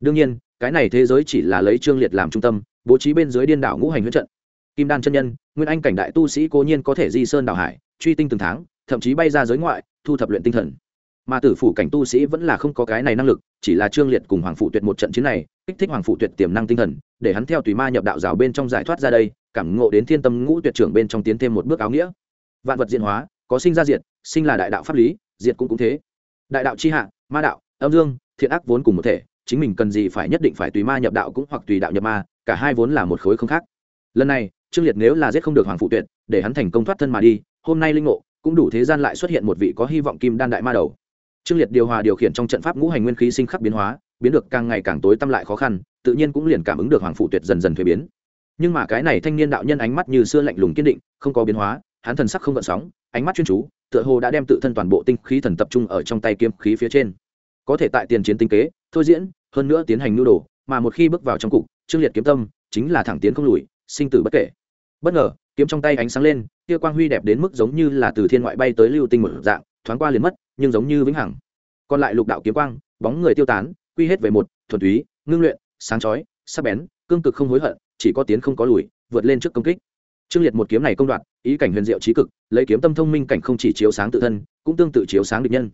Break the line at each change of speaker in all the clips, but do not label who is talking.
đương nhiên, cái này thế giới chỉ là lấy trương liệt làm trung tâm, bố trí bên dưới điên đảo ngũ hành huyết trận. Kim đan chân nhân, nguyên anh cảnh đại tu sĩ cố nhiên có thể di sơn đảo hải, truy tinh từng tháng, thậm chí bay ra giới ngoại, thu thập luyện tinh thần. Mà tử phủ cảnh tu sĩ vẫn là không có cái này năng lực, chỉ là trương liệt cùng hoàng phụ tuyệt một trận chiến này, kích thích hoàng phụ tuyệt tiềm năng tinh thần, để hắn theo tùy ma nhập đạo rào bên trong giải thoát ra đây, cảm ngộ đến thiên tâm ngũ tuyệt trưởng bên trong tiến thêm một bước áo nghĩa. Vạn vật diện hóa, có sinh ra diệt, sinh là đại đạo pháp lý, diệt cũng cũng thế. Đại đạo c h i hạ, ma đạo, âm dương, thiện ác vốn cùng một thể chính mình cần gì phải nhất định phải tùy ma nhập đạo cũng hoặc tùy đạo nhập ma, cả hai vốn là một khối không khác. Lần này, trương liệt nếu là giết không được hoàng phụ tuyệt, để hắn thành công thoát thân mà đi, hôm nay linh ngộ, cũng đủ thế gian lại xuất hiện một vị có hy vọng kim đan đại ma đầu. Trương liệt điều hòa điều khiển trong trận pháp ngũ hành nguyên khí sinh khắc biến hóa, biến được càng ngày càng tối tăm lại khó khăn, tự nhiên cũng liền cảm ứng được hoàng phụ tuyệt dần dần thuế biến. Nhưng mà cái này thanh niên đạo nhân ánh mắt như xưa lạnh lùng kiên định, không có biến hóa, hắn thần sắc không gợn sóng, ánh mắt chuyên chú, tựa hồ đã đem tự thân toàn bộ tinh khí thần tập trung ở trong tay kiếm khí phía trên. Có thể tại tiền chiến tinh kế, thôi diễn hơn nữa tiến hành nhu đồ, mà một khi bước vào trong cục, trương liệt kiếm tâm chính là thẳng tiến không lùi, sinh tử bất kể. Bất ngờ, kiếm trong tay ánh sáng lên kia quang huy đẹp đến mức giống như là từ thiên ngoại bay tới lưu tinh một dạng, thoáng qua liền mất, nhưng giống như vĩnh hằng. Còn lại lục đạo kiếm quang, bóng người tiêu tán, quy hết về một, thuần túy, ngưng luyện, sáng chói, sắc bén, cương cực không hối hận, chỉ có tiến không có lùi, vượt lên trước công kích. Trương liệt một kiếm này công đoạn, ý cảnh huyền diệu trí cực, lấy kiếm tâm thông minh cảnh không chỉ chiếu sáng tự thân, cũng tương tự chiếu sáng địch nhân.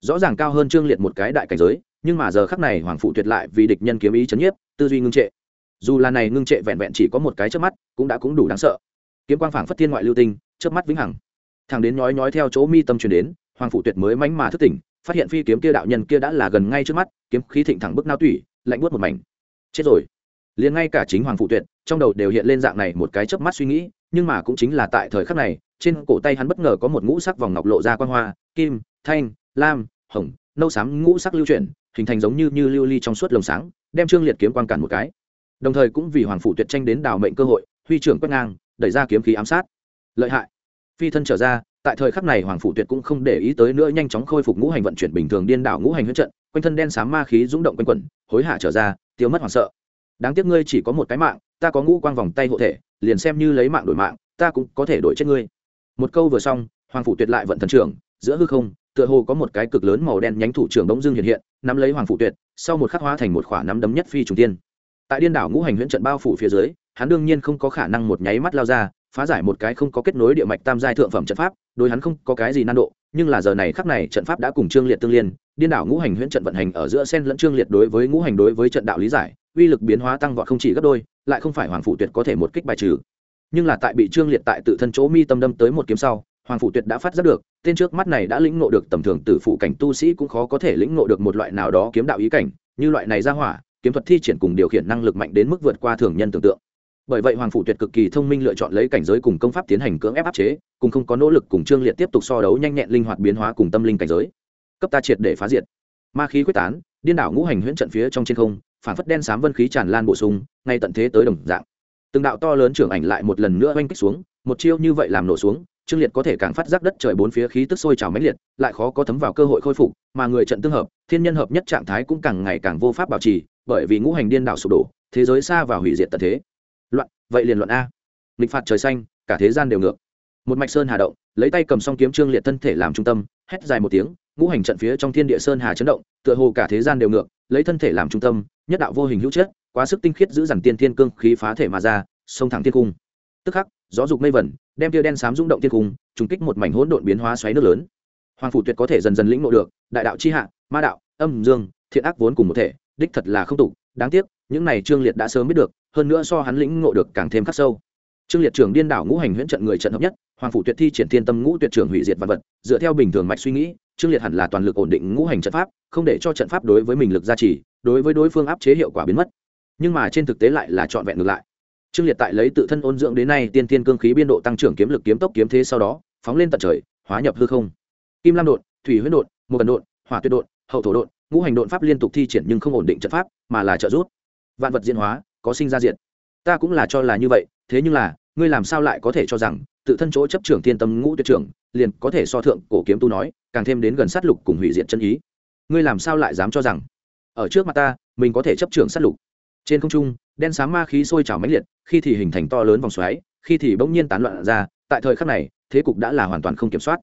Rõ ràng cao hơn trương liệt một cái đại cảnh giới nhưng mà giờ khắc này hoàng phụ tuyệt lại vì địch nhân kiếm ý chấn nhiếp, tư duy ngưng trệ. Dù là này ngưng trệ vẹn vẹn chỉ có một cái trước mắt, cũng đã cũng đủ đáng sợ. Kiếm quang phảng phất thiên ngoại lưu tinh trước mắt vĩnh hằng. Thằng đến nhói nhói theo chỗ mi tâm truyền đến, hoàng phụ tuyệt mới mánh mà thức tỉnh, phát hiện phi kiếm kia đạo nhân kia đã là gần ngay trước mắt, kiếm khí thịnh thẳng bức nao tủy, lạnh buốt một mảnh. Chết rồi. Liền ngay cả chính hoàng phụ tuyệt, trong đầu đều hiện lên dạng này một cái chớp mắt suy nghĩ, nhưng mà cũng chính là tại thời khắc này, trên cổ tay hắn bất ngờ có một ngũ sắc vòng ngọc lộ ra quan hoa, kim, thanh, lam, hồng, nâu xám ngũ sắc lưu chuyển hình thành giống như như lưu ly trong suốt lồng sáng, đem trương liệt kiếm quan cản một cái. Đồng thời cũng vì hoàng phủ tuyệt tranh đến đào mệnh cơ hội, huy trưởng quét ngang, đẩy ra kiếm khí ám sát. Lợi hại. Phi thân trở ra, tại thời khắc này hoàng phủ tuyệt cũng không để ý tới nữa, nhanh chóng khôi phục ngũ hành vận chuyển bình thường điên đảo ngũ hành huyết trận, quanh thân đen xám ma khí rung động quanh quẩn, hối hả trở ra, tiêu mất hoảng sợ. Đáng tiếc ngươi chỉ có một cái mạng, ta có ngũ quang vòng tay hộ thể, liền xem như lấy mạng đổi mạng, ta cũng có thể đổi chết ngươi. Một câu vừa xong, hoàng phủ tuyệt lại vận thần trưởng, giữa hư không tựa hồ có một cái cực lớn màu đen nhánh thủ trưởng bỗng dưng hiện hiện, nắm lấy hoàng phụ tuyệt, sau một khắc hóa thành một khỏa nắm đấm nhất phi trùng tiên. Tại điên đảo ngũ hành huyễn trận bao phủ phía dưới, hắn đương nhiên không có khả năng một nháy mắt lao ra, phá giải một cái không có kết nối địa mạch tam giai thượng phẩm trận pháp, đối hắn không có cái gì nan độ, nhưng là giờ này khắc này trận pháp đã cùng trương liệt tương liên, điên đảo ngũ hành huyễn trận vận hành ở giữa sen lẫn trương liệt đối với ngũ hành đối với trận đạo lý giải, uy lực biến hóa tăng vọt không chỉ gấp đôi, lại không phải hoàng phụ tuyệt có thể một kích bài trừ. Nhưng là tại bị trương liệt tại tự thân chỗ mi tâm đâm tới một kiếm sau hoàng phụ tuyệt đã phát giác được, tên trước mắt này đã lĩnh ngộ được tầm thường từ phụ cảnh tu sĩ cũng khó có thể lĩnh ngộ được một loại nào đó kiếm đạo ý cảnh, như loại này ra hỏa, kiếm thuật thi triển cùng điều khiển năng lực mạnh đến mức vượt qua thường nhân tưởng tượng. Bởi vậy hoàng phụ tuyệt cực kỳ thông minh lựa chọn lấy cảnh giới cùng công pháp tiến hành cưỡng ép áp chế, cùng không có nỗ lực cùng trương liệt tiếp tục so đấu nhanh nhẹn linh hoạt biến hóa cùng tâm linh cảnh giới. Cấp ta triệt để phá diệt. Ma khí quyết tán, điên đảo ngũ hành huyễn trận phía trong trên không phản phất đen xám vân khí tràn lan bổ sung, ngay tận thế tới đồng dạng. Từng đạo to lớn trưởng ảnh lại một lần nữa oanh kích xuống, một chiêu như vậy làm nổ xuống trương liệt có thể càng phát giác đất trời bốn phía khí tức sôi trào mãnh liệt, lại khó có thấm vào cơ hội khôi phục, mà người trận tương hợp, thiên nhân hợp nhất trạng thái cũng càng ngày càng vô pháp bảo trì, bởi vì ngũ hành điên đảo sụp đổ, thế giới xa vào hủy diệt tận thế. Loạn, vậy liền loạn a. Nghịch phạt trời xanh, cả thế gian đều ngược. Một mạch sơn hà động, lấy tay cầm song kiếm trương liệt thân thể làm trung tâm, hét dài một tiếng, ngũ hành trận phía trong thiên địa sơn hà chấn động, tựa hồ cả thế gian đều ngược, lấy thân thể làm trung tâm, nhất đạo vô hình hữu chất, quá sức tinh khiết giữ dằn tiên thiên cương khí phá thể mà ra xông thẳng thiên cung. Tức khắc gió dục mây vẩn, đem tia đen xám rung động thiên cung trùng kích một mảnh hỗn độn biến hóa xoáy nước lớn. Hoàng phủ tuyệt có thể dần dần lĩnh ngộ được, đại đạo chi hạ, ma đạo, âm, dương, thiện ác vốn cùng một thể, đích thật là không tục, đáng tiếc, những này trương liệt đã sớm biết được, hơn nữa so hắn lĩnh ngộ được càng thêm khắc sâu. Trương liệt trưởng điên đảo ngũ hành huyễn trận người trận hợp nhất, hoàng phủ tuyệt thi triển thiên tâm ngũ tuyệt trưởng hủy diệt vật vật, dựa theo bình thường mạch suy nghĩ, trương liệt hẳn là toàn lực ổn định ngũ hành trận pháp, không để cho trận pháp đối với mình lực gia trì, đối với đối phương áp chế hiệu quả biến mất. Nhưng mà trên thực tế lại là trọn vẹn ngược lại trương liệt tại lấy tự thân ôn dưỡng đến nay tiên tiên cương khí biên độ tăng trưởng kiếm lực kiếm tốc kiếm thế sau đó, phóng lên tận trời, hóa nhập hư không. Kim lam đột thủy huyết đột một cần đột hỏa tuyệt đột hậu thổ đột ngũ hành đột pháp liên tục thi triển nhưng không ổn định trận pháp, mà là trợ giúp. Vạn vật diễn hóa, có sinh ra diện ta cũng là cho là như vậy, thế nhưng là, ngươi làm sao lại có thể cho rằng, tự thân chỗ chấp trưởng thiên tâm ngũ tuyệt trưởng, liền có thể so thượng cổ kiếm tu nói, càng thêm đến gần sát lục cùng hủy diện chân ý? Ngươi làm sao lại dám cho rằng, ở trước mặt ta, mình có thể chấp trưởng sát lục? Trên không trung đen sáng ma khí sôi trào mãnh liệt, khi thì hình thành to lớn vòng xoáy, khi thì bỗng nhiên tán loạn ra, tại thời khắc này, thế cục đã là hoàn toàn không kiểm soát.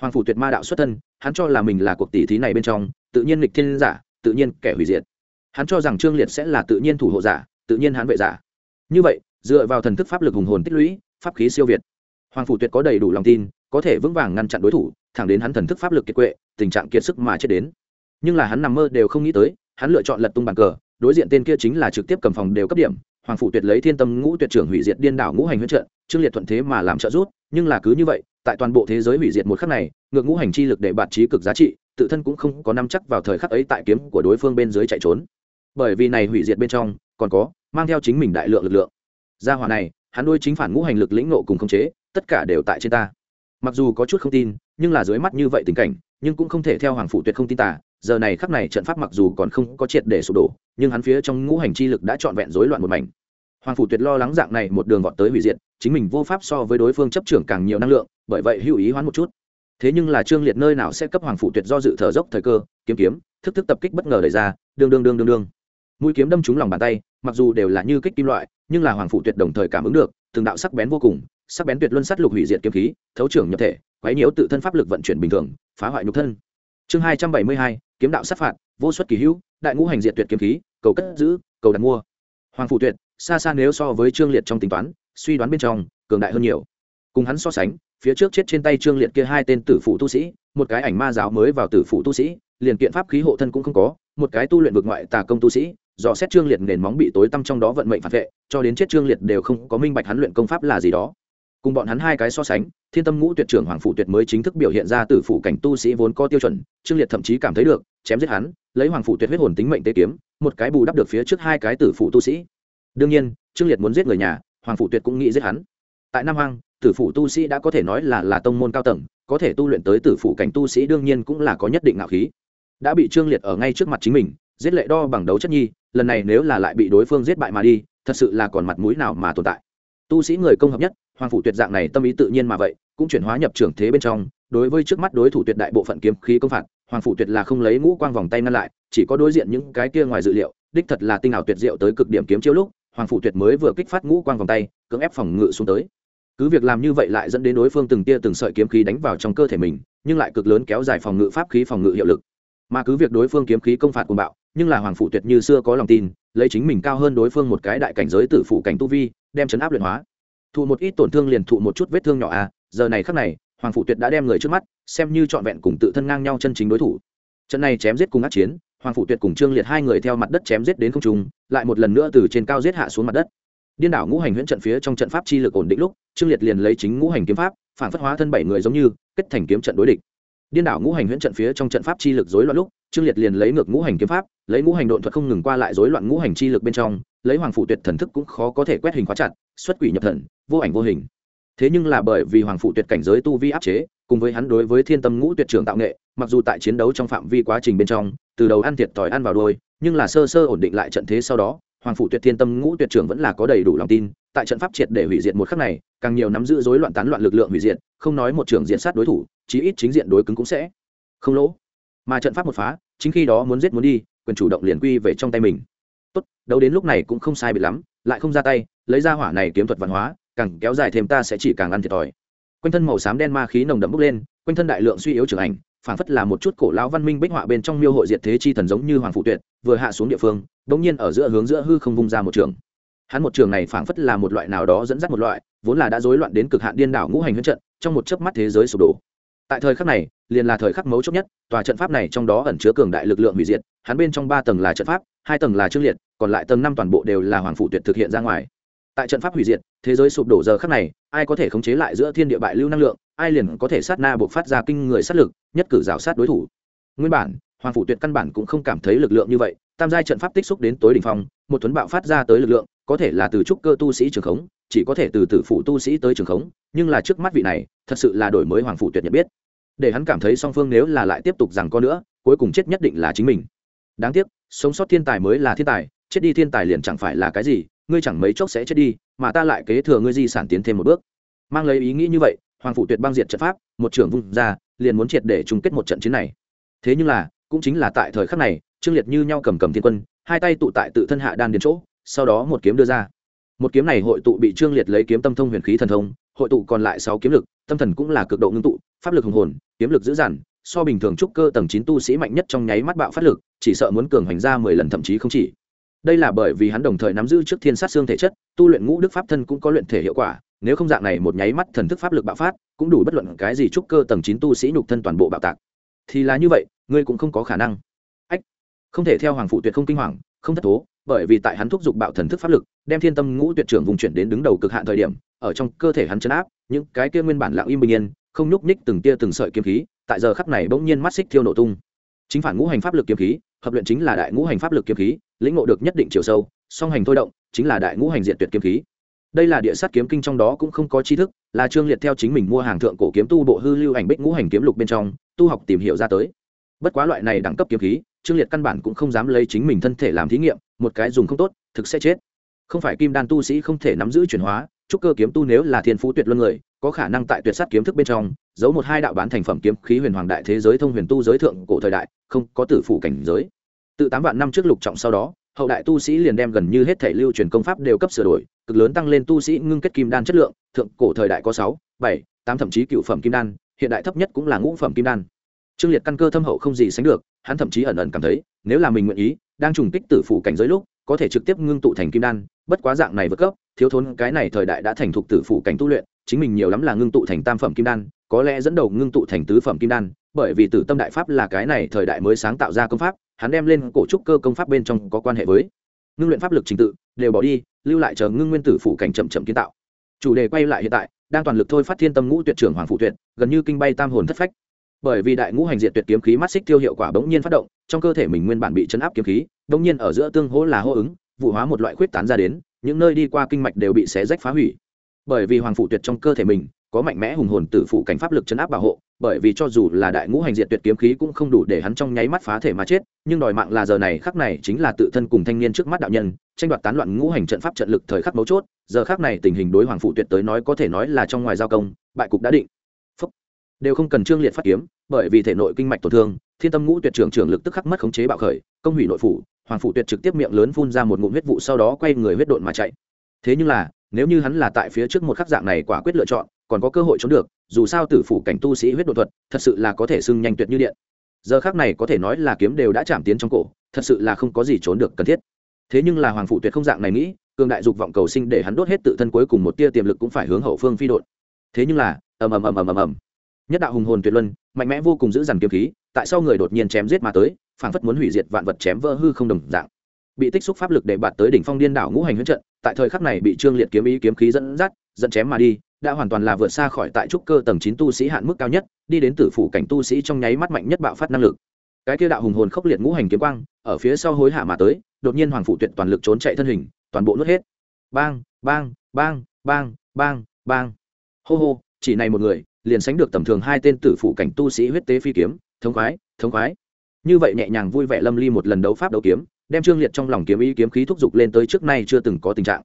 Hoàng phủ tuyệt ma đạo xuất thân, hắn cho là mình là cuộc tỷ thí này bên trong, tự nhiên lịch thiên giả, tự nhiên kẻ hủy diệt. Hắn cho rằng trương liệt sẽ là tự nhiên thủ hộ giả, tự nhiên hắn vệ giả. Như vậy, dựa vào thần thức pháp lực hùng hồn tích lũy, pháp khí siêu việt, hoàng phủ tuyệt có đầy đủ lòng tin, có thể vững vàng ngăn chặn đối thủ, thẳng đến hắn thần thức pháp lực kiệt quệ, tình trạng kiệt sức mà chết đến. Nhưng là hắn nằm mơ đều không nghĩ tới, hắn lựa chọn lật tung bàn cờ đối diện tên kia chính là trực tiếp cầm phòng đều cấp điểm, hoàng phủ tuyệt lấy thiên tâm ngũ tuyệt trưởng hủy diệt điên đảo ngũ hành huyết trận, trương liệt thuận thế mà làm trợ rút nhưng là cứ như vậy, tại toàn bộ thế giới hủy diệt một khắc này, ngược ngũ hành chi lực để bạt trí cực giá trị, tự thân cũng không có năm chắc vào thời khắc ấy tại kiếm của đối phương bên dưới chạy trốn. Bởi vì này hủy diệt bên trong, còn có, mang theo chính mình đại lượng lực lượng. Gia hỏa này, hắn đôi chính phản ngũ hành lực lĩnh nộ cùng khống chế, tất cả đều tại trên ta. Mặc dù có chút không tin, nhưng là dưới mắt như vậy tình cảnh, nhưng cũng không thể theo hoàng phủ tuyệt không tin tả giờ này khắp này trận pháp mặc dù còn không có triệt để sụp đổ, nhưng hắn phía trong ngũ hành chi lực đã trọn vẹn rối loạn một mảnh. Hoàng phủ tuyệt lo lắng dạng này một đường vọt tới hủy diệt, chính mình vô pháp so với đối phương chấp trưởng càng nhiều năng lượng, bởi vậy hữu ý hoán một chút. Thế nhưng là trương liệt nơi nào sẽ cấp hoàng phủ tuyệt do dự thở dốc thời cơ, kiếm kiếm, thức thức tập kích bất ngờ đẩy ra, đương đương đương đương đương. Mũi kiếm đâm trúng lòng bàn tay, mặc dù đều là như kích kim loại, nhưng là hoàng phủ tuyệt đồng thời cảm ứng được, từng đạo sắc bén vô cùng, sắc bén tuyệt luân sắt lục hủy diệt kiếm khí, thấu trưởng nhập thể, quấy nhiễu tự thân pháp lực vận chuyển bình thường, phá hoại nhục thân. Chương hai trăm bảy mươi hai kiếm đạo sát phạt, vô xuất kỳ hữu, đại ngũ hành diệt tuyệt kiếm khí, cầu cất giữ, cầu đặt mua. Hoàng phủ tuyệt, xa xa nếu so với trương liệt trong tính toán, suy đoán bên trong, cường đại hơn nhiều. Cùng hắn so sánh, phía trước chết trên tay trương liệt kia hai tên tử phụ tu sĩ, một cái ảnh ma giáo mới vào tử phụ tu sĩ, liền kiện pháp khí hộ thân cũng không có, một cái tu luyện vực ngoại tà công tu sĩ, dò xét trương liệt nền móng bị tối tăm trong đó vận mệnh phản vệ, cho đến chết trương liệt đều không có minh bạch hắn luyện công pháp là gì đó cùng bọn hắn hai cái so sánh, thiên tâm ngũ tuyệt trưởng hoàng phụ tuyệt mới chính thức biểu hiện ra từ phủ cảnh tu sĩ vốn có tiêu chuẩn, trương liệt thậm chí cảm thấy được, chém giết hắn, lấy hoàng phụ tuyệt huyết hồn tính mệnh tế kiếm, một cái bù đắp được phía trước hai cái tử phụ tu sĩ. Đương nhiên, trương liệt muốn giết người nhà, hoàng phụ tuyệt cũng nghĩ giết hắn. Tại nam hoàng tử phụ tu sĩ đã có thể nói là là tông môn cao tầng, có thể tu luyện tới tử phụ cảnh tu sĩ đương nhiên cũng là có nhất định ngạo khí. Đã bị trương liệt ở ngay trước mặt chính mình, giết lệ đo bằng đấu chất nhi, lần này nếu là lại bị đối phương giết bại mà đi, thật sự là còn mặt mũi nào mà tồn tại. Tu sĩ người công hợp nhất hoàng phủ tuyệt dạng này tâm ý tự nhiên mà vậy, cũng chuyển hóa nhập trưởng thế bên trong. Đối với trước mắt đối thủ tuyệt đại bộ phận kiếm khí công phạt, hoàng phủ tuyệt là không lấy ngũ quang vòng tay ngăn lại, chỉ có đối diện những cái kia ngoài dự liệu, đích thật là tinh ảo tuyệt diệu tới cực điểm kiếm chiếu lúc, hoàng phủ tuyệt mới vừa kích phát ngũ quang vòng tay, cưỡng ép phòng ngự xuống tới. Cứ việc làm như vậy lại dẫn đến đối phương từng tia từng sợi kiếm khí đánh vào trong cơ thể mình, nhưng lại cực lớn kéo dài phòng ngự pháp khí phòng ngự hiệu lực. Mà cứ việc đối phương kiếm khí công phạt cuồng bạo, nhưng là hoàng phủ tuyệt như xưa có lòng tin, lấy chính mình cao hơn đối phương một cái đại cảnh giới tử phụ cảnh tu vi, đem chấn áp luyện hóa thụ một ít tổn thương liền thụ một chút vết thương nhỏ à giờ này khắc này, hoàng phủ tuyệt đã đem người trước mắt, xem như trọn vẹn cùng tự thân ngang nhau chân chính đối thủ. Trận này chém giết cùng ác chiến, hoàng phủ tuyệt cùng trương liệt hai người theo mặt đất chém giết đến không trung, lại một lần nữa từ trên cao giết hạ xuống mặt đất. Điên đảo ngũ hành huyễn trận phía trong trận pháp chi lực ổn định lúc, trương liệt liền lấy chính ngũ hành kiếm pháp, phản phất hóa thân bảy người giống như, kết thành kiếm trận đối địch. Điên đảo ngũ hành huyễn trận phía trong trận pháp chi lực rối loạn lúc, trương liệt liền lấy ngược ngũ hành kiếm pháp, lấy ngũ hành độn thuật không ngừng qua lại rối loạn ngũ hành chi lực bên trong, lấy hoàng phủ tuyệt thần thức cũng khó có thể quét hình khóa chặt xuất quỷ nhập thần, vô ảnh vô hình. Thế nhưng là bởi vì hoàng phụ tuyệt cảnh giới tu vi áp chế, cùng với hắn đối với thiên tâm ngũ tuyệt trường tạo nghệ, mặc dù tại chiến đấu trong phạm vi quá trình bên trong, từ đầu ăn thiệt tỏi ăn vào đôi nhưng là sơ sơ ổn định lại trận thế sau đó, hoàng phụ tuyệt thiên tâm ngũ tuyệt trường vẫn là có đầy đủ lòng tin, tại trận pháp triệt để hủy diệt một khắc này, càng nhiều nắm giữ rối loạn tán loạn lực lượng hủy diệt, không nói một trường diện sát đối thủ, chí ít chính diện đối cứng cũng sẽ không lỗ. Mà trận pháp một phá, chính khi đó muốn giết muốn đi, quyền chủ động liền quy về trong tay mình. Tốt, đấu đến lúc này cũng không sai bị lắm lại không ra tay, lấy ra hỏa này kiếm thuật văn hóa, càng kéo dài thêm ta sẽ chỉ càng ăn thiệt thòi. Quanh thân màu xám đen ma khí nồng đậm bốc lên, quanh thân đại lượng suy yếu trưởng ảnh, phảng phất là một chút cổ lão văn minh bích họa bên trong miêu hội diệt thế chi thần giống như hoàng phụ tuyệt, vừa hạ xuống địa phương bỗng nhiên ở giữa hướng giữa hư không vung ra một trường. Hắn một trường này phảng phất là một loại nào đó dẫn dắt một loại, vốn là đã rối loạn đến cực hạn điên đảo ngũ hành huyễn trận, trong một chớp mắt thế giới sụp đổ. Tại thời khắc này, liền là thời khắc mấu chốt nhất, tòa trận pháp này trong đó ẩn chứa cường đại lực lượng hủy diệt, hắn bên trong ba tầng là trận pháp, hai tầng là trương liệt còn lại tầng năm toàn bộ đều là hoàng phụ tuyệt thực hiện ra ngoài. Tại trận pháp hủy diệt, thế giới sụp đổ giờ khắc này, ai có thể khống chế lại giữa thiên địa bại lưu năng lượng, ai liền có thể sát na buộc phát ra kinh người sát lực, nhất cử rào sát đối thủ. Nguyên bản, hoàng phụ tuyệt căn bản cũng không cảm thấy lực lượng như vậy, tam giai trận pháp tích xúc đến tối đỉnh phong, một tuấn bạo phát ra tới lực lượng, có thể là từ trúc cơ tu sĩ trường khống, chỉ có thể từ tử phụ tu sĩ tới trường khống, nhưng là trước mắt vị này, thật sự là đổi mới hoàng phụ tuyệt nhận biết. Để hắn cảm thấy song phương nếu là lại tiếp tục rằng có nữa, cuối cùng chết nhất định là chính mình. Đáng tiếc, sống sót thiên tài mới là thiên tài chết đi thiên tài liền chẳng phải là cái gì, ngươi chẳng mấy chốc sẽ chết đi, mà ta lại kế thừa ngươi di sản tiến thêm một bước. Mang lấy ý nghĩ như vậy, hoàng phụ tuyệt băng diệt trận pháp, một trưởng vung ra, liền muốn triệt để chung kết một trận chiến này. Thế nhưng là, cũng chính là tại thời khắc này, trương liệt như nhau cầm cầm thiên quân, hai tay tụ tại tự thân hạ đan đến chỗ, sau đó một kiếm đưa ra. Một kiếm này hội tụ bị trương liệt lấy kiếm tâm thông huyền khí thần thông, hội tụ còn lại sáu kiếm lực, tâm thần cũng là cực độ ngưng tụ, pháp lực hùng hồn, kiếm lực dữ dằn, so bình thường trúc cơ tầng chín tu sĩ mạnh nhất trong nháy mắt bạo phát lực, chỉ sợ muốn cường hành ra mười lần thậm chí không chỉ đây là bởi vì hắn đồng thời nắm giữ trước thiên sát xương thể chất, tu luyện ngũ đức pháp thân cũng có luyện thể hiệu quả, nếu không dạng này một nháy mắt thần thức pháp lực bạo phát, cũng đủ bất luận cái gì trúc cơ tầng chín tu sĩ nhục thân toàn bộ bạo tạc. Thì là như vậy, ngươi cũng không có khả năng. Ách, không thể theo hoàng phụ tuyệt không kinh hoàng, không thất thố, bởi vì tại hắn thúc giục bạo thần thức pháp lực, đem thiên tâm ngũ tuyệt trưởng vùng chuyển đến đứng đầu cực hạn thời điểm, ở trong cơ thể hắn chấn áp, những cái kia nguyên bản lặng im bình yên, không nhúc nhích từng tia từng sợi kiếm khí, tại giờ khắc này bỗng nhiên mắt xích thiêu nổ tung. Chính phản ngũ hành pháp lực kiếm khí, hợp luyện chính là đại ngũ hành pháp lực kiếm khí lĩnh ngộ được nhất định chiều sâu, song hành thôi động, chính là đại ngũ hành diện tuyệt kiếm khí. Đây là địa sát kiếm kinh trong đó cũng không có tri thức, là trương liệt theo chính mình mua hàng thượng cổ kiếm tu bộ hư lưu ảnh bích ngũ hành kiếm lục bên trong, tu học tìm hiểu ra tới. Bất quá loại này đẳng cấp kiếm khí, trương liệt căn bản cũng không dám lấy chính mình thân thể làm thí nghiệm, một cái dùng không tốt, thực sẽ chết. Không phải kim đan tu sĩ không thể nắm giữ chuyển hóa, trúc cơ kiếm tu nếu là thiên phú tuyệt luân người, có khả năng tại tuyệt sát kiếm thức bên trong, giấu một hai đạo bán thành phẩm kiếm khí huyền hoàng đại thế giới thông huyền tu giới thượng cổ thời đại, không có tử phủ cảnh giới từ tám vạn năm trước lục trọng sau đó, hậu đại tu sĩ liền đem gần như hết thể lưu truyền công pháp đều cấp sửa đổi, cực lớn tăng lên tu sĩ ngưng kết kim đan chất lượng, thượng cổ thời đại có sáu, bảy, tám thậm chí cựu phẩm kim đan, hiện đại thấp nhất cũng là ngũ phẩm kim đan. Trương liệt căn cơ thâm hậu không gì sánh được, hắn thậm chí ẩn ẩn cảm thấy, nếu là mình nguyện ý, đang trùng kích tử phủ cảnh giới lúc, có thể trực tiếp ngưng tụ thành kim đan, bất quá dạng này vượt cấp, thiếu thốn cái này thời đại đã thành thục tử phủ cảnh tu luyện, chính mình nhiều lắm là ngưng tụ thành tam phẩm kim đan, có lẽ dẫn đầu ngưng tụ thành tứ phẩm kim đan, bởi vì tử tâm đại pháp là cái này thời đại mới sáng tạo ra công pháp hắn đem lên cổ trúc cơ công pháp bên trong có quan hệ với. Ngưng luyện pháp lực trình tự, đều bỏ đi, lưu lại chờ ngưng nguyên tử phủ cảnh chậm chậm kiến tạo. Chủ đề quay lại hiện tại, đang toàn lực thôi phát thiên tâm ngũ tuyệt trưởng hoàng phụ tuyệt, gần như kinh bay tam hồn thất phách. Bởi vì đại ngũ hành diện tuyệt kiếm khí mắt xích tiêu hiệu quả bỗng nhiên phát động, trong cơ thể mình nguyên bản bị chấn áp kiếm khí, bỗng nhiên ở giữa tương hỗ là hô ứng, vụ hóa một loại khuyết tán ra đến, những nơi đi qua kinh mạch đều bị xé rách phá hủy. Bởi vì hoàng phụ tuyệt trong cơ thể mình có mạnh mẽ hùng hồn tử phụ cảnh pháp lực chấn áp bảo hộ, bởi vì cho dù là đại ngũ hành diệt tuyệt kiếm khí cũng không đủ để hắn trong nháy mắt phá thể mà chết, nhưng đòi mạng là giờ này khắc này chính là tự thân cùng thanh niên trước mắt đạo nhân, tranh đoạt tán loạn ngũ hành trận pháp trận lực thời khắc mấu chốt, giờ khắc này tình hình đối hoàng phụ tuyệt tới nói có thể nói là trong ngoài giao công, bại cục đã định Phúc. đều không cần trương liệt phát kiếm, bởi vì thể nội kinh mạch tổn thương, thiên tâm ngũ tuyệt trưởng trưởng lực tức khắc mất khống chế bạo khởi, công hủy nội phủ, hoàng phụ tuyệt trực tiếp miệng lớn phun ra một ngụm huyết vụ sau đó quay người huyết độn mà chạy thế nhưng là, nếu như hắn là tại phía trước một khắc dạng này quả quyết lựa chọn còn có cơ hội trốn được, dù sao tử phủ cảnh tu sĩ huyết đột thuật, thật sự là có thể xưng nhanh tuyệt như điện. Giờ khác này có thể nói là kiếm đều đã chạm tiến trong cổ, thật sự là không có gì trốn được cần thiết. Thế nhưng là hoàng phụ tuyệt không dạng này nghĩ, cường đại dục vọng cầu sinh để hắn đốt hết tự thân cuối cùng một tia tiềm lực cũng phải hướng hậu phương phi đột thế nhưng là, ầm ầm ầm ầm ầm ầm. Nhất đạo hùng hồn tuyệt luân, mạnh mẽ vô cùng giữ dằn kiếm khí, tại sao người đột nhiên chém giết mà tới, phảng phất muốn hủy diệt vạn vật chém vỡ hư không đồng dạng. Bị tích xúc pháp lực để bạt tới đỉnh phong điên đảo ngũ hành huyết trận, tại thời khắc này bị trương liệt kiếm ý kiếm khí dẫn dắt, dẫn chém mà đi đã hoàn toàn là vượt xa khỏi tại trúc cơ tầng chín tu sĩ hạn mức cao nhất, đi đến tử phủ cảnh tu sĩ trong nháy mắt mạnh nhất bạo phát năng lực. Cái kia đạo hùng hồn khốc liệt ngũ hành kiếm quang, ở phía sau hối hạ mà tới, đột nhiên hoàng phụ tuyệt toàn lực trốn chạy thân hình, toàn bộ nuốt hết. Bang bang bang bang bang bang. Hô hô, chỉ này một người, liền sánh được tầm thường hai tên tử phủ cảnh tu sĩ huyết tế phi kiếm, thống khoái thống khoái. Như vậy nhẹ nhàng vui vẻ lâm ly một lần đấu pháp đấu kiếm, đem trương liệt trong lòng kiếm ý kiếm khí thúc giục lên tới trước nay chưa từng có tình trạng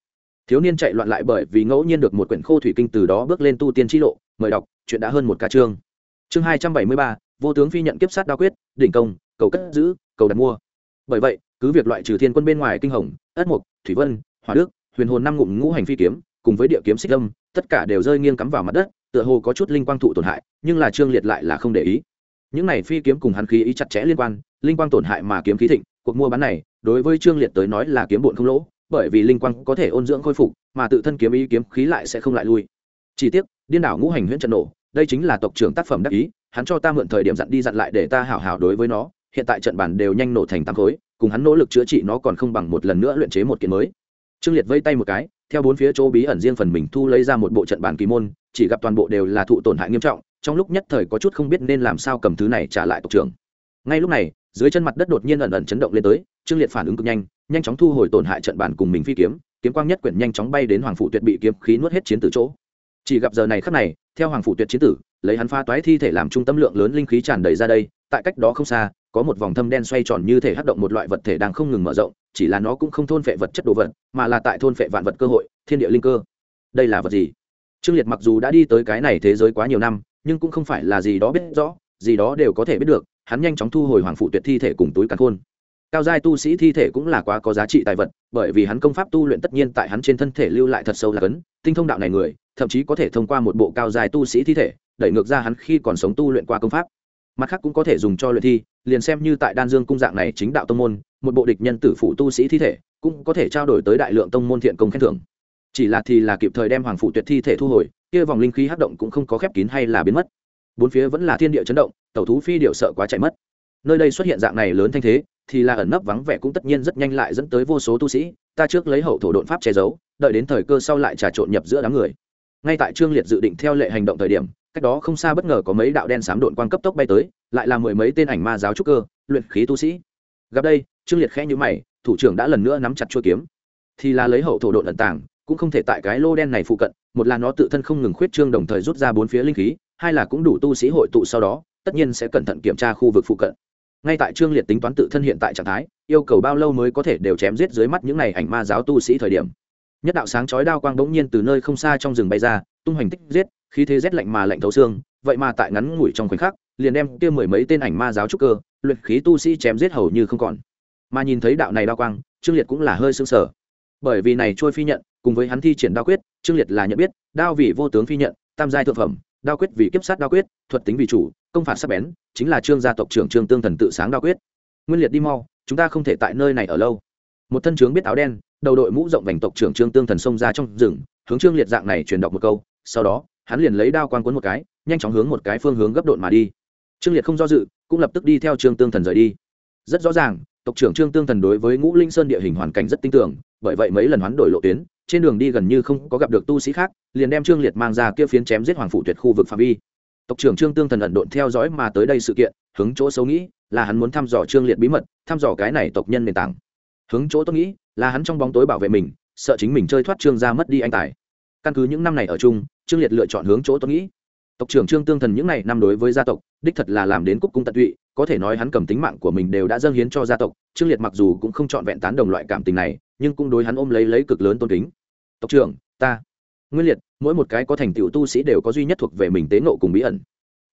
thiếu niên chạy loạn lại bởi vì ngẫu nhiên được một quyển khô thủy kinh từ đó bước lên tu tiên t lộ. Mời đọc, chuyện đã hơn một ca chương. Chương hai trăm bảy mươi ba, vô tướng phi nhận kiếp sát đa quyết, đỉnh công, cầu cất giữ, cầu đặt mua. Bởi vậy, cứ việc loại trừ thiên quân bên ngoài kinh hồng, ất mục, thủy vân hòa đức, huyền hồn năm ngụm ngũ hành phi kiếm, cùng với địa kiếm xích lâm, tất cả đều rơi nghiêng cắm vào mặt đất, tựa hồ có chút linh quang thụ tổn hại, nhưng là trương liệt lại là không để ý. Những này phi kiếm cùng hắn khí ý chặt chẽ liên quan, linh quang tổn hại mà kiếm khí thịnh, cuộc mua bán này, đối với trương liệt tới nói là kiếm bụn không lỗ bởi vì linh quang có thể ôn dưỡng khôi phục, mà tự thân kiếm ý kiếm khí lại sẽ không lại lui. Chỉ tiếc, điên đảo ngũ hành huyễn trận nổ, đây chính là tộc trưởng tác phẩm đắc ý, hắn cho ta mượn thời điểm dặn đi dặn lại để ta hảo hảo đối với nó, hiện tại trận bản đều nhanh nổ thành tám khối, cùng hắn nỗ lực chữa trị nó còn không bằng một lần nữa luyện chế một kiện mới. Trương liệt vây tay một cái, theo bốn phía chỗ bí ẩn riêng phần mình thu lấy ra một bộ trận bản kỳ môn, chỉ gặp toàn bộ đều là thụ tổn hại nghiêm trọng, trong lúc nhất thời có chút không biết nên làm sao cầm thứ này trả lại tộc trưởng. Ngay lúc này, dưới chân mặt đất đột nhiên ẩn ẩn chấn động lên tới, trương liệt phản ứng cực nhanh nhanh chóng thu hồi tổn hại trận bản cùng mình phi kiếm kiếm quang nhất quyển nhanh chóng bay đến hoàng phụ tuyệt bị kiếm khí nuốt hết chiến tử chỗ. Chỉ gặp giờ này khắc này, theo hoàng phụ tuyệt chiến tử, lấy hắn pha toái thi thể làm trung tâm lượng lớn linh khí tràn đầy ra đây, tại cách đó không xa, có một vòng thâm đen xoay tròn như thể hắc động một loại vật thể đang không ngừng mở rộng, chỉ là nó cũng không thôn phệ vật chất đồ vật, mà là tại thôn phệ vạn vật cơ hội, thiên địa linh cơ. Đây là vật gì? Trương liệt mặc dù đã đi tới cái này thế giới quá nhiều năm, nhưng cũng không phải là gì đó biết rõ, gì đó đều có thể biết được, hắn nhanh chóng thu hồi hoàng phụ tuyệt thi thể cùng túi càn khôn cao giai tu sĩ thi thể cũng là quá có giá trị tài vật, bởi vì hắn công pháp tu luyện tất nhiên tại hắn trên thân thể lưu lại thật sâu là cấn, tinh thông đạo này người, thậm chí có thể thông qua một bộ cao giai tu sĩ thi thể, đẩy ngược ra hắn khi còn sống tu luyện qua công pháp. Mặt khác cũng có thể dùng cho luyện thi, liền xem như tại đan dương cung dạng này chính đạo tông môn, một bộ địch nhân tử phụ tu sĩ thi thể, cũng có thể trao đổi tới đại lượng tông môn thiện công khen thưởng. Chỉ là thì là kịp thời đem hoàng phụ tuyệt thi thể thu hồi, kia vòng linh khí hát động cũng không có khép kín hay là biến mất. Bốn phía vẫn là thiên địa chấn động, tẩu thú phi điệu sợ quá chạy mất. Nơi đây xuất hiện dạng này lớn thanh thế thì là ẩn nấp vắng vẻ cũng tất nhiên rất nhanh lại dẫn tới vô số tu sĩ. Ta trước lấy hậu thổ đột pháp che giấu, đợi đến thời cơ sau lại trà trộn nhập giữa đám người. Ngay tại trương liệt dự định theo lệ hành động thời điểm, cách đó không xa bất ngờ có mấy đạo đen xám độn quang cấp tốc bay tới, lại là mười mấy tên ảnh ma giáo trúc cơ, luyện khí tu sĩ. Gặp đây, trương liệt khẽ nhữ mày, thủ trưởng đã lần nữa nắm chặt chuôi kiếm. Thì là lấy hậu thổ độn ẩn tàng, cũng không thể tại cái lô đen này phụ cận, một là nó tự thân không ngừng khuyết trương đồng thời rút ra bốn phía linh khí, hai là cũng đủ tu sĩ hội tụ sau đó, tất nhiên sẽ cẩn thận kiểm tra khu vực phụ cận ngay tại trương liệt tính toán tự thân hiện tại trạng thái, yêu cầu bao lâu mới có thể đều chém giết dưới mắt những này ảnh ma giáo tu sĩ thời điểm. Nhất đạo sáng chói đao quang bỗng nhiên từ nơi không xa trong rừng bay ra, tung hoành tích giết, khí thế rét lạnh mà lạnh thấu xương, vậy mà tại ngắn ngủi trong khoảnh khắc, liền đem kia mười mấy tên ảnh ma giáo trúc cơ, luyện khí tu sĩ chém giết hầu như không còn. Mà nhìn thấy đạo này đao quang, trương liệt cũng là hơi sững sở bởi vì này trôi phi nhận, cùng với hắn thi triển đao quyết, trương liệt là nhận biết, đao vị vô tướng phi nhận, tam giai thượng phẩm đao quyết vì kiếp sát đao quyết, thuật tính vì chủ, công phạt sắc bén, chính là trương gia tộc trưởng trương tương thần tự sáng đao quyết. Nguyên liệt đi mau, chúng ta không thể tại nơi này ở lâu. Một thân trướng biết áo đen, đầu đội mũ rộng vành tộc trưởng trương tương thần xông ra trong rừng, hướng trương liệt dạng này truyền đọc một câu, sau đó, hắn liền lấy đao quan cuốn một cái, nhanh chóng hướng một cái phương hướng gấp độn mà đi. Trương liệt không do dự, cũng lập tức đi theo trương tương thần rời đi. Rất rõ ràng, tộc trưởng trương tương thần đối với ngũ linh sơn địa hình hoàn cảnh rất tin tưởng, bởi vậy mấy lần hoán đổi lộ tuyến trên đường đi gần như không có gặp được tu sĩ khác, liền đem trương liệt mang ra kia phiến chém giết hoàng phủ tuyệt khu vực phạm vi. Tộc trưởng trương tương thần ẩn độn theo dõi mà tới đây sự kiện, hướng chỗ xấu nghĩ, là hắn muốn thăm dò trương liệt bí mật, thăm dò cái này tộc nhân nền tảng. Hướng chỗ tôi nghĩ, là hắn trong bóng tối bảo vệ mình, sợ chính mình chơi thoát trương ra mất đi anh tài. Căn cứ những năm này ở chung, trương liệt lựa chọn hướng chỗ tôi nghĩ. Tộc trưởng trương tương thần những ngày năm đối với gia tộc, đích thật là làm đến cúc cung tận tụy, có thể nói hắn cầm tính mạng của mình đều đã dâng hiến cho gia tộc. Trương liệt mặc dù cũng không trọn vẹn tán đồng loại cảm tình này, nhưng cũng đối hắn ôm lấy lấy cực lớn tôn kính tộc trưởng, ta. Nguyên liệt, mỗi một cái có thành tựu tu sĩ đều có duy nhất thuộc về mình tế nộ cùng bí ẩn.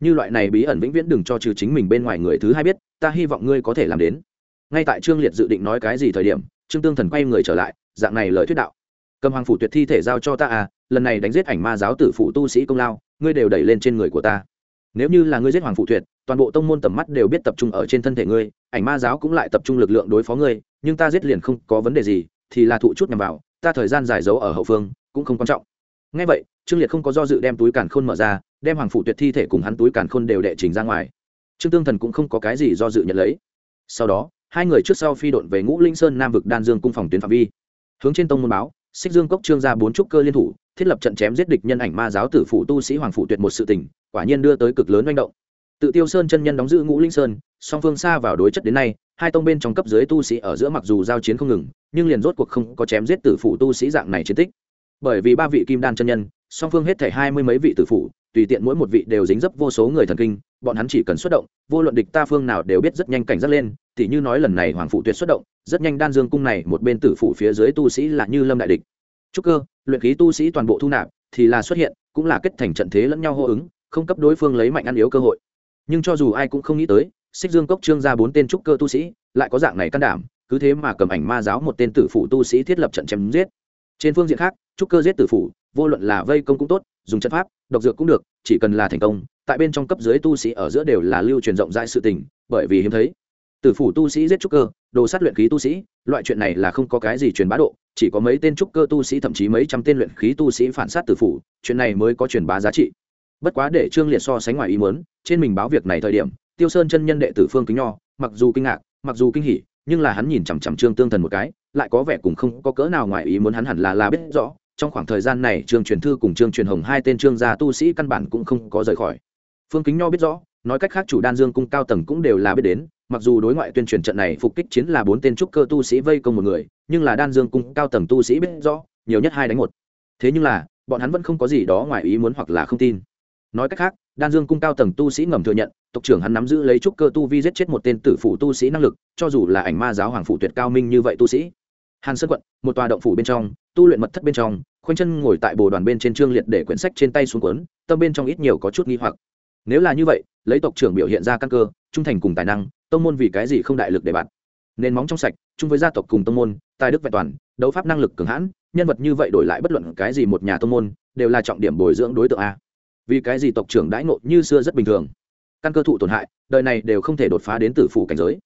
Như loại này bí ẩn vĩnh viễn đừng cho trừ chính mình bên ngoài người thứ hai biết, ta hy vọng ngươi có thể làm đến. Ngay tại trương liệt dự định nói cái gì thời điểm, trương tương thần quay người trở lại, dạng này lời thuyết đạo. Cầm hoàng phủ tuyệt thi thể giao cho ta à lần này đánh giết ảnh ma giáo tử phụ tu sĩ công lao, ngươi đều đẩy lên trên người của ta. Nếu như là ngươi giết hoàng phụ tuyệt, toàn bộ tông môn tầm mắt đều biết tập trung ở trên thân thể ngươi, ảnh ma giáo cũng lại tập trung lực lượng đối phó ngươi, nhưng ta giết liền không có vấn đề gì, thì là thụ chút nhằm vào ta thời gian giải giấu ở hậu phương, cũng không quan trọng. Ngay vậy, trương liệt không có do dự đem túi càn khôn mở ra, đem hoàng Phủ tuyệt thi thể cùng hắn túi càn khôn đều đệ trình ra ngoài. Trương tương thần cũng không có cái gì do dự nhận lấy. Sau đó, hai người trước sau phi độn về ngũ linh sơn nam vực đan dương cung phòng tuyến phạm vi. Hướng trên tông môn báo, xích dương cốc trương ra bốn trúc cơ liên thủ, thiết lập trận chém giết địch nhân ảnh ma giáo tử phụ tu sĩ hoàng phụ tuyệt một sự tình, quả nhiên đưa tới cực lớn manh động. Tự tiêu sơn chân nhân đóng giữ ngũ linh sơn, song phương xa vào đối chất đến nay hai tông bên trong cấp dưới tu sĩ ở giữa mặc dù giao chiến không ngừng, nhưng liền rốt cuộc không có chém giết tử phụ tu sĩ dạng này chiến tích. Bởi vì ba vị kim đan chân nhân, song phương hết thể hai mươi mấy vị tử phụ tùy tiện mỗi một vị đều dính dấp vô số người thần kinh, bọn hắn chỉ cần xuất động, vô luận địch ta phương nào đều biết rất nhanh cảnh giác lên thì như nói lần này hoàng phụ tuyệt xuất động, rất nhanh đan dương cung này một bên tử phụ phía dưới tu sĩ là như lâm đại địch. Trúc cơ, luyện khí tu sĩ toàn bộ thu nạp, thì là xuất hiện, cũng là kết thành trận thế lẫn nhau hô ứng, không cấp đối phương lấy mạnh ăn yếu cơ hội. Nhưng cho dù ai cũng không nghĩ tới xích dương cốc trương ra bốn tên trúc cơ tu sĩ, lại có dạng này can đảm, cứ thế mà cầm ảnh ma giáo một tên tử phụ tu sĩ thiết lập trận chém giết. Trên phương diện khác, trúc cơ giết tử phụ vô luận là vây công cũng tốt, dùng trận pháp, độc dược cũng được, chỉ cần là thành công, tại bên trong cấp dưới tu sĩ ở giữa đều là lưu truyền rộng rãi sự tình, bởi vì hiếm thấy. Tử phủ tu sĩ giết trúc cơ, đồ sát luyện khí tu sĩ, loại chuyện này là không có cái gì truyền bá độ, chỉ có mấy tên trúc cơ tu sĩ thậm chí mấy trăm tên luyện khí tu sĩ phản sát tử phủ, chuyện này mới có truyền bá giá trị. Bất quá để trương liệt so sánh ngoài ý muốn, trên mình báo việc này thời điểm tiêu sơn chân nhân đệ tử phương kính nho, mặc dù kinh ngạc, mặc dù kinh hỉ, nhưng là hắn nhìn chằm chằm trương tương thần một cái, lại có vẻ cùng không có cỡ nào ngoài ý muốn hắn hẳn là là biết rõ, trong khoảng thời gian này trương truyền thư cùng trương truyền hồng hai tên trương gia tu sĩ căn bản cũng không có rời khỏi. Phương kính nho biết rõ, nói cách khác chủ đan dương cung cao tầng cũng đều là biết đến, mặc dù đối ngoại tuyên truyền trận này phục kích chiến là bốn tên trúc cơ tu sĩ vây công một người, nhưng là đan dương cung cao tầng tu sĩ biết rõ, nhiều nhất hai đánh một. Thế nhưng là, bọn hắn vẫn không có gì đó ngoài ý muốn hoặc là không tin. Nói cách khác, đan dương cung cao tầng tu sĩ ngầm thừa nhận tộc trưởng hắn nắm giữ lấy trúc cơ tu vi giết chết một tên tử phụ tu sĩ năng lực, cho dù là ảnh ma giáo hoàng phủ tuyệt cao minh như vậy tu sĩ. Hàn sơn quận, một tòa động phủ bên trong, tu luyện mật thất bên trong, khoanh chân ngồi tại bồ đoàn bên trên trương liệt để quyển sách trên tay xuống quấn tâm bên trong ít nhiều có chút nghi hoặc. Nếu là như vậy, lấy tộc trưởng biểu hiện ra căn cơ, trung thành cùng tài năng, tông môn vì cái gì không đại lực để bạn? Nên móng trong sạch, chung với gia tộc cùng tông môn, tài đức vẹn toàn, đấu pháp năng lực cường hãn, nhân vật như vậy đổi lại bất luận cái gì một nhà tông môn, đều là trọng điểm bồi dưỡng đối tượng a. Vì cái gì tộc trưởng đãi ngộ như xưa rất bình thường? Căn cơ thụ tổn hại, đời này đều không thể đột phá đến tử phủ cảnh giới.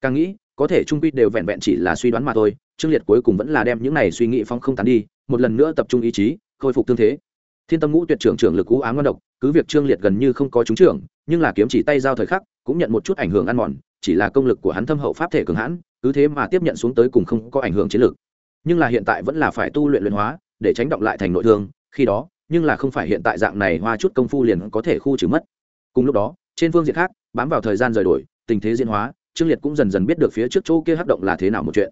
Càng nghĩ, có thể trung quy đều vẹn vẹn chỉ là suy đoán mà thôi, trương liệt cuối cùng vẫn là đem những này suy nghĩ phong không tán đi, một lần nữa tập trung ý chí, khôi phục tương thế. Thiên tâm ngũ tuyệt trưởng trưởng lực cú ám ngon độc, cứ việc trương liệt gần như không có trúng trưởng, nhưng là kiếm chỉ tay giao thời khắc, cũng nhận một chút ảnh hưởng ăn mòn, chỉ là công lực của hắn thâm hậu pháp thể cường hãn, cứ thế mà tiếp nhận xuống tới cùng không có ảnh hưởng chiến lược nhưng là hiện tại vẫn là phải tu luyện luyện hóa, để tránh động lại thành nội thương, khi đó, nhưng là không phải hiện tại dạng này hoa chút công phu liền có thể khu trừ mất. Cùng lúc đó trên phương diện khác, bám vào thời gian rời đổi, tình thế diễn hóa, trương liệt cũng dần dần biết được phía trước chỗ kia hắc động là thế nào một chuyện.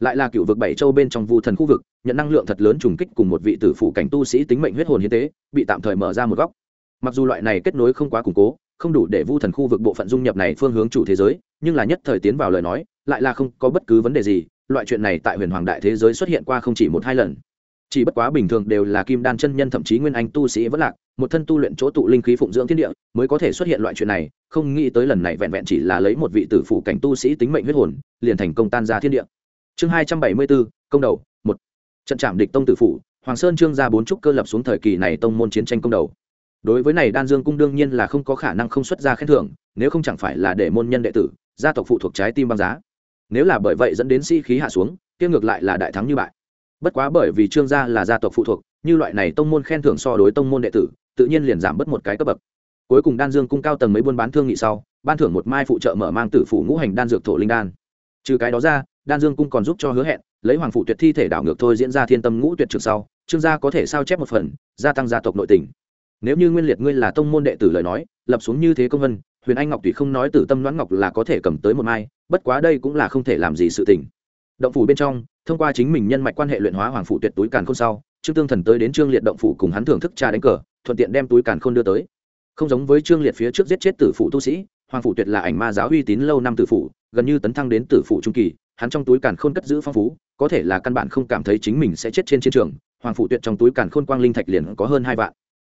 Lại là cựu vực bảy châu bên trong vu thần khu vực, nhận năng lượng thật lớn trùng kích cùng một vị tử phụ cảnh tu sĩ tính mệnh huyết hồn hiến tế, bị tạm thời mở ra một góc. Mặc dù loại này kết nối không quá củng cố, không đủ để vu thần khu vực bộ phận dung nhập này phương hướng chủ thế giới, nhưng là nhất thời tiến vào lời nói, lại là không có bất cứ vấn đề gì, loại chuyện này tại huyền hoàng đại thế giới xuất hiện qua không chỉ một hai lần chỉ bất quá bình thường đều là kim đan chân nhân thậm chí nguyên anh tu sĩ vẫn lạc, một thân tu luyện chỗ tụ linh khí phụng dưỡng thiên địa, mới có thể xuất hiện loại chuyện này, không nghĩ tới lần này vẹn vẹn chỉ là lấy một vị tử phụ cảnh tu sĩ tính mệnh huyết hồn, liền thành công tan ra thiên địa. Chương hai trăm bảy mươi bốn công đầu, một. Trận trạm địch tông tử phụ hoàng sơn trương gia bốn trúc cơ lập xuống thời kỳ này tông môn chiến tranh công đầu. Đối với này đan dương cung đương nhiên là không có khả năng không xuất ra khen thưởng, nếu không chẳng phải là để môn nhân đệ tử, gia tộc phụ thuộc trái tim băng giá. Nếu là bởi vậy dẫn đến sĩ、si、khí hạ xuống, kia ngược lại là đại thắng như bại bất quá bởi vì trương gia là gia tộc phụ thuộc, như loại này tông môn khen thưởng so đối tông môn đệ tử, tự nhiên liền giảm bớt một cái cấp bậc. Cuối cùng đan dương cung cao tầng mấy buôn bán thương nghị sau, ban thưởng một mai phụ trợ mở mang tử phủ ngũ hành đan dược thổ linh đan. Trừ cái đó ra, đan dương cung còn giúp cho hứa hẹn, lấy hoàng phụ tuyệt thi thể đảo ngược thôi diễn ra thiên tâm ngũ tuyệt trường sau, trương gia có thể sao chép một phần, gia tăng gia tộc nội tình. Nếu như nguyên liệt ngươi là tông môn đệ tử lời nói, lập xuống như thế công vân, huyền anh ngọc tùy không nói tử tâm đoán ngọc là có thể cầm tới một mai, bất quá đây cũng là không thể làm gì sự tình. Động phủ bên trong thông qua chính mình nhân mạch quan hệ luyện hóa hoàng phụ tuyệt túi càn khôn sau, trương tương thần tới đến trương liệt động phủ cùng hắn thưởng thức trà đánh cờ, thuận tiện đem túi càn khôn đưa tới. Không giống với trương liệt phía trước giết chết tử phụ tu sĩ, hoàng phụ tuyệt là ảnh ma giáo uy tín lâu năm tử phụ gần như tấn thăng đến tử phụ trung kỳ, hắn trong túi càn khôn cất giữ phong phú, có thể là căn bản không cảm thấy chính mình sẽ chết trên chiến trường, hoàng phụ tuyệt trong túi càn khôn quang linh thạch liền có hơn hai vạn.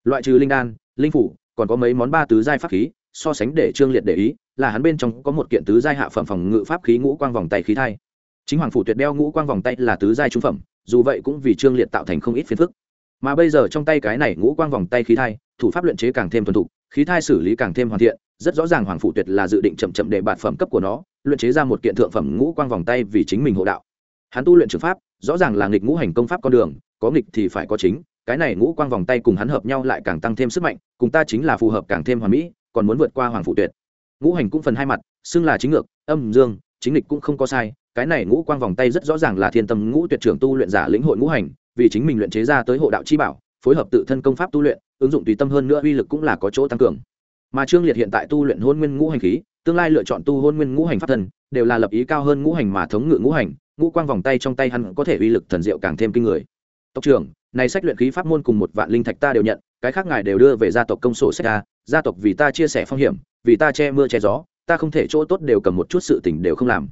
Loại trừ linh đan, linh phủ, còn có mấy món ba tứ giai pháp khí, so sánh để trương liệt để ý, là hắn bên trong có một kiện tứ giai hạ phẩm phòng ngự pháp khí ngũ quang vòng tay khí thai chính hoàng phủ tuyệt đeo ngũ quang vòng tay là tứ giai trung phẩm, dù vậy cũng vì trương liệt tạo thành không ít phiền phức. Mà bây giờ trong tay cái này ngũ quang vòng tay khí thai, thủ pháp luyện chế càng thêm thuần thục, khí thai xử lý càng thêm hoàn thiện, rất rõ ràng hoàng phủ tuyệt là dự định chậm chậm để bạt phẩm cấp của nó, luyện chế ra một kiện thượng phẩm ngũ quang vòng tay vì chính mình hộ đạo. Hắn tu luyện trường pháp, rõ ràng là nghịch ngũ hành công pháp con đường, có nghịch thì phải có chính, cái này ngũ quang vòng tay cùng hắn hợp nhau lại càng tăng thêm sức mạnh, cùng ta chính là phù hợp càng thêm hoàn mỹ, còn muốn vượt qua hoàng phụ tuyệt. Ngũ hành cũng phần hai mặt, xưng là chính ngược, âm dương, chính lịch cũng không có sai cái này ngũ quang vòng tay rất rõ ràng là thiên tâm ngũ tuyệt trưởng tu luyện giả lĩnh hội ngũ hành, vì chính mình luyện chế ra tới hộ đạo chi bảo, phối hợp tự thân công pháp tu luyện, ứng dụng tùy tâm hơn nữa uy lực cũng là có chỗ tăng cường. Mà trương liệt hiện tại tu luyện hôn nguyên ngũ hành khí, tương lai lựa chọn tu hôn nguyên ngũ hành pháp thần đều là lập ý cao hơn ngũ hành mà thống ngự ngũ hành, ngũ quang vòng tay trong tay hắn có thể uy lực thần diệu càng thêm kinh người. Tộc trưởng, này sách luyện khí pháp môn cùng một vạn linh thạch ta đều nhận, cái khác ngài đều đưa về gia tộc công sổ sách ta, gia tộc vì ta chia sẻ phong hiểm, vì ta che mưa che gió, ta không thể chỗ tốt đều cầm một chút sự tình đều không làm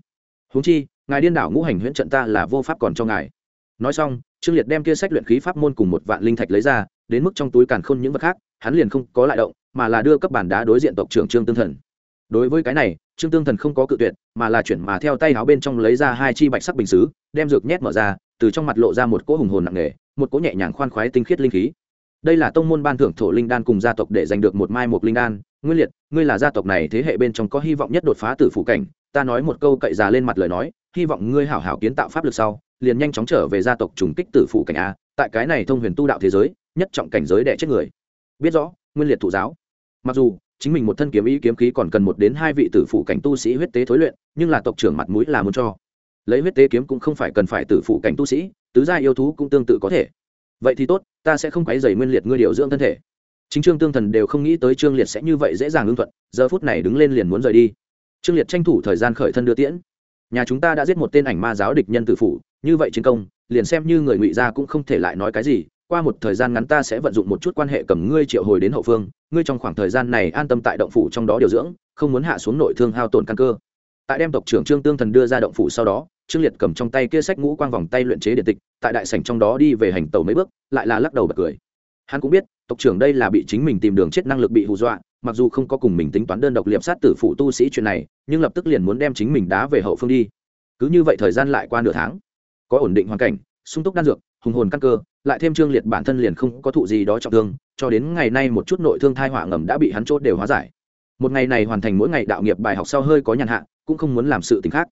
huống chi, ngài điên đảo ngũ hành huyễn trận ta là vô pháp còn cho ngài. Nói xong, trương liệt đem kia sách luyện khí pháp môn cùng một vạn linh thạch lấy ra, đến mức trong túi càn khôn những vật khác, hắn liền không có lại động, mà là đưa cấp bản đá đối diện tộc trưởng trương tương thần. Đối với cái này, trương tương thần không có cự tuyệt, mà là chuyển mà theo tay áo bên trong lấy ra hai chi bạch sắc bình xứ, đem dược nhét mở ra, từ trong mặt lộ ra một cỗ hùng hồn nặng nề, một cỗ nhẹ nhàng khoan khoái tinh khiết linh khí. Đây là tông môn ban thưởng thổ linh đan cùng gia tộc để giành được một mai một linh đan. Nguyên liệt, ngươi là gia tộc này thế hệ bên trong có hy vọng nhất đột phá từ phủ cảnh ta nói một câu cậy già lên mặt lời nói, hy vọng ngươi hảo hảo kiến tạo pháp lực sau, liền nhanh chóng trở về gia tộc trùng kích tử phụ cảnh a, tại cái này thông huyền tu đạo thế giới, nhất trọng cảnh giới đẻ chết người. Biết rõ, nguyên liệt thụ giáo. Mặc dù, chính mình một thân kiếm ý kiếm khí còn cần một đến hai vị tử phụ cảnh tu sĩ huyết tế thối luyện, nhưng là tộc trưởng mặt mũi là muốn cho. Lấy huyết tế kiếm cũng không phải cần phải tử phụ cảnh tu sĩ, tứ gia yêu thú cũng tương tự có thể. Vậy thì tốt, ta sẽ không quấy dày nguyên liệt ngươi điều dưỡng thân thể. Chính trương tương thần đều không nghĩ tới trương liệt sẽ như vậy dễ dàng ưng thuận, giờ phút này đứng lên liền muốn rời đi trương liệt tranh thủ thời gian khởi thân đưa tiễn. Nhà chúng ta đã giết một tên ảnh ma giáo địch nhân tử phủ, như vậy chiến công, liền xem như người ngụy gia cũng không thể lại nói cái gì, qua một thời gian ngắn ta sẽ vận dụng một chút quan hệ cầm ngươi triệu hồi đến hậu phương, ngươi trong khoảng thời gian này an tâm tại động phủ trong đó điều dưỡng, không muốn hạ xuống nội thương hao tổn căn cơ. Tại đem tộc trưởng trương tương thần đưa ra động phủ sau đó, trương liệt cầm trong tay kia sách ngũ quang vòng tay luyện chế điện tịch, tại đại sảnh trong đó đi về hành tàu mấy bước, lại là lắc đầu bật cười. Hắn cũng biết, tộc trưởng đây là bị chính mình tìm đường chết năng lực bị hù dọa mặc dù không có cùng mình tính toán đơn độc liệp sát tử phụ tu sĩ chuyện này, nhưng lập tức liền muốn đem chính mình đá về hậu phương đi. Cứ như vậy thời gian lại qua nửa tháng, có ổn định hoàn cảnh, sung túc đan dược, hùng hồn căn cơ, lại thêm trương liệt bản thân liền không có thụ gì đó trọng thương, cho đến ngày nay một chút nội thương thai họa ngầm đã bị hắn chốt đều hóa giải. Một ngày này hoàn thành mỗi ngày đạo nghiệp bài học sau hơi có nhàn hạ, cũng không muốn làm sự t khác.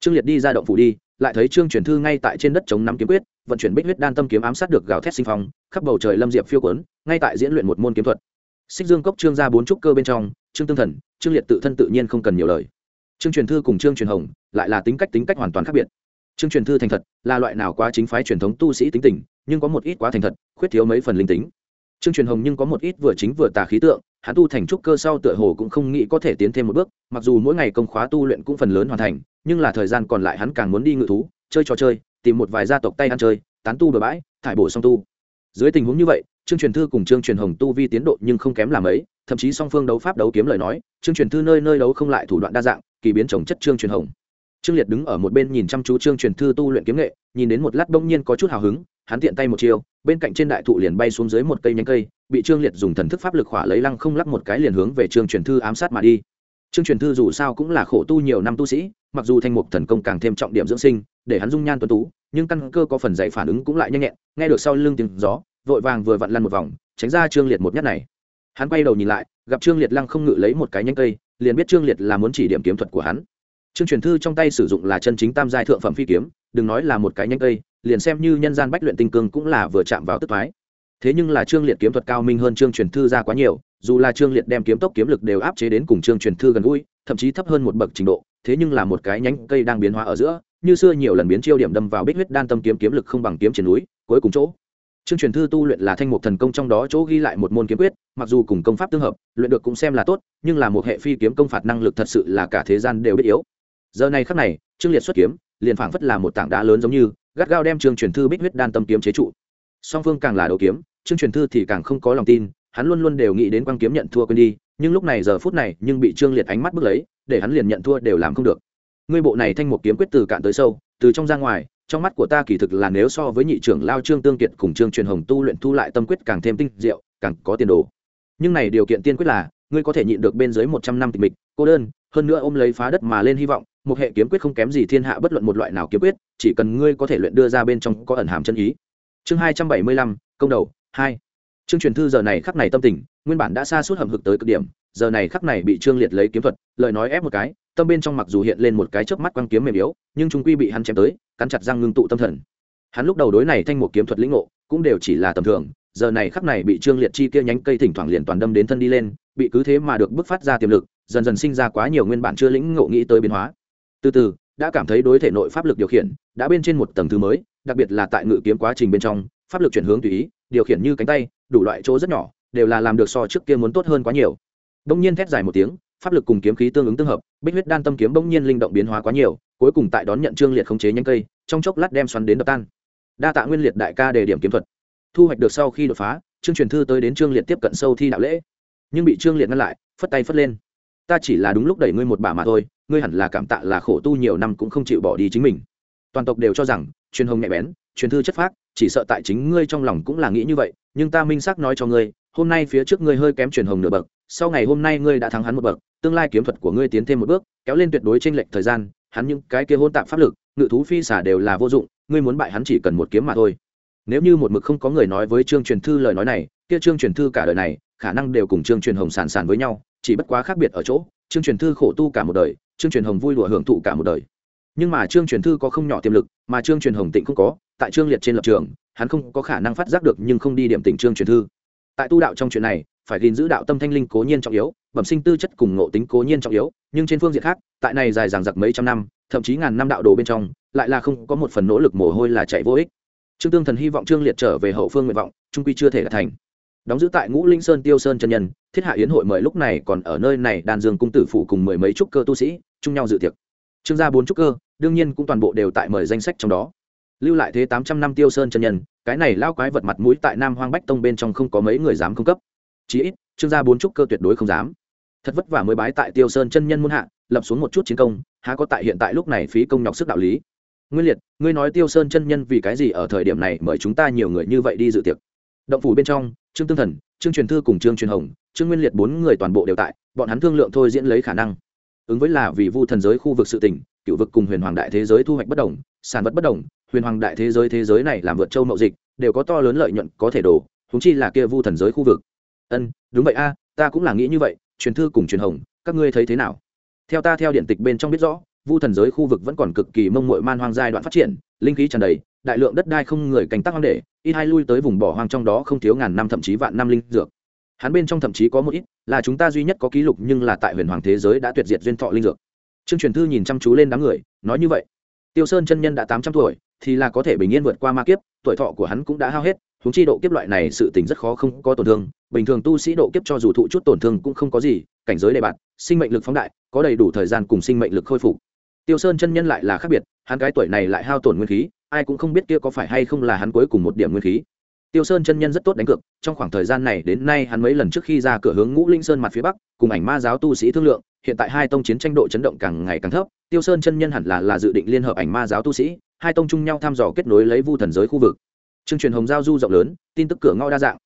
Trương liệt đi ra động phủ đi, lại thấy trương truyền thư ngay tại trên đất chống nắm kiếm quyết, vận chuyển bích huyết đan tâm kiếm ám sát được gào thét sinh phong, khắp bầu trời lâm diệp phiêu quấn, ngay tại diễn luyện một môn kiếm thuật xích dương cốc trương ra bốn trúc cơ bên trong, trương tương thần, trương liệt tự thân tự nhiên không cần nhiều lời. Trương truyền thư cùng trương truyền hồng lại là tính cách tính cách hoàn toàn khác biệt. Trương truyền thư thành thật là loại nào quá chính phái truyền thống tu sĩ tính tình, nhưng có một ít quá thành thật, khuyết thiếu mấy phần linh tính. Trương truyền hồng nhưng có một ít vừa chính vừa tà khí tượng, hắn tu thành trúc cơ sau tựa hồ cũng không nghĩ có thể tiến thêm một bước, mặc dù mỗi ngày công khóa tu luyện cũng phần lớn hoàn thành, nhưng là thời gian còn lại hắn càng muốn đi ngự thú, chơi trò chơi, tìm một vài gia tộc tay ăn chơi, tán tu bừa bãi, thải bổ song tu. Dưới tình huống như vậy trương truyền thư cùng trương truyền hồng tu vi tiến độ nhưng không kém làm ấy, thậm chí song phương đấu pháp đấu kiếm lời nói, trương truyền thư nơi nơi đấu không lại thủ đoạn đa dạng, kỳ biến trồng chất trương truyền hồng. Trương liệt đứng ở một bên nhìn chăm chú trương truyền thư tu luyện kiếm nghệ, nhìn đến một lát bỗng nhiên có chút hào hứng, hắn tiện tay một chiều bên cạnh trên đại thụ liền bay xuống dưới một cây nhánh cây, bị trương liệt dùng thần thức pháp lực khỏa lấy lăng không lắc một cái liền hướng về trương truyền thư ám sát mà đi. Trương truyền thư dù sao cũng là khổ tu nhiều năm tu sĩ, mặc dù thanh mục thần công càng thêm trọng điểm dưỡng sinh, để hắn dung nhan tuấn tú, nhưng căn cơ có phần dạy phản ứng cũng lại nhanh nhẹn, nghe được sau lưng tiếng gió vội vàng vừa vặn lăn một vòng, tránh ra trương liệt một nhát này. Hắn quay đầu nhìn lại, gặp trương liệt lăng không ngự lấy một cái nhánh cây, liền biết trương liệt là muốn chỉ điểm kiếm thuật của hắn. Trương truyền thư trong tay sử dụng là chân chính tam giai thượng phẩm phi kiếm, đừng nói là một cái nhánh cây, liền xem như nhân gian bách luyện tinh cương cũng là vừa chạm vào tức thoái thế nhưng là trương liệt kiếm thuật cao minh hơn trương truyền thư ra quá nhiều, dù là trương liệt đem kiếm tốc kiếm lực đều áp chế đến cùng trương truyền thư gần gũi, thậm chí thấp hơn một bậc trình độ, thế nhưng là một cái nhánh cây đang biến hóa ở giữa, như xưa nhiều lần biến chiêu điểm đâm vào bích huyết đan tâm kiếm kiếm lực không bằng kiếm trên núi, cuối cùng chỗ. Trương truyền thư tu luyện là thanh mục thần công trong đó chỗ ghi lại một môn kiếm quyết, mặc dù cùng công pháp tương hợp, luyện được cũng xem là tốt, nhưng là một hệ phi kiếm công phạt năng lực thật sự là cả thế gian đều biết yếu. Giờ này khắc này, Trương Liệt xuất kiếm, liền phảng phất là một tảng đá lớn giống như, gắt gao đem Trương truyền thư bích huyết đan tâm kiếm chế trụ. Song phương càng là đấu kiếm, Trương truyền thư thì càng không có lòng tin, hắn luôn luôn đều nghĩ đến quang kiếm nhận thua quên đi, nhưng lúc này giờ phút này, nhưng bị Trương Liệt ánh mắt bức lấy, để hắn liền nhận thua đều làm không được. Ngươi bộ này thanh mục kiếm quyết từ cạn tới sâu, từ trong ra ngoài, trong mắt của ta kỳ thực là nếu so với nhị trưởng lao trương tương kiệt cùng trương truyền hồng tu luyện thu lại tâm quyết càng thêm tinh diệu, càng có tiền đồ. Nhưng này điều kiện tiên quyết là, ngươi có thể nhịn được bên dưới một trăm năm tịch mịch, cô đơn, hơn nữa ôm lấy phá đất mà lên hy vọng, một hệ kiếm quyết không kém gì thiên hạ bất luận một loại nào kiếm quyết, chỉ cần ngươi có thể luyện đưa ra bên trong có ẩn hàm chân ý. Chương hai trăm bảy mươi lăm, công đầu, hai. Chương truyền thư giờ này khắc này tâm tình, nguyên bản đã xa suốt hầm hực tới cực điểm, giờ này khắc này bị trương liệt lấy kiếm thuật, lời nói ép một cái tâm bên trong mặc dù hiện lên một cái chớp mắt quăng kiếm mềm yếu, nhưng trung quy bị hắn chém tới, cắn chặt răng ngưng tụ tâm thần. Hắn lúc đầu đối này thanh một kiếm thuật lĩnh ngộ, cũng đều chỉ là tầm thường, giờ này khắc này bị trương liệt chi kia nhánh cây thỉnh thoảng liền toàn đâm đến thân đi lên, bị cứ thế mà được bứt phát ra tiềm lực, dần dần sinh ra quá nhiều nguyên bản chưa lĩnh ngộ nghĩ tới biến hóa. Từ từ, đã cảm thấy đối thể nội pháp lực điều khiển, đã bên trên một tầng thứ mới, đặc biệt là tại ngự kiếm quá trình bên trong, pháp lực chuyển hướng tùy ý, điều khiển như cánh tay, đủ loại chỗ rất nhỏ, đều là làm được so trước kia muốn tốt hơn quá nhiều. Đông nhiên thét dài một tiếng pháp lực cùng kiếm khí tương ứng tương hợp, bích huyết đan tâm kiếm bỗng nhiên linh động biến hóa quá nhiều, cuối cùng tại đón nhận trương liệt khống chế nhanh cây, trong chốc lát đem xoắn đến đập tan. Đa tạ nguyên liệt đại ca đề điểm kiếm thuật. Thu hoạch được sau khi đột phá trương truyền thư tới đến trương liệt tiếp cận sâu thi đạo lễ. Nhưng bị trương liệt ngăn lại, phất tay phất lên. Ta chỉ là đúng lúc đẩy ngươi một bà mà thôi, ngươi hẳn là cảm tạ là khổ tu nhiều năm cũng không chịu bỏ đi chính mình. Toàn tộc đều cho rằng, truyền hồng nhạy bén, truyền thư chất phác, chỉ sợ tại chính ngươi trong lòng cũng là nghĩ như vậy, nhưng ta minh xác nói cho ngươi, hôm nay phía trước ngươi hơi kém truyền hồng nửa bậc sau ngày hôm nay ngươi đã thắng hắn một bậc, tương lai kiếm thuật của ngươi tiến thêm một bước, kéo lên tuyệt đối trên lệch thời gian, hắn những cái kia hôn tạp pháp lực, ngự thú phi xả đều là vô dụng, ngươi muốn bại hắn chỉ cần một kiếm mà thôi. Nếu như một mực không có người nói với trương truyền thư lời nói này, kia trương truyền thư cả đời này, khả năng đều cùng trương truyền hồng sàn sàn với nhau, chỉ bất quá khác biệt ở chỗ, trương truyền thư khổ tu cả một đời, trương truyền hồng vui lụa hưởng thụ cả một đời. Nhưng mà trương truyền thư có không nhỏ tiềm lực, mà trương truyền hồng tịnh không có, tại trương liệt trên lập trường, hắn không có khả năng phát giác được nhưng không đi điểm tỉnh trương truyền thư. Tại tu đạo trong chuyện này phải gìn giữ đạo tâm thanh linh cố nhiên trọng yếu, bẩm sinh tư chất cùng ngộ tính cố nhiên trọng yếu, nhưng trên phương diện khác, tại này dài dằng dặc mấy trăm năm, thậm chí ngàn năm đạo đồ bên trong, lại là không có một phần nỗ lực mồ hôi là chạy vô ích. Trương tương thần hy vọng trương liệt trở về hậu phương nguyện vọng, trung quy chưa thể đạt thành. Đóng giữ tại ngũ linh sơn tiêu sơn chân nhân, thiết hạ yến hội mời lúc này còn ở nơi này đàn dương cung tử phụ cùng mười mấy trúc cơ tu sĩ, chung nhau dự tiệc. Trương gia bốn trúc cơ, đương nhiên cũng toàn bộ đều tại mời danh sách trong đó. Lưu lại thế tám trăm năm tiêu sơn chân nhân, cái này lao quái vật mặt mũi tại nam hoang bách tông bên trong không có mấy người dám cung cấp chí ít, trương gia bốn trúc cơ tuyệt đối không dám. Thật vất vả mới bái tại tiêu sơn chân nhân muôn hạ, lập xuống một chút chiến công, há có tại hiện tại lúc này phí công nhọc sức đạo lý. Nguyên liệt, ngươi nói tiêu sơn chân nhân vì cái gì ở thời điểm này mời chúng ta nhiều người như vậy đi dự tiệc? Động phủ bên trong, trương tương thần, trương truyền thư cùng trương truyền hồng, trương nguyên liệt bốn người toàn bộ đều tại, bọn hắn thương lượng thôi diễn lấy khả năng. Ứng với là vì vu thần giới khu vực sự tỉnh cựu vực cùng huyền hoàng đại thế giới thu hoạch bất đồng, sản vật bất đồng, huyền hoàng đại thế giới thế giới này làm vượt châu mậu dịch, đều có to lớn lợi nhuận có thể đổ húng chi là kia vu thần giới khu vực ân, đúng vậy a, ta cũng là nghĩ như vậy, truyền thư cùng truyền hồng, các ngươi thấy thế nào? Theo ta theo điện tịch bên trong biết rõ, vu thần giới khu vực vẫn còn cực kỳ mông mội man hoang giai đoạn phát triển, linh khí tràn đầy, đại lượng đất đai không người canh tác hoang để, ít hai lui tới vùng bỏ hoang trong đó không thiếu ngàn năm thậm chí vạn năm linh dược. Hắn bên trong thậm chí có một ít, là chúng ta duy nhất có ký lục nhưng là tại huyền hoàng thế giới đã tuyệt diệt duyên thọ linh dược. Trương truyền thư nhìn chăm chú lên đám người, nói như vậy. Tiêu sơn chân nhân đã tám trăm tuổi, thì là có thể bình yên vượt qua ma kiếp, tuổi thọ của hắn cũng đã hao hết húng chi độ kiếp loại này sự tình rất khó không có tổn thương bình thường tu sĩ độ kiếp cho dù thụ chút tổn thương cũng không có gì, cảnh giới đề bạt, sinh mệnh lực phóng đại, có đầy đủ thời gian cùng sinh mệnh lực khôi phục. Tiêu sơn chân nhân lại là khác biệt, hắn cái tuổi này lại hao tổn nguyên khí, ai cũng không biết kia có phải hay không là hắn cuối cùng một điểm nguyên khí. Tiêu sơn chân nhân rất tốt đánh cược, trong khoảng thời gian này đến nay hắn mấy lần trước khi ra cửa hướng ngũ linh sơn mặt phía bắc, cùng ảnh ma giáo tu sĩ thương lượng, hiện tại hai tông chiến tranh độ chấn động càng ngày càng thấp, tiêu sơn chân nhân hẳn là là dự định liên hợp ảnh ma giáo tu sĩ, hai tông chung nhau thăm dò kết nối lấy vu thần giới khu vực. Chương truyền hồng giao du rộng lớn, tin tức cửa ngõ đa dạng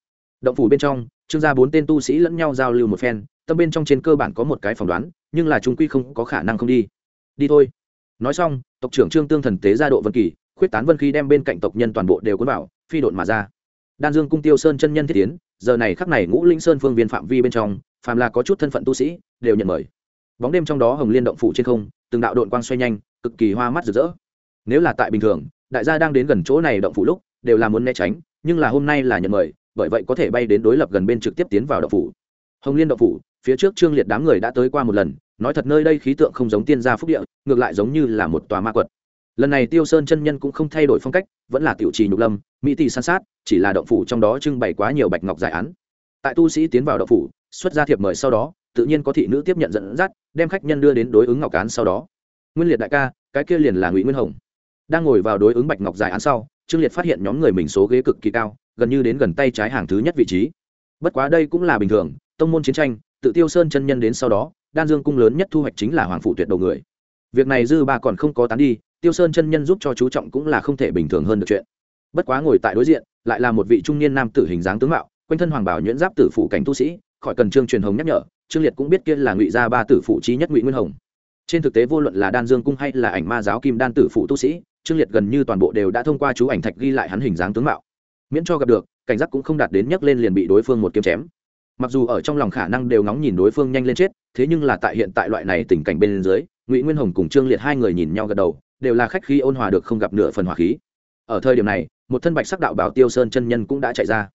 động phủ bên trong, trương gia bốn tên tu sĩ lẫn nhau giao lưu một phen, tâm bên trong trên cơ bản có một cái phỏng đoán, nhưng là chúng quy không có khả năng không đi. Đi thôi. Nói xong, tộc trưởng trương tương thần tế ra độ vân kỳ, khuyết tán vân khí đem bên cạnh tộc nhân toàn bộ đều cuốn vào, phi độn mà ra. Đan dương cung tiêu sơn chân nhân thiết tiến, giờ này khắc này ngũ linh sơn phương viên phạm vi bên trong, phàm là có chút thân phận tu sĩ, đều nhận mời. Bóng đêm trong đó hồng liên động phủ trên không, từng đạo đội quang xoay nhanh, cực kỳ hoa mắt rực rỡ. Nếu là tại bình thường, đại gia đang đến gần chỗ này động phủ lúc, đều là muốn né tránh, nhưng là hôm nay là nhận mời bởi vậy có thể bay đến đối lập gần bên trực tiếp tiến vào đậu phủ. Hồng liên đậu phủ, phía trước trương liệt đám người đã tới qua một lần, nói thật nơi đây khí tượng không giống tiên gia phúc địa, ngược lại giống như là một tòa ma quật. Lần này tiêu sơn chân nhân cũng không thay đổi phong cách, vẫn là tiểu trì nhục lâm, mỹ tỷ san sát, chỉ là động phủ trong đó trưng bày quá nhiều bạch ngọc giải án. Tại tu sĩ tiến vào động phủ, xuất ra thiệp mời sau đó, tự nhiên có thị nữ tiếp nhận dẫn dắt, đem khách nhân đưa đến đối ứng ngọc cán sau đó. Nguyên liệt đại ca, cái kia liền là ngụy nguyên hồng. Đang ngồi vào đối ứng bạch ngọc giải án sau, trương liệt phát hiện nhóm người mình số ghế cực kỳ cao gần như đến gần tay trái hàng thứ nhất vị trí. Bất quá đây cũng là bình thường, tông môn chiến tranh, tự tiêu sơn chân nhân đến sau đó, đan dương cung lớn nhất thu hoạch chính là hoàng phụ tuyệt đầu người. Việc này dư ba còn không có tán đi, tiêu sơn chân nhân giúp cho chú trọng cũng là không thể bình thường hơn được chuyện. Bất quá ngồi tại đối diện, lại là một vị trung niên nam tử hình dáng tướng mạo, quanh thân hoàng bảo nhuyễn giáp tử phủ cảnh tu sĩ, khỏi cần trương truyền hồng nhắc nhở, trương liệt cũng biết kia là ngụy gia ba tử phụ trí nhất ngụy nguyên hồng. Trên thực tế vô luận là đan dương cung hay là ảnh ma giáo kim đan tử phụ tu sĩ, trương liệt gần như toàn bộ đều đã thông qua chú ảnh thạch ghi lại hắn hình dáng tướng mạo miễn cho gặp được, cảnh giác cũng không đạt đến nhấc lên liền bị đối phương một kiếm chém. Mặc dù ở trong lòng khả năng đều ngóng nhìn đối phương nhanh lên chết, thế nhưng là tại hiện tại loại này tình cảnh bên dưới, ngụy nguyên hồng cùng trương liệt hai người nhìn nhau gật đầu, đều là khách khí ôn hòa được không gặp nửa phần hỏa khí. Ở thời điểm này, một thân bạch sắc đạo bảo tiêu sơn chân nhân cũng đã chạy ra.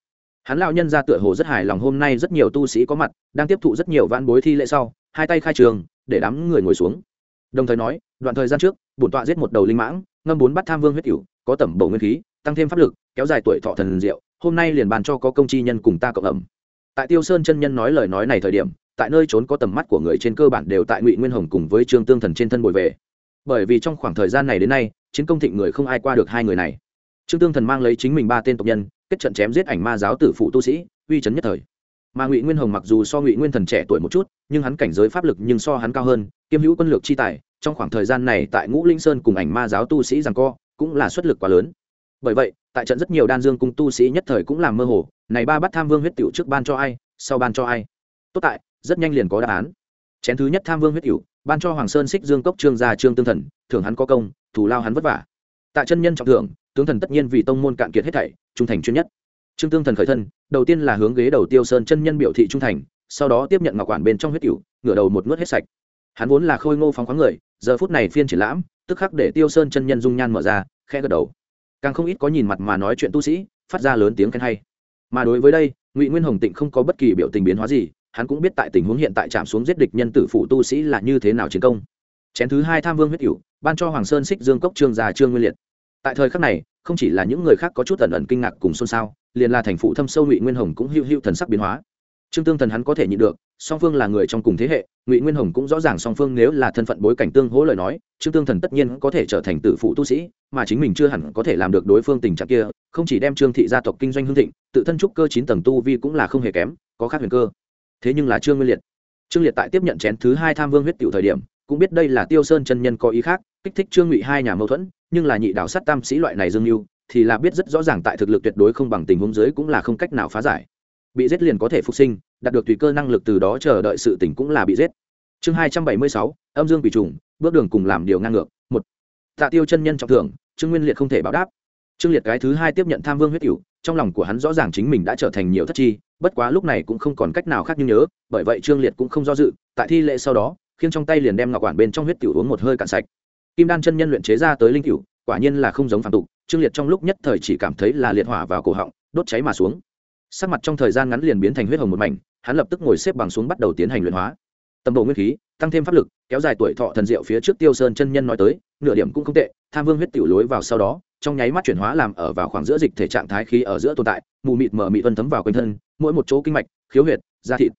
Hắn lão nhân ra tựa hồ rất hài lòng hôm nay rất nhiều tu sĩ có mặt, đang tiếp thụ rất nhiều vãn bối thi lễ sau, hai tay khai trường, để đám người ngồi xuống. Đồng thời nói, đoạn thời gian trước, bổn tọa giết một đầu linh mãng, ngâm bốn bắt tham vương huyết cửu, có tẩm bổ nguyên khí, tăng thêm pháp lực kéo dài tuổi thọ thần diệu, hôm nay liền bàn cho có công chi nhân cùng ta cộng ẩm. Tại tiêu sơn chân nhân nói lời nói này thời điểm, tại nơi trốn có tầm mắt của người trên cơ bản đều tại ngụy nguyên hồng cùng với trương tương thần trên thân bồi về. Bởi vì trong khoảng thời gian này đến nay, chiến công thịnh người không ai qua được hai người này. Trương tương thần mang lấy chính mình ba tên tộc nhân, kết trận chém giết ảnh ma giáo tử phụ tu sĩ, uy chấn nhất thời. Mà ngụy nguyên hồng mặc dù so ngụy nguyên thần trẻ tuổi một chút, nhưng hắn cảnh giới pháp lực nhưng so hắn cao hơn, kiêm hữu quân lược chi tài, trong khoảng thời gian này tại ngũ linh sơn cùng ảnh ma giáo tu sĩ rằng co, cũng là xuất lực quá lớn. Bởi vậy tại trận rất nhiều đan dương cung tu sĩ nhất thời cũng làm mơ hồ, này ba bắt tham vương huyết tiểu trước ban cho ai, sau ban cho ai. Tốt tại, rất nhanh liền có đáp án. Chén thứ nhất tham vương huyết tiểu, ban cho hoàng sơn xích dương cốc trương gia trương tương thần, thưởng hắn có công, thủ lao hắn vất vả. Tại chân nhân trọng thưởng, tướng thần tất nhiên vì tông môn cạn kiệt hết thảy, trung thành chuyên nhất. Trương tương thần khởi thân, đầu tiên là hướng ghế đầu tiêu sơn chân nhân biểu thị trung thành, sau đó tiếp nhận ngọc quản bên trong huyết cửu ngửa đầu một nuốt hết sạch. Hắn vốn là khôi ngô phóng khoáng người, giờ phút này phiên triển lãm, tức khắc để tiêu sơn chân nhân dung nhan mở ra, khẽ gật đầu càng không ít có nhìn mặt mà nói chuyện tu sĩ, phát ra lớn tiếng khen hay. Mà đối với đây, ngụy nguyên hồng tịnh không có bất kỳ biểu tình biến hóa gì, hắn cũng biết tại tình huống hiện tại chạm xuống giết địch nhân tử phụ tu sĩ là như thế nào chiến công. Chén thứ hai tham vương huyết cửu, ban cho hoàng sơn xích dương cốc trương già trương nguyên liệt. Tại thời khắc này, không chỉ là những người khác có chút ẩn ẩn kinh ngạc cùng xôn xao, liền là thành phụ thâm sâu ngụy nguyên hồng cũng hữu hữu thần sắc biến hóa. Trương tương thần hắn có thể nhịn được song phương là người trong cùng thế hệ, ngụy nguyên hồng cũng rõ ràng song phương nếu là thân phận bối cảnh tương hỗ lời nói, trương tương thần tất nhiên có thể trở thành tử phụ tu sĩ, mà chính mình chưa hẳn có thể làm được đối phương tình trạng kia, không chỉ đem trương thị gia tộc kinh doanh hương thịnh, tự thân trúc cơ chín tầng tu vi cũng là không hề kém, có khác huyền cơ. Thế nhưng là trương nguyên liệt. Trương liệt tại tiếp nhận chén thứ hai tham vương huyết tiểu thời điểm, cũng biết đây là tiêu sơn chân nhân có ý khác, kích thích trương ngụy hai nhà mâu thuẫn, nhưng là nhị đạo sát tam sĩ loại này dương mưu, thì là biết rất rõ ràng tại thực lực tuyệt đối không bằng tình huống dưới cũng là không cách nào phá giải bị giết liền có thể phục sinh, đạt được tùy cơ năng lực từ đó chờ đợi sự tỉnh cũng là bị giết. Chương hai trăm bảy mươi sáu, âm dương bị trùng, bước đường cùng làm điều ngang ngược. Một, tạ tiêu chân nhân trọng thưởng, trương nguyên liệt không thể báo đáp. Trương liệt cái thứ hai tiếp nhận tham vương huyết cửu, trong lòng của hắn rõ ràng chính mình đã trở thành nhiều thất chi, bất quá lúc này cũng không còn cách nào khác như nhớ, bởi vậy trương liệt cũng không do dự, tại thi lễ sau đó, khiêng trong tay liền đem ngọc quản bên trong huyết tiểu uống một hơi cạn sạch. Kim đan chân nhân luyện chế ra tới linh cửu, quả nhiên là không giống phản tục, trương liệt trong lúc nhất thời chỉ cảm thấy là liệt hỏa vào cổ họng, đốt cháy mà xuống sắc mặt trong thời gian ngắn liền biến thành huyết hồng một mảnh, hắn lập tức ngồi xếp bằng xuống bắt đầu tiến hành luyện hóa. Tầm độ nguyên khí, tăng thêm pháp lực, kéo dài tuổi thọ thần diệu phía trước tiêu sơn chân nhân nói tới, nửa điểm cũng không tệ, tham vương huyết tiểu lối vào sau đó, trong nháy mắt chuyển hóa làm ở vào khoảng giữa dịch thể trạng thái khí ở giữa tồn tại, mù mịt mở mịt vân thấm vào quanh thân, mỗi một chỗ kinh mạch, khiếu huyệt, da thịt.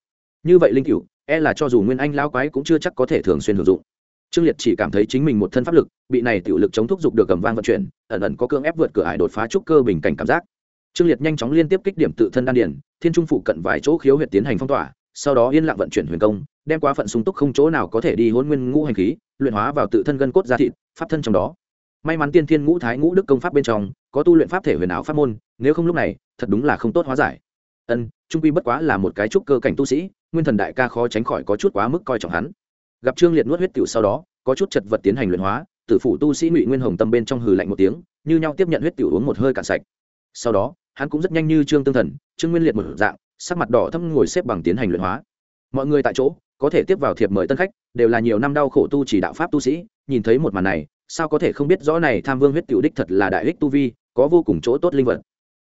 Như vậy linh cửu e là cho dù nguyên anh lao quái cũng chưa chắc có thể thường xuyên sử dụng. Trương liệt chỉ cảm thấy chính mình một thân pháp lực, bị này tiểu lực chống thúc dục được cầm vang vận chuyển, ẩn ẩn có cương ép vượt cửa ải đột phá trúc cơ bình cảnh cảm giác trương liệt nhanh chóng liên tiếp kích điểm tự thân đan điển thiên trung phụ cận vài chỗ khiếu huyệt tiến hành phong tỏa, sau đó yên lặng vận chuyển huyền công, đem quá phận sung túc không chỗ nào có thể đi hôn nguyên ngũ hành khí, luyện hóa vào tự thân gân cốt gia thịt, pháp thân trong đó. May mắn tiên thiên ngũ thái ngũ đức công pháp bên trong, có tu luyện pháp thể huyền ảo pháp môn, nếu không lúc này, thật đúng là không tốt hóa giải. Ân, trung quy bất quá là một cái trúc cơ cảnh tu sĩ, nguyên thần đại ca khó tránh khỏi có chút quá mức coi trọng hắn. Gặp trương liệt nuốt huyết tiểu sau đó, có chút chật vật tiến hành luyện hóa, tử phủ tu sĩ ngụy nguyên hồng tâm bên trong hừ lạnh một tiếng, như nhau tiếp nhận huyết tiểu uống một hơi cạn sạch. Sau đó hắn cũng rất nhanh như trương tương thần, trương nguyên liệt một dạng, sắc mặt đỏ thâm ngồi xếp bằng tiến hành luyện hóa. Mọi người tại chỗ, có thể tiếp vào thiệp mời tân khách, đều là nhiều năm đau khổ tu chỉ đạo pháp tu sĩ, nhìn thấy một màn này, sao có thể không biết rõ này tham vương huyết tiểu đích thật là đại ích tu vi, có vô cùng chỗ tốt linh vật.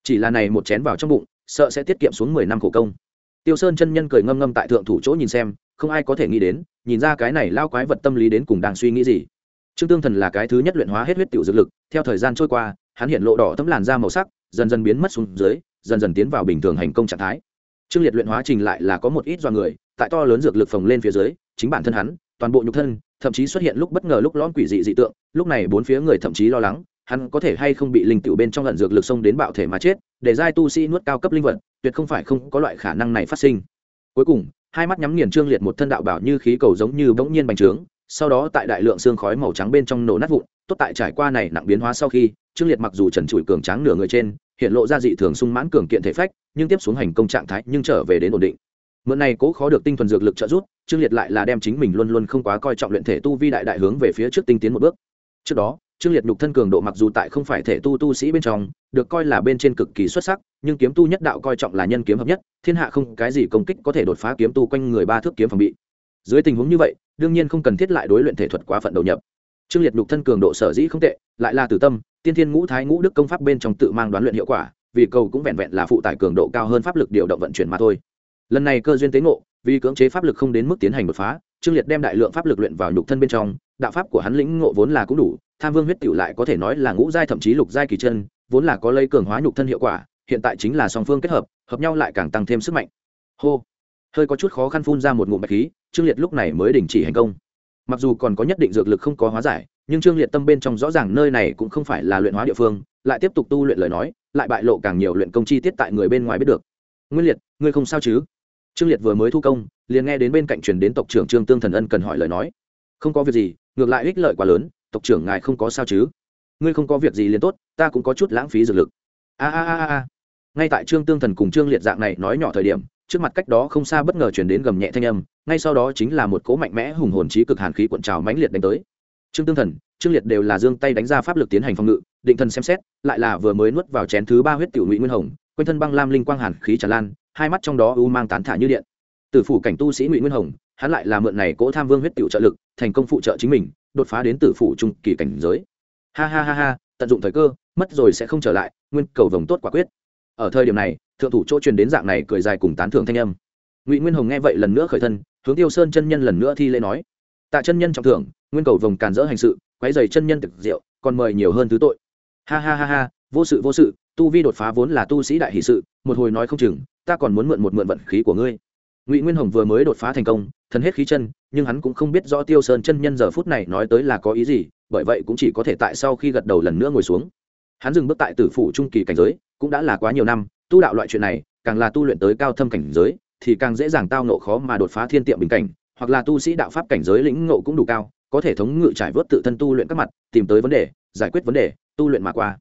Chỉ là này một chén vào trong bụng, sợ sẽ tiết kiệm xuống mười năm khổ công. Tiêu sơn chân nhân cười ngâm ngâm tại thượng thủ chỗ nhìn xem, không ai có thể nghĩ đến, nhìn ra cái này lao quái vật tâm lý đến cùng đang suy nghĩ gì. Trương tương thần là cái thứ nhất luyện hóa hết huyết tiểu dược lực, theo thời gian trôi qua, hắn hiện lộ đỏ tấm làn da màu sắc dần dần biến mất xuống dưới, dần dần tiến vào bình thường hành công trạng thái. Trương liệt luyện hóa trình lại là có một ít do người, tại to lớn dược lực phồng lên phía dưới, chính bản thân hắn, toàn bộ nhục thân, thậm chí xuất hiện lúc bất ngờ lúc lõm quỷ dị dị tượng, lúc này bốn phía người thậm chí lo lắng, hắn có thể hay không bị linh tiểu bên trong lần dược lực xông đến bạo thể mà chết, để giai tu sĩ nuốt cao cấp linh vật, tuyệt không phải không có loại khả năng này phát sinh. Cuối cùng, hai mắt nhắm nghiền trương liệt một thân đạo bảo như khí cầu giống như bỗng nhiên bành trướng, sau đó tại đại lượng xương khói màu trắng bên trong nổ nát vụn, tốt tại trải qua này nặng biến hóa sau khi trương liệt mặc dù trần trụi cường tráng nửa người trên, hiện lộ ra dị thường sung mãn cường kiện thể phách, nhưng tiếp xuống hành công trạng thái nhưng trở về đến ổn định. Mượn này cố khó được tinh thuần dược lực trợ giúp, trương liệt lại là đem chính mình luôn luôn không quá coi trọng luyện thể tu vi đại đại hướng về phía trước tinh tiến một bước. Trước đó, trương liệt nhục thân cường độ mặc dù tại không phải thể tu tu sĩ bên trong, được coi là bên trên cực kỳ xuất sắc, nhưng kiếm tu nhất đạo coi trọng là nhân kiếm hợp nhất, thiên hạ không cái gì công kích có thể đột phá kiếm tu quanh người ba thước kiếm phòng bị. Dưới tình huống như vậy, đương nhiên không cần thiết lại đối luyện thể thuật quá phận đầu nhập trương liệt nhục thân cường độ sở dĩ không tệ, lại là tử tâm, tiên thiên ngũ thái ngũ đức công pháp bên trong tự mang đoán luyện hiệu quả, vì cầu cũng vẹn vẹn là phụ tải cường độ cao hơn pháp lực điều động vận chuyển mà thôi. Lần này cơ duyên tế ngộ, vì cưỡng chế pháp lực không đến mức tiến hành đột phá, trương liệt đem đại lượng pháp lực luyện vào nhục thân bên trong, đạo pháp của hắn lĩnh ngộ vốn là cũng đủ, tham vương huyết tiểu lại có thể nói là ngũ giai thậm chí lục giai kỳ chân, vốn là có lấy cường hóa nhục thân hiệu quả, hiện tại chính là song phương kết hợp hợp nhau lại càng tăng thêm sức mạnh. Hô. Hơi có chút khó khăn phun ra một ngụm bạch khí, trương liệt lúc này mới đình chỉ hành công mặc dù còn có nhất định dược lực không có hóa giải, nhưng trương liệt tâm bên trong rõ ràng nơi này cũng không phải là luyện hóa địa phương, lại tiếp tục tu luyện lời nói, lại bại lộ càng nhiều luyện công chi tiết tại người bên ngoài biết được. Nguyên liệt, ngươi không sao chứ? Trương liệt vừa mới thu công, liền nghe đến bên cạnh truyền đến tộc trưởng trương tương thần ân cần hỏi lời nói. Không có việc gì, ngược lại ích lợi quá lớn, tộc trưởng ngài không có sao chứ? Ngươi không có việc gì liền tốt, ta cũng có chút lãng phí dược lực. A a a a ngay tại trương tương thần cùng trương liệt dạng này nói nhỏ thời điểm, trước mặt cách đó không xa bất ngờ chuyển đến gầm nhẹ thanh âm ngay sau đó chính là một cỗ mạnh mẽ hùng hồn trí cực hàn khí cuộn trào mãnh liệt đánh tới. Trương tương thần, trương liệt đều là giương tay đánh ra pháp lực tiến hành phòng ngự, định thần xem xét, lại là vừa mới nuốt vào chén thứ ba huyết tiểu ngụy nguyên hồng, quanh thân băng lam linh quang hàn khí tràn lan, hai mắt trong đó u mang tán thả như điện. Từ phủ cảnh tu sĩ ngụy nguyên hồng, hắn lại là mượn này cỗ tham vương huyết tiểu trợ lực, thành công phụ trợ chính mình, đột phá đến tử phủ trung kỳ cảnh giới. Ha ha ha ha, tận dụng thời cơ, mất rồi sẽ không trở lại, nguyên cầu vồng tốt quả quyết. Ở thời điểm này, thượng thủ chỗ truyền đến dạng này cười dài cùng tán thưởng thanh âm. Ngụy nguyên hồng nghe vậy lần nữa khởi thân hướng tiêu sơn chân nhân lần nữa thi lễ nói, tạ chân nhân trọng thưởng, nguyên cầu vồng càn dỡ hành sự, quấy dày chân nhân thực diệu, còn mời nhiều hơn thứ tội. Ha ha ha ha, vô sự vô sự, tu vi đột phá vốn là tu sĩ đại hỷ sự, một hồi nói không chừng, ta còn muốn mượn một mượn vận khí của ngươi. Ngụy nguyên hồng vừa mới đột phá thành công, thần hết khí chân, nhưng hắn cũng không biết rõ tiêu sơn chân nhân giờ phút này nói tới là có ý gì, bởi vậy cũng chỉ có thể tại sau khi gật đầu lần nữa ngồi xuống. Hắn dừng bước tại tử phủ trung kỳ cảnh giới, cũng đã là quá nhiều năm, tu đạo loại chuyện này, càng là tu luyện tới cao thâm cảnh giới thì càng dễ dàng tao nộ khó mà đột phá thiên tiệm bình cảnh, hoặc là tu sĩ đạo pháp cảnh giới lĩnh ngộ cũng đủ cao, có thể thống ngự trải vớt tự thân tu luyện các mặt, tìm tới vấn đề, giải quyết vấn đề, tu luyện mà qua.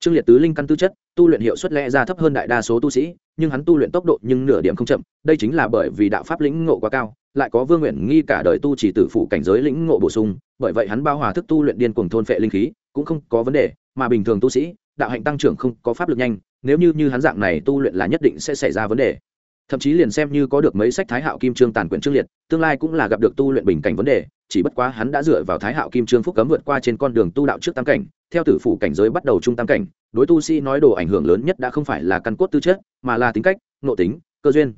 Trương liệt tứ linh căn tư chất, tu luyện hiệu suất lẽ ra thấp hơn đại đa số tu sĩ, nhưng hắn tu luyện tốc độ nhưng nửa điểm không chậm, đây chính là bởi vì đạo pháp lĩnh ngộ quá cao, lại có vương nguyện nghi cả đời tu chỉ tử phụ cảnh giới lĩnh ngộ bổ sung, bởi vậy hắn bao hòa thức tu luyện điên cuồng thôn phệ linh khí, cũng không có vấn đề, mà bình thường tu sĩ, đạo hạnh tăng trưởng không có pháp lực nhanh, nếu như như hắn dạng này tu luyện là nhất định sẽ xảy ra vấn đề thậm chí liền xem như có được mấy sách thái hạo kim trương tàn quyển trương liệt, tương lai cũng là gặp được tu luyện bình cảnh vấn đề, chỉ bất quá hắn đã dựa vào thái hạo kim trương phúc cấm vượt qua trên con đường tu đạo trước tam cảnh, theo tử phủ cảnh giới bắt đầu trung tam cảnh, đối tu sĩ nói đồ ảnh hưởng lớn nhất đã không phải là căn cốt tư chất, mà là tính cách, nội tính, cơ duyên.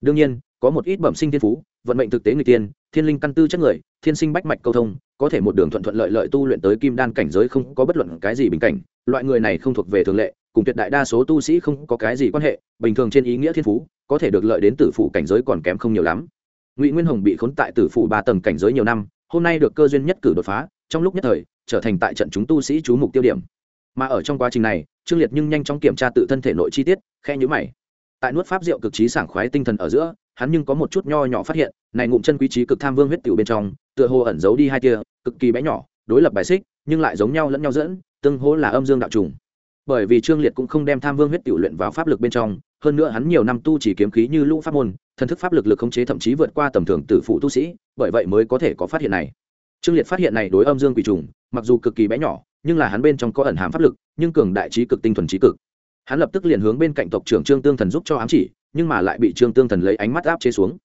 Đương nhiên, có một ít bẩm sinh thiên phú, vận mệnh thực tế người tiên, thiên linh căn tư chất người, thiên sinh bách mạch câu thông, có thể một đường thuận thuận lợi lợi tu luyện tới kim đan cảnh giới không có bất luận cái gì bình cảnh, loại người này không thuộc về thường lệ, cùng tuyệt đại đa số tu sĩ không có cái gì quan hệ, bình thường trên ý nghĩa thiên phú có thể được lợi đến tử phủ cảnh giới còn kém không nhiều lắm. Ngụy nguyên hồng bị khốn tại tử phủ ba tầng cảnh giới nhiều năm, hôm nay được cơ duyên nhất cử đột phá, trong lúc nhất thời, trở thành tại trận chúng tu sĩ chú mục tiêu điểm. Mà ở trong quá trình này, trương liệt nhưng nhanh chóng kiểm tra tự thân thể nội chi tiết khe nhữ mày. Tại nuốt pháp rượu cực trí sảng khoái tinh thần ở giữa, hắn nhưng có một chút nho nhỏ phát hiện, này ngụm chân quý trí cực tham vương huyết tiểu bên trong, tựa hồ ẩn giấu đi hai tia, cực kỳ bé nhỏ, đối lập bài xích, nhưng lại giống nhau lẫn nhau dẫn, tương hỗ là âm dương đạo trùng bởi vì trương liệt cũng không đem tham vương huyết tiểu luyện vào pháp lực bên trong, hơn nữa hắn nhiều năm tu chỉ kiếm khí như lũ pháp môn, thần thức pháp lực lực khống chế thậm chí vượt qua tầm thường tử phụ tu sĩ, bởi vậy mới có thể có phát hiện này. Trương liệt phát hiện này đối âm dương quỷ trùng, mặc dù cực kỳ bé nhỏ, nhưng là hắn bên trong có ẩn hàm pháp lực, nhưng cường đại trí cực tinh thuần trí cực. Hắn lập tức liền hướng bên cạnh tộc trưởng trương tương thần giúp cho ám chỉ, nhưng mà lại bị trương tương thần lấy ánh mắt áp chế xuống.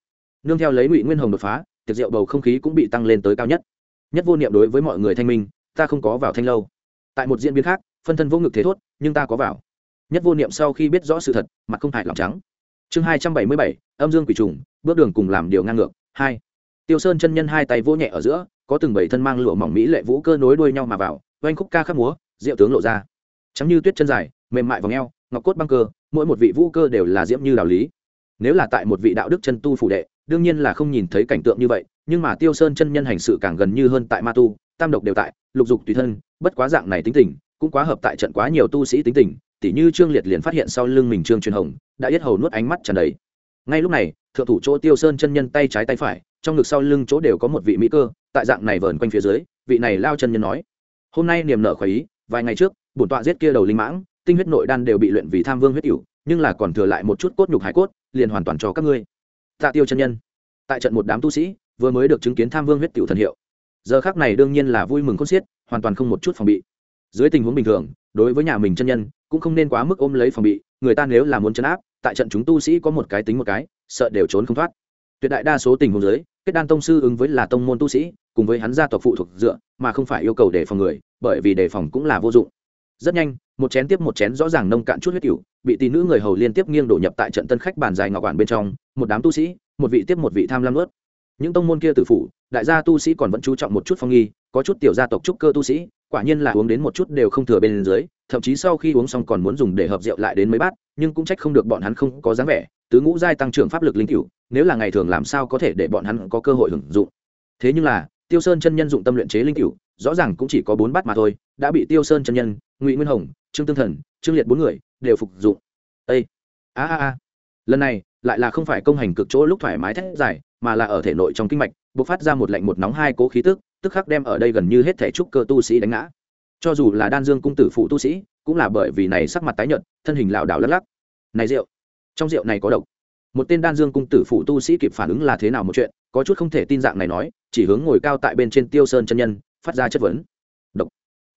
Nương theo lấy ngụy nguyên hồng đột phá, tiệc rượu bầu không khí cũng bị tăng lên tới cao nhất. Nhất vô niệm đối với mọi người thanh minh, ta không có vào thanh lâu. Tại một diễn biến khác phân thân vô ngực thế thốt, nhưng ta có vào. Nhất vô niệm sau khi biết rõ sự thật, mặt không hại lòng trắng. Chương hai trăm bảy mươi bảy, âm dương quỷ trùng, bước đường cùng làm điều ngang ngược, hai. Tiêu sơn chân nhân hai tay vỗ nhẹ ở giữa, có từng bảy thân mang lụa mỏng mỹ lệ vũ cơ nối đuôi nhau mà vào, oanh khúc ca khắc múa, diệu tướng lộ ra. Chấm như tuyết chân dài, mềm mại v ò ngọc cốt băng cơ, mỗi một vị vũ cơ đều là diễm như đạo lý. Nếu là tại một vị đạo đức chân tu phủ đệ, đương nhiên là không nhìn thấy cảnh tượng như vậy, nhưng mà tiêu sơn chân nhân hành sự càng gần như hơn tại ma tu, tam độc đều tại, lục dục tùy thân, bất quá dạng này tính tình cũng quá hợp tại trận quá nhiều tu sĩ tính tình, tỉ như trương liệt liền phát hiện sau lưng mình trương truyền hồng, đã yết hầu nuốt ánh mắt tràn đầy. Ngay lúc này, thượng thủ chỗ tiêu sơn chân nhân tay trái tay phải, trong ngực sau lưng chỗ đều có một vị mỹ cơ, tại dạng này vờn quanh phía dưới, vị này lao chân nhân nói, hôm nay niềm nở khoái ý, vài ngày trước, bổn tọa giết kia đầu linh mãng, tinh huyết nội đan đều bị luyện vì tham vương huyết cửu, nhưng là còn thừa lại một chút cốt nhục hải cốt, liền hoàn toàn cho các ngươi. Tạ tiêu chân nhân, tại trận một đám tu sĩ, vừa mới được chứng kiến tham vương huyết cửu thần hiệu. Giờ khác này đương nhiên là vui mừng khôn xiết, hoàn toàn không một chút phòng bị dưới tình huống bình thường, đối với nhà mình chân nhân, cũng không nên quá mức ôm lấy phòng bị, người ta nếu là muốn chấn áp, tại trận chúng tu sĩ có một cái tính một cái, sợ đều trốn không thoát. Tuyệt đại đa số tình huống dưới, kết đan tông sư ứng với là tông môn tu sĩ, cùng với hắn gia tộc phụ thuộc dựa, mà không phải yêu cầu đề phòng người, bởi vì đề phòng cũng là vô dụng. Rất nhanh, một chén tiếp một chén rõ ràng nông cạn chút huyết cửu bị tỷ nữ người hầu liên tiếp nghiêng đổ nhập tại trận tân khách bàn dài ngọc quản bên trong, một đám tu sĩ, một vị tiếp một vị tham lam ướt những tông môn kia tử phủ, đại gia tu sĩ còn vẫn chú trọng một chút phong nghi, có chút tiểu gia tộc trúc cơ tu sĩ quả nhiên là uống đến một chút đều không thừa bên dưới, thậm chí sau khi uống xong còn muốn dùng để hợp rượu lại đến mấy bát, nhưng cũng trách không được bọn hắn không có dáng vẻ, tứ ngũ giai tăng trưởng pháp lực linh cửu, nếu là ngày thường làm sao có thể để bọn hắn có cơ hội hưởng dụng. Thế nhưng là, tiêu sơn chân nhân dụng tâm luyện chế linh cửu, rõ ràng cũng chỉ có bốn bát mà thôi, đã bị tiêu sơn chân nhân, ngụy nguyên hồng, trương tương thần, trương liệt bốn người đều phục dụng. Ây a a a. Lần này, lại là không phải công hành cực chỗ lúc thoải mái thét dài, mà là ở thể nội trong kinh mạch, bộc phát ra một lạnh một nóng hai cố khí tức tức khắc đem ở đây gần như hết thể trúc cơ tu sĩ đánh ngã. Cho dù là đan dương cung tử phụ tu sĩ, cũng là bởi vì này sắc mặt tái nhợt, thân hình lảo đảo lắc lắc. Này rượu, trong rượu này có độc. Một tên đan dương cung tử phụ tu sĩ kịp phản ứng là thế nào một chuyện, có chút không thể tin dạng này nói, chỉ hướng ngồi cao tại bên trên tiêu sơn chân nhân, phát ra chất vấn. Độc.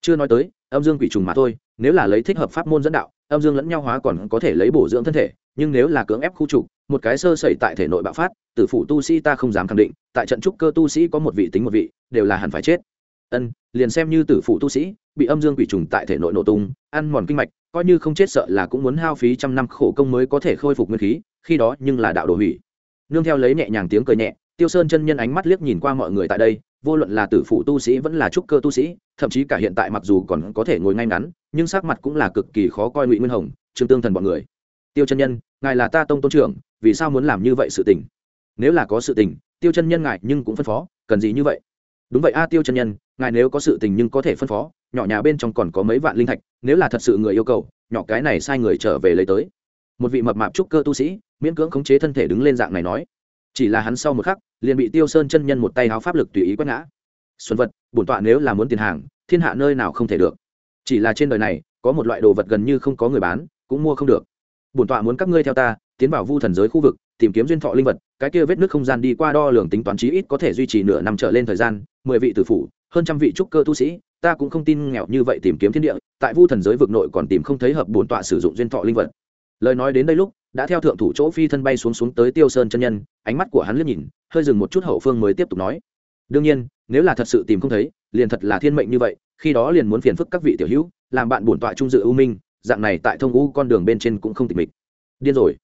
Chưa nói tới, âm dương quỷ trùng mà thôi, nếu là lấy thích hợp pháp môn dẫn đạo, âm dương lẫn nhau hóa còn có thể lấy bổ dưỡng thân thể, nhưng nếu là cưỡng ép khu trục một cái sơ sẩy tại thể nội bạo phát, tử phủ tu sĩ ta không dám khẳng định, tại trận trúc cơ tu sĩ có một vị tính một vị, đều là hẳn phải chết. Ân, liền xem như tử phủ tu sĩ, bị âm dương quỷ trùng tại thể nội nổ tung, ăn mòn kinh mạch, coi như không chết sợ là cũng muốn hao phí trăm năm khổ công mới có thể khôi phục nguyên khí, khi đó nhưng là đạo đồ hủy. Nương theo lấy nhẹ nhàng tiếng cười nhẹ, tiêu sơn chân nhân ánh mắt liếc nhìn qua mọi người tại đây, vô luận là tử phụ tu sĩ vẫn là trúc cơ tu sĩ, thậm chí cả hiện tại mặc dù còn có thể ngồi ngay ngắn, nhưng sắc mặt cũng là cực kỳ khó coi ngụy nguyên hồng, trương tương thần bọn người. Tiêu chân nhân, ngài là ta tông tôn trưởng vì sao muốn làm như vậy sự tình? Nếu là có sự tình, tiêu chân nhân ngài nhưng cũng phân phó, cần gì như vậy? Đúng vậy a, tiêu chân nhân, ngài nếu có sự tình nhưng có thể phân phó, nhỏ nhà bên trong còn có mấy vạn linh thạch, nếu là thật sự người yêu cầu, nhỏ cái này sai người trở về lấy tới. Một vị mập mạp trúc cơ tu sĩ, miễn cưỡng khống chế thân thể đứng lên dạng này nói. Chỉ là hắn sau một khắc, liền bị tiêu sơn chân nhân một tay háo pháp lực tùy ý quét ngã. Xuân vật, bổn tọa nếu là muốn tiền hàng, thiên hạ nơi nào không thể được. Chỉ là trên đời này, có một loại đồ vật gần như không có người bán, cũng mua không được. Bổn tọa muốn các ngươi theo ta tiến vào vu thần giới khu vực, tìm kiếm duyên thọ linh vật, cái kia vết nước không gian đi qua đo lường tính toán chí ít có thể duy trì nửa năm trở lên thời gian, mười vị tử phủ, hơn trăm vị trúc cơ tu sĩ, ta cũng không tin nghèo như vậy tìm kiếm thiên địa, tại vu thần giới vực nội còn tìm không thấy hợp bổn tọa sử dụng duyên thọ linh vật. Lời nói đến đây lúc, đã theo thượng thủ chỗ phi thân bay xuống xuống tới tiêu sơn chân nhân, ánh mắt của hắn liếc nhìn, hơi dừng một chút hậu phương mới tiếp tục nói. Đương nhiên, nếu là thật sự tìm không thấy, liền thật là thiên mệnh như vậy, khi đó liền muốn phiền phức các vị tiểu hữu, làm bạn bổn tọa trung dự ưu minh, dạng này tại thông u con đường bên trên cũng không tịch mịch. Điên rồi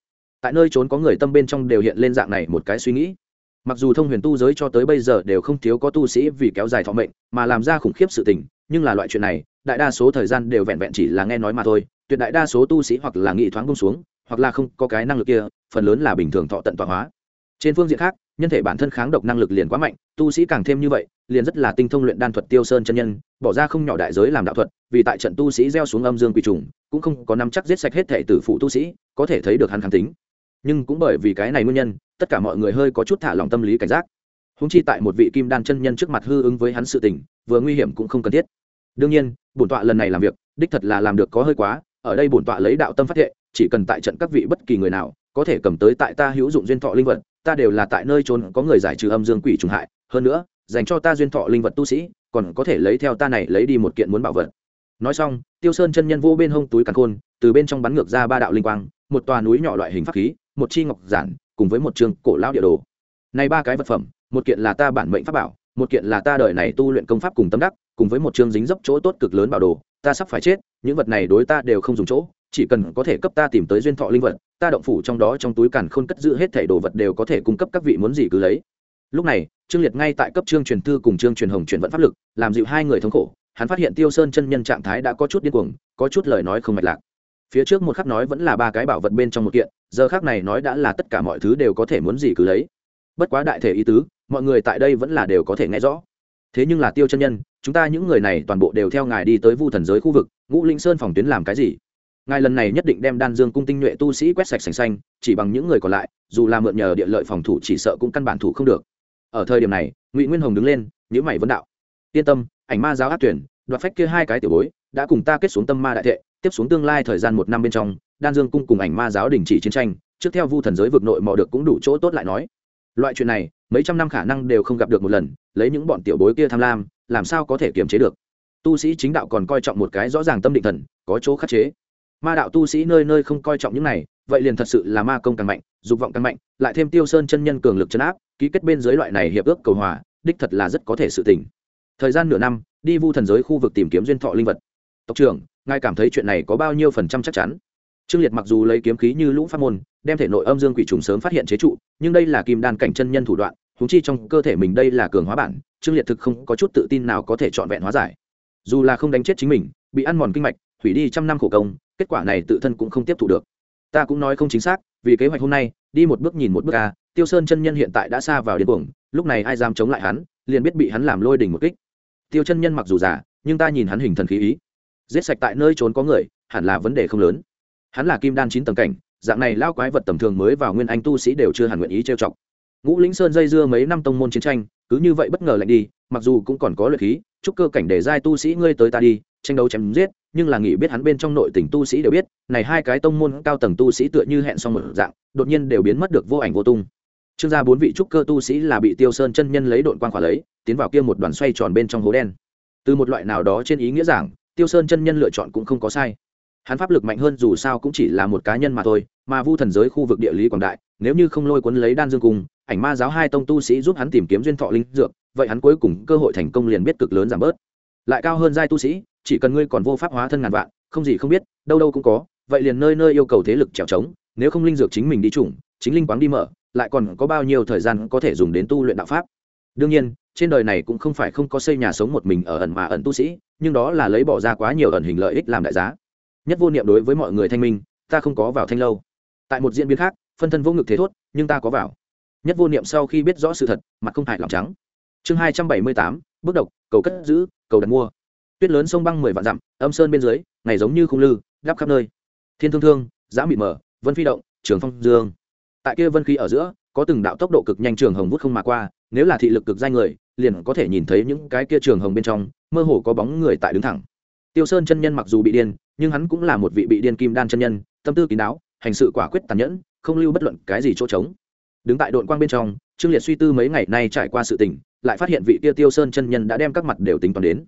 tại nơi trốn có người tâm bên trong đều hiện lên dạng này một cái suy nghĩ. Mặc dù thông huyền tu giới cho tới bây giờ đều không thiếu có tu sĩ vì kéo dài thọ mệnh, mà làm ra khủng khiếp sự tình, nhưng là loại chuyện này, đại đa số thời gian đều vẹn vẹn chỉ là nghe nói mà thôi, tuyệt đại đa số tu sĩ hoặc là nghị thoáng bông xuống, hoặc là không có cái năng lực kia, phần lớn là bình thường thọ tận tọa hóa. Trên phương diện khác, nhân thể bản thân kháng độc năng lực liền quá mạnh, tu sĩ càng thêm như vậy, liền rất là tinh thông luyện đan thuật tiêu sơn chân nhân, bỏ ra không nhỏ đại giới làm đạo thuật, vì tại trận tu sĩ gieo xuống âm dương quỷ trùng, cũng không có nắm chắc giết sạch hết thể tử phụ tu sĩ, có thể thấy được hắn kháng tính nhưng cũng bởi vì cái này nguyên nhân, tất cả mọi người hơi có chút thả lòng tâm lý cảnh giác. Húng chi tại một vị kim đan chân nhân trước mặt hư ứng với hắn sự tình, vừa nguy hiểm cũng không cần thiết. Đương nhiên, bổn tọa lần này làm việc, đích thật là làm được có hơi quá, ở đây bổn tọa lấy đạo tâm phát thệ, chỉ cần tại trận các vị bất kỳ người nào, có thể cầm tới tại ta hữu dụng duyên thọ linh vật, ta đều là tại nơi trốn có người giải trừ âm dương quỷ trùng hại. Hơn nữa, dành cho ta duyên thọ linh vật tu sĩ, còn có thể lấy theo ta này lấy đi một kiện muốn bảo vật. Nói xong, tiêu sơn chân nhân vô bên hông túi càn khôn, từ bên trong bắn ngược ra ba đạo linh quang, một tòa núi nhỏ loại hình pháp khí một chi ngọc giản, cùng với một trường cổ lão địa đồ. Này ba cái vật phẩm, một kiện là ta bản mệnh pháp bảo, một kiện là ta đợi này tu luyện công pháp cùng tâm đắc, cùng với một chương dính dấp chỗ tốt cực lớn bảo đồ, ta sắp phải chết, những vật này đối ta đều không dùng chỗ, chỉ cần có thể cấp ta tìm tới duyên thọ linh vật, ta động phủ trong đó trong túi càn khôn cất giữ hết thảy đồ vật đều có thể cung cấp các vị muốn gì cứ lấy. Lúc này, trương liệt ngay tại cấp trương truyền thư cùng trương truyền hồng chuyển vận pháp lực, làm dịu hai người thống khổ, hắn phát hiện tiêu sơn chân nhân trạng thái đã có chút điên cuồng, có chút lời nói không mạch lạc phía trước một khắc nói vẫn là ba cái bảo vật bên trong một kiện, giờ khác này nói đã là tất cả mọi thứ đều có thể muốn gì cứ lấy. Bất quá đại thể ý tứ, mọi người tại đây vẫn là đều có thể nghe rõ. Thế nhưng là tiêu chân nhân, chúng ta những người này toàn bộ đều theo ngài đi tới vu thần giới khu vực, ngũ linh sơn phòng tuyến làm cái gì? Ngài lần này nhất định đem đan dương cung tinh nhuệ tu sĩ quét sạch sành xanh, chỉ bằng những người còn lại, dù là mượn nhờ địa lợi phòng thủ chỉ sợ cũng căn bản thủ không được. Ở thời điểm này, ngụy nguyên hồng đứng lên nhữ mày vấn đạo. Yên tâm, ảnh ma giáo áp tuyển, đoạt phách kia hai cái tiểu bối đã cùng ta kết xuống tâm ma đại thệ, tiếp xuống tương lai thời gian một năm bên trong, đan dương cung cùng ảnh ma giáo đình chỉ chiến tranh, trước theo vu thần giới vực nội mò được cũng đủ chỗ tốt lại nói. Loại chuyện này, mấy trăm năm khả năng đều không gặp được một lần, lấy những bọn tiểu bối kia tham lam, làm sao có thể kiềm chế được? Tu sĩ chính đạo còn coi trọng một cái rõ ràng tâm định thần, có chỗ khắc chế. Ma đạo tu sĩ nơi nơi không coi trọng những này, vậy liền thật sự là ma công càng mạnh, dục vọng càng mạnh, lại thêm tiêu sơn chân nhân cường lực chấn áp, ký kết bên dưới loại này hiệp ước cầu hòa, đích thật là rất có thể sự tỉnh thời gian nửa năm, đi vu thần giới khu vực tìm kiếm duyên thọ linh vật tộc trưởng, ngài cảm thấy chuyện này có bao nhiêu phần trăm chắc chắn? Trương liệt mặc dù lấy kiếm khí như lũ pháp môn, đem thể nội âm dương quỷ trùng sớm phát hiện chế trụ, nhưng đây là kim đan cảnh chân nhân thủ đoạn húng chi trong cơ thể mình đây là cường hóa bản, trương liệt thực không có chút tự tin nào có thể trọn vẹn hóa giải. Dù là không đánh chết chính mình, bị ăn mòn kinh mạch, hủy đi trăm năm khổ công, kết quả này tự thân cũng không tiếp thu được. Ta cũng nói không chính xác, vì kế hoạch hôm nay, đi một bước nhìn một bước ca. tiêu sơn chân nhân hiện tại đã xa vào điên cuồng, lúc này ai dám chống lại hắn, liền biết bị hắn làm lôi đỉnh một kích. Tiêu chân nhân mặc dù giả nhưng ta nhìn hắn hình thần khí ý giết sạch tại nơi trốn có người, hẳn là vấn đề không lớn. Hắn là kim đan chín tầng cảnh, dạng này lao quái vật tầm thường mới vào nguyên anh tu sĩ đều chưa hẳn nguyện ý trêu chọc. Ngũ lĩnh sơn dây dưa mấy năm tông môn chiến tranh, cứ như vậy bất ngờ lạnh đi, mặc dù cũng còn có lợi khí, chúc cơ cảnh để giai tu sĩ ngươi tới ta đi, tranh đấu chém giết, nhưng là nghĩ biết hắn bên trong nội tỉnh tu sĩ đều biết, này hai cái tông môn cao tầng tu sĩ tựa như hẹn xong một dạng, đột nhiên đều biến mất được vô ảnh vô tung. Trương gia bốn vị trúc cơ tu sĩ là bị tiêu sơn chân nhân lấy đội quan khỏa lấy, tiến vào kia một đoàn xoay tròn bên trong hố đen. Từ một loại nào đó trên ý nghĩa giảng tiêu sơn chân nhân lựa chọn cũng không có sai. Hắn pháp lực mạnh hơn dù sao cũng chỉ là một cá nhân mà thôi, mà vu thần giới khu vực địa lý quảng đại, nếu như không lôi cuốn lấy đan dương cùng, ảnh ma giáo hai tông tu sĩ giúp hắn tìm kiếm duyên thọ linh dược, vậy hắn cuối cùng cơ hội thành công liền biết cực lớn giảm bớt. Lại cao hơn giai tu sĩ, chỉ cần ngươi còn vô pháp hóa thân ngàn vạn, không gì không biết, đâu đâu cũng có, vậy liền nơi nơi yêu cầu thế lực trèo trống, nếu không linh dược chính mình đi chủng, chính linh quáng đi mở, lại còn có bao nhiêu thời gian có thể dùng đến tu luyện đạo pháp. Đương nhiên trên đời này cũng không phải không có xây nhà sống một mình ở ẩn mà ẩn tu sĩ, nhưng đó là lấy bỏ ra quá nhiều ẩn hình lợi ích làm đại giá. Nhất vô niệm đối với mọi người thanh minh, ta không có vào thanh lâu. Tại một diễn biến khác, phân thân vô ngực thế thốt, nhưng ta có vào. Nhất vô niệm sau khi biết rõ sự thật, mặt không hại lòng trắng. Chương hai trăm bảy mươi tám, bước độc, cầu cất giữ, cầu đặt mua. Tuyết lớn sông băng mười vạn dặm, âm sơn bên dưới, ngày giống như khung lư gắp khắp nơi. Thiên thương thương giã mịt mờ, vân phi động, trường phong dương. Tại kia vân khí ở giữa, có từng đạo tốc độ cực nhanh trường hồng vút không mà qua, nếu là thị lực cực danh người liền có thể nhìn thấy những cái kia trường hồng bên trong, mơ hồ có bóng người tại đứng thẳng. Tiêu sơn chân nhân mặc dù bị điên, nhưng hắn cũng là một vị bị điên kim đan chân nhân, tâm tư kín đáo, hành sự quả quyết tàn nhẫn, không lưu bất luận cái gì chỗ trống. Đứng tại đội quang bên trong, trương liệt suy tư mấy ngày nay trải qua sự tình, lại phát hiện vị kia tiêu sơn chân nhân đã đem các mặt đều tính toán đến.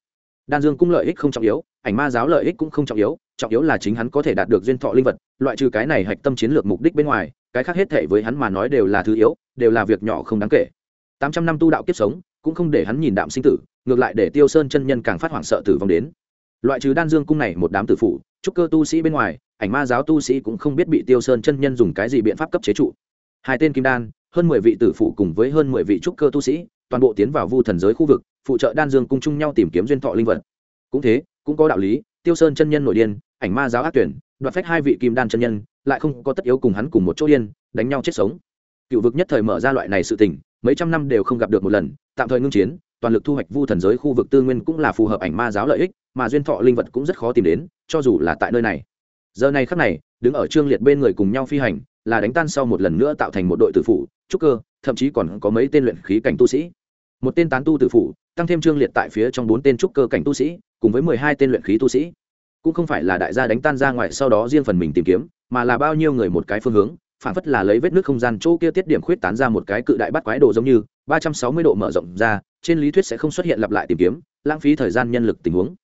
Đan dương cung lợi ích không trọng yếu, ảnh ma giáo lợi ích cũng không trọng yếu trọng yếu là chính hắn có thể đạt được duyên thọ linh vật, loại trừ cái này hạch tâm chiến lược mục đích bên ngoài, cái khác hết thể với hắn mà nói đều là thứ yếu, đều là việc nhỏ không đáng kể. Tám trăm năm tu đạo kiếp sống cũng không để hắn nhìn đạm sinh tử, ngược lại để tiêu sơn chân nhân càng phát hoảng sợ tử vong đến. Loại trừ đan dương cung này một đám tử phụ trúc cơ tu sĩ bên ngoài, ảnh ma giáo tu sĩ cũng không biết bị tiêu sơn chân nhân dùng cái gì biện pháp cấp chế trụ. Hai tên kim đan, hơn mười vị tử phụ cùng với hơn mười vị trúc cơ tu sĩ, toàn bộ tiến vào vu thần giới khu vực, phụ trợ đan dương cung chung nhau tìm kiếm duyên thọ linh vật. Cũng thế, cũng có đạo lý, tiêu sơn chân nhân nội điên, ảnh ma giáo ác tuyển, đoạt phách hai vị kim đan chân nhân, lại không có tất yếu cùng hắn cùng một chỗ điên, đánh nhau chết sống. Cựu vực nhất thời mở ra loại này sự tình mấy trăm năm đều không gặp được một lần, tạm thời ngưng chiến, toàn lực thu hoạch vu thần giới khu vực tư nguyên cũng là phù hợp ảnh ma giáo lợi ích, mà duyên thọ linh vật cũng rất khó tìm đến, cho dù là tại nơi này. Giờ này khắc này, đứng ở trương liệt bên người cùng nhau phi hành, là đánh tan sau một lần nữa tạo thành một đội tử phủ, trúc cơ, thậm chí còn có mấy tên luyện khí cảnh tu sĩ. Một tên tán tu tử phủ, tăng thêm trương liệt tại phía trong bốn tên trúc cơ cảnh tu sĩ, cùng với mười hai tên luyện khí tu sĩ. Cũng không phải là đại gia đánh tan ra ngoài sau đó riêng phần mình tìm kiếm, mà là bao nhiêu người một cái phương hướng phản phất là lấy vết nước không gian chỗ kia tiết điểm khuyết tán ra một cái cự đại bắt quái đồ giống như, ba trăm sáu mươi độ mở rộng ra, trên lý thuyết sẽ không xuất hiện lặp lại tìm kiếm, lãng phí thời gian nhân lực tình huống.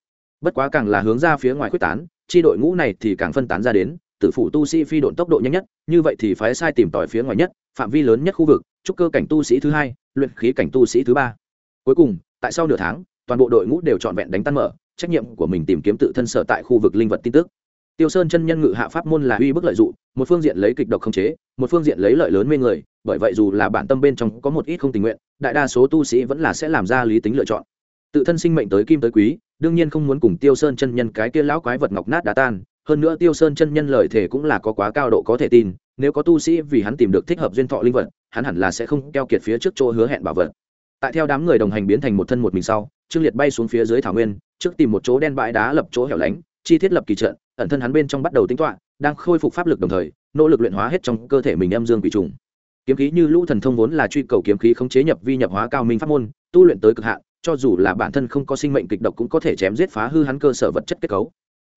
Bất quá càng là hướng ra phía ngoài khuyết tán, chi đội ngũ này thì càng phân tán ra đến tự phủ tu sĩ phi độn tốc độ nhanh nhất, như vậy thì phái sai tìm tòi phía ngoài nhất, phạm vi lớn nhất khu vực, trúc cơ cảnh tu sĩ thứ hai, luyện khí cảnh tu sĩ thứ ba. Cuối cùng, tại sau nửa tháng, toàn bộ đội ngũ đều trọn vẹn đánh tan mở, trách nhiệm của mình tìm kiếm tự thân sở tại khu vực linh vật tin tức tiêu sơn chân nhân ngự hạ pháp môn là uy bức lợi dụng một phương diện lấy kịch độc không chế, một phương diện lấy lợi lớn mê người, bởi vậy dù là bản tâm bên trong có một ít không tình nguyện, đại đa số tu sĩ vẫn là sẽ làm ra lý tính lựa chọn. Tự thân sinh mệnh tới kim tới quý, đương nhiên không muốn cùng tiêu sơn chân nhân cái kia lão quái vật ngọc nát đá tan, hơn nữa tiêu sơn chân nhân lời thể cũng là có quá cao độ có thể tin, nếu có tu sĩ vì hắn tìm được thích hợp duyên thọ linh vật, hắn hẳn là sẽ không keo kiệt phía trước chỗ hứa hẹn bảo vật. Tại theo đám người đồng hành biến thành một thân một mình sau, trương liệt bay xuống phía dưới thảo nguyên, trước tìm một chỗ đen bãi đá lập chỗ hẻo lánh, chi thiết lập kỳ trận ẩn thân hắn bên trong bắt đầu tính toạ, đang khôi phục pháp lực đồng thời, nỗ lực luyện hóa hết trong cơ thể mình âm dương quỷ trùng. Kiếm khí như lũ thần thông vốn là truy cầu kiếm khí khống chế nhập vi nhập hóa cao minh pháp môn, tu luyện tới cực hạn, cho dù là bản thân không có sinh mệnh kịch độc cũng có thể chém giết phá hư hắn cơ sở vật chất kết cấu.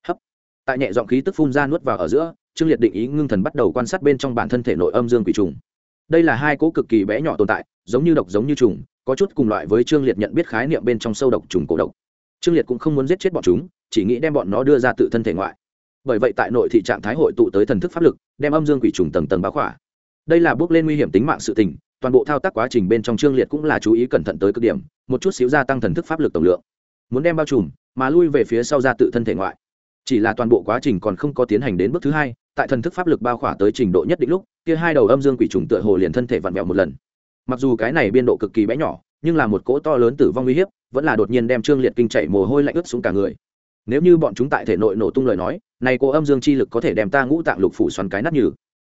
Hấp. Tại nhẹ giọng khí tức phun ra nuốt vào ở giữa, trương liệt định ý ngưng thần bắt đầu quan sát bên trong bản thân thể nội âm dương quỷ trùng. Đây là hai cỗ cực kỳ bé nhỏ tồn tại, giống như độc giống như trùng, có chút cùng loại với trương liệt nhận biết khái niệm bên trong sâu độc trùng cổ độc. Trương liệt cũng không muốn giết chết bọn chúng, chỉ nghĩ đem bọn nó đưa ra tự thân thể ngoại bởi vậy tại nội thị trạng thái hội tụ tới thần thức pháp lực, đem âm dương quỷ trùng tầng tầng báo khỏa. Đây là bước lên nguy hiểm tính mạng sự tình, toàn bộ thao tác quá trình bên trong trương liệt cũng là chú ý cẩn thận tới cực điểm, một chút xíu gia tăng thần thức pháp lực tổng lượng. Muốn đem bao trùm, mà lui về phía sau ra tự thân thể ngoại. Chỉ là toàn bộ quá trình còn không có tiến hành đến bước thứ hai, tại thần thức pháp lực bao khỏa tới trình độ nhất định lúc, kia hai đầu âm dương quỷ trùng tựa hồ liền thân thể vặn vẹo một lần. Mặc dù cái này biên độ cực kỳ bé nhỏ, nhưng là một cỗ to lớn tử vong uy hiếp, vẫn là đột nhiên đem trương liệt kinh chạy mồ hôi lạnh ướt xuống cả người nếu như bọn chúng tại thể nội nổ tung lời nói, này cô âm dương chi lực có thể đem ta ngũ tạng lục phủ xoắn cái nát nhừ.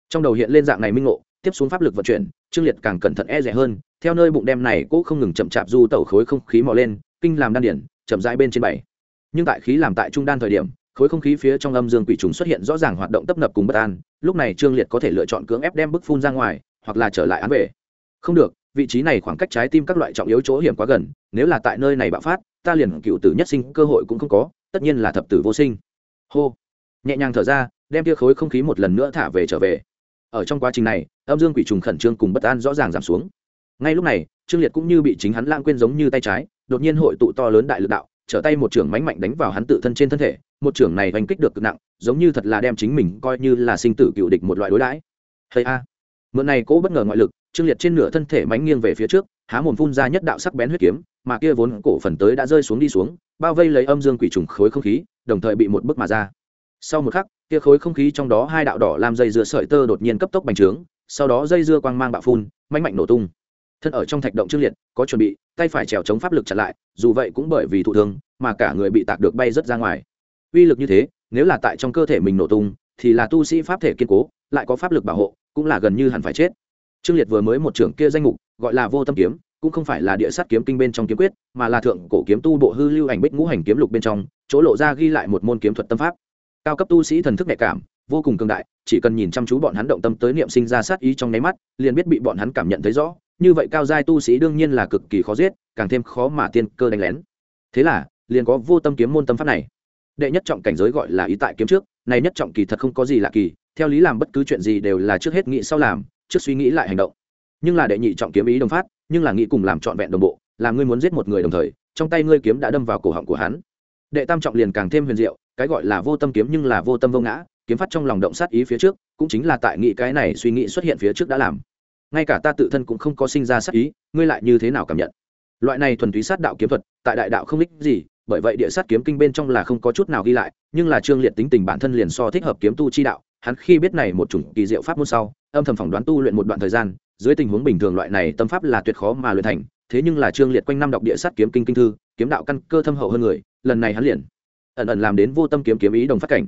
Trong đầu hiện lên dạng này minh ngộ, tiếp xuống pháp lực vận chuyển, trương liệt càng cẩn thận e rẻ hơn, theo nơi bụng đem này cỗ không ngừng chậm chạp du tẩu khối không khí mò lên, kinh làm đan điển, chậm rãi bên trên bảy. Nhưng tại khí làm tại trung đan thời điểm, khối không khí phía trong âm dương quỷ trùng xuất hiện rõ ràng hoạt động tấp nập cùng bất an, lúc này trương liệt có thể lựa chọn cưỡng ép đem bức phun ra ngoài, hoặc là trở lại án về không được, vị trí này khoảng cách trái tim các loại trọng yếu chỗ hiểm quá gần nếu là tại nơi này bạo phát, ta liền cựu tử nhất sinh cơ hội cũng không có, tất nhiên là thập tử vô sinh. Hô. Nhẹ nhàng thở ra, đem tia khối không khí một lần nữa thả về trở về. Ở trong quá trình này, âm dương quỷ trùng khẩn trương cùng bất an rõ ràng giảm xuống. Ngay lúc này, trương liệt cũng như bị chính hắn lãng quên giống như tay trái, đột nhiên hội tụ to lớn đại lực đạo, trở tay một trưởng mánh mạnh đánh vào hắn tự thân trên thân thể, một trưởng này oanh kích được cực nặng, giống như thật là đem chính mình coi như là sinh tử cựu địch một loại đối đãi. Hay a. Mượn này cố bất ngờ ngoại lực, trương liệt trên nửa thân thể mánh nghiêng về phía trước, há mồm phun ra nhất đạo sắc bén huyết kiếm mà kia vốn cổ phần tới đã rơi xuống đi xuống, bao vây lấy âm dương quỷ trùng khối không khí, đồng thời bị một bức mà ra. Sau một khắc, kia khối không khí trong đó hai đạo đỏ làm dây dưa sợi tơ đột nhiên cấp tốc bành trướng, sau đó dây dưa quang mang bạo phun manh mạnh nổ tung. Thân ở trong thạch động trương liệt, có chuẩn bị, tay phải trèo chống pháp lực chặn lại, dù vậy cũng bởi vì thụ thương, mà cả người bị tạc được bay rất ra ngoài. Uy lực như thế, nếu là tại trong cơ thể mình nổ tung, thì là tu sĩ pháp thể kiên cố, lại có pháp lực bảo hộ, cũng là gần như hẳn phải chết. Trương liệt vừa mới một trưởng kia danh mục, gọi là vô tâm kiếm cũng không phải là địa sát kiếm kinh bên trong kiếm quyết, mà là thượng cổ kiếm tu bộ hư lưu ảnh bích ngũ hành kiếm lục bên trong, chỗ lộ ra ghi lại một môn kiếm thuật tâm pháp. Cao cấp tu sĩ thần thức nhạy cảm, vô cùng cường đại, chỉ cần nhìn chăm chú bọn hắn động tâm tới niệm sinh ra sát ý trong nháy mắt, liền biết bị bọn hắn cảm nhận thấy rõ. Như vậy cao giai tu sĩ đương nhiên là cực kỳ khó giết, càng thêm khó mà tiên cơ đánh lén. Thế là, liền có vô tâm kiếm môn tâm pháp này. Đệ nhất trọng cảnh giới gọi là ý tại kiếm trước, này nhất trọng kỳ thật không có gì lạ kỳ, theo lý làm bất cứ chuyện gì đều là trước hết nghĩ sau làm, trước suy nghĩ lại hành động. Nhưng là đệ nhị trọng kiếm ý đồng phát nhưng là nghĩ cùng làm trọn vẹn đồng bộ, là ngươi muốn giết một người đồng thời, trong tay ngươi kiếm đã đâm vào cổ họng của hắn. Đệ tam trọng liền càng thêm huyền diệu, cái gọi là vô tâm kiếm nhưng là vô tâm vô ngã, kiếm phát trong lòng động sát ý phía trước, cũng chính là tại nghĩ cái này suy nghĩ xuất hiện phía trước đã làm. Ngay cả ta tự thân cũng không có sinh ra sát ý, ngươi lại như thế nào cảm nhận? Loại này thuần túy sát đạo kiếm thuật, tại đại đạo không ích gì, bởi vậy địa sát kiếm kinh bên trong là không có chút nào ghi lại, nhưng là trương liệt tính tình bản thân liền so thích hợp kiếm tu chi đạo, hắn khi biết này một chủng kỳ diệu pháp môn sau, âm thầm phỏng đoán tu luyện một đoạn thời gian dưới tình huống bình thường loại này, tâm pháp là tuyệt khó mà luyện thành, thế nhưng là trương liệt quanh năm đọc địa sát kiếm kinh kinh thư, kiếm đạo căn cơ thâm hậu hơn người, lần này hắn liền ẩn ẩn làm đến vô tâm kiếm kiếm ý đồng phát cảnh.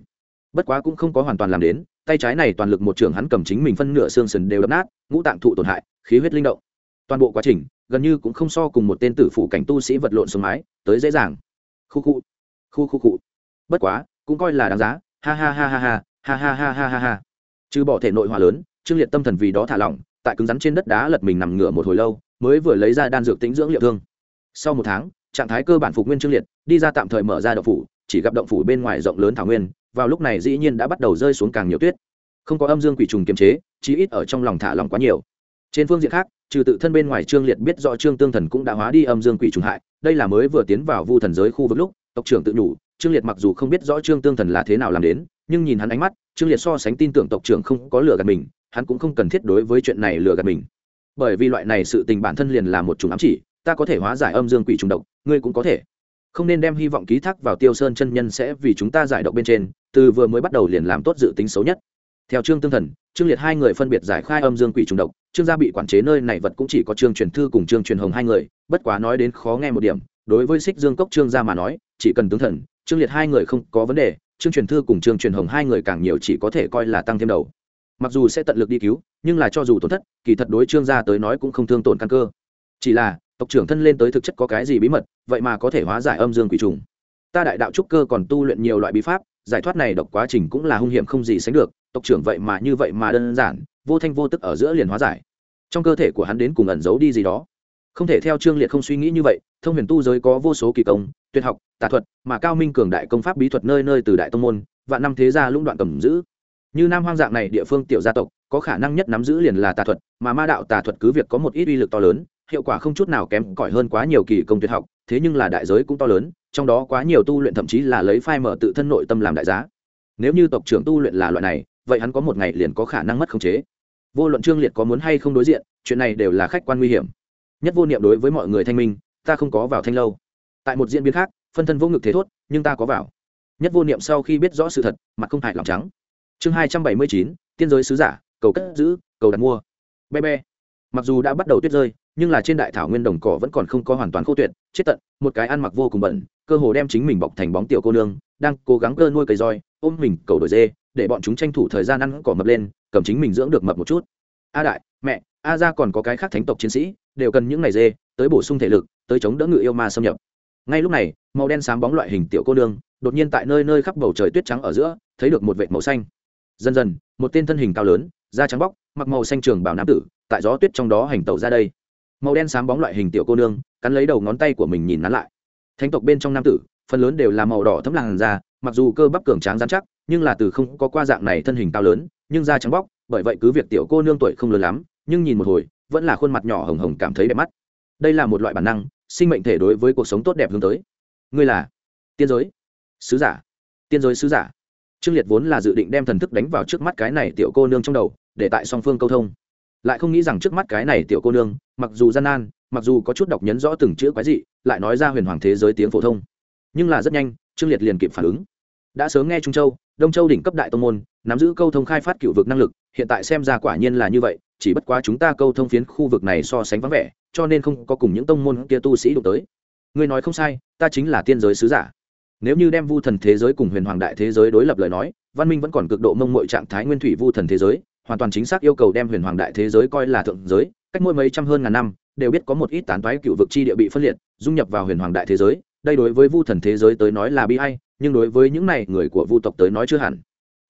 Bất quá cũng không có hoàn toàn làm đến, tay trái này toàn lực một trường hắn cầm chính mình phân nửa xương sườn đều đập nát, ngũ tạng thụ tổn hại, khí huyết linh động. Toàn bộ quá trình, gần như cũng không so cùng một tên tử phụ cảnh tu sĩ vật lộn xuống mái, tới dễ dàng. Khu khu khu khu khu. Bất quá, cũng coi là đáng giá. Ha ha ha ha ha ha ha ha ha ha ha. Trừ bỏ thể nội hòa lớn, trương liệt tâm thần vì đó thả lỏng tại cứng rắn trên đất đá lật mình nằm ngửa một hồi lâu, mới vừa lấy ra đan dược tính dưỡng liệu thương. Sau một tháng, trạng thái cơ bản phục nguyên trương liệt, đi ra tạm thời mở ra động phủ, chỉ gặp động phủ bên ngoài rộng lớn thảo nguyên, vào lúc này dĩ nhiên đã bắt đầu rơi xuống càng nhiều tuyết. Không có âm dương quỷ trùng kiềm chế, chí ít ở trong lòng thả lòng quá nhiều. Trên phương diện khác, trừ tự thân bên ngoài trương liệt biết rõ trương tương thần cũng đã hóa đi âm dương quỷ trùng hại, đây là mới vừa tiến vào vu thần giới khu vực lúc, tộc trưởng tự nhủ, trương liệt mặc dù không biết rõ trương tương thần là thế nào làm đến, nhưng nhìn hắn ánh mắt, trương liệt so sánh tin tưởng tộc trưởng không có lừa gạt mình hắn cũng không cần thiết đối với chuyện này lừa gạt mình. Bởi vì loại này sự tình bản thân liền là một chủng ám chỉ, ta có thể hóa giải âm dương quỷ trùng độc, ngươi cũng có thể. Không nên đem hy vọng ký thác vào tiêu sơn chân nhân sẽ vì chúng ta giải độc bên trên, từ vừa mới bắt đầu liền làm tốt dự tính xấu nhất. Theo trương tương thần, trương liệt hai người phân biệt giải khai âm dương quỷ trùng độc, trương gia bị quản chế nơi này vật cũng chỉ có trương truyền thư cùng trương truyền hồng hai người, bất quá nói đến khó nghe một điểm, đối với xích dương cốc trương gia mà nói, chỉ cần tướng thần, trương liệt hai người không có vấn đề, trương truyền thư cùng trương truyền hồng hai người càng nhiều chỉ có thể coi là tăng thêm đầu mặc dù sẽ tận lực đi cứu, nhưng là cho dù tổn thất, kỳ thật đối trương gia tới nói cũng không thương tổn căn cơ. Chỉ là, tộc trưởng thân lên tới thực chất có cái gì bí mật, vậy mà có thể hóa giải âm dương quỷ trùng. Ta đại đạo trúc cơ còn tu luyện nhiều loại bí pháp, giải thoát này độc quá trình cũng là hung hiểm không gì sánh được, tộc trưởng vậy mà như vậy mà đơn giản, vô thanh vô tức ở giữa liền hóa giải. Trong cơ thể của hắn đến cùng ẩn giấu đi gì đó. Không thể theo trương liệt không suy nghĩ như vậy, thông huyền tu giới có vô số kỳ công, tuyệt học, tà thuật, mà cao minh cường đại công pháp bí thuật nơi nơi từ đại tông môn và năm thế gia lũng đoạn cầm giữ như nam hoang dạng này địa phương tiểu gia tộc, có khả năng nhất nắm giữ liền là tà thuật, mà ma đạo tà thuật cứ việc có một ít uy lực to lớn, hiệu quả không chút nào kém cỏi hơn quá nhiều kỳ công tuyệt học, thế nhưng là đại giới cũng to lớn, trong đó quá nhiều tu luyện thậm chí là lấy phai mở tự thân nội tâm làm đại giá. Nếu như tộc trưởng tu luyện là loại này, vậy hắn có một ngày liền có khả năng mất khống chế. Vô luận trương liệt có muốn hay không đối diện, chuyện này đều là khách quan nguy hiểm. Nhất vô niệm đối với mọi người thanh minh, ta không có vào thanh lâu. Tại một diễn biến khác, phân thân vô ngực thế thốt, nhưng ta có vào. Nhất vô niệm sau khi biết rõ sự thật, mặt không hại lòng trắng chương hai trăm bảy mươi chín, tiên giới sứ giả, cầu cất giữ, cầu đặt mua. Be be. Mặc dù đã bắt đầu tuyết rơi, nhưng là trên đại thảo nguyên đồng cỏ vẫn còn không có hoàn toàn khô tuyệt, chết tận, một cái ăn mặc vô cùng bẩn, cơ hồ đem chính mình bọc thành bóng tiểu cô nương, đang cố gắng cơ nuôi cây roi, ôm mình cầu đổi dê, để bọn chúng tranh thủ thời gian ăn cỏ mập lên, cầm chính mình dưỡng được mập một chút. A đại, mẹ, a ra còn có cái khác thánh tộc chiến sĩ, đều cần những ngày dê, tới bổ sung thể lực, tới chống đỡ ngự yêu ma xâm nhập. Ngay lúc này, màu đen sáng bóng loại hình tiểu cô nương, đột nhiên tại nơi nơi khắp bầu trời tuyết trắng ở giữa, thấy được một vệt màu xanh dần dần, một tên thân hình cao lớn, da trắng bóc, mặc màu xanh trường bảo nam tử, tại gió tuyết trong đó hành tẩu ra đây. Màu đen sáng bóng loại hình tiểu cô nương, cắn lấy đầu ngón tay của mình nhìn nắn lại. Thánh tộc bên trong nam tử, phần lớn đều là màu đỏ thấm làn da, mặc dù cơ bắp cường tráng dán chắc, nhưng là từ không có qua dạng này thân hình cao lớn, nhưng da trắng bóc, bởi vậy cứ việc tiểu cô nương tuổi không lớn lắm, nhưng nhìn một hồi, vẫn là khuôn mặt nhỏ hồng hồng cảm thấy đẹp mắt. Đây là một loại bản năng, sinh mệnh thể đối với cuộc sống tốt đẹp hướng tới. Ngươi là tiên giới sứ giả. Tiên giới sứ giả trương liệt vốn là dự định đem thần thức đánh vào trước mắt cái này tiểu cô nương trong đầu, để tại song phương câu thông. Lại không nghĩ rằng trước mắt cái này tiểu cô nương, mặc dù gian nan, mặc dù có chút đọc nhấn rõ từng chữ quái dị, lại nói ra huyền hoàng thế giới tiếng phổ thông. Nhưng là rất nhanh, trương liệt liền kịp phản ứng. Đã sớm nghe trung châu, đông châu đỉnh cấp đại tông môn, nắm giữ câu thông khai phát cựu vực năng lực, hiện tại xem ra quả nhiên là như vậy, chỉ bất quá chúng ta câu thông phiến khu vực này so sánh vắng vẻ, cho nên không có cùng những tông môn kia tu sĩ đụng tới. Ngươi nói không sai, ta chính là tiên giới sứ giả nếu như đem vu thần thế giới cùng huyền hoàng đại thế giới đối lập lời nói, văn minh vẫn còn cực độ mông mội trạng thái nguyên thủy vu thần thế giới, hoàn toàn chính xác yêu cầu đem huyền hoàng đại thế giới coi là thượng giới, cách mỗi mấy trăm hơn ngàn năm, đều biết có một ít tán toái cựu vực chi địa bị phân liệt, dung nhập vào huyền hoàng đại thế giới. Đây đối với vu thần thế giới tới nói là bi hay nhưng đối với những này người của vu tộc tới nói chưa hẳn.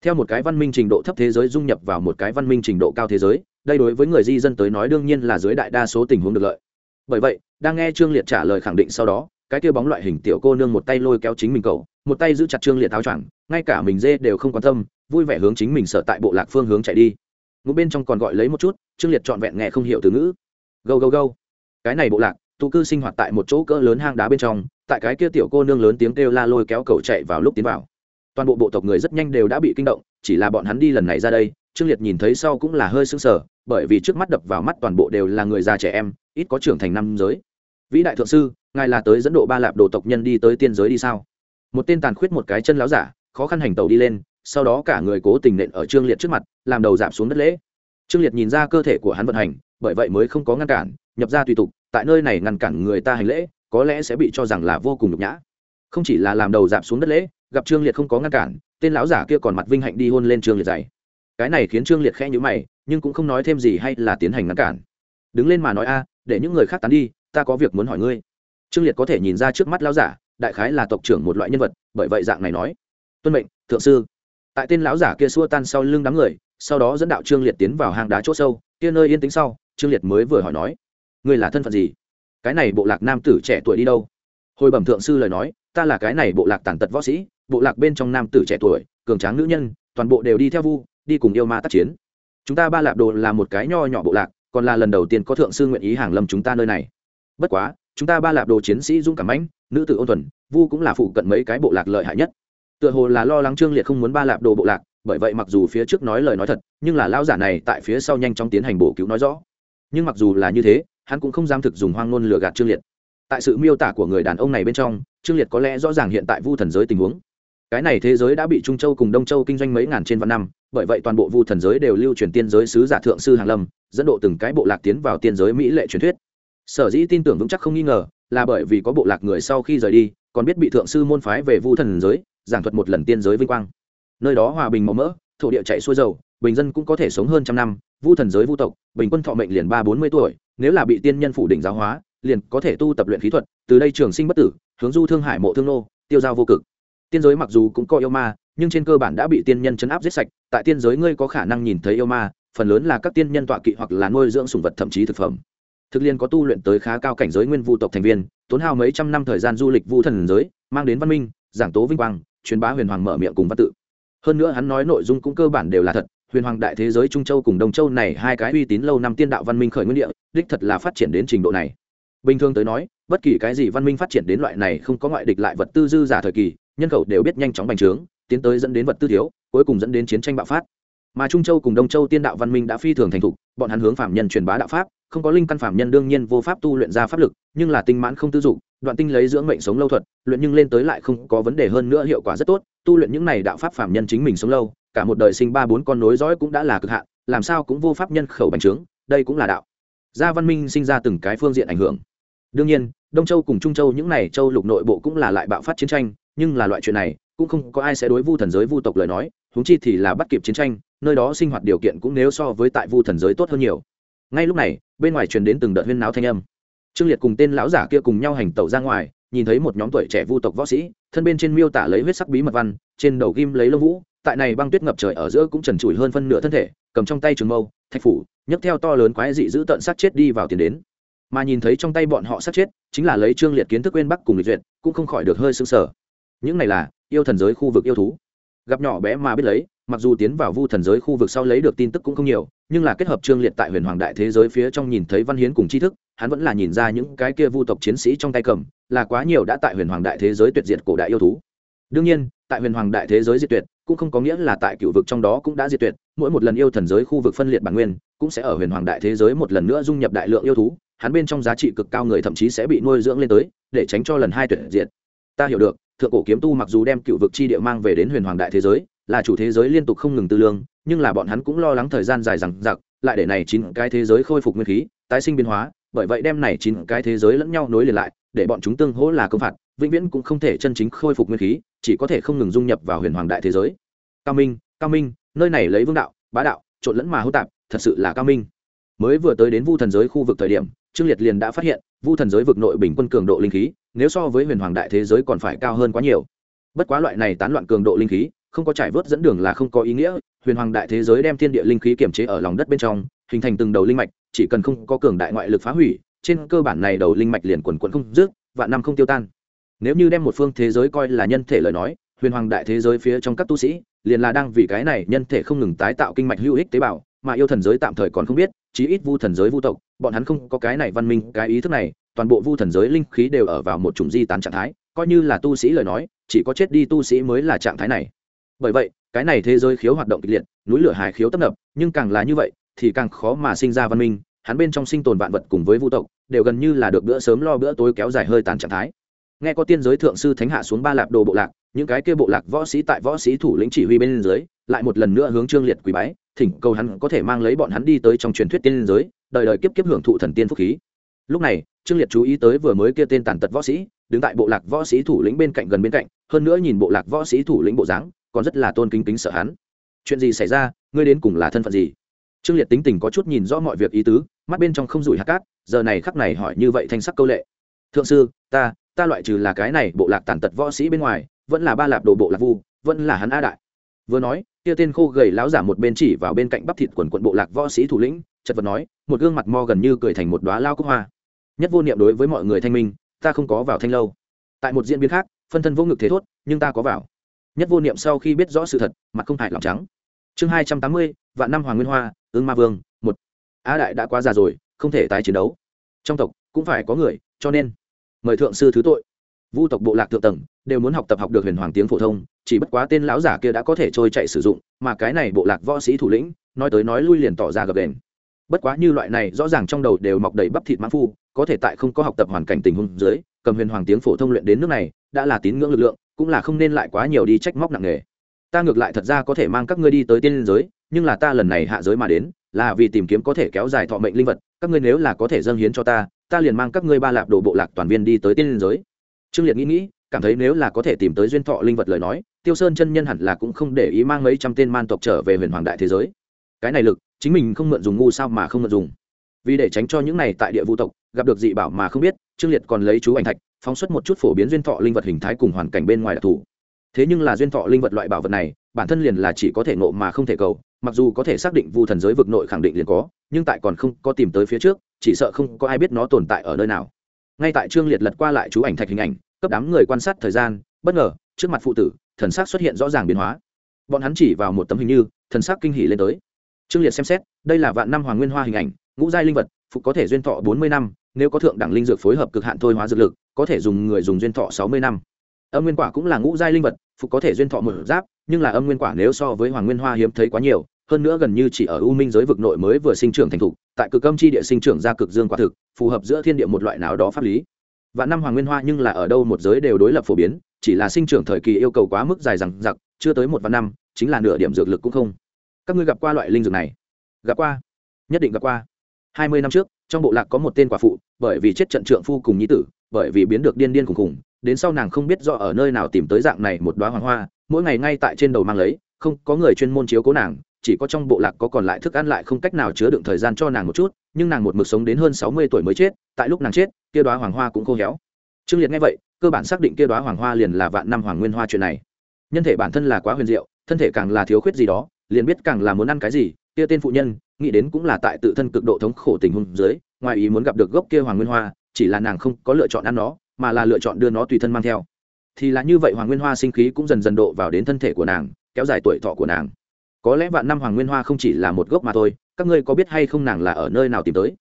Theo một cái văn minh trình độ thấp thế giới dung nhập vào một cái văn minh trình độ cao thế giới, đây đối với người di dân tới nói đương nhiên là dưới đại đa số tình huống được lợi. Bởi vậy, đang nghe trương liệt trả lời khẳng định sau đó cái kia bóng loại hình tiểu cô nương một tay lôi kéo chính mình cậu, một tay giữ chặt trương liệt áo choàng ngay cả mình dê đều không quan tâm vui vẻ hướng chính mình sợ tại bộ lạc phương hướng chạy đi. Ngũ bên trong còn gọi lấy một chút trương liệt trọn vẹn nghe không hiểu từ ngữ. Gâu gâu gâu. Cái này bộ lạc tụ cư sinh hoạt tại một chỗ cỡ lớn hang đá bên trong tại cái kia tiểu cô nương lớn tiếng kêu la lôi kéo cầu chạy vào lúc tiến vào. Toàn bộ bộ tộc người rất nhanh đều đã bị kinh động chỉ là bọn hắn đi lần này ra đây trương liệt nhìn thấy sau cũng là hơi sững sờ bởi vì trước mắt đập vào mắt toàn bộ đều là người già trẻ em ít có trưởng thành năm giới. Vĩ đại thượng sư ngài là tới dẫn độ ba lạp đồ tộc nhân đi tới tiên giới đi sao? Một tên tàn khuyết một cái chân láo giả, khó khăn hành tàu đi lên, sau đó cả người cố tình nện ở trương liệt trước mặt, làm đầu giảm xuống đất lễ. Trương liệt nhìn ra cơ thể của hắn vận hành, bởi vậy mới không có ngăn cản, nhập ra tùy tục, tại nơi này ngăn cản người ta hành lễ, có lẽ sẽ bị cho rằng là vô cùng nhục nhã. Không chỉ là làm đầu giảm xuống đất lễ, gặp trương liệt không có ngăn cản, tên lão giả kia còn mặt vinh hạnh đi hôn lên trương liệt dày cái này khiến trương liệt khẽ nhữ mày, nhưng cũng không nói thêm gì hay là tiến hành ngăn cản. Đứng lên mà nói a, để những người khác tán đi, ta có việc muốn hỏi ngươi trương liệt có thể nhìn ra trước mắt lão giả, đại khái là tộc trưởng một loại nhân vật, bởi vậy dạng này nói. Tuân mệnh, thượng sư. Tại tên lão giả kia xua tan sau lưng đám người, sau đó dẫn đạo trương liệt tiến vào hang đá chỗ sâu, kia nơi yên tĩnh sau, trương liệt mới vừa hỏi nói, ngươi là thân phận gì? Cái này bộ lạc nam tử trẻ tuổi đi đâu? Hồi bẩm thượng sư lời nói, ta là cái này bộ lạc tàn tật võ sĩ, bộ lạc bên trong nam tử trẻ tuổi, cường tráng nữ nhân, toàn bộ đều đi theo vu, đi cùng yêu ma tác chiến. Chúng ta ba lạp đồ là một cái nho nhỏ bộ lạc, còn là lần đầu tiên có thượng sư nguyện ý hàng lâm chúng ta nơi này. Bất quá chúng ta ba lạp đồ chiến sĩ dung cảm mãnh, nữ tử ôn thuần vu cũng là phụ cận mấy cái bộ lạc lợi hại nhất. Tựa hồ là lo lắng trương liệt không muốn ba lạp đồ bộ lạc bởi vậy mặc dù phía trước nói lời nói thật nhưng là lao giả này tại phía sau nhanh chóng tiến hành bổ cứu nói rõ. Nhưng mặc dù là như thế hắn cũng không dám thực dùng hoang ngôn lừa gạt trương liệt. Tại sự miêu tả của người đàn ông này bên trong trương liệt có lẽ rõ ràng hiện tại vu thần giới tình huống. Cái này thế giới đã bị trung châu cùng đông châu kinh doanh mấy ngàn trên vạn năm bởi vậy toàn bộ vu thần giới đều lưu truyền tiên giới sứ giả thượng sư hàng lâm dẫn độ từng cái bộ lạc tiến vào tiên giới mỹ lệ truyền thuyết sở dĩ tin tưởng vững chắc không nghi ngờ, là bởi vì có bộ lạc người sau khi rời đi, còn biết bị thượng sư môn phái về vu thần giới, giảng thuật một lần tiên giới vinh quang. Nơi đó hòa bình màu mỡ, thổ địa chạy xuôi dầu, bình dân cũng có thể sống hơn trăm năm, vu thần giới vu tộc, bình quân thọ mệnh liền ba bốn mươi tuổi, nếu là bị tiên nhân phủ đỉnh giáo hóa, liền có thể tu tập luyện khí thuật, từ đây trường sinh bất tử, hướng du thương hải mộ thương nô, tiêu giao vô cực. Tiên giới mặc dù cũng có yêu ma, nhưng trên cơ bản đã bị tiên nhân chấn áp giết sạch, tại tiên giới ngươi có khả năng nhìn thấy yêu ma, phần lớn là các tiên nhân tọa kỵ hoặc là nuôi dưỡng sủng vật thậm chí thực phẩm thực liên có tu luyện tới khá cao cảnh giới nguyên vu tộc thành viên, tốn hao mấy trăm năm thời gian du lịch vu thần giới, mang đến văn minh, giảng tố vinh quang, truyền bá huyền hoàng mở miệng cùng văn tự. Hơn nữa hắn nói nội dung cũng cơ bản đều là thật, huyền hoàng đại thế giới trung châu cùng đông châu này hai cái uy tín lâu năm tiên đạo văn minh khởi nguyên địa, đích thật là phát triển đến trình độ này. Bình thường tới nói, bất kỳ cái gì văn minh phát triển đến loại này không có ngoại địch lại vật tư dư giả thời kỳ, nhân khẩu đều biết nhanh chóng bành trướng, tiến tới dẫn đến vật tư thiếu, cuối cùng dẫn đến chiến tranh bạo phát. Mà trung châu cùng đông châu tiên đạo văn minh đã phi thường thành thục, bọn hắn hướng phạm nhân truyền bá đạo pháp không có linh căn phạm nhân đương nhiên vô pháp tu luyện ra pháp lực, nhưng là tinh mãn không tư dụng đoạn tinh lấy dưỡng mệnh sống lâu thuật, luyện nhưng lên tới lại không có vấn đề hơn nữa hiệu quả rất tốt, tu luyện những này đạo pháp phạm nhân chính mình sống lâu, cả một đời sinh ba bốn con nối dõi cũng đã là cực hạn, làm sao cũng vô pháp nhân khẩu bành trướng, đây cũng là đạo. Gia văn minh sinh ra từng cái phương diện ảnh hưởng. Đương nhiên, đông châu cùng trung châu những này châu lục nội bộ cũng là lại bạo phát chiến tranh, nhưng là loại chuyện này, cũng không có ai sẽ đối vu thần giới vu tộc lời nói, huống chi thì là bắt kịp chiến tranh, nơi đó sinh hoạt điều kiện cũng nếu so với tại vu thần giới tốt hơn nhiều ngay lúc này, bên ngoài truyền đến từng đợt huyên náo thanh âm. Trương liệt cùng tên lão giả kia cùng nhau hành tẩu ra ngoài, nhìn thấy một nhóm tuổi trẻ vu tộc võ sĩ, thân bên trên miêu tả lấy huyết sắc bí mật văn, trên đầu ghim lấy lông vũ, tại này băng tuyết ngập trời ở giữa cũng trần trụi hơn phân nửa thân thể, cầm trong tay trường mâu, thạch phủ, nhấc theo to lớn quái dị giữ tận sát chết đi vào tiền đến. Mà nhìn thấy trong tay bọn họ sát chết, chính là lấy trương liệt kiến thức quên bắc cùng lịch duyệt, cũng không khỏi được hơi sưng sở những này là yêu thần giới khu vực yêu thú. Gặp nhỏ bé mà biết lấy mặc dù tiến vào vu thần giới khu vực sau lấy được tin tức cũng không nhiều, nhưng là kết hợp trương liệt tại huyền hoàng đại thế giới phía trong nhìn thấy văn hiến cùng tri thức, hắn vẫn là nhìn ra những cái kia vu tộc chiến sĩ trong tay cầm, là quá nhiều đã tại huyền hoàng đại thế giới tuyệt diệt cổ đại yêu thú. Đương nhiên, tại huyền hoàng đại thế giới diệt tuyệt, cũng không có nghĩa là tại cựu vực trong đó cũng đã diệt tuyệt, mỗi một lần yêu thần giới khu vực phân liệt bản nguyên, cũng sẽ ở huyền hoàng đại thế giới một lần nữa dung nhập đại lượng yêu thú, hắn bên trong giá trị cực cao người thậm chí sẽ bị nuôi dưỡng lên tới, để tránh cho lần hai tuyệt diệt. Ta hiểu được, thượng cổ kiếm tu mặc dù đem cựu vực chi địa mang về đến huyền hoàng đại thế giới là chủ thế giới liên tục không ngừng tư lương, nhưng là bọn hắn cũng lo lắng thời gian dài rằng giặc lại để này chín cái thế giới khôi phục nguyên khí, tái sinh biến hóa, bởi vậy đem này chín cái thế giới lẫn nhau nối liền lại, để bọn chúng tương hỗ là công phạt, vĩnh viễn cũng không thể chân chính khôi phục nguyên khí, chỉ có thể không ngừng dung nhập vào huyền hoàng đại thế giới. Cao minh cao minh, nơi này lấy vương đạo, bá đạo, trộn lẫn mà hô tạp, thật sự là cao minh. Mới vừa tới đến vu thần giới khu vực thời điểm, trương liệt liền đã phát hiện, vu thần giới vực nội bình quân cường độ linh khí, nếu so với huyền hoàng đại thế giới còn phải cao hơn quá nhiều. Bất quá loại này tán loạn cường độ linh khí không có trải vớt dẫn đường là không có ý nghĩa, huyền hoàng đại thế giới đem thiên địa linh khí kiểm chế ở lòng đất bên trong, hình thành từng đầu linh mạch, chỉ cần không có cường đại ngoại lực phá hủy, trên cơ bản này đầu linh mạch liền quần quận không dứt, vạn năm không tiêu tan. Nếu như đem một phương thế giới coi là nhân thể lời nói, huyền hoàng đại thế giới phía trong các tu sĩ, liền là đang vì cái này nhân thể không ngừng tái tạo kinh mạch hữu ích tế bào, mà yêu thần giới tạm thời còn không biết, chí ít vu thần giới vu tộc, bọn hắn không có cái này văn minh, cái ý thức này, toàn bộ vu thần giới linh khí đều ở vào một chủng di tán trạng thái, coi như là tu sĩ lời nói, chỉ có chết đi tu sĩ mới là trạng thái này bởi vậy, cái này thế giới khiếu hoạt động kịch liệt, núi lửa hải khiếu tấp nập, nhưng càng là như vậy, thì càng khó mà sinh ra văn minh, hắn bên trong sinh tồn vạn vật cùng với vũ tộc, đều gần như là được bữa sớm lo bữa tối kéo dài hơi tàn trạng thái. Nghe có tiên giới thượng sư thánh hạ xuống ba lạp đồ bộ lạc, những cái kia bộ lạc võ sĩ tại võ sĩ thủ lĩnh chỉ huy bên dưới, lại một lần nữa hướng trương liệt quý bái, thỉnh cầu hắn có thể mang lấy bọn hắn đi tới trong truyền thuyết tiên giới, đời đời kiếp kiếp hưởng thụ thần tiên phúc khí. Lúc này, trương liệt chú ý tới vừa mới kia tên tàn tật võ sĩ, đứng tại bộ lạc võ sĩ thủ lĩnh bên cạnh gần bên cạnh, hơn nữa nhìn bộ lạc võ sĩ thủ lĩnh bộ dáng còn rất là tôn kính kính sợ hắn. Chuyện gì xảy ra, ngươi đến cùng là thân phận gì? Trương liệt tính tình có chút nhìn rõ mọi việc ý tứ, mắt bên trong không rủi hạt cát, giờ này khắc này hỏi như vậy thanh sắc câu lệ. Thượng sư, ta ta loại trừ là cái này bộ lạc tàn tật võ sĩ bên ngoài, vẫn là ba lạp đồ bộ lạc vu, vẫn là hắn a đại. Vừa nói, kia tên khô gầy láo giả một bên chỉ vào bên cạnh bắp thịt quần quận bộ lạc võ sĩ thủ lĩnh, chật vật nói, một gương mặt mo gần như cười thành một đoá lao cúc hoa. Nhất vô niệm đối với mọi người thanh minh, ta không có vào thanh lâu. Tại một diễn biến khác, phân thân vô ngực thế thốt, nhưng ta có vào nhất vô niệm sau khi biết rõ sự thật, mặt không hại lòng trắng. Chương hai trăm tám mươi, vạn năm hoàng nguyên hoa ương ma vương, một. A đại đã quá già rồi, không thể tái chiến đấu. Trong tộc cũng phải có người, cho nên mời thượng sư thứ tội. Vu tộc bộ lạc thượng tầng đều muốn học tập học được huyền hoàng tiếng phổ thông, chỉ bất quá tên lão giả kia đã có thể trôi chạy sử dụng, mà cái này bộ lạc võ sĩ thủ lĩnh, nói tới nói lui liền tỏ ra gập đền bất quá như loại này, rõ ràng trong đầu đều mọc đầy bắp thịt mãn phu, có thể tại không có học tập hoàn cảnh tình huống dưới, cầm huyền hoàng tiếng phổ thông luyện đến nước này, đã là tín ngưỡng lực lượng cũng là không nên lại quá nhiều đi trách móc nặng nề. Ta ngược lại thật ra có thể mang các ngươi đi tới tiên giới, nhưng là ta lần này hạ giới mà đến, là vì tìm kiếm có thể kéo dài thọ mệnh linh vật, các ngươi nếu là có thể dâng hiến cho ta ta liền mang các ngươi ba lạp đồ bộ lạc toàn viên đi tới tiên giới. Trương liệt nghĩ nghĩ, cảm thấy nếu là có thể tìm tới duyên thọ linh vật lời nói, tiêu sơn chân nhân hẳn là cũng không để ý mang mấy trăm tên man tộc trở về huyền hoàng đại thế giới. Cái này lực, chính mình không mượn dùng ngu sao mà không mượn dùng. Vì để tránh cho những này tại địa vũ tộc, gặp được dị bảo mà không biết, trương liệt còn lấy chú ảnh thạch phóng xuất một chút phổ biến duyên thọ linh vật hình thái cùng hoàn cảnh bên ngoài đặc thù. Thế nhưng là duyên thọ linh vật loại bảo vật này, bản thân liền là chỉ có thể nộ mà không thể cầu, mặc dù có thể xác định vu thần giới vực nội khẳng định liền có, nhưng tại còn không có tìm tới phía trước, chỉ sợ không có ai biết nó tồn tại ở nơi nào. Ngay tại trương liệt lật qua lại chú ảnh thạch hình ảnh, cấp đám người quan sát thời gian, bất ngờ, trước mặt phụ tử, thần sắc xuất hiện rõ ràng biến hóa. Bọn hắn chỉ vào một tấm hình như, thần sắc kinh hỉ lên tới. Trương liệt xem xét, đây là vạn năm hoàng nguyên hoa hình ảnh, ngũ giai linh vật phục có thể duyên thọ bốn mươi năm, nếu có thượng đẳng linh dược phối hợp cực hạn thôi hóa dược lực có thể dùng người dùng duyên thọ sáu mươi năm. Âm nguyên quả cũng là ngũ giai linh vật, phục có thể duyên thọ một giáp, nhưng là âm nguyên quả nếu so với hoàng nguyên hoa hiếm thấy quá nhiều, hơn nữa gần như chỉ ở u minh giới vực nội mới vừa sinh trưởng thành thục, tại cực âm chi địa sinh trưởng ra cực dương quả thực, phù hợp giữa thiên địa một loại nào đó pháp lý. Vạn năm hoàng nguyên hoa nhưng là ở đâu một giới đều đối lập phổ biến, chỉ là sinh trưởng thời kỳ yêu cầu quá mức dài rằng giặc chưa tới một vạn năm, chính là nửa điểm dược lực cũng không. Các ngươi gặp qua loại linh dược này? Gặp qua. Nhất định gặp qua. Hai mươi năm trước, trong bộ lạc có một tên quả phụ, bởi vì chết trận trượng phu cùng nhi tử bởi vì biến được điên điên khùng khùng, đến sau nàng không biết do ở nơi nào tìm tới dạng này một đoá hoàng hoa, mỗi ngày ngay tại trên đầu mang lấy, không có người chuyên môn chiếu cố nàng, chỉ có trong bộ lạc có còn lại thức ăn lại không cách nào chứa đựng thời gian cho nàng một chút, nhưng nàng một mực sống đến hơn sáu mươi tuổi mới chết, tại lúc nàng chết, kia đoá hoàng hoa cũng khô héo. Trương liệt nghe vậy, cơ bản xác định kia đoá hoàng hoa liền là vạn năm hoàng nguyên hoa chuyện này. Nhân thể bản thân là quá huyền diệu, thân thể càng là thiếu khuyết gì đó, liền biết càng là muốn ăn cái gì, kia tên phụ nhân, nghĩ đến cũng là tại tự thân cực độ thống khổ tình huống dưới, ngoài ý muốn gặp được gốc kia hoàng nguyên hoa chỉ là nàng không có lựa chọn ăn nó, mà là lựa chọn đưa nó tùy thân mang theo. Thì là như vậy hoàng nguyên hoa sinh khí cũng dần dần độ vào đến thân thể của nàng, kéo dài tuổi thọ của nàng. Có lẽ vạn năm hoàng nguyên hoa không chỉ là một gốc mà thôi, các ngươi có biết hay không nàng là ở nơi nào tìm tới?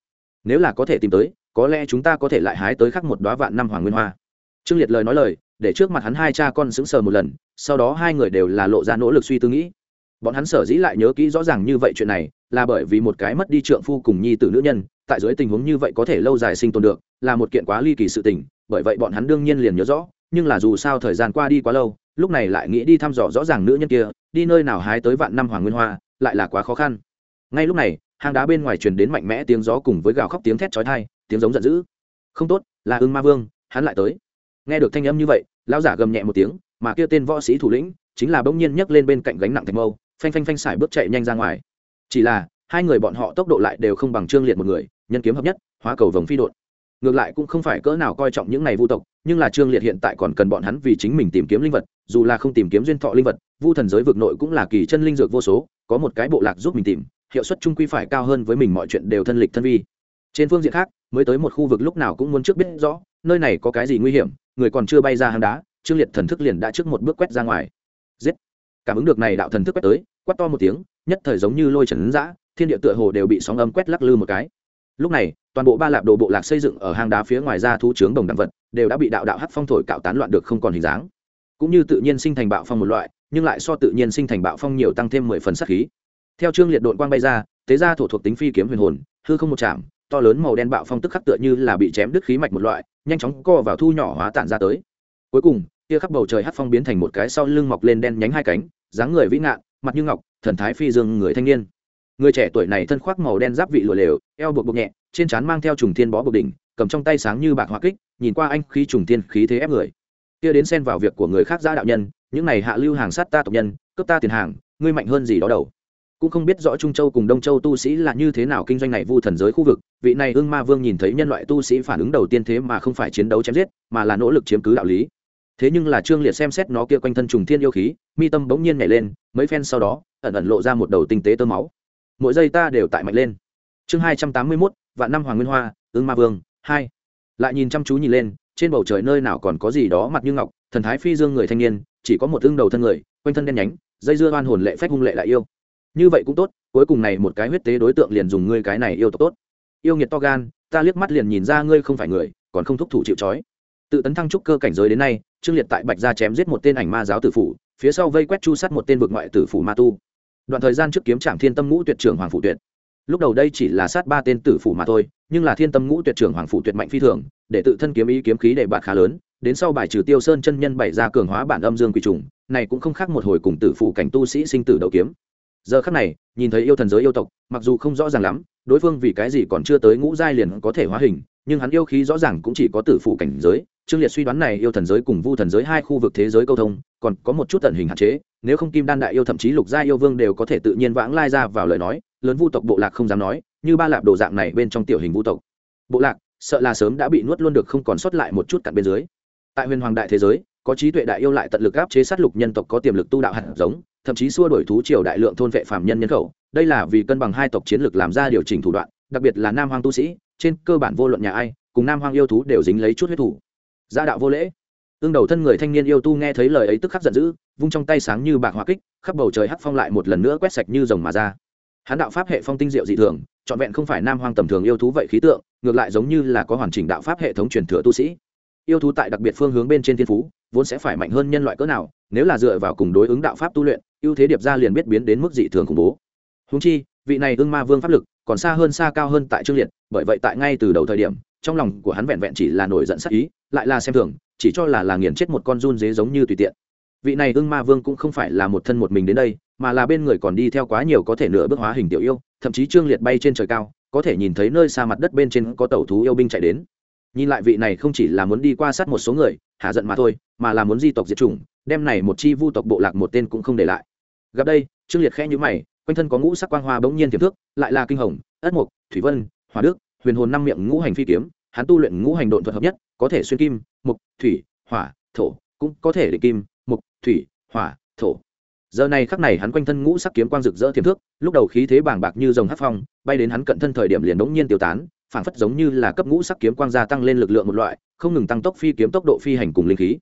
Nếu là có thể tìm tới, có lẽ chúng ta có thể lại hái tới khắc một đoá vạn năm hoàng nguyên hoa. Trương liệt lời nói lời, để trước mặt hắn hai cha con sững sờ một lần, sau đó hai người đều là lộ ra nỗ lực suy tư nghĩ. Bọn hắn sở dĩ lại nhớ kỹ rõ ràng như vậy chuyện này là bởi vì một cái mất đi trượng phu cùng nhi tử nữ nhân, tại dưới tình huống như vậy có thể lâu dài sinh tồn được, là một kiện quá ly kỳ sự tình, bởi vậy bọn hắn đương nhiên liền nhớ rõ, nhưng là dù sao thời gian qua đi quá lâu, lúc này lại nghĩ đi thăm dò rõ ràng nữ nhân kia, đi nơi nào hái tới vạn năm hoàng nguyên hoa, lại là quá khó khăn. Ngay lúc này, hang đá bên ngoài truyền đến mạnh mẽ tiếng gió cùng với gào khóc tiếng thét chói tai, tiếng giống giận dữ. Không tốt, là ưng ma vương, hắn lại tới. Nghe được thanh âm như vậy, lão giả gầm nhẹ một tiếng, mà kia tên võ sĩ thủ lĩnh, chính là bỗng nhiên nhấc lên bên cạnh gánh nặng thạch mâu, phanh phanh phanh xài bước chạy nhanh ra ngoài chỉ là, hai người bọn họ tốc độ lại đều không bằng trương liệt một người, nhân kiếm hợp nhất, hóa cầu vồng phi đột ngược lại cũng không phải cỡ nào coi trọng những này vu tộc, nhưng là trương liệt hiện tại còn cần bọn hắn vì chính mình tìm kiếm linh vật, dù là không tìm kiếm duyên thọ linh vật, vu thần giới vực nội cũng là kỳ chân linh dược vô số, có một cái bộ lạc giúp mình tìm, hiệu suất trung quy phải cao hơn với mình mọi chuyện đều thân lịch thân vi. Trên phương diện khác, mới tới một khu vực lúc nào cũng muốn trước biết rõ, nơi này có cái gì nguy hiểm, người còn chưa bay ra hang đá, trương liệt thần thức liền đã trước một bước quét ra ngoài. Giết! Cảm ứng được này đạo thần thức quét tới, quát to một tiếng, nhất thời giống như lôi trần giã thiên địa tựa hồ đều bị sóng âm quét lắc lư một cái. Lúc này, toàn bộ ba lạp đồ bộ lạc xây dựng ở hang đá phía ngoài ra thu trướng đồng đẳng vật, đều đã bị đạo đạo hắc phong thổi cạo tán loạn được không còn hình dáng. Cũng như tự nhiên sinh thành bạo phong một loại, nhưng lại so tự nhiên sinh thành bạo phong nhiều tăng thêm mười phần sắc khí. Theo trương liệt đội quang bay ra, tế ra thổ thuộc tính phi kiếm huyền hồn, hư không một chạm to lớn màu đen bạo phong tức khắc tựa như là bị chém đứt khí mạch một loại, nhanh chóng co vào thu nhỏ hóa tản ra tới. Cuối cùng kia khắp bầu trời hắc phong biến thành một cái sau lưng mọc lên đen nhánh hai cánh, dáng người vĩ ngạn, mặt như ngọc, thần thái phi dương người thanh niên. Người trẻ tuổi này thân khoác màu đen giáp vị lụa lều, eo buộc buộc nhẹ, trên trán mang theo trùng thiên bó buộc đỉnh, cầm trong tay sáng như bạc hoa kích, nhìn qua anh khí trùng thiên khí thế ép người. Kia đến xen vào việc của người khác ra đạo nhân, những này hạ lưu hàng sát ta tộc nhân, cướp ta tiền hàng, ngươi mạnh hơn gì đó đầu cũng không biết rõ trung châu cùng đông châu tu sĩ là như thế nào kinh doanh này vu thần giới khu vực, vị này ưng ma vương nhìn thấy nhân loại tu sĩ phản ứng đầu tiên thế mà không phải chiến đấu chém giết, mà là nỗ lực chiếm cứ đạo lý thế nhưng là trương liệt xem xét nó kia quanh thân trùng thiên yêu khí, mi tâm bỗng nhiên nhảy lên, mấy phen sau đó, ẩn ẩn lộ ra một đầu tinh tế tơ máu. Mỗi giây ta đều tại mạnh lên. Chương hai trăm tám mươi mốt, vạn năm hoàng nguyên hoa ương ma vương, hai. Lại nhìn chăm chú nhìn lên, trên bầu trời nơi nào còn có gì đó mặt như ngọc, thần thái phi dương người thanh niên, chỉ có một tương đầu thân người, quanh thân đen nhánh, dây dưa oan hồn lệ phép hung lệ lại yêu. Như vậy cũng tốt, cuối cùng này một cái huyết tế đối tượng liền dùng ngươi cái này yêu tộc tốt. Yêu nghiệt to gan, ta liếc mắt liền nhìn ra ngươi không phải người, còn không thúc thủ chịu trói. Tự tấn thăng trúc cơ cảnh giới đến nay trương liệt tại bạch gia chém giết một tên ảnh ma giáo tử phủ, phía sau vây quét chu sát một tên vực ngoại tử phủ ma tu. Đoạn thời gian trước kiếm trạm thiên tâm ngũ tuyệt trưởng hoàng phụ tuyệt. Lúc đầu đây chỉ là sát ba tên tử phủ mà thôi, nhưng là thiên tâm ngũ tuyệt trưởng hoàng phụ tuyệt mạnh phi thường, để tự thân kiếm ý kiếm khí để bạt khá lớn, đến sau bài trừ tiêu sơn chân nhân bày ra cường hóa bản âm dương quỷ trùng, này cũng không khác một hồi cùng tử phủ cảnh tu sĩ sinh tử đầu kiếm. Giờ khắc này, nhìn thấy yêu thần giới yêu tộc, mặc dù không rõ ràng lắm, đối phương vì cái gì còn chưa tới ngũ giai liền có thể hóa hình, nhưng hắn yêu khí rõ ràng cũng chỉ có tử phủ cảnh giới trương liệt suy đoán này yêu thần giới cùng vu thần giới hai khu vực thế giới câu thông, còn có một chút tận hình hạn chế, nếu không kim đan đại yêu thậm chí lục gia yêu vương đều có thể tự nhiên vãng lai ra vào lời nói, lớn vu tộc bộ lạc không dám nói, như ba lạp đồ dạng này bên trong tiểu hình vu tộc. Bộ lạc, sợ là sớm đã bị nuốt luôn được không còn sót lại một chút cặn bên dưới. Tại huyền hoàng đại thế giới, có trí tuệ đại yêu lại tận lực áp chế sát lục nhân tộc có tiềm lực tu đạo hạt giống, thậm chí xua đổi thú triều đại lượng thôn vệ phạm nhân nhân khẩu. Đây là vì cân bằng hai tộc chiến lược làm ra điều chỉnh thủ đoạn, đặc biệt là nam hoàng tu sĩ, trên cơ bản vô luận nhà ai, cùng nam hoàng yêu thú đều dính lấy chút huyết thủ gia đạo vô lễ. Ương đầu thân người thanh niên yêu tu nghe thấy lời ấy tức khắc giận dữ, vung trong tay sáng như bạc hoa kích, khắp bầu trời hắc phong lại một lần nữa quét sạch như rồng mà ra. Hắn đạo pháp hệ phong tinh diệu dị thường, trọn vẹn không phải nam hoang tầm thường yêu thú vậy khí tượng, ngược lại giống như là có hoàn chỉnh đạo pháp hệ thống truyền thừa tu sĩ. Yêu thú tại đặc biệt phương hướng bên trên thiên phú, vốn sẽ phải mạnh hơn nhân loại cỡ nào, nếu là dựa vào cùng đối ứng đạo pháp tu luyện, ưu thế điệp ra liền biết biến đến mức dị thường khủng bố. Húng chi, vị này ưng ma vương pháp lực còn xa hơn xa cao hơn tại trương liệt, bởi vậy tại ngay từ đầu thời điểm, trong lòng của hắn vẹn vẹn chỉ là nổi giận sắc ý lại là xem thường, chỉ cho là là nghiền chết một con run dế giống như tùy tiện. Vị này ưng ma vương cũng không phải là một thân một mình đến đây, mà là bên người còn đi theo quá nhiều có thể nửa bước hóa hình tiểu yêu, thậm chí trương liệt bay trên trời cao, có thể nhìn thấy nơi xa mặt đất bên trên có tàu thú yêu binh chạy đến. Nhìn lại vị này không chỉ là muốn đi qua sát một số người, hạ giận mà thôi, mà là muốn di tộc diệt chủng, đem này một chi vu tộc bộ lạc một tên cũng không để lại. Gặp đây, trương liệt khẽ nhữ mày, quanh thân có ngũ sắc quang hoa bỗng nhiên tiềm thước, lại là kinh hồng, ất mục thủy vân hòa đức, huyền hồn năm miệng ngũ hành phi kiếm, hắn tu luyện ngũ hành độn thuật hợp nhất có thể xuyên kim, mục, thủy, hỏa, thổ, cũng có thể định kim, mục, thủy, hỏa, thổ. Giờ này khắc này hắn quanh thân ngũ sắc kiếm quang rực rỡ thiềm thước, lúc đầu khí thế bàng bạc như dòng hát phong, bay đến hắn cận thân thời điểm liền đống nhiên tiêu tán, phảng phất giống như là cấp ngũ sắc kiếm quang gia tăng lên lực lượng một loại, không ngừng tăng tốc phi kiếm tốc độ phi hành cùng linh khí.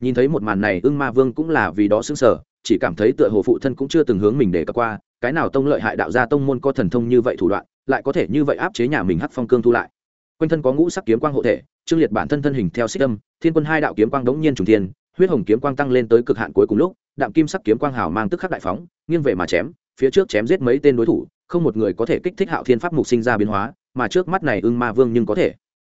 Nhìn thấy một màn này, ưng ma vương cũng là vì đó xứng sở chỉ cảm thấy tựa hồ phụ thân cũng chưa từng hướng mình để cập qua, cái nào tông lợi hại đạo gia tông môn có thần thông như vậy thủ đoạn, lại có thể như vậy áp chế nhà mình hắc phong cương thu lại. Quanh thân có ngũ sắc kiếm quang hộ thể trương liệt bản thân thân hình theo xích âm, thiên quân hai đạo kiếm quang đống nhiên trùng thiên, huyết hồng kiếm quang tăng lên tới cực hạn cuối cùng lúc, đạm kim sắc kiếm quang hào mang tức khắc đại phóng, nghiêng về mà chém, phía trước chém giết mấy tên đối thủ, không một người có thể kích thích hạo thiên pháp mục sinh ra biến hóa, mà trước mắt này ưng ma vương nhưng có thể.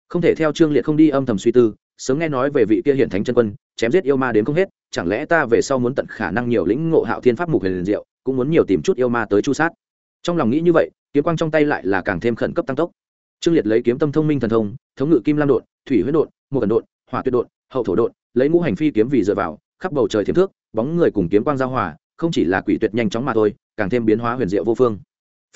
Không thể theo trương liệt không đi âm thầm suy tư, sớm nghe nói về vị kia hiển thánh chân quân, chém giết yêu ma đến không hết, chẳng lẽ ta về sau muốn tận khả năng nhiều lĩnh ngộ hạo thiên pháp mục huyền diệu, cũng muốn nhiều tìm chút yêu ma tới chu sát. Trong lòng nghĩ như vậy, kiếm quang trong tay lại là càng thêm khẩn cấp tăng tốc trương liệt lấy kiếm tâm thông minh thần thông, thống ngự kim lam đột thủy huyết đột một cần đột hỏa tuyệt đột hậu thổ đột lấy ngũ hành phi kiếm vì dựa vào, khắp bầu trời thiếm thước, bóng người cùng kiếm quang giao hòa, không chỉ là quỷ tuyệt nhanh chóng mà thôi, càng thêm biến hóa huyền diệu vô phương.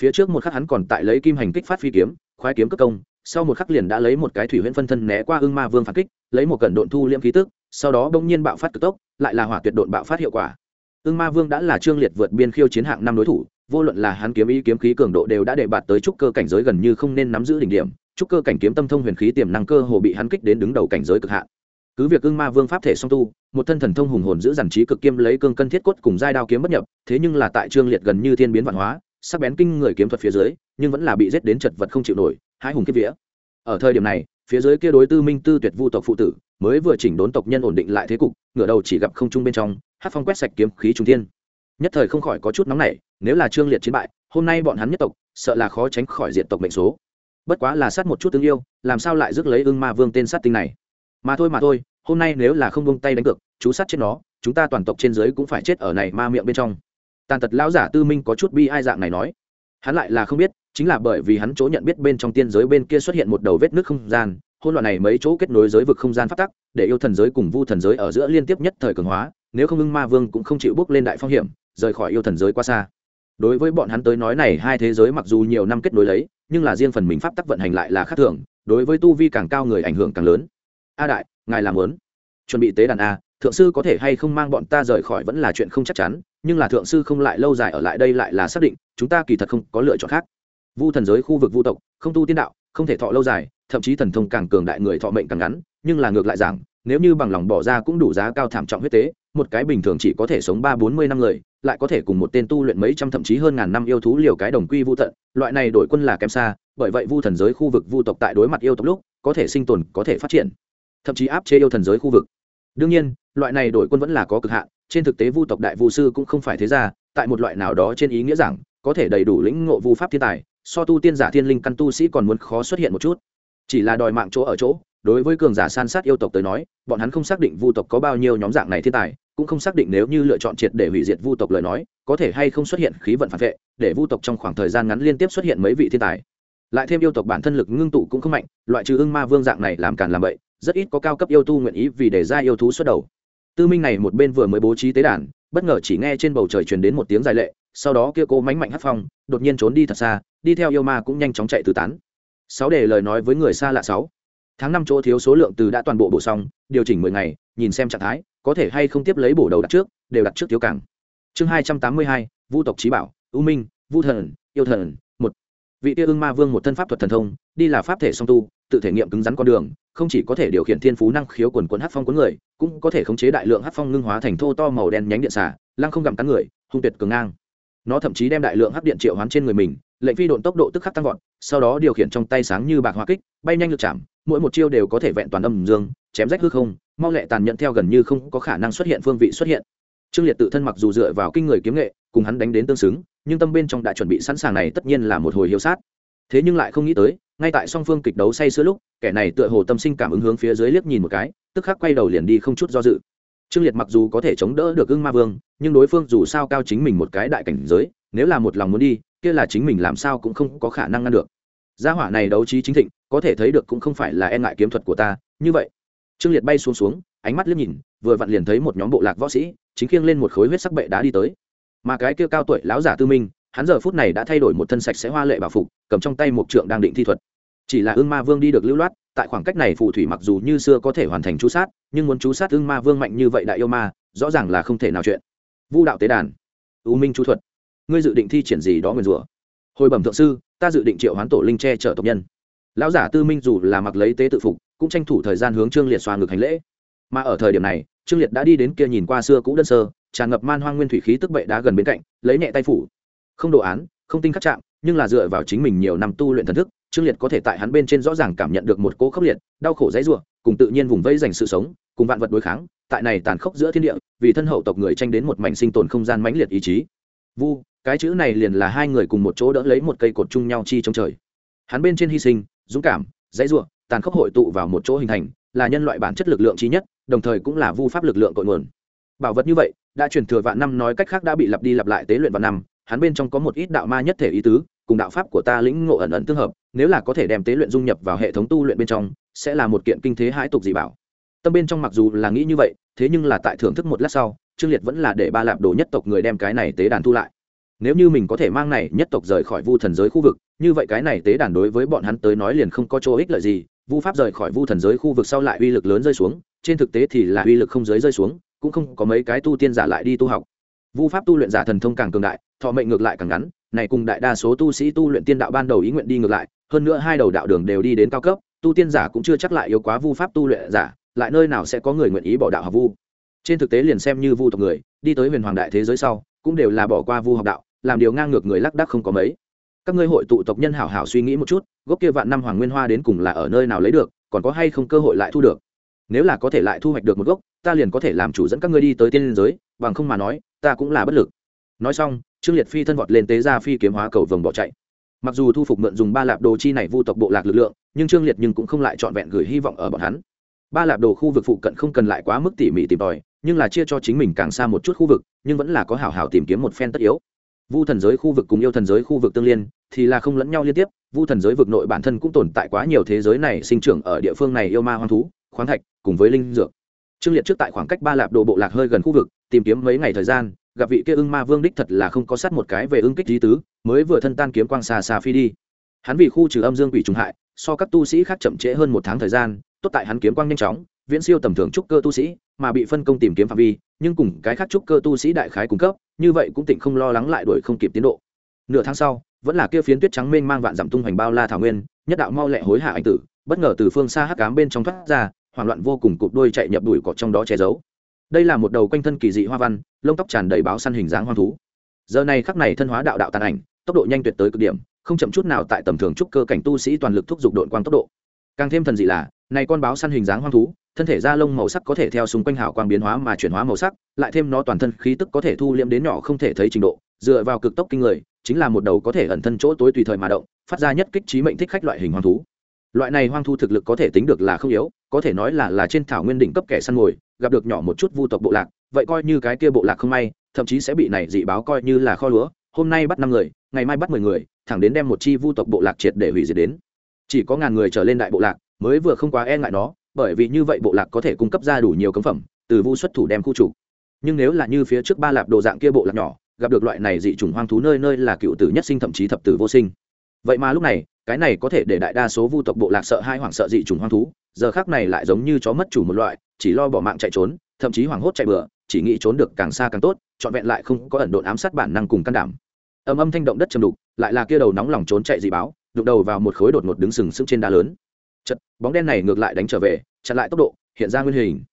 Phía trước một khắc hắn còn tại lấy kim hành kích phát phi kiếm, khoái kiếm cất công, sau một khắc liền đã lấy một cái thủy huyễn phân thân né qua ưng ma vương phản kích, lấy một cẩn độn thu liễm khí tức, sau đó bỗng nhiên bạo phát cực tốc, lại là hỏa tuyệt độn bạo phát hiệu quả. Ưng ma vương đã là trương liệt vượt biên khiêu chiến hạng năm đối thủ vô luận là hắn kiếm ý kiếm khí cường độ đều đã để bạt tới trúc cơ cảnh giới gần như không nên nắm giữ đỉnh điểm, trúc cơ cảnh kiếm tâm thông huyền khí tiềm năng cơ hồ bị hắn kích đến đứng đầu cảnh giới cực hạn. Cứ việc ưng ma vương pháp thể song tu, một thân thần thông hùng hồn giữ dàn trí cực kiêm lấy cương cân thiết cốt cùng giai đao kiếm bất nhập, thế nhưng là tại trương liệt gần như thiên biến văn hóa, sắc bén kinh người kiếm thuật phía dưới, nhưng vẫn là bị giết đến chật vật không chịu nổi hai hùng kiếp vía. Ở thời điểm này, phía dưới kia đối tư minh tư tuyệt vu tộc phụ tử, mới vừa chỉnh đốn tộc nhân ổn định lại thế cục, ngửa đầu chỉ gặp không trung bên trong hát phong quét sạch kiếm khí trung thiên nhất thời không khỏi có chút nóng nảy, nếu là trương liệt chiến bại, hôm nay bọn hắn nhất tộc, sợ là khó tránh khỏi diện tộc mệnh số. Bất quá là sát một chút tương yêu, làm sao lại rước lấy ưng ma vương tên sát tinh này? Mà thôi mà thôi, hôm nay nếu là không bông tay đánh cược, chú sát chết nó, chúng ta toàn tộc trên dưới cũng phải chết ở này ma miệng bên trong. Tàn tật lão giả tư minh có chút bi ai dạng này nói. Hắn lại là không biết, chính là bởi vì hắn chỗ nhận biết bên trong tiên giới bên kia xuất hiện một đầu vết nước không gian hôn loạn này mấy chỗ kết nối giới vực không gian phát tắc, để yêu thần giới cùng vu thần giới ở giữa liên tiếp nhất thời cường hóa, nếu không ưng ma vương cũng không chịu bước lên đại phong hiểm rời khỏi yêu thần giới quá xa. Đối với bọn hắn tới nói này hai thế giới mặc dù nhiều năm kết nối lấy, nhưng là riêng phần mình pháp tắc vận hành lại là khác thường, đối với tu vi càng cao người ảnh hưởng càng lớn. A đại, ngài làm lớn chuẩn bị tế đàn a, thượng sư có thể hay không mang bọn ta rời khỏi vẫn là chuyện không chắc chắn, nhưng là thượng sư không lại lâu dài ở lại đây lại là xác định, chúng ta kỳ thật không có lựa chọn khác. Vu thần giới khu vực vu tộc, không tu tiên đạo, không thể thọ lâu dài, thậm chí thần thông càng cường đại người thọ mệnh càng ngắn, nhưng là ngược lại rằng nếu như bằng lòng bỏ ra cũng đủ giá cao thảm trọng huyết tế một cái bình thường chỉ có thể sống ba bốn mươi năm người, lại có thể cùng một tên tu luyện mấy trăm thậm chí hơn ngàn năm yêu thú liều cái đồng quy vu tận, loại này đổi quân là kém xa, bởi vậy vu thần giới khu vực vu tộc tại đối mặt yêu tộc lúc, có thể sinh tồn, có thể phát triển, thậm chí áp chế yêu thần giới khu vực. Đương nhiên, loại này đổi quân vẫn là có cực hạn, trên thực tế vu tộc đại vu sư cũng không phải thế ra tại một loại nào đó trên ý nghĩa rằng, có thể đầy đủ lĩnh ngộ vu pháp thiên tài, so tu tiên giả thiên linh căn tu sĩ còn muốn khó xuất hiện một chút. Chỉ là đòi mạng chỗ ở chỗ đối với cường giả san sát yêu tộc tới nói, bọn hắn không xác định vu tộc có bao nhiêu nhóm dạng này thiên tài, cũng không xác định nếu như lựa chọn triệt để hủy diệt vu tộc lời nói, có thể hay không xuất hiện khí vận phản vệ, để vu tộc trong khoảng thời gian ngắn liên tiếp xuất hiện mấy vị thiên tài. Lại thêm yêu tộc bản thân lực ngưng tụ cũng không mạnh, loại trừ ưng ma vương dạng này làm càn làm vậy rất ít có cao cấp yêu tu nguyện ý vì để ra yêu thú xuất đầu. Tư minh này một bên vừa mới bố trí tế đàn, bất ngờ chỉ nghe trên bầu trời truyền đến một tiếng dài lệ, sau đó kia cô mánh mạnh hát phong, đột nhiên trốn đi thật xa, đi theo yêu ma cũng nhanh chóng chạy tứ tán. Sáu để lời nói với người xa lạ sáu tháng năm chỗ thiếu số lượng từ đã toàn bộ bổ xong, điều chỉnh mười ngày, nhìn xem trạng thái, có thể hay không tiếp lấy bổ đầu đặt trước, đều đặt trước thiếu cảng. Chương hai trăm tám mươi hai, vu tộc trí bảo, u minh, vu thần, yêu thần, một. Vị tia ưng ma vương một thân pháp thuật thần thông, đi là pháp thể song tu, tự thể nghiệm cứng rắn con đường, không chỉ có thể điều khiển thiên phú năng khiếu quần quấn hát phong cuốn người, cũng có thể khống chế đại lượng hát phong ngưng hóa thành thô to màu đen nhánh điện xả lăng không gặm cắn người, hung tuyệt cường ngang. Nó thậm chí đem đại lượng hắc điện triệu hoán trên người mình, lệnh phi độn tốc độ tức khắc tăng vọt, sau đó điều khiển trong tay sáng như bạc hoa kích, bay nhanh lực chạm mỗi một chiêu đều có thể vẹn toàn âm dương, chém rách hư không, mau lẹ tàn nhẫn theo gần như không có khả năng xuất hiện phương vị xuất hiện. Trương liệt tự thân mặc dù dựa vào kinh người kiếm nghệ, cùng hắn đánh đến tương xứng, nhưng tâm bên trong đã chuẩn bị sẵn sàng này tất nhiên là một hồi hiếu sát. Thế nhưng lại không nghĩ tới, ngay tại song phương kịch đấu say sưa lúc, kẻ này tựa hồ tâm sinh cảm ứng hướng phía dưới liếc nhìn một cái, tức khắc quay đầu liền đi không chút do dự. Trương liệt mặc dù có thể chống đỡ được ưng ma vương, nhưng đối phương dù sao cao chính mình một cái đại cảnh giới, nếu là một lòng muốn đi, kia là chính mình làm sao cũng không có khả năng ngăn được. Gia hỏa này đấu trí chính thịnh có thể thấy được cũng không phải là e ngại kiếm thuật của ta, như vậy. Trương liệt bay xuống xuống, ánh mắt liếc nhìn, vừa vặn liền thấy một nhóm bộ lạc võ sĩ, chính khiêng lên một khối huyết sắc bệ đá đi tới. Mà cái kia cao tuổi lão giả tư minh, hắn giờ phút này đã thay đổi một thân sạch sẽ hoa lệ bảo phục, cầm trong tay một trượng đang định thi thuật. Chỉ là ưng ma vương đi được lưu loát, tại khoảng cách này phù thủy mặc dù như xưa có thể hoàn thành chú sát, nhưng muốn chú sát ưng ma vương mạnh như vậy đại yêu ma, rõ ràng là không thể nào chuyện. Vu đạo tế đàn, u minh chú thuật. Ngươi dự định thi triển gì đó nguyền rủa? Hồi bẩm thượng sư, ta dự định triệu hoán tổ linh che chở tộc nhân lão giả tư minh dù là mặc lấy tế tự phục, cũng tranh thủ thời gian hướng trương liệt xoa ngực hành lễ. Mà ở thời điểm này, trương liệt đã đi đến kia nhìn qua xưa cũ đơn sơ, tràn ngập man hoang nguyên thủy khí tức bệ đá gần bên cạnh, lấy nhẹ tay phủ. Không đồ án, không tinh khắc chạm, nhưng là dựa vào chính mình nhiều năm tu luyện thần thức, trương liệt có thể tại hắn bên trên rõ ràng cảm nhận được một cỗ khốc liệt, đau khổ dãy ruộng cùng tự nhiên vùng vây dành sự sống, cùng vạn vật đối kháng, tại này tàn khốc giữa thiên địa, vì thân hậu tộc người tranh đến một mảnh sinh tồn không gian mãnh liệt ý chí. Vu, cái chữ này liền là hai người cùng một chỗ đỡ lấy một cây cột chung nhau chi trong trời. Hắn bên trên hy sinh dũng cảm, dãy ruộng tàn khốc hội tụ vào một chỗ hình thành, là nhân loại bản chất lực lượng trí nhất, đồng thời cũng là vu pháp lực lượng cội nguồn. Bảo vật như vậy, đã truyền thừa vạn năm nói cách khác đã bị lặp đi lặp lại tế luyện vạn năm, hắn bên trong có một ít đạo ma nhất thể ý tứ, cùng đạo pháp của ta lĩnh ngộ ẩn ẩn tương hợp, nếu là có thể đem tế luyện dung nhập vào hệ thống tu luyện bên trong, sẽ là một kiện kinh thế hãi tục dị bảo. Tâm bên trong mặc dù là nghĩ như vậy, thế nhưng là tại thưởng thức một lát sau, trương liệt vẫn là để ba lạp đồ nhất tộc người đem cái này tế đàn thu lại. Nếu như mình có thể mang này nhất tộc rời khỏi vu thần giới khu vực như vậy cái này tế đàn đối với bọn hắn tới nói liền không có chỗ ích lợi gì, vu pháp rời khỏi vu thần giới khu vực sau lại uy lực lớn rơi xuống, trên thực tế thì là uy lực không giới rơi xuống, cũng không có mấy cái tu tiên giả lại đi tu học. Vu pháp tu luyện giả thần thông càng cường đại, thọ mệnh ngược lại càng ngắn, này cùng đại đa số tu sĩ tu luyện tiên đạo ban đầu ý nguyện đi ngược lại, hơn nữa hai đầu đạo đường đều đi đến cao cấp, tu tiên giả cũng chưa chắc lại yếu quá vu pháp tu luyện giả, lại nơi nào sẽ có người nguyện ý bỏ đạo học vu. Trên thực tế liền xem như vu tộc người, đi tới huyền hoàng đại thế giới sau, cũng đều là bỏ qua vu học đạo, làm điều ngang ngược người lắc đắc không có mấy các ngươi hội tụ tộc nhân hảo hảo suy nghĩ một chút, gốc kia vạn năm hoàng nguyên hoa đến cùng là ở nơi nào lấy được, còn có hay không cơ hội lại thu được? Nếu là có thể lại thu hoạch được một gốc, ta liền có thể làm chủ dẫn các ngươi đi tới tiên liên giới, bằng không mà nói, ta cũng là bất lực. Nói xong, trương liệt phi thân vọt lên tế ra phi kiếm hóa cầu vồng bỏ chạy. Mặc dù thu phục mượn dùng ba lạp đồ chi này vu tộc bộ lạc lực lượng, nhưng trương liệt nhưng cũng không lại trọn vẹn gửi hy vọng ở bọn hắn. Ba lạp đồ khu vực phụ cận không cần lại quá mức tỉ mỉ tìm tòi, nhưng là chia cho chính mình càng xa một chút khu vực, nhưng vẫn là có hảo hảo tìm kiếm một phen tất yếu vu thần giới khu vực cùng yêu thần giới khu vực tương liên, thì là không lẫn nhau liên tiếp, vu thần giới vực nội bản thân cũng tồn tại quá nhiều thế giới này sinh trưởng ở địa phương này yêu ma hoang thú, khoáng thạch, cùng với linh dược. Trương liệt trước tại khoảng cách ba lạp đồ bộ lạc hơi gần khu vực, tìm kiếm mấy ngày thời gian, gặp vị kia ưng ma vương đích thật là không có sát một cái về ưng kích lý tứ, mới vừa thân tan kiếm quang xa xa phi đi. Hắn vì khu trừ âm dương quỷ trùng hại, so các tu sĩ khác chậm trễ hơn một tháng thời gian, tốt tại hắn kiếm quang nhanh chóng viễn siêu tầm thường trúc cơ tu sĩ, mà bị phân công tìm kiếm phạm vi, nhưng cùng cái khác trúc cơ tu sĩ đại khái cung cấp, như vậy cũng tỉnh không lo lắng lại đuổi không kịp tiến độ. Nửa tháng sau, vẫn là kia phiến tuyết trắng mênh mang vạn dặm tung hoành bao la thảo nguyên, nhất đạo mau lẹ hối hạ anh tử, bất ngờ từ phương xa hắc cám bên trong thoát ra, hoảng loạn vô cùng cụp đôi chạy nhập đuổi cọt trong đó che giấu. Đây là một đầu quanh thân kỳ dị hoa văn, lông tóc tràn đầy báo săn hình dáng hoang thú. Giờ này khắc này thân hóa đạo đạo tàn ảnh, tốc độ nhanh tuyệt tới cực điểm, không chậm chút nào tại tầm thường trúc cơ cảnh tu sĩ toàn lực thúc giục đội quang tốc độ. Càng thêm thần dị là, này con báo săn hình dáng hoang thú thân thể da lông màu sắc có thể theo xung quanh hào quang biến hóa mà chuyển hóa màu sắc, lại thêm nó toàn thân khí tức có thể thu liễm đến nhỏ không thể thấy trình độ, dựa vào cực tốc kinh người, chính là một đầu có thể ẩn thân chỗ tối tùy thời mà động, phát ra nhất kích trí mệnh thích khách loại hình hoang thú. Loại này hoang thu thực lực có thể tính được là không yếu, có thể nói là là trên thảo nguyên đỉnh cấp kẻ săn mồi, gặp được nhỏ một chút vu tộc bộ lạc, vậy coi như cái kia bộ lạc không may, thậm chí sẽ bị này dị báo coi như là kho lúa, hôm nay bắt năm người, ngày mai bắt mười người, thẳng đến đem một chi vu tộc bộ lạc triệt để hủy diệt đến. Chỉ có ngàn người trở lên đại bộ lạc, mới vừa không quá e ngại nó bởi vì như vậy bộ lạc có thể cung cấp ra đủ nhiều cấm phẩm, từ vu xuất thủ đem khu chủ nhưng nếu là như phía trước ba lạp đồ dạng kia bộ lạc nhỏ, gặp được loại này dị chủng hoang thú nơi nơi là cựu tử nhất sinh thậm chí thập tử vô sinh. Vậy mà lúc này, cái này có thể để đại đa số vu tộc bộ lạc sợ hai hoảng sợ dị chủng hoang thú, giờ khác này lại giống như chó mất chủ một loại, chỉ lo bỏ mạng chạy trốn, thậm chí hoảng hốt chạy bừa, chỉ nghĩ trốn được càng xa càng tốt, trọn vẹn lại không có ẩn độn ám sát bản năng cùng can đảm. Âm âm thanh động đất chầm đục, lại là kia đầu nóng lòng trốn chạy dị báo đục đầu vào một khối đột ngột đứng sừng sững trên đá lớn chật, bóng đen này ngược lại đánh trở về, chặn lại tốc độ, hiện ra nguyên hình.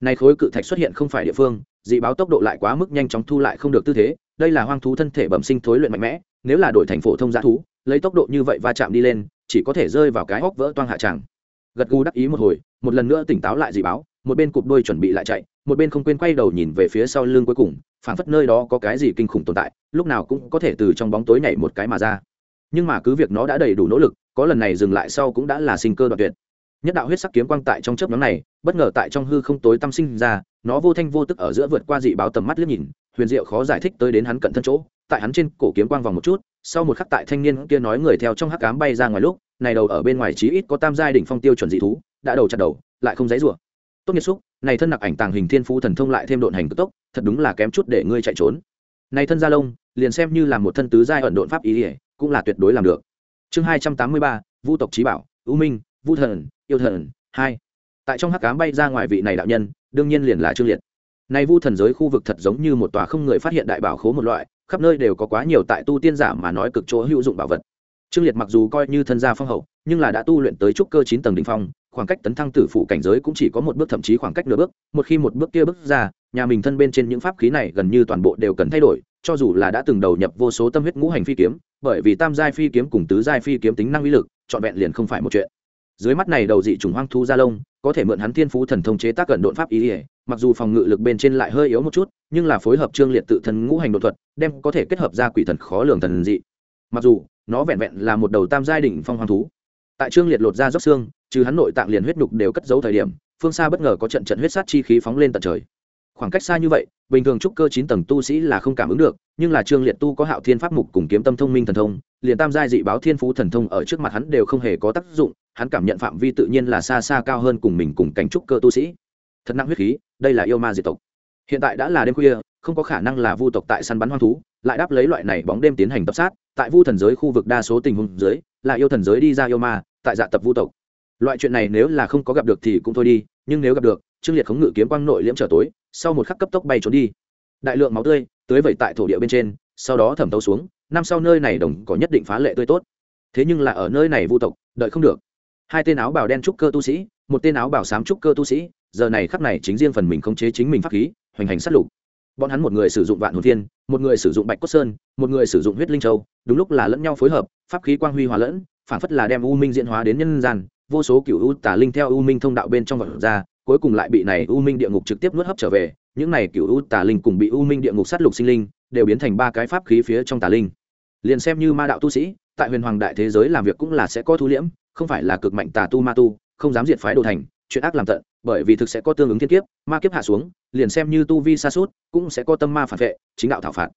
Này khối cự thạch xuất hiện không phải địa phương, dị báo tốc độ lại quá mức nhanh chóng thu lại không được tư thế, đây là hoang thú thân thể bẩm sinh thối luyện mạnh mẽ, nếu là đổi thành phổ thông g thú, lấy tốc độ như vậy va chạm đi lên, chỉ có thể rơi vào cái hốc vỡ toang hạ tràng. Gật gù đắc ý một hồi, một lần nữa tỉnh táo lại dị báo, một bên cụp đuôi chuẩn bị lại chạy, một bên không quên quay đầu nhìn về phía sau lưng cuối cùng, phảng phất nơi đó có cái gì kinh khủng tồn tại, lúc nào cũng có thể từ trong bóng tối nhảy một cái mà ra. Nhưng mà cứ việc nó đã đầy đủ nỗ lực có lần này dừng lại sau cũng đã là sinh cơ đoạn tuyệt. Nhất đạo huyết sắc kiếm quang tại trong chớp nhóm này, bất ngờ tại trong hư không tối tâm sinh ra, nó vô thanh vô tức ở giữa vượt qua dị báo tầm mắt liếc nhìn, huyền diệu khó giải thích tới đến hắn cận thân chỗ, tại hắn trên cổ kiếm quang vòng một chút, sau một khắc tại thanh niên kia nói người theo trong hắc cám bay ra ngoài lúc, này đầu ở bên ngoài chí ít có tam giai đỉnh phong tiêu chuẩn dị thú, đã đầu chặt đầu, lại không dãy rủa. Tốt nghiệt xúc, này thân nặc ảnh tàng hình thiên phú thần thông lại thêm độn hành cực tốc, thật đúng là kém chút để ngươi chạy trốn. Này thân gia lông, liền xem như là một thân tứ giai ẩn độn pháp ý ỉa cũng là tuyệt đối làm được chương hai trăm tám mươi ba, vu tộc trí bảo ưu minh, vu thần, yêu thần, hai. Tại trong hắc cám bay ra ngoài vị này đạo nhân, đương nhiên liền là trương liệt. Nay vu thần giới khu vực thật giống như một tòa không người phát hiện đại bảo khố một loại, khắp nơi đều có quá nhiều tại tu tiên giả mà nói cực chỗ hữu dụng bảo vật. Trương liệt mặc dù coi như thân gia phong hậu, nhưng là đã tu luyện tới trúc cơ chín tầng đ ỉ n h phong, khoảng cách tấn thăng tử phụ cảnh giới cũng chỉ có một bước, thậm chí khoảng cách nửa bước, một khi một bước kia bước ra, nhà mình thân bên trên những pháp khí này gần như toàn bộ đều cần thay đổi cho dù là đã từng đầu nhập vô số tâm huyết ngũ hành phi kiếm, bởi vì tam giai phi kiếm cùng tứ giai phi kiếm tính năng uy lực, trọn vẹn liền không phải một chuyện. Dưới mắt này đầu dị trùng hoang thu gia lông, có thể mượn hắn thiên phú thần thông chế tác gần độn pháp ý ỉa mặc dù phòng ngự lực bên trên lại hơi yếu một chút, nhưng là phối hợp trương liệt tự thân ngũ hành đột thuật, đem có thể kết hợp ra quỷ thần khó lường thần dị. Mặc dù, nó vẹn vẹn là một đầu tam giai đỉnh phong hoang thú. Tại trương liệt lột ra dốc xương, trừ hắn nội tạng liền huyết nhục đều cất giấu thời điểm, phương xa bất ngờ có trận trận huyết sát chi khí phóng lên tận trời khoảng cách xa như vậy, bình thường trúc cơ chín tầng tu sĩ là không cảm ứng được, nhưng là trương liệt tu có hạo thiên pháp mục cùng kiếm tâm thông minh thần thông, liền tam giai dị báo thiên phú thần thông ở trước mặt hắn đều không hề có tác dụng, hắn cảm nhận phạm vi tự nhiên là xa xa cao hơn cùng mình cùng cảnh trúc cơ tu sĩ. Thật nặng huyết khí, đây là yêu ma diệt tộc. Hiện tại đã là đêm khuya, không có khả năng là vu tộc tại săn bắn hoang thú, lại đáp lấy loại này bóng đêm tiến hành tập sát, tại vu thần giới khu vực đa số tình huống dưới, là yêu thần giới đi ra yêu ma, tại dạ tập vu tộc. Loại chuyện này nếu là không có gặp được thì cũng thôi đi, nhưng nếu gặp được, trương liệt khống ngự kiếm quang nội liễm trở tối sau một khắc cấp tốc bay trốn đi. Đại lượng máu tươi tưới vẩy tại thổ địa bên trên, sau đó thẩm tấu xuống, năm sau nơi này đồng có nhất định phá lệ tươi tốt. Thế nhưng là ở nơi này vu tộc, đợi không được. Hai tên áo bào đen trúc cơ tu sĩ, một tên áo bào xám trúc cơ tu sĩ, giờ này khắc này chính riêng phần mình khống chế chính mình pháp khí, hoành hành sát lục. Bọn hắn một người sử dụng vạn hồn thiên, một người sử dụng bạch cốt sơn, một người sử dụng huyết linh châu, đúng lúc là lẫn nhau phối hợp, pháp khí quang huy hòa lẫn, phản phất là đem u minh diễn hóa đến nhân gian, vô số cựu u tà linh theo u minh thông đạo bên trong vật ra cuối cùng lại bị này u minh địa ngục trực tiếp nuốt hấp trở về, những này cựu u tà linh cùng bị u minh địa ngục sát lục sinh linh, đều biến thành ba cái pháp khí phía trong tà linh. Liền xem như ma đạo tu sĩ, tại huyền hoàng đại thế giới làm việc cũng là sẽ có thu liễm, không phải là cực mạnh tà tu ma tu, không dám diệt phái đồ thành, chuyện ác làm tận, bởi vì thực sẽ có tương ứng thiên kiếp, ma kiếp hạ xuống, liền xem như tu vi sa sút cũng sẽ có tâm ma phản vệ, chính đạo thảo phạt.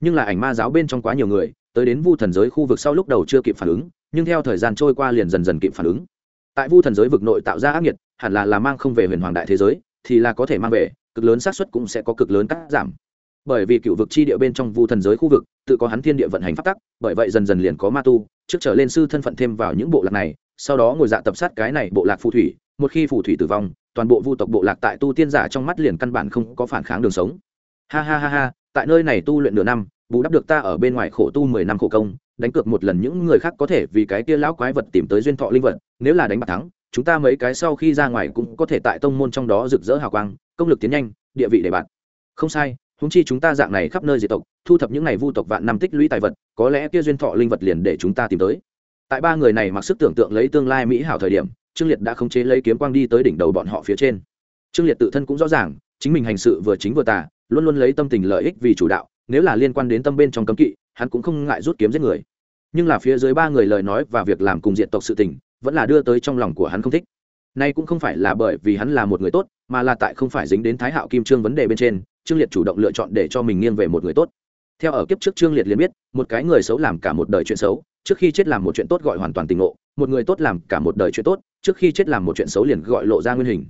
Nhưng là ảnh ma giáo bên trong quá nhiều người, tới đến vu thần giới khu vực sau lúc đầu chưa kịp phản ứng, nhưng theo thời gian trôi qua liền dần dần kịp phản ứng tại vu thần giới vực nội tạo ra ác nghiệt, hẳn là là mang không về huyền hoàng đại thế giới, thì là có thể mang về, cực lớn xác suất cũng sẽ có cực lớn cắt giảm. Bởi vì cựu vực chi địa bên trong vu thần giới khu vực, tự có hắn thiên địa vận hành phát tắc, bởi vậy dần dần liền có ma tu, trước trở lên sư thân phận thêm vào những bộ lạc này, sau đó ngồi dạ tập sát cái này bộ lạc phù thủy, một khi phù thủy tử vong, toàn bộ vu tộc bộ lạc tại tu tiên giả trong mắt liền căn bản không có phản kháng đường sống. Ha ha ha ha, tại nơi này tu luyện nửa năm bù đắp được ta ở bên ngoài khổ tu mười năm khổ công, đánh cược một lần những người khác có thể vì cái kia lão quái vật tìm tới duyên thọ linh vật, nếu là đánh bạc thắng, chúng ta mấy cái sau khi ra ngoài cũng có thể tại tông môn trong đó rực rỡ hào quang, công lực tiến nhanh, địa vị để bạn không sai húng chi chúng ta dạng này khắp nơi diệt tộc, thu thập những ngày vu tộc vạn năm tích lũy tài vật, có lẽ kia duyên thọ linh vật liền để chúng ta tìm tới. Tại ba người này mặc sức tưởng tượng lấy tương lai mỹ hảo thời điểm, trương liệt đã khống chế lấy kiếm quang đi tới đỉnh đầu bọn họ phía trên. Trương liệt tự thân cũng rõ ràng, chính mình hành sự vừa chính vừa tà, luôn luôn lấy tâm tình lợi ích vì chủ đạo nếu là liên quan đến tâm bên trong cấm kỵ, hắn cũng không ngại rút kiếm giết người. Nhưng là phía dưới ba người lời nói và việc làm cùng diện tộc sự tình, vẫn là đưa tới trong lòng của hắn không thích. Nay cũng không phải là bởi vì hắn là một người tốt, mà là tại không phải dính đến thái hạo kim trương vấn đề bên trên, trương liệt chủ động lựa chọn để cho mình nghiêng về một người tốt. Theo ở kiếp trước trương liệt liền biết, một cái người xấu làm cả một đời chuyện xấu, trước khi chết làm một chuyện tốt gọi hoàn toàn tình ngộ, một người tốt làm cả một đời chuyện tốt, trước khi chết làm một chuyện xấu liền gọi lộ ra nguyên hình.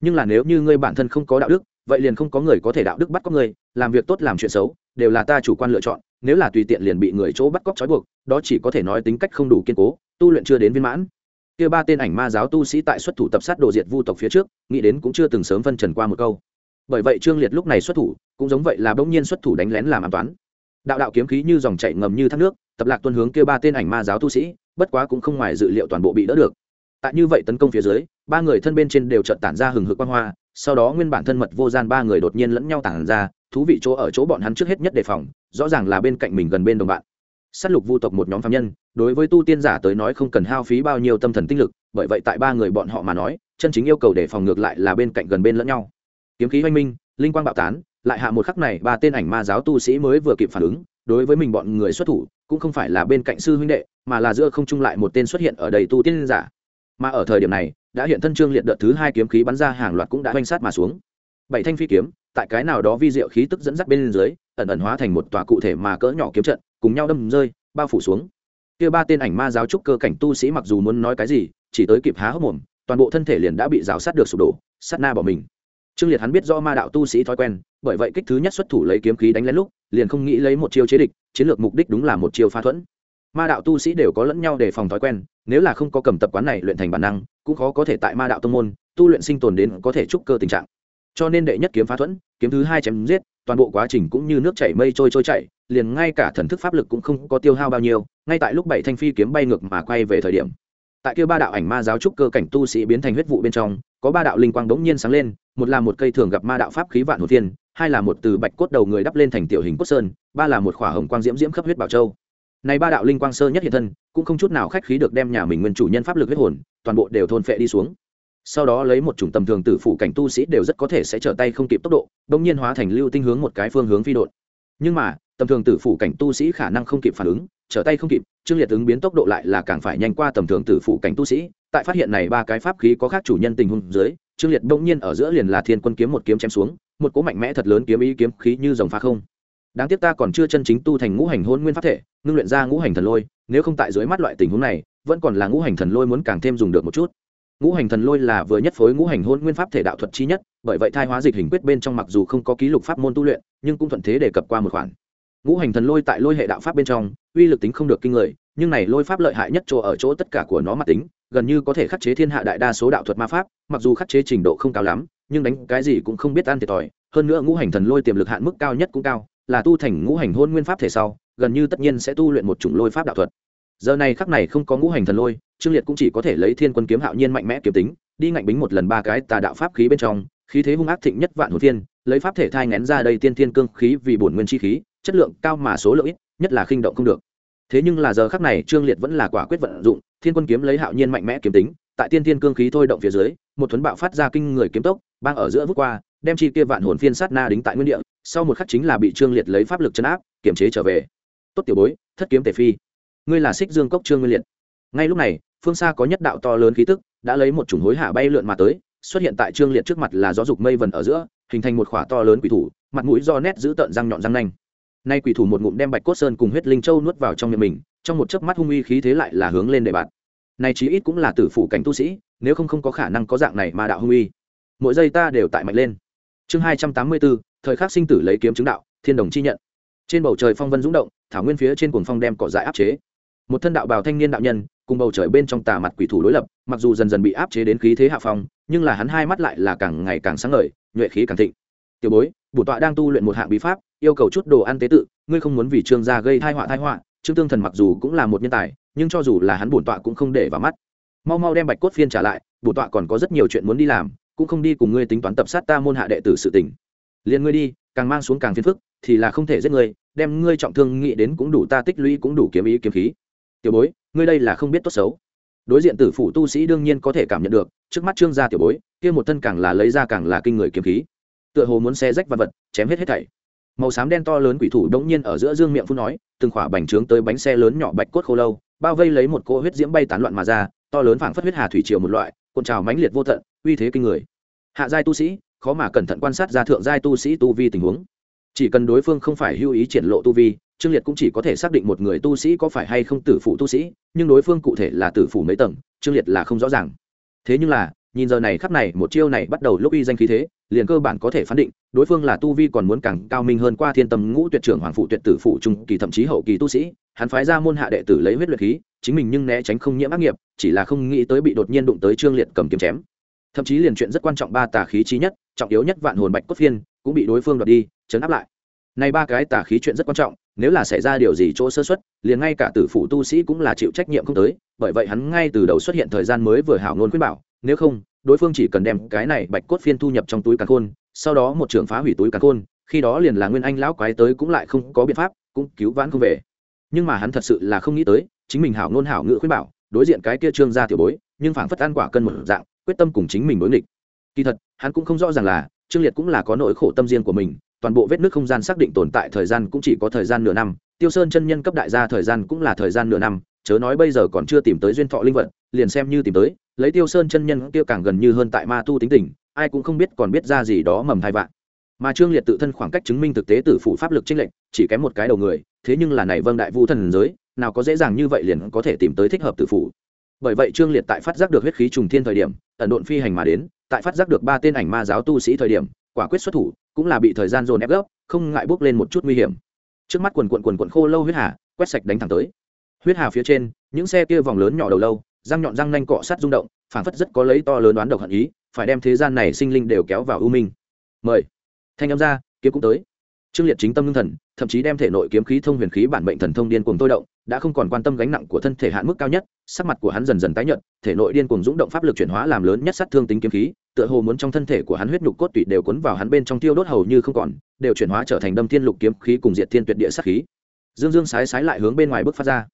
Nhưng là nếu như ngươi bản thân không có đạo đức, vậy liền không có người có thể đạo đức bắt có người làm việc tốt làm chuyện xấu đều là ta chủ quan lựa chọn, nếu là tùy tiện liền bị người chỗ bắt cóc trói buộc, đó chỉ có thể nói tính cách không đủ kiên cố, tu luyện chưa đến viên mãn. Kia ba tên ảnh ma giáo tu sĩ tại xuất thủ tập sát đồ diệt vu tộc phía trước, nghĩ đến cũng chưa từng sớm phân trần qua một câu. Bởi vậy trương liệt lúc này xuất thủ, cũng giống vậy là bỗng nhiên xuất thủ đánh lén làm an toán. Đạo đạo kiếm khí như dòng chảy ngầm như thác nước, tập lạc tuân hướng kia ba tên ảnh ma giáo tu sĩ, bất quá cũng không ngoài dự liệu toàn bộ bị đỡ được. Tại như vậy tấn công phía dưới, ba người thân bên trên đều trợn tản ra hừng hực quang hoa sau đó nguyên bản thân mật vô gian ba người đột nhiên lẫn nhau tản ra, thú vị chỗ ở chỗ bọn hắn trước hết nhất đề phòng, rõ ràng là bên cạnh mình gần bên đồng bạn. S á t lục vu tộc một nhóm phạm nhân, đối với tu tiên giả tới nói không cần hao phí bao nhiêu tâm thần tinh lực, bởi vậy tại ba người bọn họ mà nói, chân chính yêu cầu đề phòng ngược lại là bên cạnh gần bên lẫn nhau. Kiếm khí oanh minh, linh quang bạo tán, lại hạ một khắc này ba tên ảnh ma giáo tu sĩ mới vừa kịp phản ứng, đối với mình bọn người xuất thủ, cũng không phải là bên cạnh sư huynh đệ, mà là giữa không trung lại một tên xuất hiện ở đầy tu tiên giả. Mà ở thời điểm này đã hiện thân trương liệt đợt thứ hai kiếm khí bắn ra hàng loạt cũng đã oanh sát mà xuống. Bảy thanh phi kiếm, tại cái nào đó vi diệu khí tức dẫn dắt bên dưới, ẩn ẩn hóa thành một tòa cụ thể mà cỡ nhỏ kiếm trận, cùng nhau đâm rơi, bao phủ xuống. Kia ba tên ảnh ma giáo trúc cơ cảnh tu sĩ mặc dù muốn nói cái gì, chỉ tới kịp há hốc mồm, toàn bộ thân thể liền đã bị rào sát được sụp đổ, sát na bỏ mình. Trương liệt hắn biết do ma đạo tu sĩ thói quen, bởi vậy kích thứ nhất xuất thủ lấy kiếm khí đánh lén lúc, liền không nghĩ lấy một chiêu chế địch, chiến lược mục đích đúng là một chiêu phá thuẫn ma đạo tu sĩ đều có lẫn nhau để phòng thói quen, nếu là không có cầm tập quán này luyện thành bản năng, cũng khó có thể tại ma đạo tông môn, tu luyện sinh tồn đến có thể trúc cơ tình trạng. Cho nên đệ nhất kiếm phá thuẫn, kiếm thứ hai chém giết, toàn bộ quá trình cũng như nước chảy mây trôi trôi chảy, liền ngay cả thần thức pháp lực cũng không có tiêu hao bao nhiêu, ngay tại lúc bảy thanh phi kiếm bay ngược mà quay về thời điểm. Tại kia ba đạo ảnh ma giáo trúc cơ cảnh tu sĩ biến thành huyết vụ bên trong, có ba đạo linh quang bỗng nhiên sáng lên, một là một cây thường gặp ma đạo pháp khí vạn hồ thiên, hai là một từ bạch cốt đầu người đắp lên thành tiểu hình cốt sơn, ba là một khỏa hồng quang diễm diễm khắp huyết bảo châu này ba đạo linh quang sơ nhất hiện thân, cũng không chút nào khách khí được đem nhà mình nguyên chủ nhân pháp lực huyết hồn, toàn bộ đều thôn phệ đi xuống. Sau đó lấy một chủng tầm thường tử phủ cảnh tu sĩ đều rất có thể sẽ trở tay không kịp tốc độ đông nhiên hóa thành lưu tinh hướng một cái phương hướng phi đột. Nhưng mà, tầm thường tử phủ cảnh tu sĩ khả năng không kịp phản ứng, trở tay không kịp trương liệt ứng biến tốc độ lại là càng phải nhanh qua tầm thường tử phủ cảnh tu sĩ. Tại phát hiện này ba cái pháp khí có khác chủ nhân tình huống dưới trương liệt đông nhiên ở giữa liền là thiên quân kiếm một kiếm chém xuống, một cỗ mạnh mẽ thật lớn kiếm ý kiếm khí như dòng phá không. Đáng tiếc ta còn chưa chân chính tu thành ngũ hành hôn nguyên pháp thể ngưng luyện ra ngũ hành thần lôi, nếu không tại dưới mắt loại tình huống này, vẫn còn là ngũ hành thần lôi muốn càng thêm dùng được một chút. Ngũ hành thần lôi là vừa nhất phối ngũ hành hôn nguyên pháp thể đạo thuật chi nhất, bởi vậy thai hóa dịch hình quyết bên trong mặc dù không có ký lục pháp môn tu luyện, nhưng cũng thuận thế đề cập qua một khoản. Ngũ hành thần lôi tại lôi hệ đạo pháp bên trong, uy lực tính không được kinh người, nhưng này lôi pháp lợi hại nhất chỗ ở chỗ tất cả của nó mặt tính, gần như có thể khắc chế thiên hạ đại đa số đạo thuật ma pháp, mặc dù khắc chế trình độ không cao lắm, nhưng đánh cái gì cũng không biết ăn thiệt thòi, hơn nữa ngũ hành thần lôi tiềm lực hạn mức cao nhất cũng cao, là tu thành ngũ hành hôn nguyên pháp thể sau gần như tất nhiên sẽ tu luyện một chủng lôi pháp đạo thuật. Giờ này khắc này không có ngũ hành thần lôi, trương liệt cũng chỉ có thể lấy thiên quân kiếm hạo nhiên mạnh mẽ kiếm tính, đi ngạnh bính một lần ba cái tà đạo pháp khí bên trong, khí thế hung ác thịnh nhất vạn hồn thiên, lấy pháp thể thai ngén ra đây tiên thiên cương khí vì bổn nguyên chi khí, chất lượng cao mà số lượng ít, nhất là khinh động không được. Thế nhưng là giờ khắc này trương liệt vẫn là quả quyết vận dụng, thiên quân kiếm lấy hạo nhiên mạnh mẽ kiếm tính, tại tiên thiên cương khí thôi động phía dưới, một thuấn bạo phát ra kinh người kiếm tốc, bang ở giữa vút qua, đem chi kia vạn hồn phiên sát na đính tại nguyên địa, sau một khắc chính là bị trương liệt lấy pháp lực chấn áp kiểm chế trở về tốt tiểu bối, thất kiếm tề phi. Ngươi là xích dương cốc trương nguyên liệt. Ngay lúc này, phương xa có nhất đạo to lớn khí tức, đã lấy một chủng hối hạ bay lượn mà tới, xuất hiện tại trương liệt trước mặt là gió dục mây vần ở giữa, hình thành một khỏa to lớn quỷ thủ, mặt mũi do nét giữ tợn răng nhọn răng nanh. Nay quỷ thủ một ngụm đem bạch cốt sơn cùng huyết linh châu nuốt vào trong miệng mình, trong một chớp mắt hung uy khí thế lại là hướng lên đề bạt. Này chí ít cũng là tử phủ cảnh tu sĩ, nếu không không có khả năng có dạng này mà đạo hung uy. Mỗi giây ta đều tại mạnh lên. Chương hai trăm tám mươi bốn, thời khắc sinh tử lấy kiếm chứng đạo, thiên đồng chi nhận. Trên bầu trời phong vân dũng động thảo nguyên phía trên cuồng phong đem cỏ dại áp chế. Một thân đạo bào thanh niên đạo nhân, cùng bầu trời bên trong tà mặt quỷ thủ đối lập, mặc dù dần dần bị áp chế đến khí thế hạ phong, nhưng là hắn hai mắt lại là càng ngày càng sáng ngời, nhuệ khí càng thịnh. Tiểu bối bổn tọa đang tu luyện một hạng bí pháp, yêu cầu chút đồ ăn tế tự, ngươi không muốn vì trương gia gây thai họa thai họa, trương tương thần mặc dù cũng là một nhân tài, nhưng cho dù là hắn bổn tọa cũng không để vào mắt. Mau mau đem bạch cốt phiên trả lại bổn tọa còn có rất nhiều chuyện muốn đi làm, cũng không đi cùng ngươi tính toán tập sát ta môn hạ đệ tử sự tình. Liền ngươi đi, càng mang xuống càng phiền phức, thì là không thể giết ngươi đem ngươi trọng thương nghĩ đến cũng đủ ta tích lũy cũng đủ kiếm ý kiếm khí. Tiểu bối, ngươi đây là không biết tốt xấu. Đối diện tử phủ tu sĩ đương nhiên có thể cảm nhận được, trước mắt trương gia tiểu bối, kia một thân càng là lấy ra càng là kinh người kiếm khí. Tựa hồ muốn xe rách vật vật, chém hết hết thảy. Màu xám đen to lớn quỷ thủ đống nhiên ở giữa dương miệng phun nói, từng khỏa bành trướng tới bánh xe lớn nhỏ bạch cốt khô lâu, bao vây lấy một cỗ huyết diễm bay tán loạn mà ra, to lớn phảng phất huyết hà thủy triều một loại, cuộn trào mãnh liệt vô tận, uy thế kinh người. Hạ giai tu sĩ, khó mà cẩn thận quan sát ra thượng giai tu sĩ tu vi tình huống chỉ cần đối phương không phải hưu ý triển lộ tu vi, trương liệt cũng chỉ có thể xác định một người tu sĩ có phải hay không tử phụ tu sĩ, nhưng đối phương cụ thể là tử phụ mấy tầng, trương liệt là không rõ ràng. Thế nhưng là, nhìn giờ này khắp này, một chiêu này bắt đầu lúc uy danh khí thế, liền cơ bản có thể phán định, đối phương là tu vi còn muốn càng cao minh hơn qua thiên tâm ngũ tuyệt trưởng hoàng phụ tuyệt tử phụ trung kỳ thậm chí hậu kỳ tu sĩ, hắn phái ra môn hạ đệ tử lấy huyết luyện khí, chính mình nhưng né tránh không nhiễm ác nghiệp, chỉ là không nghĩ tới bị đột nhiên đụng tới trương liệt cầm kiếm chém. Thậm chí liền chuyện rất quan trọng ba tà khí trí nhất, trọng yếu nhất vạn hồn bạch cốt phiên, cũng bị đối phương đoạt đi chấn áp lại. Này ba cái tà khí chuyện rất quan trọng, nếu là xảy ra điều gì chỗ sơ xuất liền ngay cả tử phủ tu sĩ cũng là chịu trách nhiệm không tới, bởi vậy hắn ngay từ đầu xuất hiện thời gian mới vừa hảo ngôn khuyên bảo, nếu không, đối phương chỉ cần đem cái này bạch cốt phiên thu nhập trong túi càn khôn, sau đó một trường phá hủy túi càn khôn, khi đó liền là nguyên anh lão quái tới cũng lại không có biện pháp, cũng cứu vãn không về. Nhưng mà hắn thật sự là không nghĩ tới, chính mình hảo ngôn hảo ngự khuyên bảo, đối diện cái kia trương gia tiểu bối, nhưng phảng phất ăn quả cân một dạng, quyết tâm cùng chính mình đối nghịch. Kỳ thật, hắn cũng không rõ ràng là, trương liệt cũng là có nỗi khổ tâm riêng của mình toàn bộ vết nước không gian xác định tồn tại thời gian cũng chỉ có thời gian nửa năm. Tiêu sơn chân nhân cấp đại gia thời gian cũng là thời gian nửa năm, chớ nói bây giờ còn chưa tìm tới duyên thọ linh vận liền xem như tìm tới, lấy tiêu sơn chân nhân kia càng gần như hơn tại ma tu tính tình, ai cũng không biết còn biết ra gì đó mầm thai vạn. Mà trương liệt tự thân khoảng cách chứng minh thực tế tử phủ pháp lực trinh lệnh chỉ kém một cái đầu người, thế nhưng là này vâng đại vu thần giới, nào có dễ dàng như vậy liền có thể tìm tới thích hợp tử phủ. Bởi vậy trương liệt tại phát giác được huyết khí trùng thiên thời điểm, ẩn độn phi hành mà đến, tại phát giác được ba tên ảnh ma giáo tu sĩ thời điểm, quả quyết xuất thủ cũng là bị thời gian dồn ép gấp, không ngại bước lên một chút nguy hiểm. Trước mắt quần quần quần quần khô lâu huyết hà, quét sạch đánh thẳng tới. Huyết hà phía trên, những xe kia vòng lớn nhỏ đầu lâu, răng nhọn răng nanh cọ sát rung động, phảng phất rất có lấy to lớn đoán độc hận ý, phải đem thế gian này sinh linh đều kéo vào ưu minh. Mời. Thanh âm ra, kiếm cũng tới trương liệt chính tâm ngưng thần, thậm chí đem thể nội kiếm khí thông huyền khí bản mệnh thần thông điên cuồng tôi động, đã không còn quan tâm gánh nặng của thân thể hạn mức cao nhất, sắc mặt của hắn dần dần tái nhợt, thể nội điên cuồng dũng động pháp lực chuyển hóa làm lớn nhất sát thương tính kiếm khí, tựa hồ muốn trong thân thể của hắn huyết nhục cốt tủy đều cuốn vào hắn bên trong tiêu đốt hầu như không còn, đều chuyển hóa trở thành đâm thiên lục kiếm khí cùng diệt thiên tuyệt địa sát khí. Dương dương sái sái lại hướng bên ngoài bước phát ra.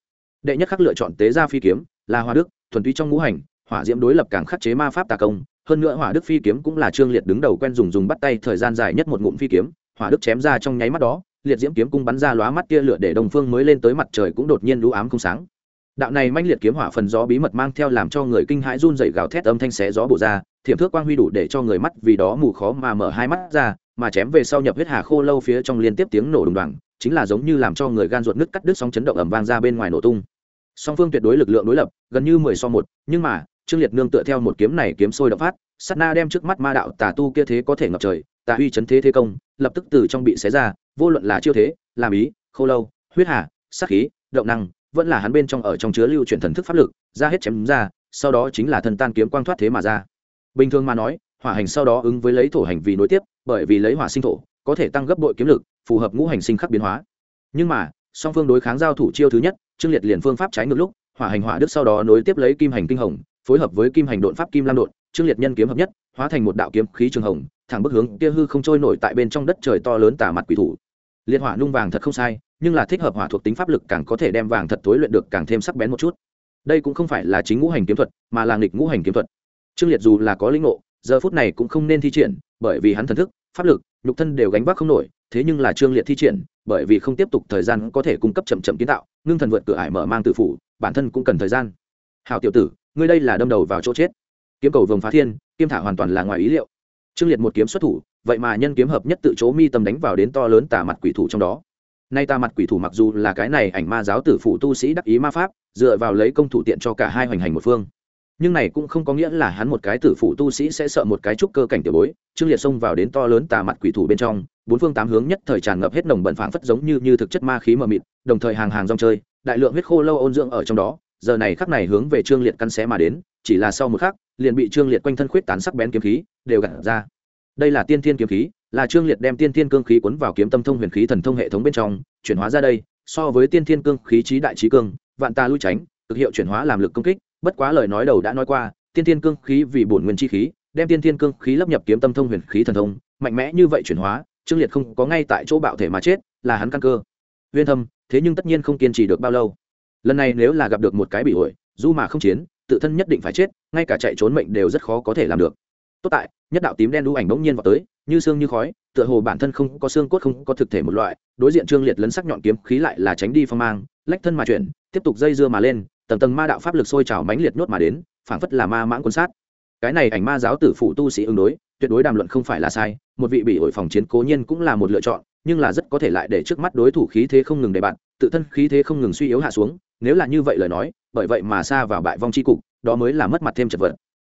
Đệ nhất khắc lựa chọn tế gia phi kiếm, là hoa đức, thuần túy trong ngũ hành, hỏa diễm đối lập càng khắc chế ma pháp tà công, hơn nữa hỏa đức phi kiếm cũng là trương liệt đứng đầu quen dùng dùng bắt tay thời gian dài nhất một ngụm phi kiếm hỏa đức chém ra trong nháy mắt đó, liệt diễm kiếm cung bắn ra lóa mắt tia lửa để đồng phương mới lên tới mặt trời cũng đột nhiên lũ ám không sáng. Đạo này manh liệt kiếm hỏa phần gió bí mật mang theo làm cho người kinh hãi run dậy gào thét âm thanh xé gió bổ ra, thiểm thước quang huy đủ để cho người mắt vì đó mù khó mà mở hai mắt ra, mà chém về sau nhập huyết hà khô lâu phía trong liên tiếp tiếng nổ đùng đoàng, chính là giống như làm cho người gan ruột nứt cắt đứt sóng chấn động ẩm vang ra bên ngoài nổ tung. Song phương tuyệt đối lực lượng đối lập, gần như mười so một, nhưng mà, trương liệt nương tựa theo một kiếm này kiếm sôi động phát, sát na đem trước mắt ma đạo tà tu kia thế có thể ngập trời tà huy chấn thế thế công, lập tức từ trong bị xé ra, vô luận là chiêu thế, làm ý, khô lâu, huyết hà sắc khí, động năng, vẫn là hắn bên trong ở trong chứa lưu chuyển thần thức pháp lực, ra hết chém ra, sau đó chính là thần tan kiếm quang thoát thế mà ra. Bình thường mà nói, hỏa hành sau đó ứng với lấy thổ hành vì nối tiếp, bởi vì lấy hỏa sinh thổ, có thể tăng gấp bội kiếm lực, phù hợp ngũ hành sinh khắc biến hóa. Nhưng mà, song phương đối kháng giao thủ chiêu thứ nhất, trương liệt liền phương pháp trái ngược lúc, hỏa hành hỏa đức sau đó nối tiếp lấy kim hành kinh hồng, phối hợp với kim hành đột pháp kim lam đột trương liệt nhân kiếm hợp nhất, hóa thành một đạo kiếm khí trường hồng, thẳng bức hướng kia hư không trôi nổi tại bên trong đất trời to lớn tả mặt quỷ thủ. Liệt hỏa nung vàng thật không sai, nhưng là thích hợp hỏa thuộc tính pháp lực càng có thể đem vàng thật tối luyện được càng thêm sắc bén một chút. Đây cũng không phải là chính ngũ hành kiếm thuật, mà là nghịch ngũ hành kiếm thuật. Trương liệt dù là có linh ngộ, giờ phút này cũng không nên thi triển, bởi vì hắn thần thức, pháp lực, nhục thân đều gánh vác không nổi, thế nhưng là trương liệt thi triển, bởi vì không tiếp tục thời gian có thể cung cấp chậm chậm kiến tạo, ngưng thần vượt cửa ải mở mang tự phủ, bản thân cũng cần thời gian. Hào tiểu tử, ngươi đây là đâm đầu vào chỗ chết kiếm cầu vồng phá thiên, kiếm thả hoàn toàn là ngoài ý liệu. Trương liệt một kiếm xuất thủ, vậy mà nhân kiếm hợp nhất tự chỗ mi tâm đánh vào đến to lớn tà mặt quỷ thủ trong đó. Nay ta mặt quỷ thủ mặc dù là cái này ảnh ma giáo tử phụ tu sĩ đắc ý ma pháp, dựa vào lấy công thủ tiện cho cả hai hoành hành một phương. Nhưng này cũng không có nghĩa là hắn một cái tử phụ tu sĩ sẽ sợ một cái trúc cơ cảnh tiểu bối. Trương liệt xông vào đến to lớn tà mặt quỷ thủ bên trong, bốn phương tám hướng nhất thời tràn ngập hết nồng bẩn phảng phất giống như như thực chất ma khí mờ mịt, đồng thời hàng hàng rong chơi, đại lượng huyết khô lâu ôn dưỡng ở trong đó. Giờ này khắc này hướng về trương liệt căn xé mà đến, chỉ là sau một khắc liền bị trương liệt quanh thân khuyết tán sắc bén kiếm khí, đều gặt ra. Đây là tiên thiên kiếm khí, là trương liệt đem tiên thiên cương khí cuốn vào kiếm tâm thông huyền khí thần thông hệ thống bên trong, chuyển hóa ra đây, so với tiên thiên cương khí trí đại trí cương, vạn ta lui tránh thực hiệu chuyển hóa làm lực công kích, bất quá lời nói đầu đã nói qua, tiên thiên cương khí vì bổn nguyên chi khí, đem tiên thiên cương khí lấp nhập kiếm tâm thông huyền khí thần thông, mạnh mẽ như vậy chuyển hóa, trương liệt không có ngay tại chỗ bạo thể mà chết, là hắn căn cơ. Huyên thâm, thế nhưng tất nhiên không kiên trì được bao lâu. Lần này nếu là gặp được một cái bị ổi dù mà không chiến tự thân nhất định phải chết, ngay cả chạy trốn mệnh đều rất khó có thể làm được. Tốt tại, nhất đạo tím đen đu ảnh bỗng nhiên vào tới, như xương như khói, tựa hồ bản thân không có xương cốt không có thực thể một loại, đối diện trương liệt lấn sắc nhọn kiếm khí lại là tránh đi phong mang, lách thân mà chuyển, tiếp tục dây dưa mà lên, tầng tầng ma đạo pháp lực sôi trào mãnh liệt nhốt mà đến, phảng phất là ma mãng quân sát. Cái này ảnh ma giáo tử phụ tu sĩ ứng đối, tuyệt đối đàm luận không phải là sai, một vị bị ổi phòng chiến cố nhiên cũng là một lựa chọn, nhưng là rất có thể lại để trước mắt đối thủ khí thế không ngừng để bạn, tự thân khí thế không ngừng suy yếu hạ xuống, nếu là như vậy lời nói bởi vậy mà xa vào bại vong c h i cục, đó mới là mất mặt thêm chật vật.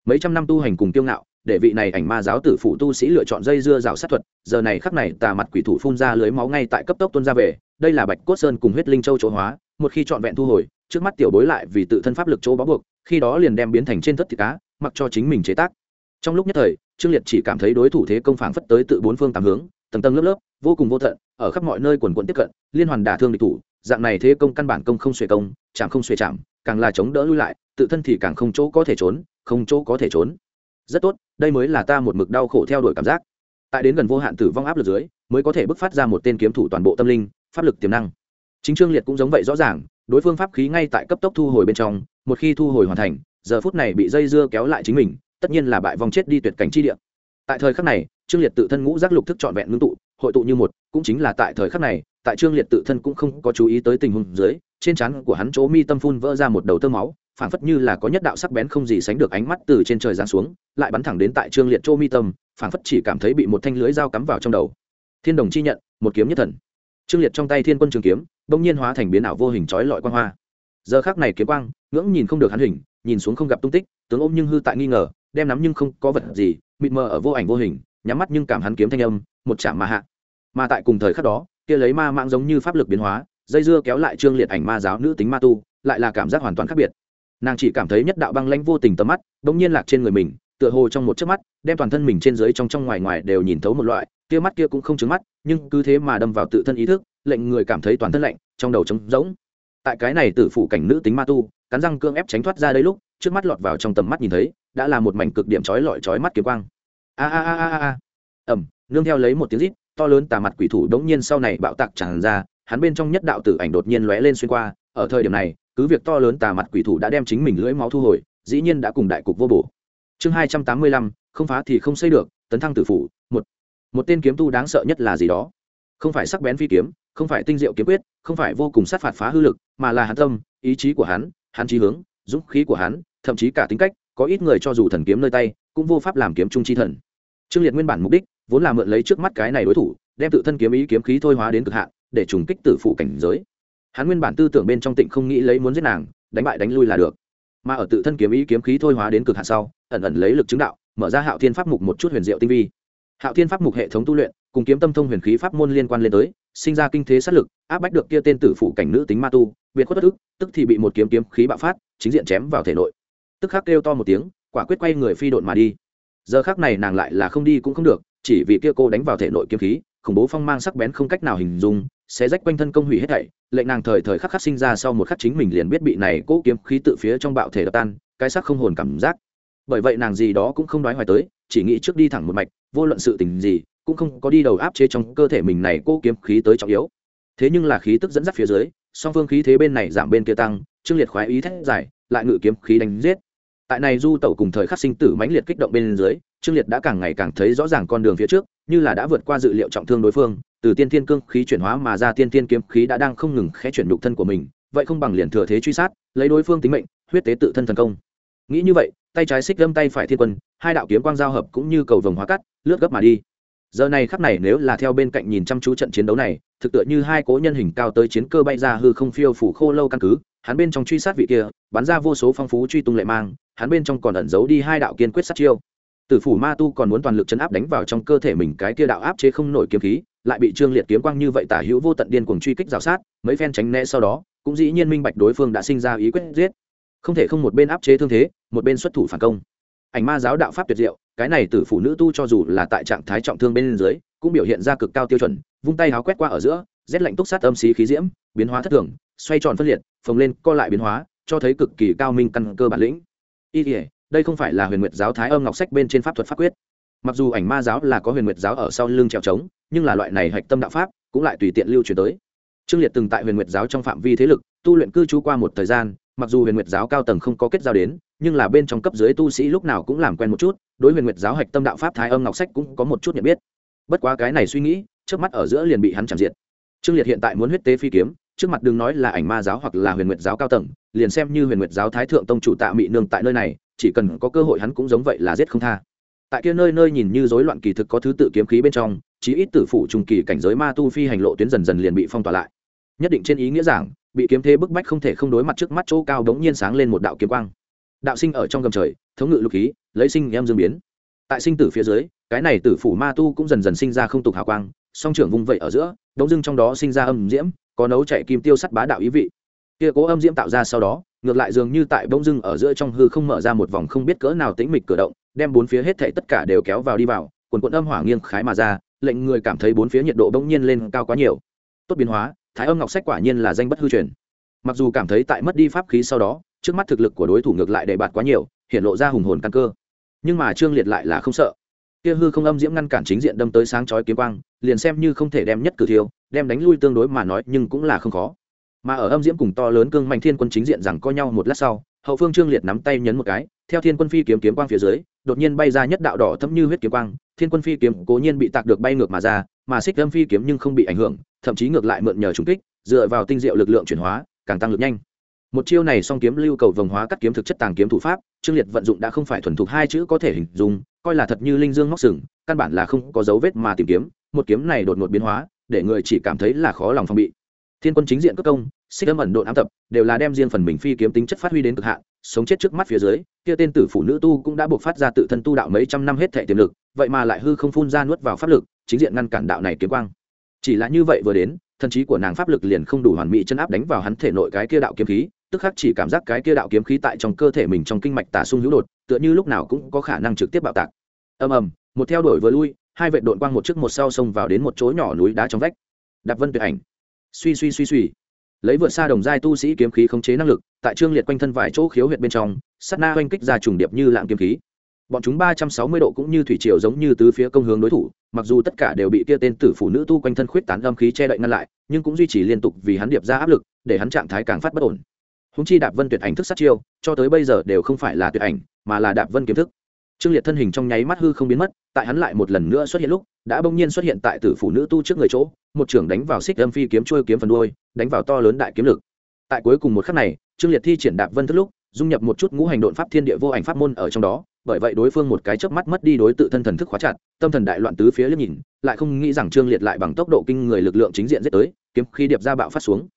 Mấy trăm năm tu hành cùng kiêu ngạo, để vị này ảnh ma giáo tử phụ tu sĩ lựa chọn dây dưa rào sát thuật, giờ này khắc này tà mặt quỷ thủ phun ra lưới máu ngay tại cấp tốc tuân ra về, đây là bạch cốt sơn cùng huyết linh châu chỗ hóa, một khi trọn vẹn thu hồi, trước mắt tiểu bối lại vì tự thân pháp lực chỗ bó buộc, khi đó liền đem biến thành trên thất thịt cá, mặc cho chính mình chế tác. Trong lúc nhất thời, trương liệt chỉ cảm thấy đối thủ thế công phản phất tới tự bốn phương tám hướng, tầng tầng lớp lớp, vô cùng vô tận, ở khắp mọi nơi quần quận tiếp cận, liên hoàn đả thương địch thủ dạng này thế công căn bản công không xuề công, chạm không xuề chạm, càng là chống đỡ lui lại, tự thân thì càng không chỗ có thể trốn, không chỗ có thể trốn. Rất tốt, đây mới là ta một mực đau khổ theo đuổi cảm giác. Tại đến gần vô hạn tử vong áp lực dưới, mới có thể bứt phát ra một tên kiếm thủ toàn bộ tâm linh, pháp lực tiềm năng. Chính trương liệt cũng giống vậy rõ ràng, đối phương pháp khí ngay tại cấp tốc thu hồi bên trong, một khi thu hồi hoàn thành, giờ phút này bị dây dưa kéo lại chính mình, tất nhiên là bại vòng chết đi tuyệt cảnh chi địa. Tại thời khắc này, trương liệt tự thân ngũ giác lục thức trọn vẹn ngưng tụ, hội tụ như một, cũng chính là tại thời khắc này tại trương liệt tự thân cũng không có chú ý tới tình huống dưới, trên trán của hắn chỗ mi tâm phun vỡ ra một đầu tơ máu, phảng phất như là có nhất đạo sắc bén không gì sánh được ánh mắt từ trên trời giáng xuống, lại bắn thẳng đến tại trương liệt chỗ mi tâm, phảng phất chỉ cảm thấy bị một thanh lưới dao cắm vào trong đầu. Thiên đồng chi nhận, một kiếm nhất thần. Trương liệt trong tay thiên quân trường kiếm, bỗng nhiên hóa thành biến ảo vô hình trói lọi quang hoa. Giờ khác này kiếm quang, ngưỡng nhìn không được hắn hình, nhìn xuống không gặp tung tích, tướng ôm nhưng hư tại nghi ngờ, đem nắm nhưng không có vật gì, mịt mờ ở vô ảnh vô hình, nhắm mắt nhưng cảm hắn kiếm thanh âm, một chạm mà hạ. Mà tại cùng thời khắc đó kia lấy ma mạng giống như pháp lực biến hóa, dây dưa kéo lại trương liệt ảnh ma giáo nữ tính ma tu, lại là cảm giác hoàn toàn khác biệt. Nàng chỉ cảm thấy nhất đạo băng lanh vô tình tầm mắt đ ỗ n g nhiên lạc trên người mình, tựa hồ trong một chớp mắt, đem toàn thân mình trên dưới trong trong ngoài ngoài đều nhìn thấu một loại, kia mắt kia cũng không trứng mắt, nhưng cứ thế mà đâm vào tự thân ý thức, lệnh người cảm thấy toàn thân lạnh, trong đầu trống rỗng. Tại cái này tử phủ cảnh nữ tính ma tu, cắn răng cương ép tránh thoát ra đây lúc, trước mắt lọt vào trong tầm mắt nhìn thấy, đã là một mảnh cực điểm trói lọi trói mắt kiếm quang. A a a a a ẩm nương theo lấy một tiếng rít to lớn tà mặt quỷ thủ đống nhiên sau này bạo tạc tràn ra, hắn bên trong nhất đạo tử ảnh đột nhiên lóe lên xuyên qua. Ở thời điểm này, cứ việc to lớn tà mặt quỷ thủ đã đem chính mình lưỡi máu thu hồi, dĩ nhiên đã cùng đại cục vô bổ. Chương hai trăm tám mươi lăm, không phá thì không xây được, tấn thăng tử phủ, một. Một tên kiếm tu đáng sợ nhất là gì đó? Không phải sắc bén phi kiếm, không phải tinh diệu kiếm quyết, không phải vô cùng sát phạt phá hư lực, mà là hắn tâm, ý chí của hắn hắn trí hướng, dũng khí của hắn, thậm chí cả tính cách, có ít người cho dù thần kiếm nơi tay, cũng vô pháp làm kiếm trung chi thần. Trương liệt nguyên bản mục đích vốn là mượn lấy trước mắt cái này đối thủ, đem tự thân kiếm ý kiếm khí thôi hóa đến cực hạn, để trùng kích tử phụ cảnh giới. Hắn nguyên bản tư tưởng bên trong tịnh không nghĩ lấy muốn giết nàng, đánh bại đánh lui là được. Mà ở tự thân kiếm ý kiếm khí thôi hóa đến cực hạn sau, ẩn ẩn lấy lực chứng đạo, mở ra hạo thiên pháp mục một chút huyền diệu tinh vi. Hạo thiên pháp mục hệ thống tu luyện, cùng kiếm tâm thông huyền khí pháp môn liên quan lên tới, sinh ra kinh thế sát lực, áp bách được kia tên tử phụ cảnh nữ tính ma tu, biệt khuất ức, tức thì bị một kiếm kiếm khí bạo phát, chính diện chém vào thể nội. Tức khắc kêu to một tiếng, quả quyết quay người phi độn mà đi. Giờ khác này nàng lại là không đi cũng không được chỉ vì kia cô đánh vào thể nội kiếm khí, khủng bố phong mang sắc bén không cách nào hình dung sẽ rách quanh thân công hủy hết thảy, lệnh nàng thời thời khắc khắc sinh ra sau một khắc chính mình liền biết bị này cố kiếm khí tự phía trong bạo thể đập tan, cái sắc không hồn cảm giác. Bởi vậy nàng gì đó cũng không nói hoài tới, chỉ nghĩ trước đi thẳng một mạch, vô luận sự tình gì, cũng không có đi đầu áp chế trong cơ thể mình này cố kiếm khí tới trọng yếu. Thế nhưng là khí tức dẫn dắt phía dưới, song phương khí thế bên này giảm bên kia tăng, trương liệt khoái ý thét giải lại ngự kiếm khí đánh giết tại này du tẩu cùng thời khắc sinh tử mãnh liệt kích động bên dưới, trương liệt đã càng ngày càng thấy rõ ràng con đường phía trước, như là đã vượt qua dự liệu trọng thương đối phương, từ tiên thiên cương khí chuyển hóa mà ra tiên thiên kiếm khí đã đang không ngừng khẽ chuyển nhục thân của mình, vậy không bằng liền thừa thế truy sát, lấy đối phương tính mệnh, huyết tế tự thân thần công. Nghĩ như vậy, tay trái xích lâm tay phải thiên quân, hai đạo kiếm quang giao hợp cũng như cầu vồng hóa cắt, lướt gấp mà đi. Giờ này khắc này nếu là theo bên cạnh nhìn chăm chú trận chiến đấu này, thực tựa như hai cố nhân hình cao tới chiến cơ bay ra hư không phiêu phủ khô lâu căn cứ hắn bên trong truy sát vị kia, bắn ra vô số phong phú truy tung lệ mang, hắn bên trong còn ẩn giấu đi hai đạo kiên quyết sát chiêu. Tử phủ ma tu còn muốn toàn lực chấn áp đánh vào trong cơ thể mình cái kia đạo áp chế không nổi kiếm khí, lại bị trương liệt kiếm quang như vậy tả hữu vô tận điên cuồng truy kích rào sát, mấy phen tránh né sau đó, cũng dĩ nhiên minh bạch đối phương đã sinh ra ý quyết giết. Không thể không một bên áp chế thương thế, một bên xuất thủ phản công. Ảnh ma giáo đạo pháp tuyệt diệu, cái này tử phụ nữ tu cho dù là tại trạng thái trọng thương bên dưới, cũng biểu hiện ra cực cao tiêu chuẩn, vung tay háo quét qua ở giữa, rét lạnh túc sát âm xí khí diễm, biến hóa thất thường xoay tròn phân liệt, phồng lên, co lại biến hóa, cho thấy cực kỳ cao minh căn cơ bản lĩnh. Y thể đây không phải là huyền nguyệt giáo thái âm ngọc sách bên trên pháp thuật pháp quyết. Mặc dù ảnh ma giáo là có huyền nguyệt giáo ở sau lưng trèo trống, nhưng là loại này hạch tâm đạo pháp cũng lại tùy tiện lưu truyền tới. Trương liệt từng tại huyền nguyệt giáo trong phạm vi thế lực, tu luyện cư trú qua một thời gian, mặc dù huyền nguyệt giáo cao tầng không có kết giao đến, nhưng là bên trong cấp dưới tu sĩ lúc nào cũng làm quen một chút, đối huyền nguyệt giáo hạch tâm đạo pháp thái âm ngọc sách cũng có một chút nhận biết. Bất quá cái này suy nghĩ, trước mắt ở giữa liền bị hắn chẳng diệt. Trương liệt hiện tại muốn huyết tế phi kiếm trước mặt đừng nói là ảnh ma giáo hoặc là huyền nguyệt giáo cao tầng, liền xem như huyền nguyệt giáo thái thượng tông chủ tạ mị nương tại nơi này, chỉ cần có cơ hội hắn cũng giống vậy là giết không tha. Tại kia nơi nơi nhìn như rối loạn kỳ thực có thứ tự kiếm khí bên trong, chí ít tử phủ trùng kỳ cảnh giới ma tu phi hành lộ tuyến dần dần liền bị phong tỏa lại. Nhất định trên ý nghĩa giảng bị kiếm thế bức bách không thể không đối mặt trước mắt chỗ cao đống nhiên sáng lên một đạo kiếm quang. Đạo sinh ở trong gầm trời, thống ngự lục khí, lấy sinh em dương biến. Tại sinh tử phía dưới, cái này tử phủ ma tu cũng dần dần sinh ra không tục hào quang, song trưởng vung vậy ở giữa đống dưng trong đó sinh ra âm diễm, có nấu chạy kim tiêu sắt bá đạo ý vị. Kia cố âm diễm tạo ra sau đó, ngược lại dường như tại bông dưng ở giữa trong hư không mở ra một vòng không biết cỡ nào tĩnh mịch cử động, đem bốn phía hết thảy tất cả đều kéo vào đi vào, quần quần âm hỏa nghiêng khái mà ra, lệnh người cảm thấy bốn phía nhiệt độ bỗng nhiên lên cao quá nhiều. Tốt biến hóa, thái âm ngọc sách quả nhiên là danh bất hư truyền. Mặc dù cảm thấy tại mất đi pháp khí sau đó, trước mắt thực lực của đối thủ ngược lại đề bạt quá nhiều, hiện lộ ra hùng hồn căn cơ. Nhưng mà trương liệt lại là không sợ kia hư không âm diễm ngăn cản chính diện đâm tới sáng chói kiếm quang, liền xem như không thể đem nhất cử thiêu, đem đánh lui tương đối mà nói, nhưng cũng là không khó. Mà ở âm diễm cùng to lớn cương mạnh thiên quân chính diện rằng co nhau một lát sau, hậu phương trương liệt nắm tay nhấn một cái, theo thiên quân phi kiếm kiếm quang phía dưới, đột nhiên bay ra nhất đạo đỏ thấm như huyết kiếm quang, thiên quân phi kiếm cố nhiên bị tạc được bay ngược mà ra, mà xích âm phi kiếm nhưng không bị ảnh hưởng, thậm chí ngược lại mượn nhờ trúng kích, dựa vào tinh diệu lực lượng chuyển hóa, càng tăng lực nhanh một chiêu này song kiếm lưu cầu vồng hóa cắt kiếm thực chất tàng kiếm thủ pháp, trương liệt vận dụng đã không phải thuần thục hai chữ có thể hình dung, coi là thật như linh dương móc sừng, căn bản là không có dấu vết mà tìm kiếm, một kiếm này đột ngột biến hóa, để người chỉ cảm thấy là khó lòng phòng bị. Thiên quân chính diện cất công, xích âm ẩn độn ám tập, đều là đem riêng phần mình phi kiếm tính chất phát huy đến cực hạn, sống chết trước mắt phía dưới, kia tên tử phụ nữ tu cũng đã buộc phát ra tự thân tu đạo mấy trăm năm hết thể tiềm lực, vậy mà lại hư không phun ra nuốt vào pháp lực, chính diện ngăn cản đạo này kiếm quang. Chỉ là như vậy vừa đến, thần trí của nàng pháp lực liền không đủ hoàn mỹ chân áp đánh vào hắn thể nội cái kia đạo kiếm khí tức khắc chỉ cảm giác cái kia đạo kiếm khí tại trong cơ thể mình trong kinh mạch tả sung hữu đột, tựa như lúc nào cũng có khả năng trực tiếp bạo tạc. Ầm ầm, một theo đuổi vừa lui, hai vệ đội quang một trước một sau xông vào đến một chỗ nhỏ núi đá trong vách. Đạp vân tuyệt ảnh. Suy suy suy suy. Lấy vượt xa đồng giai tu sĩ kiếm khí khống chế năng lực, tại trương liệt quanh thân vài chỗ khiếu huyệt bên trong, sát na oanh kích ra trùng điệp như lạng kiếm khí. Bọn chúng ba trăm sáu mươi độ cũng như thủy triều giống như tứ phía công hướng đối thủ, mặc dù tất cả đều bị kia tên tử phụ nữ tu quanh thân khuyết tán âm khí che đậy ngăn lại, nhưng cũng duy trì liên tục vì hắn điệp ra áp lực, để hắn trạng thái càng phát bất ổn húng chi đạp vân tuyệt ảnh thức sát chiêu, cho tới bây giờ đều không phải là tuyệt ảnh, mà là đạp vân kiếm thức. Trương liệt thân hình trong nháy mắt hư không biến mất, tại hắn lại một lần nữa xuất hiện lúc, đã bỗng nhiên xuất hiện tại tử phụ nữ tu trước người chỗ, một trưởng đánh vào xích âm phi kiếm trôi kiếm phần đuôi, đánh vào to lớn đại kiếm lực. Tại cuối cùng một khắc này, trương liệt thi triển đạp vân thức lúc, dung nhập một chút ngũ hành độn pháp thiên địa vô ảnh pháp môn ở trong đó, bởi vậy đối phương một cái chớp mắt mất đi đối tự thân thần thức khóa chặt, tâm thần đại loạn tứ phía liếc nhìn, lại không nghĩ rằng trương liệt lại bằng tốc độ kinh người lực lượng chính diện giết tới, kiếm khi điệp ra bạo phát xuống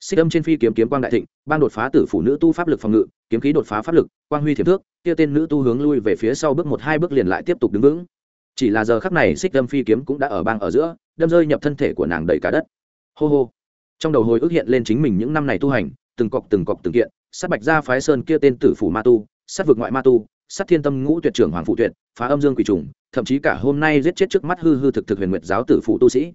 xích âm trên phi kiếm kiếm quang đại thịnh ban đột phá tử phụ nữ tu pháp lực phòng ngự, kiếm khí đột phá pháp lực, quang huy thiểm thước, kia tên nữ tu hướng lui về phía sau bước một hai bước liền lại tiếp tục đứng vững. Chỉ là giờ khắc này xích âm phi kiếm cũng đã ở bang ở giữa, đâm rơi nhập thân thể của nàng đầy cả đất. Hô hô. Trong đầu hồi ức hiện lên chính mình những năm này tu hành, từng cọc từng cọc từng kiện, sát bạch gia phái sơn kia tên tử phủ ma tu, sát vực ngoại ma tu, sát thiên tâm ngũ tuyệt trưởng hoàng phụ tuyệt, phá âm dương quỷ trùng, thậm chí cả hôm nay giết chết trước mắt hư hư thực thực huyền nguyệt giáo tử phụ tu sĩ.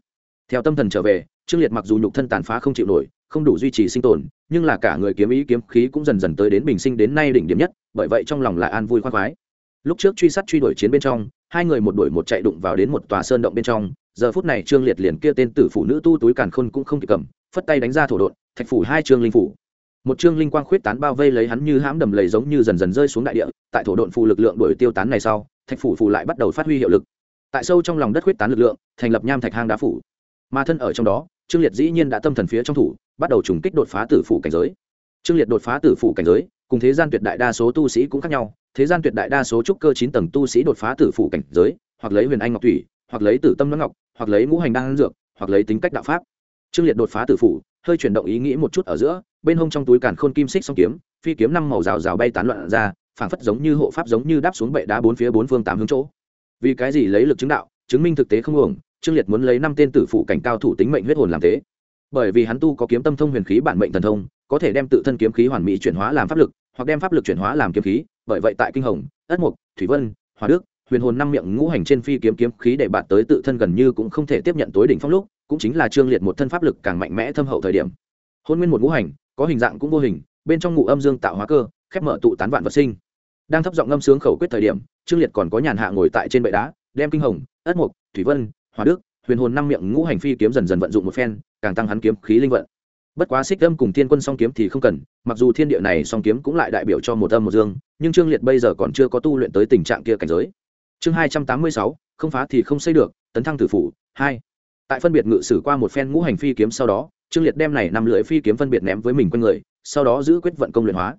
Theo tâm thần trở về, trương liệt mặc dù nhục thân tàn phá không chịu nổi không đủ duy trì sinh tồn, nhưng là cả người kiếm ý kiếm khí cũng dần dần tới đến bình sinh đến nay đỉnh điểm nhất, bởi vậy trong lòng lại an vui khoác khoái. Lúc trước truy sát truy đuổi chiến bên trong, hai người một đuổi một chạy đụng vào đến một tòa sơn động bên trong, giờ phút này trương liệt liền kia tên tử phụ nữ tu túi càn khôn cũng không kịp cầm, phất tay đánh ra thổ đột thạch phủ hai trương linh phủ. Một trương linh quang khuyết tán bao vây lấy hắn như hãm đầm lầy giống như dần dần rơi xuống đại địa, tại thổ độn phù lực lượng đuổi tiêu tán này sau, thạch phủ phù lại bắt đầu phát huy hiệu lực. Tại sâu trong lòng đất khuyết tán lực lượng, thành lập nham thạch hang đá phủ. Mà thân ở trong đó, trương liệt dĩ nhiên đã tâm thần phía trong thủ bắt đầu trùng kích đột phá tử phủ cảnh giới. Trương liệt đột phá tử phủ cảnh giới, cùng thế gian tuyệt đại đa số tu sĩ cũng khác nhau. Thế gian tuyệt đại đa số trúc cơ chín tầng tu sĩ đột phá tử phủ cảnh giới, hoặc lấy huyền anh ngọc thủy, hoặc lấy tử tâm nó ngọc, hoặc lấy ngũ hành đan dược, hoặc lấy tính cách đạo pháp. Trương liệt đột phá tử phủ, hơi chuyển động ý nghĩ một chút ở giữa, bên hông trong túi càn khôn kim xích song kiếm, phi kiếm năm màu rào rào bay tán loạn ra, phảng phất giống như hộ pháp giống như đáp xuống bệ đá bốn phía bốn phương tám hướng chỗ. Vì cái gì lấy lực chứng đạo, chứng minh thực tế không uổng, trương liệt muốn lấy năm tên tử phụ cảnh cao thủ tính mệnh huyết hồn làm thế bởi vì hắn tu có kiếm tâm thông huyền khí bản mệnh thần thông, có thể đem tự thân kiếm khí hoàn mỹ chuyển hóa làm pháp lực, hoặc đem pháp lực chuyển hóa làm kiếm khí, bởi vậy tại kinh hồng, ất mục, thủy vân hòa đức, huyền hồn năm miệng ngũ hành trên phi kiếm kiếm khí để bạn tới tự thân gần như cũng không thể tiếp nhận tối đỉnh phong lúc, cũng chính là trương liệt một thân pháp lực càng mạnh mẽ thâm hậu thời điểm. Hôn nguyên một ngũ hành, có hình dạng cũng vô hình, bên trong ngụ âm dương tạo hóa cơ, khép mở tụ tán vạn vật sinh. Đang thấp giọng ngâm sướng khẩu quyết thời điểm, trương liệt còn có nhàn hạ ngồi tại trên bệ đá, đem kinh hồng, ất mục, thủy vân hòa đức huyền hồn năm miệng ngũ hành phi kiếm dần dần vận dụng một phen, càng tăng hắn kiếm khí linh vận. Bất quá xích âm cùng thiên quân song kiếm thì không cần, mặc dù thiên địa này song kiếm cũng lại đại biểu cho một âm một dương, nhưng trương liệt bây giờ còn chưa có tu luyện tới tình trạng kia cảnh giới. Chương hai trăm tám mươi sáu, không phá thì không xây được, tấn thăng tử phủ, hai. Tại phân biệt ngự sử qua một phen ngũ hành phi kiếm sau đó, trương liệt đem này năm lưỡi phi kiếm phân biệt ném với mình quanh người, sau đó giữ quyết vận công luyện hóa.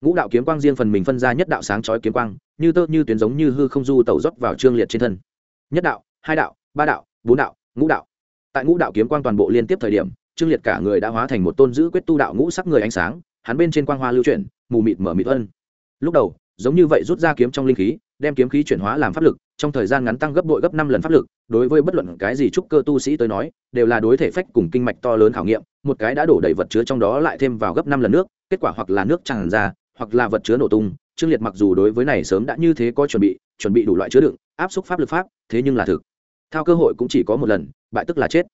Ngũ đạo kiếm quang riêng phần mình phân ra nhất đạo sáng chói kiếm quang, như tơ như tuyến giống như hư không du tẩu dốc vào trương liệt trên thân. Nhất đạo, hai đạo, ba đạo bốn đạo, ngũ đạo. Tại ngũ đạo kiếm quang toàn bộ liên tiếp thời điểm, trương liệt cả người đã hóa thành một tôn giữ quyết tu đạo ngũ sắc người ánh sáng, hắn bên trên quang hoa lưu chuyển, mù mịt mở mịt ân. Lúc đầu, giống như vậy rút ra kiếm trong linh khí, đem kiếm khí chuyển hóa làm pháp lực, trong thời gian ngắn tăng gấp bội gấp năm lần pháp lực, đối với bất luận cái gì trúc cơ tu sĩ tới nói, đều là đối thể phách cùng kinh mạch to lớn khảo nghiệm, một cái đã đổ đầy vật chứa trong đó lại thêm vào gấp năm lần nước, kết quả hoặc là nước tràn ra, hoặc là vật chứa nổ tung, trương liệt mặc dù đối với này sớm đã như thế có chuẩn bị chuẩn bị đủ loại chứa đựng, áp xúc pháp lực pháp, thế nhưng là thực. Thao cơ hội cũng chỉ có một lần, bại tức là chết.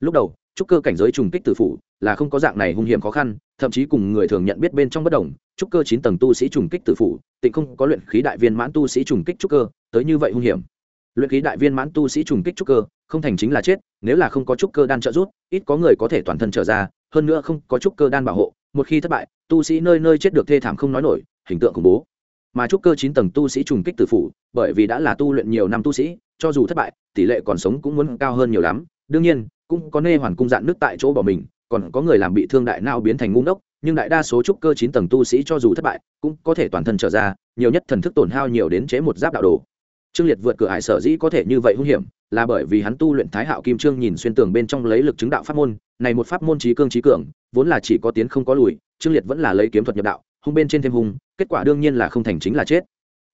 Lúc đầu, trúc cơ cảnh giới trùng kích tử phủ là không có dạng này hung hiểm khó khăn, thậm chí cùng người thường nhận biết bên trong bất đồng, trúc cơ chín tầng tu sĩ trùng kích tử phủ, tịnh không có luyện khí đại viên mãn tu sĩ trùng kích trúc cơ, tới như vậy hung hiểm. Luyện khí đại viên mãn tu sĩ trùng kích trúc cơ, không thành chính là chết, nếu là không có trúc cơ đan trợ giúp, ít có người có thể toàn thân trở ra, hơn nữa không có trúc cơ đan bảo hộ, một khi thất bại, tu sĩ nơi nơi chết được thê thảm không nói nổi, hình tượng khủng bố mà trúc cơ chín tầng tu sĩ trùng kích tử phủ, bởi vì đã là tu luyện nhiều năm tu sĩ, cho dù thất bại, tỷ lệ còn sống cũng muốn cao hơn nhiều lắm. Đương nhiên, cũng có nê hoàn cung dạn nước tại chỗ bỏ mình, còn có người làm bị thương đại nao biến thành ngu ngốc, nhưng đại đa số trúc cơ chín tầng tu sĩ cho dù thất bại, cũng có thể toàn thân trở ra, nhiều nhất thần thức tổn hao nhiều đến chế một giáp đạo đồ. Trương liệt vượt cửa hải sở dĩ có thể như vậy hung hiểm, là bởi vì hắn tu luyện thái hạo kim trương nhìn xuyên tường bên trong lấy lực chứng đạo pháp môn, này một pháp môn trí cương trí cường, vốn là chỉ có tiến không có lùi, trương liệt vẫn là lấy kiếm thuật nhập đạo hung bên trên thêm hung, kết quả đương nhiên là không thành chính là chết.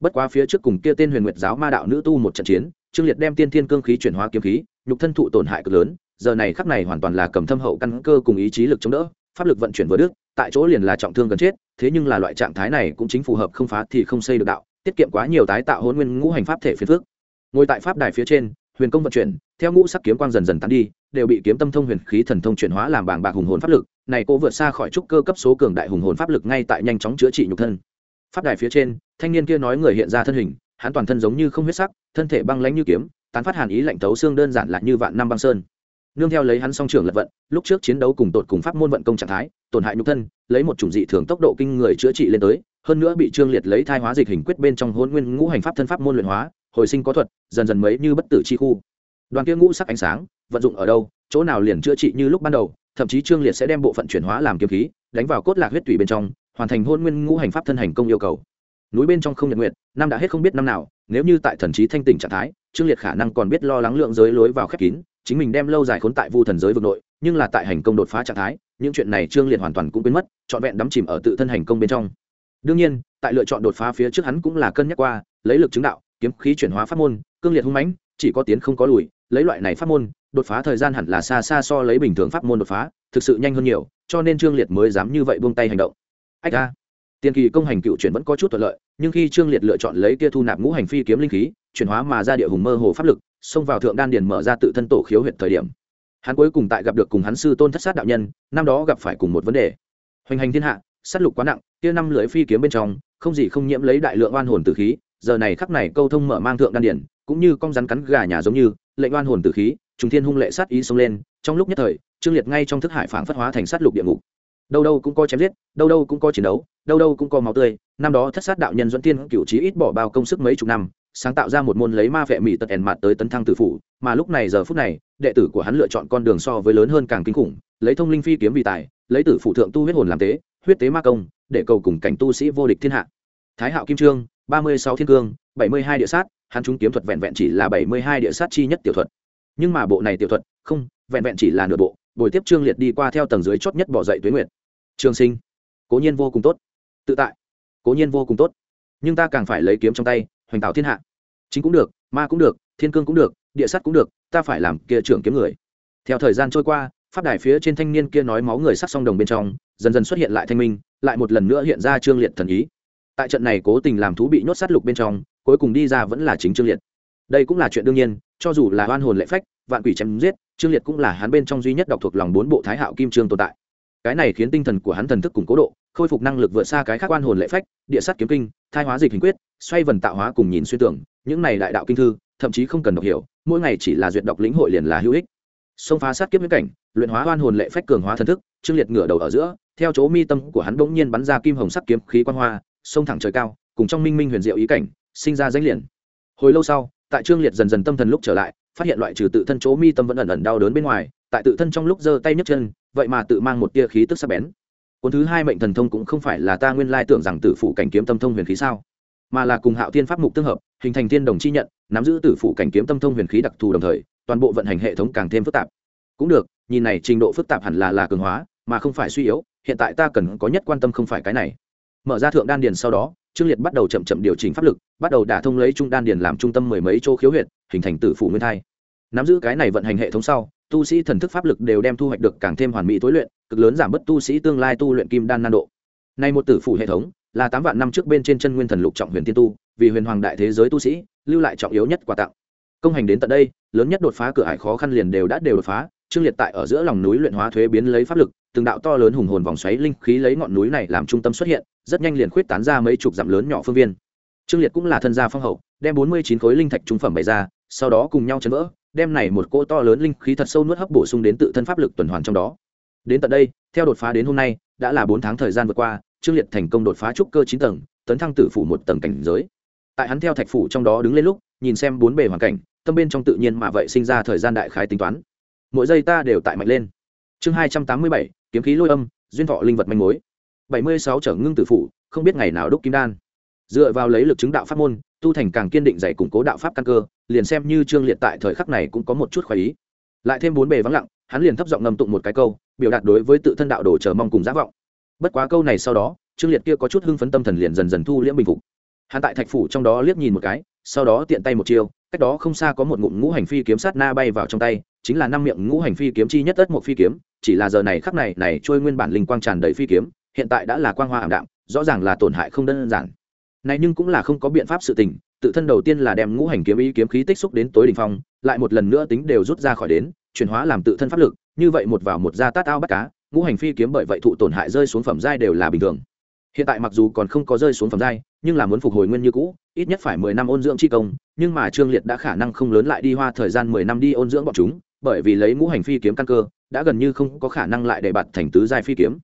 Bất quá phía trước cùng kia tên huyền nguyệt giáo ma đạo nữ tu một trận chiến, trương liệt đem tiên thiên cương khí chuyển hóa kiếm khí, nhục thân thụ tổn hại cực lớn, giờ này khắc này hoàn toàn là cầm thâm hậu căn cơ cùng ý chí lực chống đỡ, pháp lực vận chuyển vừa đức tại chỗ liền là trọng thương gần chết, thế nhưng là loại trạng thái này cũng chính phù hợp không phá thì không xây được đạo, tiết kiệm quá nhiều tái tạo hôn nguyên ngũ hành pháp thể phiền phước ngồi tại pháp đài phía trên huyền công vận chuyển, theo ngũ sắc kiếm quang dần dần tán đi, đều bị kiếm tâm thông huyền khí thần thông chuyển hóa làm bảng bạc hùng hồn pháp lực, này cô vượt xa khỏi trúc cơ cấp số cường đại hùng hồn pháp lực ngay tại nhanh chóng chữa trị nhục thân. Pháp đài phía trên, thanh niên kia nói người hiện ra thân hình, hắn toàn thân giống như không huyết sắc, thân thể băng lãnh như kiếm, tán phát hàn ý lạnh tấu xương đơn giản là như vạn năm băng sơn. Nương theo lấy hắn song trưởng lật vận, lúc trước chiến đấu cùng tột cùng pháp môn vận công trạng thái, tổn hại nhục thân, lấy một chủng dị thường tốc độ kinh người chữa trị lên tới, hơn nữa bị trương liệt lấy thai hóa dịch hình quyết bên trong hôn nguyên ngũ hành pháp thân pháp môn luyện hóa hồi sinh có thuật, dần dần mấy như bất tử chi khu. Đoàn kia ngũ sắc ánh sáng, vận dụng ở đâu, chỗ nào liền chữa trị như lúc ban đầu, thậm chí trương liệt sẽ đem bộ phận chuyển hóa làm kiếm khí, đánh vào cốt lạc huyết tủy bên trong, hoàn thành hôn nguyên ngũ hành pháp thân hành công yêu cầu. Núi bên trong không nhật nguyện năm đã hết không biết năm nào, nếu như tại thần trí thanh tỉnh trạng thái, trương liệt khả năng còn biết lo lắng lượng giới lối vào khép kín, chính mình đem lâu dài khốn tại vu thần giới vực nội, nhưng là tại hành công đột phá trạng thái, những chuyện này trương liệt hoàn toàn cũng biến mất, trọn vẹn đắm chìm ở tự thân hành công bên trong. Đương nhiên, tại lựa chọn đột phá phía trước hắn cũng là cân nhắc qua, lấy lực chứng đạo kiếm khí chuyển hóa pháp môn, cương liệt hung mãnh, chỉ có tiến không có lùi, lấy loại này pháp môn, đột phá thời gian hẳn là xa xa so lấy bình thường pháp môn đột phá, thực sự nhanh hơn nhiều, cho nên trương liệt mới dám như vậy buông tay hành động. Ách a. Tiền kỳ công hành cựu chuyển vẫn có chút thuận lợi, nhưng khi trương liệt lựa chọn lấy kia thu nạp ngũ hành phi kiếm linh khí, chuyển hóa mà ra địa hùng mơ hồ pháp lực, xông vào thượng đan điền mở ra tự thân tổ khiếu huyện thời điểm. Hắn cuối cùng tại gặp được cùng hắn sư tôn thất sát đạo nhân, năm đó gặp phải cùng một vấn đề. Hoành hành thiên hạ, sát lục quá nặng, kia năm lưỡi phi kiếm bên trong, không gì không nhiễm lấy đại lượng oan hồn tử khí giờ này khắc này câu thông mở mang thượng đan điển, cũng như con rắn cắn gà nhà giống như, lệnh oan hồn tử khí, trùng thiên hung lệ sát ý xông lên, trong lúc nhất thời, trương liệt ngay trong thức hải phảng phất hóa thành sát lục địa ngục. Đâu đâu cũng có chém giết, đâu đâu cũng có chiến đấu, đâu đâu cũng có máu tươi, năm đó thất sát đạo nhân dẫn tiên cựu trí ít bỏ bao công sức mấy chục năm, sáng tạo ra một môn lấy ma vệ mỹ tật ẻn mặt tới tấn thăng tử phủ, mà lúc này giờ phút này, đệ tử của hắn lựa chọn con đường so với lớn hơn càng kinh khủng, lấy thông linh phi kiếm vì tài, lấy tử phụ thượng tu huyết hồn làm tế, huyết tế ma công, để cầu cùng cảnh tu sĩ vô địch thiên hạ. Thái hạo kim trương ba mươi sáu thiên cương, bảy mươi hai địa sát, hắn chúng kiếm thuật vẹn vẹn chỉ là bảy mươi hai địa sát chi nhất tiểu thuật. Nhưng mà bộ này tiểu thuật, không, vẹn vẹn chỉ là nửa bộ bồi tiếp trương liệt đi qua theo tầng dưới chót nhất bỏ dậy tuế nguyệt. Trường sinh, cố nhiên vô cùng tốt. Tự tại, cố nhiên vô cùng tốt. Nhưng ta càng phải lấy kiếm trong tay, hoành tạo thiên hạ. Chính cũng được, ma cũng được, thiên cương cũng được, địa sát cũng được, ta phải làm kia trưởng kiếm người. Theo thời gian trôi qua, pháp đài phía trên thanh niên kia nói máu người sắc song đồng bên trong, dần dần xuất hiện lại thanh minh, lại một lần nữa hiện ra trương liệt thần ý tại trận này cố tình làm thú bị nhốt sát lục bên trong, cuối cùng đi ra vẫn là chính trương liệt. Đây cũng là chuyện đương nhiên, cho dù là oan hồn lệ phách, vạn quỷ chém giết, trương liệt cũng là hắn bên trong duy nhất đọc thuộc lòng bốn bộ thái hạo kim trương tồn tại. Cái này khiến tinh thần của hắn thần thức cùng cố độ, khôi phục năng lực vượt xa cái khác oan hồn lệ phách, địa sát kiếm kinh, thai hóa dịch hình quyết, xoay vần tạo hóa cùng nhìn xuyên tưởng, những này đại đạo kinh thư, thậm chí không cần đọc hiểu, mỗi ngày chỉ là duyệt đọc lĩnh hội liền là hữu ích. Xông phá sát kiếp viễn cảnh, luyện hóa oan hồn lệ phách cường hóa thần thức, trương liệt ngửa đầu ở giữa, theo chỗ mi tâm của hắn bỗng nhiên bắn ra kim hồng sắc kiếm khí quan hoa xông thẳng trời cao, cùng trong minh minh huyền diệu ý cảnh, sinh ra danh liền. Hồi lâu sau, tại trương liệt dần dần tâm thần lúc trở lại, phát hiện loại trừ tự thân chỗ mi tâm vẫn ẩn ẩn đau đớn bên ngoài, tại tự thân trong lúc giơ tay nhấc chân, vậy mà tự mang một tia khí tức sắc bén. Cuốn thứ hai mệnh thần thông cũng không phải là ta nguyên lai tưởng rằng tử phụ cảnh kiếm tâm thông huyền khí sao, mà là cùng hạo thiên pháp mục tương hợp, hình thành thiên đồng chi nhận, nắm giữ tử phụ cảnh kiếm tâm thông huyền khí đặc thù đồng thời, toàn bộ vận hành hệ thống càng thêm phức tạp. Cũng được, nhìn này trình độ phức tạp hẳn là là cường hóa, mà không phải suy yếu, hiện tại ta cần có nhất quan tâm không phải cái này mở ra thượng đan điền sau đó, trương liệt bắt đầu chậm chậm điều chỉnh pháp lực, bắt đầu đả thông lấy trung đan điền làm trung tâm mười mấy chỗ khiếu huyệt, hình thành tử phủ nguyên thai. Nắm giữ cái này vận hành hệ thống sau, tu sĩ thần thức pháp lực đều đem thu hoạch được càng thêm hoàn mỹ tối luyện, cực lớn giảm bớt tu sĩ tương lai tu luyện kim đan nan độ. Nay một tử phủ hệ thống là tám vạn năm trước bên trên chân nguyên thần lục trọng huyền tiên tu, vì huyền hoàng đại thế giới tu sĩ, lưu lại trọng yếu nhất quà tặng. Công hành đến tận đây, lớn nhất đột phá cửa ải khó khăn liền đều đã đều đột phá trương liệt tại ở giữa lòng núi luyện hóa thuế biến lấy pháp lực, từng đạo to lớn hùng hồn vòng xoáy linh khí lấy ngọn núi này làm trung tâm xuất hiện, rất nhanh liền khuyết tán ra mấy chục dặm lớn nhỏ phương viên. Trương liệt cũng là thân gia phong hậu, đem bốn mươi chín khối linh thạch trung phẩm bày ra, sau đó cùng nhau chấn vỡ, đem này một cỗ to lớn linh khí thật sâu nuốt hấp bổ sung đến tự thân pháp lực tuần hoàn trong đó. Đến tận đây, theo đột phá đến hôm nay, đã là bốn tháng thời gian vượt qua, trương liệt thành công đột phá trúc cơ chín tầng, tấn thăng tử phủ một tầng cảnh giới. Tại hắn theo thạch phủ trong đó đứng lên lúc, nhìn xem bốn bề hoàn cảnh, tâm bên trong tự nhiên mà vậy sinh ra thời gian đại khái tính toán mỗi giây ta đều tại mạnh lên. Chương hai trăm tám mươi bảy, kiếm khí lôi âm, duyên thọ linh vật manh mối. Bảy mươi sáu trở ngưng tử phủ, không biết ngày nào đúc kim đan. Dựa vào lấy lực chứng đạo pháp môn, tu thành càng kiên định dày củng cố đạo pháp căn cơ, liền xem như trương liệt tại thời khắc này cũng có một chút khoái ý. Lại thêm bốn bề vắng lặng, hắn liền thấp giọng ngầm tụng một cái câu, biểu đạt đối với tự thân đạo đồ chờ mong cùng giác vọng. Bất quá câu này sau đó, trương liệt kia có chút hưng phấn tâm thần liền dần dần thu liễm bình phục. Hắn tại thạch phủ trong đó liếc nhìn một cái, sau đó tiện tay một chiêu, cách đó không xa có một ngụm ngũ hành phi kiếm sát na bay vào trong tay chính là năm miệng ngũ hành phi kiếm chi nhất tất một phi kiếm, chỉ là giờ này khắc này này trôi nguyên bản linh quang tràn đầy phi kiếm, hiện tại đã là quang hoa ảm đạm, rõ ràng là tổn hại không đơn giản. Này nhưng cũng là không có biện pháp sự tình, tự thân đầu tiên là đem ngũ hành kiếm ý kiếm khí tích xúc đến tối đỉnh phong, lại một lần nữa tính đều rút ra khỏi đến, chuyển hóa làm tự thân pháp lực, như vậy một vào một ra tát ao bắt cá, ngũ hành phi kiếm bởi vậy thụ tổn hại rơi xuống phẩm giai đều là bình thường. Hiện tại mặc dù còn không có rơi xuống phẩm giai, nhưng là muốn phục hồi nguyên như cũ, ít nhất phải mười năm ôn dưỡng chi công, nhưng mà trương liệt đã khả năng không lớn lại đi hoa thời gian mười năm đi ôn dưỡng bọn chúng bởi vì lấy ngũ hành phi kiếm căn cơ, đã gần như không có khả năng lại để bạt thành tứ giai phi kiếm.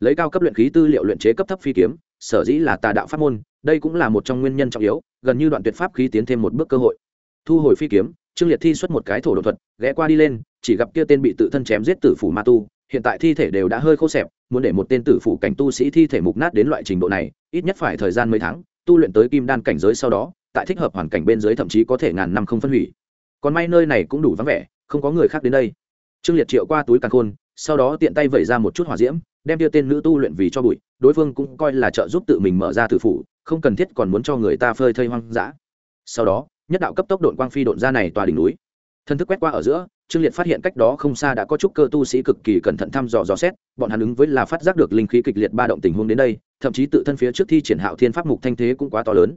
Lấy cao cấp luyện khí tư liệu luyện chế cấp thấp phi kiếm, sở dĩ là tà đạo pháp môn, đây cũng là một trong nguyên nhân trọng yếu, gần như đoạn tuyệt pháp khí tiến thêm một bước cơ hội. Thu hồi phi kiếm, trương liệt thi xuất một cái thổ đột thuật, ghé qua đi lên, chỉ gặp kia tên bị tự thân chém giết tử phủ ma tu, hiện tại thi thể đều đã hơi khô xẹp muốn để một tên tử phủ cảnh tu sĩ thi thể mục nát đến loại trình độ này, ít nhất phải thời gian mấy tháng, tu luyện tới kim đan cảnh giới sau đó, tại thích hợp hoàn cảnh bên dưới thậm chí có thể ngàn năm không phân hủy. Còn may nơi này cũng đủ vắng vẻ không có người khác đến đây. Trương liệt triệu qua túi càng khôn, sau đó tiện tay vẩy ra một chút hỏa diễm, đem đưa tên nữ tu luyện vì cho bụi, đối phương cũng coi là trợ giúp tự mình mở ra tử phủ, không cần thiết còn muốn cho người ta phơi thây hoang dã. Sau đó, nhất đạo cấp tốc đội quang phi độn ra này tòa đỉnh núi. Thân thức quét qua ở giữa, trương liệt phát hiện cách đó không xa đã có chút cơ tu sĩ cực kỳ cẩn thận thăm dò dò xét, bọn hắn ứng với là phát giác được linh khí kịch liệt ba động tình huống đến đây, thậm chí tự thân phía trước thi triển hạo thiên pháp mục thanh thế cũng quá to lớn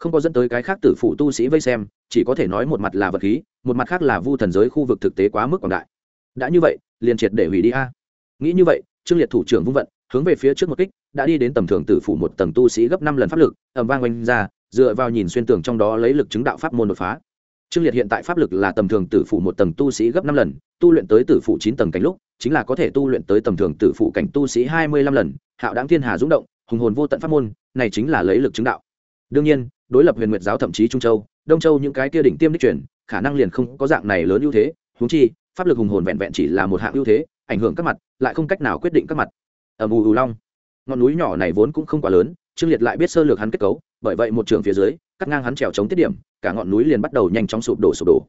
không có dẫn tới cái khác tử phụ tu sĩ vây xem, chỉ có thể nói một mặt là vật khí, một mặt khác là vu thần giới khu vực thực tế quá mức quảng đại. Đã như vậy, liền triệt để hủy đi a. Nghĩ như vậy, trương liệt thủ trưởng vung vận, hướng về phía trước một kích, đã đi đến tầm thường tử phủ một tầng tu sĩ gấp năm lần pháp lực ẩm vang oanh ra, dựa vào nhìn xuyên tường trong đó lấy lực chứng đạo pháp môn đột phá. Trương liệt hiện tại pháp lực là tầm thường tử phụ một tầng tu sĩ gấp năm lần, tu luyện tới tử phụ chín tầng cảnh lúc, chính là có thể tu luyện tới tầm thường tử phụ cảnh tu sĩ hai mươi lăm lần, hạo đáng thiên hà rung động, hùng hồn vô tận pháp môn, này chính là lấy lực chứng đạo. Đương nhiên đối lập huyền nguyệt giáo thậm chí trung châu, đông châu những cái kia đỉnh tiêm đích truyền, khả năng liền không có dạng này lớn ưu thế húng chi, pháp lực hùng hồn vẹn vẹn chỉ là một hạng ưu thế, ảnh hưởng các mặt, lại không cách nào quyết định các mặt. Ở mù ù long. Ngọn núi nhỏ này vốn cũng không quá lớn, trương liệt lại biết sơ lược hắn kết cấu, bởi vậy một trường phía dưới, cắt ngang hắn trèo chống tiết điểm, cả ngọn núi liền bắt đầu nhanh chóng sụp đổ sụp đổ.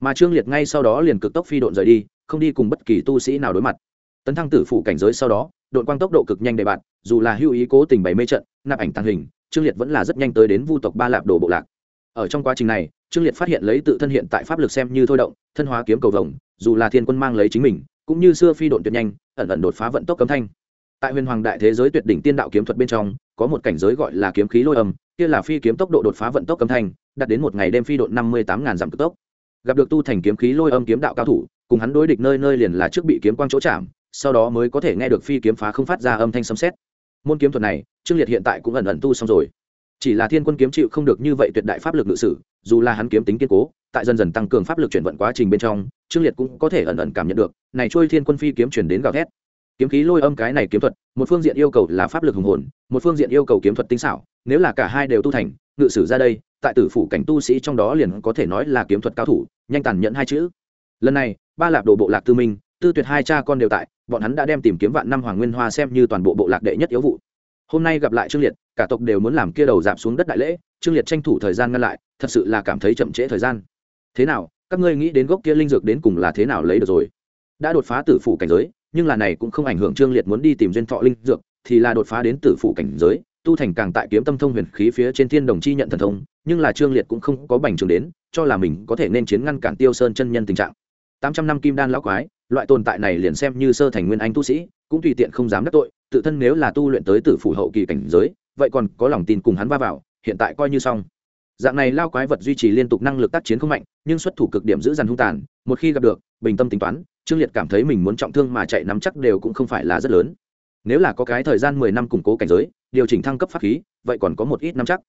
Mà trương liệt ngay sau đó liền cực tốc phi độn rời đi, không đi cùng bất kỳ tu sĩ nào đối mặt. Tấn thăng tử phủ cảnh giới sau đó đội quang tốc độ cực nhanh đề bạn, dù là hưu ý cố tình bày mê trận, nạp ảnh tàng hình trương liệt vẫn là rất nhanh tới đến vu tộc ba lạp đồ bộ lạc. Ở trong quá trình này, trương liệt phát hiện lấy tự thân hiện tại pháp lực xem như thôi động, thân hóa kiếm cầu vồng, dù là thiên quân mang lấy chính mình, cũng như xưa phi độn tuyệt nhanh, ẩn ẩn đột phá vận tốc cấm thanh. Tại huyền hoàng đại thế giới tuyệt đỉnh tiên đạo kiếm thuật bên trong, có một cảnh giới gọi là kiếm khí lôi âm, kia là phi kiếm tốc độ đột phá vận tốc cấm thanh, đạt đến một ngày đêm phi độn năm mươi tám ngàn dặm cực tốc. Gặp được tu thành kiếm khí lôi âm kiếm đạo cao thủ, cùng hắn đối địch nơi nơi liền là trước bị kiếm quang chỗ chạm, sau đó mới có thể nghe được phi kiếm phá không phát ra âm thanh sấm xét môn kiếm thuật này, trương liệt hiện tại cũng ẩn ẩn tu xong rồi. Chỉ là thiên quân kiếm chịu không được như vậy tuyệt đại pháp lực ngự sử, dù là hắn kiếm tính kiên cố, tại dần dần tăng cường pháp lực chuyển vận quá trình bên trong, trương liệt cũng có thể ẩn ẩn cảm nhận được, này trôi thiên quân phi kiếm chuyển đến gào thét. Kiếm khí lôi âm cái này kiếm thuật, một phương diện yêu cầu là pháp lực hùng hồn, một phương diện yêu cầu kiếm thuật tinh xảo, nếu là cả hai đều tu thành, ngự sử ra đây, tại tử phủ cảnh tu sĩ trong đó liền có thể nói là kiếm thuật cao thủ, nhanh tàn nhẫn hai chữ. Lần này, ba lạc đồ bộ lạc tư minh, tư tuyệt hai cha con đều tại bọn hắn đã đem tìm kiếm vạn năm hoàng nguyên hoa xem như toàn bộ bộ lạc đệ nhất yếu vụ. Hôm nay gặp lại trương liệt, cả tộc đều muốn làm kia đầu giảm xuống đất đại lễ, trương liệt tranh thủ thời gian ngăn lại, thật sự là cảm thấy chậm trễ thời gian. Thế nào, các ngươi nghĩ đến gốc kia linh dược đến cùng là thế nào lấy được rồi? Đã đột phá tử phủ cảnh giới, nhưng là này cũng không ảnh hưởng trương liệt muốn đi tìm duyên thọ linh dược, thì là đột phá đến tử phủ cảnh giới, tu thành càng tại kiếm tâm thông huyền khí phía trên thiên đồng chi nhận thần thông, nhưng là trương liệt cũng không có bành trường đến, cho là mình có thể nên chiến ngăn cản tiêu sơn chân nhân tình trạng. Tám trăm năm kim đan lão quái loại tồn tại này liền xem như sơ thành nguyên anh tu sĩ, cũng tùy tiện không dám đắc tội, tự thân nếu là tu luyện tới tử phủ hậu kỳ cảnh giới, vậy còn có lòng tin cùng hắn va vào, hiện tại coi như xong. Dạng này lao quái vật duy trì liên tục năng lực tác chiến không mạnh, nhưng xuất thủ cực điểm giữ dằn hung tàn, một khi gặp được, bình tâm tính toán, trương liệt cảm thấy mình muốn trọng thương mà chạy nắm chắc đều cũng không phải là rất lớn. Nếu là có cái thời gian mười năm củng cố cảnh giới, điều chỉnh thăng cấp pháp khí, vậy còn có một ít nắm chắc.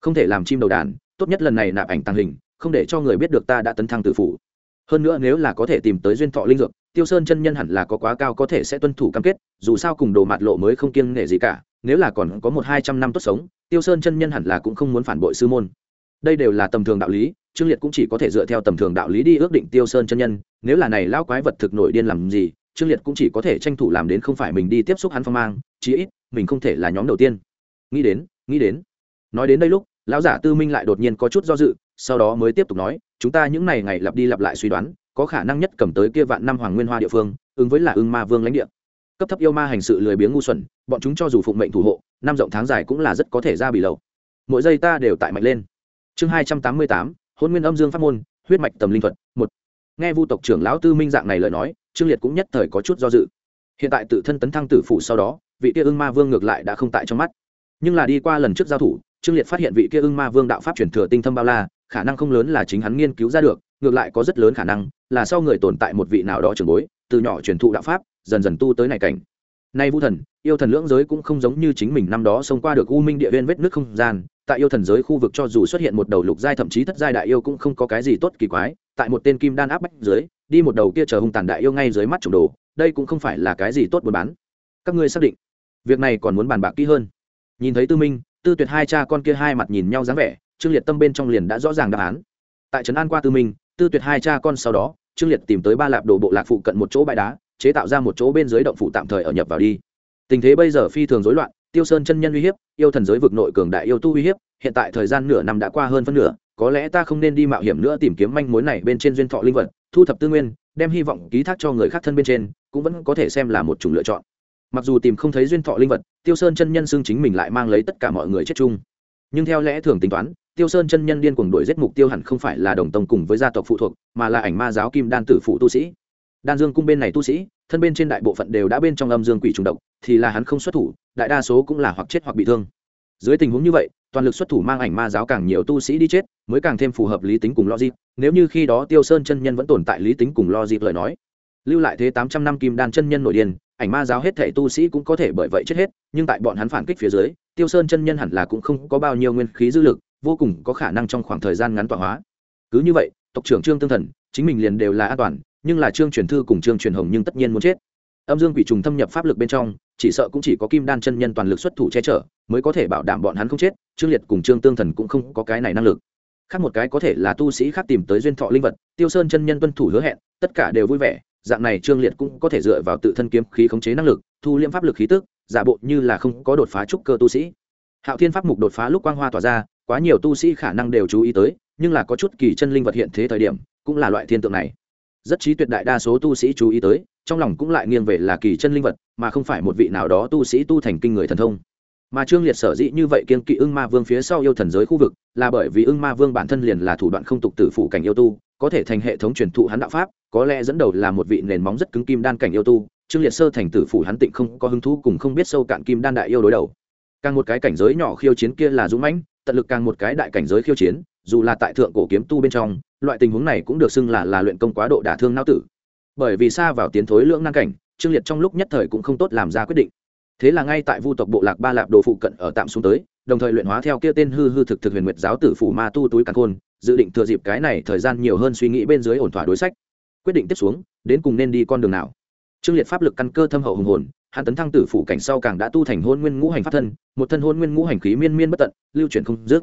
Không thể làm chim đầu đàn, tốt nhất lần này nạp ảnh tàng hình, không để cho người biết được ta đã tấn thăng tự phủ. Hơn nữa nếu là có thể tìm tới duyên thọ linh dược tiêu sơn chân nhân hẳn là có quá cao có thể sẽ tuân thủ cam kết, dù sao cùng đồ mạt lộ mới không kiêng nể gì cả, nếu là còn có một hai trăm năm tốt sống, tiêu sơn chân nhân hẳn là cũng không muốn phản bội sư môn. Đây đều là tầm thường đạo lý, trương liệt cũng chỉ có thể dựa theo tầm thường đạo lý đi ước định tiêu sơn chân nhân, nếu là này lão quái vật thực nổi điên làm gì, trương liệt cũng chỉ có thể tranh thủ làm đến không phải mình đi tiếp xúc hắn phong mang, chí ít, mình không thể là nhóm đầu tiên. Nghĩ đến nghĩ đến. Nói đến đây lúc, lão giả tư minh lại đột nhiên có chút do dự, sau đó mới tiếp tục nói, chúng ta những ngày ngày lặp đi lặp lại suy đoán có khả năng nhất cầm tới kia vạn năm hoàng nguyên hoa địa phương, ứng với là ưng ma vương lãnh địa. Cấp thấp yêu ma hành sự lười biếng ngu xuẩn, bọn chúng cho dù phụng mệnh thủ hộ, năm rộng tháng dài cũng là rất có thể ra bị lầu mỗi giây ta đều tại mạnh lên. Chương hai trăm tám mươi tám, hôn nguyên âm dương pháp môn, huyết mạch tầm linh thuật, một. Nghe vu tộc trưởng lão tư minh dạng này lời nói, trương liệt cũng nhất thời có chút do dự. Hiện tại tự thân tấn thăng tử phủ sau đó, vị kia ưng ma vương ngược lại đã không tại trong mắt. Nhưng là đi qua lần trước giao thủ, trương liệt phát hiện vị kia ưng ma vương đạo pháp chuyển thừa tinh thâm bao la, khả năng không lớn là chính hắn nghiên cứu ra được ngược lại có rất lớn khả năng là sau người tồn tại một vị nào đó trường bối, từ nhỏ truyền thụ đạo pháp, dần dần tu tới này cảnh. Nay vu thần, yêu thần lưỡng giới cũng không giống như chính mình năm đó xông qua được u minh địa viên vết nước không gian, tại yêu thần giới khu vực cho dù xuất hiện một đầu lục giai thậm chí thất giai đại yêu cũng không có cái gì tốt kỳ quái, tại một tên kim đan áp bách dưới đi một đầu kia chờ hung tàn đại yêu ngay dưới mắt trùng đồ, đây cũng không phải là cái gì tốt buôn bán. Các ngươi xác định, việc này còn muốn bàn bạc kỹ hơn. Nhìn thấy tư minh, tư tuyệt hai cha con kia hai mặt nhìn nhau dáng vẻ, trương liệt tâm bên trong liền đã rõ ràng đáp án. Tại trấn an qua tư minh tư tuyệt hai cha con sau đó, trương liệt tìm tới ba lạp đồ bộ lạc phụ cận một chỗ bãi đá, chế tạo ra một chỗ bên dưới động phủ tạm thời ở nhập vào đi. Tình thế bây giờ phi thường rối loạn, tiêu sơn chân nhân uy hiếp, yêu thần giới vực nội cường đại yêu tu uy hiếp, hiện tại thời gian nửa năm đã qua hơn phân nửa, có lẽ ta không nên đi mạo hiểm nữa tìm kiếm manh mối này bên trên duyên thọ linh vật, thu thập tư nguyên, đem hy vọng ký thác cho người khác thân bên trên, cũng vẫn có thể xem là một chủng lựa chọn. Mặc dù tìm không thấy duyên thọ linh vật, tiêu sơn chân nhân xưng chính mình lại mang lấy tất cả mọi người chết chung. Nhưng theo lẽ thường tính toán tiêu sơn chân nhân điên cuồng đuổi giết mục tiêu hẳn không phải là đồng tông cùng với gia tộc phụ thuộc, mà là ảnh ma giáo kim đan tử phụ tu sĩ. Đan dương cung bên này tu sĩ, thân bên trên đại bộ phận đều đã bên trong âm dương quỷ trùng độc, thì là hắn không xuất thủ, đại đa số cũng là hoặc chết hoặc bị thương. Dưới tình huống như vậy, toàn lực xuất thủ mang ảnh ma giáo càng nhiều tu sĩ đi chết, mới càng thêm phù hợp lý tính cùng logic. Nếu như khi đó tiêu sơn chân nhân vẫn tồn tại lý tính cùng logic lời nói, lưu lại thế tám trăm năm kim đan chân nhân nội điên, ảnh ma giáo hết thể tu sĩ cũng có thể bởi vậy chết hết, nhưng tại bọn hắn phản kích phía dưới, tiêu sơn chân nhân hẳn là cũng không có bao nhiêu nguyên khí dư lực vô cùng có khả năng trong khoảng thời gian ngắn tọa hóa. Cứ như vậy, tộc trưởng trương tương thần, chính mình liền đều là an toàn, nhưng là trương truyền thư cùng trương truyền hồng nhưng tất nhiên muốn chết. Âm dương quỷ trùng thâm nhập pháp lực bên trong, chỉ sợ cũng chỉ có kim đan chân nhân toàn lực xuất thủ che chở, mới có thể bảo đảm bọn hắn không chết, trương liệt cùng trương tương thần cũng không có cái này năng lực. Khác một cái có thể là tu sĩ khác tìm tới duyên thọ linh vật, tiêu sơn chân nhân tuân thủ hứa hẹn, tất cả đều vui vẻ, dạng này trương liệt cũng có thể dựa vào tự thân kiếm khí khống chế năng lực, thu liễm pháp lực khí tức, giả bộ như là không có đột phá trúc cơ tu sĩ. Hạo thiên pháp mục đột phá lúc quang hoa tỏa ra quá nhiều tu sĩ khả năng đều chú ý tới, nhưng là có chút kỳ chân linh vật hiện thế thời điểm, cũng là loại thiên tượng này. Rất trí tuyệt đại đa số tu sĩ chú ý tới, trong lòng cũng lại nghiêng về là kỳ chân linh vật, mà không phải một vị nào đó tu sĩ tu thành kinh người thần thông. Mà trương liệt sở dĩ như vậy kiên kỵ ưng ma vương phía sau yêu thần giới khu vực, là bởi vì ưng ma vương bản thân liền là thủ đoạn không tục tử phủ cảnh yêu tu, có thể thành hệ thống truyền thụ hắn đạo pháp, có lẽ dẫn đầu là một vị nền móng rất cứng kim đan cảnh yêu tu, trương liệt sơ thành tử phủ hắn tịnh không có hứng thú cùng không biết sâu cạn kim đan đại yêu đối đầu. Càng một cái cảnh giới nhỏ khiêu chiến kia là dũng mãnh tận lực càng một cái đại cảnh giới khiêu chiến, dù là tại thượng cổ kiếm tu bên trong, loại tình huống này cũng được xưng là là luyện công quá độ đả thương não tử. Bởi vì xa vào tiến thối lưỡng nan cảnh, trương liệt trong lúc nhất thời cũng không tốt làm ra quyết định. Thế là ngay tại vu tộc bộ lạc ba lạp đồ phụ cận ở tạm xuống tới, đồng thời luyện hóa theo kia tên hư hư thực thực huyền nguyệt giáo tử phủ ma tu túi càn khôn, dự định thừa dịp cái này thời gian nhiều hơn suy nghĩ bên dưới ổn thỏa đối sách. Quyết định tiếp xuống, đến cùng nên đi con đường nào? Trương liệt pháp lực căn cơ thâm hậu hùng hồn hắn tấn thăng tử phủ cảnh sau càng đã tu thành hôn nguyên ngũ hành pháp thân, một thân hôn nguyên ngũ hành khí miên miên bất tận, lưu chuyển không dứt.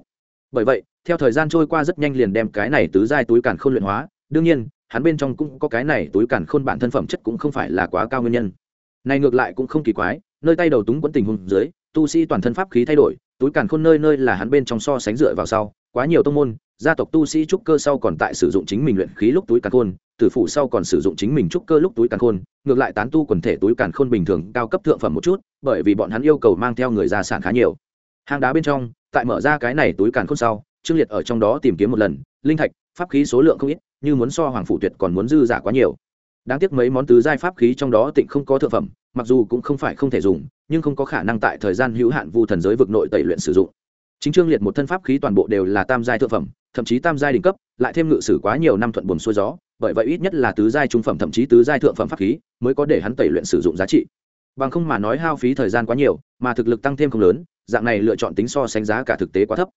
Bởi vậy, theo thời gian trôi qua rất nhanh liền đem cái này tứ giai túi càn khôn luyện hóa. Đương nhiên, hắn bên trong cũng có cái này túi càn khôn bản thân phẩm chất cũng không phải là quá cao nguyên nhân. Này ngược lại cũng không kỳ quái, nơi tay đầu túng quẫn tình hùng dưới, tu sĩ toàn thân pháp khí thay đổi, túi càn khôn nơi nơi là hắn bên trong so sánh dựa vào sau. Quá nhiều tông môn, gia tộc tu sĩ trúc cơ sau còn tại sử dụng chính mình luyện khí lúc túi càn khôn tử phụ sau còn sử dụng chính mình trúc cơ lúc túi càn khôn, ngược lại tán tu quần thể túi càn khôn bình thường cao cấp thượng phẩm một chút, bởi vì bọn hắn yêu cầu mang theo người gia sản khá nhiều. Hang đá bên trong, tại mở ra cái này túi càn khôn sau, trương liệt ở trong đó tìm kiếm một lần, linh thạch, pháp khí số lượng không ít, như muốn so hoàng phủ tuyệt còn muốn dư giả quá nhiều. Đáng tiếc mấy món tứ giai pháp khí trong đó tịnh không có thượng phẩm, mặc dù cũng không phải không thể dùng, nhưng không có khả năng tại thời gian hữu hạn vu thần giới vực nội tẩy luyện sử dụng. Chính trương liệt một thân pháp khí toàn bộ đều là tam giai thượng phẩm, thậm chí tam giai đỉnh cấp, lại thêm ngự sử quá nhiều năm thuận buồn xuôi gió bởi vậy ít nhất là tứ giai trung phẩm, thậm chí tứ giai thượng phẩm pháp khí mới có để hắn tẩy luyện sử dụng giá trị. Bằng không mà nói hao phí thời gian quá nhiều, mà thực lực tăng thêm không lớn, dạng này lựa chọn tính so sánh giá cả thực tế quá thấp.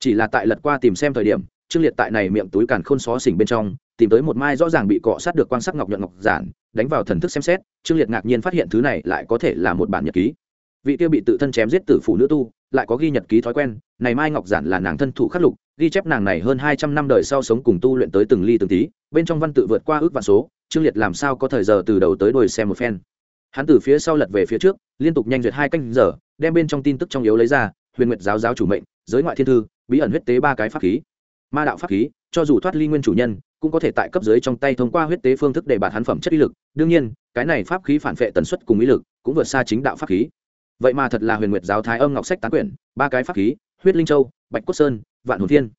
Chỉ là tại lật qua tìm xem thời điểm, trương liệt tại này miệng túi càn khôn xó xỉnh bên trong, tìm tới một mai rõ ràng bị cọ sát được quan sát ngọc nhuận ngọc giản, đánh vào thần thức xem xét, trương liệt ngạc nhiên phát hiện thứ này lại có thể là một bản nhật ký. Vị tiêu bị tự thân chém giết tử phụ nữ tu, lại có ghi nhật ký thói quen, này mai ngọc giản là nàng thân thủ khắc lục ghi chép nàng này hơn hai trăm năm đời sau sống cùng tu luyện tới từng ly từng tí, bên trong văn tự vượt qua ước vạn số, trương liệt làm sao có thời giờ từ đầu tới đuôi xem một phen. Hắn từ phía sau lật về phía trước, liên tục nhanh duyệt hai canh giờ, đem bên trong tin tức trong yếu lấy ra, huyền nguyệt giáo giáo chủ mệnh, giới ngoại thiên thư, bí ẩn huyết tế ba cái pháp khí. Ma đạo pháp khí, cho dù thoát ly nguyên chủ nhân, cũng có thể tại cấp dưới trong tay thông qua huyết tế phương thức để bạt hắn phẩm chất ý lực. Đương nhiên, cái này pháp khí phản vệ tần suất cùng ý lực, cũng vượt xa chính đạo pháp khí. Vậy mà thật là huyền nguyệt giáo thái âm ngọc sách tán quyển, ba cái pháp khí, huyết linh châu, bạch cốt sơn vạn hồn thiên.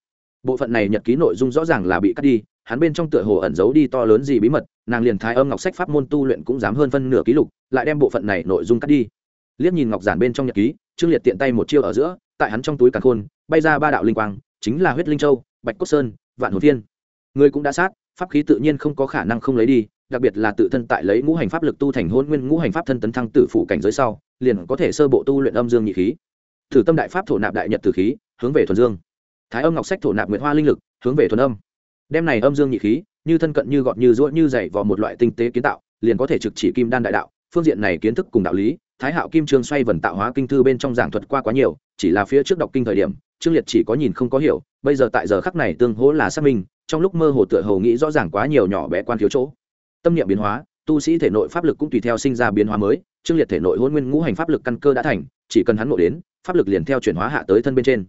Bộ phận này nhật ký nội dung rõ ràng là bị cắt đi, hắn bên trong tựa hồ ẩn giấu đi to lớn gì bí mật, nàng liền thái âm ngọc sách pháp môn tu luyện cũng dám hơn phân nửa ký lục, lại đem bộ phận này nội dung cắt đi. Liếc nhìn ngọc giản bên trong nhật ký, trương liệt tiện tay một chiêu ở giữa, tại hắn trong túi càn khôn, bay ra ba đạo linh quang, chính là huyết linh châu, bạch cốt sơn, vạn hồn thiên. Người cũng đã sát, pháp khí tự nhiên không có khả năng không lấy đi, đặc biệt là tự thân tại lấy ngũ hành pháp lực tu thành hôn nguyên ngũ hành pháp thân tấn thăng tử phủ cảnh giới sau, liền có thể sơ bộ tu luyện âm dương nhị khí. Thử tâm đại pháp thổ nạp đại nhật tử khí, hướng về thuần dương thái âm ngọc sách thổ nạp nguyệt hoa linh lực, hướng về thuần âm. Đem này âm dương nhị khí, như thân cận như gọn như rũa như dày vào một loại tinh tế kiến tạo, liền có thể trực chỉ kim đan đại đạo, phương diện này kiến thức cùng đạo lý, thái hạo kim trương xoay vần tạo hóa kinh thư bên trong giảng thuật qua quá nhiều, chỉ là phía trước đọc kinh thời điểm, trương liệt chỉ có nhìn không có hiểu, bây giờ tại giờ khắc này tương hỗ là xác minh, trong lúc mơ hồ tựa hồ nghĩ rõ ràng quá nhiều nhỏ bé quan thiếu chỗ. Tâm niệm biến hóa, tu sĩ thể nội pháp lực cũng tùy theo sinh ra biến hóa mới, trương liệt thể nội hôn nguyên ngũ hành pháp lực căn cơ đã thành, chỉ cần hắn nội đến, pháp lực liền theo chuyển hóa hạ tới thân bên trên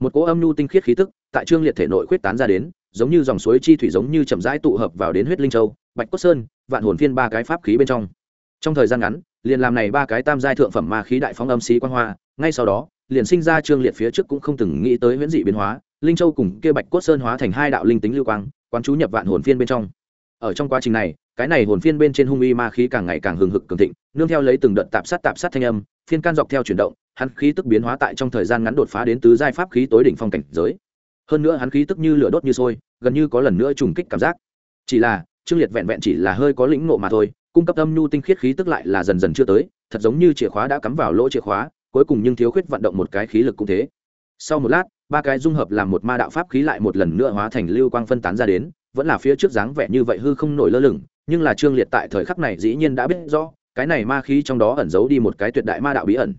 một cỗ âm nhu tinh khiết khí tức tại trương liệt thể nội khuyết tán ra đến, giống như dòng suối chi thủy giống như chậm rãi tụ hợp vào đến huyết linh châu, bạch cốt sơn, vạn hồn phiên ba cái pháp khí bên trong. Trong thời gian ngắn, liền làm này ba cái tam giai thượng phẩm ma khí đại phóng âm xí quan hoa, ngay sau đó, liền sinh ra trương liệt phía trước cũng không từng nghĩ tới huyễn dị biến hóa, linh châu cùng kia bạch cốt sơn hóa thành hai đạo linh tính lưu quang, quán chú nhập vạn hồn phiên bên trong. Ở trong quá trình này cái này hồn phiên bên trên hung y ma khí càng ngày càng hừng hực cường thịnh, nương theo lấy từng đợt tạp sát tạp sát thanh âm, phiên can dọc theo chuyển động, hắn khí tức biến hóa tại trong thời gian ngắn đột phá đến tứ giai pháp khí tối đỉnh phong cảnh giới. Hơn nữa hắn khí tức như lửa đốt như sôi, gần như có lần nữa trùng kích cảm giác. Chỉ là, trương liệt vẹn vẹn chỉ là hơi có lĩnh nộ mà thôi, cung cấp âm nhu tinh khiết khí tức lại là dần dần chưa tới, thật giống như chìa khóa đã cắm vào lỗ chìa khóa, cuối cùng nhưng thiếu khuyết vận động một cái khí lực cũng thế. Sau một lát, ba cái dung hợp làm một ma đạo pháp khí lại một lần nữa hóa thành lưu quang phân tán ra đến, vẫn là phía trước dáng vẻ như vậy hư không nổi lơ lửng nhưng là trương liệt tại thời khắc này dĩ nhiên đã biết rõ, cái này ma khí trong đó ẩn giấu đi một cái tuyệt đại ma đạo bí ẩn.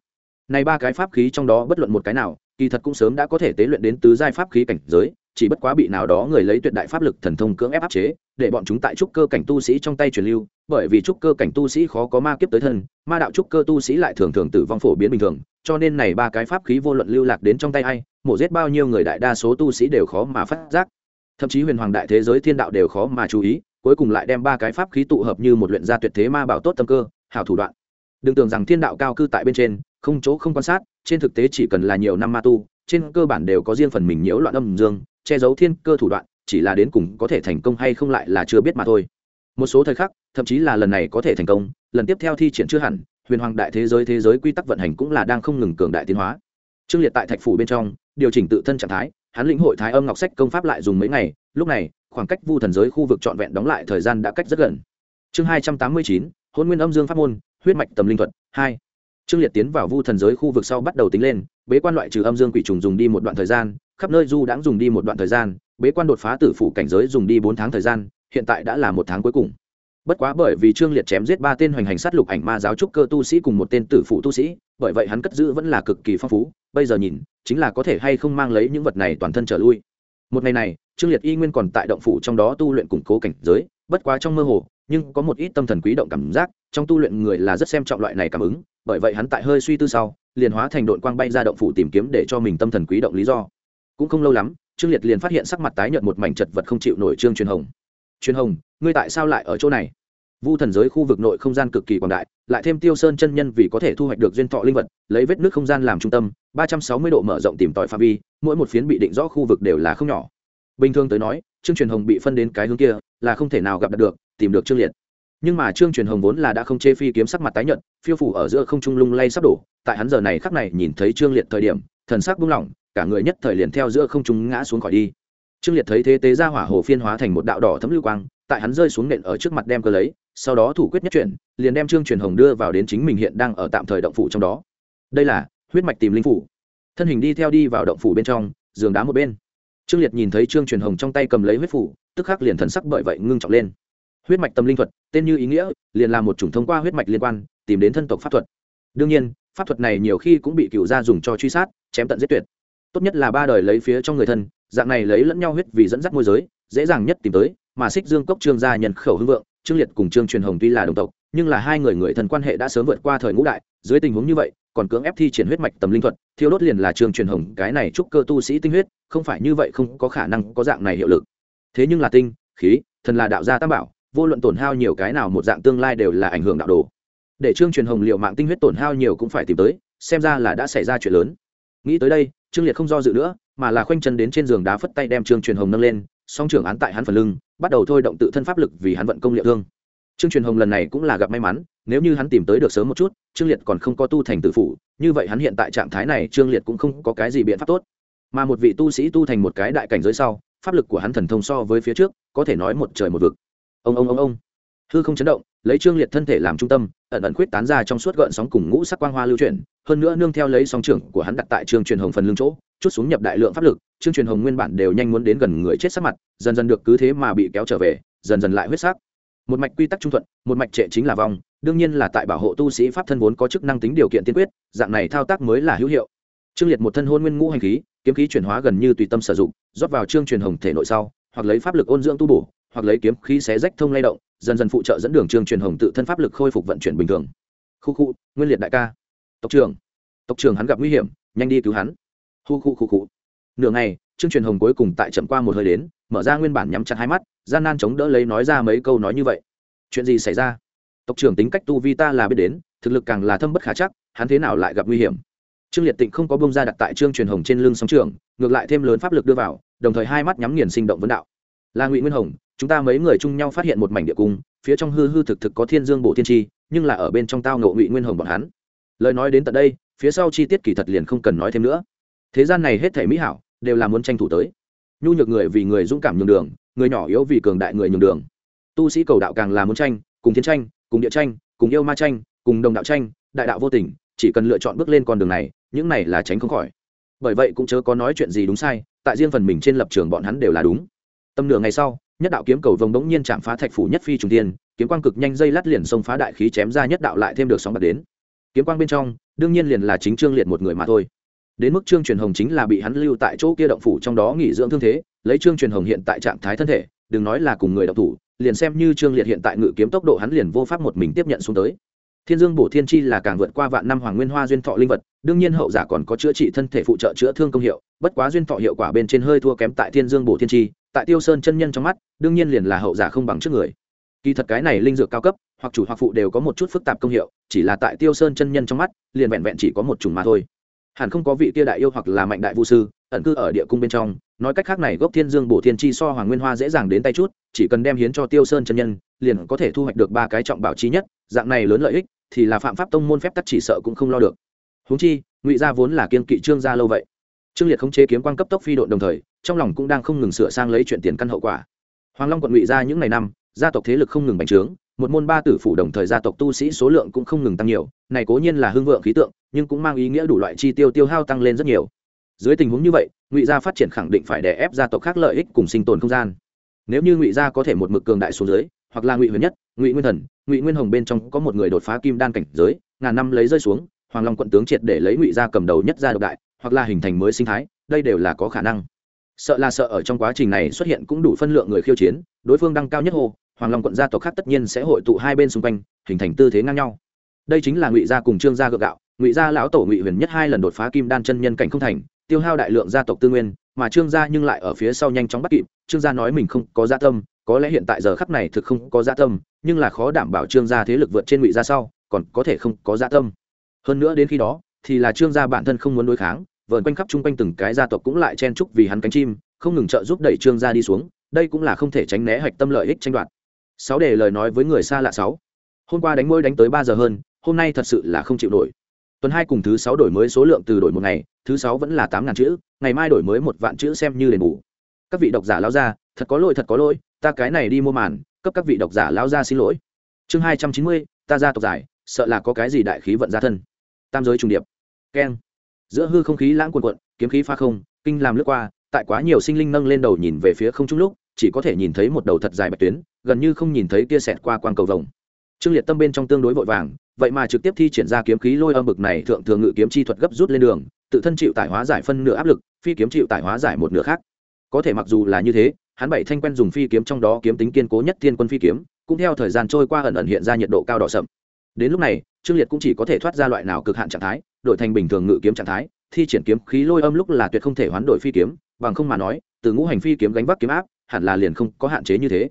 Này ba cái pháp khí trong đó bất luận một cái nào, kỳ thật cũng sớm đã có thể tế luyện đến tứ giai pháp khí cảnh giới, chỉ bất quá bị nào đó người lấy tuyệt đại pháp lực thần thông cưỡng ép áp chế, để bọn chúng tại trúc cơ cảnh tu sĩ trong tay truyền lưu, bởi vì trúc cơ cảnh tu sĩ khó có ma kiếp tới thân, ma đạo trúc cơ tu sĩ lại thường thường tử vong phổ biến bình thường, cho nên này ba cái pháp khí vô luận lưu lạc đến trong tay ai, mổ giết bao nhiêu người đại đa số tu sĩ đều khó mà phát giác. Thậm chí huyền hoàng đại thế giới thiên đạo đều khó mà chú ý cuối cùng lại đem ba cái pháp khí tụ hợp như một luyện gia tuyệt thế ma bảo tốt tâm cơ, hảo thủ đoạn. Đừng tưởng rằng thiên đạo cao cư tại bên trên, không chỗ không quan sát, trên thực tế chỉ cần là nhiều năm ma tu, trên cơ bản đều có riêng phần mình nhiễu loạn âm dương, che giấu thiên cơ thủ đoạn, chỉ là đến cùng có thể thành công hay không lại là chưa biết mà thôi. Một số thời khắc, thậm chí là lần này có thể thành công, lần tiếp theo thi triển chưa hẳn, huyền hoàng đại thế giới thế giới quy tắc vận hành cũng là đang không ngừng cường đại tiến hóa. Trương liệt tại thạch phủ bên trong, điều chỉnh tự thân trạng thái, hắn lĩnh hội thái âm ngọc sách công pháp lại dùng mấy ngày, lúc này khoảng cách vu thần giới khu vực trọn vẹn đóng lại thời gian đã cách rất gần. Chương hai trăm tám mươi chín, hôn nguyên âm dương pháp môn, huyết mạch tầm linh thuật, hai. Trương liệt tiến vào vu thần giới khu vực sau bắt đầu tính lên, bế quan loại trừ âm dương quỷ trùng dùng đi một đoạn thời gian, khắp nơi du đãng dùng đi một đoạn thời gian, bế quan đột phá tử phủ cảnh giới dùng đi bốn tháng thời gian, hiện tại đã là một tháng cuối cùng. Bất quá bởi vì trương liệt chém giết ba tên hoành hành sát lục ảnh ma giáo trúc cơ tu sĩ cùng một tên tử phụ tu sĩ, bởi vậy hắn cất giữ vẫn là cực kỳ phong phú, bây giờ nhìn, chính là có thể hay không mang lấy những vật này toàn thân trở lui. Một ngày này trương liệt y nguyên còn tại động phủ trong đó tu luyện củng cố cảnh giới, bất quá trong mơ hồ, nhưng có một ít tâm thần quý động cảm giác, trong tu luyện người là rất xem trọng loại này cảm ứng, bởi vậy hắn tại hơi suy tư sau, liền hóa thành đội quang bay ra động phủ tìm kiếm để cho mình tâm thần quý động lý do. Cũng không lâu lắm, trương liệt liền phát hiện sắc mặt tái nhợt một mảnh chật vật không chịu nổi trương truyền hồng. Truyền hồng, ngươi tại sao lại ở chỗ này? Vu thần giới khu vực nội không gian cực kỳ quảng đại, lại thêm tiêu sơn chân nhân vì có thể thu hoạch được duyên thọ linh vật, lấy vết nước không gian làm trung tâm, ba trăm sáu mươi độ mở rộng tìm tòi phạm vi, mỗi một phiến bị định rõ khu vực đều là không nhỏ bình thường tới nói, trương truyền hồng bị phân đến cái hướng kia là không thể nào gặp được, tìm được trương liệt. Nhưng mà trương truyền hồng vốn là đã không chê phi kiếm sắc mặt tái nhợt, phiêu phủ ở giữa không trung lung lay sắp đổ. Tại hắn giờ này khắc này nhìn thấy trương liệt thời điểm, thần sắc buông lỏng, cả người nhất thời liền theo giữa không trung ngã xuống khỏi đi. Trương liệt thấy thế tế ra hỏa hồ phiên hóa thành một đạo đỏ thấm lưu quang, tại hắn rơi xuống nện ở trước mặt đem cơ lấy, sau đó thủ quyết nhất chuyển, liền đem trương truyền hồng đưa vào đến chính mình hiện đang ở tạm thời động phủ trong đó. Đây là huyết mạch tìm linh phủ. Thân hình đi theo đi vào động phủ bên trong, giường đá một bên trương liệt nhìn thấy trương truyền hồng trong tay cầm lấy huyết phủ, tức khắc liền thần sắc bởi vậy ngưng trọng lên. Huyết mạch tâm linh thuật, tên như ý nghĩa, liền là một chủng thông qua huyết mạch liên quan, tìm đến thân tộc pháp thuật. Đương nhiên, pháp thuật này nhiều khi cũng bị cựu gia dùng cho truy sát, chém tận giết tuyệt. Tốt nhất là ba đời lấy phía trong người thân, dạng này lấy lẫn nhau huyết vì dẫn dắt môi giới, dễ dàng nhất tìm tới, mà xích dương cốc trương gia nhân khẩu hưng vượng, trương liệt cùng trương truyền hồng tuy là đồng tộc, nhưng là hai người người thân quan hệ đã sớm vượt qua thời ngũ đại, dưới tình huống như vậy còn cưỡng ép thi triển huyết mạch tầm linh thuật, thiêu đốt liền là trương truyền hồng, cái này chúc cơ tu sĩ tinh huyết, không phải như vậy không có khả năng có dạng này hiệu lực. Thế nhưng là tinh, khí, thần là đạo gia tam bảo, vô luận tổn hao nhiều cái nào một dạng tương lai đều là ảnh hưởng đạo đồ. Để trương truyền hồng liệu mạng tinh huyết tổn hao nhiều cũng phải tìm tới, xem ra là đã xảy ra chuyện lớn. Nghĩ tới đây, trương liệt không do dự nữa, mà là khoanh chân đến trên giường đá phất tay đem trương truyền hồng nâng lên, song trưởng án tại hắn phần lưng, bắt đầu thôi động tự thân pháp lực vì hắn vận công liệu thương. Trương truyền hồng lần này cũng là gặp may mắn nếu như hắn tìm tới được sớm một chút, trương liệt còn không có tu thành tự phủ, như vậy hắn hiện tại trạng thái này, trương liệt cũng không có cái gì biện pháp tốt. Mà một vị tu sĩ tu thành một cái đại cảnh giới sau, pháp lực của hắn thần thông so với phía trước, có thể nói một trời một vực. Ông ông ông ông. Hư không chấn động, lấy trương liệt thân thể làm trung tâm, ẩn ẩn khuyết tán ra trong suốt gợn sóng cùng ngũ sắc quang hoa lưu chuyển, hơn nữa nương theo lấy song trưởng của hắn đặt tại trương truyền hồng phần lưng chỗ, chút xuống nhập đại lượng pháp lực trương truyền hồng nguyên bản đều nhanh muốn đến gần người chết sắc mặt, dần dần được cứ thế mà bị kéo trở về, dần dần lại huyết sắc. Một mạch quy tắc trung thuận, một mạch trệ chính là vong đương nhiên là tại bảo hộ tu sĩ pháp thân vốn có chức năng tính điều kiện tiên quyết, dạng này thao tác mới là hữu hiệu. Trương liệt một thân hôn nguyên ngũ hành khí, kiếm khí chuyển hóa gần như tùy tâm sử dụng, rót vào trương truyền hồng thể nội sau, hoặc lấy pháp lực ôn dưỡng tu bổ, hoặc lấy kiếm khí xé rách thông lay động, dần dần phụ trợ dẫn đường trương truyền hồng tự thân pháp lực khôi phục vận chuyển bình thường. Khu khu, nguyên liệt đại ca. Tộc trưởng. Tộc trưởng hắn gặp nguy hiểm, nhanh đi cứu hắn. Hu khu khu khu. Nửa ngày, trương truyền hồng cuối cùng tại chậm qua một hơi đến, mở ra nguyên bản nhắm chặt hai mắt, gian nan chống đỡ lấy nói ra mấy câu nói như vậy. Chuyện gì xảy ra? Tộc trưởng tính cách tu vi ta là biết đến, thực lực càng là thâm bất khả chắc, hắn thế nào lại gặp nguy hiểm? Trương liệt tịnh không có bông ra đặt tại trương truyền hồng trên lưng sóng trường, ngược lại thêm lớn pháp lực đưa vào, đồng thời hai mắt nhắm nghiền sinh động vấn đạo. Là ngụy nguyên hồng, chúng ta mấy người chung nhau phát hiện một mảnh địa cung, phía trong hư hư thực thực có thiên dương bộ thiên tri nhưng là ở bên trong tao ngộ ngụy nguyên hồng bọn hắn. Lời nói đến tận đây, phía sau chi tiết kỳ thật liền không cần nói thêm nữa. Thế gian này hết thể mỹ hảo, đều là muốn tranh thủ tới. Nhu nhược người vì người dũng cảm nhường đường, người nhỏ yếu vì cường đại người nhường đường. Tu sĩ cầu đạo càng là muốn tranh, cùng thiên tranh cùng địa tranh, cùng yêu ma tranh, cùng đồng đạo tranh, đại đạo vô tình, chỉ cần lựa chọn bước lên con đường này, những này là tránh không khỏi. Bởi vậy cũng chớ có nói chuyện gì đúng sai, tại riêng phần mình trên lập trường bọn hắn đều là đúng. Tầm nửa ngày sau, nhất đạo kiếm cầu vồng đống nhiên chạm phá thạch phủ nhất phi trùng tiên kiếm quang cực nhanh dây lát liền xông phá đại khí chém ra nhất đạo lại thêm được sóng bạc đến. Kiếm quang bên trong, đương nhiên liền là chính trương liệt một người mà thôi. Đến mức trương truyền hồng chính là bị hắn lưu tại chỗ kia động phủ trong đó nghỉ dưỡng thương thế, lấy trương truyền hồng hiện tại trạng thái thân thể, đừng nói là cùng người động thủ liền xem như trương liệt hiện tại ngự kiếm tốc độ hắn liền vô pháp một mình tiếp nhận xuống tới. Thiên dương bổ thiên chi là càng vượt qua vạn năm hoàng nguyên hoa duyên thọ linh vật, đương nhiên hậu giả còn có chữa trị thân thể phụ trợ chữa thương công hiệu, bất quá duyên thọ hiệu quả bên trên hơi thua kém tại thiên dương bổ thiên chi, tại tiêu sơn chân nhân trong mắt, đương nhiên liền là hậu giả không bằng trước người. Kỳ thật cái này linh dược cao cấp, hoặc chủ hoặc phụ đều có một chút phức tạp công hiệu, chỉ là tại tiêu sơn chân nhân trong mắt, liền vẹn vẹn chỉ có một chủng mà thôi. Hẳn không có vị tia đại yêu hoặc là mạnh đại vũ sư ẩn cư ở địa cung bên trong, nói cách khác này gốc thiên dương bổ thiên chi so hoàng nguyên hoa dễ dàng đến tay chút, chỉ cần đem hiến cho tiêu sơn chân nhân, liền có thể thu hoạch được ba cái trọng bảo chi nhất, dạng này lớn lợi ích, thì là phạm pháp tông môn phép tắc chỉ sợ cũng không lo được. Huống chi, ngụy gia vốn là kiên kỵ trương gia lâu vậy. Trương liệt khống chế kiếm quan cấp tốc phi độn đồng thời, trong lòng cũng đang không ngừng sửa sang lấy chuyện tiền căn hậu quả. Hoàng long quận ngụy gia những ngày năm, gia tộc thế lực không ngừng bành trướng, một môn ba tử phủ đồng thời gia tộc tu sĩ số lượng cũng không ngừng tăng nhiều, này cố nhiên là hưng vượng khí tượng, nhưng cũng mang ý nghĩa đủ loại chi tiêu tiêu hao tăng lên rất nhiều dưới tình huống như vậy, ngụy gia phát triển khẳng định phải đè ép gia tộc khác lợi ích cùng sinh tồn không gian. Nếu như ngụy gia có thể một mực cường đại xuống dưới, hoặc là ngụy huyền nhất, ngụy nguyên thần, ngụy nguyên hồng bên trong có một người đột phá kim đan cảnh giới, ngàn năm lấy rơi xuống, hoàng long quận tướng triệt để lấy ngụy gia cầm đầu nhất gia độc đại, hoặc là hình thành mới sinh thái, đây đều là có khả năng. Sợ là sợ ở trong quá trình này xuất hiện cũng đủ phân lượng người khiêu chiến, đối phương đăng cao nhất hồ hoàng long quận gia tộc khác tất nhiên sẽ hội tụ hai bên xung quanh, hình thành tư thế ngang nhau. Đây chính là ngụy gia cùng trương gia gượng gạo, ngụy gia lão tổ ngụy huyền nhất hai lần đột phá kim đan chân nhân cảnh không thành tiêu hao đại lượng gia tộc tư nguyên, mà trương gia nhưng lại ở phía sau nhanh chóng bắt kịp. Trương gia nói mình không có gia tâm, có lẽ hiện tại giờ khắp này thực không có gia tâm, nhưng là khó đảm bảo trương gia thế lực vượt trên ngụy gia sau, còn có thể không có gia tâm. Hơn nữa đến khi đó, thì là trương gia bản thân không muốn đối kháng vợn quanh khắp chung quanh từng cái gia tộc cũng lại chen chúc vì hắn cánh chim, không ngừng trợ giúp đẩy trương gia đi xuống, đây cũng là không thể tránh né hạch tâm lợi ích tranh đoạt. Sáu đề lời nói với người xa lạ sáu. Hôm qua đánh môi đánh tới ba giờ hơn, hôm nay thật sự là không chịu nổi. Tuần hai cùng thứ sáu đổi mới số lượng từ đổi một ngày thứ sáu vẫn là tám ngàn chữ, ngày mai đổi mới một vạn chữ xem như đền bù. Các vị độc giả lao ra, thật có lỗi, thật có lỗi, ta cái này đi mua màn, cấp các vị độc giả lao ra xin lỗi. Chương hai trăm chín mươi, ta ra tộc giải, sợ là có cái gì đại khí vận ra thân. Tam giới trùng điệp. Keng. Giữa hư không khí lãng quần quận kiếm khí pha không, kinh làm lướt qua, tại quá nhiều sinh linh nâng lên đầu nhìn về phía không trung lúc, chỉ có thể nhìn thấy một đầu thật dài bạch tuyến, gần như không nhìn thấy tia sẹt qua quang cầu vồng. Trương liệt tâm bên trong tương đối vội vàng, vậy mà trực tiếp thi triển ra kiếm khí lôi âm bực này thượng thường ngự kiếm chi thuật gấp rút lên đường tự thân chịu tải hóa giải phân nửa áp lực, phi kiếm chịu tải hóa giải một nửa khác. Có thể mặc dù là như thế, hắn bảy thanh quen dùng phi kiếm trong đó kiếm tính kiên cố nhất thiên quân phi kiếm, cũng theo thời gian trôi qua ẩn ẩn hiện ra nhiệt độ cao đỏ sậm. Đến lúc này, trương liệt cũng chỉ có thể thoát ra loại nào cực hạn trạng thái, đổi thành bình thường ngự kiếm trạng thái, thi triển kiếm khí lôi âm lúc là tuyệt không thể hoán đổi phi kiếm, bằng không mà nói, từ ngũ hành phi kiếm gánh vác kiếm áp, hẳn là liền không có hạn chế như thế.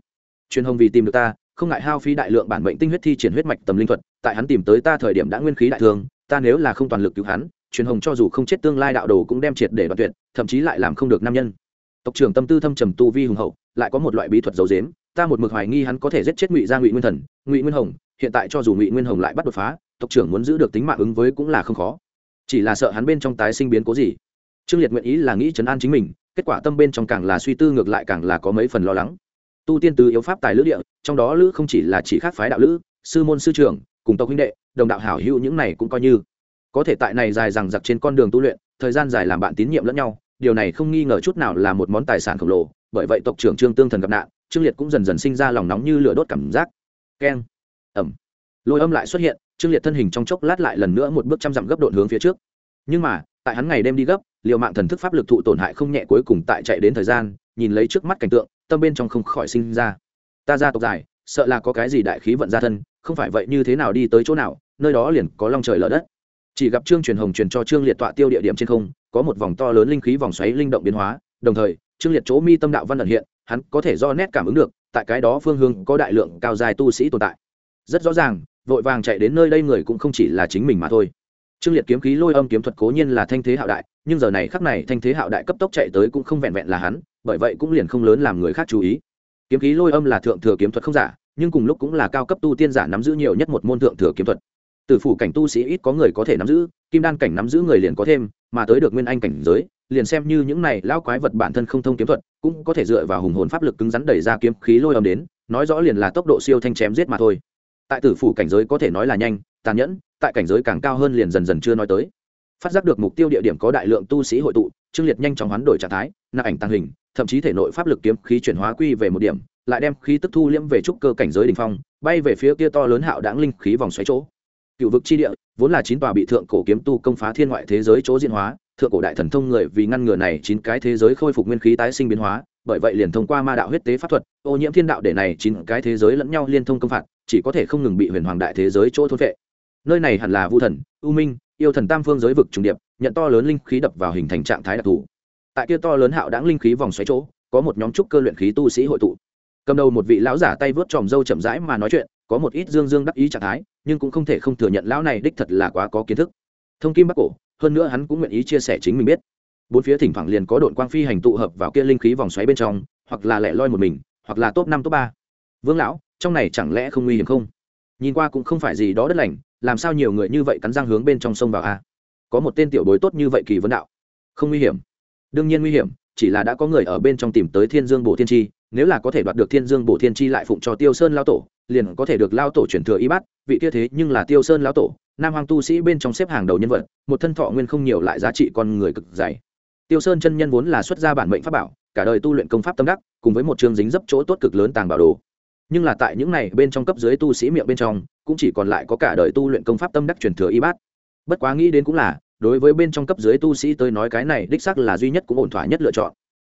Truyền hồng vì tìm được ta, không ngại hao phí đại lượng bản mệnh tinh huyết thi triển huyết mạch tầm linh thuật, tại hắn tìm tới ta thời điểm đã nguyên khí đại thương ta nếu là không toàn lực cứu hắn truyền hồng cho dù không chết tương lai đạo đồ cũng đem triệt để đoạn tuyệt, thậm chí lại làm không được nam nhân. Tộc trưởng tâm tư thâm trầm tu vi hùng hậu, lại có một loại bí thuật dấu dếm ta một mực hoài nghi hắn có thể giết chết ngụy gia ngụy nguyên thần, ngụy nguyên hồng, hiện tại cho dù ngụy nguyên hồng lại bắt đột phá, tộc trưởng muốn giữ được tính mạng ứng với cũng là không khó. Chỉ là sợ hắn bên trong tái sinh biến cố gì. Trương liệt nguyện ý là nghĩ chấn an chính mình, kết quả tâm bên trong càng là suy tư ngược lại càng là có mấy phần lo lắng. Tu tiên tứ yếu pháp tài lữ địa, trong đó lữ không chỉ là chỉ khác phái đạo lữ, sư môn sư trưởng, cùng tộc huynh đệ, đồng đạo hảo hữu những này cũng coi như có thể tại này dài rằng giặc trên con đường tu luyện, thời gian dài làm bạn tín nhiệm lẫn nhau, điều này không nghi ngờ chút nào là một món tài sản khổng lồ, bởi vậy tộc trưởng trương tương thần gặp nạn, trương liệt cũng dần dần sinh ra lòng nóng như lửa đốt cảm giác. Keng. Ẩm. Lôi âm lại xuất hiện, trương liệt thân hình trong chốc lát lại lần nữa một bước trăm dặm gấp độn hướng phía trước. Nhưng mà, tại hắn ngày đêm đi gấp, liều mạng thần thức pháp lực thụ tổn hại không nhẹ cuối cùng tại chạy đến thời gian, nhìn lấy trước mắt cảnh tượng, tâm bên trong không khỏi sinh ra. Ta ra tộc dài, sợ là có cái gì đại khí vận ra thân, không phải vậy như thế nào đi tới chỗ nào, nơi đó liền có long trời lở đất chỉ gặp trương truyền hồng truyền cho trương liệt tọa tiêu địa điểm trên không, có một vòng to lớn linh khí vòng xoáy linh động biến hóa, đồng thời, trương liệt chỗ mi tâm đạo văn ẩn hiện, hắn có thể do nét cảm ứng được, tại cái đó phương hướng có đại lượng cao dài tu sĩ tồn tại. Rất rõ ràng, vội vàng chạy đến nơi đây người cũng không chỉ là chính mình mà thôi. Trương liệt kiếm khí lôi âm kiếm thuật cố nhiên là thanh thế hạo đại, nhưng giờ này khắc này thanh thế hạo đại cấp tốc chạy tới cũng không vẹn vẹn là hắn, bởi vậy cũng liền không lớn làm người khác chú ý. Kiếm khí lôi âm là thượng thừa kiếm thuật không giả, nhưng cùng lúc cũng là cao cấp tu tiên giả nắm giữ nhiều nhất một môn thượng thừa kiếm thuật từ phủ cảnh tu sĩ ít có người có thể nắm giữ, kim đan cảnh nắm giữ người liền có thêm, mà tới được nguyên anh cảnh giới, liền xem như những này lao quái vật bản thân không thông kiếm thuật, cũng có thể dựa vào hùng hồn pháp lực cứng rắn đẩy ra kiếm khí lôi âm đến, nói rõ liền là tốc độ siêu thanh chém giết mà thôi. Tại tử phủ cảnh giới có thể nói là nhanh, tàn nhẫn, tại cảnh giới càng cao hơn liền dần dần chưa nói tới. Phát giác được mục tiêu địa điểm có đại lượng tu sĩ hội tụ, trương liệt nhanh chóng hoán đổi trạng thái nạp ảnh tăng hình, thậm chí thể nội pháp lực kiếm khí chuyển hóa quy về một điểm, lại đem khí tức thu liễm về trúc cơ cảnh giới đ ỉ n h phong, bay về phía kia to lớn hạo đáng linh khí vòng xoáy chỗ cựu vực chi địa, vốn là chín tòa bị thượng cổ kiếm tu công phá thiên ngoại thế giới chỗ diễn hóa, thượng cổ đại thần thông người vì ngăn ngừa này chín cái thế giới khôi phục nguyên khí tái sinh biến hóa, bởi vậy liền thông qua ma đạo huyết tế pháp thuật, ô nhiễm thiên đạo để này chín cái thế giới lẫn nhau liên thông công phạt, chỉ có thể không ngừng bị huyền hoàng đại thế giới chỗ thôn vệ nơi này hẳn là vu thần, u minh, yêu thần tam phương giới vực trùng điệp, nhận to lớn linh khí đập vào hình thành trạng thái đặc thù. Tại kia to lớn hạo đáng linh khí vòng xoáy chỗ, có một nhóm trúc cơ luyện khí tu sĩ hội tụ. Cầm đầu một vị lão giả tay vớt tròm râu chậm rãi mà nói chuyện có một ít dương dương đắc ý trạng thái, nhưng cũng không thể không thừa nhận lão này đích thật là quá có kiến thức. Thông kim bắc cổ, hơn nữa hắn cũng nguyện ý chia sẻ chính mình biết. Bốn phía thỉnh thoảng liền có đội quang phi hành tụ hợp vào kia linh khí vòng xoáy bên trong, hoặc là lẻ loi một mình, hoặc là top năm, top ba. Vương lão, trong này chẳng lẽ không nguy hiểm không? Nhìn qua cũng không phải gì đó đất lành, làm sao nhiều người như vậy cắn răng hướng bên trong sông vào a? Có một tên tiểu bối tốt như vậy kỳ vấn đạo. Không nguy hiểm. Đương nhiên nguy hiểm, chỉ là đã có người ở bên trong tìm tới thiên dương bổ thiên chi, nếu là có thể đoạt được thiên dương bổ thiên chi lại phụng cho tiêu sơn lao tổ liền có thể được lao tổ chuyển thừa y bát, vị kia thế nhưng là tiêu sơn lao tổ, nam hoàng tu sĩ bên trong xếp hàng đầu nhân vật, một thân thọ nguyên không nhiều lại giá trị con người cực dày. Tiêu sơn chân nhân vốn là xuất gia bản mệnh pháp bảo, cả đời tu luyện công pháp tâm đắc, cùng với một chương dính dấp chỗ tốt cực lớn tàng bảo đồ. Nhưng là tại những này bên trong cấp dưới tu sĩ miệng bên trong, cũng chỉ còn lại có cả đời tu luyện công pháp tâm đắc truyền thừa y bát. Bất quá nghĩ đến cũng là, đối với bên trong cấp dưới tu sĩ tôi nói cái này đích xác là duy nhất cũng ổn thỏa nhất lựa chọn.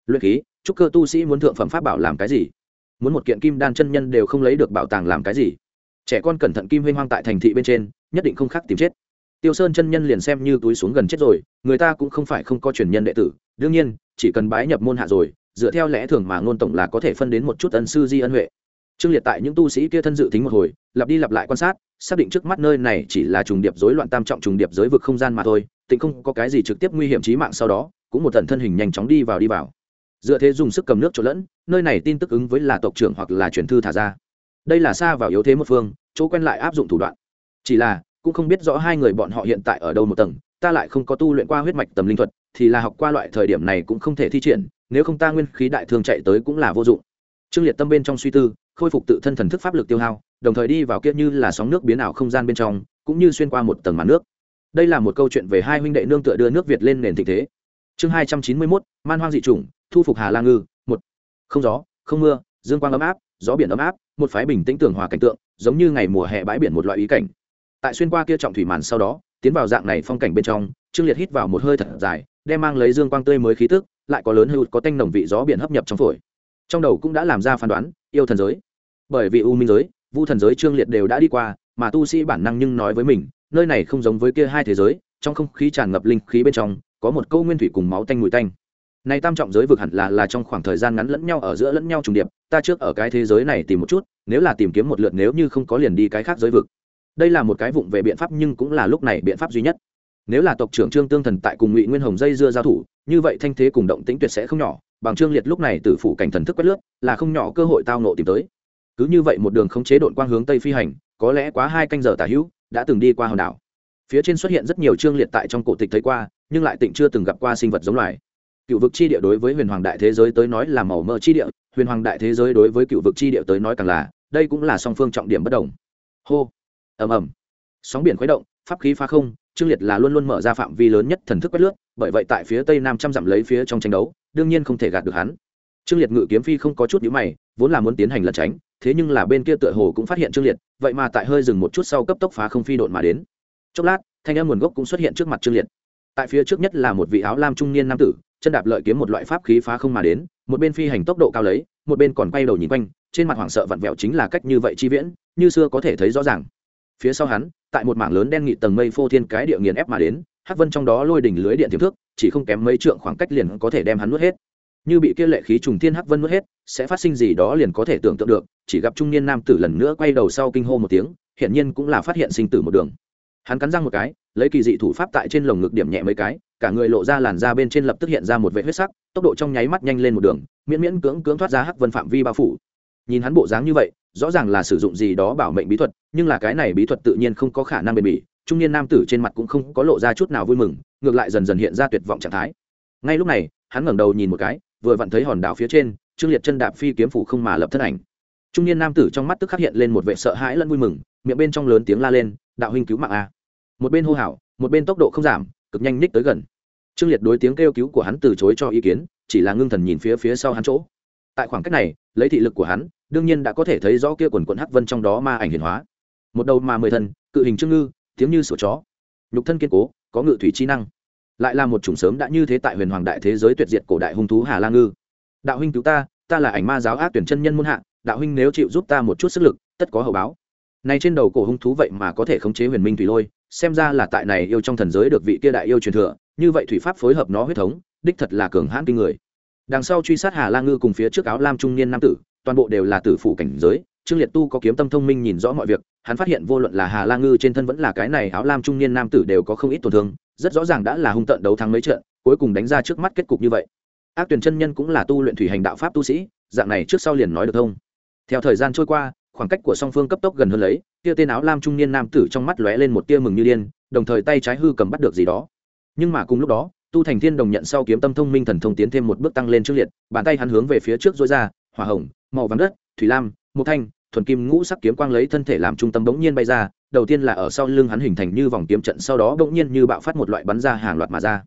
Luyện khí, chúc cơ tu sĩ muốn thượng phẩm pháp bảo làm cái gì? Muốn một kiện kim đan chân nhân đều không lấy được bảo tàng làm cái gì. Trẻ con cẩn thận kim huynh hoang tại thành thị bên trên, nhất định không khác tìm chết. Tiêu sơn chân nhân liền xem như túi xuống gần chết rồi, người ta cũng không phải không có truyền nhân đệ tử, đương nhiên, chỉ cần bái nhập môn hạ rồi, dựa theo lẽ thường mà ngôn tổng là có thể phân đến một chút ân sư di ân huệ. Trương liệt tại những tu sĩ kia thân dự tính một hồi, lặp đi lặp lại quan sát, xác định trước mắt nơi này chỉ là trùng điệp rối loạn tam trọng trùng điệp giới vực không gian mà thôi, tịnh không có cái gì trực tiếp nguy hiểm trí mạng sau đó, cũng một tần thân hình nhanh chóng đi vào đi vào. Dựa thế dùng sức cầm nước trộn lẫn nơi này tin tức ứng với là tộc trưởng hoặc là truyền thư thả ra. Đây là xa vào yếu thế một phương, chỗ quen lại áp dụng thủ đoạn. Chỉ là, cũng không biết rõ hai người bọn họ hiện tại ở đâu một tầng, ta lại không có tu luyện qua huyết mạch tầm linh thuật, thì là học qua loại thời điểm này cũng không thể thi triển, nếu không ta nguyên khí đại thương chạy tới cũng là vô dụng. Trương liệt tâm bên trong suy tư, khôi phục tự thân thần thức pháp lực tiêu hao, đồng thời đi vào kia như là sóng nước biến ảo không gian bên trong, cũng như xuyên qua một tầng màn nước. Đây là một câu chuyện về hai huynh đệ nương tựa đưa nước việt lên nền thịnh thế. Chương hai trăm chín mươi mốt, man hoang dị chủng, thu phục hà la ngư không gió, không mưa, dương quang ấm áp, gió biển ấm áp, một phái bình tĩnh tường hòa cảnh tượng, giống như ngày mùa hè bãi biển một loại ý cảnh. Tại xuyên qua kia trọng thủy màn sau đó, tiến vào dạng này phong cảnh bên trong, trương liệt hít vào một hơi thật dài, đem mang lấy dương quang tươi mới khí tức, lại có lớn hữu có tanh nồng vị gió biển hấp nhập trong phổi. Trong đầu cũng đã làm ra phán đoán, yêu thần giới. Bởi vì u minh giới, vu thần giới trương liệt đều đã đi qua, mà tu sĩ bản năng nhưng nói với mình, nơi này không giống với kia hai thế giới, trong không khí tràn ngập linh khí bên trong, có một câu nguyên thủy cùng máu tanh mùi tanh này tam trọng giới vực hẳn là là trong khoảng thời gian ngắn lẫn nhau ở giữa lẫn nhau trùng điệp, ta trước ở cái thế giới này tìm một chút, nếu là tìm kiếm một lượt nếu như không có liền đi cái khác giới vực. Đây là một cái vụng về biện pháp nhưng cũng là lúc này biện pháp duy nhất. Nếu là tộc trưởng trương tương thần tại cùng ngụy nguyên hồng dây dưa giao thủ, như vậy thanh thế cùng động tĩnh tuyệt sẽ không nhỏ, bằng trương liệt lúc này từ phủ cảnh thần thức quét lướt, là không nhỏ cơ hội tao nộ tìm tới. Cứ như vậy một đường không chế đội quang hướng tây phi hành, có lẽ quá hai canh giờ tả hữu, đã từng đi qua hòn đảo. Phía trên xuất hiện rất nhiều trương liệt tại trong cổ tịch thấy qua, nhưng lại tịnh chưa từng gặp qua sinh vật giống loài cựu vực chi địa đối với huyền hoàng đại thế giới tới nói là màu mỡ chi địa, huyền hoàng đại thế giới đối với cựu vực chi địa tới nói càng là, đây cũng là song phương trọng điểm bất đồng. Hô, ầm ầm. Sóng biển khuấy động, pháp khí phá không, trương liệt là luôn luôn mở ra phạm vi lớn nhất thần thức quét lướt, bởi vậy tại phía tây nam trăm dặm lấy phía trong tranh đấu, đương nhiên không thể gạt được hắn. Trương liệt ngự kiếm phi không có chút nhữ mày, vốn là muốn tiến hành lẩn tránh, thế nhưng là bên kia tựa hồ cũng phát hiện trương liệt, vậy mà tại hơi dừng một chút sau cấp tốc phá không phi độn mà đến. Chốc lát, thanh em nguồn gốc cũng xuất hiện trước mặt trương liệt. Tại phía trước nhất là một vị áo lam trung niên nam tử chân đạp lợi kiếm một loại pháp khí phá không mà đến, một bên phi hành tốc độ cao lấy, một bên còn quay đầu nhìn quanh, trên mặt hoảng sợ vặn vẹo chính là cách như vậy chi viễn, như xưa có thể thấy rõ ràng. Phía sau hắn, tại một mảng lớn đen nghị tầng mây phô thiên cái địa nghiền ép mà đến, hắc vân trong đó lôi đỉnh lưới điện tiềm thức, chỉ không kém mấy trượng khoảng cách liền có thể đem hắn nuốt hết. Như bị kia lệ khí trùng thiên hắc vân nuốt hết, sẽ phát sinh gì đó liền có thể tưởng tượng được, chỉ gặp trung niên nam tử lần nữa quay đầu sau kinh hô một tiếng, hiển nhiên cũng là phát hiện sinh tử một đường. Hắn cắn răng một cái, lấy kỳ dị thủ pháp tại trên lồng ngực điểm nhẹ mấy cái cả người lộ ra làn da bên trên lập tức hiện ra một vệ huyết sắc, tốc độ trong nháy mắt nhanh lên một đường, miễn miễn cưỡng cưỡng thoát ra hắc vân phạm vi bao phủ. Nhìn hắn bộ dáng như vậy, rõ ràng là sử dụng gì đó bảo mệnh bí thuật, nhưng là cái này bí thuật tự nhiên không có khả năng bền bỉ, trung niên nam tử trên mặt cũng không có lộ ra chút nào vui mừng, ngược lại dần dần hiện ra tuyệt vọng trạng thái. Ngay lúc này, hắn ngẩng đầu nhìn một cái, vừa vặn thấy hòn đảo phía trên, trương liệt chân đạp phi kiếm phủ không mà lập thân ảnh. Trung niên nam tử trong mắt tức khắc hiện lên một vệ sợ hãi lẫn vui mừng, miệng bên trong lớn tiếng la lên, đạo huynh cứu mạng a. Một bên hô hào, một bên tốc độ không giảm cực nhanh ních tới gần. Trương liệt đối tiếng kêu cứu của hắn từ chối cho ý kiến, chỉ là ngưng thần nhìn phía phía sau hắn chỗ. Tại khoảng cách này, lấy thị lực của hắn, đương nhiên đã có thể thấy rõ kia quần quận hắc vân trong đó ma ảnh hiển hóa. Một đầu mà mười thần, cự hình trương ngư, tiếng như sủa chó. Nhục thân kiên cố, có ngự thủy chi năng. Lại là một chủng sớm đã như thế tại huyền hoàng đại thế giới tuyệt diệt cổ đại hung thú hà la ngư. Đạo huynh cứu ta ta là ảnh ma giáo ác tuyển chân nhân muôn hạ, đạo huynh nếu chịu giúp ta một chút sức lực, tất có hậu báo. Này trên đầu cổ hung thú vậy mà có thể khống chế huyền minh thủy lôi xem ra là tại này yêu trong thần giới được vị kia đại yêu truyền thừa, như vậy thủy pháp phối hợp nó huyết thống, đích thật là cường hãn kinh người. Đằng sau truy sát hà la ngư cùng phía trước áo lam trung niên nam tử, toàn bộ đều là tử phụ cảnh giới, trương liệt tu có kiếm tâm thông minh nhìn rõ mọi việc, hắn phát hiện vô luận là hà la ngư trên thân vẫn là cái này áo lam trung niên nam tử đều có không ít tổn thương, rất rõ ràng đã là hung tận đấu thắng mấy trận, cuối cùng đánh ra trước mắt kết cục như vậy. Ác tuyển chân nhân cũng là tu luyện thủy hành đạo pháp tu sĩ, dạng này trước sau liền nói được thông theo thời gian trôi qua khoảng cách của song phương cấp tốc gần hơn lấy tia tên áo lam trung niên nam tử trong mắt lóe lên một tia mừng như điên, đồng thời tay trái hư cầm bắt được gì đó. Nhưng mà cùng lúc đó, tu thành thiên đồng nhận sau kiếm tâm thông minh thần thông tiến thêm một bước tăng lên trước liệt, bàn tay hắn hướng về phía trước dối ra, hỏa hồng, màu vàng đất, thủy lam một thanh, thuần kim ngũ sắc kiếm quang lấy thân thể làm trung tâm bỗng nhiên bay ra, đầu tiên là ở sau lưng hắn hình thành như vòng kiếm trận, sau đó bỗng nhiên như bạo phát một loại bắn ra hàng loạt mà ra.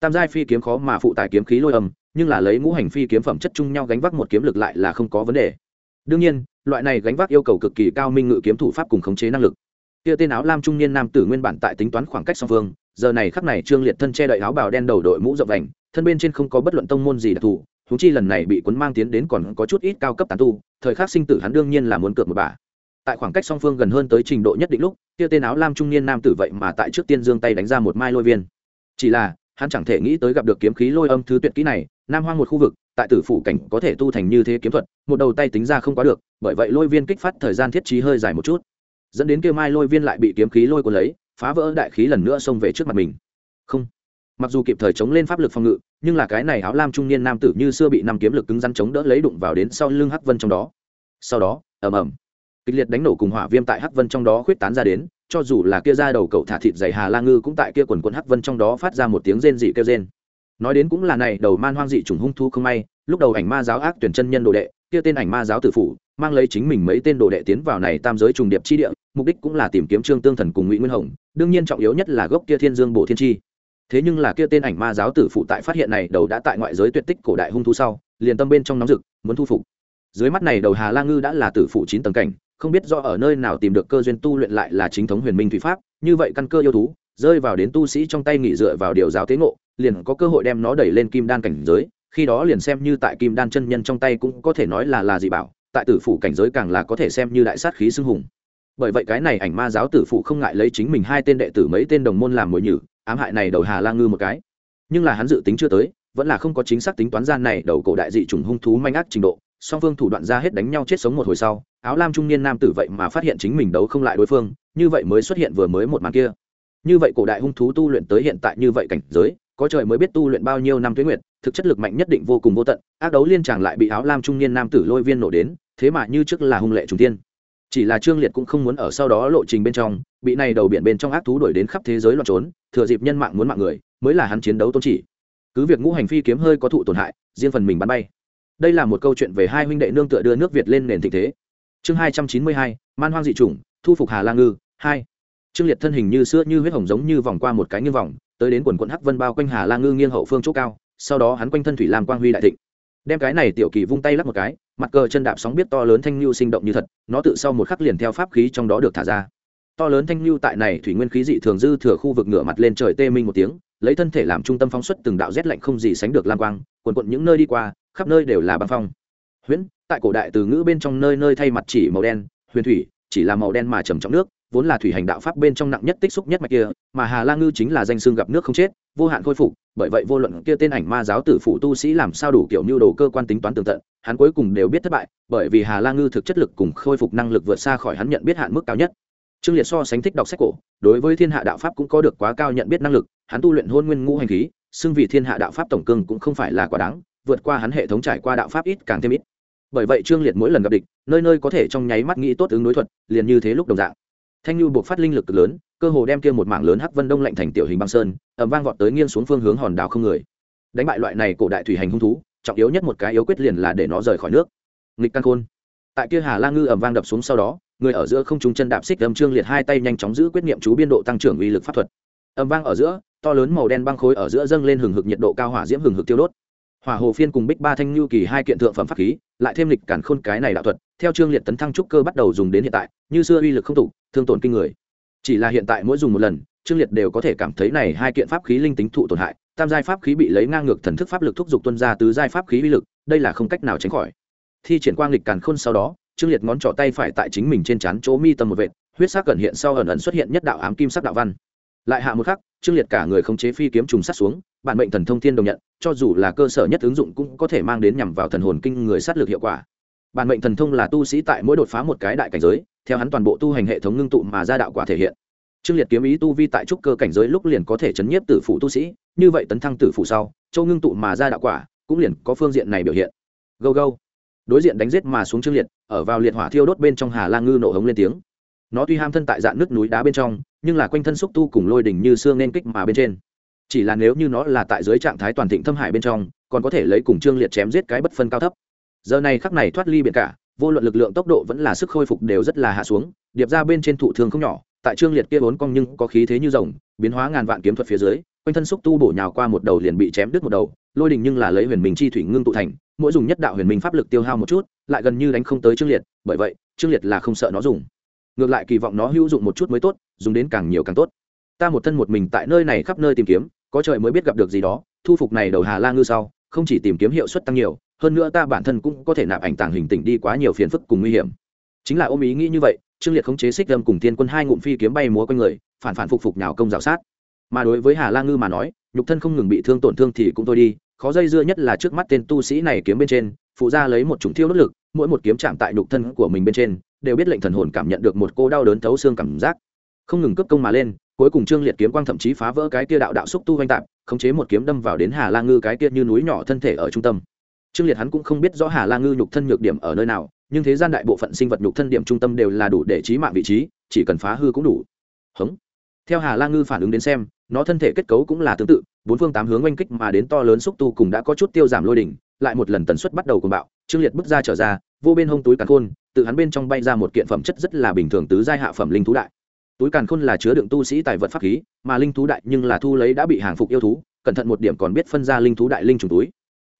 Tam giai phi kiếm khó mà phụ tải kiếm khí lôi âm, nhưng là lấy ngũ hành phi kiếm phẩm chất chung nhau gánh vác một kiếm lực lại là không có vấn đề. Đương nhiên loại này gánh vác yêu cầu cực kỳ cao minh ngự kiếm thủ pháp cùng khống chế năng lực. Kia tên áo lam trung niên nam tử nguyên bản tại tính toán khoảng cách song phương, giờ này khắc này trương liệt thân che đậy áo bào đen đầu đội mũ rộng vành, thân bên trên không có bất luận tông môn gì đặc thù thú chi lần này bị cuốn mang tiến đến còn có chút ít cao cấp tán tu, thời khắc sinh tử hắn đương nhiên là muốn cược một bà. Tại khoảng cách song phương gần hơn tới trình độ nhất định lúc, kia tên áo lam trung niên nam tử vậy mà tại trước tiên dương tay đánh ra một mai lôi viên. Chỉ là, hắn chẳng thể nghĩ tới gặp được kiếm khí lôi âm thứ tuyệt kỹ này, nam hoang một khu vực tại tử phủ cảnh có thể tu thành như thế kiếm thuật, một đầu tay tính ra không quá được, bởi vậy lôi viên kích phát thời gian thiết trí hơi dài một chút. Dẫn đến kia mai lôi viên lại bị kiếm khí lôi cuốn lấy, phá vỡ đại khí lần nữa xông về trước mặt mình. Không. Mặc dù kịp thời chống lên pháp lực phòng ngự, nhưng là cái này áo lam trung niên nam tử như xưa bị năm kiếm lực cứng rắn chống đỡ lấy đụng vào đến sau lưng hắc vân trong đó. Sau đó, ầm ầm, kịch liệt đánh nổ cùng hỏa viêm tại hắc vân trong đó khuyết tán ra đến, cho dù là kia ra đầu cậu thả thịt dày hà la ngư cũng tại kia quần quần hắc vân trong đó phát ra một tiếng rên dị kêu rên nói đến cũng là này, đầu man hoang dị trùng hung thu không may, lúc đầu ảnh ma giáo ác tuyển chân nhân đồ đệ, kia tên ảnh ma giáo tử phủ, mang lấy chính mình mấy tên đồ đệ tiến vào này tam giới trùng điệp chi địa, mục đích cũng là tìm kiếm trương tương thần cùng ngụy nguyên hồng, đương nhiên trọng yếu nhất là gốc kia thiên dương bổ thiên chi. Thế nhưng là kia tên ảnh ma giáo tử phụ tại phát hiện này, đầu đã tại ngoại giới tuyệt tích cổ đại hung thú sau, liền tâm bên trong nóng rực, muốn thu phục. Dưới mắt này đầu hà la ngư đã là tử phụ chín tầng cảnh, không biết do ở nơi nào tìm được cơ duyên tu luyện lại là chính thống huyền minh thủy pháp, như vậy căn cơ yêu thú, rơi vào đến tu sĩ trong tay nghỉ dựa vào điều giáo tế ngộ liền có cơ hội đem nó đẩy lên kim đan cảnh giới, khi đó liền xem như tại kim đan chân nhân trong tay cũng có thể nói là là gì bảo, tại tử phủ cảnh giới càng là có thể xem như đại sát khí xưng hùng. Bởi vậy cái này ảnh ma giáo tử phụ không ngại lấy chính mình hai tên đệ tử mấy tên đồng môn làm mồi nhử, ám hại này đầu hà la ngư một cái. Nhưng là hắn dự tính chưa tới, vẫn là không có chính xác tính toán gian này đầu cổ đại dị trùng hung thú manh ác trình độ, song phương thủ đoạn ra hết đánh nhau chết sống một hồi sau, áo lam trung niên nam tử vậy mà phát hiện chính mình đấu không lại đối phương, như vậy mới xuất hiện vừa mới một màn kia. Như vậy cổ đại hung thú tu luyện tới hiện tại như vậy cảnh giới có trời mới biết tu luyện bao nhiêu năm tuế nguyệt, thực chất lực mạnh nhất định vô cùng vô tận, ác đấu liên tràng lại bị áo lam trung niên nam tử lôi viên nổ đến, thế mà như trước là hung lệ trung tiên. Chỉ là trương liệt cũng không muốn ở sau đó lộ trình bên trong, bị này đầu biển bên trong ác thú đuổi đến khắp thế giới loạn trốn, thừa dịp nhân mạng muốn mạng người, mới là hắn chiến đấu tôn chỉ. Cứ việc ngũ hành phi kiếm hơi có thụ tổn hại, riêng phần mình bắn bay. Đây là một câu chuyện về hai huynh đệ nương tựa đưa nước việt lên nền thịnh thế. Chương hai trăm chín mươi hai, man hoang dị chủng, thu phục hà la ngư, hai trương liệt thân hình như sữa như huyết hồng giống như vòng qua một cái nghiêng vòng, tới đến quần quận hắc vân bao quanh hà la ngư nghiêng hậu phương chỗ cao, sau đó hắn quanh thân thủy làm quang huy đại thịnh. Đem cái này tiểu kỳ vung tay lắp một cái, mặt cờ chân đạp sóng biết to lớn thanh lưu sinh động như thật, nó tự sau một khắc liền theo pháp khí trong đó được thả ra. To lớn thanh lưu tại này thủy nguyên khí dị thường dư thừa khu vực ngửa mặt lên trời tê minh một tiếng, lấy thân thể làm trung tâm phóng xuất từng đạo rét lạnh không gì sánh được lam quang, quần quận những nơi đi qua, khắp nơi đều là băng phong. Huyễn, tại cổ đại từ ngữ bên trong nơi nơi thay mặt chỉ màu đen, huyền thủy, chỉ là màu đen mà trầm trọng nước vốn là thủy hành đạo pháp bên trong nặng nhất tích xúc nhất mạch kia, mà hà la ngư chính là danh xương gặp nước không chết, vô hạn khôi phục, bởi vậy vô luận kia tên ảnh ma giáo tử phụ tu sĩ làm sao đủ kiểu như đồ cơ quan tính toán tường tận, hắn cuối cùng đều biết thất bại, bởi vì hà la ngư thực chất lực cùng khôi phục năng lực vượt xa khỏi hắn nhận biết hạn mức cao nhất. Trương liệt so sánh thích đọc sách cổ, đối với thiên hạ đạo pháp cũng có được quá cao nhận biết năng lực, hắn tu luyện hôn nguyên ngũ hành khí, xưng vì thiên hạ đạo pháp tổng cương cũng không phải là quá đáng, vượt qua hắn hệ thống trải qua đạo pháp ít càng thêm ít. Bởi vậy trương liệt mỗi lần gặp địch, nơi nơi có thể trong nháy mắt nghĩ tốt ứng đối thuật, liền như thế lúc đồng dạng thanh nhu buộc phát linh lực lớn, cơ hồ đem kia một mảng lớn hắc vân đông lạnh thành tiểu hình băng sơn ẩm vang vọt tới nghiêng xuống phương hướng hòn đảo không người. Đánh bại loại này cổ đại thủy hành hung thú, trọng yếu nhất một cái yếu quyết liền là để nó rời khỏi nước. Nghịch căn khôn. Tại kia hà la ngư ẩm vang đập xuống sau đó, người ở giữa không trung chân đạp xích âm trương liệt hai tay nhanh chóng giữ quyết niệm chú biên độ tăng trưởng uy lực pháp thuật. Ẩm vang ở giữa, to lớn màu đen băng khối ở giữa dâng lên hừng hực nhiệt độ cao hỏa diễm hừng hực tiêu đốt. Hỏa hồ phiên cùng bích ba thanh lưu kỳ hai kiện thượng phẩm pháp khí lại thêm lịch cản khôn cái này đạo thuật, theo trương liệt tấn thăng trúc cơ bắt đầu dùng đến hiện tại, như xưa uy lực không tục thương tổn kinh người. Chỉ là hiện tại mỗi dùng một lần, trương liệt đều có thể cảm thấy này hai kiện pháp khí linh tính thụ tổn hại, tam giai pháp khí bị lấy ngang ngược thần thức pháp lực thúc giục tuân ra tứ giai pháp khí uy lực, đây là không cách nào tránh khỏi. Thi triển quang lịch càn khôn sau đó, trương liệt ngón trỏ tay phải tại chính mình trên trán chỗ mi tâm một vệt, huyết sắc cẩn hiện sau ẩn ẩn xuất hiện nhất đạo ám kim sắc đạo văn lại hạ một khắc, trương liệt cả người không chế phi kiếm trùng sát xuống, bản mệnh thần thông thiên đồng nhận, cho dù là cơ sở nhất ứng dụng cũng có thể mang đến nhằm vào thần hồn kinh người sát lực hiệu quả. Bản mệnh thần thông là tu sĩ tại mỗi đột phá một cái đại cảnh giới, theo hắn toàn bộ tu hành hệ thống ngưng tụ mà ra đạo quả thể hiện. Trương liệt kiếm ý tu vi tại trúc cơ cảnh giới lúc liền có thể chấn nhiếp tử phụ tu sĩ, như vậy tấn thăng tử phụ sau, châu ngưng tụ mà ra đạo quả, cũng liền có phương diện này biểu hiện. Gâu gâu. Đối diện đánh giết mà xuống trương liệt, ở vào liệt hỏa thiêu đốt bên trong hà la ngư nổ hống lên tiếng. Nó tuy ham thân tại dạng nước núi đá bên trong nhưng là quanh thân xúc tu cùng lôi đỉnh như xương nên kích mà bên trên. Chỉ là nếu như nó là tại dưới trạng thái toàn thịnh thâm hải bên trong, còn có thể lấy cùng trương liệt chém giết cái bất phân cao thấp. Giờ này khắc này thoát ly biển cả, vô luận lực lượng tốc độ vẫn là sức khôi phục đều rất là hạ xuống, điệp ra bên trên thụ thương không nhỏ, tại trương liệt kia vốn cong nhưng có khí thế như rồng, biến hóa ngàn vạn kiếm thuật phía dưới, quanh thân xúc tu bổ nhào qua một đầu liền bị chém đứt một đầu, lôi đình nhưng là lấy huyền minh chi thủy ngưng tụ thành, mỗi dùng nhất đạo huyền minh pháp lực tiêu hao một chút, lại gần như đánh không tới trương liệt, bởi vậy, trương liệt là không sợ nó dùng ngược lại kỳ vọng nó hữu dụng một chút mới tốt, dùng đến càng nhiều càng tốt. Ta một thân một mình tại nơi này khắp nơi tìm kiếm, có trời mới biết gặp được gì đó, thu phục này đầu hà la ngư sau, không chỉ tìm kiếm hiệu suất tăng nhiều, hơn nữa ta bản thân cũng có thể nạp ảnh tàng hình tỉnh đi quá nhiều phiền phức cùng nguy hiểm. Chính là ôm ý nghĩ như vậy, trương liệt khống chế xích lâm cùng tiên quân hai ngụm phi kiếm bay múa quanh người, phản phản phục phục nhào công rào sát. Mà đối với hà la ngư mà nói, nhục thân không ngừng bị thương tổn thương thì cũng thôi đi, khó dây dưa nhất là trước mắt tên tu sĩ này kiếm bên trên, phụ ra lấy một chủng thiêu đốt lực, mỗi một kiếm chạm tại nhục thân của mình bên trên đều biết lệnh thần hồn cảm nhận được một cô đau đớn thấu xương cảm giác. Không ngừng cướp công mà lên, cuối cùng trương liệt kiếm quang thậm chí phá vỡ cái kia đạo đạo xúc tu oanh tạp, khống chế một kiếm đâm vào đến hà la ngư cái kia như núi nhỏ thân thể ở trung tâm. Trương liệt hắn cũng không biết rõ hà la ngư nhục thân nhược điểm ở nơi nào, nhưng thế gian đại bộ phận sinh vật nhục thân điểm trung tâm đều là đủ để trí mạng vị trí, chỉ cần phá hư cũng đủ. Hống. Theo hà la ngư phản ứng đến xem, nó thân thể kết cấu cũng là tương tự, bốn phương tám hướng oanh kích mà đến to lớn xúc tu cùng đã có chút tiêu giảm lôi đỉnh, lại một lần tần suất bắt đầu cùng bạo, trương liệt bước ra trở ra, vô bên hông túi càn khôn tự hắn bên trong bay ra một kiện phẩm chất rất là bình thường tứ giai hạ phẩm linh thú đại. Túi càn khôn là chứa đựng tu sĩ tài vật pháp khí, mà linh thú đại nhưng là thu lấy đã bị hàng phục yêu thú, cẩn thận một điểm còn biết phân ra linh thú đại linh trùng túi.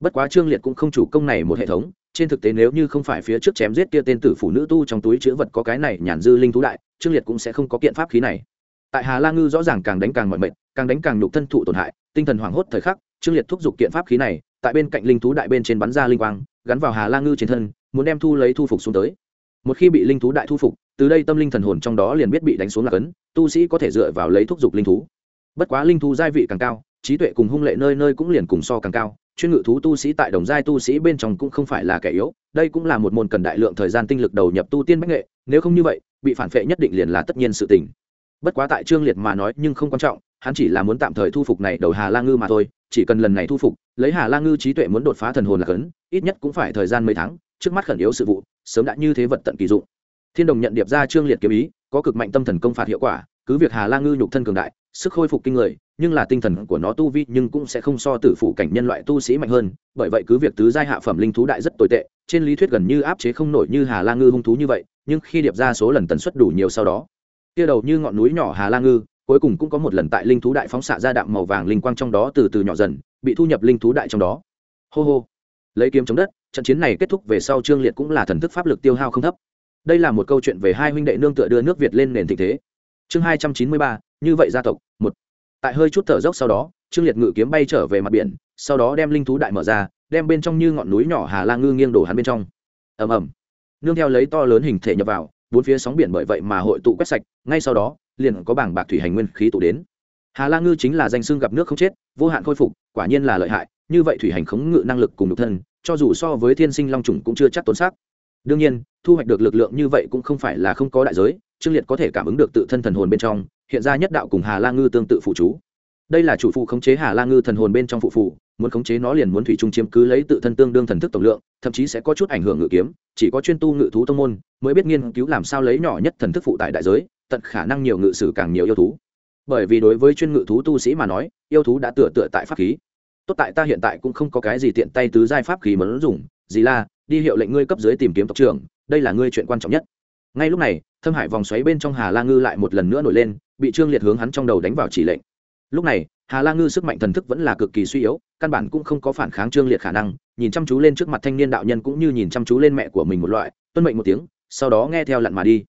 Bất quá trương liệt cũng không chủ công này một hệ thống, trên thực tế nếu như không phải phía trước chém giết kia tên tử phụ nữ tu trong túi chữ vật có cái này nhàn dư linh thú đại, trương liệt cũng sẽ không có kiện pháp khí này. Tại hà la ngư rõ ràng càng đánh càng mọi mệt, càng đánh càng nhục thân thụ tổn hại, tinh thần hoảng hốt thời khắc, trương liệt thúc giục kiện pháp khí này, tại bên cạnh linh thú đại bên trên bắn ra linh quang, gắn vào hà la ngư trên thân, muốn đem thu lấy thu phục xuống tới một khi bị linh thú đại thu phục, từ đây tâm linh thần hồn trong đó liền biết bị đánh xuống là cấn, tu sĩ có thể dựa vào lấy thúc giục linh thú. Bất quá linh thú giai vị càng cao, trí tuệ cùng hung lệ nơi nơi cũng liền cùng so càng cao, chuyên ngự thú tu sĩ tại đồng giai tu sĩ bên trong cũng không phải là kẻ yếu, đây cũng là một môn cần đại lượng thời gian tinh lực đầu nhập tu tiên bách nghệ, nếu không như vậy, bị phản phệ nhất định liền là tất nhiên sự tình. Bất quá tại trương liệt mà nói nhưng không quan trọng, hắn chỉ là muốn tạm thời thu phục này đầu hà la ngư mà thôi, chỉ cần lần này thu phục, lấy hà la ngư trí tuệ muốn đột phá thần hồn là cấn, ít nhất cũng phải thời gian mấy tháng trước mắt khẩn yếu sự vụ, sớm đã như thế vật tận kỳ dụng. Thiên đồng nhận điệp ra trương liệt kiếm ý, có cực mạnh tâm thần công phạt hiệu quả, cứ việc hà la ngư nhục thân cường đại, sức khôi phục kinh người, nhưng là tinh thần của nó tu vi nhưng cũng sẽ không so tử phụ cảnh nhân loại tu sĩ mạnh hơn, bởi vậy cứ việc tứ giai hạ phẩm linh thú đại rất tồi tệ, trên lý thuyết gần như áp chế không nổi như hà la ngư hung thú như vậy, nhưng khi điệp ra số lần tần suất đủ nhiều sau đó, kia đầu như ngọn núi nhỏ hà la ngư, cuối cùng cũng có một lần tại linh thú đại phóng xạ ra đạm màu vàng linh quang trong đó từ từ nhỏ dần, bị thu nhập linh thú đại trong đó. Hô hô. Lấy kiếm chống đất trận chiến này kết thúc về sau trương liệt cũng là thần thức pháp lực tiêu hao không thấp. Đây là một câu chuyện về hai huynh đệ nương tựa đưa nước việt lên nền thịnh thế. Chương hai trăm chín mươi ba, như vậy gia tộc, một. Tại hơi chút thở dốc sau đó, trương liệt ngự kiếm bay trở về mặt biển, sau đó đem linh thú đại mở ra, đem bên trong như ngọn núi nhỏ hà la ngư nghiêng đổ hắn bên trong. Ầm ầm. Nương theo lấy to lớn hình thể nhập vào, bốn phía sóng biển bởi vậy mà hội tụ quét sạch, ngay sau đó, liền có bảng bạc thủy hành nguyên khí tụ đến. Hà la ngư chính là danh xương gặp nước không chết, vô hạn khôi phục, quả nhiên là lợi hại, như vậy thủy hành khống ngự năng lực cùng độc thân cho dù so với thiên sinh long trùng cũng chưa chắc tốn xác. Đương nhiên, thu hoạch được lực lượng như vậy cũng không phải là không có đại giới, trương liệt có thể cảm ứng được tự thân thần hồn bên trong, hiện ra nhất đạo cùng hà la ngư tương tự phụ chú. Đây là chủ phụ khống chế hà la ngư thần hồn bên trong phụ phụ, muốn khống chế nó liền muốn thủy trung chiếm cứ lấy tự thân tương đương thần thức tổng lượng, thậm chí sẽ có chút ảnh hưởng ngự kiếm, chỉ có chuyên tu ngự thú tông môn mới biết nghiên cứu làm sao lấy nhỏ nhất thần thức phụ tại đại giới, tận khả năng nhiều ngự sử càng nhiều yêu thú. Bởi vì đối với chuyên ngự thú tu sĩ mà nói, yêu thú đã tựa tựa tại pháp khí tốt tại ta hiện tại cũng không có cái gì tiện tay tứ giai pháp khí muốn dùng. Gì là đi hiệu lệnh ngươi cấp dưới tìm kiếm tộc trưởng, đây là ngươi chuyện quan trọng nhất. Ngay lúc này, thâm hải vòng xoáy bên trong hà la ngư lại một lần nữa nổi lên, bị trương liệt hướng hắn trong đầu đánh vào chỉ lệnh. Lúc này, hà la ngư sức mạnh thần thức vẫn là cực kỳ suy yếu, căn bản cũng không có phản kháng trương liệt khả năng, nhìn chăm chú lên trước mặt thanh niên đạo nhân cũng như nhìn chăm chú lên mẹ của mình một loại, tuân mệnh một tiếng, sau đó nghe theo lặn mà đi.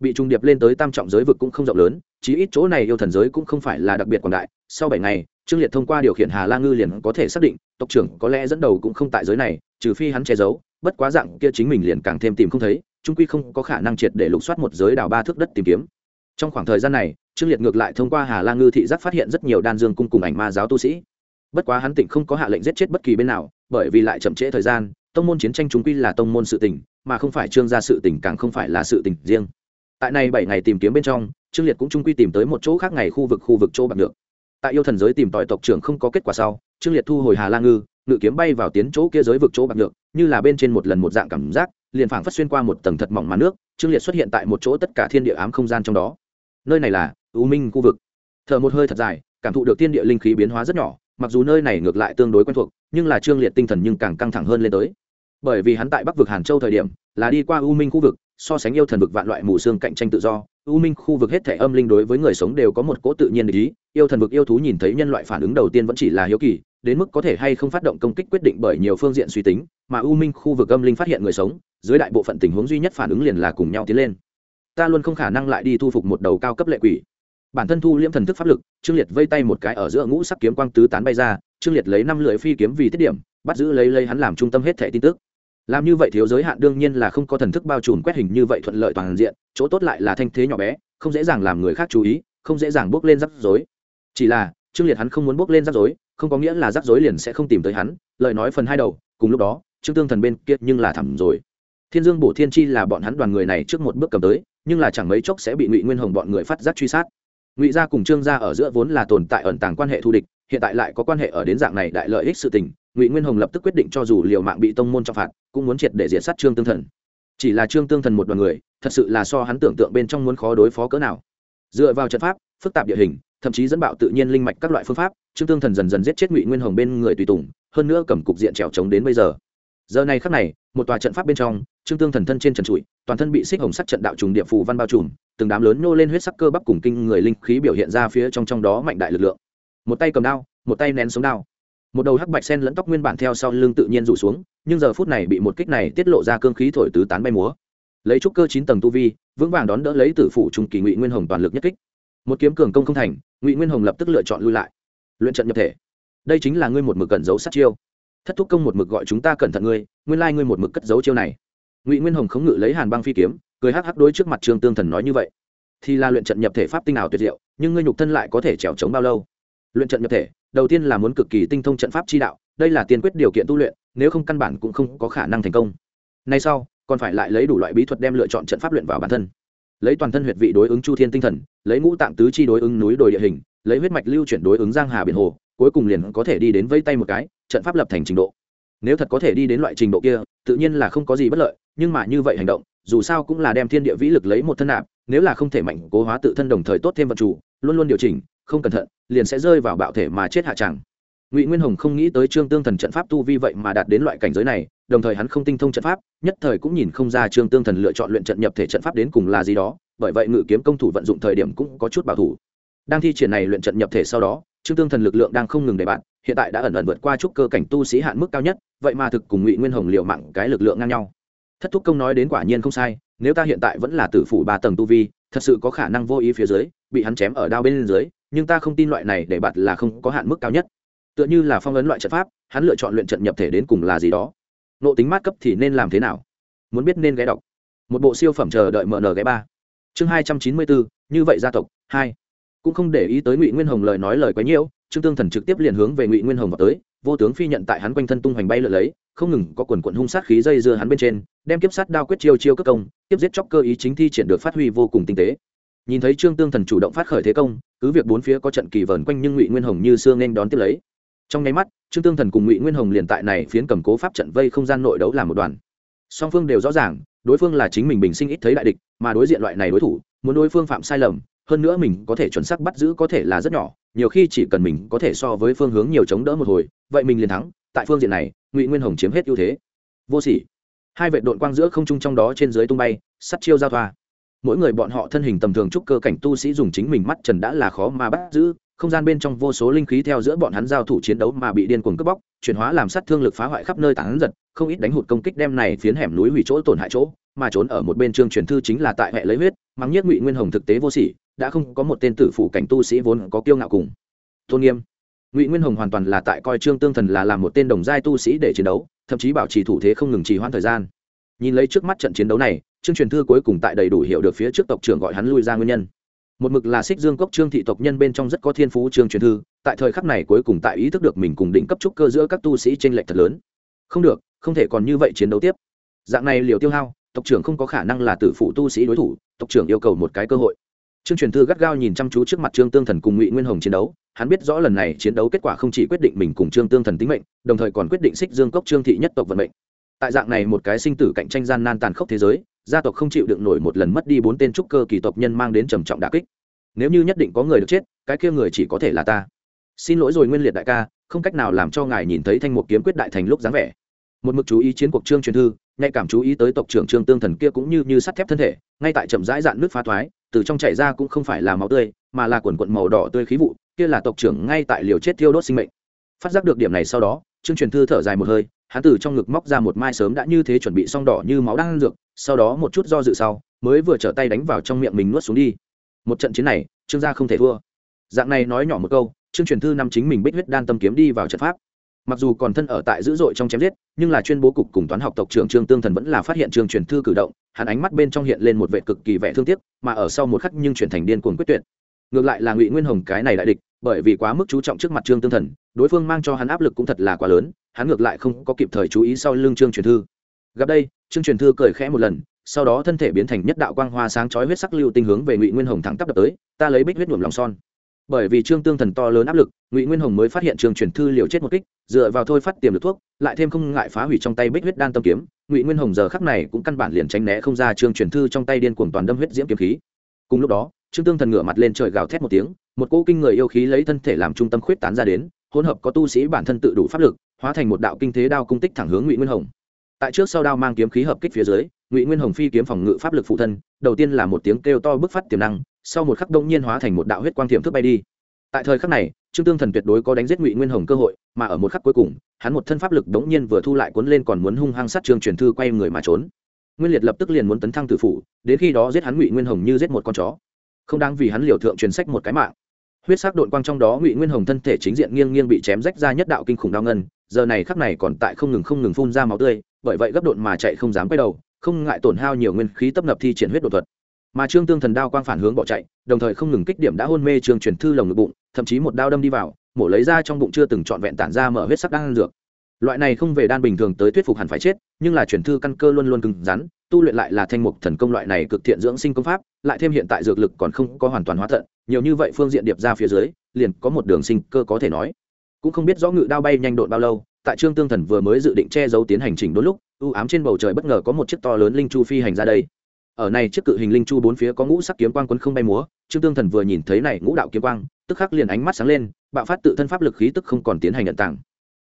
Bị trung điệp lên tới tam trọng giới vực cũng không rộng lớn chí ít chỗ này yêu thần giới cũng không phải là đặc biệt quảng đại, sau bảy ngày, trương liệt thông qua điều khiển hà la ngư liền có thể xác định, tộc trưởng có lẽ dẫn đầu cũng không tại giới này, trừ phi hắn che giấu, bất quá dạng kia chính mình liền càng thêm tìm không thấy trung quy không có khả năng triệt để lục soát một giới đào ba thước đất tìm kiếm. Trong khoảng thời gian này, trương liệt ngược lại thông qua hà la ngư thị giác phát hiện rất nhiều đan dương cung cùng ảnh ma giáo tu sĩ. Bất quá hắn tỉnh không có hạ lệnh giết chết bất kỳ bên nào, bởi vì lại chậm trễ thời gian, tông môn chiến tranh chúng quy là tông môn sự tỉnh mà không phải trương gia sự tỉnh càng không phải là sự tỉnh riêng. Tại này bảy ngày tìm kiếm bên trong trương liệt cũng trung quy tìm tới một chỗ khác ngày khu vực khu vực chỗ bạc được tại yêu thần giới tìm tòi tộc trưởng không có kết quả sau, trương liệt thu hồi hà la ngư, ngự kiếm bay vào tiến chỗ kia giới vực chỗ bạc được như là bên trên một lần một dạng cảm giác, liền phảng phất xuyên qua một tầng thật mỏng màn nước, trương liệt xuất hiện tại một chỗ tất cả thiên địa ám không gian trong đó. Nơi này là u minh khu vực. Thở một hơi thật dài, cảm thụ được thiên địa linh khí biến hóa rất nhỏ, mặc dù nơi này ngược lại tương đối quen thuộc, nhưng là trương liệt tinh thần nhưng càng căng thẳng hơn lên tới. Bởi vì hắn tại bắc vực hàn châu thời điểm, là đi qua u minh khu vực, so sánh yêu thần vực vạn loại mù xương cạnh tranh tự do u minh khu vực hết thể âm linh đối với người sống đều có một cỗ tự nhiên ý, yêu thần vực yêu thú nhìn thấy nhân loại phản ứng đầu tiên vẫn chỉ là hiếu kỳ, đến mức có thể hay không phát động công kích quyết định bởi nhiều phương diện suy tính, mà u minh khu vực âm linh phát hiện người sống, dưới đại bộ phận tình huống duy nhất phản ứng liền là cùng nhau tiến lên. Ta luôn không khả năng lại đi thu phục một đầu cao cấp lệ quỷ. Bản thân thu liễm thần thức pháp lực, trương liệt vây tay một cái ở giữa ngũ sắc kiếm quang tứ tán bay ra, trương liệt lấy năm lưỡi phi kiếm vì tiết điểm, bắt giữ lấy lấy hắn làm trung tâm hết thẻ tin tức làm như vậy thiếu giới hạn đương nhiên là không có thần thức bao trùm quét hình như vậy thuận lợi toàn diện, chỗ tốt lại là thanh thế nhỏ bé, không dễ dàng làm người khác chú ý, không dễ dàng bước lên rắc rối. Chỉ là, trương liệt hắn không muốn bước lên rắc rối, không có nghĩa là rắc rối liền sẽ không tìm tới hắn, lời nói phần hai đầu, cùng lúc đó, trương tương thần bên kia nhưng là thẳm rồi. Thiên dương bổ thiên chi là bọn hắn đoàn người này trước một bước cầm tới, nhưng là chẳng mấy chốc sẽ bị ngụy nguyên hồng bọn người phát giác truy sát. Ngụy gia cùng trương gia ở giữa vốn là tồn tại ẩn tàng quan hệ thù địch, hiện tại lại có quan hệ ở đến dạng này đại lợi ích sự tình ngụy nguyên hồng lập tức quyết định cho dù liều mạng bị tông môn trọng phạt, cũng muốn triệt để diệt sát trương tương thần. Chỉ là trương tương thần một đoàn người, thật sự là so hắn tưởng tượng bên trong muốn khó đối phó cỡ nào. Dựa vào trận pháp, phức tạp địa hình, thậm chí dẫn bạo tự nhiên linh mạch các loại phương pháp, trương tương thần dần dần giết chết ngụy nguyên hồng bên người tùy tùng, hơn nữa cầm cục diện trèo trống đến bây giờ. Giờ này khắc này, một tòa trận pháp bên trong, trương tương thần thân trên trần trụi, toàn thân bị xích hồng sắc trận đạo trùng địa phù văn bao trùm, từng đám lớn nô lên huyết sắc cơ bắp cùng kinh người linh khí biểu hiện ra phía trong trong đó mạnh đại lực lượng. Một tay cầm đao, một tay nén sống đao một đầu hắc bạch sen lẫn tóc nguyên bản theo sau lưng tự nhiên rủ xuống, nhưng giờ phút này bị một kích này tiết lộ ra cương khí thổi tứ tán bay múa. Lấy trúc cơ chín tầng tu vi, vững vàng đón đỡ lấy tử phủ trung kỳ ngụy nguyên hồng toàn lực nhất kích. Một kiếm cường công không thành, ngụy nguyên hồng lập tức lựa chọn lui lại. Luyện trận nhập thể. Đây chính là ngươi một mực cẩn giấu sát chiêu. Thất thúc công một mực gọi chúng ta cẩn thận ngươi, nguyên lai ngươi một mực cất giấu chiêu này. Ngụy nguyên hồng khống ngự lấy hàn băng phi kiếm, cười hắc hắc đối trước mặt trương tương thần nói như vậy. Thì là luyện trận nhập thể pháp tinh nào tuyệt diệu, nhưng ngươi nhục thân lại có thể trèo trống bao lâu? Luyện trận nhập thể, đầu tiên là muốn cực kỳ tinh thông trận pháp chi đạo, đây là tiên quyết điều kiện tu luyện, nếu không căn bản cũng không có khả năng thành công. Nay sau, còn phải lại lấy đủ loại bí thuật đem lựa chọn trận pháp luyện vào bản thân. Lấy toàn thân huyệt vị đối ứng chu thiên tinh thần, lấy ngũ tạng tứ chi đối ứng núi đồi địa hình, lấy huyết mạch lưu chuyển đối ứng giang hà biển hồ, cuối cùng liền có thể đi đến vây tay một cái, trận pháp lập thành trình độ. Nếu thật có thể đi đến loại trình độ kia, tự nhiên là không có gì bất lợi, nhưng mà như vậy hành động, dù sao cũng là đem thiên địa vĩ lực lấy một thân nạp, nếu là không thể mạnh cố hóa tự thân đồng thời tốt thêm vật chủ, luôn luôn điều chỉnh không cẩn thận, liền sẽ rơi vào bạo thể mà chết hạ tràng ngụy nguyên hồng không nghĩ tới trương tương thần trận pháp tu vi vậy mà đạt đến loại cảnh giới này, đồng thời hắn không tinh thông trận pháp, nhất thời cũng nhìn không ra trương tương thần lựa chọn luyện trận nhập thể trận pháp đến cùng là gì đó, bởi vậy ngự kiếm công thủ vận dụng thời điểm cũng có chút bảo thủ. Đang thi triển này luyện trận nhập thể sau đó, trương tương thần lực lượng đang không ngừng để bạn, hiện tại đã ẩn ẩn vượt qua chút cơ cảnh tu sĩ hạn mức cao nhất, vậy mà thực cùng ngụy nguyên hồng liệu mạng cái lực lượng ngang nhau. Thất thúc công nói đến quả nhiên không sai, nếu ta hiện tại vẫn là tử phủ ba tầng tu vi, thật sự có khả năng vô ý phía dưới bị hắn chém ở đao bên dưới, nhưng ta không tin loại này để bạt là không có hạn mức cao nhất. Tựa như là phong ấn loại trận pháp, hắn lựa chọn luyện trận nhập thể đến cùng là gì đó. Nộ tính mát cấp thì nên làm thế nào? Muốn biết nên ghé đọc. Một bộ siêu phẩm chờ đợi mở nở ghé ba. Chương hai trăm chín mươi bốn như vậy gia tộc, hai. Cũng không để ý tới ngụy nguyên hồng lời nói lời quấy nhiễu, trương tương thần trực tiếp liền hướng về ngụy nguyên hồng vào tới, vô tướng phi nhận tại hắn quanh thân tung hoành bay lượn lấy, không ngừng có quần quận hung sát khí dây dưa hắn bên trên, đem kiếp sát đao quyết chiêu chiêu cất công tiếp giết chóc cơ ý chính thi triển được phát huy vô cùng tinh tế nhìn thấy trương tương thần chủ động phát khởi thế công, cứ việc bốn phía có trận kỳ vờn quanh nhưng ngụy nguyên hồng như xương nên đón tiếp lấy. Trong nháy mắt, trương tương thần cùng ngụy nguyên hồng liền tại này phiến cầm cố pháp trận vây không gian nội đấu làm một đoàn. Song phương đều rõ ràng, đối phương là chính mình bình sinh ít thấy đại địch, mà đối diện loại này đối thủ, muốn đối phương phạm sai lầm, hơn nữa mình có thể chuẩn xác bắt giữ có thể là rất nhỏ, nhiều khi chỉ cần mình có thể so với phương hướng nhiều chống đỡ một hồi, vậy mình liền thắng, tại phương diện này, ngụy nguyên hồng chiếm hết ưu thế. Vô sỉ. Hai vệ đội quang giữa không trung trong đó trên dưới tung bay, sắt chiêu giao thoa mỗi người bọn họ thân hình tầm thường trúc cơ cảnh tu sĩ dùng chính mình mắt trần đã là khó mà bắt giữ, không gian bên trong vô số linh khí theo giữa bọn hắn giao thủ chiến đấu mà bị điên cuồng cướp bóc, chuyển hóa làm sát thương lực phá hoại khắp nơi tán giật, không ít đánh hụt công kích đem này phiến hẻm núi hủy chỗ tổn hại chỗ, mà trốn ở một bên trương truyền thư chính là tại hệ lấy huyết, mắng nhất ngụy nguyên hồng thực tế vô sỉ, đã không có một tên tử phủ cảnh tu sĩ vốn có kiêu ngạo cùng tôn nghiêm. Ngụy nguyên hồng hoàn toàn là tại coi trương tương thần là làm một tên đồng giai tu sĩ để chiến đấu, thậm chí bảo trì thủ thế không ngừng trì hoãn thời gian. Nhìn lấy trước mắt trận chiến đấu này trương truyền thư cuối cùng tại đầy đủ hiểu được phía trước tộc trưởng gọi hắn lui ra nguyên nhân. Một mực là xích dương cốc trương thị tộc nhân bên trong rất có thiên phú trương truyền thư, tại thời khắc này cuối cùng tại ý thức được mình cùng đỉnh cấp trúc cơ giữa các tu sĩ t r ê n lệch thật lớn. Không được, không thể còn như vậy chiến đấu tiếp. Dạng này liều tiêu hao, tộc trưởng không có khả năng là tử phụ tu sĩ đối thủ, tộc trưởng yêu cầu một cái cơ hội. Trương truyền thư gắt gao nhìn chăm chú trước mặt trương tương thần cùng ngụy nguyên hồng chiến đấu, hắn biết rõ lần này chiến đấu kết quả không chỉ quyết định mình cùng trương tương thần tính mệnh, đồng thời còn quyết định xích dương cốc trương thị nhất tộc vận mệnh. Tại dạng này một cái sinh tử cạnh tranh gian nan tàn khốc thế giới gia tộc không chịu đựng nổi một lần mất đi bốn tên trúc cơ kỳ tộc nhân mang đến trầm trọng đà kích. Nếu như nhất định có người được chết, cái kia người chỉ có thể là ta. Xin lỗi rồi nguyên liệt đại ca, không cách nào làm cho ngài nhìn thấy thanh mục kiếm quyết đại thành lúc dáng vẻ. Một mực chú ý chiến cuộc trương truyền thư, nhạy cảm chú ý tới tộc trưởng trương tương thần kia cũng như như sắt thép thân thể, ngay tại chậm rãi dạn nước phá thoái, từ trong chảy ra cũng không phải là máu tươi, mà là quần quận màu đỏ tươi khí vụ, kia là tộc trưởng ngay tại liều chết thiêu đốt sinh mệnh. Phát giác được điểm này sau đó trương truyền thư thở dài một hơi, hắn từ trong ngực móc ra một mai sớm đã như thế chuẩn bị xong đỏ như máu đang ăn dược, sau đó một chút do dự sau, mới vừa trở tay đánh vào trong miệng mình nuốt xuống đi. Một trận chiến này, trương gia không thể thua. Dạng này nói nhỏ một câu, trương truyền thư năm chính mình bích huyết đan tâm kiếm đi vào trận pháp. Mặc dù còn thân ở tại dữ dội trong chém giết, nhưng là chuyên bố cục cùng toán học tộc trưởng trương tương thần vẫn là phát hiện trương truyền thư cử động, hắn ánh mắt bên trong hiện lên một vệ cực kỳ vẻ thương tiếc, mà ở sau một khắc nhưng chuyển thành điên cuồng quyết tuyệt ngược lại là ngụy nguyên hồng cái này đại địch, bởi vì quá mức chú trọng trước mặt trương tương thần, đối phương mang cho hắn áp lực cũng thật là quá lớn, hắn ngược lại không có kịp thời chú ý sau lưng trương truyền thư. Gặp đây, trương truyền thư cười khẽ một lần, sau đó thân thể biến thành nhất đạo quang hoa sáng chói huyết sắc lưu tinh hướng về ngụy nguyên hồng thẳng tắp đập tới, ta lấy bích huyết nhuộm lòng son. Bởi vì trương tương thần to lớn áp lực, ngụy nguyên hồng mới phát hiện trương truyền thư liều chết một kích, dựa vào thôi phát tiềm được thuốc, lại thêm không ngại phá hủy trong tay bích huyết đan tâm kiếm, ngụy nguyên hồng giờ khắc này cũng căn bản liền tránh né không ra trương truyền thư trong tay điên cuồng toàn đâm huyết diễm kiếm khí. Cùng lúc đó trương tương thần ngửa mặt lên trời gào thét một tiếng, một cỗ kinh người yêu khí lấy thân thể làm trung tâm khuyết tán ra đến, hỗn hợp có tu sĩ bản thân tự đủ pháp lực, hóa thành một đạo kinh thế đao cung tích thẳng hướng ngụy nguyên hồng. Tại trước sau đao mang kiếm khí hợp kích phía dưới, ngụy nguyên hồng phi kiếm phòng ngự pháp lực phụ thân, đầu tiên là một tiếng kêu to bức phát tiềm năng, sau một khắc đông nhiên hóa thành một đạo huyết quang thiểm thức bay đi. Tại thời khắc này, trương tương thần tuyệt đối có đánh giết ngụy nguyên hồng cơ hội, mà ở một khắc cuối cùng, hắn một thân pháp lực đống nhiên vừa thu lại cuốn lên còn muốn hung hăng sát trương truyền thư quay người mà trốn. Nguyên liệt lập tức liền muốn tấn thăng tử phủ, đến khi đó giết hắn ngụy nguyên hồng như giết một con chó không đáng vì hắn liều thượng truyền sách một cái mạng. Huyết sắc đội quang trong đó ngụy nguyên hồng thân thể chính diện nghiêng nghiêng bị chém rách ra nhất đạo kinh khủng đau ngân, giờ này khắc này còn tại không ngừng không ngừng phun ra máu tươi, bởi vậy gấp độn mà chạy không dám quay đầu, không ngại tổn hao nhiều nguyên khí tấp nập thi triển huyết đột thuật. Mà trương tương thần đao quang phản hướng bỏ chạy, đồng thời không ngừng kích điểm đã hôn mê trương truyền thư lồng ngực bụng, thậm chí một đao đâm đi vào, mổ lấy ra trong bụng chưa từng trọn vẹn tản ra mở huyết sắc đan dược. Loại này không về đan bình thường tới thuyết phục hẳn phải chết, nhưng là truyền thư căn cơ luôn luôn cứng rắn tu luyện lại là thanh mục thần công loại này cực thiện dưỡng sinh công pháp, lại thêm hiện tại dược lực còn không có hoàn toàn hóa thận nhiều như vậy phương diện điệp ra phía dưới, liền có một đường sinh cơ có thể nói. Cũng không biết rõ ngự đao bay nhanh độn bao lâu, tại trương tương thần vừa mới dự định che giấu tiến hành trình đôi lúc, u ám trên bầu trời bất ngờ có một chiếc to lớn linh chu phi hành ra đây. Ở này chiếc cự hình linh chu bốn phía có ngũ sắc kiếm quang quân không bay múa, trương tương thần vừa nhìn thấy này ngũ đạo kiếm quang, tức khắc liền ánh mắt sáng lên, bạo phát tự thân pháp lực khí tức không còn tiến hành nhận tặng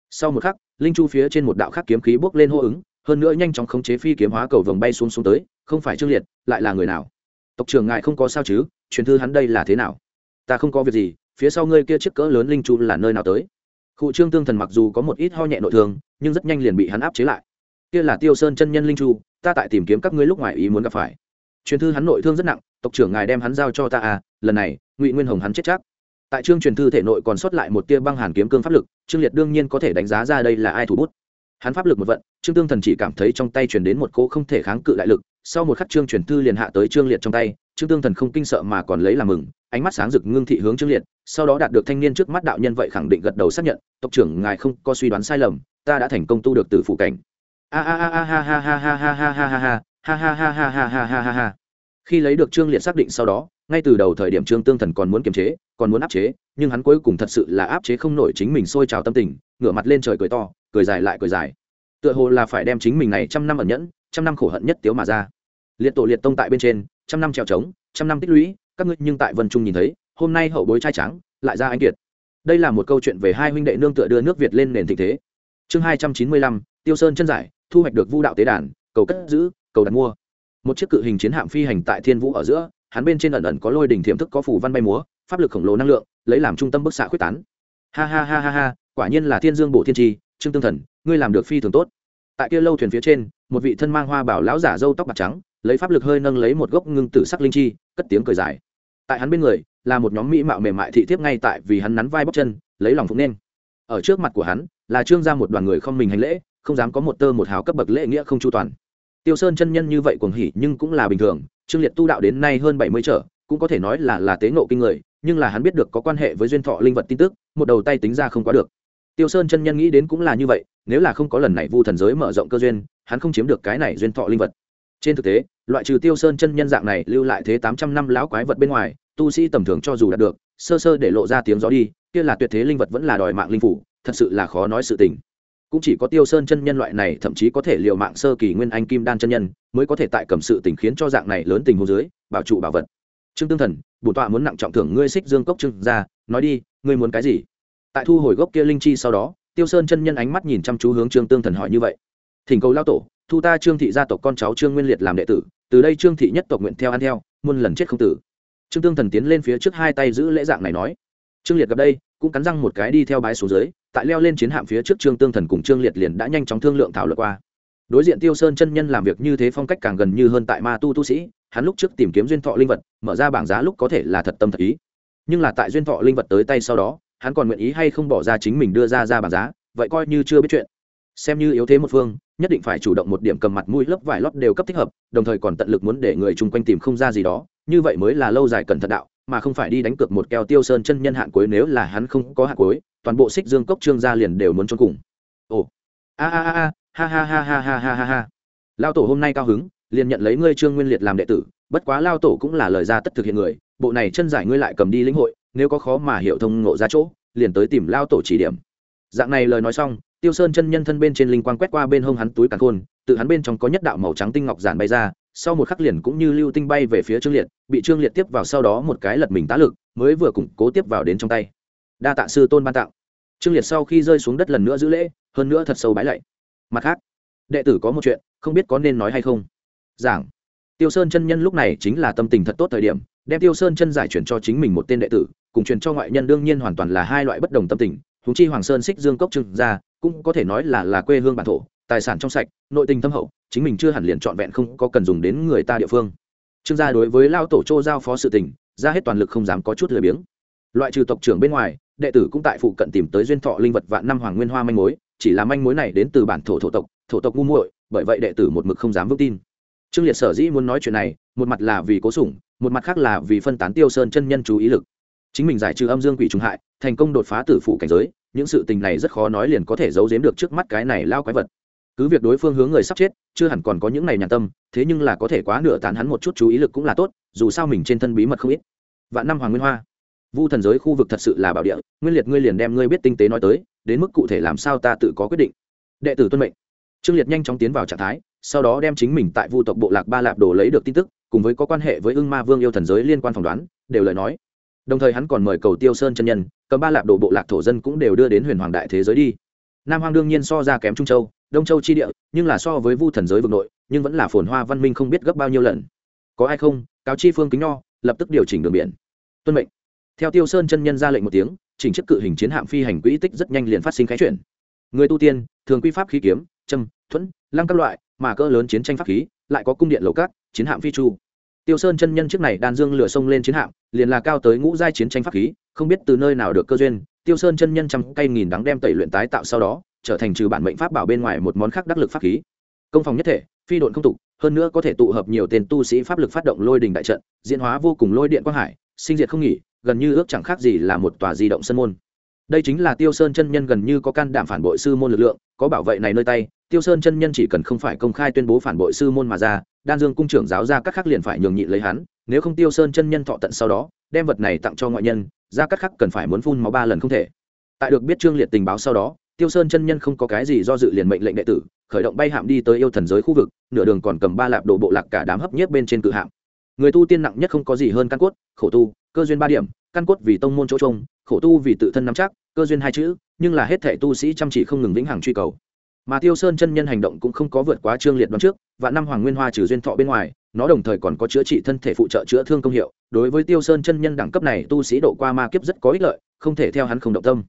sau một khắc, linh chu phía trên một đạo khắc kiếm khí bước lên hô ứng hơn nữa nhanh chóng khống chế phi kiếm hóa cầu vồng bay xuống xuống tới, không phải trương liệt, lại là người nào? Tộc trưởng ngài không có sao chứ, truyền thư hắn đây là thế nào? Ta không có việc gì, phía sau ngươi kia chiếc cỡ lớn linh chu là nơi nào tới? Cụ trương tương thần mặc dù có một ít ho nhẹ nội thương, nhưng rất nhanh liền bị hắn áp chế lại. Kia là tiêu sơn chân nhân linh chu ta tại tìm kiếm các ngươi lúc ngoài ý muốn gặp phải. Truyền thư hắn nội thương rất nặng, tộc trưởng ngài đem hắn giao cho ta à lần này, ngụy nguyên hồng hắn chết chắc. Tại trương truyền thư thể nội còn sót lại một tia băng hàn kiếm cương pháp lực, trương liệt đương nhiên có thể đánh giá ra đây là ai thủ bút hắn pháp lực một vận trương tương thần chỉ cảm thấy trong tay truyền đến một cỗ không thể kháng cự đại lực sau một khắc trương truyền thư liền hạ tới trương liệt trong tay trương tương thần không kinh sợ mà còn lấy làm mừng ánh mắt sáng rực ngưng thị hướng trương liệt sau đó đạt được thanh niên trước mắt đạo nhân vậy khẳng định gật đầu xác nhận tộc trưởng ngài không có suy đoán sai lầm ta đã thành công tu được từ phủ cảnh a a a ha ha ha ha ha ha ha ha ha ha ha ha ha ha ha ha ha ha khi lấy được trương liệt xác định sau đó ngay từ đầu thời điểm trương tương thần còn muốn kiềm chế còn muốn áp chế nhưng hắn cuối cùng thật sự là áp chế không nổi chính mình sôi trào tâm tình ngửa mặt lên trời cười to cười dài lại cười dài. Tựa hồ là phải đem chính mình này trăm năm ẩn nhẫn, trăm năm khổ hận nhất tiếu mà ra. Liệt tổ liệt tông tại bên trên, trăm năm trèo trống, trăm năm tích lũy, các ngươi nhưng tại vân trung nhìn thấy, hôm nay hậu bối trai trắng, lại ra anh kiệt. Đây là một câu chuyện về hai huynh đệ nương tựa đưa nước việt lên nền thịnh thế. Chương hai trăm chín mươi lăm, tiêu sơn chân giải, thu hoạch được vu đạo tế đàn, cầu cất giữ, cầu đặt mua. Một chiếc cự hình chiến hạm phi hành tại thiên vũ ở giữa, hắn bên trên ẩn ẩn có lôi đỉnh thiểm thức có phủ văn bay múa, pháp lực khổng lồ năng lượng, lấy làm trung tâm bức xạ quyết tán. Ha ha ha ha ha, quả nhiên là thiên dương bổ thiên tri trương tương thần, ngươi làm được phi thường tốt. Tại kia lâu thuyền phía trên, một vị thân mang hoa bảo lão giả râu tóc bạc trắng, lấy pháp lực hơi nâng lấy một gốc ngưng tử sắc linh chi, cất tiếng cười dài. Tại hắn bên người, là một nhóm mỹ mạo mềm mại thị thiếp ngay tại vì hắn nắn vai bóc chân, lấy lòng phụng nên. Ở trước mặt của hắn, là trương ra một đoàn người không mình hành lễ, không dám có một tơ một hào cấp bậc lễ nghĩa không chu toàn. Tiêu sơn chân nhân như vậy cuồng hỉ nhưng cũng là bình thường, trương liệt tu đạo đến nay hơn bảy mươi trở, cũng có thể nói là là tế ngộ kinh người, nhưng là hắn biết được có quan hệ với duyên thọ linh vật tin tức, một đầu tay tính ra không quá được tiêu sơn chân nhân nghĩ đến cũng là như vậy, nếu là không có lần này vu thần giới mở rộng cơ duyên, hắn không chiếm được cái này duyên thọ linh vật. Trên thực tế, loại trừ tiêu sơn chân nhân dạng này lưu lại thế tám trăm năm lão quái vật bên ngoài, tu sĩ tầm thường cho dù đạt được, sơ sơ để lộ ra tiếng gió đi, kia là tuyệt thế linh vật vẫn là đòi mạng linh phủ, thật sự là khó nói sự tình. Cũng chỉ có tiêu sơn chân nhân loại này thậm chí có thể liều mạng sơ kỳ nguyên anh kim đan chân nhân, mới có thể tại cầm sự tình khiến cho dạng này lớn tình hồ dưới, bảo trụ bảo vật. Trương tương thần, bổn tọa muốn nặng trọng thưởng ngươi xích dương cốc trương ra nói đi, ngươi muốn cái gì? Tại thu hồi gốc kia linh chi sau đó, tiêu sơn chân nhân ánh mắt nhìn chăm chú hướng trương tương thần hỏi như vậy. Thỉnh cầu lao tổ, thu ta trương thị gia tộc con cháu trương nguyên liệt làm đệ tử, từ đây trương thị nhất tộc nguyện theo ăn theo, muôn lần chết không tử. Trương tương thần tiến lên phía trước hai tay giữ lễ dạng này nói. Trương liệt gặp đây, cũng cắn răng một cái đi theo bái xuống dưới, tại leo lên chiến hạm phía trước trương tương thần cùng trương liệt liền đã nhanh chóng thương lượng thảo luận qua. Đối diện tiêu sơn chân nhân làm việc như thế phong cách càng gần như hơn tại ma tu tu sĩ, hắn lúc trước tìm kiếm duyên thọ linh vật, mở ra bảng giá lúc có thể là thật tâm thật ý. Nhưng là tại duyên thọ linh vật tới tay sau đó hắn còn nguyện ý hay không bỏ ra chính mình đưa ra ra bảng giá, vậy coi như chưa biết chuyện. Xem như yếu thế một phương, nhất định phải chủ động một điểm cầm mặt mũi lớp vải lót đều cấp thích hợp, đồng thời còn tận lực muốn để người chung quanh tìm không ra gì đó, như vậy mới là lâu dài cẩn thận đạo, mà không phải đi đánh cược một keo tiêu sơn chân nhân hạn cuối nếu là hắn không có hạn cuối, toàn bộ xích dương cốc trương gia liền đều muốn trốn cùng. Ồ, a a a ha ha ha ha ha ha ha ha. Lao tổ hôm nay cao hứng, liền nhận lấy ngươi trương nguyên liệt làm đệ tử, bất quá lao tổ cũng là lời ra tất thực hiện người, bộ này chân giải ngươi lại cầm đi lĩnh hội nếu có khó mà hiểu thông ngộ ra chỗ, liền tới tìm lao tổ chỉ điểm. Dạng này lời nói xong, tiêu sơn chân nhân thân bên trên linh quang quét qua bên hông hắn túi càn khôn tự hắn bên trong có nhất đạo màu trắng tinh ngọc giản bay ra, sau một khắc liền cũng như lưu tinh bay về phía trương liệt, bị trương liệt tiếp vào sau đó một cái lật mình tá lực, mới vừa củng cố tiếp vào đến trong tay. Đa tạ sư tôn ban tặng. Trương liệt sau khi rơi xuống đất lần nữa giữ lễ, hơn nữa thật sâu bái lạy. Mặt khác, đệ tử có một chuyện, không biết có nên nói hay không. Giảng. Tiêu sơn chân nhân lúc này chính là tâm tình thật tốt thời điểm, đem tiêu sơn chân giải chuyển cho chính mình một tên đệ tử cùng truyền cho ngoại nhân đương nhiên hoàn toàn là hai loại bất đồng tâm tình húng chi hoàng sơn xích dương cốc trưng ra cũng có thể nói là là quê hương bản thổ, tài sản trong sạch, nội tình thâm hậu, chính mình chưa hẳn liền trọn vẹn không có cần dùng đến người ta địa phương. Trương gia đối với lao tổ châu giao phó sự tình, ra hết toàn lực không dám có chút lười biếng. Loại trừ tộc trưởng bên ngoài, đệ tử cũng tại phụ cận tìm tới duyên thọ linh vật vạn năm hoàng nguyên hoa manh mối, chỉ là manh mối này đến từ bản thổ thổ tộc thổ tộc ngu muội, bởi vậy đệ tử một mực không dám vững tin. Trương liệt sở dĩ muốn nói chuyện này, một mặt là vì cố sủng, một mặt khác là vì phân tán tiêu sơn chân nhân chú ý lực chính mình giải trừ âm dương quỷ trùng hại, thành công đột phá tử phụ cảnh giới, những sự tình này rất khó nói liền có thể giấu giếm được trước mắt cái này lao quái vật. Cứ việc đối phương hướng người sắp chết, chưa hẳn còn có những này nhàn tâm, thế nhưng là có thể quá nửa tán hắn một chút chú ý lực cũng là tốt, dù sao mình trên thân bí mật không ít. Vạn năm hoàng nguyên hoa, vu thần giới khu vực thật sự là bảo địa, nguyên liệt ngươi liền đem ngươi biết tinh tế nói tới, đến mức cụ thể làm sao ta tự có quyết định. Đệ tử tuân mệnh. Trương liệt nhanh chóng tiến vào trạng thái, sau đó đem chính mình tại vu tộc bộ lạc ba lạp đồ lấy được tin tức, cùng với có quan hệ với ưng ma vương yêu thần giới liên quan phỏng đoán, đều lời nói đồng thời hắn còn mời cầu tiêu sơn chân nhân, cầm ba lạp đồ bộ lạc thổ dân cũng đều đưa đến huyền hoàng đại thế giới đi. Nam hoàng đương nhiên so ra kém trung châu, đông châu chi địa, nhưng là so với vu thần giới vực nội, nhưng vẫn là phồn hoa văn minh không biết gấp bao nhiêu lần. Có ai không? Cáo chi phương kính nho, lập tức điều chỉnh đường biển. Tuân mệnh. Theo tiêu sơn chân nhân ra lệnh một tiếng, chỉnh chức cự hình chiến hạm phi hành quỹ tích rất nhanh liền phát sinh khái chuyển. Người tu tiên, thường quy pháp khí kiếm, châm, thuẫn, lăng các loại, mà cỡ lớn chiến tranh pháp khí, lại có cung điện lầu cát chiến hạm phi chu. Tiêu sơn chân nhân trước này đan dương lửa sông lên chiến hạm liền là cao tới ngũ giai chiến tranh pháp khí, không biết từ nơi nào được cơ duyên, tiêu sơn chân nhân trăm cây nghìn đắng đem tẩy luyện tái tạo sau đó, trở thành trừ bản mệnh pháp bảo bên ngoài một món khác đắc lực pháp khí. Công phòng nhất thể, phi độn không tục, hơn nữa có thể tụ hợp nhiều tên tu sĩ pháp lực phát động lôi đình đại trận, diễn hóa vô cùng lôi điện quang hải, sinh diệt không nghỉ, gần như ước chẳng khác gì là một tòa di động sân môn. Đây chính là tiêu sơn chân nhân gần như có can đảm phản bội sư môn lực lượng, có bảo vệ này nơi tay, tiêu sơn chân nhân chỉ cần không phải công khai tuyên bố phản bội sư môn mà ra đan dương cung trưởng giáo ra các khắc liền phải nhường nhịn lấy hắn, nếu không tiêu sơn chân nhân thọ tận sau đó, đem vật này tặng cho ngoại nhân ra các khắc cần phải muốn phun máu ba lần không thể. Tại được biết trương liệt tình báo sau đó, tiêu sơn chân nhân không có cái gì do dự liền mệnh lệnh đệ tử, khởi động bay hạm đi tới yêu thần giới khu vực, nửa đường còn cầm ba lạp đồ bộ lạc cả đám hấp nhiếp bên trên cự hạm. Người tu tiên nặng nhất không có gì hơn căn cốt, khổ tu, cơ duyên ba điểm, căn cốt vì tông môn chỗ trông, khổ tu vì tự thân nắm chắc, cơ duyên hai chữ, nhưng là hết thể tu sĩ chăm chỉ không ngừng vĩnh hằng truy cầu mà tiêu sơn chân nhân hành động cũng không có vượt quá trương liệt đoán trước, và năm hoàng nguyên hoa trừ duyên thọ bên ngoài, nó đồng thời còn có chữa trị thân thể phụ trợ chữa thương công hiệu. Đối với tiêu sơn chân nhân đẳng cấp này, tu sĩ độ qua ma kiếp rất có ích lợi, không thể theo hắn không động tâm.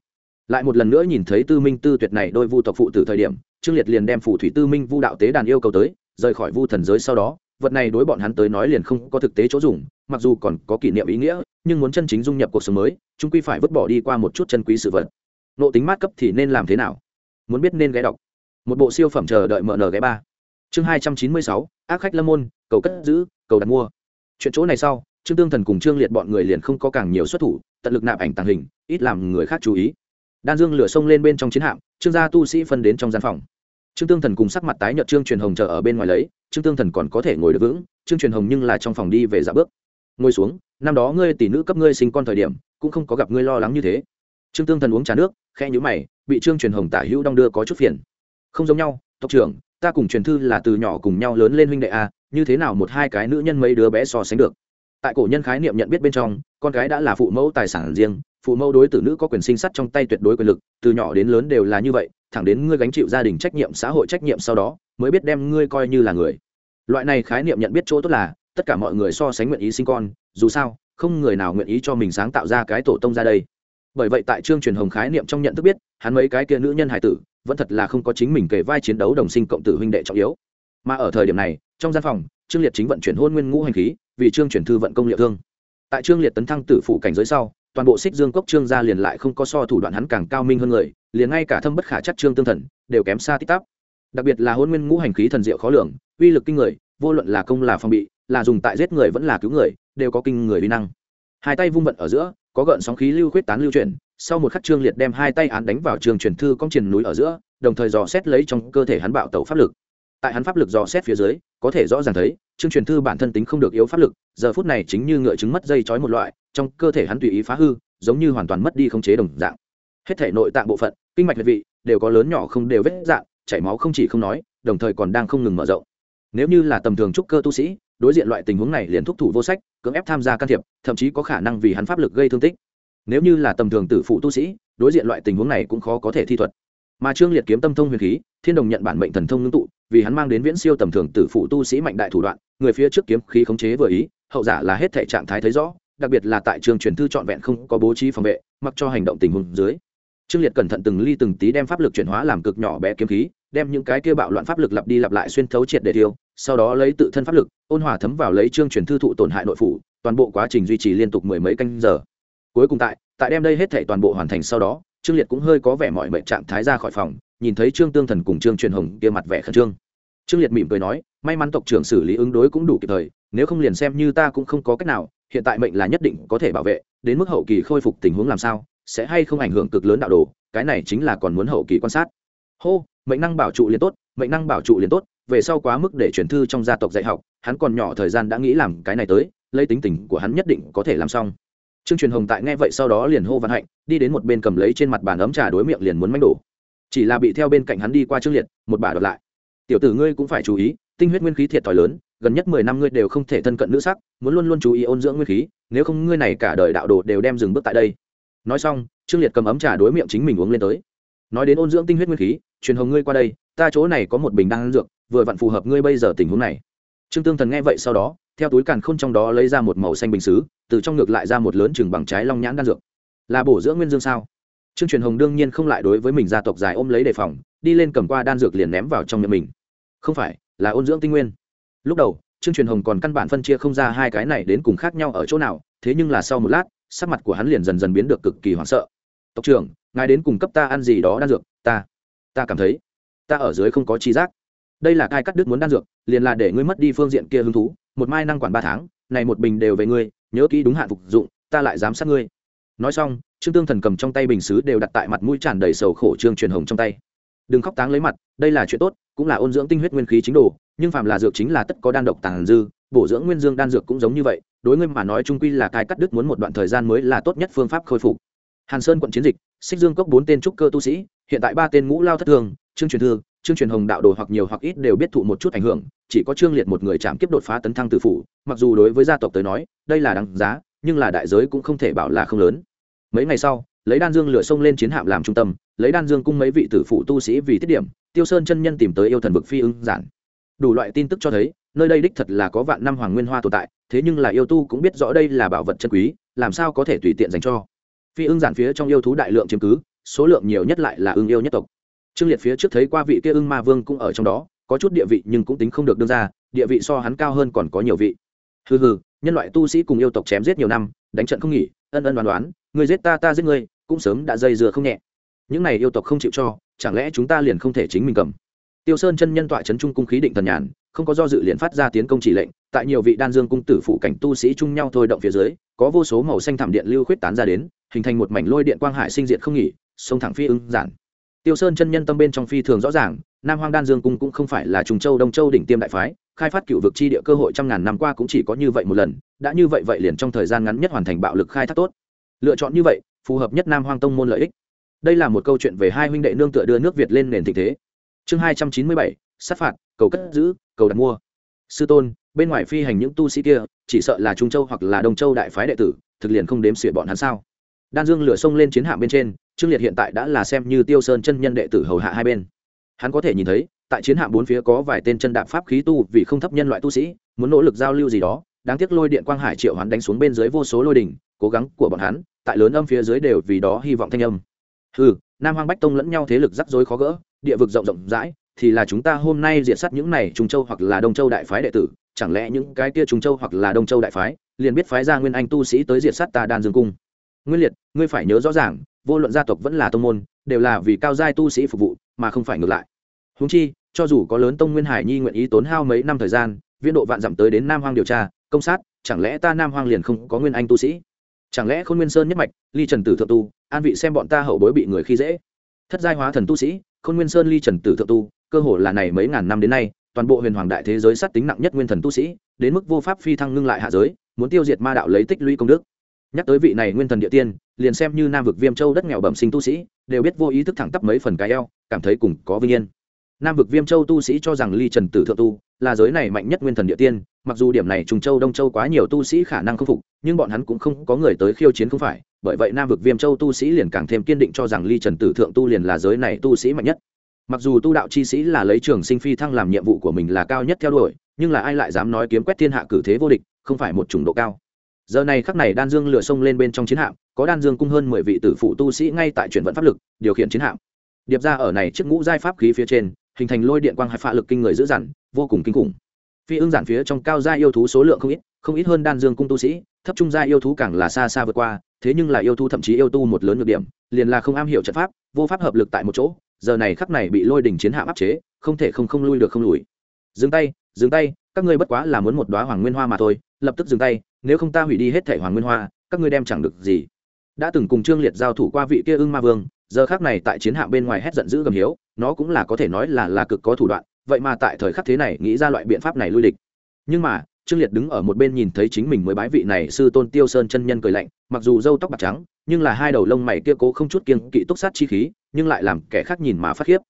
Lại một lần nữa nhìn thấy tư minh tư tuyệt này đôi vu tộc phụ từ thời điểm, trương liệt liền đem phù thủy tư minh vu đạo tế đàn yêu cầu tới, rời khỏi vu thần giới sau đó, vật này đối bọn hắn tới nói liền không có thực tế chỗ dùng, mặc dù còn có kỷ niệm ý nghĩa, nhưng muốn chân chính dung nhập cuộc sống mới, chúng quy phải vứt bỏ đi qua một chút chân quý sự vật. Nộ tính mát cấp thì nên làm thế nào? Muốn biết nên ghé đọc một bộ siêu phẩm chờ đợi mở nở ghé ba. Chương hai trăm chín mươi sáu, ác khách lâm môn, cầu cất giữ, cầu đặt mua. Chuyện chỗ này sau, trương tương thần cùng trương liệt bọn người liền không có càng nhiều xuất thủ, tận lực nạp ảnh tàng hình, ít làm người khác chú ý. Đan dương lửa sông lên bên trong chiến hạm, trương gia tu sĩ phân đến trong gian phòng. Trương tương thần cùng sắc mặt tái nhợt trương truyền hồng chờ ở bên ngoài lấy, trương tương thần còn có thể ngồi được vững, trương truyền hồng nhưng là trong phòng đi về dạ bước. Ngồi xuống, năm đó ngươi tỷ nữ cấp ngươi sinh con thời điểm, cũng không có gặp ngươi lo lắng như thế. Trương tương thần uống trà nước khe nhũ mày, bị trương truyền hồng tả hữu đong đưa có chút phiền không giống nhau, tộc trưởng, ta cùng truyền thư là từ nhỏ cùng nhau lớn lên huynh đệ a, như thế nào một hai cái nữ nhân mấy đứa bé so sánh được? Tại cổ nhân khái niệm nhận biết bên trong, con gái đã là phụ mẫu tài sản riêng, phụ mẫu đối tử nữ có quyền sinh sắt trong tay tuyệt đối quyền lực, từ nhỏ đến lớn đều là như vậy, thẳng đến ngươi gánh chịu gia đình trách nhiệm, xã hội trách nhiệm sau đó, mới biết đem ngươi coi như là người. Loại này khái niệm nhận biết chỗ tốt là, tất cả mọi người so sánh nguyện ý sinh con, dù sao, không người nào nguyện ý cho mình sáng tạo ra cái tổ tông ra đây. Bởi vậy tại chương truyền hồng khái niệm trong nhận thức biết, hắn mấy cái kia nữ nhân hải tử vẫn thật là không có chính mình kể vai chiến đấu đồng sinh cộng tử huynh đệ trọng yếu. Mà ở thời điểm này, trong gian phòng, trương liệt chính vận chuyển hôn nguyên ngũ hành khí, vì trương chuyển thư vận công liệu thương. Tại trương liệt tấn thăng tử phụ cảnh giới sau, toàn bộ xích dương cốc trương gia liền lại không có so thủ đoạn hắn càng cao minh hơn người, liền ngay cả thâm bất khả chắc trương tương thần, đều kém xa tích tắp đặc biệt là hôn nguyên ngũ hành khí thần diệu khó lường, uy lực kinh người, vô luận là công là phòng bị, là dùng tại giết người vẫn là cứu người, đều có kinh người uy năng. Hai tay vung vận ở giữa, có gợn sóng khí lưu khuyết tán lưu chuyển sau một khắc trương liệt đem hai tay án đánh vào trường truyền thư cong triền núi ở giữa, đồng thời dò xét lấy trong cơ thể hắn bạo tẩu pháp lực. Tại hắn pháp lực dò xét phía dưới, có thể rõ ràng thấy, trương truyền thư bản thân tính không được yếu pháp lực, giờ phút này chính như ngựa trứng mất dây chói một loại, trong cơ thể hắn tùy ý phá hư, giống như hoàn toàn mất đi không chế đồng dạng. Hết thể nội tạng bộ phận, kinh mạch huyệt vị, đều có lớn nhỏ không đều vết dạng, chảy máu không chỉ không nói, đồng thời còn đang không ngừng mở rộng. Nếu như là tầm thường trúc cơ tu sĩ, đối diện loại tình huống này liền thúc thủ vô sách, cưỡng ép tham gia can thiệp, thậm chí có khả năng vì hắn pháp lực gây thương tích nếu như là tầm thường tử phụ tu sĩ, đối diện loại tình huống này cũng khó có thể thi thuật. Mà trương liệt kiếm tâm thông huyền khí, thiên đồng nhận bản mệnh thần thông ngưng tụ, vì hắn mang đến viễn siêu tầm thường tử phụ tu sĩ mạnh đại thủ đoạn, người phía trước kiếm khí khống chế vừa ý, hậu giả là hết thể trạng thái thấy rõ, đặc biệt là tại trường truyền thư trọn vẹn không có bố trí phòng vệ, mặc cho hành động tình huống dưới. Trương liệt cẩn thận từng ly từng tí đem pháp lực chuyển hóa làm cực nhỏ bé kiếm khí, đem những cái kia bạo loạn pháp lực lặp đi lặp lại xuyên thấu triệt để tiêu, sau đó lấy tự thân pháp lực, ôn hòa thấm vào lấy trương truyền thư thụ tổn hại nội phủ, toàn bộ quá trình duy trì liên tục mười mấy canh giờ cuối cùng tại tại đem đây hết thảy toàn bộ hoàn thành sau đó, trương liệt cũng hơi có vẻ mọi mệnh trạng thái ra khỏi phòng, nhìn thấy trương tương thần cùng trương truyền hồng kia mặt vẻ khẩn trương. Trương liệt mỉm cười nói, may mắn tộc trưởng xử lý ứng đối cũng đủ kịp thời, nếu không liền xem như ta cũng không có cách nào, hiện tại mệnh là nhất định có thể bảo vệ, đến mức hậu kỳ khôi phục tình huống làm sao, sẽ hay không ảnh hưởng cực lớn đạo đồ, cái này chính là còn muốn hậu kỳ quan sát. Hô, mệnh năng bảo trụ liền tốt, mệnh năng bảo trụ liền tốt, về sau quá mức để chuyển thư trong gia tộc dạy học, hắn còn nhỏ thời gian đã nghĩ làm cái này tới, lấy tính tình của hắn nhất định có thể làm xong trương truyền hồng tại nghe vậy sau đó liền hô văn hạnh, đi đến một bên cầm lấy trên mặt bàn ấm trà đối miệng liền muốn mánh đổ. Chỉ là bị theo bên cạnh hắn đi qua trương liệt, một bà đột lại. Tiểu tử ngươi cũng phải chú ý, tinh huyết nguyên khí thiệt thòi lớn, gần nhất mười năm ngươi đều không thể thân cận nữ sắc, muốn luôn luôn chú ý ôn dưỡng nguyên khí, nếu không ngươi này cả đời đạo đồ đều đem dừng bước tại đây. Nói xong, trương liệt cầm ấm trà đối miệng chính mình uống lên tới. Nói đến ôn dưỡng tinh huyết nguyên khí, truyền hồng ngươi qua đây, ta chỗ này có một bình đan dược, vừa vặn phù hợp ngươi bây giờ tình huống này. Trương tương thần nghe vậy sau đó theo túi càn khôn trong đó lấy ra một màu xanh bình xứ, từ trong ngược lại ra một lớn chừng bằng trái long nhãn đan dược. Là bổ dưỡng nguyên dương sao? Trương truyền hồng đương nhiên không lại đối với mình gia tộc dài ôm lấy đề phòng, đi lên cầm qua đan dược liền ném vào trong miệng mình. Không phải, là ôn dưỡng tinh nguyên. Lúc đầu, trương truyền hồng còn căn bản phân chia không ra hai cái này đến cùng khác nhau ở chỗ nào, thế nhưng là sau một lát, sắc mặt của hắn liền dần dần biến được cực kỳ hoảng sợ. Tộc trưởng, ngài đến cùng cấp ta ăn gì đó đan dược? Ta ta cảm thấy, ta ở dưới không có chi giác. Đây là cai cắt đứt muốn đan dược, liền là để ngươi mất đi phương diện kia hứng thú một mai năng quản ba tháng, này một bình đều về ngươi, nhớ kỹ đúng hạn phục dụng, ta lại giám sát ngươi. Nói xong, trương tương thần cầm trong tay bình xứ đều đặt tại mặt mũi tràn đầy sầu khổ trương truyền hồng trong tay. Đừng khóc táng lấy mặt, đây là chuyện tốt, cũng là ôn dưỡng tinh huyết nguyên khí chính đồ, nhưng phàm là dược chính là tất có đan độc tàn dư, bổ dưỡng nguyên dương đan dược cũng giống như vậy, đối ngươi mà nói trung quy là cai cắt đứt muốn một đoạn thời gian mới là tốt nhất phương pháp khôi phục. Hàn sơn quận chiến dịch, xích dương cốc bốn tên trúc cơ tu sĩ, hiện tại ba tên ngũ lao thất thường, trương truyền thư trương truyền hồng đạo đồ hoặc nhiều hoặc ít đều biết thụ một chút ảnh hưởng, chỉ có trương liệt một người chạm kiếp đột phá tấn thăng tử phủ, mặc dù đối với gia tộc tới nói, đây là đáng giá, nhưng là đại giới cũng không thể bảo là không lớn. Mấy ngày sau, lấy đan dương lửa sông lên chiến hạm làm trung tâm, lấy đan dương cung mấy vị tử phụ tu sĩ vì tiết điểm, tiêu sơn chân nhân tìm tới yêu thần vực phi ưng giản. Đủ loại tin tức cho thấy, nơi đây đích thật là có vạn năm hoàng nguyên hoa tồn tại, thế nhưng là yêu tu cũng biết rõ đây là bảo vật chân quý, làm sao có thể tùy tiện dành cho. Phi ưng giản phía trong yêu thú đại lượng chiếm cứ, số lượng nhiều nhất lại là ưng yêu nhất tộc trương liệt phía trước thấy qua vị kia ưng ma vương cũng ở trong đó, có chút địa vị nhưng cũng tính không được đương ra, địa vị so hắn cao hơn còn có nhiều vị. Hừ hừ, nhân loại tu sĩ cùng yêu tộc chém giết nhiều năm, đánh trận không nghỉ, ân ân đoán đoán người giết ta ta giết ngươi, cũng sớm đã dây dừa không nhẹ. Những này yêu tộc không chịu cho, chẳng lẽ chúng ta liền không thể chính mình cầm? Tiêu sơn chân nhân tọa c h ấ n trung cung khí định thần nhàn, không có do dự liền phát ra tiến công chỉ lệnh, tại nhiều vị đan dương cung tử phụ cảnh tu sĩ chung nhau thôi động phía dưới, có vô số màu xanh thảm điện lưu khuyết tán ra đến, hình thành một mảnh lôi điện quang hải sinh diệt không nghỉ, sông thẳng phi ưng giản tiêu sơn chân nhân tâm bên trong phi thường rõ ràng, nam hoang đan dương cung cũng không phải là trùng châu đông châu đỉnh tiêm đại phái, khai phát cựu vực chi địa cơ hội trăm ngàn năm qua cũng chỉ có như vậy một lần, đã như vậy vậy liền trong thời gian ngắn nhất hoàn thành bạo lực khai thác tốt. Lựa chọn như vậy, phù hợp nhất nam hoang tông môn lợi ích. Đây là một câu chuyện về hai huynh đệ nương tựa đưa nước việt lên nền tình thế. Chương hai trăm chín mươi bảy, sát phạt, cầu cất giữ, cầu đặt mua. Sư tôn, bên ngoài phi hành những tu sĩ kia, chỉ sợ là trung châu hoặc là đông châu đại phái đệ tử, thực liền không đếm xỉa bọn hắn sao? Đan dương lửa sông lên chiến hạm bên trên, trương liệt hiện tại đã là xem như tiêu sơn chân nhân đệ tử hầu hạ hai bên. Hắn có thể nhìn thấy, tại chiến hạm bốn phía có vài tên chân đạp pháp khí tu vì không thấp nhân loại tu sĩ, muốn nỗ lực giao lưu gì đó, đáng tiếc lôi điện quang hải triệu hắn đánh xuống bên dưới vô số lôi đỉnh, cố gắng của bọn hắn, tại lớn âm phía dưới đều vì đó hy vọng thanh âm. Ừ nam hoang bách tông lẫn nhau thế lực rắc rối khó gỡ, địa vực rộng rộng rãi, thì là chúng ta hôm nay diệt sát những này trung châu hoặc là đông châu đại phái đệ tử, chẳng lẽ những cái kia trung châu hoặc là đông châu đại phái, liền biết phái ra nguyên anh tu sĩ tới diệt sát ta đan dương cung? Nguyên liệt, ngươi phải nhớ rõ ràng, vô luận gia tộc vẫn là tông môn, đều là vì cao giai tu sĩ phục vụ, mà không phải ngược lại. Húng chi, cho dù có lớn tông nguyên hải nhi nguyện ý tốn hao mấy năm thời gian viên độ vạn dặm tới đến nam hoang điều tra, công sát, chẳng lẽ ta nam hoang liền không có nguyên anh tu sĩ? Chẳng lẽ khôn nguyên sơn nhất mạch, ly trần tử thượng tu, an vị xem bọn ta hậu bối bị người khi dễ? Thất giai hóa thần tu sĩ, khôn nguyên sơn ly trần tử thượng tu, cơ hồ là này mấy ngàn năm đến nay, toàn bộ huyền hoàng đại thế giới sát tính nặng nhất nguyên thần tu sĩ, đến mức vô pháp phi thăng ngưng lại hạ giới, muốn tiêu diệt ma đạo lấy tích lũy công đức nhắc tới vị này nguyên thần địa tiên, liền xem như nam vực viêm châu đất nghèo bẩm sinh tu sĩ, đều biết vô ý thức thẳng tắp mấy phần cái eo, cảm thấy cùng có vinh yên. Nam vực viêm châu tu sĩ cho rằng ly trần tử thượng tu là giới này mạnh nhất nguyên thần địa tiên, mặc dù điểm này trùng châu, đông châu quá nhiều tu sĩ khả năng khâm phục, nhưng bọn hắn cũng không có người tới khiêu chiến không phải, bởi vậy nam vực viêm châu tu sĩ liền càng thêm kiên định cho rằng ly trần tử thượng tu liền là giới này tu sĩ mạnh nhất. Mặc dù tu đạo chi sĩ là lấy trường sinh phi thăng làm nhiệm vụ của mình là cao nhất theo đuổi, nhưng là ai lại dám nói kiếm quét thiên hạ cử thế vô địch, không phải một chủng độ cao giờ này khắc này đan dương lửa sông lên bên trong chiến hạm, có đan dương cung hơn mười vị tử phụ tu sĩ ngay tại chuyển vận pháp lực, điều khiển chiến hạm. Điệp ra ở này chiếc ngũ giai pháp khí phía trên, hình thành lôi điện quang hai phạ lực kinh người dữ dằn, vô cùng kinh khủng. Phi ưng giản phía trong cao gia yêu thú số lượng không ít không ít hơn đan dương cung tu sĩ, thấp trung gia yêu thú càng là xa xa vượt qua, thế nhưng là yêu thú thậm chí yêu tu một lớn nhược điểm, liền là không am hiểu trận pháp, vô pháp hợp lực tại một chỗ, giờ này khắc này bị lôi đỉnh chiến hạm áp chế, không thể không không lui được không lùi. Dừng tay dừng tay, các ngươi bất quá là muốn một đoá hoàng nguyên hoa mà thôi, lập tức dừng tay nếu không ta hủy đi hết thể hoàng nguyên hoa, các ngươi đem chẳng được gì. Đã từng cùng trương liệt giao thủ qua vị kia ưng ma vương, giờ khác này tại chiến hạm bên ngoài hét giận dữ gầm hiếu, nó cũng là có thể nói là là cực có thủ đoạn, vậy mà tại thời khắc thế này nghĩ ra loại biện pháp này lui địch. Nhưng mà, trương liệt đứng ở một bên nhìn thấy chính mình mới bái vị này sư tôn tiêu sơn chân nhân cười lạnh, mặc dù râu tóc bạc trắng, nhưng là hai đầu lông mày kia cố không chút kiên kỵ túc sát chi khí, nhưng lại làm kẻ khác nhìn mà phát khiếp.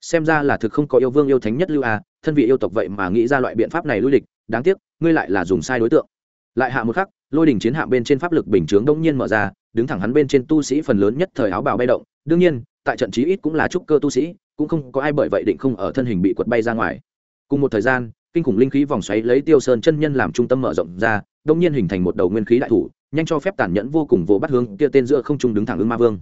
Xem ra là thực không có yêu vương yêu thánh nhất lưu a thân vị yêu tộc vậy mà nghĩ ra loại biện pháp này lui địch, đáng tiếc, ngươi lại là dùng sai đối tượng lại hạ một khắc, lôi đỉnh chiến hạm bên trên pháp lực bình chướng đông nhiên mở ra, đứng thẳng hắn bên trên tu sĩ phần lớn nhất thời áo bào bay động. Đương nhiên, tại trận chí ít cũng là trúc cơ tu sĩ, cũng không có ai bởi vậy định không ở thân hình bị quật bay ra ngoài. Cùng một thời gian, kinh khủng linh khí vòng xoáy lấy tiêu sơn chân nhân làm trung tâm mở rộng ra, đông nhiên hình thành một đầu nguyên khí đại thủ, nhanh cho phép tàn nhẫn vô cùng vỗ bắt hướng kia tên giữa không trung đứng thẳng ứng ma vương.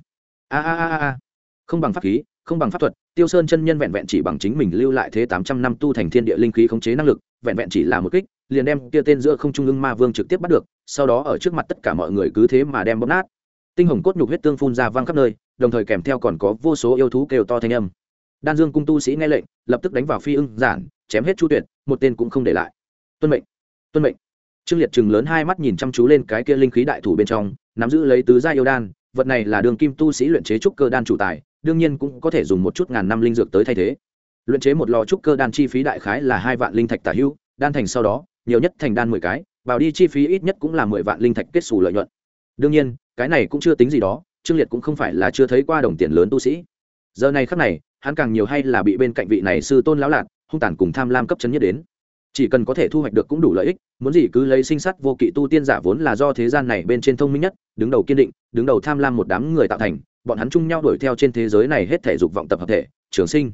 A a a a. Không bằng pháp khí, không bằng pháp thuật, tiêu sơn chân nhân vẹn vẹn chỉ bằng chính mình lưu lại thế tám trăm năm tu thành thiên địa linh khí khống chế năng lực, vẹn vẹn chỉ là một kích liền đem kia tên giữa không trung ưng ma vương trực tiếp bắt được, sau đó ở trước mặt tất cả mọi người cứ thế mà đem bóp nát. Tinh hồng cốt nhục huyết tương phun ra văng khắp nơi, đồng thời kèm theo còn có vô số yêu thú kêu to thanh âm. Đan dương cung tu sĩ nghe lệnh, lập tức đánh vào phi ưng, giản, chém hết chu tuyệt, một tên cũng không để lại. Tuân mệnh tuân mệnh. Trương liệt chừng lớn hai mắt nhìn chăm chú lên cái kia linh khí đại thủ bên trong, nắm giữ lấy tứ gia yêu đan, vật này là đường kim tu sĩ luyện chế trúc cơ đan chủ tài, đương nhiên cũng có thể dùng một chút ngàn năm linh dược tới thay thế. Luyện chế một lò trúc cơ đan chi phí đại khái là hai vạn linh thạch tả hưu, đan thành sau đó nhiều nhất thành đan mười cái vào đi chi phí ít nhất cũng là mười vạn linh thạch kết xù lợi nhuận. Đương nhiên, cái này cũng chưa tính gì đó, trương liệt cũng không phải là chưa thấy qua đồng tiền lớn tu sĩ. Giờ này khắc này, hắn càng nhiều hay là bị bên cạnh vị này sư tôn lão lạc, hung tàn cùng tham lam cấp chấn nhất đến. Chỉ cần có thể thu hoạch được cũng đủ lợi ích, muốn gì cứ lấy sinh sắt vô kỵ tu tiên giả vốn là do thế gian này bên trên thông minh nhất, đứng đầu kiên định, đứng đầu tham lam một đám người tạo thành, bọn hắn chung nhau đuổi theo trên thế giới này hết thể dục vọng tập hợp thể, trường sinh.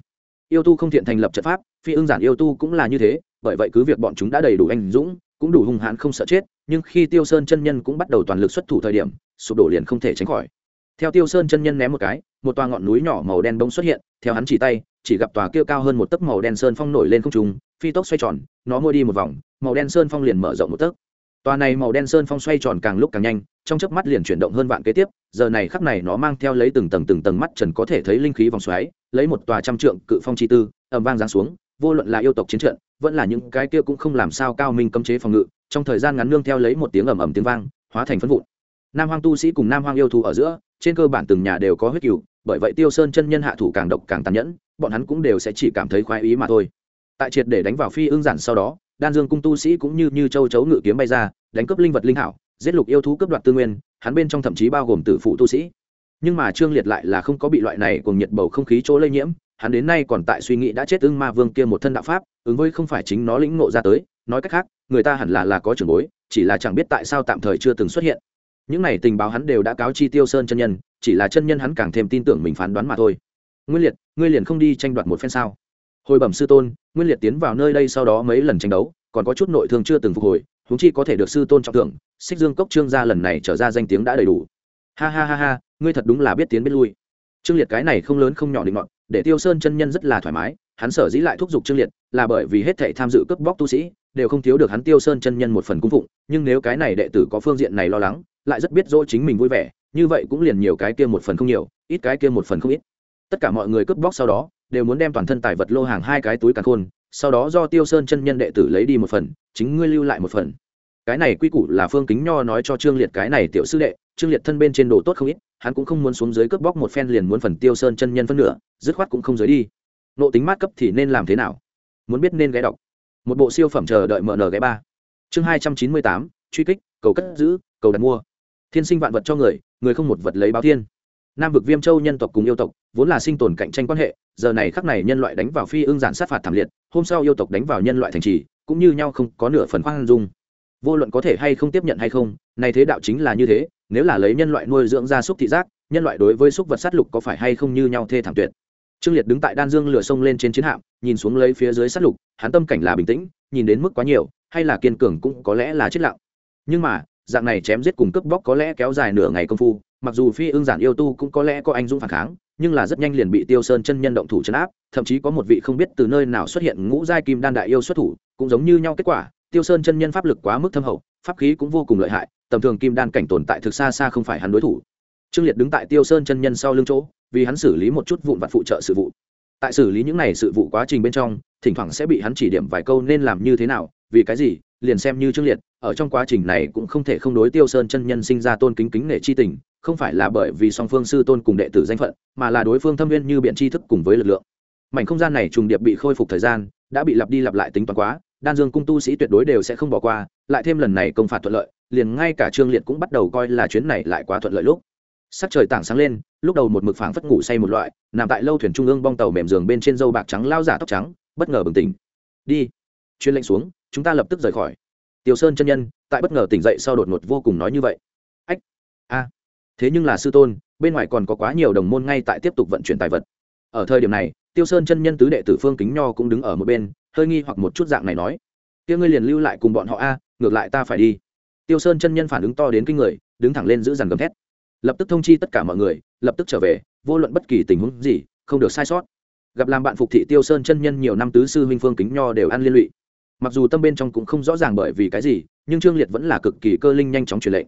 Yêu tu không thiện thành lập trận pháp, phi ưng giản yêu tu cũng là như thế bởi vậy cứ việc bọn chúng đã đầy đủ anh dũng, cũng đủ hung hãn không sợ chết, nhưng khi tiêu sơn chân nhân cũng bắt đầu toàn lực xuất thủ thời điểm, sụp đổ liền không thể tránh khỏi. Theo tiêu sơn chân nhân ném một cái, một toa ngọn núi nhỏ màu đen bỗng xuất hiện, theo hắn chỉ tay, chỉ gặp tòa kia cao hơn một tấc màu đen sơn phong nổi lên không trung, phi tốc xoay tròn, nó môi đi một vòng, màu đen sơn phong liền mở rộng một tấc. Tòa này màu đen sơn phong xoay tròn càng lúc càng nhanh, trong chớp mắt liền chuyển động hơn vạn kế tiếp, giờ này khắp này nó mang theo lấy từng tầng từng tầng mắt trần có thể thấy linh khí vòng xoáy, lấy một tòa trăm trượng cự phong chi tư, ầm vang giáng xuống, vô luận là yêu tộc chiến trận vẫn là những cái kia cũng không làm sao cao minh cấm chế phòng ngự, trong thời gian ngắn nương theo lấy một tiếng ầm ầm tiếng vang, hóa thành phân vụn. Nam hoang tu sĩ cùng nam hoang yêu thú ở giữa, trên cơ bản từng nhà đều có huyết cừu, bởi vậy tiêu sơn chân nhân hạ thủ càng độc càng tàn nhẫn, bọn hắn cũng đều sẽ chỉ cảm thấy khoái ý mà thôi. Tại triệt để đánh vào phi ương giản sau đó, đan dương cung tu sĩ cũng như như châu chấu ngự kiếm bay ra, đánh cướp linh vật linh hảo, giết lục yêu thú cướp đoạt tư nguyên, hắn bên trong thậm chí bao gồm tử phụ tu sĩ. Nhưng mà trương liệt lại là không có bị loại này cùng nhiệt bầu không khí chỗ lây nhiễm hắn đến nay còn tại suy nghĩ đã chết ưng ma vương kia một thân đạo pháp, ứng với không phải chính nó lĩnh ngộ ra tới, nói cách khác, người ta hẳn là là có trường bối, chỉ là chẳng biết tại sao tạm thời chưa từng xuất hiện. Những này tình báo hắn đều đã cáo chi tiêu sơn chân nhân, chỉ là chân nhân hắn càng thêm tin tưởng mình phán đoán mà thôi. Nguyên liệt, ngươi liền không đi tranh đoạt một phen sao? Hồi bẩm sư tôn, nguyên liệt tiến vào nơi đây sau đó mấy lần tranh đấu, còn có chút nội thương chưa từng phục hồi húng chi có thể được sư tôn trọng thưởng, xích dương cốc trương gia lần này trở ra danh tiếng đã đầy đủ. Ha ha ha ha, ngươi thật đúng là biết tiến biết lui. Trương liệt cái này không lớn không nhỏ định ngọn để tiêu sơn chân nhân rất là thoải mái, hắn sở dĩ lại thúc giục trương liệt là bởi vì hết thảy tham dự cướp bóc tu sĩ đều không thiếu được hắn tiêu sơn chân nhân một phần cung phụng, nhưng nếu cái này đệ tử có phương diện này lo lắng, lại rất biết dỗ chính mình vui vẻ, như vậy cũng liền nhiều cái kia một phần không nhiều, ít cái kia một phần không ít. Tất cả mọi người cướp bóc sau đó, đều muốn đem toàn thân tài vật lô hàng hai cái túi càn khôn, sau đó do tiêu sơn chân nhân đệ tử lấy đi một phần, chính ngươi lưu lại một phần. Cái này quy củ là phương kính nho nói cho trương liệt cái này tiểu sư đệ, trương liệt thân bên trên đồ tốt không ít hắn cũng không muốn xuống dưới cướp bóc một phen liền muốn phần tiêu sơn chân nhân phân nửa, dứt khoát cũng không dưới đi. Nộ tính mát cấp thì nên làm thế nào? Muốn biết nên ghé đọc. Một bộ siêu phẩm chờ đợi mở nở ghé ba. Chương hai trăm chín mươi tám, truy kích, cầu cất giữ, cầu đặt mua. Thiên sinh vạn vật cho người người không một vật lấy báo thiên. Nam vực viêm châu nhân tộc cùng yêu tộc, vốn là sinh tồn cạnh tranh quan hệ, giờ này khắc này nhân loại đánh vào phi ương giản sát phạt thảm liệt, hôm sau yêu tộc đánh vào nhân loại thành trì, cũng như nhau không có nửa phần khoan dung. Vô luận có thể hay không tiếp nhận hay không, này thế đạo chính là như thế nếu là lấy nhân loại nuôi dưỡng gia súc thị giác, nhân loại đối với súc vật sát lục có phải hay không như nhau thê thảm tuyệt? Trương liệt đứng tại đan dương lửa sông lên trên chiến hạm, nhìn xuống lấy phía dưới sát lục, hắn tâm cảnh là bình tĩnh, nhìn đến mức quá nhiều, hay là kiên cường cũng có lẽ là chết lặng. Nhưng mà, dạng này chém giết cùng cướp bóc có lẽ kéo dài nửa ngày công phu, mặc dù phi ương giản yêu tu cũng có lẽ có anh dũng phản kháng, nhưng là rất nhanh liền bị tiêu sơn chân nhân động thủ chấn áp, thậm chí có một vị không biết từ nơi nào xuất hiện ngũ giai kim đan đại yêu xuất thủ, cũng giống như nhau kết quả, tiêu sơn chân nhân pháp lực quá mức thâm hậu, pháp khí cũng vô cùng lợi hại tầm thường kim đan cảnh tồn tại thực xa xa không phải hắn đối thủ. Trương liệt đứng tại tiêu sơn chân nhân sau lưng chỗ, vì hắn xử lý một chút vụn vặt phụ trợ sự vụ. Tại xử lý những này sự vụ quá trình bên trong, thỉnh thoảng sẽ bị hắn chỉ điểm vài câu nên làm như thế nào, vì cái gì, liền xem như trương liệt, ở trong quá trình này cũng không thể không đối tiêu sơn chân nhân sinh ra tôn kính kính nể chi tình, không phải là bởi vì song phương sư tôn cùng đệ tử danh phận, mà là đối phương thâm viên như biện tri thức cùng với lực lượng. Mảnh không gian này trùng điệp bị khôi phục thời gian, đã bị lặp đi lặp lại tính toán quá đan dương cung tu sĩ tuyệt đối đều sẽ không bỏ qua, lại thêm lần này công phạt thuận lợi, liền ngay cả trương liệt cũng bắt đầu coi là chuyến này lại quá thuận lợi lúc. Sắc trời tảng sáng lên, lúc đầu một mực phảng phất ngủ say một loại, nằm tại lâu thuyền trung ương bong tàu mềm giường bên trên dâu bạc trắng lao giả tóc trắng, bất ngờ bừng tỉnh. Đi. Chuyên lệnh xuống, chúng ta lập tức rời khỏi. Tiểu sơn chân nhân, tại bất ngờ tỉnh dậy sau đột ngột vô cùng nói như vậy. Ách, a, thế nhưng là sư tôn, bên ngoài còn có quá nhiều đồng môn ngay tại tiếp tục vận chuyển tài vật. Ở thời điểm này tiêu sơn chân nhân tứ đệ tử phương kính nho cũng đứng ở một bên, hơi nghi hoặc một chút dạng này nói, kia ngươi liền lưu lại cùng bọn họ a, ngược lại ta phải đi. Tiêu sơn chân nhân phản ứng to đến kinh người, đứng thẳng lên giữ dằn gầm thét. Lập tức thông chi tất cả mọi người, lập tức trở về, vô luận bất kỳ tình huống gì, không được sai sót. Gặp làm bạn phục thị tiêu sơn chân nhân nhiều năm tứ sư huynh phương kính nho đều ăn liên lụy. Mặc dù tâm bên trong cũng không rõ ràng bởi vì cái gì, nhưng trương liệt vẫn là cực kỳ cơ linh nhanh chóng truyền lệnh.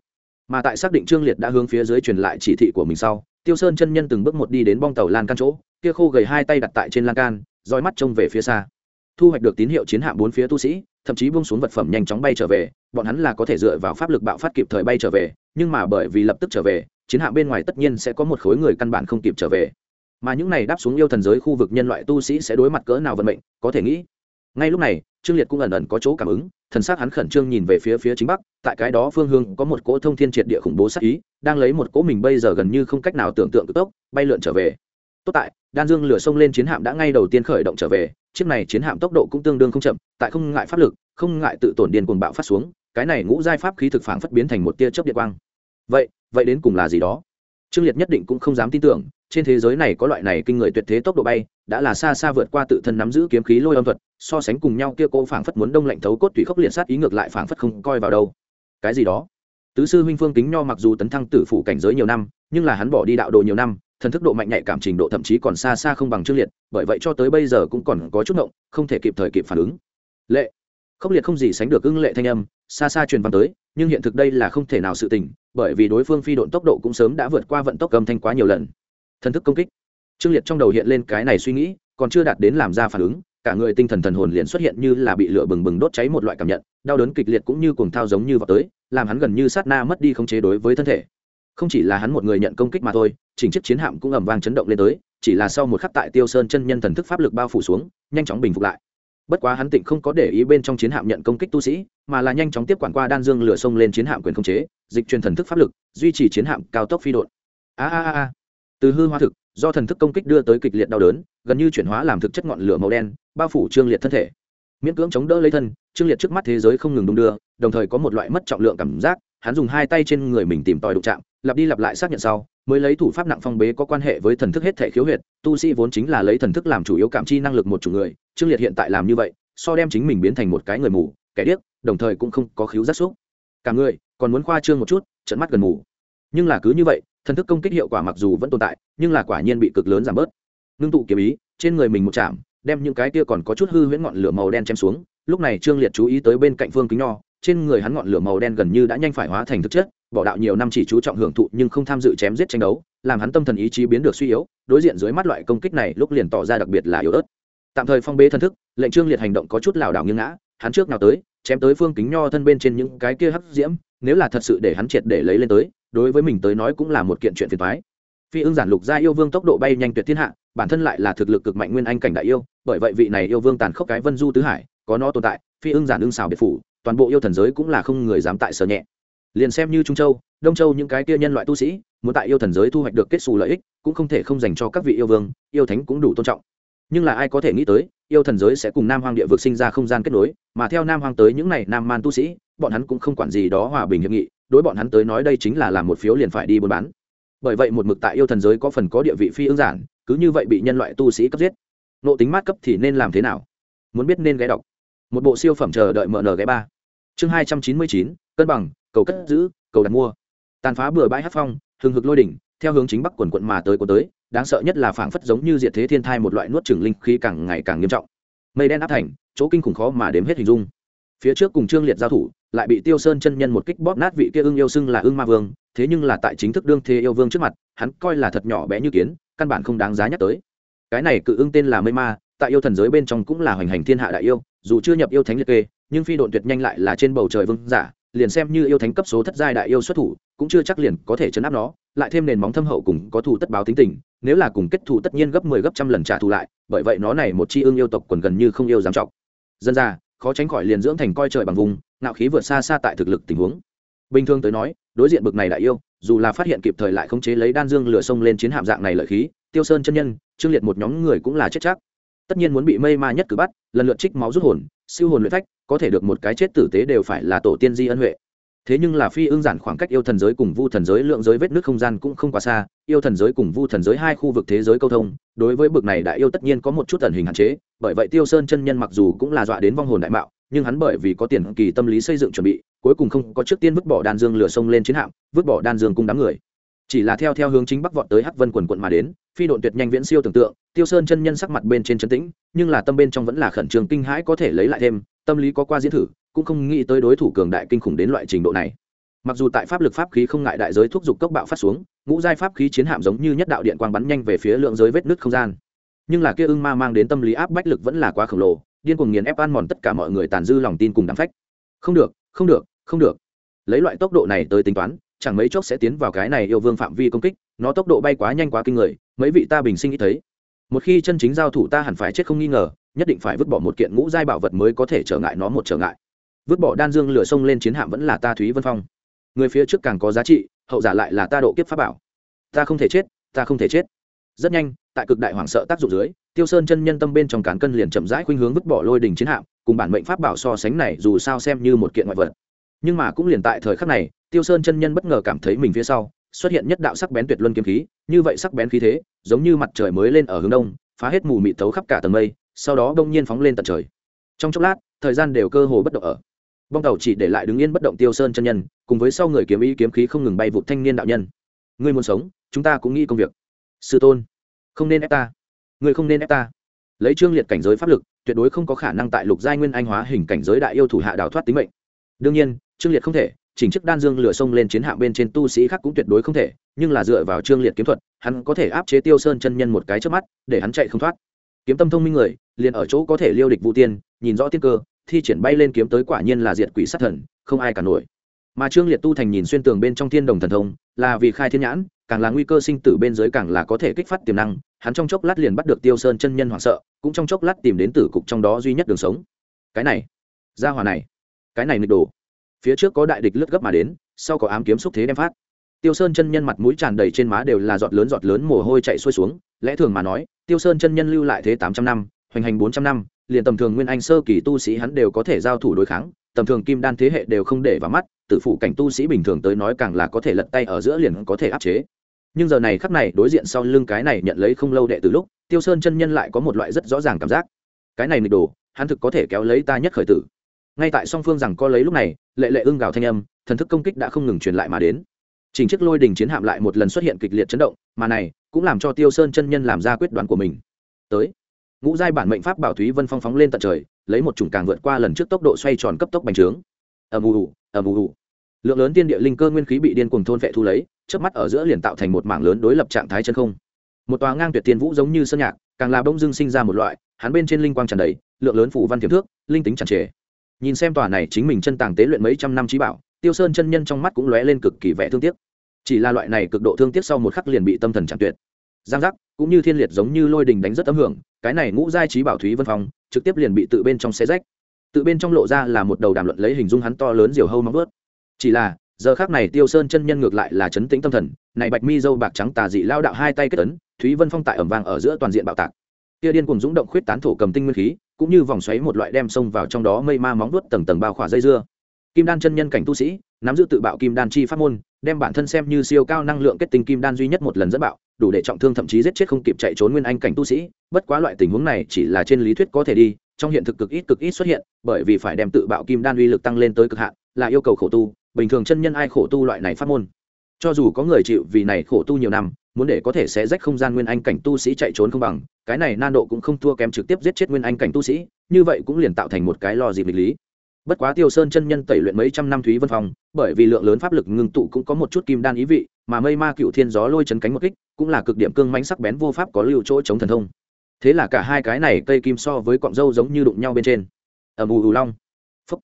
Mà tại xác định trương liệt đã hướng phía dưới truyền lại chỉ thị của mình sau, tiêu sơn chân nhân từng bước một đi đến bong tàu lan căn chỗ kia khô gầy hai tay đặt tại trên lan can, roi mắt trông về phía xa. Thu hoạch được tín hiệu chiến hạm bốn phía tu sĩ, thậm chí buông xuống vật phẩm nhanh chóng bay trở về, bọn hắn là có thể dựa vào pháp lực bạo phát kịp thời bay trở về, nhưng mà bởi vì lập tức trở về, chiến hạm bên ngoài tất nhiên sẽ có một khối người căn bản không kịp trở về. Mà những này đáp xuống yêu thần giới khu vực nhân loại tu sĩ sẽ đối mặt cỡ nào vận mệnh, có thể nghĩ. Ngay lúc này, trương liệt cũng ẩn ẩn có chỗ cảm ứng, thần s á c hắn khẩn trương nhìn về phía phía chính bắc, tại cái đó phương hương có một cỗ thông thiên triệt địa khủng bố sắc ý, đang lấy một cỗ mình bây giờ gần như không cách nào tưởng tượng cực tốc, bay lượn trở về. Tốt tại đan dương lửa sông lên chiến hạm đã ngay đầu tiên khởi động trở về, chiếc này chiến hạm tốc độ cũng tương đương không chậm, tại không ngại pháp lực, không ngại tự tổn điên cuồng bạo phát xuống, cái này ngũ giai pháp khí thực phản phất biến thành một tia chớp điện quang. Vậy vậy đến cùng là gì đó? Trương liệt nhất định cũng không dám tin tưởng, trên thế giới này có loại này kinh người tuyệt thế tốc độ bay, đã là xa xa vượt qua tự thân nắm giữ kiếm khí lôi âm thuật, so sánh cùng nhau kia cô phảng phất muốn đông lạnh thấu cốt thủy khốc liệt sát ý ngược lại phảng phất không coi vào đâu. Cái gì đó? Tứ sư huynh phương kính nho mặc dù tấn thăng tử phủ cảnh giới nhiều năm, nhưng là hắn bỏ đi đạo đồ nhiều năm thần thức độ mạnh nhạy cảm trình độ thậm chí còn xa xa không bằng trương liệt, bởi vậy cho tới bây giờ cũng còn có chút động không thể kịp thời kịp phản ứng. Lệ. Khốc liệt không gì sánh được ưng lệ thanh âm, xa xa truyền văn tới, nhưng hiện thực đây là không thể nào sự tình, bởi vì đối phương phi độn tốc độ cũng sớm đã vượt qua vận tốc cầm thanh quá nhiều lần. Thần thức công kích. Trương liệt trong đầu hiện lên cái này suy nghĩ, còn chưa đạt đến làm ra phản ứng, cả người tinh thần thần hồn liền xuất hiện như là bị lửa bừng bừng đốt cháy một loại cảm nhận, đau đớn kịch liệt cũng như cuồng thao giống như vào tới, làm hắn gần như sát na mất đi khống chế đối với thân thể không chỉ là hắn một người nhận công kích mà thôi, chỉnh chiếc chiến hạm cũng ầm vang chấn động lên tới, chỉ là sau một khắc tại tiêu sơn chân nhân thần thức pháp lực bao phủ xuống, nhanh chóng bình phục lại. Bất quá hắn tịnh không có để ý bên trong chiến hạm nhận công kích tu sĩ, mà là nhanh chóng tiếp quản qua đan dương lửa sông lên chiến hạm quyền không chế, dịch truyền thần thức pháp lực, duy trì chiến hạm cao tốc phi đột a a a từ hư hoa thực, do thần thức công kích đưa tới kịch liệt đau đớn, gần như chuyển hóa làm thực chất ngọn lửa màu đen, bao phủ trương liệt thân thể. Miễn cưỡng chống đỡ lấy thân, trương liệt trước mắt thế giới không ngừng đung đưa, đồng thời có một loại mất trọng lượng cảm giác, hắn dùng hai tay trên người mình tìm tòi đụng chạm lặp đi lặp lại xác nhận sau, mới lấy thủ pháp nặng phong bế có quan hệ với thần thức hết thể khiếu huyệt, tu sĩ vốn chính là lấy thần thức làm chủ yếu cảm chi năng lực một chủ người, trương liệt hiện tại làm như vậy, so đem chính mình biến thành một cái người mù, kẻ điếc, đồng thời cũng không có khiếu giác xúc. Cả người, còn muốn khoa trương một chút trận mắt gần mù. Nhưng là cứ như vậy, thần thức công kích hiệu quả mặc dù vẫn tồn tại, nhưng là quả nhiên bị cực lớn giảm bớt. Ngưng tụ kiếm ý, trên người mình một chạm, đem những cái kia còn có chút hư huyễn ngọn lửa màu đen chém xuống, lúc này trương liệt chú ý tới bên cạnh phương kính nho, trên người hắn ngọn lửa màu đen gần như đã nhanh phải hóa thành thực chất bỏ đạo nhiều năm chỉ chú trọng hưởng thụ nhưng không tham dự chém giết tranh đấu, làm hắn tâm thần ý chí biến được suy yếu, đối diện dưới mắt loại công kích này lúc liền tỏ ra đặc biệt là yếu ớt. Tạm thời phong bế thân thức, lệnh trương liệt hành động có chút lảo đảo nghiêng ngã, hắn trước nào tới, chém tới phương kính nho thân bên trên những cái kia hấp diễm, nếu là thật sự để hắn triệt để lấy lên tới, đối với mình tới nói cũng là một kiện chuyện phiền thoái phi ưng giản lục gia yêu vương tốc độ bay nhanh tuyệt thiên hạ, bản thân lại là thực lực cực mạnh nguyên anh cảnh đại yêu, bởi vậy vị này yêu vương tàn khốc cái vân du tứ hải, có nó tồn tại, phi ưng giản ưng xào biệt phủ, toàn bộ yêu thần giới cũng là không người dám tại sở nhẹ liền xem như trung châu, đông châu những cái kia nhân loại tu sĩ, muốn tại yêu thần giới thu hoạch được kết xù lợi ích, cũng không thể không dành cho các vị yêu vương, yêu thánh cũng đủ tôn trọng. Nhưng là ai có thể nghĩ tới, yêu thần giới sẽ cùng nam hoàng địa vực sinh ra không gian kết nối, mà theo nam hoàng tới những này nam man tu sĩ, bọn hắn cũng không quản gì đó hòa bình hiệp nghị, đối bọn hắn tới nói đây chính là làm một phiếu liền phải đi buôn bán. Bởi vậy một mực tại yêu thần giới có phần có địa vị phi ứng giản, cứ như vậy bị nhân loại tu sĩ cấp giết. Nộ tính mát cấp thì nên làm thế nào? Muốn biết nên ghé đọc. Một bộ siêu phẩm chờ đợi mở nở ghé ba. Chương hai trăm chín mươi chín, cân bằng cầu cất giữ, cầu đặt mua. Tàn phá bừa bãi hát phong, hừng hực lôi đỉnh, theo hướng chính bắc quần quận mà tới của tới, đáng sợ nhất là phảng phất giống như diệt thế thiên thai một loại nuốt trừng linh khí càng ngày càng nghiêm trọng. Mây đen áp thành, chỗ kinh khủng khó mà đếm hết hình dung. Phía trước cùng trương liệt giao thủ, lại bị tiêu sơn chân nhân một kích bóp nát vị kia ưng yêu xưng là ưng ma vương, thế nhưng là tại chính thức đương thế yêu vương trước mặt, hắn coi là thật nhỏ bé như kiến, căn bản không đáng giá nhắc tới. Cái này cự ưng tên là mây ma, tại yêu thần giới bên trong cũng là hoành hành thiên hạ đại yêu, dù chưa nhập yêu thánh liệt kê, nhưng phi độn tuyệt nhanh lại là trên bầu trời vương giả liền xem như yêu thánh cấp số thất giai đại yêu xuất thủ, cũng chưa chắc liền có thể chấn áp nó, lại thêm nền móng thâm hậu cùng có thù tất báo tính tình, nếu là cùng kết thù tất nhiên gấp mười 10 gấp trăm lần trả thù lại, bởi vậy nó này một chi ương yêu tộc quần gần như không yêu dám trọng. Dân ra, khó tránh khỏi liền dưỡng thành coi trời bằng vùng, ngạo khí vượt xa xa tại thực lực tình huống. Bình thường tới nói, đối diện bực này đại yêu, dù là phát hiện kịp thời lại khống chế lấy đan dương lửa sông lên chiến hạm dạng này lợi khí, tiêu sơn chân nhân, trương liệt một nhóm người cũng là chết chắc. Tất nhiên muốn bị mây ma nhất cử bắt, lần lượt trích máu rút hồn, siêu hồn luyện phách có thể được một cái chết tử tế đều phải là tổ tiên di ân huệ. Thế nhưng là phi ương giản khoảng cách yêu thần giới cùng vu thần giới lượng giới vết nước không gian cũng không quá xa, yêu thần giới cùng vu thần giới hai khu vực thế giới câu thông, đối với bực này đại yêu tất nhiên có một chút tần hình hạn chế, bởi vậy tiêu sơn chân nhân mặc dù cũng là dọa đến vong hồn đại mạo, nhưng hắn bởi vì có tiền kỳ tâm lý xây dựng chuẩn bị, cuối cùng không có trước tiên vứt bỏ đan dương lửa sông lên chiến hạm, vứt bỏ đan dương cung đám người. Chỉ là theo theo hướng chính bắc vọt tới hắc vân quần quận mà đến, phi độn tuyệt nhanh viễn siêu tưởng tượng, tiêu sơn chân nhân sắc mặt bên trên chân tĩnh, nhưng là tâm bên trong vẫn là khẩn trương kinh hãi có thể lấy lại thêm tâm lý có qua diễn thử, cũng không nghĩ tới đối thủ cường đại kinh khủng đến loại trình độ này. Mặc dù tại pháp lực pháp khí không ngại đại giới thúc giục cốc bạo phát xuống, ngũ giai pháp khí chiến hạm giống như nhất đạo điện quang bắn nhanh về phía lượng giới vết nứt không gian. Nhưng là kia ưng ma mang đến tâm lý áp bách lực vẫn là quá khổng lồ, điên cuồng nghiền ép ăn mòn tất cả mọi người tàn dư lòng tin cùng đám phách. Không được không được không được. Lấy loại tốc độ này tới tính toán, chẳng mấy chốc sẽ tiến vào cái này yêu vương phạm vi công kích, nó tốc độ bay quá nhanh quá kinh người, mấy vị ta bình sinh nghĩ thấy. Một khi chân chính giao thủ ta hẳn phải chết không nghi ngờ nhất định phải vứt bỏ một kiện ngũ giai bảo vật mới có thể trở ngại nó một trở ngại. Vứt bỏ đan dương lửa sông lên chiến hạm vẫn là ta thúy vân phong. Người phía trước càng có giá trị, hậu giả lại là ta độ kiếp pháp bảo. Ta không thể chết, ta không thể chết. Rất nhanh, tại cực đại hoảng sợ tác dụng dưới, tiêu sơn chân nhân tâm bên trong cán cân liền chậm rãi khuynh hướng vứt bỏ lôi đình chiến hạm, cùng bản mệnh pháp bảo so sánh này dù sao xem như một kiện ngoại vật. Nhưng mà cũng liền tại thời khắc này, tiêu sơn chân nhân bất ngờ cảm thấy mình phía sau, xuất hiện nhất đạo sắc bén tuyệt luân kiếm khí, như vậy sắc bén khí thế, giống như mặt trời mới lên ở hướng đông, phá hết mù mịt thấu khắp cả tầng mây sau đó đông nhiên phóng lên tận trời. Trong chốc lát, thời gian đều cơ hồ bất động ở. Bong tàu chỉ để lại đứng yên bất động tiêu sơn chân nhân, cùng với sau người kiếm ý kiếm khí không ngừng bay vụt thanh niên đạo nhân. Ngươi muốn sống, chúng ta cũng nghĩ công việc. Sư tôn, không nên ép ta. Ngươi không nên ép ta. Lấy trương liệt cảnh giới pháp lực, tuyệt đối không có khả năng tại lục giai nguyên anh hóa hình cảnh giới đại yêu thủ hạ đào thoát tính mệnh. Đương nhiên, trương liệt không thể, chỉnh chức đan dương lửa sông lên chiến hạng bên trên tu sĩ khác cũng tuyệt đối không thể, nhưng là dựa vào trương liệt kiếm thuật, hắn có thể áp chế tiêu sơn chân nhân một cái trước mắt, để hắn chạy không thoát kiếm tâm thông minh người, liền ở chỗ có thể liêu địch vũ tiên, nhìn rõ tiên cơ, thi triển bay lên kiếm tới quả nhiên là diệt quỷ sát thần, không ai cả nổi. Mà trương liệt tu thành nhìn xuyên tường bên trong thiên đồng thần thông, là vì khai thiên nhãn, càng là nguy cơ sinh tử bên dưới càng là có thể kích phát tiềm năng, hắn trong chốc lát liền bắt được tiêu sơn chân nhân hoảng sợ, cũng trong chốc lát tìm đến tử cục trong đó duy nhất đường sống. Cái này, gia hòa này, cái này nịch đồ. Phía trước có đại địch lướt gấp mà đến, sau có ám kiếm xúc thế đem phát tiêu sơn chân nhân mặt mũi tràn đầy trên má đều là giọt lớn giọt lớn mồ hôi chạy xuôi xuống, lẽ thường mà nói, tiêu sơn chân nhân lưu lại thế tám trăm năm, hoành hành bốn trăm năm, liền tầm thường nguyên anh sơ kỳ tu sĩ hắn đều có thể giao thủ đối kháng, tầm thường kim đan thế hệ đều không để vào mắt tự phụ cảnh tu sĩ bình thường tới nói càng là có thể lật tay ở giữa liền có thể áp chế. Nhưng giờ này khắc này, đối diện sau lưng cái này nhận lấy không lâu đệ từ lúc, tiêu sơn chân nhân lại có một loại rất rõ ràng cảm giác. Cái này nịch đồ, hắn thực có thể kéo lấy ta nhất khởi tử. Ngay tại song phương rằng co lấy lúc này, lệ lệ ưng gào thanh âm, thần thức công kích đã không ngừng truyền lại mà đến chỉnh chiếc lôi đình chiến hạm lại một lần xuất hiện kịch liệt chấn động, mà này cũng làm cho tiêu sơn chân nhân làm ra quyết đoán của mình. Tới, ngũ giai bản mệnh pháp bảo thúy vân phong phóng lên tận trời, lấy một chủng càng vượt qua lần trước tốc độ xoay tròn cấp tốc bành trướng. Ầm ù ầm ù lượng lớn tiên địa linh cơ nguyên khí bị điên cuồng thôn vệ thu lấy trước mắt ở giữa liền tạo thành một mảng lớn đối lập trạng thái chân không. Một tòa ngang tuyệt tiên vũ giống như sơn nhạc, càng là bông dưng sinh ra một loại, hắn bên trên linh quang tràn đầy, lượng lớn phủ văn thiệp thước, linh tính tràn trề. Nhìn xem tòa này chính mình chân tàng tế luyện mấy trăm năm trí bảo, tiêu sơn chân nhân trong mắt cũng lóe lên cực kỳ vẻ thương tiếc chỉ là loại này cực độ thương tiếc sau một khắc liền bị tâm thần chặn tuyệt. Giang giác, cũng như thiên liệt giống như lôi đình đánh rất tấm hưởng, cái này ngũ giai trí bảo thúy vân phong, trực tiếp liền bị tự bên trong xé rách. Tự bên trong lộ ra là một đầu đàm luận lấy hình dung hắn to lớn diều hâu móng vớt chỉ là, giờ khác này tiêu sơn chân nhân ngược lại là chấn tĩnh tâm thần, này bạch mi dâu bạc trắng tà dị lao đạo hai tay kết ấn, thúy vân phong tại ẩm vàng ở giữa toàn diện bạo tạc. Kia điên cùng dũng động khuyết tán thổ cầm tinh nguyên khí, cũng như vòng xoáy một loại đem xông vào trong đó mây ma móng vuốt tầng tầng bao khỏa dây dưa kim đan chân nhân cảnh tu sĩ, nắm giữ tự bạo kim đan chi pháp môn, đem bản thân xem như siêu cao năng lượng kết tinh kim đan duy nhất một lần dẫn bạo, đủ để trọng thương thậm chí giết chết không kịp chạy trốn nguyên anh cảnh tu sĩ. Bất quá loại tình huống này chỉ là trên lý thuyết có thể đi, trong hiện thực cực ít cực ít xuất hiện, bởi vì phải đem tự bạo kim đan uy lực tăng lên tới cực hạn, là yêu cầu khổ tu, bình thường chân nhân ai khổ tu loại này pháp môn. Cho dù có người chịu vì này khổ tu nhiều năm, muốn để có thể sẽ rách không gian nguyên anh cảnh tu sĩ chạy trốn không bằng, cái này nan độ cũng không thua kém trực tiếp giết chết nguyên anh cảnh tu sĩ, như vậy cũng liền tạo thành một cái lo dịp nghịch lý bất quá tiêu sơn chân nhân tẩy luyện mấy trăm năm thúy vân phong, bởi vì lượng lớn pháp lực ngưng tụ cũng có một chút kim đan ý vị, mà mây ma cựu thiên gió lôi chấn cánh một kích, cũng là cực điểm cương mánh sắc bén vô pháp có lưu chỗ chống thần thông. Thế là cả hai cái này cây kim so với cọng dâu giống như đụng nhau bên trên. Ầm ù ù long. Phấp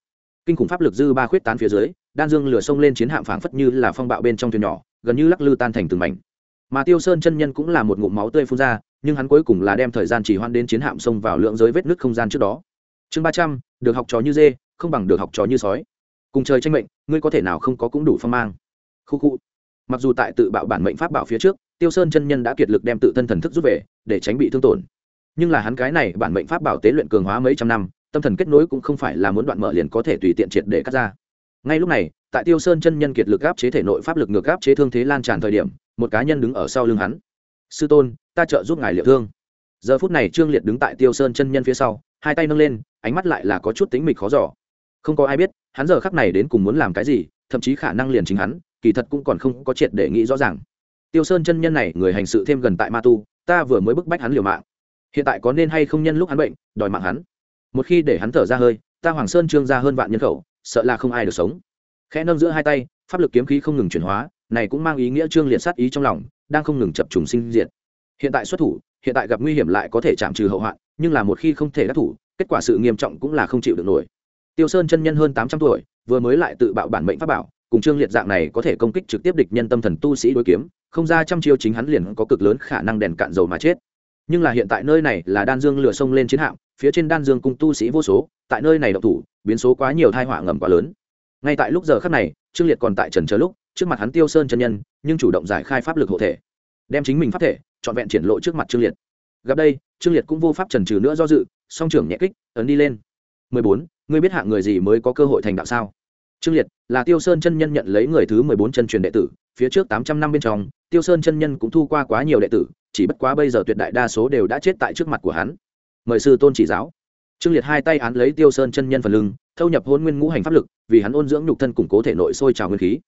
kinh khủng pháp lực dư ba khuyết tán phía dưới, đan dương lửa sông lên chiến hạm phảng phất như là phong bạo bên trong thuyền nhỏ, gần như lắc lư tan thành từng mảnh. Mà tiêu sơn chân nhân cũng là một ngụm máu tươi phun ra, nhưng hắn cuối cùng là đem thời gian chỉ hoan đến chiến hạm xông vào lượng giới vết nứt không gian trước đó. Chương ba trăm, được học trò như dê không bằng được học trò như sói. Cùng trời tranh mệnh, ngươi có thể nào không có cũng đủ phong mang. Khu khu. Mặc dù tại tự bạo bản mệnh pháp bảo phía trước, tiêu sơn chân nhân đã kiệt lực đem tự thân thần thức rút về, để tránh bị thương tổn. Nhưng là hắn cái này bản mệnh pháp bảo tế luyện cường hóa mấy trăm năm, tâm thần kết nối cũng không phải là muốn đoạn mở liền có thể tùy tiện triệt để cắt ra. Ngay lúc này, tại tiêu sơn chân nhân kiệt lực áp chế thể nội pháp lực ngược áp chế thương thế lan tràn thời điểm, một cá nhân đứng ở sau lưng hắn. Sư tôn, ta trợ giúp ngài liệu thương. Giờ phút này trương liệt đứng tại tiêu sơn chân nhân phía sau, hai tay nâng lên, ánh mắt lại là có chút tính mịch khó giỏ không có ai biết, hắn giờ khắc này đến cùng muốn làm cái gì, thậm chí khả năng liền chính hắn, kỳ thật cũng còn không có triệt để nghĩ rõ ràng. Tiêu sơn chân nhân này, người hành sự thêm gần tại ma tu, ta vừa mới bức bách hắn liều mạng. Hiện tại có nên hay không nhân lúc hắn bệnh, đòi mạng hắn. Một khi để hắn thở ra hơi, ta hoàng sơn trương ra hơn vạn nhân khẩu, sợ là không ai được sống. Khẽ nâng giữa hai tay, pháp lực kiếm khí không ngừng chuyển hóa, này cũng mang ý nghĩa trương liệt sát ý trong lòng, đang không ngừng chập trùng sinh diệt. Hiện tại xuất thủ, hiện tại gặp nguy hiểm lại có thể chạm trừ hậu hoạn, nhưng là một khi không thể đắc thủ, kết quả sự nghiêm trọng cũng là không chịu được nổi tiêu sơn chân nhân hơn tám trăm tuổi, vừa mới lại tự bạo bản mệnh pháp bảo, cùng trương liệt dạng này có thể công kích trực tiếp địch nhân tâm thần tu sĩ đối kiếm, không ra trăm chiêu chính hắn liền có cực lớn khả năng đèn cạn dầu mà chết. Nhưng là hiện tại nơi này là đan dương lửa sông lên chiến hạm, phía trên đan dương cung tu sĩ vô số, tại nơi này độc thủ, biến số quá nhiều thai họa ngầm quá lớn. Ngay tại lúc giờ khắc này, trương liệt còn tại trần chờ lúc, trước mặt hắn tiêu sơn chân nhân, nhưng chủ động giải khai pháp lực hộ thể, đem chính mình pháp thể, trọn vẹn triển lộ trước mặt trương liệt. Gặp đây, trương liệt cũng vô pháp trần trừ nữa do dự, song trưởng nhẹ kích, ấn đi lên. 14 ngươi biết hạng người gì mới có cơ hội thành đạo sao? Trương liệt, là tiêu sơn chân nhân nhận lấy người thứ mười bốn chân truyền đệ tử, phía trước tám trăm năm bên trong, tiêu sơn chân nhân cũng thu qua quá nhiều đệ tử, chỉ bất quá bây giờ tuyệt đại đa số đều đã chết tại trước mặt của hắn. Mời sư tôn chỉ giáo. Trương liệt hai tay án lấy tiêu sơn chân nhân phần lưng, thâu nhập hôn nguyên ngũ hành pháp lực, vì hắn ôn dưỡng nhục thân củng cố thể nội sôi trào nguyên khí.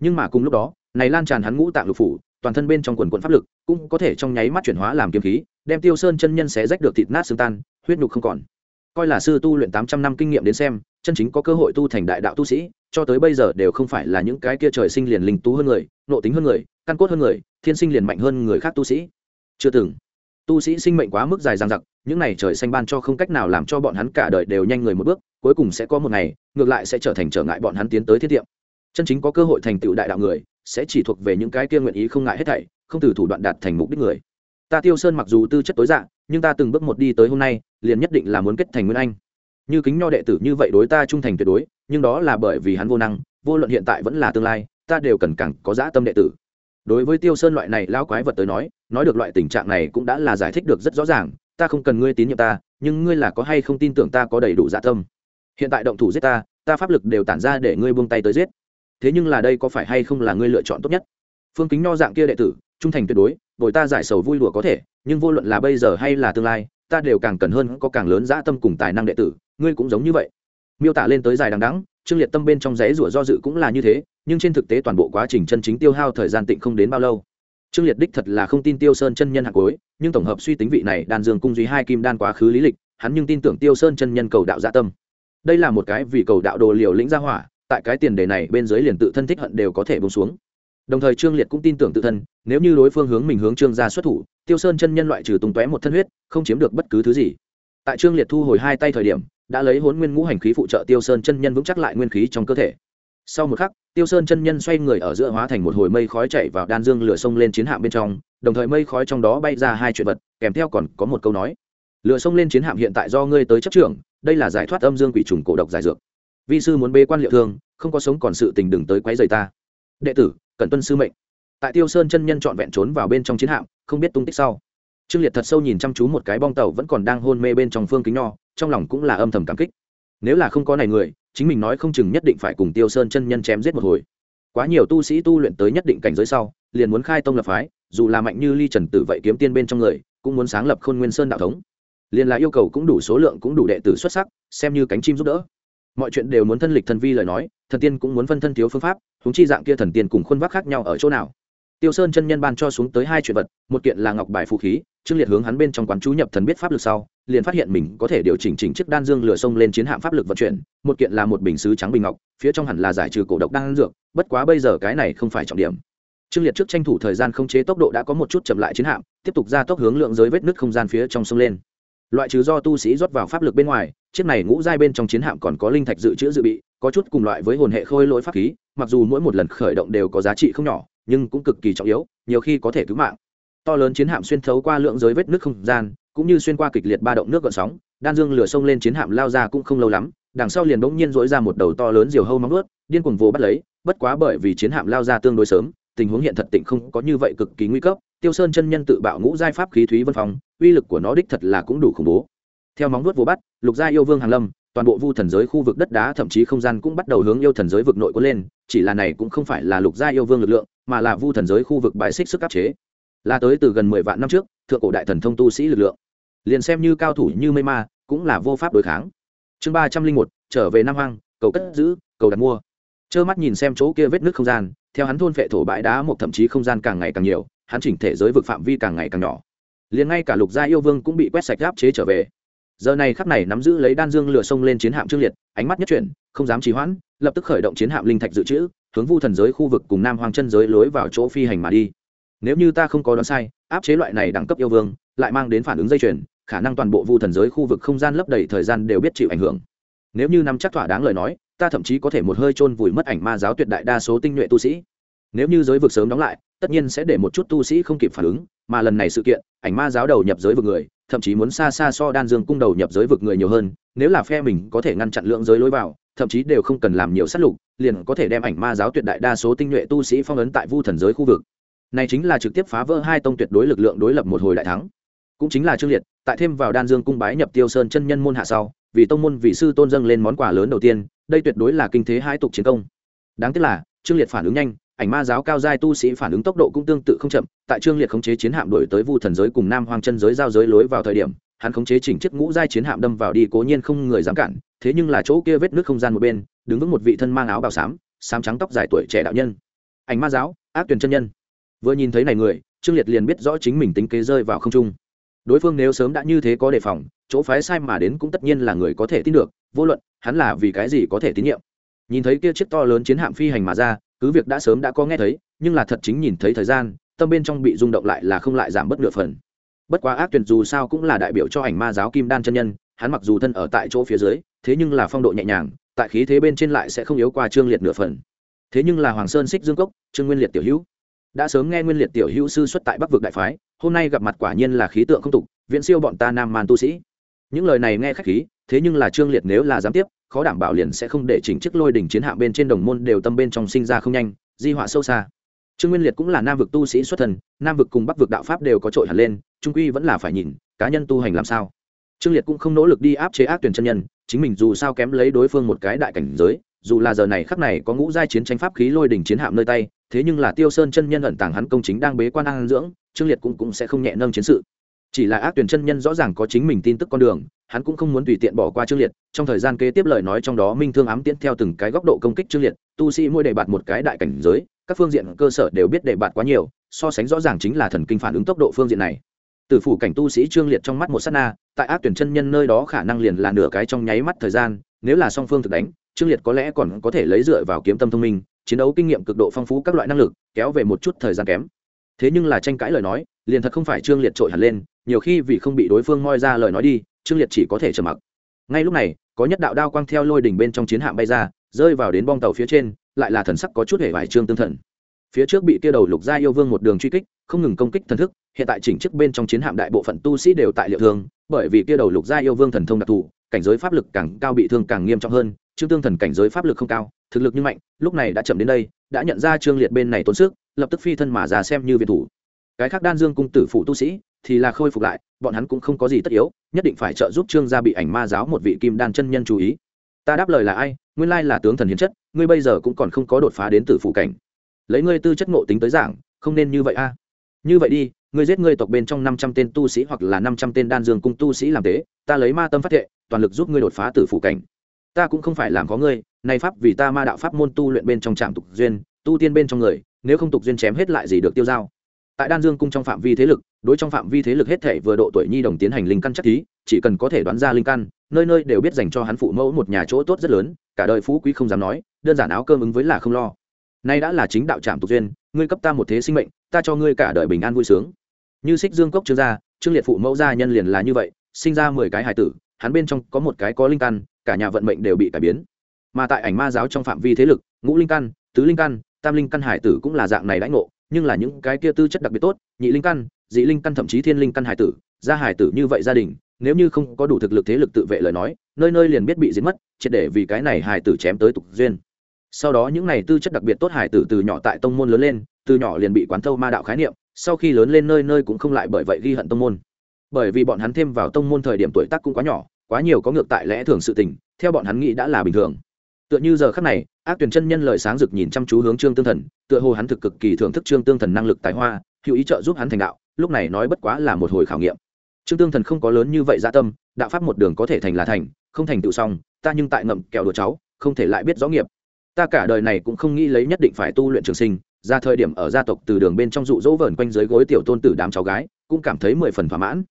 Nhưng mà cùng lúc đó, này lan tràn hắn ngũ tạng lục phủ, toàn thân bên trong quần quần pháp lực, cũng có thể trong nháy mắt chuyển hóa làm kiếm khí, đem tiêu sơn chân nhân xé rách được thịt nát xương tan, huyết nhục không còn coi là sư tu luyện tám trăm năm kinh nghiệm đến xem, chân chính có cơ hội tu thành đại đạo tu sĩ, cho tới bây giờ đều không phải là những cái kia trời sinh liền linh tú hơn người nộ tính hơn người, căn cốt hơn người, thiên sinh liền mạnh hơn người khác tu sĩ. Chưa từng. Tu sĩ sinh mệnh quá mức dài dằng dặc, những này trời xanh ban cho không cách nào làm cho bọn hắn cả đời đều nhanh người một bước, cuối cùng sẽ có một ngày, ngược lại sẽ trở thành trở ngại bọn hắn tiến tới thiết tiệm chân chính có cơ hội thành tựu đại đạo người, sẽ chỉ thuộc về những cái kia nguyện ý không ngại hết thảy, không từ thủ đoạn đạt thành mục đích người. Ta tiêu sơn mặc dù tư chất tối dạng nhưng ta từng bước một đi tới hôm nay, liền nhất định là muốn kết thành nguyên anh. Như kính nho đệ tử như vậy đối ta trung thành tuyệt đối, nhưng đó là bởi vì hắn vô năng, vô luận hiện tại vẫn là tương lai, ta đều cần càng có dã tâm đệ tử. Đối với tiêu sơn loại này lao quái vật tới nói nói được loại tình trạng này cũng đã là giải thích được rất rõ ràng, ta không cần ngươi tín nhiệm ta, nhưng ngươi là có hay không tin tưởng ta có đầy đủ dạ tâm. Hiện tại động thủ giết ta ta pháp lực đều tản ra để ngươi buông tay tới giết. Thế nhưng là đây có phải hay không là ngươi lựa chọn tốt nhất? Phương kính nho dạng kia đệ tử trung thành tuyệt đối, bồi ta giải sầu vui đùa có thể, nhưng vô luận là bây giờ hay là tương lai, ta đều càng cần hơn có càng lớn dã tâm cùng tài năng đệ tử, ngươi cũng giống như vậy. Miêu tả lên tới dài đằng đắng trương liệt tâm bên trong rẽ rủa do dự cũng là như thế, nhưng trên thực tế toàn bộ quá trình chân chính tiêu hao thời gian tịnh không đến bao lâu. Trương liệt đích thật là không tin tiêu sơn chân nhân hạt cối nhưng tổng hợp suy tính vị này, đan dương cung duy hai kim đan quá khứ lý lịch, hắn nhưng tin tưởng tiêu sơn chân nhân cầu đạo dạ tâm. Đây là một cái vì cầu đạo đồ liều lĩnh gia hỏa, tại cái tiền đề này bên dưới liền tự thân thích hận đều có thể bông xuống đồng thời trương liệt cũng tin tưởng tự thân, nếu như đối phương hướng mình hướng trương gia xuất thủ, tiêu sơn chân nhân loại trừ tung tóe một thân huyết, không chiếm được bất cứ thứ gì. Tại trương liệt thu hồi hai tay thời điểm, đã lấy hốn nguyên ngũ hành khí phụ trợ tiêu sơn chân nhân vững chắc lại nguyên khí trong cơ thể. Sau một khắc, tiêu sơn chân nhân xoay người ở giữa hóa thành một hồi mây khói chạy vào đan dương lửa sông lên chiến hạm bên trong, đồng thời mây khói trong đó bay ra hai chuyện vật, kèm theo còn có một câu nói. Lửa sông lên chiến hạm hiện tại do ngươi tới chấp trưởng, đây là giải thoát âm dương quỷ trùng cổ độc giải dược. Vi sư muốn bê quan liệu thương, không có sống còn sự tình đừng tới quấy rầy ta. Đệ tử cần tuân sư mệnh. Tại tiêu sơn chân nhân trọn vẹn trốn vào bên trong chiến hạm, không biết tung tích sau. Trương liệt thật sâu nhìn chăm chú một cái bong tàu vẫn còn đang hôn mê bên trong phương kính nho, trong lòng cũng là âm thầm cảm kích. Nếu là không có này người, chính mình nói không chừng nhất định phải cùng tiêu sơn chân nhân chém giết một hồi. Quá nhiều tu sĩ tu luyện tới nhất định cảnh giới sau, liền muốn khai tông lập phái, dù là mạnh như ly trần tử vậy kiếm tiên bên trong người, cũng muốn sáng lập khôn nguyên sơn đạo thống. Liền là yêu cầu cũng đủ số lượng, cũng đủ đệ tử xuất sắc, xem như cánh chim giúp đỡ. Mọi chuyện đều muốn thân lịch thần vi lời nói, thần tiên cũng muốn phân thân thiếu phương pháp húng chi dạng kia thần tiên cùng khuôn vác khác nhau ở chỗ nào? Tiêu sơn chân nhân ban cho xuống tới hai chuyện vật, một kiện là ngọc bài phù khí, trương liệt hướng hắn bên trong quán chú nhập thần biết pháp lực sau, liền phát hiện mình có thể điều chỉnh chỉnh chiếc đan dương lửa sông lên chiến hạm pháp lực vận chuyển, một kiện là một bình sứ trắng bình ngọc, phía trong hẳn là giải trừ cổ độc đan dược, bất quá bây giờ cái này không phải trọng điểm. Trương liệt trước tranh thủ thời gian không chế tốc độ đã có một chút chậm lại chiến hạm, tiếp tục ra tốc hướng lượng giới vết nứt không gian phía trong sông lên. Loại trừ do tu sĩ rót vào pháp lực bên ngoài, chiếc này ngũ giai bên trong chiến hạm còn có linh thạch dự trữ dự bị, có chút cùng loại với hồn hệ khôi lỗi pháp khí mặc dù mỗi một lần khởi động đều có giá trị không nhỏ nhưng cũng cực kỳ trọng yếu nhiều khi có thể cứu mạng. To lớn chiến hạm xuyên thấu qua lượng giới vết nước không gian cũng như xuyên qua kịch liệt ba động nước gợn sóng đan dương lửa sông lên chiến hạm lao ra cũng không lâu lắm đằng sau liền bỗng nhiên dỗi ra một đầu to lớn diều hâu móng ướt điên cuồng vồ bắt lấy bất quá bởi vì chiến hạm lao ra tương đối sớm tình huống hiện thật tịnh không có như vậy cực kỳ nguy cấp tiêu sơn chân nhân tự bạo ngũ giai pháp khí thúy vân phòng, uy lực của nó đích thật là cũng đủ khủng bố. Theo móng vuốt vô bắt lục gia yêu vương hàn lâm toàn bộ vu thần giới khu vực đất đá thậm chí không gian cũng bắt đầu hướng yêu thần giới vực nội có lên, chỉ là này cũng không phải là lục gia yêu vương lực lượng, mà là vu thần giới khu vực bãi xích sức áp chế. Là tới từ gần mười vạn năm trước, thượng cổ đại thần thông tu sĩ lực lượng. Liền xem như cao thủ như mây ma, cũng là vô pháp đối kháng. Chương ba trăm linh một, trở về nam hoang, cầu cất giữ, cầu đặt mua. Trơ mắt nhìn xem chỗ kia vết nước không gian, theo hắn thôn phệ thổ bãi đá một thậm chí không gian càng ngày càng nhiều, hắn chỉnh thể giới vực phạm vi càng ngày càng nhỏ. Liền ngay cả lục gia yêu vương cũng bị quét sạch áp chế trở về giờ này khắc này nắm giữ lấy đan dương lửa sông lên chiến hạm trương liệt, ánh mắt nhất chuyển, không dám trì hoãn, lập tức khởi động chiến hạm linh thạch dự trữ, hướng vu thần giới khu vực cùng nam hoàng chân giới lối vào chỗ phi hành mà đi. Nếu như ta không có đoán sai, áp chế loại này đẳng cấp yêu vương, lại mang đến phản ứng dây chuyền, khả năng toàn bộ vu thần giới khu vực không gian lấp đầy thời gian đều biết chịu ảnh hưởng. Nếu như nắm chắc thỏa đáng lời nói, ta thậm chí có thể một hơi chôn vùi mất ảnh ma giáo tuyệt đại đa số tinh nhuệ tu sĩ. Nếu như giới vực sớm đóng lại, tất nhiên sẽ để một chút tu sĩ không kịp phản ứng mà lần này sự kiện, ảnh ma giáo đầu nhập giới vực người, thậm chí muốn xa xa so đan dương cung đầu nhập giới vực người nhiều hơn, nếu là phe mình có thể ngăn chặn lượng giới lối vào, thậm chí đều không cần làm nhiều sát lục, liền có thể đem ảnh ma giáo tuyệt đại đa số tinh nhuệ tu sĩ phong ấn tại vu thần giới khu vực. Này chính là trực tiếp phá vỡ hai tông tuyệt đối lực lượng đối lập một hồi đại thắng. Cũng chính là trương liệt, tại thêm vào đan dương cung bái nhập tiêu sơn chân nhân môn hạ sau, vì tông môn vị sư tôn dâng lên món quà lớn đầu tiên, đây tuyệt đối là kinh thế hai tục chiến công. Đáng tiếc là trương liệt phản ứng nhanh ảnh ma giáo cao giai tu sĩ phản ứng tốc độ cũng tương tự không chậm, tại trương liệt khống chế chiến hạm đổi tới vu thần giới cùng nam hoang chân giới giao giới lối vào thời điểm, hắn khống chế chỉnh chiếc ngũ giai chiến hạm đâm vào đi cố nhiên không người dám cản, thế nhưng là chỗ kia vết nước không gian một bên, đứng vững một vị thân mang áo bào xám xám trắng tóc dài tuổi trẻ đạo nhân. Ảnh ma giáo, ác tuyển chân nhân. Vừa nhìn thấy này người, trương liệt liền biết rõ chính mình tính kế rơi vào không trung. Đối phương nếu sớm đã như thế có đề phòng, chỗ phái sai mà đến cũng tất nhiên là người có thể tin được, vô luận hắn là vì cái gì có thể tín nhiệm. Nhìn thấy kia chiếc to lớn chiến hạm phi hành mà ra cứ việc đã sớm đã có nghe thấy, nhưng là thật chính nhìn thấy thời gian, tâm bên trong bị rung động lại là không lại giảm bất nửa phần. Bất quá ác tuyển dù sao cũng là đại biểu cho ảnh ma giáo kim đan chân nhân, hắn mặc dù thân ở tại chỗ phía dưới, thế nhưng là phong độ nhẹ nhàng, tại khí thế bên trên lại sẽ không yếu qua trương liệt nửa phần. Thế nhưng là hoàng sơn xích dương cốc, trương nguyên liệt tiểu hữu. Đã sớm nghe nguyên liệt tiểu hữu sư xuất tại bắc vực đại phái, hôm nay gặp mặt quả nhiên là khí tượng không tục, viễn siêu bọn ta nam man tu sĩ. Những lời này nghe khách khí, thế nhưng là trương liệt nếu là dám tiếp khó đảm bảo liền sẽ không để chỉnh chiếc lôi đỉnh chiến hạm bên trên đồng môn đều tâm bên trong sinh ra không nhanh, di họa sâu xa. Trương nguyên liệt cũng là nam vực tu sĩ xuất thần, nam vực cùng bắc vực đạo pháp đều có trội hẳn lên, trung quy vẫn là phải nhìn, cá nhân tu hành làm sao. Trương liệt cũng không nỗ lực đi áp chế ác tuyển chân nhân, chính mình dù sao kém lấy đối phương một cái đại cảnh giới, dù là giờ này khắc này có ngũ giai chiến tranh pháp khí lôi đỉnh chiến hạm nơi tay, thế nhưng là tiêu sơn chân nhân ẩn tàng hắn công chính đang bế quan an dưỡng, trương liệt cũng cũng sẽ không nhẹ nâng chiến sự. Chỉ là ác tuyển chân nhân rõ ràng có chính mình tin tức con đường hắn cũng không muốn tùy tiện bỏ qua trương liệt, trong thời gian kế tiếp lời nói trong đó minh thương ám tiễn theo từng cái góc độ công kích trương liệt, tu sĩ mỗi đề bạt một cái đại cảnh giới, các phương diện cơ sở đều biết đề bạt quá nhiều, so sánh rõ ràng chính là thần kinh phản ứng tốc độ phương diện này. Từ phủ cảnh tu sĩ trương liệt trong mắt một s á t na, tại ác tuyển chân nhân nơi đó khả năng liền là nửa cái trong nháy mắt thời gian, nếu là song phương thực đánh, trương liệt có lẽ còn có thể lấy dựa vào kiếm tâm thông minh, chiến đấu kinh nghiệm cực độ phong phú các loại năng lực, kéo về một chút thời gian kém. Thế nhưng là tranh cãi lời nói, liền thật không phải trương liệt trội hẳn lên nhiều khi vì không bị đối phương moi ra lời nói đi, trương liệt chỉ có thể trầm mặc. Ngay lúc này, có nhất đạo đao quang theo lôi đỉnh bên trong chiến hạm bay ra, rơi vào đến bong tàu phía trên, lại là thần sắc có chút hề vải trương tương thần. Phía trước bị kia đầu lục gia yêu vương một đường truy kích, không ngừng công kích thần thức, hiện tại chỉnh chức bên trong chiến hạm đại bộ phận tu sĩ đều tại liệu thương, bởi vì kia đầu lục gia yêu vương thần thông đặc thù, cảnh giới pháp lực càng cao bị thương càng nghiêm trọng hơn, trương tương thần cảnh giới pháp lực không cao, thực lực như mạnh, lúc này đã chậm đến đây, đã nhận ra trương liệt bên này tốn sức, lập tức phi thân mà ra xem như viện thủ. Cái khác đan dương cung tử phụ tu sĩ thì là khôi phục lại, bọn hắn cũng không có gì tất yếu, nhất định phải trợ giúp trương gia bị ảnh ma giáo một vị kim đan chân nhân chú ý. Ta đáp lời là ai? Nguyên lai là tướng thần hiến chất, ngươi bây giờ cũng còn không có đột phá đến tử phụ cảnh. Lấy ngươi tư chất ngộ tính tới giảng, không nên như vậy a. À? Như vậy đi, ngươi giết ngươi tộc bên trong năm trăm tên tu sĩ hoặc là năm trăm tên đan dương cung tu sĩ làm thế, ta lấy ma tâm phát thệ, toàn lực giúp ngươi đột phá tử phụ cảnh. Ta cũng không phải làm có ngươi, nay pháp vì ta ma đạo pháp môn tu luyện bên trong trạm tục duyên, tu tiên bên trong người, nếu không tục duyên chém hết lại gì được tiêu dao tại đan dương cung trong phạm vi thế lực, đối trong phạm vi thế lực hết thể vừa độ tuổi nhi đồng tiến hành linh căn chắc thí, chỉ cần có thể đoán ra linh căn, nơi nơi đều biết dành cho hắn phụ mẫu một nhà chỗ tốt rất lớn, cả đời phú quý không dám nói, đơn giản áo cơm ứng với là không lo. Nay đã là chính đạo trạm tục duyên, ngươi cấp ta một thế sinh mệnh, ta cho ngươi cả đời bình an vui sướng. Như xích dương cốc trương gia, trương liệt phụ mẫu gia nhân liền là như vậy, sinh ra mười cái hài tử, hắn bên trong có một cái có linh căn, cả nhà vận mệnh đều bị cải biến. Mà tại ảnh ma giáo trong phạm vi thế lực, ngũ linh căn, tứ linh căn, tam linh căn hải tử cũng là dạng này lãnh ngộ nhưng là những cái kia tư chất đặc biệt tốt, nhị linh căn, dị linh căn thậm chí thiên linh căn hải tử, gia hải tử như vậy gia đình, nếu như không có đủ thực lực thế lực tự vệ lời nói, nơi nơi liền biết bị giết mất, triệt để vì cái này hải tử chém tới tục duyên. Sau đó những này tư chất đặc biệt tốt hải tử từ nhỏ tại tông môn lớn lên, từ nhỏ liền bị quán thâu ma đạo khái niệm, sau khi lớn lên nơi nơi cũng không lại bởi vậy ghi hận tông môn. Bởi vì bọn hắn thêm vào tông môn thời điểm tuổi tác cũng quá nhỏ, quá nhiều có ngược tại lẽ thường sự tình, theo bọn hắn nghĩ đã là bình thường tựa như giờ khắc này, ác tuyển chân nhân lời sáng rực nhìn chăm chú hướng trương tương thần, tựa hồ hắn thực cực kỳ thưởng thức trương tương thần năng lực tài hoa, hữu ý trợ giúp hắn thành đạo, lúc này nói bất quá là một hồi khảo nghiệm. Trương tương thần không có lớn như vậy dạ tâm, đạo pháp một đường có thể thành là thành, không thành tựu xong, ta nhưng tại ngậm kẹo đùa cháu, không thể lại biết rõ nghiệp. Ta cả đời này cũng không nghĩ lấy nhất định phải tu luyện trường sinh, ra thời điểm ở gia tộc từ đường bên trong rụ rỗ vờn quanh dưới gối tiểu tôn tử đám cháu gái, cũng cảm thấy mười phần thỏa mãn.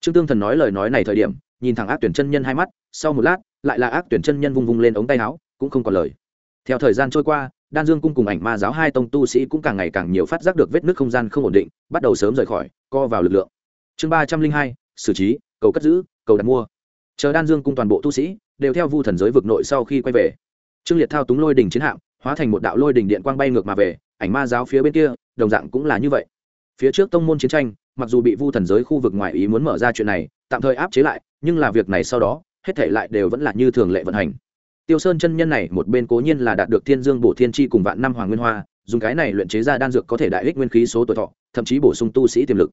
Trương tương thần nói lời nói này thời điểm, nhìn thẳng ác tuyển chân nhân hai mắt, sau một lát, lại là ác tuyển chân nhân vung vung lên ống tay áo cũng không còn lời. Theo thời gian trôi qua, đan dương cung cùng ảnh ma giáo hai tông tu sĩ cũng càng ngày càng nhiều phát giác được vết nước không gian không ổn định, bắt đầu sớm rời khỏi, co vào lực lượng. Chương ba trăm linh hai, xử trí, cầu cất giữ, cầu đặt mua. Chờ đan dương cung toàn bộ tu sĩ đều theo vu thần giới vực nội sau khi quay về. Trương liệt thao túng lôi đình chiến hạm, hóa thành một đạo lôi đình điện quang bay ngược mà về, ảnh ma giáo phía bên kia, đồng dạng cũng là như vậy. Phía trước tông môn chiến tranh, mặc dù bị vu thần giới khu vực ngoài ý muốn mở ra chuyện này, tạm thời áp chế lại, nhưng là việc này sau đó, hết thể lại đều vẫn là như thường lệ vận hành tiêu sơn chân nhân này một bên cố nhiên là đạt được thiên dương bổ thiên chi cùng vạn năm hoàng nguyên hoa, dùng cái này luyện chế ra đan dược có thể đại ích nguyên khí số tuổi thọ, thậm chí bổ sung tu sĩ tiềm lực.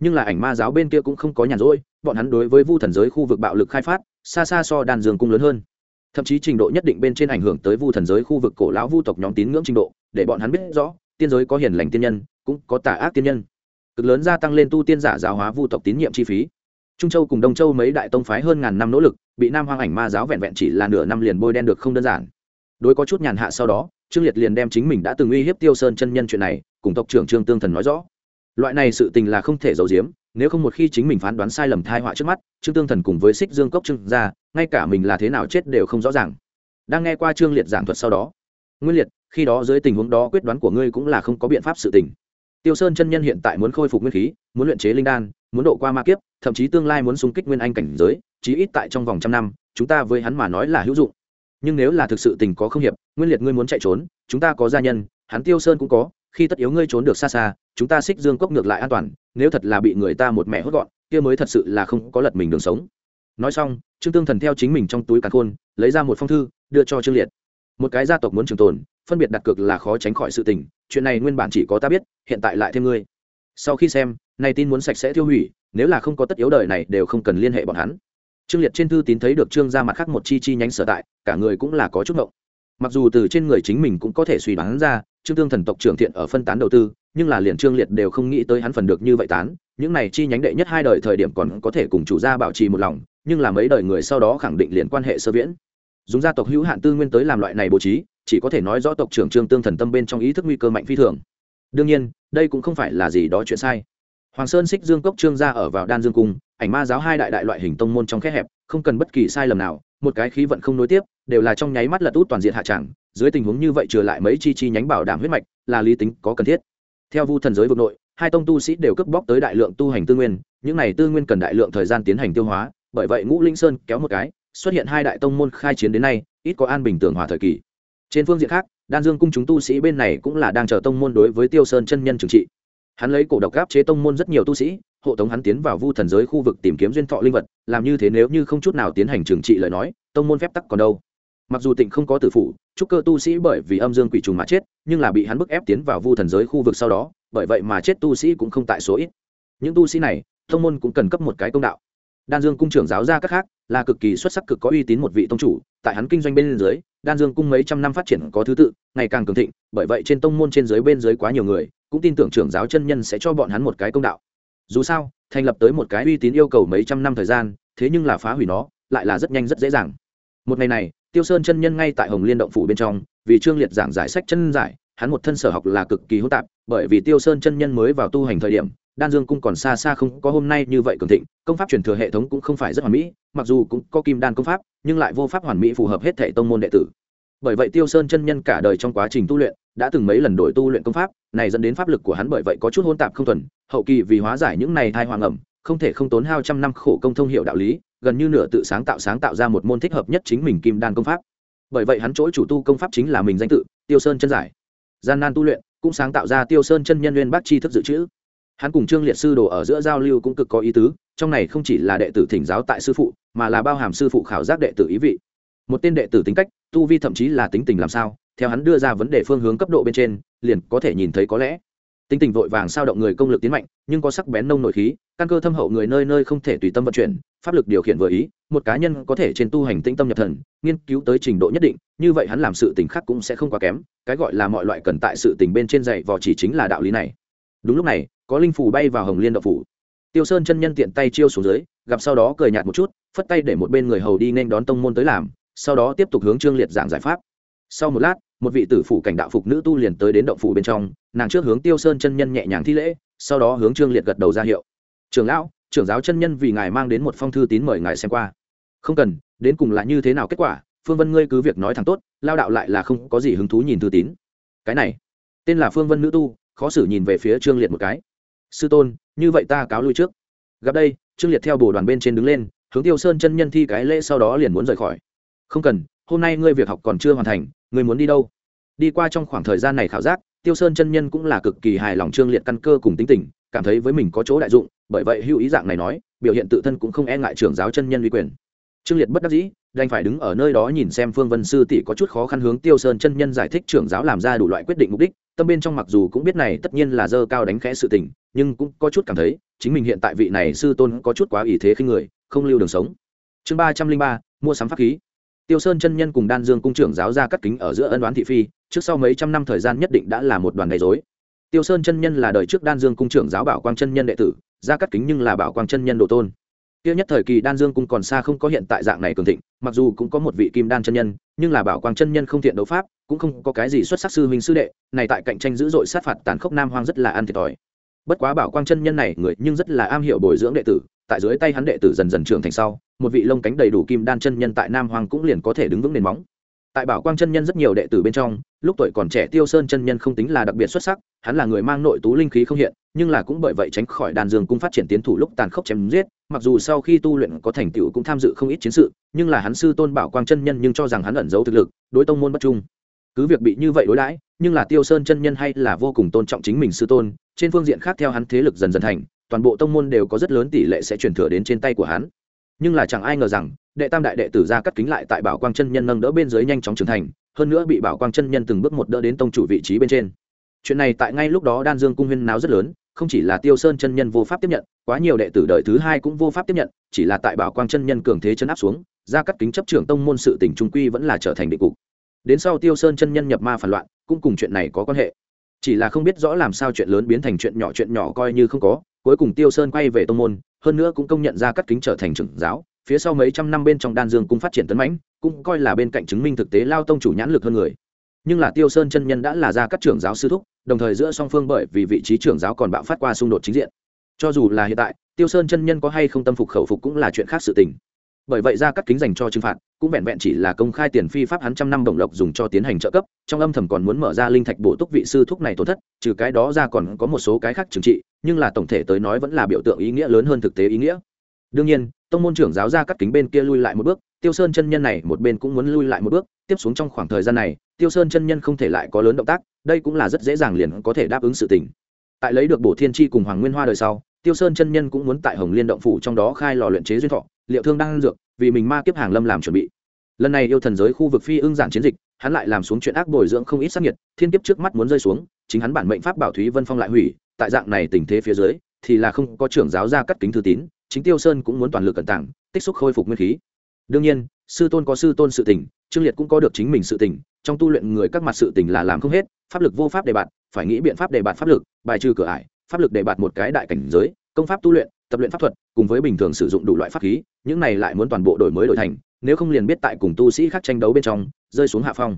Nhưng là ảnh ma giáo bên kia cũng không có nhàn rỗi, bọn hắn đối với vu thần giới khu vực bạo lực khai phát, xa xa so đan dương cung lớn hơn. Thậm chí trình độ nhất định bên trên ảnh hưởng tới vu thần giới khu vực cổ lão vu tộc nhóm tín ngưỡng trình độ, để bọn hắn biết rõ, tiên giới có hiền lành tiên nhân, cũng có tà ác tiên nhân. Cực lớn gia tăng lên tu tiên giả giáo hóa vu tộc tín nhiệm chi phí trung châu cùng đông châu mấy đại tông phái hơn ngàn năm nỗ lực, bị nam hoang ảnh ma giáo vẹn vẹn chỉ là nửa năm liền bôi đen được không đơn giản. Đối có chút nhàn hạ sau đó, trương liệt liền đem chính mình đã từng uy hiếp tiêu sơn chân nhân chuyện này, cùng tộc trưởng trương tương thần nói rõ. Loại này sự tình là không thể giấu giếm, nếu không một khi chính mình phán đoán sai lầm thai họa trước mắt, trương tương thần cùng với xích dương cốc trương ra ngay cả mình là thế nào chết đều không rõ ràng. Đang nghe qua trương liệt giảng thuật sau đó, nguyên liệt, khi đó dưới tình huống đó quyết đoán của ngươi cũng là không có biện pháp sự tình tiêu sơn chân nhân hiện tại muốn khôi phục nguyên khí, muốn luyện chế linh đan, muốn độ qua ma kiếp, thậm chí tương lai muốn xung kích nguyên anh cảnh giới, chí ít tại trong vòng trăm năm, chúng ta với hắn mà nói là hữu dụng. Nhưng nếu là thực sự tình có không hiệp, nguyên liệt ngươi muốn chạy trốn, chúng ta có gia nhân, hắn tiêu sơn cũng có, khi tất yếu ngươi trốn được xa xa, chúng ta xích dương cốc ngược lại an toàn, nếu thật là bị người ta một mẹ hốt gọn, kia mới thật sự là không có lật mình đường sống. Nói xong, trương tương thần theo chính mình trong túi càn khôn, lấy ra một phong thư, đưa cho trương liệt. Một cái gia tộc muốn trường tồn phân biệt đặt cược là khó tránh khỏi sự tình, chuyện này nguyên bản chỉ có ta biết, hiện tại lại thêm ngươi. Sau khi xem, này tin muốn sạch sẽ tiêu hủy, nếu là không có tất yếu đời này đều không cần liên hệ bọn hắn. Trương liệt trên thư tín thấy được trương ra mặt khác một chi chi nhánh sở tại, cả người cũng là có chút ngộng. Mặc dù từ trên người chính mình cũng có thể suy đoán ra, trương tương thần tộc trưởng thiện ở phân tán đầu tư, nhưng là liền trương liệt đều không nghĩ tới hắn phần được như vậy tán, những này chi nhánh đệ nhất hai đời thời điểm còn có thể cùng chủ gia bảo trì một lòng, nhưng là mấy đời người sau đó khẳng định liền quan hệ sơ viễn. Dùng gia tộc hữu hạn tư nguyên tới làm loại này bố trí chỉ có thể nói rõ tộc trưởng trương tương thần tâm bên trong ý thức nguy cơ mạnh phi thường. Đương nhiên, đây cũng không phải là gì đó chuyện sai. Hoàng sơn xích dương cốc trương gia ở vào đan dương cung, ảnh ma giáo hai đại đại loại hình tông môn trong khe hẹp, không cần bất kỳ sai lầm nào, một cái khí vận không nối tiếp, đều là trong nháy mắt lật út toàn diện hạ tràng, dưới tình huống như vậy trừ lại mấy chi chi nhánh bảo đảm huyết mạch, là lý tính có cần thiết. Theo vu thần giới vực nội, hai tông tu sĩ đều cướp bóc tới đại lượng tu hành tư nguyên, những này tư nguyên cần đại lượng thời gian tiến hành tiêu hóa, bởi vậy ngũ linh sơn kéo một cái, xuất hiện hai đại tông môn khai chiến đến nay, ít có an bình tưởng hòa thời kỳ trên phương diện khác, đan dương cung chúng tu sĩ bên này cũng là đang chờ tông môn đối với tiêu sơn chân nhân trừng trị. Hắn lấy cổ độc gáp chế tông môn rất nhiều tu sĩ, hộ tống hắn tiến vào vu thần giới khu vực tìm kiếm duyên thọ linh vật, làm như thế nếu như không chút nào tiến hành trừng trị lời nói, tông môn phép tắc còn đâu. Mặc dù tịnh không có tử phụ chúc cơ tu sĩ bởi vì âm dương quỷ trùng mà chết, nhưng là bị hắn bức ép tiến vào vu thần giới khu vực sau đó, bởi vậy mà chết tu sĩ cũng không tại số ít. Những tu sĩ này, tông môn cũng cần cấp một cái công đạo đan dương cung trưởng giáo ra các khác là cực kỳ xuất sắc cực có uy tín một vị tông chủ, tại hắn kinh doanh bên dưới, đan dương cung mấy trăm năm phát triển có thứ tự, ngày càng cường thịnh, bởi vậy trên tông môn trên dưới bên dưới quá nhiều người, cũng tin tưởng trưởng giáo chân nhân sẽ cho bọn hắn một cái công đạo. Dù sao, thành lập tới một cái uy tín yêu cầu mấy trăm năm thời gian, thế nhưng là phá hủy nó, lại là rất nhanh rất dễ dàng. Một ngày này, tiêu sơn chân nhân ngay tại hồng liên động phủ bên trong, vì trương liệt giảng giải sách chân giải, hắn một thân sở học là cực kỳ hỗn tạp, bởi vì tiêu sơn chân nhân mới vào tu hành thời điểm đan dương cung còn xa xa không có hôm nay như vậy cường thịnh, công pháp truyền thừa hệ thống cũng không phải rất hoàn mỹ, mặc dù cũng có kim đan công pháp, nhưng lại vô pháp hoàn mỹ phù hợp hết thể tông môn đệ tử. Bởi vậy tiêu sơn chân nhân cả đời trong quá trình tu luyện, đã từng mấy lần đổi tu luyện công pháp, này dẫn đến pháp lực của hắn bởi vậy có chút hôn tạp không thuần, hậu kỳ vì hóa giải những này thai hoàng ẩm không thể không tốn hao trăm năm khổ công thông hiệu đạo lý, gần như nửa tự sáng tạo sáng tạo ra một môn thích hợp nhất chính mình kim đan công pháp. Bởi vậy hắn chỗ chủ tu công pháp chính là mình danh tự, tiêu sơn chân giải. Gian nan tu luyện, cũng sáng tạo ra tiêu sơn chân nhân nguyên bác chi thức dự trữ hắn cùng trương liệt sư đồ ở giữa giao lưu cũng cực có ý tứ, trong này không chỉ là đệ tử thỉnh giáo tại sư phụ, mà là bao hàm sư phụ khảo giác đệ tử ý vị. Một tên đệ tử tính cách, tu vi thậm chí là tính tình làm sao, theo hắn đưa ra vấn đề phương hướng cấp độ bên trên, liền có thể nhìn thấy có lẽ. Tính tình vội vàng sao động người công lực tiến mạnh, nhưng có sắc bén nông nội khí, căn cơ thâm hậu người nơi nơi không thể tùy tâm vận chuyển, pháp lực điều khiển vừa ý, một cá nhân có thể trên tu hành tĩnh tâm nhập thần, nghiên cứu tới trình độ nhất định, như vậy hắn làm sự tình khác cũng sẽ không quá kém, cái gọi là mọi loại cần tại sự tình bên trên dạy vò chỉ chính là đạo lý này đúng lúc này, có linh phủ bay vào hồng liên đậu phủ. Tiêu sơn chân nhân tiện tay chiêu xuống dưới, gặp sau đó cười nhạt một chút, phất tay để một bên người hầu đi nên đón tông môn tới làm, sau đó tiếp tục hướng trương liệt giảng giải pháp. Sau một lát, một vị tử phủ cảnh đạo phục nữ tu liền tới đến động phủ bên trong, nàng trước hướng tiêu sơn chân nhân nhẹ nhàng thi lễ, sau đó hướng trương liệt gật đầu ra hiệu. Trưởng lão, trưởng giáo chân nhân vì ngài mang đến một phong thư tín mời ngài xem qua. Không cần, đến cùng là như thế nào kết quả, phương vân ngươi cứ việc nói thẳng tốt, lao đạo lại là không có gì hứng thú nhìn thư tín. Cái này, tên là phương vân nữ tu khó xử nhìn về phía trương liệt một cái. Sư tôn, như vậy ta cáo lui trước. Gặp đây, trương liệt theo bồ đoàn bên trên đứng lên, hướng tiêu sơn chân nhân thi cái lễ sau đó liền muốn rời khỏi. Không cần, hôm nay ngươi việc học còn chưa hoàn thành, ngươi muốn đi đâu? Đi qua trong khoảng thời gian này khảo giác, tiêu sơn chân nhân cũng là cực kỳ hài lòng trương liệt căn cơ cùng tính tình, cảm thấy với mình có chỗ đại dụng, bởi vậy hữu ý dạng này nói, biểu hiện tự thân cũng không e ngại trưởng giáo chân nhân uy quyền. Trương liệt bất đắc dĩ, đành phải đứng ở nơi đó nhìn xem phương vân sư tỷ có chút khó khăn hướng tiêu sơn chân nhân giải thích trưởng giáo làm ra đủ loại quyết định mục đích tâm bên trong mặc dù cũng biết này tất nhiên là dơ cao đánh khẽ sự tình, nhưng cũng có chút cảm thấy, chính mình hiện tại vị này sư tôn có chút quá ủy thế khi người, không lưu đường sống. Chương ba trăm linh ba, mua sắm pháp khí. Tiêu sơn chân nhân cùng đan dương cung trưởng giáo ra cắt kính ở giữa ân đoán thị phi, trước sau mấy trăm năm thời gian nhất định đã là một đoàn gây dối tiêu sơn chân nhân là đời trước đan dương cung trưởng giáo bảo quang chân nhân đệ tử, ra cắt kính nhưng là bảo quang chân nhân độ tôn. Tiêu nhất thời kỳ đan dương cung còn xa không có hiện tại dạng này cường thịnh mặc dù cũng có một vị kim đan chân nhân, nhưng là bảo quang chân nhân không thiện đấu pháp, cũng không có cái gì xuất sắc sư huynh sư đệ, này tại cạnh tranh dữ dội sát phạt tàn khốc nam hoang rất là ăn thiệt thòi. Bất quá bảo quang chân nhân này người nhưng rất là am hiểu bồi dưỡng đệ tử, tại dưới tay hắn đệ tử dần dần trưởng thành sau, một vị lông cánh đầy đủ kim đan chân nhân tại nam hoàng cũng liền có thể đứng vững nền móng. Tại bảo quang chân nhân rất nhiều đệ tử bên trong, lúc tuổi còn trẻ tiêu sơn chân nhân không tính là đặc biệt xuất sắc, hắn là người mang nội tú linh khí không hiện nhưng là cũng bởi vậy tránh khỏi đàn dương cung phát triển tiến thủ lúc tàn khốc chém giết, mặc dù sau khi tu luyện có thành tựu cũng tham dự không ít chiến sự, nhưng là hắn sư tôn bảo quang chân nhân nhưng cho rằng hắn ẩn giấu thực lực, đối tông môn bất trung. Cứ việc bị như vậy đối đãi, nhưng là tiêu sơn chân nhân hay là vô cùng tôn trọng chính mình sư tôn, trên phương diện khác theo hắn thế lực dần dần thành, toàn bộ tông môn đều có rất lớn tỷ lệ sẽ chuyển thừa đến trên tay của hắn. Nhưng là chẳng ai ngờ rằng, đệ tam đại đệ tử ra cắt kính lại tại bảo quang chân nhân nâng đỡ bên dưới nhanh chóng trưởng thành, hơn nữa bị bảo quang chân nhân từng bước một đỡ đến tông chủ vị trí bên trên chuyện này tại ngay lúc đó đan dương cung huyên náo rất lớn, không chỉ là tiêu sơn chân nhân vô pháp tiếp nhận, quá nhiều đệ tử đời thứ hai cũng vô pháp tiếp nhận, chỉ là tại bảo quang chân nhân cường thế chân áp xuống ra cắt kính chấp trưởng tông môn sự tỉnh trung quy vẫn là trở thành định cục. Đến sau tiêu sơn chân nhân nhập ma phản loạn, cũng cùng chuyện này có quan hệ. Chỉ là không biết rõ làm sao chuyện lớn biến thành chuyện nhỏ chuyện nhỏ coi như không có, cuối cùng tiêu sơn quay về tông môn, hơn nữa cũng công nhận ra cắt kính trở thành trưởng giáo, phía sau mấy trăm năm bên trong đan dương cung phát triển tấn mãnh, cũng coi là bên cạnh chứng minh thực tế lao tông chủ nhãn lực hơn người. Nhưng là tiêu sơn chân nhân đã là ra các trưởng giáo sư thúc đồng thời giữa song phương bởi vì vị trí trưởng giáo còn bạo phát qua xung đột chính diện. Cho dù là hiện tại, tiêu sơn chân nhân có hay không tâm phục khẩu phục cũng là chuyện khác sự tình. Bởi vậy ra cắt kính dành cho trừng phạt, cũng vẹn vẹn chỉ là công khai tiền phi pháp hắn trăm năm đồng lộc dùng cho tiến hành trợ cấp, trong âm thầm còn muốn mở ra linh thạch bổ túc vị sư thúc này tổn thất, trừ cái đó ra còn có một số cái khác trừng trị, nhưng là tổng thể tới nói vẫn là biểu tượng ý nghĩa lớn hơn thực tế ý nghĩa. Đương nhiên, tông môn trưởng giáo ra cắt kính bên kia lui lại một bước, tiêu sơn chân nhân này một bên cũng muốn lui lại một bước, tiếp xuống trong khoảng thời gian này tiêu sơn chân nhân không thể lại có lớn động tác, đây cũng là rất dễ dàng liền có thể đáp ứng sự tình. Tại lấy được bổ thiên tri cùng hoàng nguyên hoa đời sau, tiêu sơn chân nhân cũng muốn tại hồng liên động phủ trong đó khai lò luyện chế duyên thọ, liệu thương đang dược, vì mình ma kiếp hàng lâm làm chuẩn bị. Lần này yêu thần giới khu vực phi ưng giản chiến dịch, hắn lại làm xuống chuyện ác bồi dưỡng không ít sắc nhiệt, thiên kiếp trước mắt muốn rơi xuống, chính hắn bản mệnh pháp bảo thúy vân phong lại hủy, tại dạng này tình thế phía dưới, thì là không có trưởng giáo ra cắt kính thư tín, chính tiêu sơn cũng muốn toàn lực cẩn tảng tích xúc khôi phục nguyên khí. Đương nhiên, sư tôn có sư tôn sự tình, trương liệt cũng có được chính mình sự tình trong tu luyện người các mặt sự tình là làm không hết, pháp lực vô pháp đề bạt, phải nghĩ biện pháp đề bạt pháp lực, bài trừ cửa ải, pháp lực đề bạt một cái đại cảnh giới, công pháp tu luyện, tập luyện pháp thuật, cùng với bình thường sử dụng đủ loại pháp khí, những này lại muốn toàn bộ đổi mới đổi thành, nếu không liền biết tại cùng tu sĩ khác tranh đấu bên trong, rơi xuống hạ phong.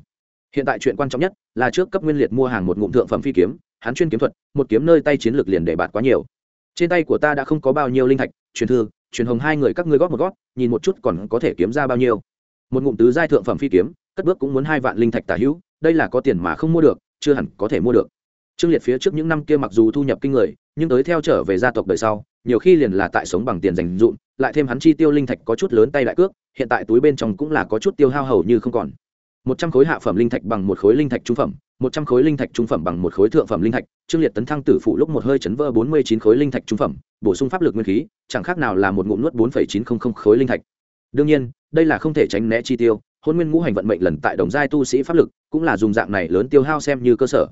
Hiện tại chuyện quan trọng nhất là trước cấp nguyên liệt mua hàng một ngụm thượng phẩm phi kiếm, hắn chuyên kiếm thuật, một kiếm nơi tay chiến lược liền để bạt quá nhiều. Trên tay của ta đã không có bao nhiêu linh thạch, truyền thư, truyền hồng hai người các ngươi góp một góp, nhìn một chút còn có thể kiếm ra bao nhiêu. Một ngụm tứ giai thượng phẩm phi kiếm cất bước cũng muốn hai vạn linh thạch tả hữu, đây là có tiền mà không mua được, chưa hẳn có thể mua được. Trương liệt phía trước những năm kia mặc dù thu nhập kinh người, nhưng tới theo trở về gia tộc đời sau, nhiều khi liền là tại sống bằng tiền dành dụm, lại thêm hắn chi tiêu linh thạch có chút lớn tay đại cước, hiện tại túi bên trong cũng là có chút tiêu hao hầu như không còn. Một trăm khối hạ phẩm linh thạch bằng một khối linh thạch trung phẩm, một trăm khối linh thạch trung phẩm bằng một khối thượng phẩm linh thạch, trương liệt tấn thăng tử phụ lúc một hơi chấn vỡ bốn mươi chín khối linh thạch trung phẩm, bổ sung pháp lực nguyên khí, chẳng khác nào là một ngụm nuốt bốn phẩy chín không không khối linh thạch. Đương nhiên, đây là không thể tránh né chi tiêu hôn nguyên ngũ hành vận mệnh lần tại đồng giai tu sĩ pháp lực, cũng là dùng dạng này lớn tiêu hao xem như cơ sở.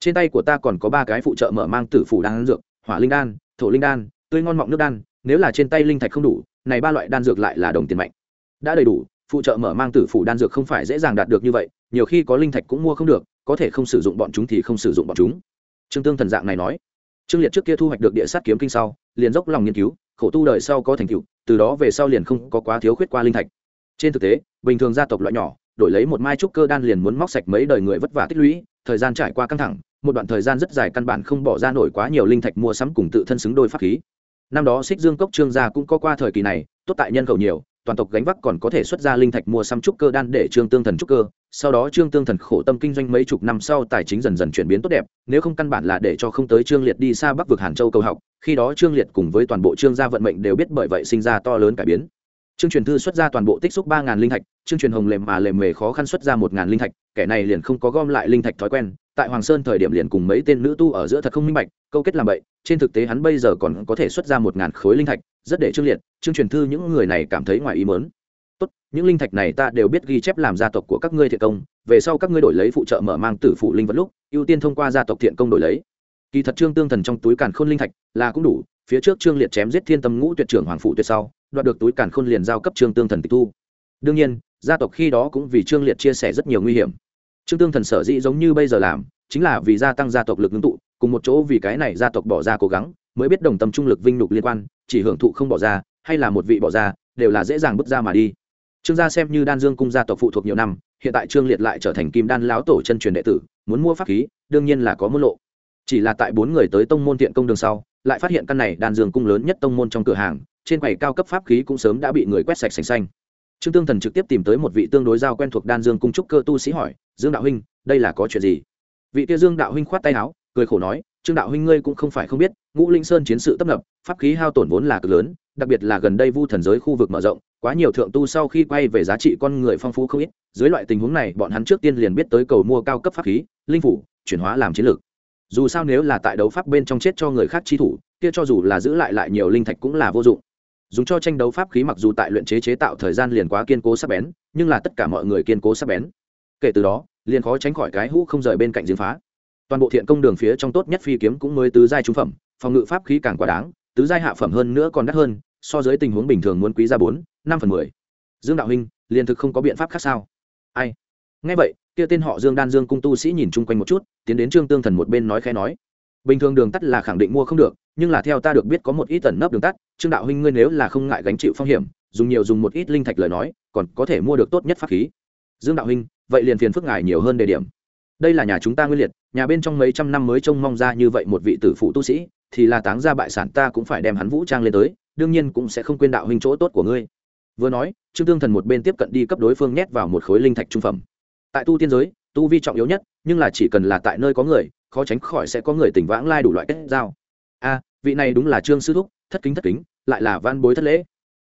Trên tay của ta còn có ba cái phụ trợ mở mang tử phủ đan dược, hỏa linh đan, thổ linh đan, tươi ngon mọng nước đan, nếu là trên tay linh thạch không đủ, này ba loại đan dược lại là đồng tiền mạnh. Đã đầy đủ, phụ trợ mở mang tử phủ đan dược không phải dễ dàng đạt được như vậy, nhiều khi có linh thạch cũng mua không được, có thể không sử dụng bọn chúng thì không sử dụng bọn chúng. Trương tương thần dạng này nói. Trương liệt trước kia thu hoạch được địa sát kiếm kinh sau, liền dốc lòng nghiên cứu, khổ tu đời sau có thành tựu, từ đó về sau liền không có quá thiếu khuyết qua linh thạch trên thực tế, bình thường gia tộc loại nhỏ, đổi lấy một mai trúc cơ đan liền muốn móc sạch mấy đời người vất vả tích lũy, thời gian trải qua căng thẳng, một đoạn thời gian rất dài căn bản không bỏ ra nổi quá nhiều linh thạch mua sắm cùng tự thân xứng đôi pháp khí. Năm đó xích dương cốc trương gia cũng có qua thời kỳ này, tốt tại nhân khẩu nhiều, toàn tộc gánh vác còn có thể xuất ra linh thạch mua sắm trúc cơ đan để trương tương thần trúc cơ, sau đó trương tương thần khổ tâm kinh doanh mấy chục năm sau tài chính dần dần chuyển biến tốt đẹp, nếu không căn bản là để cho không tới trương liệt đi xa bắc vực hàn châu cầu học, khi đó trương liệt cùng với toàn bộ trương gia vận mệnh đều biết bởi vậy sinh ra to lớn cải biến trương truyền thư xuất ra toàn bộ tích xúc ba ngàn linh thạch, trương truyền hồng lèm mà lèm mề khó khăn xuất ra một ngàn linh thạch, kẻ này liền không có gom lại linh thạch thói quen, tại hoàng sơn thời điểm liền cùng mấy tên nữ tu ở giữa thật không minh bạch, câu kết làm vậy trên thực tế hắn bây giờ còn có thể xuất ra một ngàn khối linh thạch, rất để trương liệt, trương truyền thư những người này cảm thấy ngoài ý muốn. tốt, những linh thạch này ta đều biết ghi chép làm gia tộc của các ngươi thiện công, về sau các ngươi đổi lấy phụ trợ mở mang tử phụ linh vật lúc, ưu tiên thông qua gia tộc thiện công đổi lấy kỳ thật trương tương thần trong túi càn khôn linh thạch là cũng đủ phía trước trương liệt chém giết thiên tâm ngũ tuyệt trưởng hoàng phụ tuyệt sau, đoạt được túi càn khôn liền giao cấp trương tương thần tịch thu. Đương nhiên, gia tộc khi đó cũng vì trương liệt chia sẻ rất nhiều nguy hiểm. Trương tương thần sở dĩ giống như bây giờ làm, chính là vì gia tăng gia tộc lực ngưng tụ, cùng một chỗ vì cái này gia tộc bỏ ra cố gắng, mới biết đồng tâm trung lực vinh nhục liên quan, chỉ hưởng thụ không bỏ ra, hay là một vị bỏ ra, đều là dễ dàng bước ra mà đi. Trương gia xem như đan dương cung gia tộc phụ thuộc nhiều năm, hiện tại trương liệt lại trở thành kim đan lão tổ chân truyền đệ tử, muốn mua pháp khí, đương nhiên là có môn lộ. Chỉ là tại bốn người tới tông môn thiện công đường sau lại phát hiện căn này đan dương cung lớn nhất tông môn trong cửa hàng, trên quầy cao cấp pháp khí cũng sớm đã bị người quét sạch sành xanh. Trương tương thần trực tiếp tìm tới một vị tương đối giao quen thuộc đan dương cung trúc cơ tu sĩ hỏi, dương đạo huynh, đây là có chuyện gì? Vị kia dương đạo huynh khoát tay áo, cười khổ nói, trương đạo huynh ngươi cũng không phải không biết, ngũ linh sơn chiến sự tấp nập, pháp khí hao tổn vốn là cực lớn, đặc biệt là gần đây vu thần giới khu vực mở rộng, quá nhiều thượng tu sau khi quay về giá trị con người phong phú không ít, dưới loại tình huống này, bọn hắn trước tiên liền biết tới cầu mua cao cấp pháp khí, linh phủ, chuyển hóa làm chiến lược dù sao nếu là tại đấu pháp bên trong chết cho người khác chi thủ, kia cho dù là giữ lại lại nhiều linh thạch cũng là vô dụng. Dùng cho tranh đấu pháp khí mặc dù tại luyện chế chế tạo thời gian liền quá kiên cố sắc bén, nhưng là tất cả mọi người kiên cố sắc bén. Kể từ đó, liền khó tránh khỏi cái hũ không rời bên cạnh giếng phá. Toàn bộ thiện công đường phía trong tốt nhất phi kiếm cũng mới tứ giai trung phẩm, phòng ngự pháp khí càng quá đáng, tứ giai hạ phẩm hơn nữa còn đắt hơn, so với tình huống bình thường muốn quý ra bốn, năm phần mười. Dương đạo huynh, liền thực không có biện pháp khác sao? Ai? Nghe vậy, kia tên họ dương đan dương cung tu sĩ nhìn chung quanh một chút, tiến đến trương tương thần một bên nói khẽ nói, bình thường đường tắt là khẳng định mua không được, nhưng là theo ta được biết có một ít tẩn nấp đường tắt, trương đạo huynh ngươi nếu là không ngại gánh chịu phong hiểm, dùng nhiều dùng một ít linh thạch lời nói, còn có thể mua được tốt nhất pháp khí. Dương đạo huynh, vậy liền phiền phức ngài nhiều hơn đề điểm. Đây là nhà chúng ta nguyên liệt, nhà bên trong mấy trăm năm mới trông mong ra như vậy một vị tử phụ tu sĩ, thì là táng ra bại sản ta cũng phải đem hắn vũ trang lên tới, đương nhiên cũng sẽ không quên đạo huynh chỗ tốt của ngươi. Vừa nói, trương tương thần một bên tiếp cận đi cấp đối phương nhét vào một khối linh thạch trung phẩm tại tu tiên giới, tu vi trọng yếu nhất, nhưng là chỉ cần là tại nơi có người, khó tránh khỏi sẽ có người tỉnh vãng lai đủ loại kết giao. A, vị này đúng là trương sư thúc, thất kính thất kính, lại là van bối thất lễ.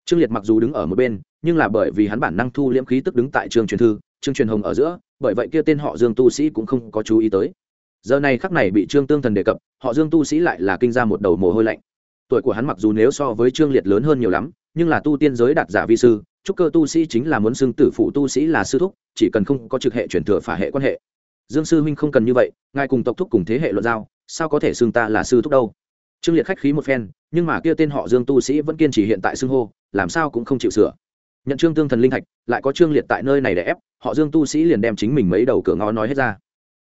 Trương liệt mặc dù đứng ở một bên, nhưng là bởi vì hắn bản năng thu liễm khí tức đứng tại trường truyền thư, trương truyền hồng ở giữa, bởi vậy kia tên họ dương tu sĩ cũng không có chú ý tới. Giờ này khắc này bị trương tương thần đề cập, họ dương tu sĩ lại là kinh ra một đầu mồ hôi lạnh tuổi của hắn mặc dù nếu so với trương liệt lớn hơn nhiều lắm, nhưng là tu tiên giới đạt giả vi sư, trúc cơ tu sĩ chính là muốn xưng tử phụ tu sĩ là sư thúc, chỉ cần không có trực hệ chuyển thừa phả hệ quan hệ. Dương sư huynh không cần như vậy, ngài cùng tộc thúc cùng thế hệ luận giao, sao có thể xưng ta là sư thúc đâu? Trương liệt khách khí một phen, nhưng mà kia tên họ dương tu sĩ vẫn kiên trì hiện tại xưng hô, làm sao cũng không chịu sửa. Nhận trương tương thần linh thạch, lại có trương liệt tại nơi này để ép, họ dương tu sĩ liền đem chính mình mấy đầu cửa ngó nói hết ra.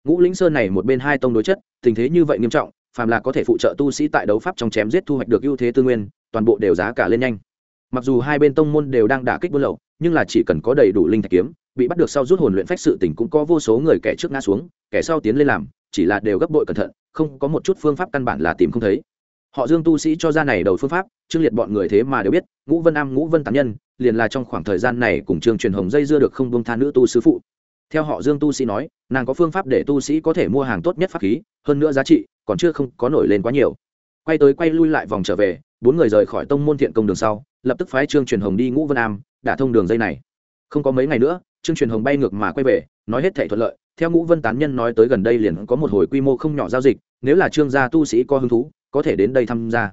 Ngũ lĩnh sơn này một bên hai tông đối chất, tình thế như vậy nghiêm trọng phàm là có thể phụ trợ tu sĩ tại đấu pháp trong chém giết thu hoạch được ưu thế tư nguyên, toàn bộ đều giá cả lên nhanh. Mặc dù hai bên tông môn đều đang đả kích buôn lậu, nhưng là chỉ cần có đầy đủ linh thạch kiếm, bị bắt được sau rút hồn luyện phách sự tình cũng có vô số người kẻ trước ngã xuống, kẻ sau tiến lên làm, chỉ là đều gấp bội cẩn thận, không có một chút phương pháp căn bản là tìm không thấy. Họ dương tu sĩ cho ra này đầu phương pháp, trương liệt bọn người thế mà đều biết, ngũ vân am, ngũ vân tán nhân, liền là trong khoảng thời gian này cùng trương truyền hồng dây dưa được không bông tha nữ tu sứ phụ. Theo họ dương tu sĩ nói, nàng có phương pháp để tu sĩ có thể mua hàng tốt nhất pháp khí, hơn nữa giá trị còn chưa không có nổi lên quá nhiều. Quay tới quay lui lại vòng trở về, bốn người rời khỏi tông môn thiện công đường sau, lập tức phái trương truyền hồng đi ngũ vân am đã thông đường dây này. Không có mấy ngày nữa, trương truyền hồng bay ngược mà quay về, nói hết thể thuận lợi. Theo ngũ vân tán nhân nói tới gần đây liền có một hồi quy mô không nhỏ giao dịch, nếu là trương gia tu sĩ có hứng thú, có thể đến đây tham gia.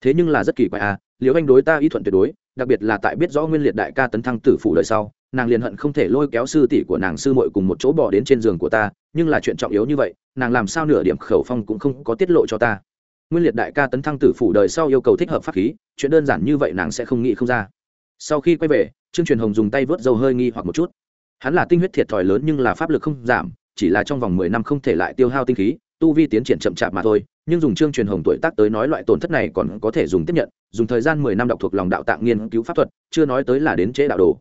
Thế nhưng là rất kỳ quái à liễu anh đối ta ý thuận tuyệt đối, đặc biệt là tại biết rõ nguyên liệt đại ca tấn thăng tử phủ đời sau, nàng liền hận không thể lôi kéo sư tỷ của nàng sư muội cùng một chỗ bỏ đến trên giường của ta nhưng là chuyện trọng yếu như vậy, nàng làm sao nửa điểm khẩu phong cũng không có tiết lộ cho ta. Nguyên liệt đại ca tấn thăng tử phủ đời sau yêu cầu thích hợp pháp khí, chuyện đơn giản như vậy nàng sẽ không nghĩ không ra. Sau khi quay về, trương truyền hồng dùng tay vớt dầu hơi nghi hoặc một chút. Hắn là tinh huyết thiệt thòi lớn nhưng là pháp lực không giảm, chỉ là trong vòng mười năm không thể lại tiêu hao tinh khí, tu vi tiến triển chậm chạp mà thôi, nhưng dùng trương truyền hồng tuổi tác tới nói loại tổn thất này còn có thể dùng tiếp nhận, dùng thời gian mười năm đọc thuộc lòng đạo tạng nghiên cứu pháp thuật, chưa nói tới là đến chế đạo đồ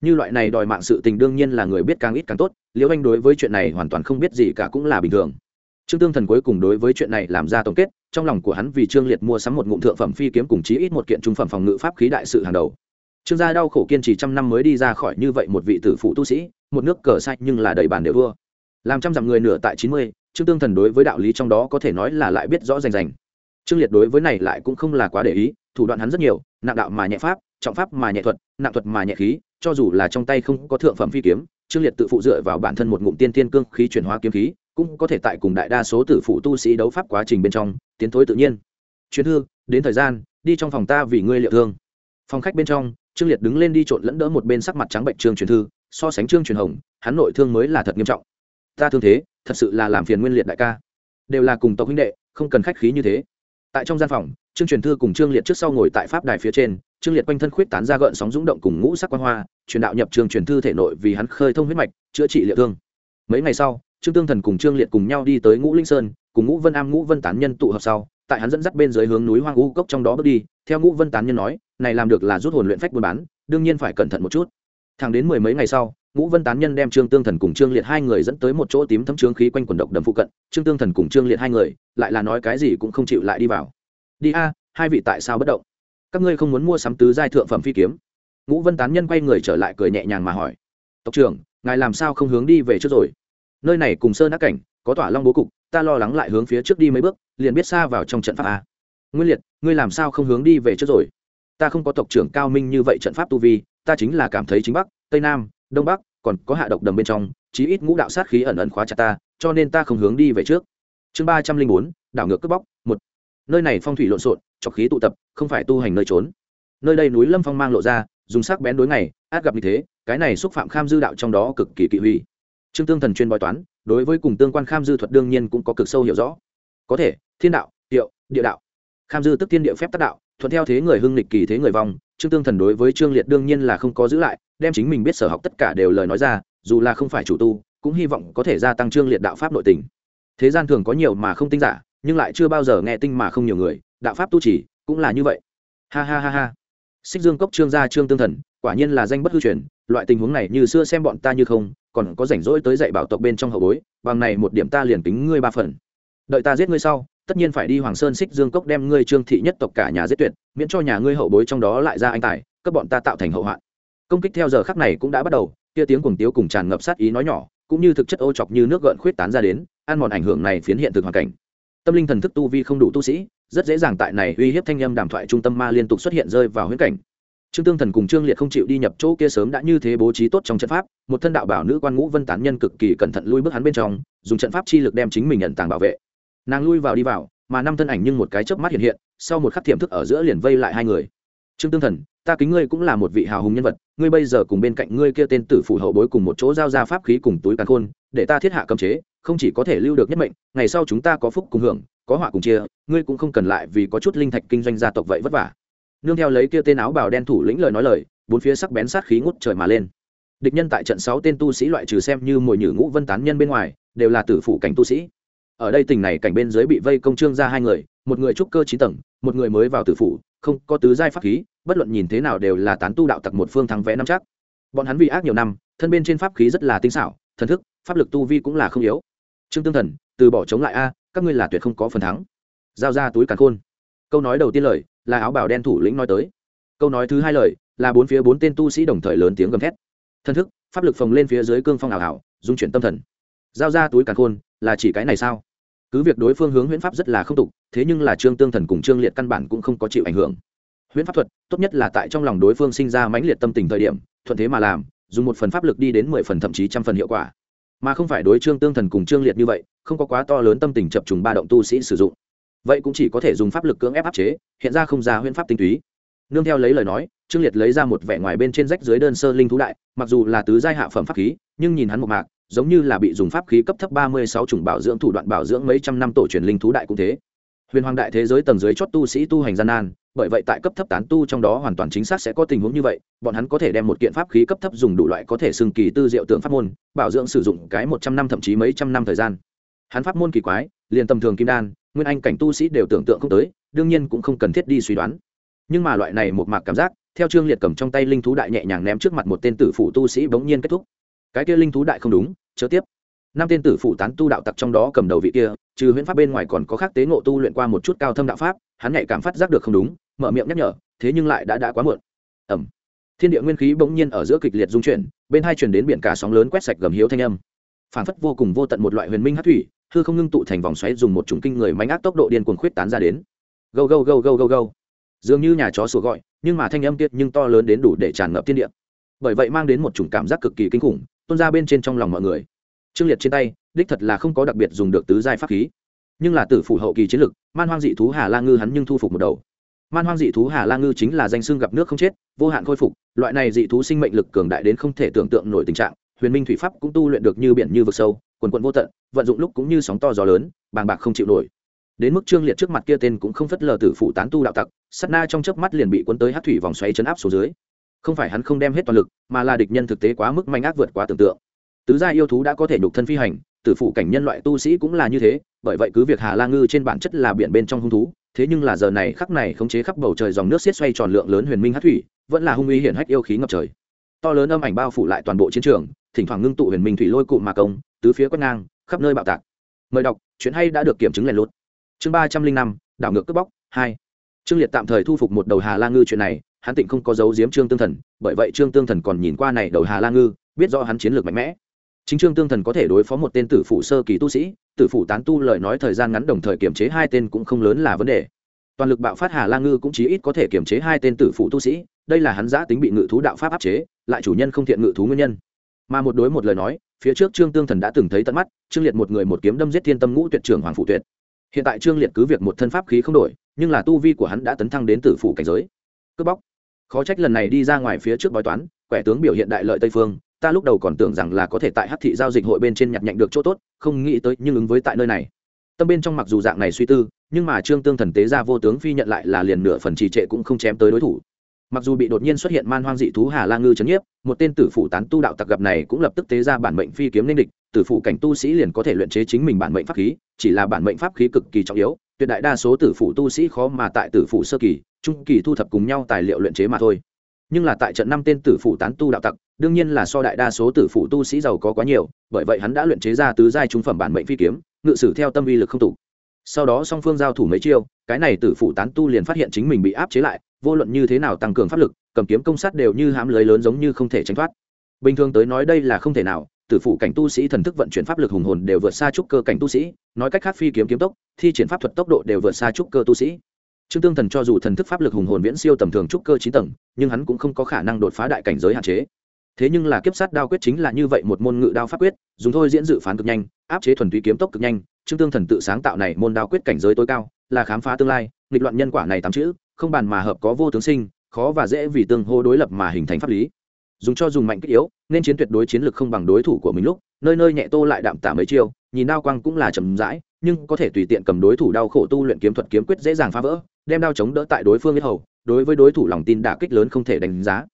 như loại này đòi mạng sự tình đương nhiên là người biết càng ít càng tốt, liễu anh đối với chuyện này hoàn toàn không biết gì cả cũng là bình thường. Trương tương thần cuối cùng đối với chuyện này làm ra tổng kết, trong lòng của hắn vì trương liệt mua sắm một ngụm thượng phẩm phi kiếm cùng chí ít một kiện trung phẩm phòng ngự pháp khí đại sự hàng đầu. Trương gia đau khổ kiên trì trăm năm mới đi ra khỏi như vậy một vị tử phụ tu sĩ, một nước cờ sai nhưng là đầy bàn đều vua. Làm trăm dặm người nửa tại chín mươi, trương tương thần đối với đạo lý trong đó có thể nói là lại biết rõ rành rành. Trương liệt đối với này lại cũng không là quá để ý, thủ đoạn hắn rất nhiều, nặng đạo mà nhẹ pháp, trọng pháp mà nhẹ thuật, nặng thuật mà nhẹ khí cho dù là trong tay không có thượng phẩm phi kiếm, trương liệt tự phụ dựa vào bản thân một ngụm tiên tiên cương khí chuyển hóa kiếm khí, cũng có thể tại cùng đại đa số tử phụ tu sĩ đấu pháp quá trình bên trong, tiến thối tự nhiên. Chuyến thư đến thời gian, đi trong phòng ta vì ngươi liệu thương. Phòng khách bên trong, trương liệt đứng lên đi trộn lẫn đỡ một bên sắc mặt trắng bệnh trương truyền thư, so sánh trương truyền hồng, hắn nội thương mới là thật nghiêm trọng. Ta thương thế, thật sự là làm phiền nguyên liệt đại ca. Đều là cùng tộc huynh đệ, không cần khách khí như thế. Tại trong gian phòng, trương truyền thư cùng trương liệt trước sau ngồi tại pháp đài phía trên trương liệt quanh thân khuyết tán ra gợn sóng rúng động cùng ngũ sắc quan hoa, truyền đạo nhập trường truyền thư thể nội vì hắn khơi thông huyết mạch, chữa trị liệu thương. Mấy ngày sau, trương tương thần cùng trương liệt cùng nhau đi tới ngũ linh sơn, cùng ngũ vân am ngũ vân tán nhân tụ hợp sau, tại hắn dẫn dắt bên dưới hướng núi hoang u cốc trong đó bước đi. Theo ngũ vân tán nhân nói, này làm được là rút hồn luyện phách buôn bán, đương nhiên phải cẩn thận một chút. Thẳng đến mười mấy ngày sau, ngũ vân tán nhân đem trương tương thần cùng trương liệt hai người dẫn tới một chỗ tím thấm trướng khí quanh quần độc đầm phụ cận. Trương tương thần cùng trương liệt hai người, lại là nói cái gì cũng không chịu lại đi vào. Đi a, hai vị tại sao bất động? Các ngươi không muốn mua sắm tứ giai thượng phẩm phi kiếm. Ngũ vân tán nhân quay người trở lại cười nhẹ nhàng mà hỏi, tộc trưởng, ngài làm sao không hướng đi về trước rồi? Nơi này cùng sơn ác cảnh, có tỏa long bố cục, ta lo lắng lại hướng phía trước đi mấy bước, liền biết xa vào trong trận pháp a nguyên liệt, ngươi làm sao không hướng đi về trước rồi? Ta không có tộc trưởng cao minh như vậy trận pháp tu vi, ta chính là cảm thấy chính bắc, tây nam, đông bắc, còn có hạ độc đầm bên trong, chí ít ngũ đạo sát khí ẩn ẩn khóa chặt ta, cho nên ta không hướng đi về trước. Chương ba trăm linh bốn, đảo ngược cướp bóc, một. Nơi này phong thủy lộn xộn chọc khí tụ tập, không phải tu hành nơi trốn. Nơi đây núi lâm phong mang lộ ra, dùng sắc bén đối ngày, át gặp như thế, cái này xúc phạm kham dư đạo trong đó cực kỳ kỵ huy. Trương tương thần chuyên bói toán, đối với cùng tương quan kham dư thuật đương nhiên cũng có cực sâu hiểu rõ. Có thể, thiên đạo hiệu địa đạo. Kham dư tức thiên địa phép tác đạo, thuận theo thế người hưng lịch kỳ thế người vong, trương tương thần đối với trương liệt đương nhiên là không có giữ lại, đem chính mình biết sở học tất cả đều lời nói ra, dù là không phải chủ tu, cũng hy vọng có thể gia tăng trương liệt đạo pháp nội tình. Thế gian thường có nhiều mà không tinh giả, nhưng lại chưa bao giờ nghe tinh mà không nhiều người đạo pháp tu chỉ cũng là như vậy. Ha ha ha ha. Xích dương cốc trương gia trương tương thần, quả nhiên là danh bất hư truyền, loại tình huống này như xưa xem bọn ta như không, còn có rảnh rỗi tới dạy bảo tộc bên trong hậu bối, bằng này một điểm ta liền tính ngươi ba phần. Đợi ta giết ngươi sau, tất nhiên phải đi hoàng sơn xích dương cốc đem ngươi trương thị nhất tộc cả nhà giết tuyệt, miễn cho nhà ngươi hậu bối trong đó lại ra anh tài, cấp bọn ta tạo thành hậu hoạn. Công kích theo giờ khắc này cũng đã bắt đầu, kia tiếng cuồng tiếu cùng tràn ngập sát ý nói nhỏ, cũng như thực chất ô chọc như nước gợn khuyết tán ra đến, ăn mòn ảnh hưởng này phiến hiện thực hoàn cảnh. Tâm linh thần thức tu vi không đủ tu sĩ rất dễ dàng tại này uy hiếp thanh âm đàm thoại trung tâm ma liên tục xuất hiện rơi vào huyễn cảnh. Trương tương thần cùng trương liệt không chịu đi nhập chỗ kia sớm đã như thế bố trí tốt trong trận pháp, một thân đạo bảo nữ quan ngũ vân tán nhân cực kỳ cẩn thận lui bước hắn bên trong, dùng trận pháp chi lực đem chính mình nhận tàng bảo vệ. Nàng lui vào đi vào, mà năm thân ảnh nhưng một cái chớp mắt hiện hiện, sau một khắc thiểm thức ở giữa liền vây lại hai người. Trương tương thần, ta kính ngươi cũng là một vị hào hùng nhân vật, ngươi bây giờ cùng bên cạnh ngươi kia tên tử phủ hậu bối cùng một chỗ giao ra pháp khí cùng túi càn khôn, để ta thiết hạ cấm chế, không chỉ có thể lưu được nhất mệnh, ngày sau chúng ta có phúc cùng hưởng có họa cùng chia, ngươi cũng không cần lại vì có chút linh thạch kinh doanh gia tộc vậy vất vả. Nương theo lấy kia tên áo bào đen thủ lĩnh lời nói lời, bốn phía sắc bén sát khí ngút trời mà lên. Địch nhân tại trận sáu tên tu sĩ loại trừ xem như mồi nhử ngũ vân tán nhân bên ngoài, đều là tử phủ cảnh tu sĩ. Ở đây tình này cảnh bên dưới bị vây công trương ra hai người, một người trúc cơ chín tầng, một người mới vào tử phủ, không có tứ giai pháp khí, bất luận nhìn thế nào đều là tán tu đạo tặc một phương thắng vẽ năm chắc. Bọn hắn vì ác nhiều năm, thân bên trên pháp khí rất là tinh xảo, thần thức, pháp lực tu vi cũng là không yếu. Trương tương thần, từ bỏ chống lại a các ngươi là tuyệt không có phần thắng. Giao ra túi càn khôn. Câu nói đầu tiên lời, là áo bảo đen thủ lĩnh nói tới. Câu nói thứ hai lời, là bốn phía bốn tên tu sĩ đồng thời lớn tiếng gầm thét. Thân thức, pháp lực phồng lên phía dưới cương phong ảo ảo, dung chuyển tâm thần. Giao ra túi càn khôn, là chỉ cái này sao? Cứ việc đối phương hướng huyễn pháp rất là không tục, thế nhưng là trương tương thần cùng trương liệt căn bản cũng không có chịu ảnh hưởng. Huyễn pháp thuật, tốt nhất là tại trong lòng đối phương sinh ra mãnh liệt tâm tình thời điểm, thuận thế mà làm, dùng một phần pháp lực đi đến mười phần thậm chí trăm phần hiệu quả mà không phải đối trương tương thần cùng trương liệt như vậy, không có quá to lớn tâm tình chập trùng ba động tu sĩ sử dụng. Vậy cũng chỉ có thể dùng pháp lực cưỡng ép áp chế, hiện ra không ra huyễn pháp tinh túy. Nương theo lấy lời nói, trương liệt lấy ra một vẻ ngoài bên trên rách dưới đơn sơ linh thú đại, mặc dù là tứ giai hạ phẩm pháp khí, nhưng nhìn hắn một mạc, giống như là bị dùng pháp khí cấp thấp ba mươi sáu chủng bảo dưỡng thủ đoạn bảo dưỡng mấy trăm năm tổ truyền linh thú đại cũng thế. Huyền hoàng đại thế giới tầng dưới chót tu sĩ tu hành gian nan bởi vậy tại cấp thấp tán tu trong đó hoàn toàn chính xác sẽ có tình huống như vậy, bọn hắn có thể đem một kiện pháp khí cấp thấp dùng đủ loại có thể xưng kỳ tư diệu tượng pháp môn, bảo dưỡng sử dụng cái một trăm năm thậm chí mấy trăm năm thời gian. Hắn pháp môn kỳ quái, liền tầm thường kim đan, nguyên anh cảnh tu sĩ đều tưởng tượng không tới, đương nhiên cũng không cần thiết đi suy đoán. Nhưng mà loại này một mạc cảm giác, theo trương liệt cầm trong tay linh thú đại nhẹ nhàng ném trước mặt một tên tử phụ tu sĩ bỗng nhiên kết thúc. Cái kia linh thú đại không đúng, chớ tiếp. Năm tên tử phụ tán tu đạo tặc trong đó cầm đầu vị kia, trừ huyễn pháp bên ngoài còn có khác tế ngộ tu luyện qua một chút cao thâm đạo pháp hắn nhạy cảm phát giác được không đúng, mở miệng nhắc nhở, thế nhưng lại đã đã quá muộn. Ẩm thiên địa nguyên khí bỗng nhiên ở giữa kịch liệt dung chuyển, bên hai truyền đến biển cả sóng lớn quét sạch gầm hiếu thanh âm. Phản phất vô cùng vô tận một loại huyền minh hát thủy, hư không ngưng tụ thành vòng xoáy dùng một chủng kinh người mánh ác tốc độ điên cuồng khuyết tán ra đến. Gâu gâu gâu gâu gâu gâu. Dường như nhà chó sủa gọi, nhưng mà thanh âm tiết nhưng to lớn đến đủ để tràn ngập thiên địa. Bởi vậy mang đến một chủng cảm giác cực kỳ kinh khủng, tuôn ra bên trên trong lòng mọi người. Trương liệt trên tay, đích thật là không có đặc biệt dùng được tứ giai pháp khí nhưng là tử phủ hậu kỳ chiến lực, man hoang dị thú hà la ngư hắn nhưng thu phục một đầu. Man hoang dị thú hà la ngư chính là danh xương gặp nước không chết, vô hạn khôi phục, loại này dị thú sinh mệnh lực cường đại đến không thể tưởng tượng nổi tình trạng, huyền minh thủy pháp cũng tu luyện được như biển như vực sâu, quần quận vô tận, vận dụng lúc cũng như sóng to gió lớn, bàng bạc không chịu nổi. Đến mức trương liệt trước mặt kia tên cũng không phất lờ tử phụ tán tu đạo tặc sắt na trong chớp mắt liền bị cuốn tới hát thủy vòng xoáy chấn áp xuống dưới. Không phải hắn không đem hết toàn lực, mà là địch nhân thực tế quá mức manh ác vượt quá tưởng tượng. Tứ gia yêu thú đã có thể nhục thân phi hành, tử phụ cảnh nhân loại tu sĩ cũng là như thế bởi vậy cứ việc hà la ngư trên bản chất là biển bên trong hung thú, thế nhưng là giờ này khắc này khống chế khắp bầu trời dòng nước xiết xoay tròn lượng lớn huyền minh hát thủy, vẫn là hung uy hiển hách yêu khí ngập trời. To lớn âm ảnh bao phủ lại toàn bộ chiến trường, thỉnh thoảng ngưng tụ huyền minh thủy lôi cụm mà công, tứ phía quét ngang, khắp nơi bạo tạc. Mời đọc, chuyện hay đã được kiểm chứng lèn lút. Chương ba trăm linh năm, đảo ngược cướp bóc, hai. Trương liệt tạm thời thu phục một đầu hà la ngư chuyện này, hắn tịnh không có dấu diếm trương tương thần, bởi vậy trương tương thần còn nhìn qua này đầu hà la ngư, biết rõ hắn chiến lược mạnh mẽ chính trương tương thần có thể đối phó một tên tử phụ sơ kỳ tu sĩ, tử phụ tán tu lời nói thời gian ngắn đồng thời kiềm chế hai tên cũng không lớn là vấn đề. Toàn lực bạo phát hà la ngư cũng chí ít có thể kiềm chế hai tên tử phụ tu sĩ, đây là hắn giã tính bị ngự thú đạo pháp áp chế, lại chủ nhân không thiện ngự thú nguyên nhân. Mà một đối một lời nói, phía trước trương tương thần đã từng thấy tận mắt, trương liệt một người một kiếm đâm giết thiên tâm ngũ tuyệt trưởng hoàng phụ tuyệt. Hiện tại trương liệt cứ việc một thân pháp khí không đổi, nhưng là tu vi của hắn đã tấn thăng đến tử phủ cảnh giới. Cướp bóc. Khó trách lần này đi ra ngoài phía trước bói toán, quẻ tướng biểu hiện đại lợi tây phương ta lúc đầu còn tưởng rằng là có thể tại hát thị giao dịch hội bên trên nhặt nhạnh được chỗ tốt, không nghĩ tới nhưng ứng với tại nơi này. Tâm bên trong mặc dù dạng này suy tư, nhưng mà trương tương thần tế ra vô tướng phi nhận lại là liền nửa phần trì trệ cũng không chém tới đối thủ. Mặc dù bị đột nhiên xuất hiện man hoang dị thú hà la ngư c h ấ n nhiếp, một tên tử phụ tán tu đạo tặc gặp này cũng lập tức tế ra bản mệnh phi kiếm nên địch, tử phụ cảnh tu sĩ liền có thể luyện chế chính mình bản mệnh pháp khí, chỉ là bản mệnh pháp khí cực kỳ trọng yếu, tuyệt đại đa số tử phụ tu sĩ khó mà tại tử phụ sơ kỳ, trung kỳ thu thập cùng nhau tài liệu luyện chế mà thôi. Nhưng là tại trận năm tên tử phụ tán tu đạo tặc đương nhiên là so đại đa số tử phụ tu sĩ giàu có quá nhiều, bởi vậy hắn đã luyện chế ra tứ giai trung phẩm bản mệnh phi kiếm, ngự sử theo tâm vi lực không tủ sau đó song phương giao thủ mấy chiêu, cái này tử phụ tán tu liền phát hiện chính mình bị áp chế lại, vô luận như thế nào tăng cường pháp lực, cầm kiếm công sát đều như hám lưới lớn giống như không thể tránh thoát. Bình thường tới nói đây là không thể nào, tử phụ cảnh tu sĩ thần thức vận chuyển pháp lực hùng hồn đều vượt xa trúc cơ cảnh tu sĩ, nói cách khác phi kiếm kiếm tốc, thi triển pháp thuật tốc độ đều vượt xa trúc cơ tu sĩ. Trương tương thần cho dù thần thức pháp lực hùng hồn viễn siêu tầm thường trúc cơ chín tầng, nhưng hắn cũng không có khả năng đột phá đại cảnh giới hạn chế thế nhưng là kiếp sát đao quyết chính là như vậy một môn ngự đao pháp quyết, dùng thôi diễn dự phán cực nhanh, áp chế thuần túy kiếm tốc cực nhanh, trương tương thần tự sáng tạo này môn đao quyết cảnh giới tối cao, là khám phá tương lai, nghịch loạn nhân quả này tám chữ, không bàn mà hợp có vô tướng sinh, khó và dễ vì tương hô đối lập mà hình thành pháp lý. Dùng cho dùng mạnh kích yếu, nên chiến tuyệt đối chiến lược không bằng đối thủ của mình lúc, nơi nơi nhẹ tô lại đạm tả mấy chiêu, nhìn đao quang cũng là chầm rãi, nhưng có thể tùy tiện cầm đối thủ đau khổ tu luyện kiếm thuật kiếm quyết dễ dàng phá vỡ, đem đao chống đỡ tại đối phương biết hầu, đối với đối thủ lòng tin đả kích lớn không thể đánh giá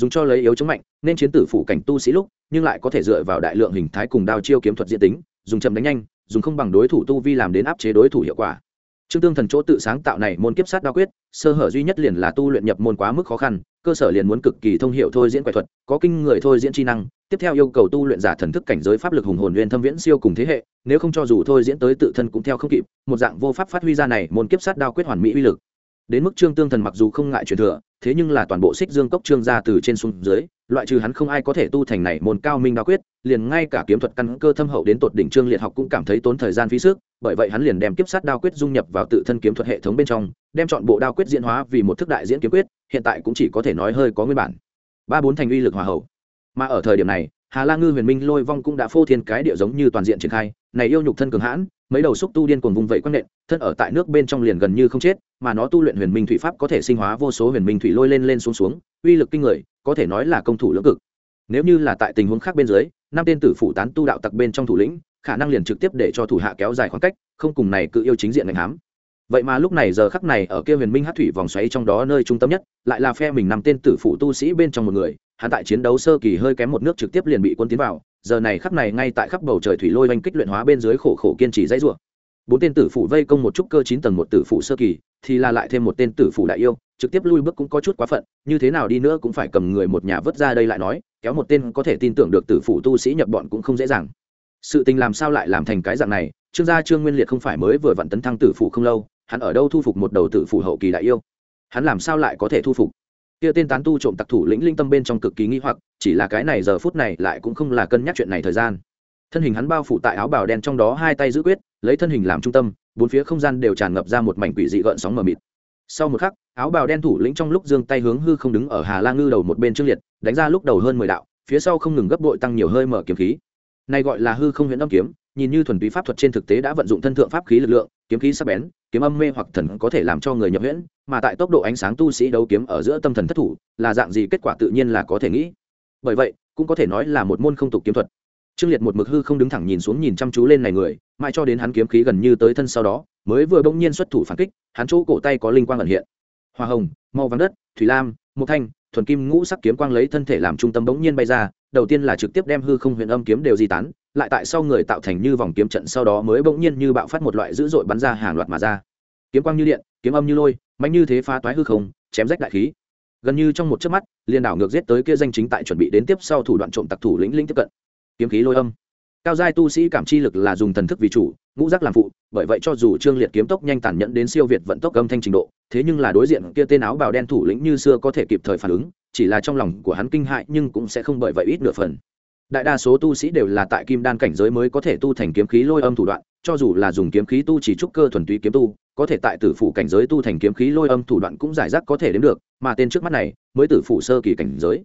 dùng cho lấy yếu chống mạnh, nên chiến tử phủ cảnh tu sĩ lúc, nhưng lại có thể dựa vào đại lượng hình thái cùng đao chiêu kiếm thuật diễn tính, dùng chậm đánh nhanh, dùng không bằng đối thủ tu vi làm đến áp chế đối thủ hiệu quả. Trương tương thần chỗ tự sáng tạo này môn kiếp sát đao quyết, sơ hở duy nhất liền là tu luyện nhập môn quá mức khó khăn, cơ sở liền muốn cực kỳ thông hiệu thôi diễn quẻ thuật, có kinh người thôi diễn chi năng, tiếp theo yêu cầu tu luyện giả thần thức cảnh giới pháp lực hùng hồn nguyên thâm viễn siêu cùng thế hệ, nếu không cho dù thôi diễn tới tự thân cũng theo không kịp, một dạng vô pháp phát huy ra này môn kiếp sát đao quyết hoàn mỹ uy lực đến mức trương tương thần mặc dù không ngại truyền thừa, thế nhưng là toàn bộ xích dương cốc trương ra từ trên xuống dưới, loại trừ hắn không ai có thể tu thành này môn cao minh đa quyết, liền ngay cả kiếm thuật căn cơ thâm hậu đến tột đỉnh trương liệt học cũng cảm thấy tốn thời gian phí sức, bởi vậy hắn liền đem kiếp sát đao quyết dung nhập vào tự thân kiếm thuật hệ thống bên trong, đem chọn bộ đao quyết diễn hóa vì một thức đại diễn kiếm quyết, hiện tại cũng chỉ có thể nói hơi có nguyên bản. Ba bốn thành uy lực hòa hậu. Mà ở thời điểm này, hà la ngư huyền minh lôi vong cũng đã phô thiên cái địa giống như toàn diện triển khai, này yêu nhục thân cường hãn mấy đầu xúc tu điên cuồng vùng vẫy quanh nện, thân ở tại nước bên trong liền gần như không chết, mà nó tu luyện huyền minh thủy pháp có thể sinh hóa vô số huyền minh thủy lôi lên lên xuống xuống, uy lực kinh người, có thể nói là công thủ lưỡng cực. Nếu như là tại tình huống khác bên dưới, năm tên tử phủ tán tu đạo tặc bên trong thủ lĩnh, khả năng liền trực tiếp để cho thủ hạ kéo dài khoảng cách, không cùng này cự yêu chính diện ngành hám. Vậy mà lúc này giờ khắc này ở kia huyền minh hát thủy vòng xoáy trong đó nơi trung tâm nhất, lại là phe mình năm tên tử phụ tu sĩ bên trong một người, hắn tại chiến đấu sơ kỳ hơi kém một nước trực tiếp liền bị quân tiến vào giờ này khắp này ngay tại khắp bầu trời thủy lôi oanh kích luyện hóa bên dưới khổ khổ kiên trì dãy rủa. Bốn tên tử phụ vây công một trúc cơ chín tầng một tử phụ sơ kỳ, thì là lại thêm một tên tử phụ đại yêu, trực tiếp lui bước cũng có chút quá phận, như thế nào đi nữa cũng phải cầm người một nhà vớt ra đây lại nói, kéo một tên có thể tin tưởng được tử phụ tu sĩ nhập bọn cũng không dễ dàng. Sự tình làm sao lại làm thành cái dạng này, trương gia trương nguyên liệt không phải mới vừa vận tấn thăng tử phụ không lâu, hắn ở đâu thu phục một đầu tử phụ hậu kỳ đại yêu? Hắn làm sao lại có thể thu phục? Kia tên tán tu trộm tặc thủ lĩnh linh tâm bên trong cực kỳ nghi hoặc chỉ là cái này giờ phút này lại cũng không là cân nhắc chuyện này thời gian. Thân hình hắn bao phủ tại áo bào đen trong đó hai tay giữ quyết, lấy thân hình làm trung tâm, bốn phía không gian đều tràn ngập ra một mảnh quỷ dị gợn sóng mờ mịt. Sau một khắc, áo bào đen thủ lĩnh trong lúc giương tay hướng hư không đứng ở hà la ngư đầu một bên trương liệt, đánh ra lúc đầu hơn mười đạo, phía sau không ngừng gấp bội tăng nhiều hơi mở kiếm khí. Này gọi là hư không huyễn âm kiếm, nhìn như thuần túy pháp thuật trên thực tế đã vận dụng thân thượng pháp khí lực lượng, kiếm khí sắc bén, kiếm âm mê hoặc thần có thể làm cho người nhập huyễn, mà tại tốc độ ánh sáng tu sĩ đấu kiếm ở giữa tâm thần thất thủ, là dạng gì kết quả tự nhiên là có thể nghĩ bởi vậy, cũng có thể nói là một môn không tục kiếm thuật. Trương liệt một mực hư không đứng thẳng nhìn xuống nhìn chăm chú lên này người, mãi cho đến hắn kiếm khí gần như tới thân sau đó, mới vừa bỗng nhiên xuất thủ phản kích, hắn chỗ cổ tay có linh quang ẩn hiện. Hoa hồng, màu vàng đất, thủy lam, mộc thanh, thuần kim ngũ sắc kiếm quang lấy thân thể làm trung tâm bỗng nhiên bay ra, đầu tiên là trực tiếp đem hư không huyền âm kiếm đều di tán, lại tại sau người tạo thành như vòng kiếm trận sau đó mới bỗng nhiên như bạo phát một loại dữ dội bắn ra hàng loạt mà ra. Kiếm quang như điện, kiếm âm như lôi, mạnh như thế phá toái hư không, chém rách đại khí gần như trong một chớp mắt, liền đảo ngược giết tới kia danh chính tại chuẩn bị đến tiếp sau thủ đoạn trộm tặc thủ lĩnh lĩnh tiếp cận. Kiếm khí lôi âm. Cao giai tu sĩ cảm chi lực là dùng thần thức vì chủ, ngũ giác làm phụ, bởi vậy cho dù trương liệt kiếm tốc nhanh tàn nhẫn đến siêu việt vận tốc âm thanh trình độ, thế nhưng là đối diện kia tên áo bào đen thủ lĩnh như xưa có thể kịp thời phản ứng, chỉ là trong lòng của hắn kinh hại nhưng cũng sẽ không bởi vậy ít nửa phần. Đại đa số tu sĩ đều là tại kim đan cảnh giới mới có thể tu thành kiếm khí lôi âm thủ đoạn cho dù là dùng kiếm khí tu chỉ trúc cơ thuần túy kiếm tu, có thể tại tử phủ cảnh giới tu thành kiếm khí lôi âm thủ đoạn cũng giải rác có thể đến được, mà tên trước mắt này mới tử phủ sơ kỳ cảnh giới.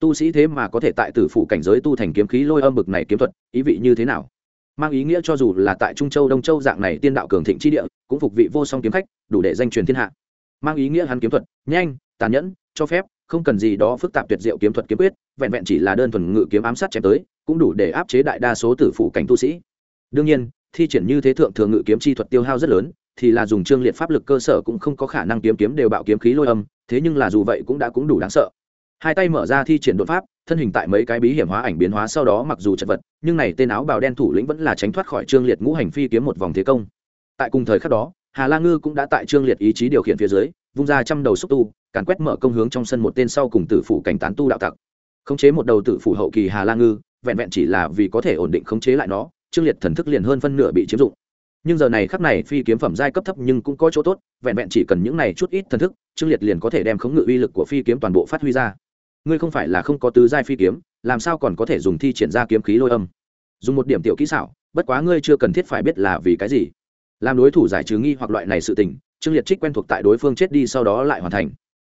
Tu sĩ thế mà có thể tại tử phủ cảnh giới tu thành kiếm khí lôi âm bực này kiếm thuật, ý vị như thế nào? Mang ý nghĩa cho dù là tại trung châu, đông châu dạng này tiên đạo cường thịnh chi địa, cũng phục vị vô song kiếm khách, đủ để danh truyền thiên hạ. Mang ý nghĩa hắn kiếm thuật, nhanh, tàn nhẫn, cho phép, không cần gì đó phức tạp tuyệt diệu kiếm thuật kiếm quyết, vẹn vẹn chỉ là đơn thuần ngự kiếm ám sát chém tới, cũng đủ để áp chế đại đa số tử phủ cảnh tu sĩ. Đương nhiên thi triển như thế thượng thừa ngự kiếm chi thuật tiêu hao rất lớn, thì là dùng trương liệt pháp lực cơ sở cũng không có khả năng kiếm kiếm đều bạo kiếm khí lôi âm, thế nhưng là dù vậy cũng đã cũng đủ đáng sợ. Hai tay mở ra thi triển đột pháp, thân hình tại mấy cái bí hiểm hóa ảnh biến hóa sau đó mặc dù chật vật, nhưng này tên áo bào đen thủ lĩnh vẫn là tránh thoát khỏi trương liệt ngũ hành phi kiếm một vòng thế công. Tại cùng thời khắc đó, hà la ngư cũng đã tại trương liệt ý chí điều khiển phía dưới, vung ra trăm đầu xúc tu, càn quét mở công hướng trong sân một tên sau cùng tử phủ cảnh tán tu đạo tặc. Khống chế một đầu tử phủ hậu kỳ hà la ngư, vẹn vẹn chỉ là vì có thể ổn định khống chế lại nó trương liệt thần thức liền hơn phân nửa bị chiếm dụng. Nhưng giờ này khắc này phi kiếm phẩm giai cấp thấp nhưng cũng có chỗ tốt, vẹn vẹn chỉ cần những này chút ít thần thức, trương liệt liền có thể đem khống ngự uy lực của phi kiếm toàn bộ phát huy ra. Ngươi không phải là không có tứ giai phi kiếm, làm sao còn có thể dùng thi triển ra kiếm khí lôi âm? Dùng một điểm tiểu kỹ xảo, bất quá ngươi chưa cần thiết phải biết là vì cái gì. Làm đối thủ giải trừ nghi hoặc loại này sự tình, trương liệt trích quen thuộc tại đối phương chết đi sau đó lại hoàn thành.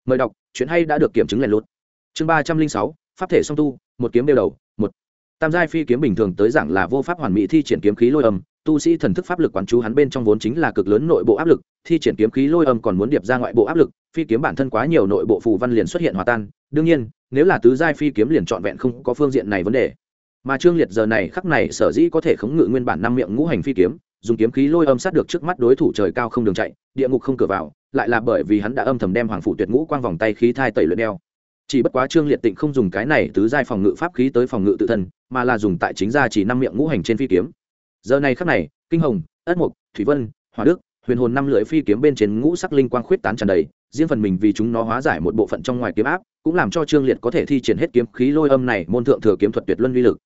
Mời đọc, chuyện hay đã được kiểm chứng lèn lút. Chương ba trăm linh sáu, pháp thể song tu, một kiếm đeo đầu tam giai phi kiếm bình thường tới giảng là vô pháp hoàn mỹ thi triển kiếm khí lôi âm, tu sĩ thần thức pháp lực quán chú hắn bên trong vốn chính là cực lớn nội bộ áp lực, thi triển kiếm khí lôi âm còn muốn điệp ra ngoại bộ áp lực, phi kiếm bản thân quá nhiều nội bộ phù văn liền xuất hiện hòa tan. Đương nhiên, nếu là tứ giai phi kiếm liền trọn vẹn không có phương diện này vấn đề. Mà trương liệt giờ này khắc này sở dĩ có thể khống ngự nguyên bản năm miệng ngũ hành phi kiếm, dùng kiếm khí lôi âm sát được trước mắt đối thủ trời cao không đường chạy, địa ngục không cửa vào, lại là bởi vì hắn đã âm thầm đem hoàng phủ tuyệt ngũ quang vòng tay khí thai tẩy luyện đeo chỉ bất quá trương liệt tịnh không dùng cái này tứ giai phòng ngự pháp khí tới phòng ngự tự thân, mà là dùng tại chính gia chỉ năm miệng ngũ hành trên phi kiếm. Giờ này khắc này, kinh hồng, ất mục, thủy vân hòa đức, huyền hồn năm lưỡi phi kiếm bên trên ngũ sắc linh quang khuyết tán tràn đầy, riêng phần mình vì chúng nó hóa giải một bộ phận trong ngoài kiếm áp, cũng làm cho trương liệt có thể thi triển hết kiếm khí lôi âm này môn thượng thừa kiếm thuật tuyệt luân vi lực.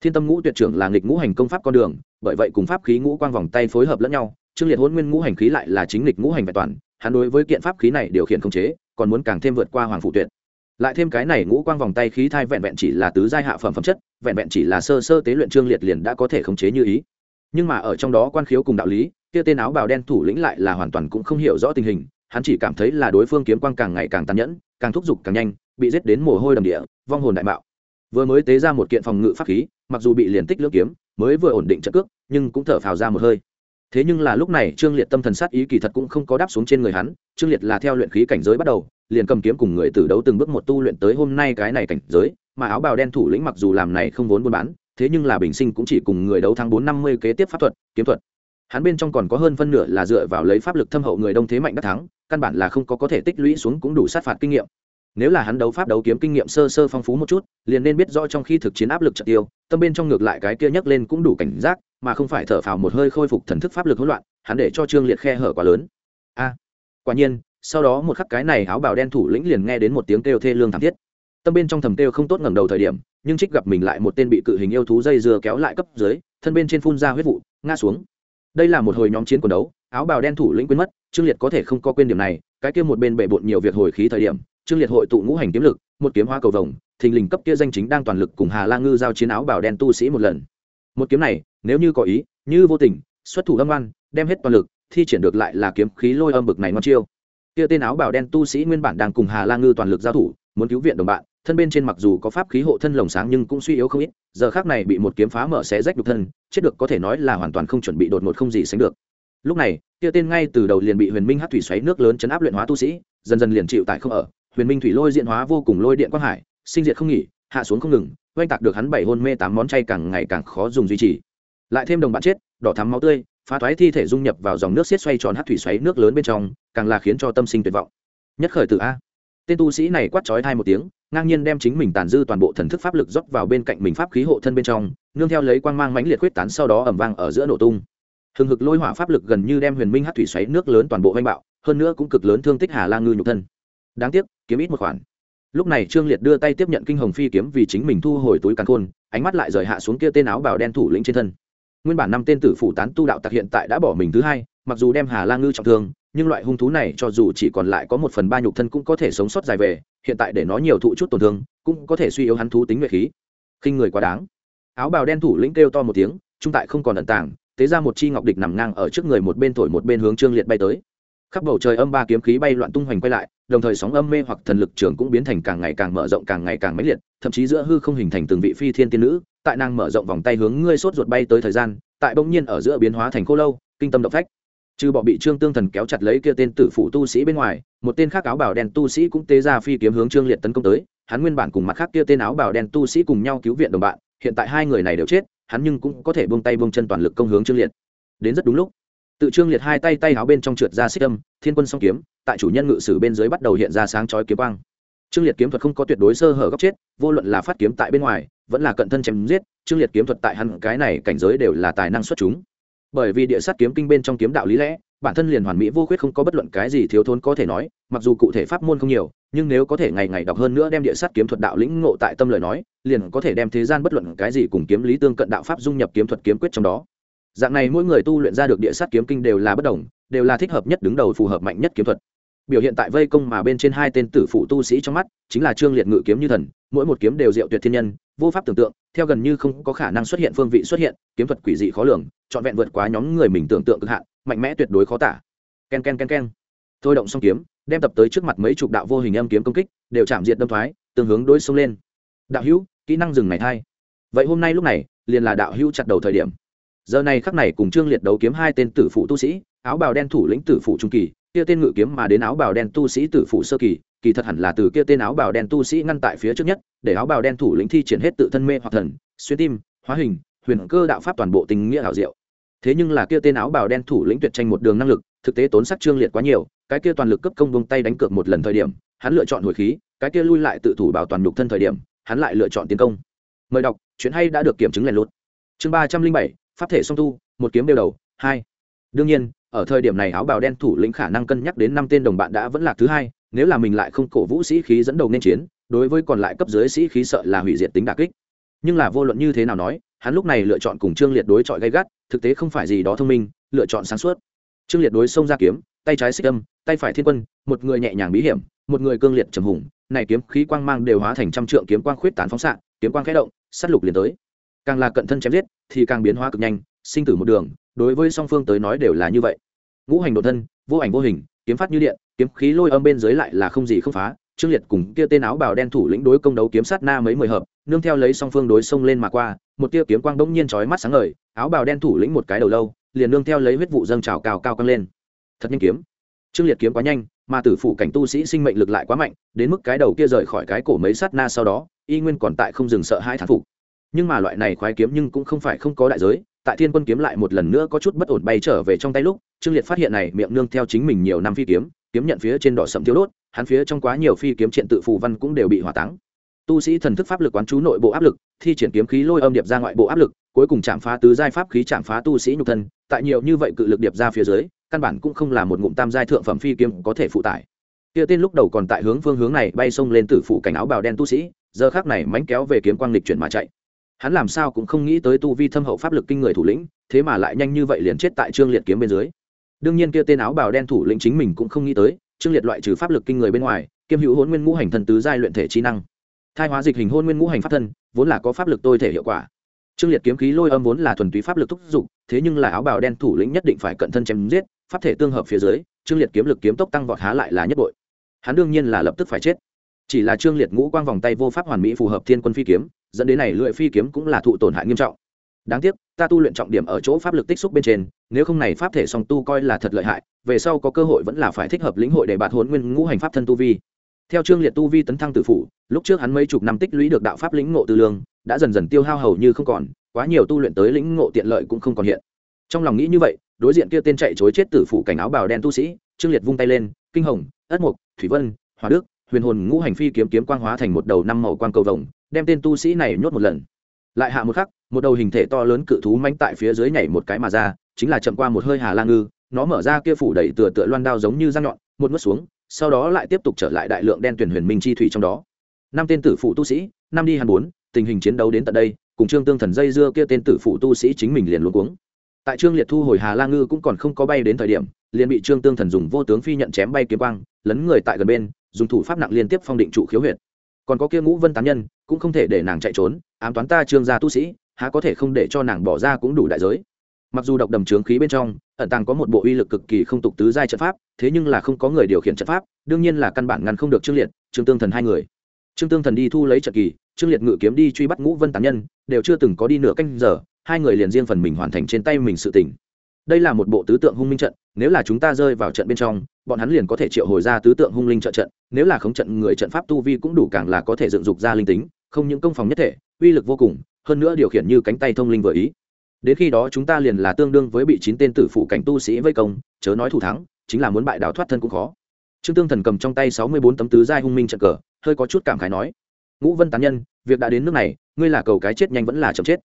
Thiên tâm ngũ tuyệt trưởng là nghịch ngũ hành công pháp con đường, bởi vậy cùng pháp khí ngũ quang vòng tay phối hợp lẫn nhau, trương liệt hôn nguyên ngũ hành khí lại là chính nghịch ngũ hành vẹn toàn, hắn đối với kiện pháp khí này điều khiển không chế, còn muốn càng thêm vượt qua hoàng phụ tuyệt lại thêm cái này ngũ quang vòng tay khí thai vẹn vẹn chỉ là tứ giai hạ phẩm phẩm chất, vẹn vẹn chỉ là sơ sơ tế luyện trương liệt liền đã có thể khống chế như ý. Nhưng mà ở trong đó quan khiếu cùng đạo lý, kia tên áo bào đen thủ lĩnh lại là hoàn toàn cũng không hiểu rõ tình hình, hắn chỉ cảm thấy là đối phương kiếm quang càng ngày càng tàn nhẫn, càng thúc giục càng nhanh, bị giết đến mồ hôi đầm địa, vong hồn đại mạo. Vừa mới tế ra một kiện phòng ngự pháp khí, mặc dù bị liền tích lưỡng kiếm, mới vừa ổn định trận cước, nhưng cũng thở phào ra một hơi. Thế nhưng là lúc này trương liệt tâm thần sát ý kỳ thật cũng không có đáp xuống trên người hắn, trương liệt là theo luyện khí cảnh giới bắt đầu liền cầm kiếm cùng người tử đấu từng bước một tu luyện tới hôm nay cái này cảnh giới, mà áo bào đen thủ lĩnh mặc dù làm này không vốn buôn bán, thế nhưng là bình sinh cũng chỉ cùng người đấu thắng bốn năm mươi kế tiếp pháp thuật, kiếm thuật. Hắn bên trong còn có hơn phân nửa là dựa vào lấy pháp lực thâm hậu người đông thế mạnh đắc thắng, căn bản là không có có thể tích lũy xuống cũng đủ sát phạt kinh nghiệm. Nếu là hắn đấu pháp đấu kiếm kinh nghiệm sơ sơ phong phú một chút, liền nên biết rõ trong khi thực chiến áp lực trận tiêu, tâm bên trong ngược lại cái kia nhấc lên cũng đủ cảnh giác, mà không phải thở phào một hơi khôi phục thần thức pháp lực hỗn loạn, hắn để cho trương liệt khe hở quá lớn. A, quả nhiên sau đó một khắc cái này áo bào đen thủ lĩnh liền nghe đến một tiếng kêu thê lương thảm thiết. Tâm bên trong thầm kêu không tốt ngẩng đầu thời điểm, nhưng trích gặp mình lại một tên bị cự hình yêu thú dây dưa kéo lại cấp dưới, thân bên trên phun ra huyết vụ, ngã xuống. Đây là một hồi nhóm chiến quần đấu, áo bào đen thủ lĩnh quên mất, trương liệt có thể không có quên điểm này, cái kia một bên bệ bộn nhiều việc hồi khí thời điểm, trương liệt hội tụ ngũ hành kiếm lực, một kiếm hoa cầu vồng, thình lình cấp kia danh chính đang toàn lực cùng hà la ngư giao chiến áo bào đen tu sĩ một lần. Một kiếm này, nếu như có ý, như vô tình, xuất thủ âm oan, đem hết toàn lực, thi triển được lại là kiếm khí lôi âm bực này ngon chiêu kia tên áo bào đen tu sĩ nguyên bản đang cùng hà la ngư toàn lực giao thủ, muốn cứu viện đồng bạn, thân bên trên mặc dù có pháp khí hộ thân lồng sáng nhưng cũng suy yếu không ít, giờ khác này bị một kiếm phá mở xé rách nhục thân, chết được có thể nói là hoàn toàn không chuẩn bị đột ngột không gì sánh được. Lúc này, kia tên ngay từ đầu liền bị huyền minh hát thủy xoáy nước lớn chấn áp luyện hóa tu sĩ, dần dần liền chịu tại không ở. Huyền minh thủy lôi diện hóa vô cùng lôi điện quang hải, sinh diệt không nghỉ, hạ xuống không ngừng, oanh tạc được hắn bảy hôn mê tám món chay càng ngày càng khó dùng duy trì. Lại thêm đồng bạn chết, đỏ thắm máu tươi, phá thoái thi thể dung nhập vào dòng nước xiết xoay tròn hát thủy xoáy nước lớn bên trong càng là khiến cho tâm sinh tuyệt vọng. Nhất khởi từ a. Tên tu sĩ này quát chói thai một tiếng, ngang nhiên đem chính mình tàn dư toàn bộ thần thức pháp lực rót vào bên cạnh mình pháp khí hộ thân bên trong, nương theo lấy quang mang mãnh liệt quyết tán sau đó ẩm vang ở giữa nổ tung. Hừng hực lôi hỏa pháp lực gần như đem huyền minh hát thủy xoáy nước lớn toàn bộ oanh bạo, hơn nữa cũng cực lớn thương tích hà la ngư nhục thân. Đáng tiếc, kiếm ít một khoản. Lúc này trương liệt đưa tay tiếp nhận kinh hồng phi kiếm vì chính mình thu hồi túi càn khôn, ánh mắt lại rời hạ xuống kia tên áo bào đen thủ lĩnh trên thân. Nguyên bản năm tên tử phủ tán tu đạo tặc hiện tại đã bỏ mình thứ hai, mặc dù đem hà la ngư trọng thương nhưng loại hung thú này cho dù chỉ còn lại có một phần ba nhục thân cũng có thể sống sót dài về, hiện tại để nó nhiều thụ chút tổn thương, cũng có thể suy yếu hắn thú tính nguyệt khí. Khinh người quá đáng. Áo bào đen thủ lĩnh kêu to một tiếng, trung tại không còn ẩn tàng, tế ra một chi ngọc địch nằm ngang ở trước người một bên thổi một bên hướng trương liệt bay tới. Khắp bầu trời âm ba kiếm khí bay loạn tung hoành quay lại, đồng thời sóng âm mê hoặc thần lực trường cũng biến thành càng ngày càng mở rộng, càng ngày càng mãnh liệt, thậm chí giữa hư không hình thành từng vị phi thiên tiên nữ, tại nàng mở rộng vòng tay hướng ngươi sốt ruột bay tới thời gian, tại bỗng nhiên ở giữa biến hóa thành khô lâu, kinh tâm động phách trừ bỏ bị trương tương thần kéo chặt lấy kia tên tử phụ tu sĩ bên ngoài, một tên khác áo bảo đen tu sĩ cũng tế ra phi kiếm hướng trương liệt tấn công tới. Hắn nguyên bản cùng mặt khác kia tên áo bảo đen tu sĩ cùng nhau cứu viện đồng bạn, hiện tại hai người này đều chết, hắn nhưng cũng có thể buông tay buông chân toàn lực công hướng trương liệt. Đến rất đúng lúc, tự trương liệt hai tay tay áo bên trong trượt ra xích âm, thiên quân song kiếm, tại chủ nhân ngự sử bên dưới bắt đầu hiện ra sáng chói kiếm quang. Trương liệt kiếm thuật không có tuyệt đối sơ hở góc chết, vô luận là phát kiếm tại bên ngoài, vẫn là cận thân chém giết, trương liệt kiếm thuật tại hắn cái này cảnh giới đều là tài năng xuất chúng bởi vì địa sát kiếm kinh bên trong kiếm đạo lý lẽ, bản thân liền hoàn mỹ vô khuyết không có bất luận cái gì thiếu thốn có thể nói, mặc dù cụ thể pháp môn không nhiều, nhưng nếu có thể ngày ngày đọc hơn nữa đem địa sát kiếm thuật đạo lĩnh ngộ tại tâm lời nói, liền có thể đem thế gian bất luận cái gì cùng kiếm lý tương cận đạo pháp dung nhập kiếm thuật kiếm quyết trong đó. Dạng này mỗi người tu luyện ra được địa sát kiếm kinh đều là bất đồng, đều là thích hợp nhất đứng đầu phù hợp mạnh nhất kiếm thuật. Biểu hiện tại vây công mà bên trên hai tên tử phụ tu sĩ trong mắt, chính là trương liệt ngự kiếm như thần, mỗi một kiếm đều diệu tuyệt thiên nhân vô pháp tưởng tượng, theo gần như không có khả năng xuất hiện phương vị xuất hiện, kiếm thuật quỷ dị khó lường, trọn vẹn vượt quá nhóm người mình tưởng tượng cực hạn, mạnh mẽ tuyệt đối khó tả. K e n k e n k e n k e n thôi động xong kiếm, đem tập tới trước mặt mấy chục đạo vô hình âm kiếm công kích, đều chạm diện đâm thoái, tương hướng đôi sông lên. Đạo hữu, kỹ năng dừng này thay. Vậy hôm nay lúc này, liền là đạo hữu chặt đầu thời điểm. Giờ này khắc này cùng trương liệt đấu kiếm hai tên tử phụ tu sĩ, áo bào đen thủ lĩnh tử phụ trung kỳ kia tên ngự kiếm mà đến áo bào đen tu sĩ tử phụ sơ kỳ kỳ thật hẳn là từ kia tên áo bào đen tu sĩ ngăn tại phía trước nhất, để áo bào đen thủ lĩnh thi triển hết tự thân mê hoặc thần, xuyên tim, hóa hình, huyền cơ đạo pháp toàn bộ tình nghĩa hảo diệu. Thế nhưng là kia tên áo bào đen thủ lĩnh tuyệt tranh một đường năng lực, thực tế tốn sắc trương liệt quá nhiều, cái kia toàn lực cấp công bông tay đánh cược một lần thời điểm, hắn lựa chọn hồi khí, cái kia lui lại tự thủ bảo toàn nhục thân thời điểm, hắn lại lựa chọn tiến công. Mời đọc, chuyện hay đã được kiểm chứng lèn lút. Chương ba trăm linh bảy, pháp thể song tu, một kiếm đều đầu, hai. Đương nhiên ở thời điểm này áo bào đen thủ lĩnh khả năng cân nhắc đến năm tên đồng bạn đã vẫn là thứ hai, nếu là mình lại không cổ vũ sĩ khí dẫn đầu nên chiến, đối với còn lại cấp dưới sĩ khí sợ là hủy diệt tính đà kích. Nhưng là vô luận như thế nào nói, hắn lúc này lựa chọn cùng trương liệt đối chọi gay gắt, thực tế không phải gì đó thông minh, lựa chọn sáng suốt. Trương liệt đối xông ra kiếm, tay trái xích âm, tay phải thiên quân, một người nhẹ nhàng bí hiểm, một người cương liệt trầm hùng, này kiếm khí quang mang đều hóa thành trăm trượng kiếm quang khuyết tán phóng xạ, kiếm quang khẽ động, sát lục liền tới. Càng là cận thân chém giết, thì càng biến hóa cực nhanh, sinh tử một đường đối với song phương tới nói đều là như vậy. Ngũ hành độ thân, vô ảnh vô hình, kiếm phát như điện, kiếm khí lôi âm bên dưới lại là không gì không phá. Trương liệt cùng kia tên áo bào đen thủ lĩnh đối công đấu kiếm sát na mấy mười hợp, nương theo lấy song phương đối xông lên mà qua, một tia kiếm quang bỗng nhiên chói mắt sáng ngời, áo bào đen thủ lĩnh một cái đầu lâu, liền nương theo lấy huyết vụ dâng trào cao cao căng lên. Thật nhanh kiếm. Trương liệt kiếm quá nhanh, mà tử phụ cảnh tu sĩ sinh mệnh lực lại quá mạnh, đến mức cái đầu kia rời khỏi cái cổ mấy sát na sau đó, y nguyên còn tại không dừng sợ hai thán phục. Nhưng mà loại này khoái kiếm nhưng cũng không phải không có đại giới tại thiên quân kiếm lại một lần nữa có chút bất ổn bay trở về trong tay lúc, trương liệt phát hiện này miệng nương theo chính mình nhiều năm phi kiếm kiếm nhận phía trên đỏ sậm thiếu đốt, hắn phía trong quá nhiều phi kiếm triện tự phù văn cũng đều bị hỏa táng. Tu sĩ thần thức pháp lực quán chú nội bộ áp lực, thi triển kiếm khí lôi âm điệp ra ngoại bộ áp lực, cuối cùng chạm phá tứ giai pháp khí chạm phá tu sĩ nhục thân, tại nhiều như vậy cự lực điệp ra phía dưới, căn bản cũng không là một ngụm tam giai thượng phẩm phi kiếm có thể phụ tải. Kia tên lúc đầu còn tại hướng phương hướng này bay xông lên tử phụ cảnh áo bào đen tu sĩ, giờ khác này mánh kéo về kiếm quang lịch chuyển mà chạy hắn làm sao cũng không nghĩ tới tu vi thâm hậu pháp lực kinh người thủ lĩnh, thế mà lại nhanh như vậy liền chết tại trương liệt kiếm bên dưới. Đương nhiên kia tên áo bào đen thủ lĩnh chính mình cũng không nghĩ tới, trương liệt loại trừ pháp lực kinh người bên ngoài kiêm hữu hôn nguyên ngũ hành thần tứ giai luyện thể trí năng. Thai hóa dịch hình hôn nguyên ngũ hành pháp thân, vốn là có pháp lực tôi thể hiệu quả. Trương liệt kiếm khí lôi âm vốn là thuần túy pháp lực thúc giục thế nhưng là áo bào đen thủ lĩnh nhất định phải cận thân chém giết, pháp thể tương hợp phía dưới, trương liệt kiếm lực kiếm tốc tăng vọt há lại là nhất bội. Hắn đương nhiên là lập tức phải chết. Chỉ là trương liệt ngũ quang vòng tay vô pháp hoàn mỹ phù hợp thiên quân phi kiếm dẫn đến này lưỡi phi kiếm cũng là thụ tổn hại nghiêm trọng. Đáng tiếc, ta tu luyện trọng điểm ở chỗ pháp lực tích xúc bên trên, nếu không này pháp thể song tu coi là thật lợi hại, về sau có cơ hội vẫn là phải thích hợp lĩnh hội để bạt hồn nguyên ngũ hành pháp thân tu vi. Theo trương liệt tu vi tấn thăng tử phủ, lúc trước hắn mấy chục năm tích lũy được đạo pháp lĩnh ngộ tư lương, đã dần dần tiêu hao hầu như không còn, quá nhiều tu luyện tới lĩnh ngộ tiện lợi cũng không còn hiện. Trong lòng nghĩ như vậy, đối diện kia tên chạy chối chết tử phủ cảnh áo bào đen tu sĩ, trương liệt vung tay lên, kinh hồng, ất mục, thủy vân hòa đức huyền hồn ngũ hành phi kiếm kiếm quang hóa thành một đầu năm màu quang cầu vồng, đem tên tu sĩ này nhốt một lần. Lại hạ một khắc, một đầu hình thể to lớn cự thú mánh tại phía dưới nhảy một cái mà ra, chính là chậm qua một hơi hà la ngư, nó mở ra kia phủ đẩy tựa tựa loan đao giống như răng nhọn, một mất xuống, sau đó lại tiếp tục trở lại đại lượng đen tuyển huyền minh chi thủy trong đó. Năm tên tử phụ tu sĩ, năm đi hàn bốn, tình hình chiến đấu đến tận đây, cùng trương tương thần dây dưa kia tên tử phụ tu sĩ chính mình liền luôn cuống. Tại trương liệt thu hồi hà la ngư cũng còn không có bay đến thời điểm, liền bị trương tương thần dùng vô tướng phi nhận chém bay kiếm quang, lấn người tại gần bên dùng thủ pháp nặng liên tiếp phong định trụ khiếu huyệt. Còn có kia ngũ vân tán nhân, cũng không thể để nàng chạy trốn, ám toán ta trương gia tu sĩ, há có thể không để cho nàng bỏ ra cũng đủ đại giới. Mặc dù độc đầm trướng khí bên trong, ẩn tàng có một bộ uy lực cực kỳ không tục tứ giai trận pháp, thế nhưng là không có người điều khiển trận pháp, đương nhiên là căn bản ngăn không được trương liệt, trương tương thần hai người. Trương tương thần đi thu lấy trận kỳ, trương liệt ngự kiếm đi truy bắt ngũ vân tán nhân, đều chưa từng có đi nửa canh giờ, hai người liền riêng phần mình hoàn thành trên tay mình sự tỉnh đây là một bộ tứ tượng hung minh trận, nếu là chúng ta rơi vào trận bên trong bọn hắn liền có thể triệu hồi ra tứ tượng hung linh trợ trận, nếu là khống trận người trận pháp tu vi cũng đủ càng là có thể dựng dục ra linh tính, không những công phòng nhất thể, uy lực vô cùng, hơn nữa điều khiển như cánh tay thông linh vừa ý. Đến khi đó chúng ta liền là tương đương với bị chín tên tử phụ cảnh tu sĩ vây công, chớ nói thủ thắng, chính là muốn bại đào thoát thân cũng khó. Trương tương thần cầm trong tay sáu mươi bốn tấm tứ giai hung minh trận cờ, hơi có chút cảm khái nói, ngũ vân tán nhân, việc đã đến nước này, ngươi là cầu cái chết nhanh vẫn là chậm chết.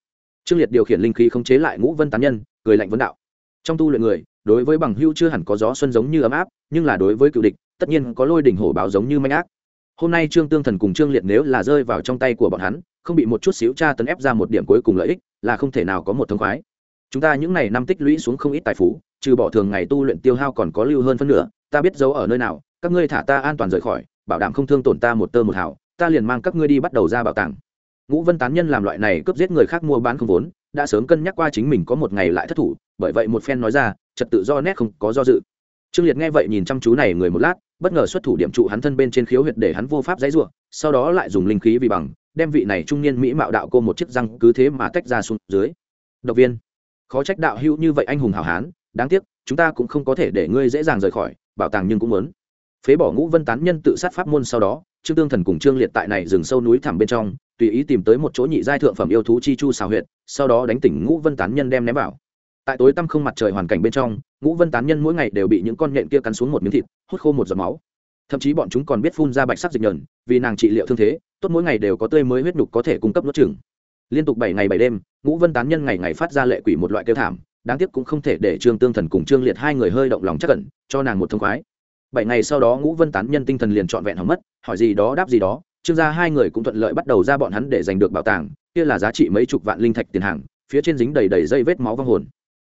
Trương liệt điều khiển linh khí khống chế lại ngũ vân tán nhân, cười lạnh vấn đạo, trong tu luyện người, đối với bằng hưu chưa hẳn có gió xuân giống như ấm áp nhưng là đối với cựu địch, tất nhiên có lôi đỉnh hổ báo giống như manh ác. Hôm nay trương tương thần cùng trương liệt nếu là rơi vào trong tay của bọn hắn, không bị một chút xíu tra tấn ép ra một điểm cuối cùng lợi ích, là không thể nào có một thông khoái. Chúng ta những ngày năm tích lũy xuống không ít tài phú, trừ bỏ thường ngày tu luyện tiêu hao còn có lưu hơn phân nửa, ta biết giấu ở nơi nào, các ngươi thả ta an toàn rời khỏi, bảo đảm không thương tổn ta một tơ một hào, ta liền mang các ngươi đi bắt đầu ra bảo tàng. Ngũ vân tán nhân làm loại này cướp giết người khác mua bán không vốn, đã sớm cân nhắc qua chính mình có một ngày lại thất thủ, bởi vậy một phen nói ra, trật tự do nét không có do dự trương liệt nghe vậy nhìn chăm chú này người một lát, bất ngờ xuất thủ điểm trụ hắn thân bên trên khiếu huyệt để hắn vô pháp dãy ruộng sau đó lại dùng linh khí vì bằng, đem vị này trung niên mỹ mạo đạo cô một chiếc răng cứ thế mà tách ra xuống dưới. Độc viên, khó trách đạo hữu như vậy anh hùng hảo hán, đáng tiếc, chúng ta cũng không có thể để ngươi dễ dàng rời khỏi, bảo tàng nhưng cũng muốn. Phế bỏ ngũ vân tán nhân tự sát pháp môn sau đó, trương tương thần cùng trương liệt tại này rừng sâu núi thẳm bên trong, tùy ý tìm tới một chỗ nhị giai thượng phẩm yêu thú chi chu xào huyệt, sau đó đánh tỉnh ngũ vân tán nhân đem ném vào tại tối tăm không mặt trời hoàn cảnh bên trong, ngũ vân tán nhân mỗi ngày đều bị những con nhện kia cắn xuống một miếng thịt, hút khô một giọt máu. Thậm chí bọn chúng còn biết phun ra bạch sắc dịch nhờn, vì nàng trị liệu thương thế, tốt mỗi ngày đều có tươi mới huyết nhục có thể cung cấp nuốt chừng liên tục bảy ngày bảy đêm, ngũ vân tán nhân ngày ngày phát ra lệ quỷ một loại kêu thảm, đáng tiếc cũng không thể để trương tương thần cùng trương liệt hai người hơi động lòng chắc cẩn cho nàng một thông khoái. Bảy ngày sau đó ngũ vân tán nhân tinh thần liền trọn vẹn hỏng mất, hỏi gì đó đáp gì đó, trương gia hai người cũng thuận lợi bắt đầu ra bọn hắn để giành được bảo tàng, kia là giá trị mấy chục vạn linh thạch tiền hàng, phía trên dính đầy đầy dây vết máu vong hồn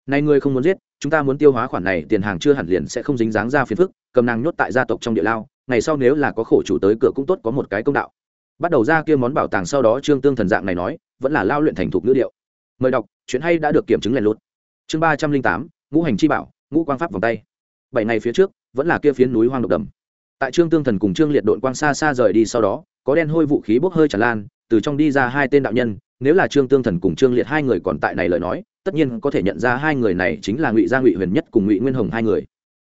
này ngươi không muốn giết, chúng ta muốn tiêu hóa khoản này, tiền hàng chưa hẳn liền sẽ không dính dáng ra phiền phức, cầm nàng nhốt tại gia tộc trong địa lao, ngày sau nếu là có khổ chủ tới cửa cũng tốt có một cái công đạo. Bắt đầu ra kia món bảo tàng sau đó trương tương thần dạng này nói, vẫn là lao luyện thành thục ngữ điệu. Mời đọc, chuyện hay đã được kiểm chứng lèn lút. Chương ba trăm linh tám, ngũ hành chi bảo, ngũ quang pháp vòng tay. Bảy ngày phía trước, vẫn là kia phiến núi hoang độc đầm. Tại trương tương thần cùng trương liệt đội quang xa xa rời đi sau đó có đen hôi vũ khí bốc hơi tràn lan, từ trong đi ra hai tên đạo nhân, nếu là trương tương thần cùng trương liệt hai người còn tại này lời nói, tất nhiên có thể nhận ra hai người này chính là ngụy gia ngụy huyền nhất cùng ngụy nguyên hồng hai người.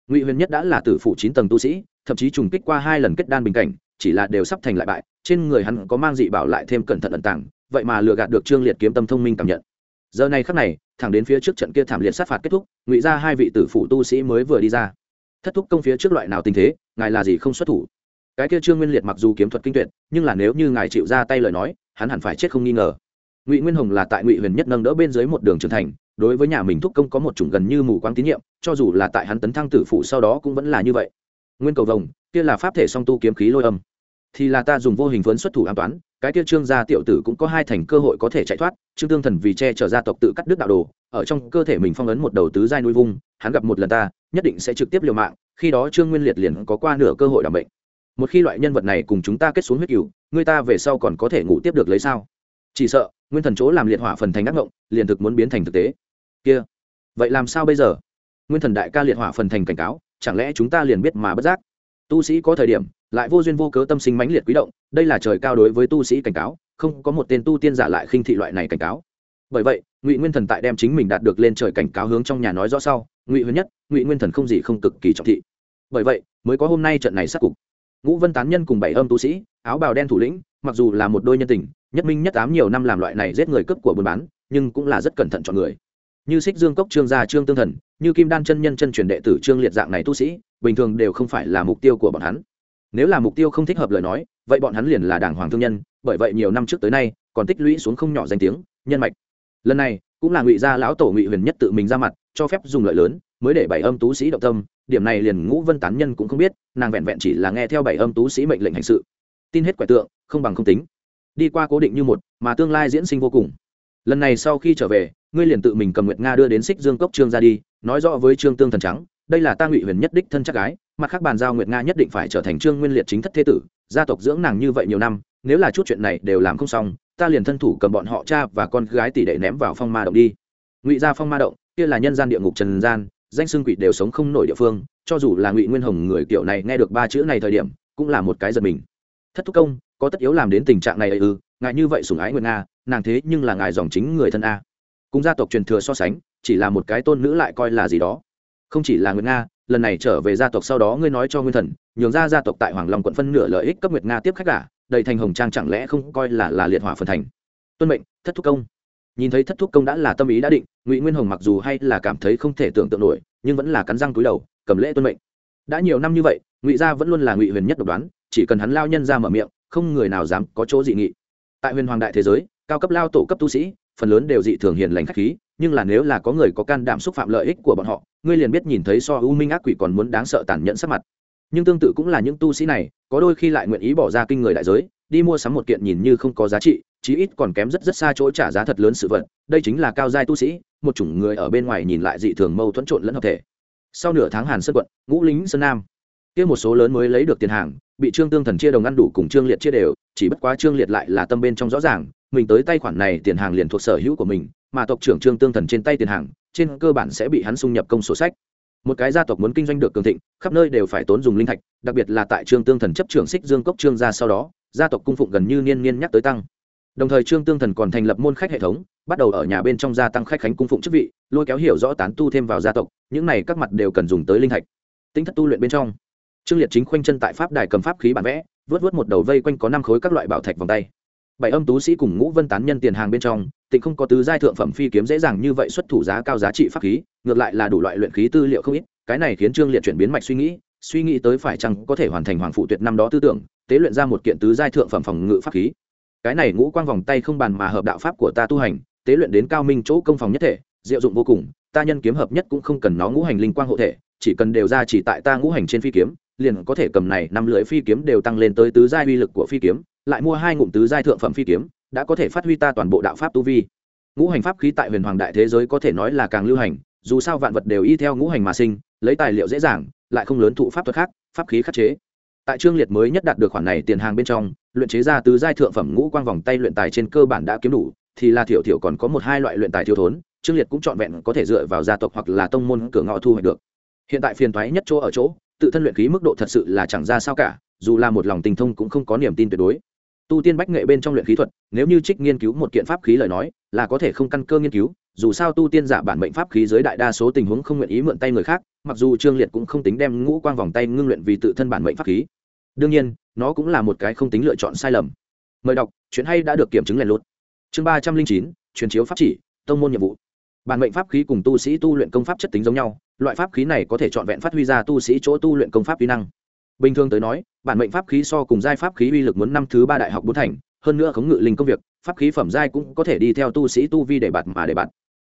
Ngụy huyền nhất đã là tử phụ chín tầng tu sĩ, thậm chí trùng kích qua hai lần kết đan bình cảnh, chỉ là đều sắp thành lại bại, trên người hắn có mang dị bảo lại thêm cẩn thận ẩn tàng, vậy mà lừa gạt được trương liệt kiếm tâm thông minh cảm nhận. Giờ này khắc này, thẳng đến phía trước trận kia thảm liệt sát phạt kết thúc, ngụy ra hai vị tử phụ tu sĩ mới vừa đi ra. Thất thúc công phía trước loại nào tình thế, ngài là gì không xuất thủ? Cái kia trương nguyên liệt mặc dù kiếm thuật kinh tuyệt, nhưng là nếu như ngài chịu ra tay lời nói, hắn hẳn phải chết không nghi ngờ. Ngụy nguyên hồng là tại ngụy huyền nhất nâng đỡ bên dưới một đường trưởng thành, đối với nhà mình thúc công có một chủng gần như mù quáng tín nhiệm, cho dù là tại hắn tấn thăng tử phụ sau đó cũng vẫn là như vậy. Nguyên cầu vồng, kia là pháp thể song tu kiếm khí lôi âm. Thì là ta dùng vô hình phấn xuất thủ an toán, cái kia trương gia tiểu tử cũng có hai thành cơ hội có thể chạy thoát, trương tương thần vì che chở gia tộc tự cắt đứt đạo đồ, ở trong cơ thể mình phong ấn một đầu tứ giai nuôi vung, hắn gặp một lần ta, nhất định sẽ trực tiếp liều mạng, khi đó trương nguyên liệt liền có qua nửa cơ hội đảm bệnh một khi loại nhân vật này cùng chúng ta kết xuống huyết cửu người ta về sau còn có thể ngủ tiếp được lấy sao? Chỉ sợ, nguyên thần chỗ làm liệt hỏa phần thành ác ngộng, liền thực muốn biến thành thực tế. Kia, vậy làm sao bây giờ? Nguyên thần đại ca liệt hỏa phần thành cảnh cáo, chẳng lẽ chúng ta liền biết mà bất giác? Tu sĩ có thời điểm, lại vô duyên vô cớ tâm sinh mãnh liệt quý động, đây là trời cao đối với tu sĩ cảnh cáo, không có một tên tu tiên giả lại khinh thị loại này cảnh cáo. Bởi vậy, ngụy nguyên thần tại đem chính mình đạt được lên trời cảnh cáo hướng trong nhà nói rõ sau, ngụy huyền nhất, ngụy nguyên thần không gì không cực kỳ trọng thị. Bởi vậy, mới có hôm nay trận này sát cục ngũ vân tán nhân cùng bảy âm tu sĩ, áo bào đen thủ lĩnh, mặc dù là một đôi nhân tình, nhất minh nhất ám nhiều năm làm loại này giết người cướp của buôn bán, nhưng cũng là rất cẩn thận chọn người. Như xích dương cốc trương gia trương tương thần, như kim đan chân nhân chân truyền đệ tử trương liệt dạng này tu sĩ, bình thường đều không phải là mục tiêu của bọn hắn. Nếu là mục tiêu không thích hợp lời nói, vậy bọn hắn liền là đảng hoàng thương nhân, bởi vậy nhiều năm trước tới nay, còn tích lũy xuống không nhỏ danh tiếng, nhân mạch. Lần này cũng là ngụy gia lão tổ ngụy huyền nhất tự mình ra mặt, cho phép dùng lợi lớn, mới để bảy âm tú sĩ động tâm, điểm này liền ngũ vân tán nhân cũng không biết, nàng vẹn vẹn chỉ là nghe theo bảy âm tú sĩ mệnh lệnh hành sự. Tin hết quẻ tượng, không bằng không tính. Đi qua cố định như một, mà tương lai diễn sinh vô cùng. Lần này sau khi trở về, ngươi liền tự mình cầm nguyệt nga đưa đến xích dương cốc trương ra đi, nói rõ với trương tương thần trắng, đây là ta ngụy huyền nhất đích thân chắc gái, mặt khác bàn giao nguyệt nga nhất định phải trở thành trương nguyên liệt chính thất thế tử, gia tộc dưỡng nàng như vậy nhiều năm nếu là chút chuyện này đều làm không xong, ta liền thân thủ cầm bọn họ cha và con gái tỷ đệ ném vào phong ma động đi. Ngụy gia phong ma động, kia là nhân gian địa ngục trần gian, danh xương quỷ đều sống không nổi địa phương, cho dù là ngụy nguyên hồng người kiểu này nghe được ba chữ này thời điểm, cũng là một cái giật mình. Thất thúc công, có tất yếu làm đến tình trạng này ư, ngài như vậy sủng ái nguyên nga, nàng thế nhưng là ngài dòng chính người thân a. Cùng gia tộc truyền thừa so sánh, chỉ là một cái tôn nữ lại coi là gì đó. Không chỉ là nguyệt nga, lần này trở về gia tộc sau đó ngươi nói cho nguyên thần, nhường ra gia tộc tại hoàng long quận phân nửa lợi ích cấp nguyệt nga tiếp khách cả đầy thành hồng trang chẳng lẽ không coi là là liệt hỏa phần thành? Tuân mệnh, thất thúc công. Nhìn thấy thất thúc công đã là tâm ý đã định, ngụy nguyên hồng mặc dù hay là cảm thấy không thể tưởng tượng nổi, nhưng vẫn là cắn răng túi đầu, cầm lễ tuân mệnh. Đã nhiều năm như vậy, ngụy gia vẫn luôn là ngụy huyền nhất độc đoán, chỉ cần hắn lao nhân ra mở miệng, không người nào dám có chỗ dị nghị. Tại huyền hoàng đại thế giới, cao cấp lao tổ cấp tu sĩ, phần lớn đều dị thường hiền lành khách khí, nhưng là nếu là có người có can đảm xúc phạm lợi ích của bọn họ, ngươi liền biết nhìn thấy so u minh ác quỷ còn muốn đáng sợ tàn nhẫn sắc mặt nhưng tương tự cũng là những tu sĩ này, có đôi khi lại nguyện ý bỏ ra kinh người đại giới, đi mua sắm một kiện nhìn như không có giá trị, chí ít còn kém rất rất xa chỗ trả giá thật lớn sự vật. Đây chính là cao giai tu sĩ, một chủng người ở bên ngoài nhìn lại dị thường mâu thuẫn trộn lẫn hợp thể. Sau nửa tháng hàn sơn quận, ngũ lính sơn nam, kia một số lớn mới lấy được tiền hàng, bị trương tương thần chia đồng ăn đủ cùng trương liệt chia đều, chỉ bất quá trương liệt lại là tâm bên trong rõ ràng, mình tới tay khoản này tiền hàng liền thuộc sở hữu của mình, mà tộc trưởng trương tương thần trên tay tiền hàng, trên cơ bản sẽ bị hắn xung nhập công sổ sách một cái gia tộc muốn kinh doanh được cường thịnh, khắp nơi đều phải tốn dùng linh thạch, đặc biệt là tại trương tương thần chấp trưởng xích dương cốc trương gia sau đó, gia tộc cung phụng gần như niên niên nhắc tới tăng. Đồng thời trương tương thần còn thành lập môn khách hệ thống, bắt đầu ở nhà bên trong gia tăng khách khánh cung phụng chức vị, lôi kéo hiểu rõ tán tu thêm vào gia tộc, những này các mặt đều cần dùng tới linh thạch. Tính thất tu luyện bên trong, trương liệt chính khoanh chân tại pháp đài cầm pháp khí bản vẽ, vớt vớt một đầu vây quanh có năm khối các loại bảo thạch vòng tay. Bảy âm tú sĩ cùng ngũ vân tán nhân tiền hàng bên trong, tịnh không có tứ giai thượng phẩm phi kiếm dễ dàng như vậy xuất thủ giá cao giá trị pháp khí ngược lại là đủ loại luyện khí tư liệu không ít, cái này khiến trương liệt chuyển biến mạch suy nghĩ suy nghĩ tới phải chăng có thể hoàn thành hoàng phụ tuyệt năm đó tư tưởng, tế luyện ra một kiện tứ giai thượng phẩm phòng ngự pháp khí. Cái này ngũ quang vòng tay không bàn mà hợp đạo pháp của ta tu hành, tế luyện đến cao minh chỗ công phòng nhất thể, diệu dụng vô cùng, ta nhân kiếm hợp nhất cũng không cần nó ngũ hành linh quang hộ thể, chỉ cần đều ra chỉ tại ta ngũ hành trên phi kiếm, liền có thể cầm này năm lưỡi phi kiếm đều tăng lên tới tứ giai uy lực của phi kiếm, lại mua hai ngụm tứ giai thượng phẩm phi kiếm, đã có thể phát huy ta toàn bộ đạo pháp tu vi. Ngũ hành pháp khí tại huyền hoàng đại thế giới có thể nói là càng lưu hành dù sao vạn vật đều y theo ngũ hành mà sinh, lấy tài liệu dễ dàng, lại không lớn thụ pháp thuật khác, pháp khí khắc chế. Tại trương liệt mới nhất đạt được khoản này tiền hàng bên trong, luyện chế ra tứ giai thượng phẩm ngũ quang vòng tay luyện tài trên cơ bản đã kiếm đủ, thì là thiểu thiểu còn có một hai loại luyện tài thiếu thốn, trương liệt cũng trọn vẹn có thể dựa vào gia tộc hoặc là tông môn cửa ngõ thu hoạch được. Hiện tại phiền thoái nhất chỗ ở chỗ, tự thân luyện khí mức độ thật sự là chẳng ra sao cả, dù là một lòng tình thông cũng không có niềm tin tuyệt đối. Tu tiên bách nghệ bên trong luyện khí thuật, nếu như trích nghiên cứu một kiện pháp khí lời nói là có thể không căn cơ nghiên cứu, dù sao tu tiên giả bản mệnh pháp khí dưới đại đa số tình huống không nguyện ý mượn tay người khác, mặc dù trương liệt cũng không tính đem ngũ quang vòng tay ngưng luyện vì tự thân bản mệnh pháp khí. Đương nhiên, nó cũng là một cái không tính lựa chọn sai lầm. Mời đọc, chuyện hay đã được kiểm chứng lèn lút. Chương ba trăm linh chín, truyền chiếu pháp chỉ, tông môn nhiệm vụ. Bản mệnh pháp khí cùng tu sĩ tu luyện công pháp chất tính giống nhau, loại pháp khí này có thể trọn vẹn phát huy ra tu sĩ chỗ tu luyện công pháp kỹ năng. Bình thường tới nói, bản mệnh pháp khí so cùng giai pháp khí uy lực muốn năm thứ ba đại học bốn thành, hơn nữa khống ngự linh công việc pháp khí phẩm giai cũng có thể đi theo tu sĩ tu vi để bạt mà để bạt.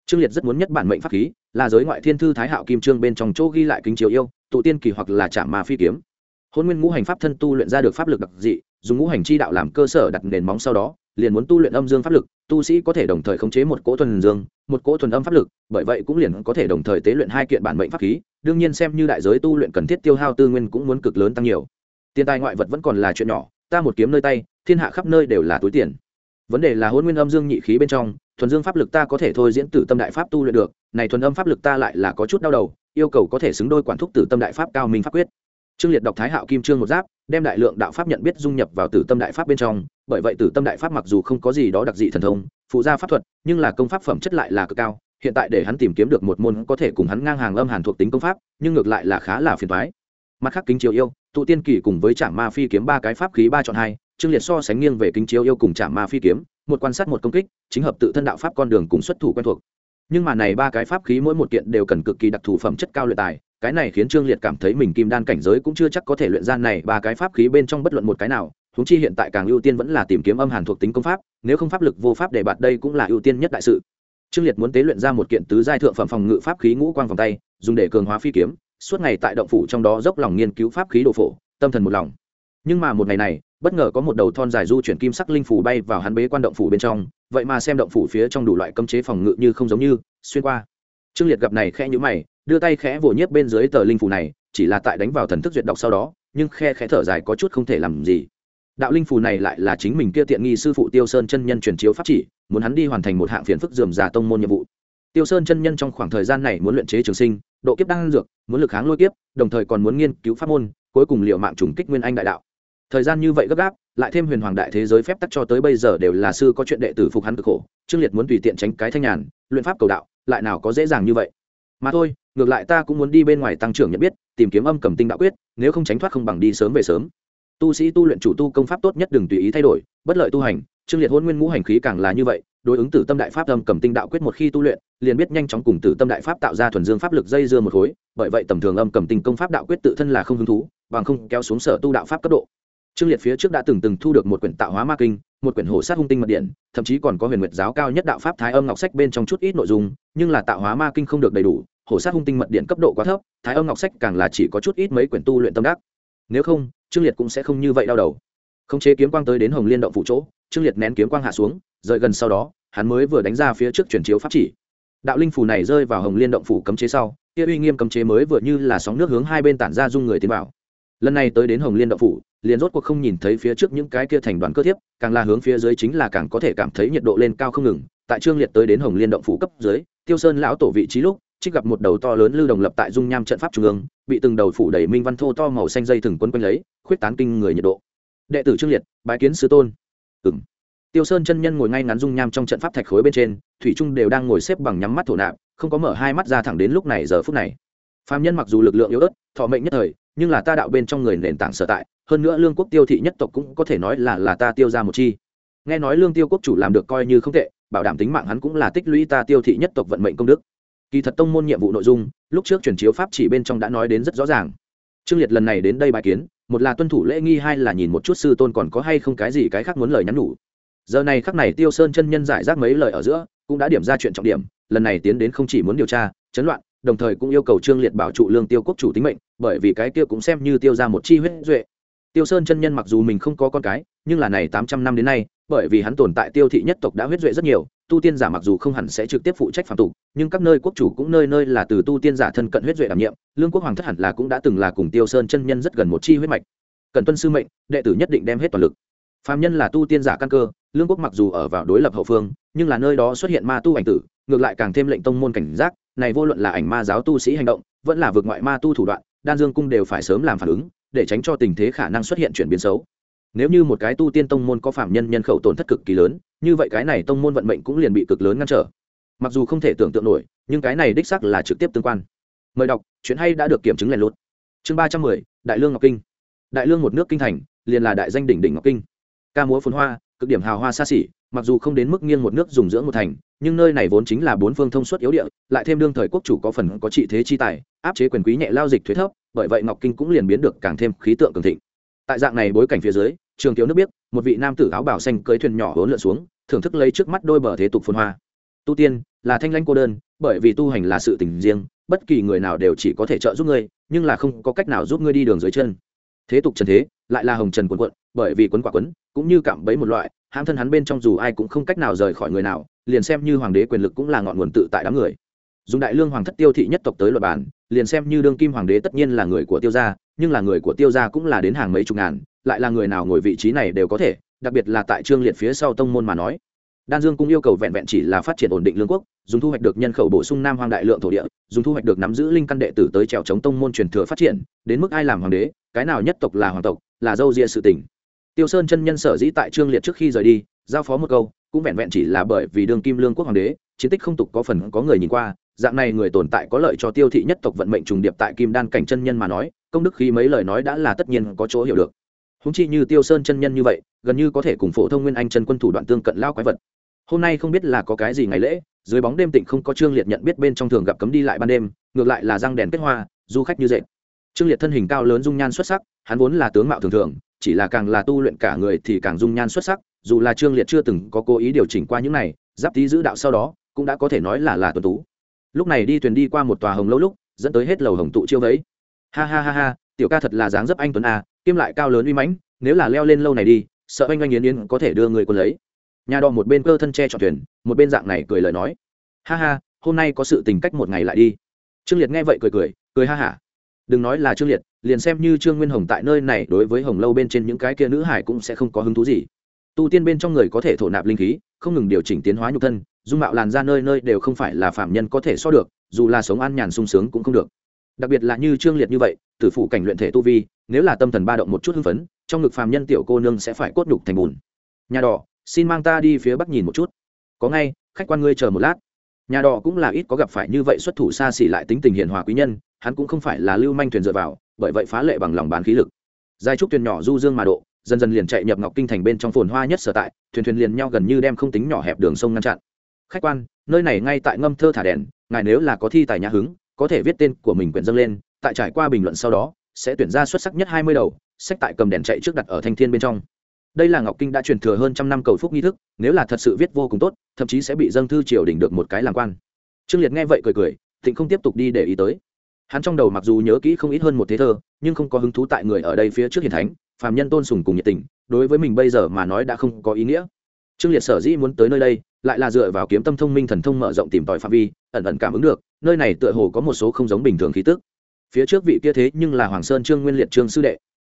Trương liệt rất muốn nhất bản mệnh pháp khí, là giới ngoại thiên thư thái hạo kim trương bên trong chỗ ghi lại kính chiếu yêu, tụ tiên kỳ hoặc là chạm ma phi kiếm. Hôn nguyên ngũ hành pháp thân tu luyện ra được pháp lực đặc dị, dùng ngũ hành chi đạo làm cơ sở đặt nền móng sau đó, liền muốn tu luyện âm dương pháp lực, tu sĩ có thể đồng thời khống chế một cỗ thuần dương, một cỗ thuần âm pháp lực, bởi vậy cũng liền có thể đồng thời tế luyện hai kiện bản mệnh pháp khí, đương nhiên xem như đại giới tu luyện cần thiết tiêu hao tư nguyên cũng muốn cực lớn tăng nhiều. Tiền tài ngoại vật vẫn còn là chuyện nhỏ, ta một kiếm nơi tay, thiên hạ khắp nơi đều là túi tiền vấn đề là hôn nguyên âm dương nhị khí bên trong, thuần dương pháp lực ta có thể thôi diễn tử tâm đại pháp tu luyện được, này thuần âm pháp lực ta lại là có chút đau đầu, yêu cầu có thể xứng đôi quản thúc tử tâm đại pháp cao minh pháp quyết. Trương liệt đọc thái hạo kim trương một giáp, đem đại lượng đạo pháp nhận biết dung nhập vào tử tâm đại pháp bên trong, bởi vậy tử tâm đại pháp mặc dù không có gì đó đặc dị thần thông, phụ gia pháp thuật, nhưng là công pháp phẩm chất lại là cực cao, hiện tại để hắn tìm kiếm được một môn có thể cùng hắn ngang hàng âm hàn thuộc tính công pháp, nhưng ngược lại là khá là phiền toái. Mặt khác kính chiếu yêu, tụ tiên kỳ cùng với trảng ma phi kiếm ba cái pháp khí ba chọn hai trương liệt so sánh nghiêng về kính chiếu yêu cùng trả ma phi kiếm, một quan sát một công kích, chính hợp tự thân đạo pháp con đường cùng xuất thủ quen thuộc. Nhưng mà này ba cái pháp khí mỗi một kiện đều cần cực kỳ đặc thù phẩm chất cao luyện tài, cái này khiến trương liệt cảm thấy mình kim đan cảnh giới cũng chưa chắc có thể luyện ra này ba cái pháp khí bên trong bất luận một cái nào húng chi hiện tại càng ưu tiên vẫn là tìm kiếm âm hàn thuộc tính công pháp, nếu không pháp lực vô pháp để bạt đây cũng là ưu tiên nhất đại sự. Trương liệt muốn tế luyện ra một kiện tứ giai thượng phẩm phòng ngự pháp khí ngũ quang vòng tay, dùng để cường hóa phi kiếm, suốt ngày tại động phủ trong đó dốc lòng nghiên cứu pháp khí đồ phổ, tâm thần một lòng nhưng mà một ngày này, bất ngờ có một đầu thon dài du chuyển kim sắc linh phủ bay vào hắn bế quan động phủ bên trong, vậy mà xem động phủ phía trong đủ loại cấm chế phòng ngự như không giống như, xuyên qua. Trương liệt gặp này khẽ nhũ mày, đưa tay khẽ vỗ nhiếp bên dưới tờ linh phủ này, chỉ là tại đánh vào thần thức duyệt đọc sau đó, nhưng khe khẽ thở dài có chút không thể làm gì. Đạo linh phù này lại là chính mình kia tiện nghi sư phụ tiêu sơn chân nhân truyền chiếu pháp chỉ, muốn hắn đi hoàn thành một hạng phiền phức dườm già tông môn nhiệm vụ. Tiêu sơn chân nhân trong khoảng thời gian này muốn luyện chế trường sinh, độ kiếp đang dược, muốn lực kháng lôi kiếp, đồng thời còn muốn nghiên cứu pháp môn, cuối cùng liệu mạng trùng kích nguyên anh đại đạo thời gian như vậy gấp gáp, lại thêm huyền hoàng đại thế giới phép tắc cho tới bây giờ đều là sư có chuyện đệ tử phục hắn cực khổ trương liệt muốn tùy tiện tránh cái thanh nhàn, luyện pháp cầu đạo, lại nào có dễ dàng như vậy. Mà thôi, ngược lại ta cũng muốn đi bên ngoài tăng trưởng nhận biết, tìm kiếm âm cầm tinh đạo quyết, nếu không tránh thoát không bằng đi sớm về sớm. Tu sĩ tu luyện chủ tu công pháp tốt nhất đừng tùy ý thay đổi, bất lợi tu hành trương liệt hôn nguyên ngũ hành khí càng là như vậy, đối ứng tử tâm đại pháp âm cầm tinh đạo quyết một khi tu luyện, liền biết nhanh chóng cùng tử tâm đại pháp tạo ra thuần dương pháp lực dây dưa một khối, bởi vậy tầm thường âm cầm tinh công pháp đạo quyết tự thân là không hứng thú, bằng không kéo xuống sở tu đạo pháp cấp độ trương liệt phía trước đã từng từng thu được một quyển tạo hóa ma kinh, một quyển hổ sát hung tinh mật điện, thậm chí còn có huyền nguyệt giáo cao nhất đạo pháp thái âm ngọc sách bên trong chút ít nội dung, nhưng là tạo hóa ma kinh không được đầy đủ, hổ sát hung tinh mật điện cấp độ quá thấp, thái âm ngọc sách càng là chỉ có chút ít mấy quyển tu luyện tâm đắc. Nếu không, trương liệt cũng sẽ không như vậy đau đầu. Khống chế kiếm quang tới đến hồng liên động phủ chỗ, trương liệt nén kiếm quang hạ xuống, rời gần sau đó, hắn mới vừa đánh ra phía trước chuyển chiếu pháp chỉ. Đạo linh phủ này rơi vào hồng liên động phủ cấm chế sau, kia uy nghiêm cấm chế mới vừa như là sóng nước hướng hai bên tản ra dung người tiến vào. Lần này tới đến hồng liên động phủ liền rốt cuộc không nhìn thấy phía trước những cái kia thành đoàn cơ thiếp, càng là hướng phía dưới chính là càng có thể cảm thấy nhiệt độ lên cao không ngừng. Tại trương liệt tới đến hồng liên động phủ cấp dưới, tiêu sơn lão tổ vị trí lúc, trích gặp một đầu to lớn lưu đồng lập tại dung nham trận pháp trung ương, bị từng đầu phủ đầy minh văn thô to màu xanh dây thừng quấn quanh lấy, khuyết tán kinh người nhiệt độ. Đệ tử trương liệt, bái kiến sứ tôn. Ừng tiêu sơn chân nhân ngồi ngay ngắn dung nham trong trận pháp thạch khối bên trên, thủy trung đều đang ngồi xếp bằng nhắm mắt thổ nạp, không có mở hai mắt ra thẳng đến lúc này giờ phút này. Phạm nhân mặc dù lực lượng yếu ớt, thọ mệnh nhất thời, nhưng là ta đạo bên trong người nền tảng sở tại hơn nữa lương quốc tiêu thị nhất tộc cũng có thể nói là là ta tiêu ra một chi. Nghe nói lương tiêu quốc chủ làm được coi như không tệ, bảo đảm tính mạng hắn cũng là tích lũy ta tiêu thị nhất tộc vận mệnh công đức. Kỳ thật tông môn nhiệm vụ nội dung, lúc trước chuyển chiếu pháp chỉ bên trong đã nói đến rất rõ ràng. Trương liệt lần này đến đây bài kiến, một là tuân thủ lễ nghi, hai là nhìn một chút sư tôn còn có hay không cái gì cái khác muốn lời nhắn nhủ. Giờ này khắc này tiêu sơn chân nhân giải rác mấy lời ở giữa, cũng đã điểm ra chuyện trọng điểm, lần này tiến đến không chỉ muốn điều tra, chấn loạn, đồng thời cũng yêu cầu trương liệt bảo trụ lương tiêu quốc chủ tính mệnh, bởi vì cái kia cũng xem như tiêu ra một chi huyết duệ tiêu sơn chân nhân mặc dù mình không có con cái, nhưng là này tám trăm năm đến nay, bởi vì hắn tồn tại tiêu thị nhất tộc đã huyết duệ rất nhiều, tu tiên giả mặc dù không hẳn sẽ trực tiếp phụ trách phạm tục, nhưng các nơi quốc chủ cũng nơi nơi là từ tu tiên giả thân cận huyết duệ đảm nhiệm, lương quốc hoàng thất hẳn là cũng đã từng là cùng tiêu sơn chân nhân rất gần một chi huyết mạch. Cần tuân sư mệnh, đệ tử nhất định đem hết toàn lực. Phạm nhân là tu tiên giả căn cơ, lương quốc mặc dù ở vào đối lập hậu phương, nhưng là nơi đó xuất hiện ma tu ảnh tử, ngược lại càng thêm lệnh tông môn cảnh giác, này vô luận là ảnh ma giáo tu sĩ hành động, vẫn là vượt ngoại ma tu thủ đoạn, đan dương cung đều phải sớm làm phản ứng để tránh cho tình thế khả năng xuất hiện chuyển biến xấu. Nếu như một cái tu tiên tông môn có phạm nhân nhân khẩu tổn thất cực kỳ lớn, như vậy cái này tông môn vận mệnh cũng liền bị cực lớn ngăn trở. Mặc dù không thể tưởng tượng nổi, nhưng cái này đích sắc là trực tiếp tương quan. Mời đọc, chuyện hay đã được kiểm chứng lèn lút chương ba trăm mười, đại lương ngọc kinh. Đại lương một nước kinh thành, liền là đại danh đỉnh đỉnh ngọc kinh. Ca múa phồn hoa, cực điểm hào hoa xa xỉ, mặc dù không đến mức nghiêng một nước dùng dưỡng một thành, nhưng nơi này vốn chính là bốn phương thông suốt yếu địa, lại thêm đương thời quốc chủ có phần có trị thế chi tài, áp chế quyền quý nhẹ lao dịch thuế thấp bởi vậy ngọc kinh cũng liền biến được càng thêm khí tượng cường thịnh. Tại dạng này bối cảnh phía dưới, trường thiếu nước biết, một vị nam tử áo bảo xanh cưới thuyền nhỏ hỗn lượn xuống, thưởng thức lấy trước mắt đôi bờ thế tục phồn hoa. Tu tiên, là thanh lãnh cô đơn, bởi vì tu hành là sự tình riêng, bất kỳ người nào đều chỉ có thể trợ giúp ngươi, nhưng là không có cách nào giúp ngươi đi đường dưới chân. Thế tục trần thế, lại là hồng trần quần quận bởi vì quấn quả quấn, cũng như cảm bấy một loại, hãm thân hắn bên trong dù ai cũng không cách nào rời khỏi người nào, liền xem như hoàng đế quyền lực cũng là ngọn nguồn tự tại đám người dùng đại lương hoàng thất tiêu thị nhất tộc tới luật bản, liền xem như đương kim hoàng đế tất nhiên là người của tiêu gia, nhưng là người của tiêu gia cũng là đến hàng mấy chục ngàn, lại là người nào ngồi vị trí này đều có thể, đặc biệt là tại trương liệt phía sau tông môn mà nói. Đan dương cũng yêu cầu vẹn vẹn chỉ là phát triển ổn định lương quốc, dùng thu hoạch được nhân khẩu bổ sung nam hoàng đại lượng thổ địa, dùng thu hoạch được nắm giữ linh căn đệ tử tới trèo chống tông môn truyền thừa phát triển, đến mức ai làm hoàng đế, cái nào nhất tộc là hoàng tộc, là dâu ria sự tình. Tiêu sơn chân nhân sở dĩ tại trương liệt trước khi rời đi, giao phó một câu, cũng vẹn vẹn chỉ là bởi vì đương kim lương quốc hoàng đế, chiến tích không tục có phần có người nhìn qua dạng này người tồn tại có lợi cho tiêu thị nhất tộc vận mệnh trùng điệp tại kim đan cảnh chân nhân mà nói, công đức khi mấy lời nói đã là tất nhiên có chỗ hiểu được. Húng chi như tiêu sơn chân nhân như vậy, gần như có thể cùng phổ thông nguyên anh chân quân thủ đoạn tương cận lao quái vật. Hôm nay không biết là có cái gì ngày lễ, dưới bóng đêm tịnh không có trương liệt nhận biết bên trong thường gặp cấm đi lại ban đêm, ngược lại là răng đèn kết hoa, du khách như dệt. Trương liệt thân hình cao lớn dung nhan xuất sắc, hắn vốn là tướng mạo thường thường, chỉ là càng là tu luyện cả người thì càng dung nhan xuất sắc, dù là trương liệt chưa từng có cố ý điều chỉnh qua những này, giáp tý giữ đạo sau đó, cũng đã có thể nói là là tuần tú lúc này đi thuyền đi qua một tòa hồng lâu lúc, dẫn tới hết lầu hồng tụ chiêu vấy ha ha ha ha, tiểu ca thật là dáng dấp anh tuấn à, a kim lại cao lớn uy mãnh, nếu là leo lên lâu này đi, sợ anh anh yến yến có thể đưa người quân lấy. Nhà đò một bên cơ thân che trọn thuyền, một bên dạng này cười lời nói. Ha ha, hôm nay có sự tình cách một ngày lại đi. Trương liệt nghe vậy cười cười cười ha hả. Đừng nói là trương liệt, liền xem như trương nguyên hồng tại nơi này đối với hồng lâu bên trên những cái kia nữ hải cũng sẽ không có hứng thú gì. Tu tiên bên trong người có thể thổ nạp linh khí, không ngừng điều chỉnh tiến hóa nhục thân dung mạo làn ra nơi nơi đều không phải là phạm nhân có thể so được, dù là sống an nhàn sung sướng cũng không được. Đặc biệt là như trương liệt như vậy, tử phụ cảnh luyện thể tu vi, nếu là tâm thần ba động một chút hưng phấn, trong ngực phạm nhân tiểu cô nương sẽ phải cốt nhục thành bùn. Nhà đỏ, xin mang ta đi phía bắc nhìn một chút. Có ngay, khách quan ngươi chờ một lát. Nhà đỏ cũng là ít có gặp phải như vậy xuất thủ xa xỉ lại tính tình hiền hòa quý nhân, hắn cũng không phải là lưu manh thuyền dựa vào, bởi vậy phá lệ bằng lòng bán khí lực. Giai trúc thuyền nhỏ du dương mà độ, dần dần liền chạy nhập ngọc kinh thành bên trong phồn hoa nhất sở tại, thuyền thuyền liền nhau gần như đem không tính nhỏ hẹp đường sông ngăn chặn khách quan, nơi này ngay tại ngâm thơ thả đèn, ngài nếu là có thi tài nhà hứng, có thể viết tên của mình quyển dâng lên, tại trải qua bình luận sau đó, sẽ tuyển ra xuất sắc nhất hai mươi đầu, sách tại cầm đèn chạy trước đặt ở thanh thiên bên trong. Đây là ngọc kinh đã truyền thừa hơn trăm năm cầu phúc nghi thức, nếu là thật sự viết vô cùng tốt, thậm chí sẽ bị dâng thư triều đình được một cái làm quan. Trương liệt nghe vậy cười cười, thịnh không tiếp tục đi để ý tới. Hắn trong đầu mặc dù nhớ kỹ không ít hơn một thế thơ, nhưng không có hứng thú tại người ở đây phía trước hiền thánh, phàm nhân tôn sùng cùng nhiệt tình, đối với mình bây giờ mà nói đã không có ý nghĩa. Trương liệt sở dĩ muốn tới nơi đây lại là dựa vào kiếm tâm thông minh thần thông mở rộng tìm tòi phạm vi, ẩn ẩn cảm ứng được, nơi này tựa hồ có một số không giống bình thường khí tức. Phía trước vị kia thế nhưng là hoàng sơn trương nguyên liệt trương sư đệ.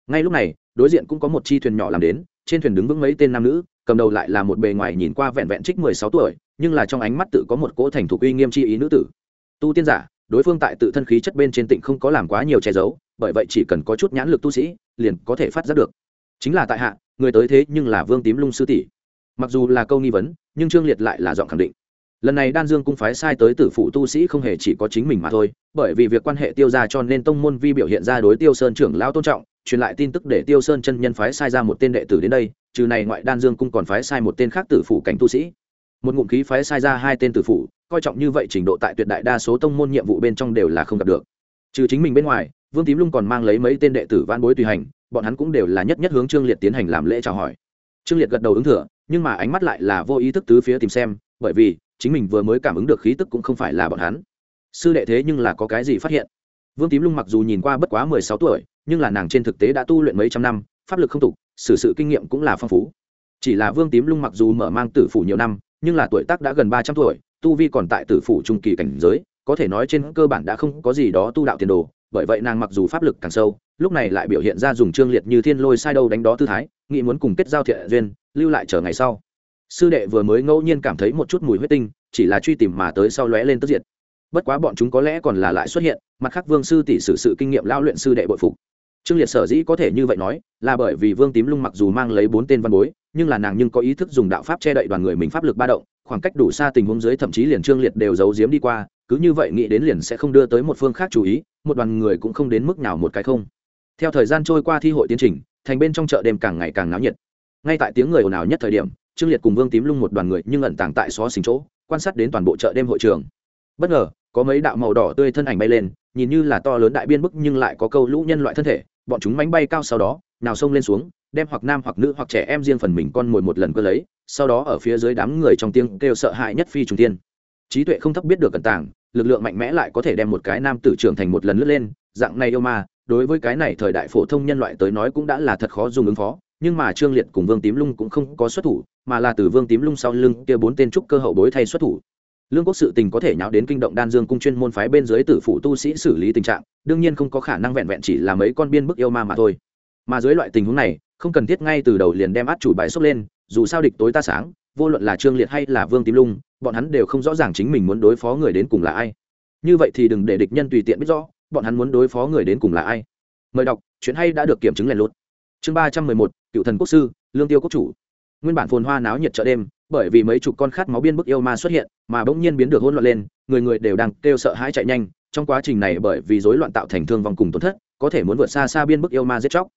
Ngay lúc này, đối diện cũng có một chi thuyền nhỏ làm đến, trên thuyền đứng vững mấy tên nam nữ, cầm đầu lại là một bề ngoài nhìn qua vẹn vẹn trích mười sáu tuổi, nhưng là trong ánh mắt tự có một cỗ thành thục uy nghiêm chi ý nữ tử. Tu tiên giả, đối phương tại tự thân khí chất bên trên tịnh không có làm quá nhiều che giấu, bởi vậy chỉ cần có chút nhãn lực tu sĩ, liền có thể phát giác được. Chính là tại hạ, người tới thế nhưng là vương tím lung sư tỷ. Mặc dù là câu nghi vấn nhưng trương liệt lại là giọng khẳng định lần này đan dương cung phái sai tới tử phụ tu sĩ không hề chỉ có chính mình mà thôi bởi vì việc quan hệ tiêu ra cho nên tông môn vi biểu hiện ra đối tiêu sơn trưởng lão tôn trọng truyền lại tin tức để tiêu sơn chân nhân phái sai ra một tên đệ tử đến đây trừ này ngoại đan dương cung còn phái sai một tên khác tử phụ cảnh tu sĩ một ngụm khí phái sai ra hai tên tử phụ coi trọng như vậy trình độ tại tuyệt đại đa số tông môn nhiệm vụ bên trong đều là không gặp được trừ chính mình bên ngoài vương tím lung còn mang lấy mấy tên đệ tử van bối tùy hành bọn hắn cũng đều là nhất nhất hướng trương liệt tiến hành làm lễ chào hỏi trương liệt gật đầu ứng thừa, nhưng mà ánh mắt lại là vô ý thức tứ phía tìm xem, bởi vì chính mình vừa mới cảm ứng được khí tức cũng không phải là bọn hắn. Sư đệ thế nhưng là có cái gì phát hiện? Vương tím lung mặc dù nhìn qua bất quá mười sáu tuổi, nhưng là nàng trên thực tế đã tu luyện mấy trăm năm, pháp lực không tục, xử sự kinh nghiệm cũng là phong phú. Chỉ là vương tím lung mặc dù mở mang tử phủ nhiều năm, nhưng là tuổi tác đã gần ba trăm tuổi, tu vi còn tại tử phủ trung kỳ cảnh giới, có thể nói trên cơ bản đã không có gì đó tu đạo tiền đồ bởi vậy nàng mặc dù pháp lực càng sâu, lúc này lại biểu hiện ra dùng trương liệt như thiên lôi sai đâu đánh đó tư thái, nghĩ muốn cùng kết giao thiện duyên, lưu lại chờ ngày sau. Sư đệ vừa mới ngẫu nhiên cảm thấy một chút mùi huyết tinh, chỉ là truy tìm mà tới sau lóe lên tức diệt. Bất quá bọn chúng có lẽ còn là lại xuất hiện, mặt khác vương sư tỷ sử sự kinh nghiệm lao luyện sư đệ bội phục. Trương liệt sở dĩ có thể như vậy nói, là bởi vì vương tím lung mặc dù mang lấy bốn tên văn bối, nhưng là nàng nhưng có ý thức dùng đạo pháp che đậy đoàn người mình pháp lực ba động, khoảng cách đủ xa tình huống dưới thậm chí liền trương liệt đều giấu giếm đi qua, cứ như vậy nghĩ đến liền sẽ không đưa tới một phương khác chú ý một đoàn người cũng không đến mức nào một cái không. Theo thời gian trôi qua thi hội tiến trình, thành bên trong chợ đêm càng ngày càng náo nhiệt. Ngay tại tiếng người ồn ào nhất thời điểm, trương liệt cùng vương tím lung một đoàn người nhưng ẩn tàng tại xó xình chỗ, quan sát đến toàn bộ chợ đêm hội trường. Bất ngờ, có mấy đạo màu đỏ tươi thân ảnh bay lên, nhìn như là to lớn đại biên bức nhưng lại có câu lũ nhân loại thân thể, bọn chúng mánh bay cao sau đó, nào xông lên xuống, đem hoặc nam hoặc nữ hoặc trẻ em riêng phần mình con mồi một lần cơ lấy, sau đó ở phía dưới đám người trong tiếng kêu sợ hãi nhất phi trùng tiên trí tuệ không thấp biết được cẩn tàng lực lượng mạnh mẽ lại có thể đem một cái nam tử trưởng thành một lần lướt lên, dạng này yêu ma, đối với cái này thời đại phổ thông nhân loại tới nói cũng đã là thật khó dùng ứng phó, nhưng mà trương liệt cùng vương tím lung cũng không có xuất thủ, mà là từ vương tím lung sau lưng kia bốn tên trúc cơ hậu bối thay xuất thủ. Lương quốc sự tình có thể nháo đến kinh động đan dương cung chuyên môn phái bên dưới tử phủ tu sĩ xử lý tình trạng, đương nhiên không có khả năng vẹn vẹn chỉ là mấy con biên bức yêu ma mà thôi. Mà dưới loại tình huống này, không cần thiết ngay từ đầu liền đem át chủ bài xốc lên, dù sao địch tối ta sáng, vô luận là trương liệt hay là vương tím lung bọn hắn đều không rõ ràng chính mình muốn đối phó người đến cùng là ai. Như vậy thì đừng để địch nhân tùy tiện biết rõ, bọn hắn muốn đối phó người đến cùng là ai. Mời đọc, chuyện hay đã được kiểm chứng lèn lút. Chương ba trăm mười một, cựu thần quốc sư, lương tiêu quốc chủ. Nguyên bản phồn hoa náo nhiệt chợ đêm, bởi vì mấy chục con khát máu biên bức yêu ma xuất hiện, mà bỗng nhiên biến được hỗn loạn lên, người người đều đang kêu sợ hãi chạy nhanh, trong quá trình này bởi vì rối loạn tạo thành thương vong cùng tổn thất, có thể muốn vượt xa xa biên bức yêu ma giết chóc.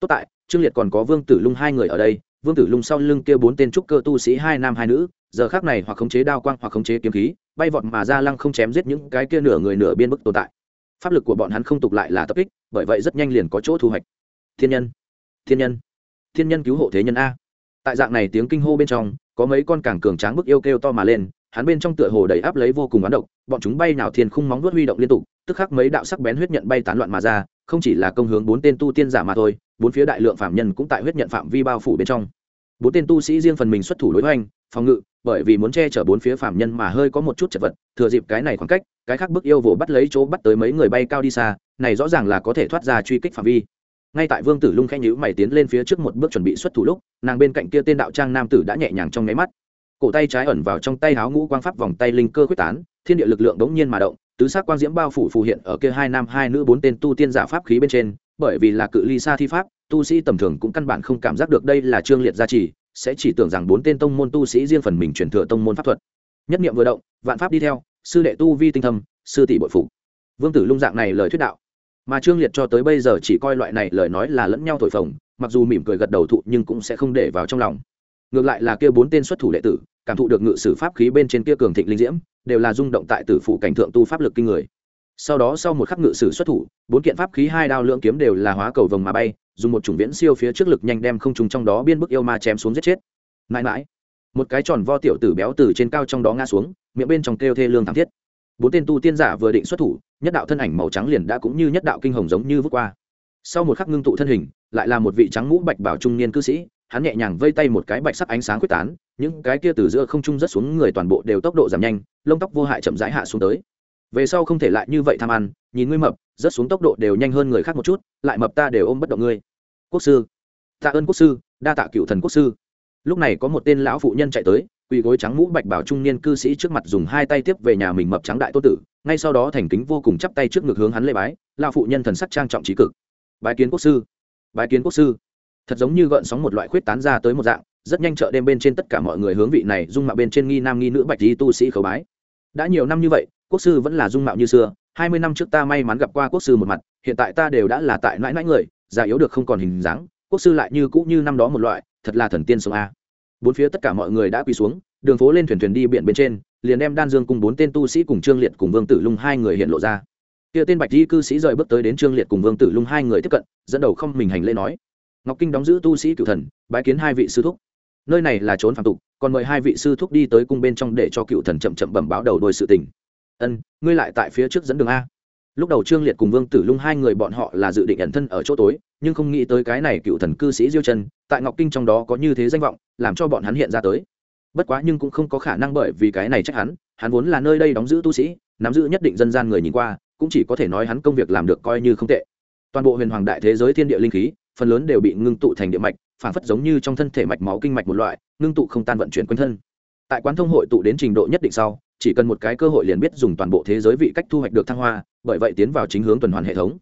Tốt tại, trương liệt còn có vương tử lung hai người ở đây, vương tử lung sau lưng kêu bốn tên trúc cơ tu sĩ hai nam hai nữ giờ khác này hoặc khống chế đao quang hoặc khống chế kiếm khí, bay vọt mà ra lăng không chém giết những cái kia nửa người nửa biên bức tồn tại. Pháp lực của bọn hắn không tục lại là tập kích, bởi vậy rất nhanh liền có chỗ thu hoạch. Thiên nhân thiên nhân thiên nhân cứu hộ thế nhân a. Tại dạng này tiếng kinh hô bên trong, có mấy con càng cường tráng bức yêu kêu to mà lên, hắn bên trong tựa hồ đầy áp lấy vô cùng oán độc, bọn chúng bay nào thiên khung móng vuốt huy động liên tục, tức khắc mấy đạo sắc bén huyết nhận bay tán loạn mà ra, không chỉ là công hướng bốn tên tu tiên giả mà thôi, bốn phía đại lượng phạm nhân cũng tại huyết nhận phạm vi bao phủ bên trong. Bốn tên tu sĩ riêng phần mình xuất thủ đối hoành, phòng ngự bởi vì muốn che chở bốn phía phạm nhân mà hơi có một chút chật vật, thừa dịp cái này khoảng cách, cái khác bức yêu vồ bắt lấy chỗ bắt tới mấy người bay cao đi xa, này rõ ràng là có thể thoát ra truy kích phạm vi. Ngay tại vương tử lung khẽ nhữ mày tiến lên phía trước một bước chuẩn bị xuất thủ lúc, nàng bên cạnh kia tên đạo trang nam tử đã nhẹ nhàng trong nháy mắt. Cổ tay trái ẩn vào trong tay háo ngũ quang pháp vòng tay linh cơ quyết tán, thiên địa lực lượng đống nhiên mà động, tứ sắc quang diễm bao phủ phù hiện ở kia hai nam hai nữ bốn tên tu tiên giả pháp khí bên trên, bởi vì là cự ly xa thi pháp, tu sĩ tầm thường cũng căn bản không cảm giác được đây là trương liệt gia trì sẽ chỉ tưởng rằng bốn tên tông môn tu sĩ riêng phần mình truyền thừa tông môn pháp thuật. Nhất niệm vừa động, vạn pháp đi theo, sư đệ tu vi tinh thâm, sư tỷ bội phụ vương tử lung dạng này lời thuyết đạo. Mà trương liệt cho tới bây giờ chỉ coi loại này lời nói là lẫn nhau thổi phồng, mặc dù mỉm cười gật đầu thụ nhưng cũng sẽ không để vào trong lòng. Ngược lại là kia bốn tên xuất thủ đệ tử, cảm thụ được ngự sử pháp khí bên trên kia cường thịnh linh diễm, đều là rung động tại tử phụ cảnh thượng tu pháp lực kinh người. Sau đó sau một khắc ngự sử xuất thủ, bốn kiện pháp khí hai đao lưỡng kiếm đều là hóa cầu vồng mà bay dùng một chủng viễn siêu phía trước lực nhanh đem không trùng trong đó biên bức yêu ma chém xuống giết chết. Mãi mãi, một cái tròn vo tiểu tử béo từ trên cao trong đó ngã xuống, miệng bên trong kêu thê lương thảm thiết. Bốn tên tu tiên giả vừa định xuất thủ, nhất đạo thân ảnh màu trắng liền đã cũng như nhất đạo kinh hồng giống như vút qua. Sau một khắc ngưng tụ thân hình, lại là một vị trắng mũ bạch bảo trung niên cư sĩ, hắn nhẹ nhàng vây tay một cái bạch sắc ánh sáng quyết tán, những cái kia từ giữa không trung rất xuống người toàn bộ đều tốc độ giảm nhanh, lông tóc vô hại chậm rãi hạ xuống tới. Về sau không thể lại như vậy tham ăn, nhìn ngươi mập rớt xuống tốc độ đều nhanh hơn người khác một chút, lại mập ta đều ôm bất động ngươi. Quốc sư, tạ ơn quốc sư, đa tạ cựu thần quốc sư. Lúc này có một tên lão phụ nhân chạy tới, quỳ gối trắng mũ bạch bảo trung niên cư sĩ trước mặt dùng hai tay tiếp về nhà mình mập trắng đại tô tử, ngay sau đó thành kính vô cùng chắp tay trước ngực hướng hắn lê bái, lão phụ nhân thần sắc trang trọng trí cực. Bái kiến quốc sư, bái kiến quốc sư. Thật giống như gợn sóng một loại khuyết tán ra tới một dạng, rất nhanh chợ đêm bên trên tất cả mọi người hướng vị này dung mạo bên trên nghi nam nghi nữ bạch di tu sĩ khấu bái. Đã nhiều năm như vậy, quốc sư vẫn là dung mạo như xưa hai mươi năm trước ta may mắn gặp qua quốc sư một mặt, hiện tại ta đều đã là tại mãi mãi người, già yếu được không còn hình dáng, quốc sư lại như cũ như năm đó một loại, thật là thần tiên sống a. Bốn phía tất cả mọi người đã quỳ xuống, đường phố lên thuyền thuyền đi biển bên trên, liền đem đan dương cùng bốn tên tu sĩ cùng trương liệt cùng vương tử lung hai người hiện lộ ra. Kia tên bạch di cư sĩ rời bước tới đến trương liệt cùng vương tử lung hai người tiếp cận, dẫn đầu không mình hành lễ nói, ngọc kinh đóng giữ tu sĩ cựu thần, bái kiến hai vị sư thúc. Nơi này là trốn phạm tục, còn mời hai vị sư thúc đi tới cung bên trong để cho cựu thần chậm chậm bẩm báo đầu đôi sự tình ân, ngươi lại tại phía trước dẫn đường a. Lúc đầu trương liệt cùng vương tử lung hai người bọn họ là dự định ẩn thân ở chỗ tối, nhưng không nghĩ tới cái này cựu thần cư sĩ diêu chân tại ngọc kinh trong đó có như thế danh vọng, làm cho bọn hắn hiện ra tới. Bất quá nhưng cũng không có khả năng bởi vì cái này trách hắn hắn vốn là nơi đây đóng giữ tu sĩ, nắm giữ nhất định dân gian người nhìn qua, cũng chỉ có thể nói hắn công việc làm được coi như không tệ. Toàn bộ huyền hoàng đại thế giới thiên địa linh khí, phần lớn đều bị ngưng tụ thành địa mạch, phản phất giống như trong thân thể mạch máu kinh mạch một loại, ngưng tụ không tan vận chuyển quanh thân tại quán thông hội tụ đến trình độ nhất định sau, chỉ cần một cái cơ hội liền biết dùng toàn bộ thế giới vị cách thu hoạch được thăng hoa, bởi vậy tiến vào chính hướng tuần hoàn hệ thống.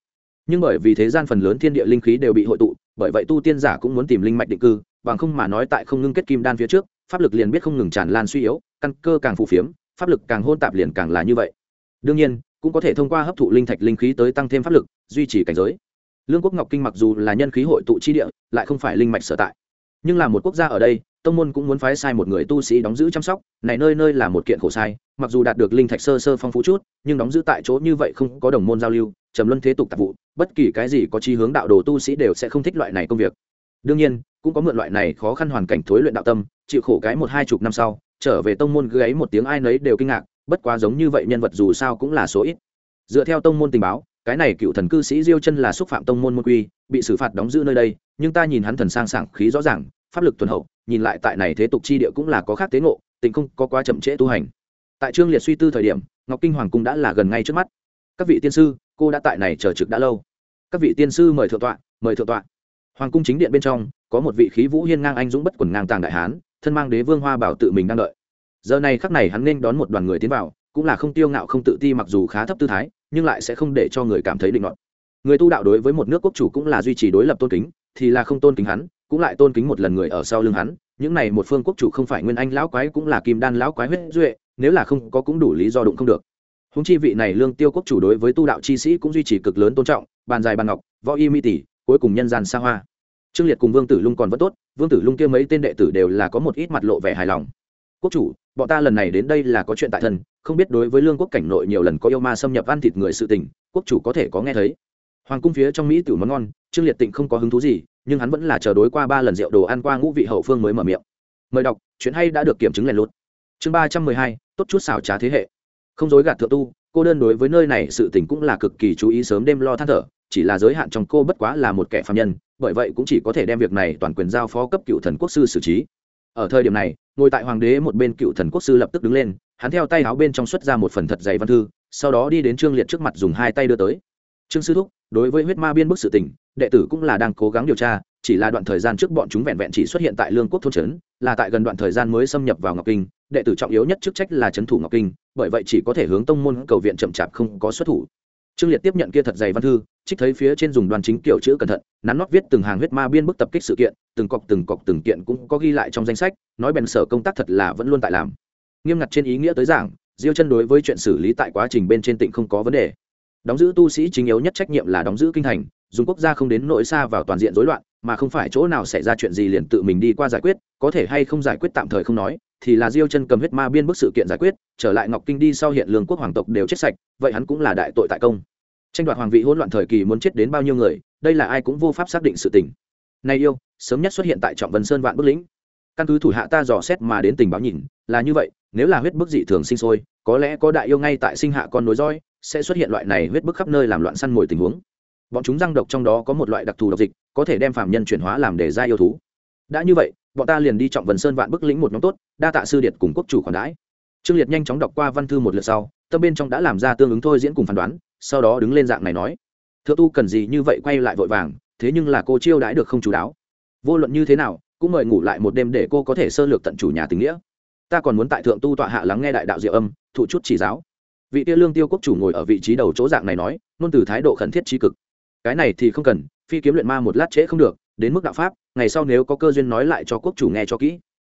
Nhưng bởi vì thế gian phần lớn thiên địa linh khí đều bị hội tụ, bởi vậy tu tiên giả cũng muốn tìm linh mạch định cư, bằng không mà nói tại không ngưng kết kim đan phía trước, pháp lực liền biết không ngừng tràn lan suy yếu, căn cơ càng phù phiếm, pháp lực càng hôn tạp liền càng là như vậy. Đương nhiên, cũng có thể thông qua hấp thụ linh thạch linh khí tới tăng thêm pháp lực, duy trì cảnh giới. Lương quốc ngọc kinh mặc dù là nhân khí hội tụ chi địa, lại không phải linh mạch sở tại. Nhưng là một quốc gia ở đây tông môn cũng muốn phái sai một người tu sĩ đóng giữ chăm sóc, này nơi nơi là một kiện khổ sai, mặc dù đạt được linh thạch sơ sơ phong phú chút, nhưng đóng giữ tại chỗ như vậy không có đồng môn giao lưu, trầm luân thế tục tạp vụ, bất kỳ cái gì có chi hướng đạo đồ tu sĩ đều sẽ không thích loại này công việc. Đương nhiên, cũng có mượn loại này khó khăn hoàn cảnh thối luyện đạo tâm, chịu khổ cái một hai chục năm sau, trở về tông môn gáy một tiếng ai nấy đều kinh ngạc, bất quá giống như vậy nhân vật dù sao cũng là số ít. Dựa theo tông môn tình báo, cái này cựu thần cư sĩ diêu chân là xúc phạm tông môn môn quy, bị xử phạt đóng giữ nơi đây, nhưng ta nhìn hắn thần sang sảng khí rõ ràng pháp lực tuần hậu, nhìn lại tại này thế tục chi địa cũng là có khác tế ngộ, tình không có quá chậm trễ tu hành. Tại trương liệt suy tư thời điểm, ngọc kinh hoàng cung đã là gần ngay trước mắt. Các vị tiên sư, cô đã tại này chờ trực đã lâu. Các vị tiên sư mời thượng tọa, mời thượng tọa. Hoàng cung chính điện bên trong, có một vị khí vũ hiên ngang anh dũng bất quần ngang tàng đại hán, thân mang đế vương hoa bảo tự mình đang đợi. Giờ này khắc này hắn nên đón một đoàn người tiến vào, cũng là không tiêu ngạo không tự ti mặc dù khá thấp tư thái, nhưng lại sẽ không để cho người cảm thấy định luận người tu đạo đối với một nước quốc chủ cũng là duy trì đối lập tôn kính, thì là không tôn kính hắn cũng lại tôn kính một lần người ở sau lưng hắn, những này một phương quốc chủ không phải nguyên anh lão quái cũng là kim đan lão quái huyết duệ, nếu là không có cũng đủ lý do đụng không được. Húng chi vị này lương tiêu quốc chủ đối với tu đạo chi sĩ cũng duy trì cực lớn tôn trọng, bàn dài bàn ngọc, võ y mi tỷ, cuối cùng nhân gian xa hoa. Trương liệt cùng vương tử lung còn vẫn tốt, vương tử lung kia mấy tên đệ tử đều là có một ít mặt lộ vẻ hài lòng. Quốc chủ, bọn ta lần này đến đây là có chuyện tại thân, không biết đối với lương quốc cảnh nội nhiều lần có yêu ma xâm nhập ăn thịt người sự tình, quốc chủ có thể có nghe thấy. Hoàng cung phía trong mỹ tiểu món ngon, trương liệt tịnh không có hứng thú gì nhưng hắn vẫn là chờ đối qua ba lần rượu đồ ăn qua ngũ vị hậu phương mới mở miệng. Mời đọc, chuyện hay đã được kiểm chứng lèn lút. Chương ba trăm mười hai, tốt chút xảo trá thế hệ. Không dối gạt thượng tu, cô đơn đối với nơi này sự tình cũng là cực kỳ chú ý sớm đêm lo than thở, chỉ là giới hạn trong cô bất quá là một kẻ phạm nhân, bởi vậy cũng chỉ có thể đem việc này toàn quyền giao phó cấp cựu thần quốc sư xử trí. Ở thời điểm này, ngồi tại hoàng đế một bên cựu thần quốc sư lập tức đứng lên, hắn theo tay áo bên trong xuất ra một phần thật dày văn thư, sau đó đi đến trương liệt trước mặt dùng hai tay đưa tới. Trương sư thúc đối với huyết ma biên bức sự tình, đệ tử cũng là đang cố gắng điều tra, chỉ là đoạn thời gian trước bọn chúng vẹn vẹn chỉ xuất hiện tại lương quốc thôn trấn, là tại gần đoạn thời gian mới xâm nhập vào ngọc kinh, đệ tử trọng yếu nhất chức trách là trấn thủ ngọc kinh, bởi vậy chỉ có thể hướng tông môn cầu viện chậm chạp không có xuất thủ. Trương liệt tiếp nhận kia thật dày văn thư, trích thấy phía trên dùng đoàn chính kiểu chữ cẩn thận, nắn nót viết từng hàng huyết ma biên bức tập kích sự kiện, từng cọc từng cọc từng kiện cũng có ghi lại trong danh sách, nói bèn sở công tác thật là vẫn luôn tại làm. Nghiêm ngặt trên ý nghĩa tới giảng, diêu chân đối với chuyện xử lý tại quá trình bên trên tỉnh không có vấn đề đóng giữ tu sĩ chính yếu nhất trách nhiệm là đóng giữ kinh thành, dùng quốc gia không đến nỗi xa vào toàn diện rối loạn, mà không phải chỗ nào xảy ra chuyện gì liền tự mình đi qua giải quyết, có thể hay không giải quyết tạm thời không nói, thì là diêu chân cầm huyết ma biên bức sự kiện giải quyết, trở lại ngọc kinh đi sau hiện lương quốc hoàng tộc đều chết sạch, vậy hắn cũng là đại tội tại công. Tranh đoạt hoàng vị hỗn loạn thời kỳ muốn chết đến bao nhiêu người, đây là ai cũng vô pháp xác định sự tình. Này yêu, sớm nhất xuất hiện tại trọng vân sơn vạn bức lĩnh. Căn cứ thủ hạ ta dò xét mà đến tình báo nhìn, là như vậy, nếu là huyết bức dị thường sinh sôi, có lẽ có đại yêu ngay tại sinh hạ con nối roi sẽ xuất hiện loại này huyết bức khắp nơi làm loạn săn mồi tình huống. Bọn chúng răng độc trong đó có một loại đặc thù độc dịch, có thể đem phạm nhân chuyển hóa làm để ra yêu thú. Đã như vậy, bọn ta liền đi trọng vân sơn vạn bức lĩnh một nhóm tốt, đa tạ sư điệt cùng quốc chủ khoản đãi. Trương liệt nhanh chóng đọc qua văn thư một lượt sau, tâm bên trong đã làm ra tương ứng thôi diễn cùng phán đoán, sau đó đứng lên dạng này nói. Thượng tu cần gì như vậy quay lại vội vàng, thế nhưng là cô chiêu đãi được không chú đáo. Vô luận như thế nào, cũng mời ngủ lại một đêm để cô có thể sơ lược tận chủ nhà tình nghĩa. Ta còn muốn tại thượng tu tọa hạ lắng nghe đại đạo diệu âm, thụ chút chỉ giáo vị tia lương tiêu quốc chủ ngồi ở vị trí đầu chỗ dạng này nói nôn từ thái độ khẩn thiết trí cực. Cái này thì không cần, phi kiếm luyện ma một lát trễ không được, đến mức đạo pháp, ngày sau nếu có cơ duyên nói lại cho quốc chủ nghe cho kỹ.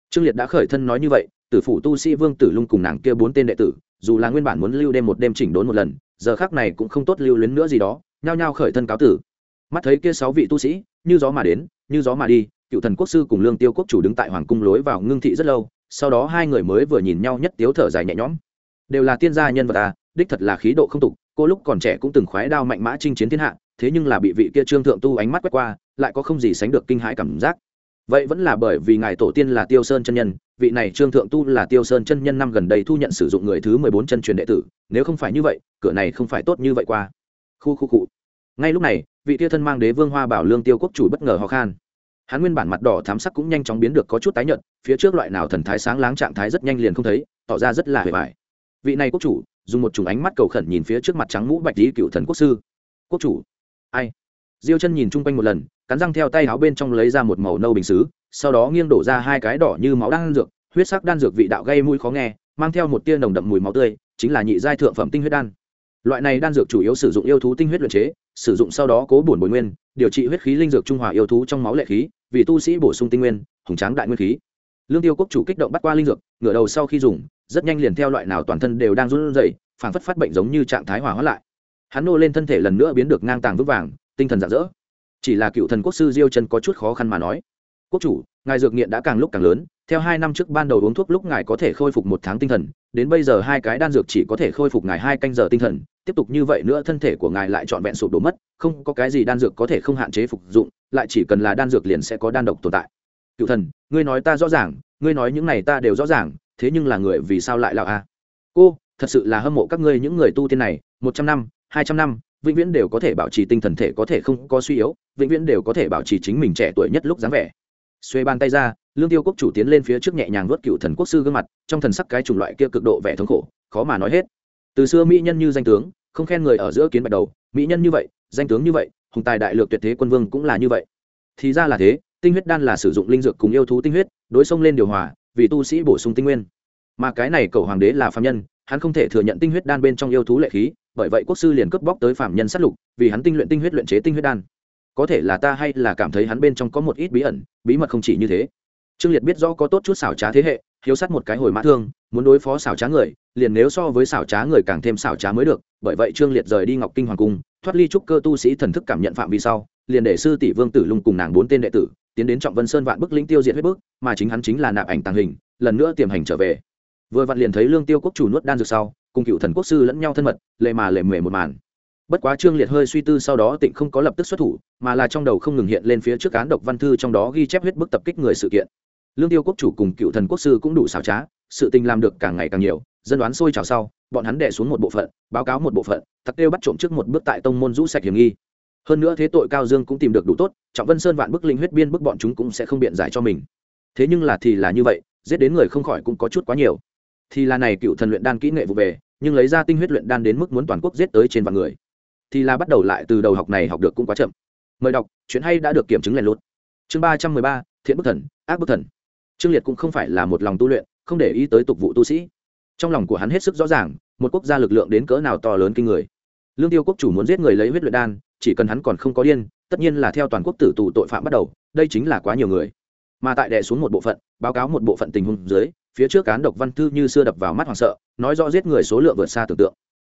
Trương liệt đã khởi thân nói như vậy, tử phủ tu sĩ vương tử lung cùng nàng kia bốn tên đệ tử, dù là nguyên bản muốn lưu đêm một đêm chỉnh đốn một lần, giờ khác này cũng không tốt lưu luyến nữa gì đó, nhao nhao khởi thân cáo tử. Mắt thấy kia sáu vị tu sĩ, như gió mà đến, như gió mà đi, cựu thần quốc sư cùng lương tiêu quốc chủ đứng tại hoàng cung lối vào ngưng thị rất lâu, sau đó hai người mới vừa nhìn nhau nhất tiếu thở dài nhẹ nhõm đều là tiên gia nhân vật à đích thật là khí độ không tục, cô lúc còn trẻ cũng từng khoái đao mạnh mã chinh chiến thiên hạ, thế nhưng là bị vị kia trương thượng tu ánh mắt quét qua, lại có không gì sánh được kinh hãi cảm giác. Vậy vẫn là bởi vì ngài tổ tiên là tiêu sơn chân nhân, vị này trương thượng tu là tiêu sơn chân nhân năm gần đây thu nhận sử dụng người thứ mười bốn chân truyền đệ tử, nếu không phải như vậy, cửa này không phải tốt như vậy qua. Khu khu cụ ngay lúc này, vị tia thân mang đế vương hoa bảo lương tiêu quốc chủ bất ngờ ho khan. Hắn nguyên bản mặt đỏ thám sắc cũng nhanh chóng biến được có chút tái nhợt, phía trước loại nào thần thái sáng láng trạng thái rất nhanh liền không thấy, tỏ ra rất là hề vải vị này quốc chủ, dùng một chủng ánh mắt cầu khẩn nhìn phía trước mặt trắng mũ bạch lý cựu thần quốc sư. Quốc chủ. Ai? Diêu chân nhìn chung quanh một lần, cắn răng theo tay áo bên trong lấy ra một màu nâu bình xứ, sau đó nghiêng đổ ra hai cái đỏ như máu đan dược, huyết sắc đan dược vị đạo gây mũi khó nghe, mang theo một tia nồng đậm mùi máu tươi, chính là nhị giai thượng phẩm tinh huyết đan. Loại này đan dược chủ yếu sử dụng yêu thú tinh huyết luyện chế, sử dụng sau đó cố bổn bồi nguyên, điều trị huyết khí linh dược trung hòa yêu thú trong máu lệ khí, vì tu sĩ bổ sung tinh nguyên, hùng tráng đại nguyên khí lương tiêu quốc chủ kích động bắt qua linh dược, ngửa đầu sau khi dùng, rất nhanh liền theo loại nào toàn thân đều đang run rẩy, phảng phất phát bệnh giống như trạng thái hỏa hóa lại. Hắn nô lên thân thể lần nữa biến được ngang tàng vững vàng, tinh thần rạng rỡ. Chỉ là cựu thần quốc sư diêu chân có chút khó khăn mà nói, quốc chủ, ngài dược nghiện đã càng lúc càng lớn, theo hai năm trước ban đầu uống thuốc lúc ngài có thể khôi phục một tháng tinh thần, đến bây giờ hai cái đan dược chỉ có thể khôi phục ngài hai canh giờ tinh thần, tiếp tục như vậy nữa thân thể của ngài lại trọn vẹn sụp đổ mất, không có cái gì đan dược có thể không hạn chế phục dụng, lại chỉ cần là đan dược liền sẽ có đan độc tồn tại cựu thần, ngươi nói ta rõ ràng, ngươi nói những này ta đều rõ ràng, thế nhưng là người vì sao lại lạo a? Cô, thật sự là hâm mộ các ngươi những người tu tiên này, một trăm năm, hai trăm năm, vĩnh viễn đều có thể bảo trì tinh thần thể có thể không có suy yếu, vĩnh viễn đều có thể bảo trì chính mình trẻ tuổi nhất lúc dáng vẻ. Xuê bàn tay ra, lương tiêu quốc chủ tiến lên phía trước nhẹ nhàng nuốt cựu thần quốc sư gương mặt, trong thần sắc cái chủng loại kia cực độ vẻ thống khổ, khó mà nói hết. Từ xưa mỹ nhân như danh tướng, không khen người ở giữa kiến bạch đầu, mỹ nhân như vậy, danh tướng như vậy, hùng tài đại lược tuyệt thế quân vương cũng là như vậy. Thì ra là thế tinh huyết đan là sử dụng linh dược cùng yêu thú tinh huyết, đối xông lên điều hòa, vì tu sĩ bổ sung tinh nguyên. Mà cái này cầu hoàng đế là phạm nhân, hắn không thể thừa nhận tinh huyết đan bên trong yêu thú lệ khí, bởi vậy quốc sư liền cướp bóc tới phạm nhân sát lục, vì hắn tinh luyện tinh huyết luyện chế tinh huyết đan. Có thể là ta hay là cảm thấy hắn bên trong có một ít bí ẩn, bí mật không chỉ như thế. Trương liệt biết rõ có tốt chút xảo trá thế hệ, hiếu sát một cái hồi mã thương, muốn đối phó xảo trá người, liền nếu so với xảo trá người càng thêm xảo trá mới được, bởi vậy trương liệt rời đi ngọc kinh hoàng cung, thoát ly trúc cơ tu sĩ thần thức cảm nhận phạm vi sau, liền để sư tỷ vương tử lung cùng nàng bốn tên đệ tử tiến đến trọng vân sơn vạn bức lĩnh tiêu diệt huyết bức, mà chính hắn chính là nạp ảnh tàng hình, lần nữa tiềm hành trở về. Vừa vặn liền thấy lương tiêu quốc chủ nuốt đan dược sau, cùng cựu thần quốc sư lẫn nhau thân mật, lệ mà lệ mề một màn. Bất quá trương liệt hơi suy tư sau đó tịnh không có lập tức xuất thủ, mà là trong đầu không ngừng hiện lên phía trước cán độc văn thư trong đó ghi chép huyết bức tập kích người sự kiện. Lương tiêu quốc chủ cùng cựu thần quốc sư cũng đủ xảo trá, sự tình làm được càng ngày càng nhiều, dân đoán sôi trào sau, bọn hắn đệ xuống một bộ phận, báo cáo một bộ phận, thật kêu bắt trộm trước một bước tại tông môn rũ sạch hiểm nghi hơn nữa thế tội cao dương cũng tìm được đủ tốt, trọng vân sơn vạn bức linh huyết biên bức bọn chúng cũng sẽ không biện giải cho mình. Thế nhưng là thì là như vậy, giết đến người không khỏi cũng có chút quá nhiều. Thì là này cựu thần luyện đan kỹ nghệ vụ về, nhưng lấy ra tinh huyết luyện đan đến mức muốn toàn quốc giết tới trên vạn người. Thì là bắt đầu lại từ đầu học này học được cũng quá chậm. Mời đọc, chuyện hay đã được kiểm chứng lèn lút. Chương ba trăm mười ba, thiện bức thần, ác bức thần. Trương liệt cũng không phải là một lòng tu luyện, không để ý tới tục vụ tu sĩ. Trong lòng của hắn hết sức rõ ràng, một quốc gia lực lượng đến cỡ nào to lớn kinh người. Lương tiêu quốc chủ muốn giết người lấy huyết luyện đan chỉ cần hắn còn không có điên, tất nhiên là theo toàn quốc tử tù tội phạm bắt đầu, đây chính là quá nhiều người. Mà tại đệ xuống một bộ phận, báo cáo một bộ phận tình huống dưới, phía trước cán độc văn thư như xưa đập vào mắt hoàng sợ, nói rõ giết người số lượng vượt xa tưởng tượng.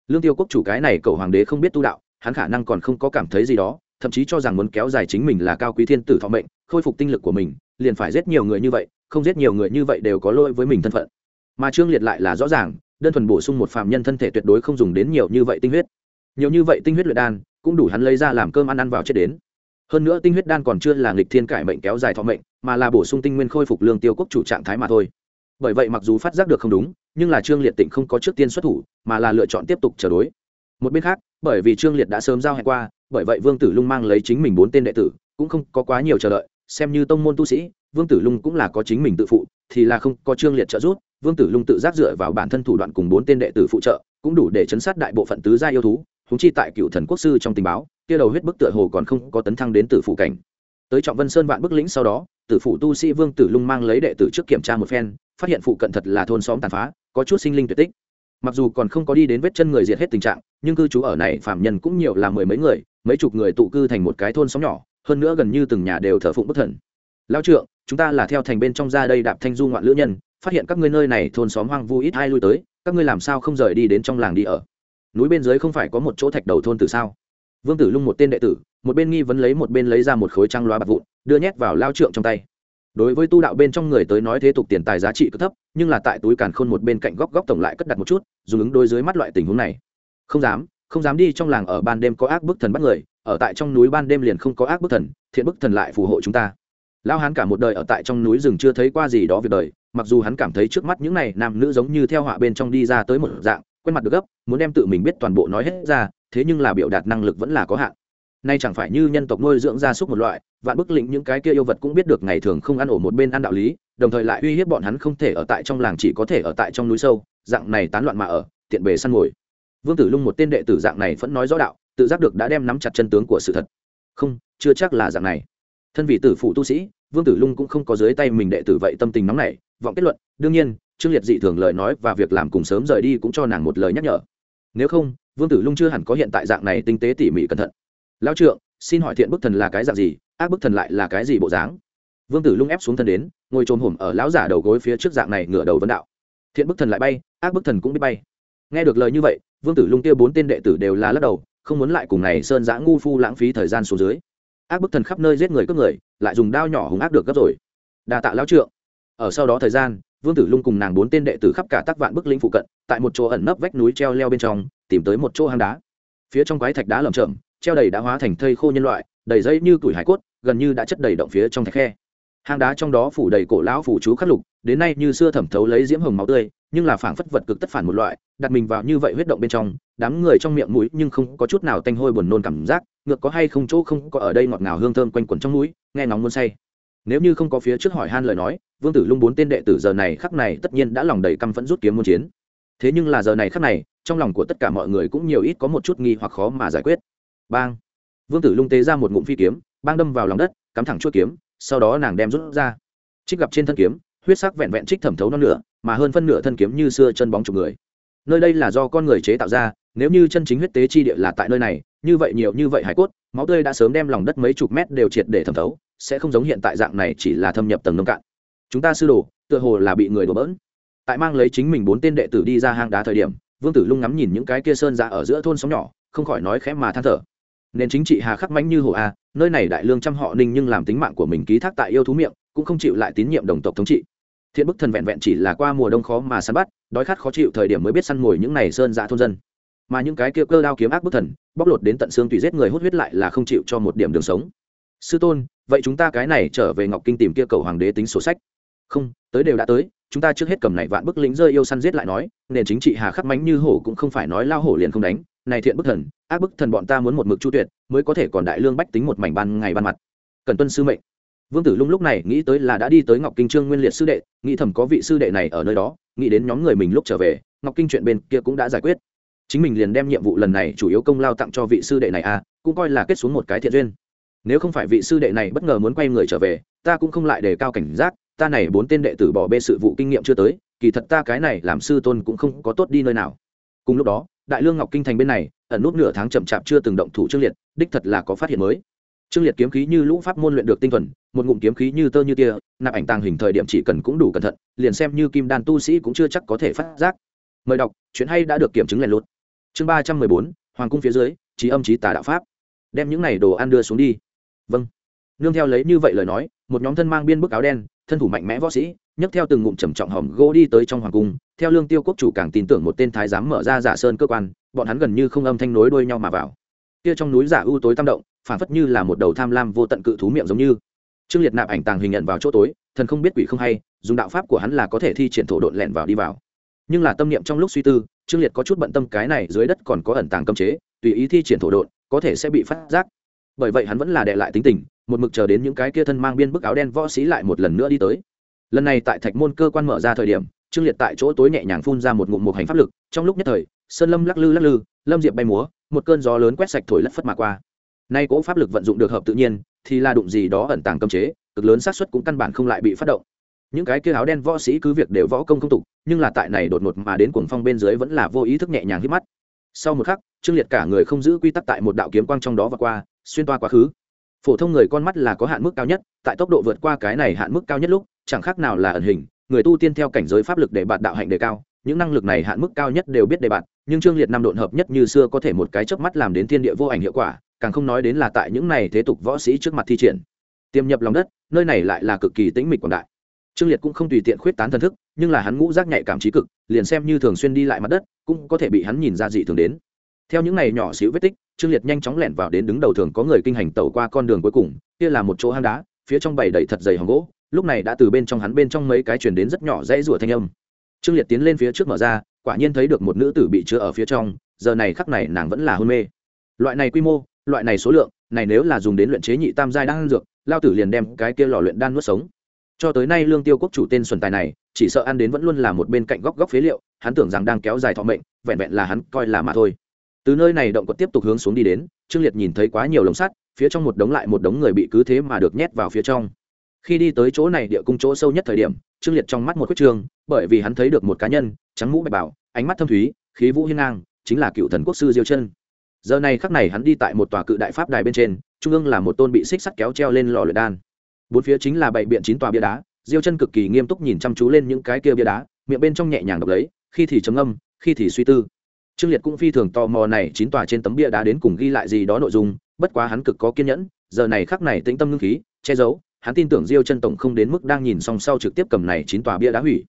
Lương tiêu quốc chủ cái này cầu hoàng đế không biết tu đạo, hắn khả năng còn không có cảm thấy gì đó, thậm chí cho rằng muốn kéo dài chính mình là cao quý thiên tử thọ mệnh, khôi phục tinh lực của mình, liền phải giết nhiều người như vậy, không giết nhiều người như vậy đều có lỗi với mình thân phận. Mà trương liệt lại là rõ ràng, đơn thuần bổ sung một phạm nhân thân thể tuyệt đối không dùng đến nhiều như vậy tinh huyết. Nhiều như vậy tinh huyết luyện đan cũng đủ hắn lấy ra làm cơm ăn ăn vào chết đến. Hơn nữa tinh huyết đan còn chưa là nghịch thiên cải mệnh kéo dài thọ mệnh, mà là bổ sung tinh nguyên khôi phục lương tiêu quốc chủ trạng thái mà thôi. Bởi vậy mặc dù phát giác được không đúng, nhưng là trương liệt tịnh không có trước tiên xuất thủ, mà là lựa chọn tiếp tục chờ đối. Một bên khác, bởi vì trương liệt đã sớm giao hẹn qua, bởi vậy vương tử lung mang lấy chính mình bốn tên đệ tử, cũng không có quá nhiều chờ đợi, xem như tông môn tu sĩ, vương tử lung cũng là có chính mình tự phụ, thì là không có trương liệt trợ giúp, vương tử lung tự giác dựa vào bản thân thủ đoạn cùng bốn tên đệ tử phụ trợ, cũng đủ để chấn sát đại bộ phận tứ gia yêu thú húng chi tại cựu thần quốc sư trong tình báo, kia đầu huyết bức tựa hồ còn không có tấn thăng đến tử phụ cảnh. Tới trọng vân sơn vạn bức lĩnh sau đó, tử phụ tu sĩ vương tử lung mang lấy đệ tử trước kiểm tra một phen, phát hiện phụ cận thật là thôn xóm tàn phá, có chút sinh linh tuyệt tích. Mặc dù còn không có đi đến vết chân người diệt hết tình trạng, nhưng cư trú ở này phạm nhân cũng nhiều là mười mấy người, mấy chục người tụ cư thành một cái thôn xóm nhỏ, hơn nữa gần như từng nhà đều thờ phụng bất thần. Lao trượng, chúng ta là theo thành bên trong ra đây đạp thanh du ngoạn lữ nhân, phát hiện các ngươi nơi này thôn xóm hoang vu ít ai lui tới, các ngươi làm sao không rời đi đến trong làng đi ở? Núi bên dưới không phải có một chỗ thạch đầu thôn từ sao? Vương tử lung một tên đệ tử, một bên nghi vấn lấy một bên lấy ra một khối trăng loa bạc vụn, đưa nhét vào lao trượng trong tay. Đối với tu đạo bên trong người tới nói thế tục tiền tài giá trị cứ thấp, nhưng là tại túi càn khôn một bên cạnh góc góc tổng lại cất đặt một chút, dùng ứng đôi dưới mắt loại tình huống này. Không dám không dám đi trong làng ở ban đêm có ác bức thần bắt người, ở tại trong núi ban đêm liền không có ác bức thần, thiện bức thần lại phù hộ chúng ta. Lao hán cả một đời ở tại trong núi rừng chưa thấy qua gì đó việc đời, mặc dù hắn cảm thấy trước mắt những này nam nữ giống như theo họa bên trong đi ra tới một dạng quen mặt được gấp, muốn đem tự mình biết toàn bộ nói hết ra, thế nhưng là biểu đạt năng lực vẫn là có hạn. Nay chẳng phải như nhân tộc nuôi dưỡng gia súc một loại, vạn bức lĩnh những cái kia yêu vật cũng biết được ngày thường không ăn ổ một bên ăn đạo lý, đồng thời lại uy hiếp bọn hắn không thể ở tại trong làng chỉ có thể ở tại trong núi sâu, dạng này tán loạn mà ở, tiện bề săn mồi. Vương tử lung một tên đệ tử dạng này vẫn nói rõ đạo, tự giác được đã đem nắm chặt chân tướng của sự thật. Không, chưa chắc là dạng này. Thân vị tử phụ tu sĩ, vương tử lung cũng không có dưới tay mình đệ tử vậy tâm tình nóng nảy vọng kết luận, đương nhiên, trương liệt dị thường lời nói và việc làm cùng sớm rời đi cũng cho nàng một lời nhắc nhở. Nếu không, vương tử lung chưa hẳn có hiện tại dạng này tinh tế tỉ mỉ cẩn thận. Lão trượng, xin hỏi thiện bức thần là cái dạng gì, ác bức thần lại là cái gì bộ dáng? Vương tử lung ép xuống thân đến, ngồi trồm hổm ở lão giả đầu gối phía trước dạng này ngửa đầu vấn đạo. Thiện bức thần lại bay, ác bức thần cũng biết bay. Nghe được lời như vậy, vương tử lung kia bốn tên đệ tử đều là lắc đầu, không muốn lại cùng này sơn giã ngu phu lãng phí thời gian xuống dưới. Ác bức thần khắp nơi giết người cướp người, lại dùng đao nhỏ hùng ác được gấp rồi. Đà tạ lão trượng ở sau đó thời gian, vương tử lung cùng nàng bốn tên đệ tử khắp cả tác vạn bức linh phụ cận, tại một chỗ ẩn nấp vách núi treo leo bên trong, tìm tới một chỗ hang đá. Phía trong quái thạch đá lởm chởm, treo đầy đã hóa thành thây khô nhân loại, đầy dây như củi hải cốt, gần như đã chất đầy động phía trong thạch khe. Hang đá trong đó phủ đầy cổ lão phủ chú khắc lục, đến nay như xưa thẩm thấu lấy diễm hồng máu tươi, nhưng là phảng phất vật cực tất phản một loại, đặt mình vào như vậy huyết động bên trong, đám người trong miệng mũi nhưng không có chút nào tanh hôi buồn nôn cảm giác, ngược có hay không chỗ không có ở đây ngọt ngào hương thơm quanh quẩn trong mũi, nghe nóng muốn say nếu như không có phía trước hỏi han lời nói, vương tử lung bốn tên đệ tử giờ này khắc này tất nhiên đã lòng đầy căm phẫn rút kiếm muốn chiến. Thế nhưng là giờ này khắc này, trong lòng của tất cả mọi người cũng nhiều ít có một chút nghi hoặc khó mà giải quyết. Bang! Vương tử lung tế ra một ngụm phi kiếm, bang đâm vào lòng đất, cắm thẳng chuỗi kiếm, sau đó nàng đem rút ra. Trích gặp trên thân kiếm, huyết sắc vẹn vẹn trích thẩm thấu non nửa, mà hơn phân nửa thân kiếm như xưa chân bóng chục người. Nơi đây là do con người chế tạo ra, nếu như chân chính huyết tế chi địa là tại nơi này, như vậy nhiều như vậy hải cốt, máu tươi đã sớm đem lòng đất mấy chục mét đều triệt để thẩm thấu sẽ không giống hiện tại dạng này chỉ là thâm nhập tầng nông cạn. Chúng ta sư đồ, tựa hồ là bị người đổ bỡn. Tại mang lấy chính mình bốn tên đệ tử đi ra hang đá thời điểm, vương tử lung ngắm nhìn những cái kia sơn ra ở giữa thôn sóng nhỏ, không khỏi nói khẽ mà than thở. Nên chính trị hà khắc mãnh như hồ a, nơi này đại lương trăm họ ninh nhưng làm tính mạng của mình ký thác tại yêu thú miệng, cũng không chịu lại tín nhiệm đồng tộc thống trị. Thiện bức thần vẹn vẹn chỉ là qua mùa đông khó mà săn bắt, đói khát khó chịu thời điểm mới biết săn mồi những này sơn dạ thôn dân. Mà những cái kia cơ đao kiếm ác bức thần, bóc lột đến tận xương tùy giết người hút huyết lại là không chịu cho một điểm đường sống sư tôn, vậy chúng ta cái này trở về ngọc kinh tìm kia cầu hoàng đế tính sổ sách. Không, tới đều đã tới, chúng ta trước hết cầm này vạn bức lính rơi yêu săn giết lại nói, nền chính trị hà khắc mánh như hổ cũng không phải nói lao hổ liền không đánh, này thiện bức thần, ác bức thần bọn ta muốn một mực chu tuyệt, mới có thể còn đại lương bách tính một mảnh ban ngày ban mặt. Cần tuân sư mệnh. Vương tử lung lúc này nghĩ tới là đã đi tới ngọc kinh trương nguyên liệt sư đệ, nghĩ thầm có vị sư đệ này ở nơi đó, nghĩ đến nhóm người mình lúc trở về, ngọc kinh chuyện bên kia cũng đã giải quyết. Chính mình liền đem nhiệm vụ lần này chủ yếu công lao tặng cho vị sư đệ này à cũng coi là kết xuống một cái thiện duyên nếu không phải vị sư đệ này bất ngờ muốn quay người trở về, ta cũng không lại đề cao cảnh giác, ta này bốn tên đệ tử bỏ bê sự vụ kinh nghiệm chưa tới, kỳ thật ta cái này làm sư tôn cũng không có tốt đi nơi nào. Cùng lúc đó, đại lương ngọc kinh thành bên này, ẩn nút nửa tháng chậm chạp chưa từng động thủ trương liệt, đích thật là có phát hiện mới. Trương liệt kiếm khí như lũ pháp môn luyện được tinh thuần, một ngụm kiếm khí như tơ như tia, nạp ảnh tàng hình thời điểm chỉ cần cũng đủ cẩn thận, liền xem như kim đan tu sĩ cũng chưa chắc có thể phát giác. Mời đọc, chuyện hay đã được kiểm chứng lèn lút. Chương ba trăm mười bốn, hoàng cung phía dưới, trí âm trí tà đạo pháp. Đem những này đồ ăn đưa xuống đi vâng. Nương theo lấy như vậy lời nói, một nhóm thân mang biên bức áo đen, thân thủ mạnh mẽ võ sĩ, nhấc theo từng ngụm trầm trọng hòm gỗ đi tới trong hoàng cung. Theo lương tiêu quốc chủ càng tin tưởng một tên thái giám mở ra giả sơn cơ quan, bọn hắn gần như không âm thanh nối đuôi nhau mà vào. Kia trong núi giả u tối tam động phản phất như là một đầu tham lam vô tận cự thú miệng giống như. Trương liệt nạp ảnh tàng hình nhận vào chỗ tối, thần không biết quỷ không hay, dùng đạo pháp của hắn là có thể thi triển thổ độn lẹn vào đi vào. Nhưng là tâm niệm trong lúc suy tư, trương liệt có chút bận tâm cái này dưới đất còn có ẩn tàng cấm chế, tùy ý thi triển thổ độn, có thể sẽ bị phát giác bởi vậy hắn vẫn là đệ lại tính tình, một mực chờ đến những cái kia thân mang biên bức áo đen võ sĩ lại một lần nữa đi tới. Lần này tại thạch môn cơ quan mở ra thời điểm, trương liệt tại chỗ tối nhẹ nhàng phun ra một ngụm một hành pháp lực, trong lúc nhất thời, sơn lâm lắc lư lắc lư, lâm diệp bay múa, một cơn gió lớn quét sạch thổi lất phất mà qua. Nay cỗ pháp lực vận dụng được hợp tự nhiên, thì là đụng gì đó ẩn tàng cấm chế, cực lớn xác suất cũng căn bản không lại bị phát động. Những cái kia áo đen võ sĩ cứ việc đều võ công không tục, nhưng là tại này đột ngột mà đến cuồng phong bên dưới vẫn là vô ý thức nhẹ nhàng hít mắt. Sau một khắc, trương liệt cả người không giữ quy tắc tại một đạo kiếm quang trong đó và qua xuyên toa quá khứ. Phổ thông người con mắt là có hạn mức cao nhất, tại tốc độ vượt qua cái này hạn mức cao nhất lúc, chẳng khác nào là ẩn hình, người tu tiên theo cảnh giới pháp lực để bạn đạo hạnh đề cao, những năng lực này hạn mức cao nhất đều biết đề bạn, nhưng trương liệt năm độn hợp nhất như xưa có thể một cái chớp mắt làm đến thiên địa vô ảnh hiệu quả, càng không nói đến là tại những này thế tục võ sĩ trước mặt thi triển. Tiềm nhập lòng đất, nơi này lại là cực kỳ tĩnh mịch quảng đại. Trương liệt cũng không tùy tiện khuyết tán thần thức, nhưng là hắn ngũ giác nhạy cảm trí cực, liền xem như thường xuyên đi lại mặt đất, cũng có thể bị hắn nhìn ra dị thường đến. Theo những này nhỏ xíu vết tích trương liệt nhanh chóng lẻn vào đến đứng đầu thường có người kinh hành tẩu qua con đường cuối cùng, kia là một chỗ hang đá, phía trong bầy đầy thật dày hòn gỗ, lúc này đã từ bên trong hắn bên trong mấy cái chuyển đến rất nhỏ dãy rủa thanh âm. Trương liệt tiến lên phía trước mở ra, quả nhiên thấy được một nữ tử bị chứa ở phía trong, giờ này khắc này nàng vẫn là hôn mê. Loại này quy mô, loại này số lượng, này nếu là dùng đến luyện chế nhị tam giai đan dược, lao tử liền đem cái kia lò luyện đan nuốt sống. Cho tới nay lương tiêu quốc chủ tên xuân tài này, chỉ sợ ăn đến vẫn luôn là một bên cạnh góc góc phế liệu, hắn tưởng rằng đang kéo dài thọ mệnh, vẹn vẹn là hắn coi là mà thôi từ nơi này động quật tiếp tục hướng xuống đi đến, trương liệt nhìn thấy quá nhiều lồng sắt, phía trong một đống lại một đống người bị cứ thế mà được nhét vào phía trong. Khi đi tới chỗ này địa cung chỗ sâu nhất thời điểm, trương liệt trong mắt một quyết trương, bởi vì hắn thấy được một cá nhân, trắng mũ bạch bảo ánh mắt thâm thúy, khí vũ hiên ngang, chính là cựu thần quốc sư diêu chân. Giờ này khắc này hắn đi tại một tòa cự đại pháp đài bên trên, trung ương là một tôn bị xích sắt kéo treo lên lò luyện đan. Bốn phía chính là bảy biện chín tòa bia đá, diêu chân cực kỳ nghiêm túc nhìn chăm chú lên những cái kia bia đá, miệng bên trong nhẹ nhàng đọc lấy, khi thì trầm âm khi thì suy tư trương liệt cũng phi thường tò mò này chín tòa trên tấm bia đá đến cùng ghi lại gì đó nội dung, bất quá hắn cực có kiên nhẫn, giờ này khắc này tĩnh tâm ngưng khí, che giấu, hắn tin tưởng diêu chân tổng không đến mức đang nhìn song sau trực tiếp cầm này chín tòa bia đá hủy.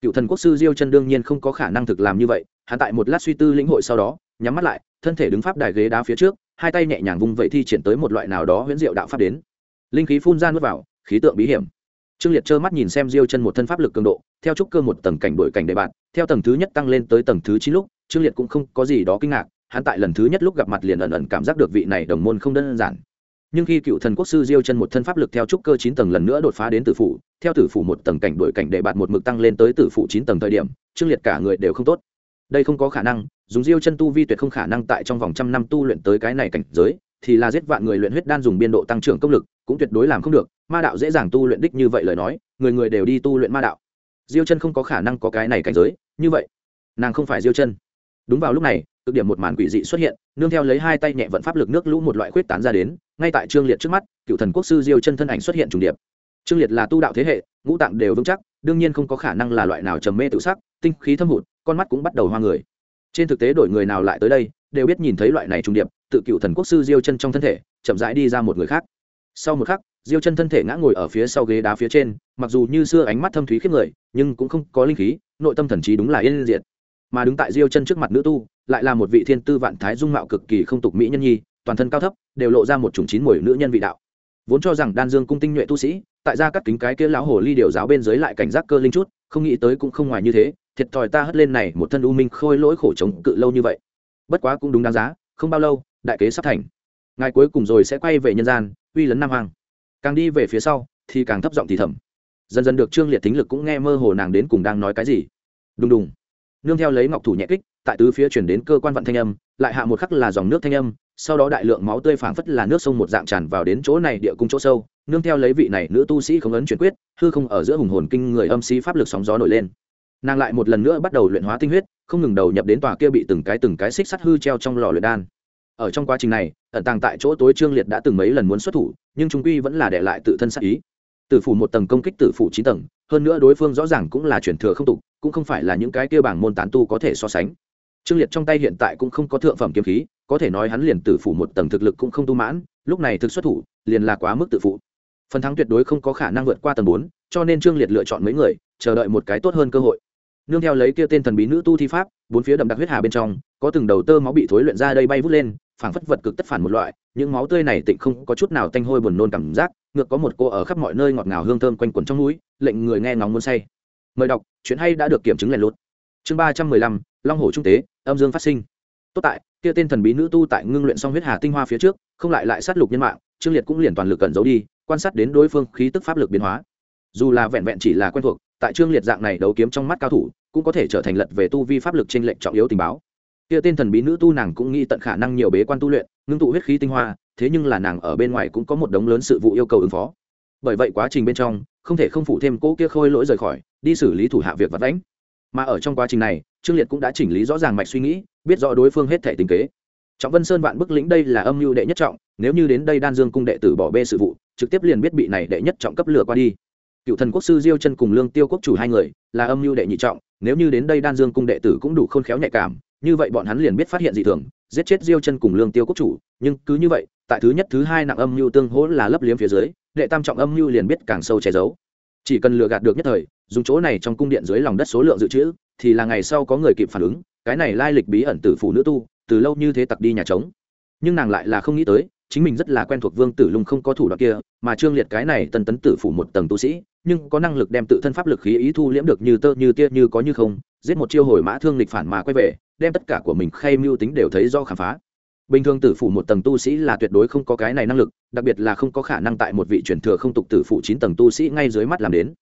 Cựu thần quốc sư diêu chân đương nhiên không có khả năng thực làm như vậy, hắn tại một lát suy tư lĩnh hội sau đó, nhắm mắt lại, thân thể đứng pháp đài ghế đá phía trước, hai tay nhẹ nhàng vung vậy thi triển tới một loại nào đó huyễn diệu đạo pháp đến. Linh khí phun ra nuốt vào, khí tượng bí hiểm. Trương liệt trơ mắt nhìn xem diêu chân một thân pháp lực cường độ, theo trúc cơ một tầng cảnh đổi cảnh đề bạn, theo tầng thứ nhất tăng lên tới tầng thứ chín lúc trương liệt cũng không có gì đó kinh ngạc, hắn tại lần thứ nhất lúc gặp mặt liền ẩn ẩn cảm giác được vị này đồng môn không đơn giản. Nhưng khi cựu thần quốc sư diêu chân một thân pháp lực theo trúc cơ chín tầng lần nữa đột phá đến tử phủ, theo tử phủ một tầng cảnh đổi cảnh để bạt một mực tăng lên tới tử phủ chín tầng thời điểm, trương liệt cả người đều không tốt. Đây không có khả năng, dùng diêu chân tu vi tuyệt không khả năng tại trong vòng trăm năm tu luyện tới cái này cảnh giới, thì là giết vạn người luyện huyết đan dùng biên độ tăng trưởng công lực, cũng tuyệt đối làm không được, ma đạo dễ dàng tu luyện đích như vậy lời nói, người người đều đi tu luyện ma đạo. Diêu chân không có khả năng có cái này cảnh giới, như vậy, nàng không phải diêu chân đúng vào lúc này, cực điểm một màn quỷ dị xuất hiện, nương theo lấy hai tay nhẹ vận pháp lực nước lũ một loại khuyết tán ra đến, ngay tại trương liệt trước mắt, cựu thần quốc sư diêu chân thân ảnh xuất hiện trùng điệp. Trương liệt là tu đạo thế hệ, ngũ tạng đều vững chắc, đương nhiên không có khả năng là loại nào trầm mê tự sắc, tinh khí thâm hụt, con mắt cũng bắt đầu hoa người. Trên thực tế đổi người nào lại tới đây, đều biết nhìn thấy loại này trùng điệp, tự cựu thần quốc sư diêu chân trong thân thể, chậm rãi đi ra một người khác. Sau một khắc, diêu chân thân thể ngã ngồi ở phía sau ghế đá phía trên, mặc dù như xưa ánh mắt thâm thúy khiếp người, nhưng cũng không có linh khí, nội tâm thần trí đúng là yên diệt mà đứng tại diêu chân trước mặt nữ tu, lại là một vị thiên tư vạn thái dung mạo cực kỳ không tục mỹ nhân nhi, toàn thân cao thấp, đều lộ ra một chủng chín mùi nữ nhân vị đạo. Vốn cho rằng đan dương cung tinh nhuệ tu sĩ, tại gia cắt kính cái kia lão hồ ly điều giáo bên dưới lại cảnh giác cơ linh chút, không nghĩ tới cũng không ngoài như thế, thiệt thòi ta hất lên này một thân u minh khôi lỗi khổ chống cự lâu như vậy. Bất quá cũng đúng đáng giá, không bao lâu, đại kế sắp thành. Ngài cuối cùng rồi sẽ quay về nhân gian, uy lấn nam hoàng càng đi về phía sau, thì càng thấp giọng thì thầm. Dần dần được trương liệt tính lực cũng nghe mơ hồ nàng đến cùng đang nói cái gì. Đùng đùng nương theo lấy ngọc thủ nhẹ kích, tại tứ phía chuyển đến cơ quan vận thanh âm, lại hạ một khắc là dòng nước thanh âm, sau đó đại lượng máu tươi phảng phất là nước sông một dạng tràn vào đến chỗ này địa cung chỗ sâu, nương theo lấy vị này nữ tu sĩ không ấn chuyển quyết, hư không ở giữa hùng hồn kinh người âm sĩ pháp lực sóng gió nổi lên. Nàng lại một lần nữa bắt đầu luyện hóa tinh huyết, không ngừng đầu nhập đến tòa kia bị từng cái từng cái xích sắt hư treo trong lò luyện đan. Ở trong quá trình này, ẩn tàng tại chỗ tối trương liệt đã từng mấy lần muốn xuất thủ, nhưng chúng quy vẫn là để lại tự thân sát ý. Tử phủ một tầng công kích tử phủ chín tầng hơn nữa đối phương rõ ràng cũng là chuyển thừa không tục, cũng không phải là những cái kia bảng môn tán tu có thể so sánh. Trương liệt trong tay hiện tại cũng không có thượng phẩm kiếm khí, có thể nói hắn liền tử phủ một tầng thực lực cũng không tu mãn, lúc này thực xuất thủ, liền là quá mức tự phụ. Phần thắng tuyệt đối không có khả năng vượt qua tầng bốn, cho nên trương liệt lựa chọn mấy người, chờ đợi một cái tốt hơn cơ hội. Nương theo lấy kia tên thần bí nữ tu thi pháp, bốn phía đậm đặc huyết hà bên trong, có từng đầu tơ máu bị thối luyện ra đây bay vút lên, phảng phất vật cực tất phản một loại, những máu tươi này tịnh không có chút nào tanh hôi buồn nôn cảm giác, ngược có một cô ở khắp mọi nơi ngọt ngào hương thơm quanh quẩn trong núi lệnh người nghe ngóng muốn say. Mời đọc, chuyện hay đã được kiểm chứng lèn lút. Chương ba trăm mười lăm, long hồ trung tế, âm dương phát sinh. Tốt tại, kia tên thần bí nữ tu tại ngưng luyện xong huyết hà tinh hoa phía trước, không lại lại sát lục nhân mạng, trương liệt cũng liền toàn lực cẩn giấu đi, quan sát đến đối phương khí tức pháp lực biến hóa. Dù là vẹn vẹn chỉ là quen thuộc, tại trương liệt dạng này đấu kiếm trong mắt cao thủ, cũng có thể trở thành lật về tu vi pháp lực trên lệnh trọng yếu tình báo. Kia tên thần bí nữ tu nàng cũng nghĩ tận khả năng nhiều bế quan tu luyện, ngưng tụ huyết khí tinh hoa, thế nhưng là nàng ở bên ngoài cũng có một đống lớn sự vụ yêu cầu ứng phó. Bởi vậy quá trình bên trong không thể không phụ thêm cỗ kia khôi lỗi rời khỏi, đi xử lý thủ hạ việc vật lãnh mà ở trong quá trình này, trương liệt cũng đã chỉnh lý rõ ràng mạch suy nghĩ, biết rõ đối phương hết thể tình kế. Trọng vân sơn vạn bức lĩnh đây là âm mưu đệ nhất trọng, nếu như đến đây đan dương cung đệ tử bỏ bê sự vụ, trực tiếp liền biết bị này đệ nhất trọng cấp lửa qua đi. Cựu thần quốc sư diêu chân cùng lương tiêu quốc chủ hai người, là âm mưu đệ nhị trọng, nếu như đến đây đan dương cung đệ tử cũng đủ khôn khéo nhạy cảm, như vậy bọn hắn liền biết phát hiện dị thường, giết chết diêu chân cùng lương tiêu quốc chủ, nhưng cứ như vậy, tại thứ nhất, thứ hai nặng âm mưu tương hỗ là lấp liếm phía dưới đệ tam trọng âm mưu liền biết càng sâu che giấu. Chỉ cần lừa gạt được nhất thời, dùng chỗ này trong cung điện dưới lòng đất số lượng dự trữ, thì là ngày sau có người kịp phản ứng, cái này lai lịch bí ẩn tử phụ nữ tu, từ lâu như thế tặc đi nhà trống. Nhưng nàng lại là không nghĩ tới, chính mình rất là quen thuộc vương tử lung không có thủ đoạn kia, mà trương liệt cái này tân tấn tử phủ một tầng tu sĩ, nhưng có năng lực đem tự thân pháp lực khí ý thu liễm được như tơ, như tia, như có như không, giết một chiêu hồi mã thương lịch phản mà quay về, đem tất cả của mình khay mưu tính đều thấy do khám phá bình thường tử phủ một tầng tu sĩ là tuyệt đối không có cái này năng lực, đặc biệt là không có khả năng tại một vị truyền thừa không tục tử phủ chín tầng tu sĩ ngay dưới mắt làm đến.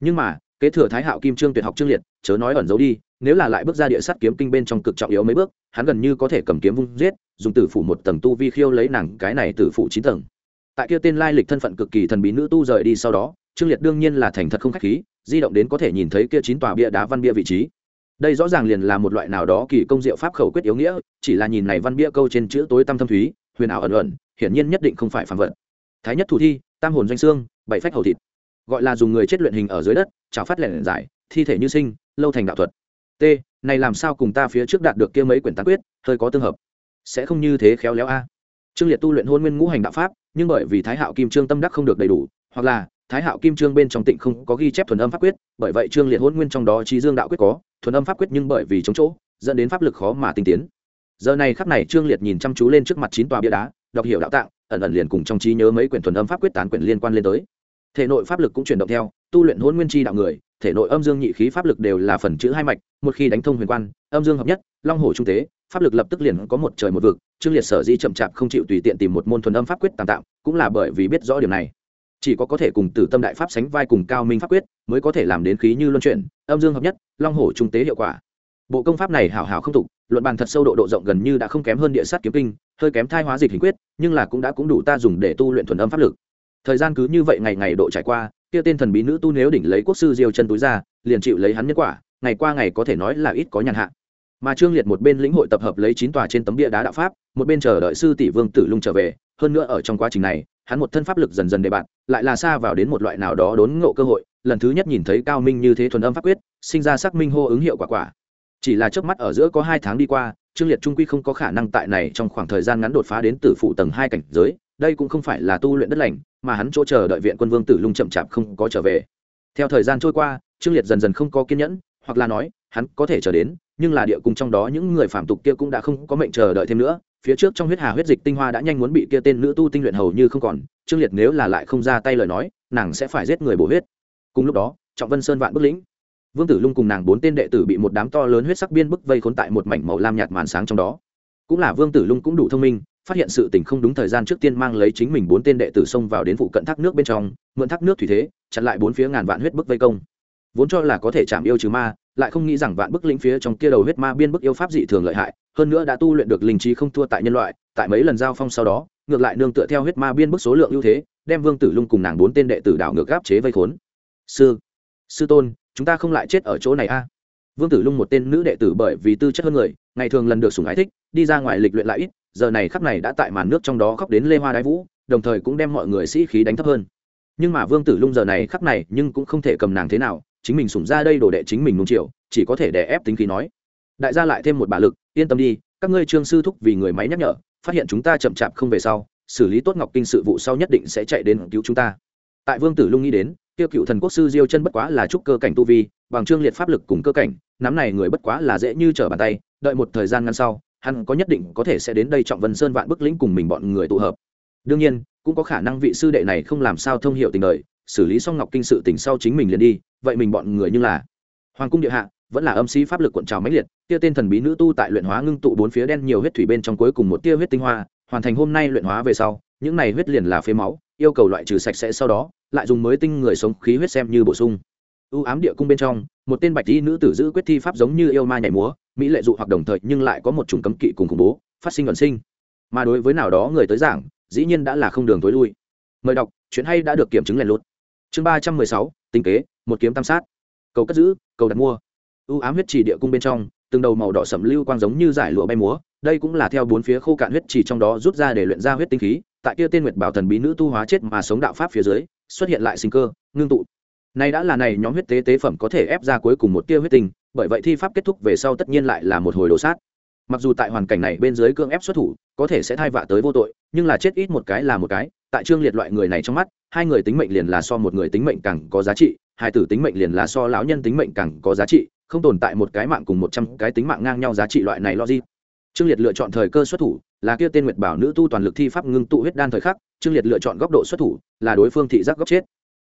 Nhưng mà, kế thừa thái hạo kim trương tuyệt học trương liệt, chớ nói ẩn giấu đi, nếu là lại bước ra địa sắt kiếm kinh bên trong cực trọng yếu mấy bước, hắn gần như có thể cầm kiếm vung giết, dùng tử phủ một tầng tu vi khiêu lấy nàng cái này tử phủ chín tầng. Tại kia tên lai lịch thân phận cực kỳ thần bí nữ tu rời đi sau đó trương liệt đương nhiên là thành thật không khách khí, di động đến có thể nhìn thấy kia chín tòa bia đá văn bia vị trí đây rõ ràng liền là một loại nào đó kỳ công diệu pháp khẩu quyết yếu nghĩa, chỉ là nhìn này văn bia câu trên chữ tối tăm thâm thúy, huyền ảo ẩn ẩn, hiển nhiên nhất định không phải phản vật. Thái nhất thủ thi, tam hồn doanh xương, bảy phách hầu thịt. Gọi là dùng người chết luyện hình ở dưới đất chảo phát lẻn giải, thi thể như sinh, lâu thành đạo thuật. T, này làm sao cùng ta phía trước đạt được kia mấy quyển tán quyết, hơi có tương hợp. Sẽ không như thế khéo léo a. Trương liệt tu luyện hôn nguyên ngũ hành đạo pháp, nhưng bởi vì thái hạo kim trương tâm đắc không được đầy đủ, hoặc là thái hạo kim trương bên trong tịnh không có ghi chép thuần âm pháp quyết, bởi vậy trương liệt hôn nguyên trong đó trí dương đạo quyết có, thuần âm pháp quyết nhưng bởi vì chống chỗ, dẫn đến pháp lực khó mà tinh tiến. Giờ này khắc này trương liệt nhìn chăm chú lên trước mặt chín tòa bia đá, đọc hiểu đạo tạng, ẩn ẩn liền cùng trong trí nhớ mấy quyển thuần âm pháp quyết tán quyển liên quan lên tới. Thể nội pháp lực cũng chuyển động theo, tu luyện hôn nguyên chi đạo người, thể nội âm dương nhị khí pháp lực đều là phần chữ hai mạch, một khi đánh thông huyền quan, âm dương hợp nhất, long hồ trung tế, pháp lực lập tức liền có một trời một vực, trương liệt sở di chậm chạp không chịu tùy tiện tìm một môn thuần âm pháp quyết tạm tạm, cũng là bởi vì biết rõ điều này chỉ có có thể cùng tử tâm đại pháp sánh vai cùng cao minh pháp quyết, mới có thể làm đến khí như luân chuyển, âm dương hợp nhất, long hổ trung tế hiệu quả. Bộ công pháp này hảo hảo không tục, luận bàn thật sâu độ độ rộng gần như đã không kém hơn địa sát kiếm kinh, hơi kém thai hóa dịch hình quyết, nhưng là cũng đã cũng đủ ta dùng để tu luyện thuần âm pháp lực. Thời gian cứ như vậy ngày ngày độ trải qua, kia tên thần bí nữ tu nếu đỉnh lấy quốc sư diêu chân túi ra, liền chịu lấy hắn nhân quả, ngày qua ngày có thể nói là ít có nhàn hạ. Mà trương liệt một bên lĩnh hội tập hợp lấy chín tòa trên tấm bia đá đạo pháp, một bên chờ đợi sư tỷ vương tử lung trở về, hơn nữa ở trong quá trình này hắn một thân pháp lực dần dần đề bạn lại là xa vào đến một loại nào đó đốn ngộ cơ hội, lần thứ nhất nhìn thấy cao minh như thế thuần âm pháp quyết, sinh ra xác minh hô ứng hiệu quả quả. Chỉ là trước mắt ở giữa có hai tháng đi qua, trương liệt trung quy không có khả năng tại này trong khoảng thời gian ngắn đột phá đến tử phụ tầng hai cảnh giới, đây cũng không phải là tu luyện đất lành, mà hắn chỗ chờ đợi viện quân vương tử lung chậm chạp không có trở về. Theo thời gian trôi qua, trương liệt dần dần không có kiên nhẫn, hoặc là nói, hắn có thể chờ đến, nhưng là địa cung trong đó những người phạm tục kia cũng đã không có mệnh chờ đợi thêm nữa phía trước trong huyết hà huyết dịch tinh hoa đã nhanh muốn bị kia tên nữ tu tinh luyện hầu như không còn, trương liệt nếu là lại không ra tay lời nói, nàng sẽ phải giết người bổ huyết. Cùng lúc đó, trọng vân sơn vạn bức lĩnh. Vương tử lung cùng nàng bốn tên đệ tử bị một đám to lớn huyết sắc biên bức vây khốn tại một mảnh màu lam nhạt màn sáng trong đó. Cũng là vương tử lung cũng đủ thông minh, phát hiện sự tình không đúng thời gian trước tiên mang lấy chính mình bốn tên đệ tử xông vào đến phụ cận thác nước bên trong, mượn thác nước thủy thế, chặn lại bốn phía ngàn vạn huyết bức vây công. Vốn cho là có thể chạm yêu trừ ma, lại không nghĩ rằng vạn bức lĩnh phía trong kia đầu huyết ma biên bức yêu pháp dị thường lợi hại hơn nữa đã tu luyện được linh trí không thua tại nhân loại, tại mấy lần giao phong sau đó, ngược lại nương tựa theo huyết ma biên bức số lượng ưu thế, đem vương tử lung cùng nàng bốn tên đệ tử đảo ngược gáp chế vây khốn. Sư sư tôn, chúng ta không lại chết ở chỗ này a. Vương tử lung một tên nữ đệ tử bởi vì tư chất hơn người, ngày thường lần được sủng ái thích, đi ra ngoài lịch luyện lại ít, giờ này khắp này đã tại màn nước trong đó khóc đến lê hoa đái vũ, đồng thời cũng đem mọi người sĩ khí đánh thấp hơn. Nhưng mà vương tử lung giờ này khắp này nhưng cũng không thể cầm nàng thế nào, chính mình sủng ra đây đổ đệ chính mình nung chiều, chỉ có thể đè ép tính khí nói. Đại gia lại thêm một bả lực yên tâm đi, các ngươi trương sư thúc vì người máy nhắc nhở, phát hiện chúng ta chậm chạp không về sau, xử lý tốt ngọc kinh sự vụ sau nhất định sẽ chạy đến cứu chúng ta. Tại vương tử lung nghĩ đến tiêu cựu thần quốc sư diêu chân bất quá là trúc cơ cảnh tu vi, bằng trương liệt pháp lực cùng cơ cảnh, nắm này người bất quá là dễ như trở bàn tay, đợi một thời gian ngăn sau, hắn có nhất định có thể sẽ đến đây trọng vân sơn vạn bức lĩnh cùng mình bọn người tụ hợp. Đương nhiên, cũng có khả năng vị sư đệ này không làm sao thông hiệu tình đời, xử lý xong ngọc kinh sự tình sau chính mình liền đi, vậy mình bọn người như là hoàng cung địa hạ vẫn là âm sĩ pháp lực cuộn trào mãnh liệt, kia tên thần bí nữ tu tại luyện hóa ngưng tụ bốn phía đen nhiều huyết thủy bên trong cuối cùng một tia huyết tinh hoa, hoàn thành hôm nay luyện hóa về sau, những này huyết liền là phế máu, yêu cầu loại trừ sạch sẽ sau đó, lại dùng mới tinh người sống khí huyết xem như bổ sung. Ưu ám địa cung bên trong, một tên bạch y nữ tử giữ quyết thi pháp giống như yêu ma nhảy múa, mỹ lệ dụ hoặc đồng thời, nhưng lại có một chủng cấm kỵ cùng khủng bố, phát sinh luận sinh. Mà đối với nào đó người tới giảng, dĩ nhiên đã là không đường tối lui. Mời đọc, chuyện hay đã được kiểm chứng lèn lút. Chương ba trăm mười sáu tinh kế, một kiếm tam sát. Cầu cất giữ, cầu đặt mua. U ám huyết trì địa cung bên trong, từng đầu màu đỏ sẫm lưu quang giống như giải lụa bay múa, đây cũng là theo bốn phía khô cạn huyết trì trong đó rút ra để luyện ra huyết tinh khí, tại kia tên nguyệt bảo thần bí nữ tu hóa chết mà sống đạo pháp phía dưới, xuất hiện lại sinh cơ, ngưng tụ. Này đã là này nhóm huyết tế tế phẩm có thể ép ra cuối cùng một tia huyết tinh, bởi vậy thi pháp kết thúc về sau tất nhiên lại là một hồi đồ sát. Mặc dù tại hoàn cảnh này bên dưới cương ép xuất thủ, có thể sẽ thay vạ tới vô tội, nhưng là chết ít một cái là một cái, tại trương liệt loại người này trong mắt, hai người tính mệnh liền là so một người tính mệnh càng có giá trị, hai tử tính mệnh liền là so lão nhân tính mệnh càng có giá trị không tồn tại một cái mạng cùng một trăm cái tính mạng ngang nhau giá trị loại này logic. Trương liệt lựa chọn thời cơ xuất thủ, là kia tên nguyệt bảo nữ tu toàn lực thi pháp ngưng tụ huyết đan thời khắc, trương liệt lựa chọn góc độ xuất thủ, là đối phương thị giác góc chết.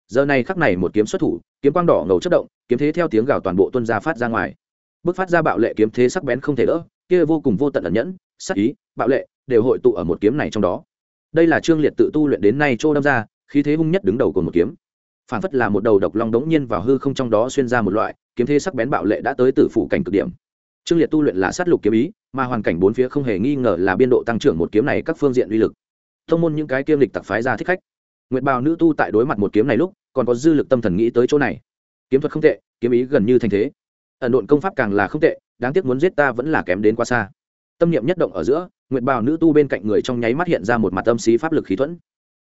Giờ này khắc này một kiếm xuất thủ, kiếm quang đỏ ngầu chất động, kiếm thế theo tiếng gào toàn bộ tuân ra phát ra ngoài. Bước phát ra bạo lệ kiếm thế sắc bén không thể đỡ, kia vô cùng vô tận ẩn nhẫn, sắc ý, bạo lệ, đều hội tụ ở một kiếm này trong đó. Đây là trương liệt tự tu luyện đến nay chỗ đâm ra, khí thế hung nhất đứng đầu của một kiếm phản phất là một đầu độc long đống nhiên vào hư không trong đó xuyên ra một loại, kiếm thế sắc bén bạo lệ đã tới từ phủ cảnh cực điểm. Trương liệt tu luyện là sát lục kiếm ý, mà hoàn cảnh bốn phía không hề nghi ngờ là biên độ tăng trưởng một kiếm này các phương diện uy lực. Thông môn những cái kiêm lịch tặc phái ra thích khách. Nguyệt bào nữ tu tại đối mặt một kiếm này lúc, còn có dư lực tâm thần nghĩ tới chỗ này. Kiếm thuật không tệ, kiếm ý gần như thành thế. Ẩn độn công pháp càng là không tệ, đáng tiếc muốn giết ta vẫn là kém đến quá xa. Tâm niệm nhất động ở giữa, nguyệt bào nữ tu bên cạnh người trong nháy mắt hiện ra một mặt âm xí pháp lực khí thuẫn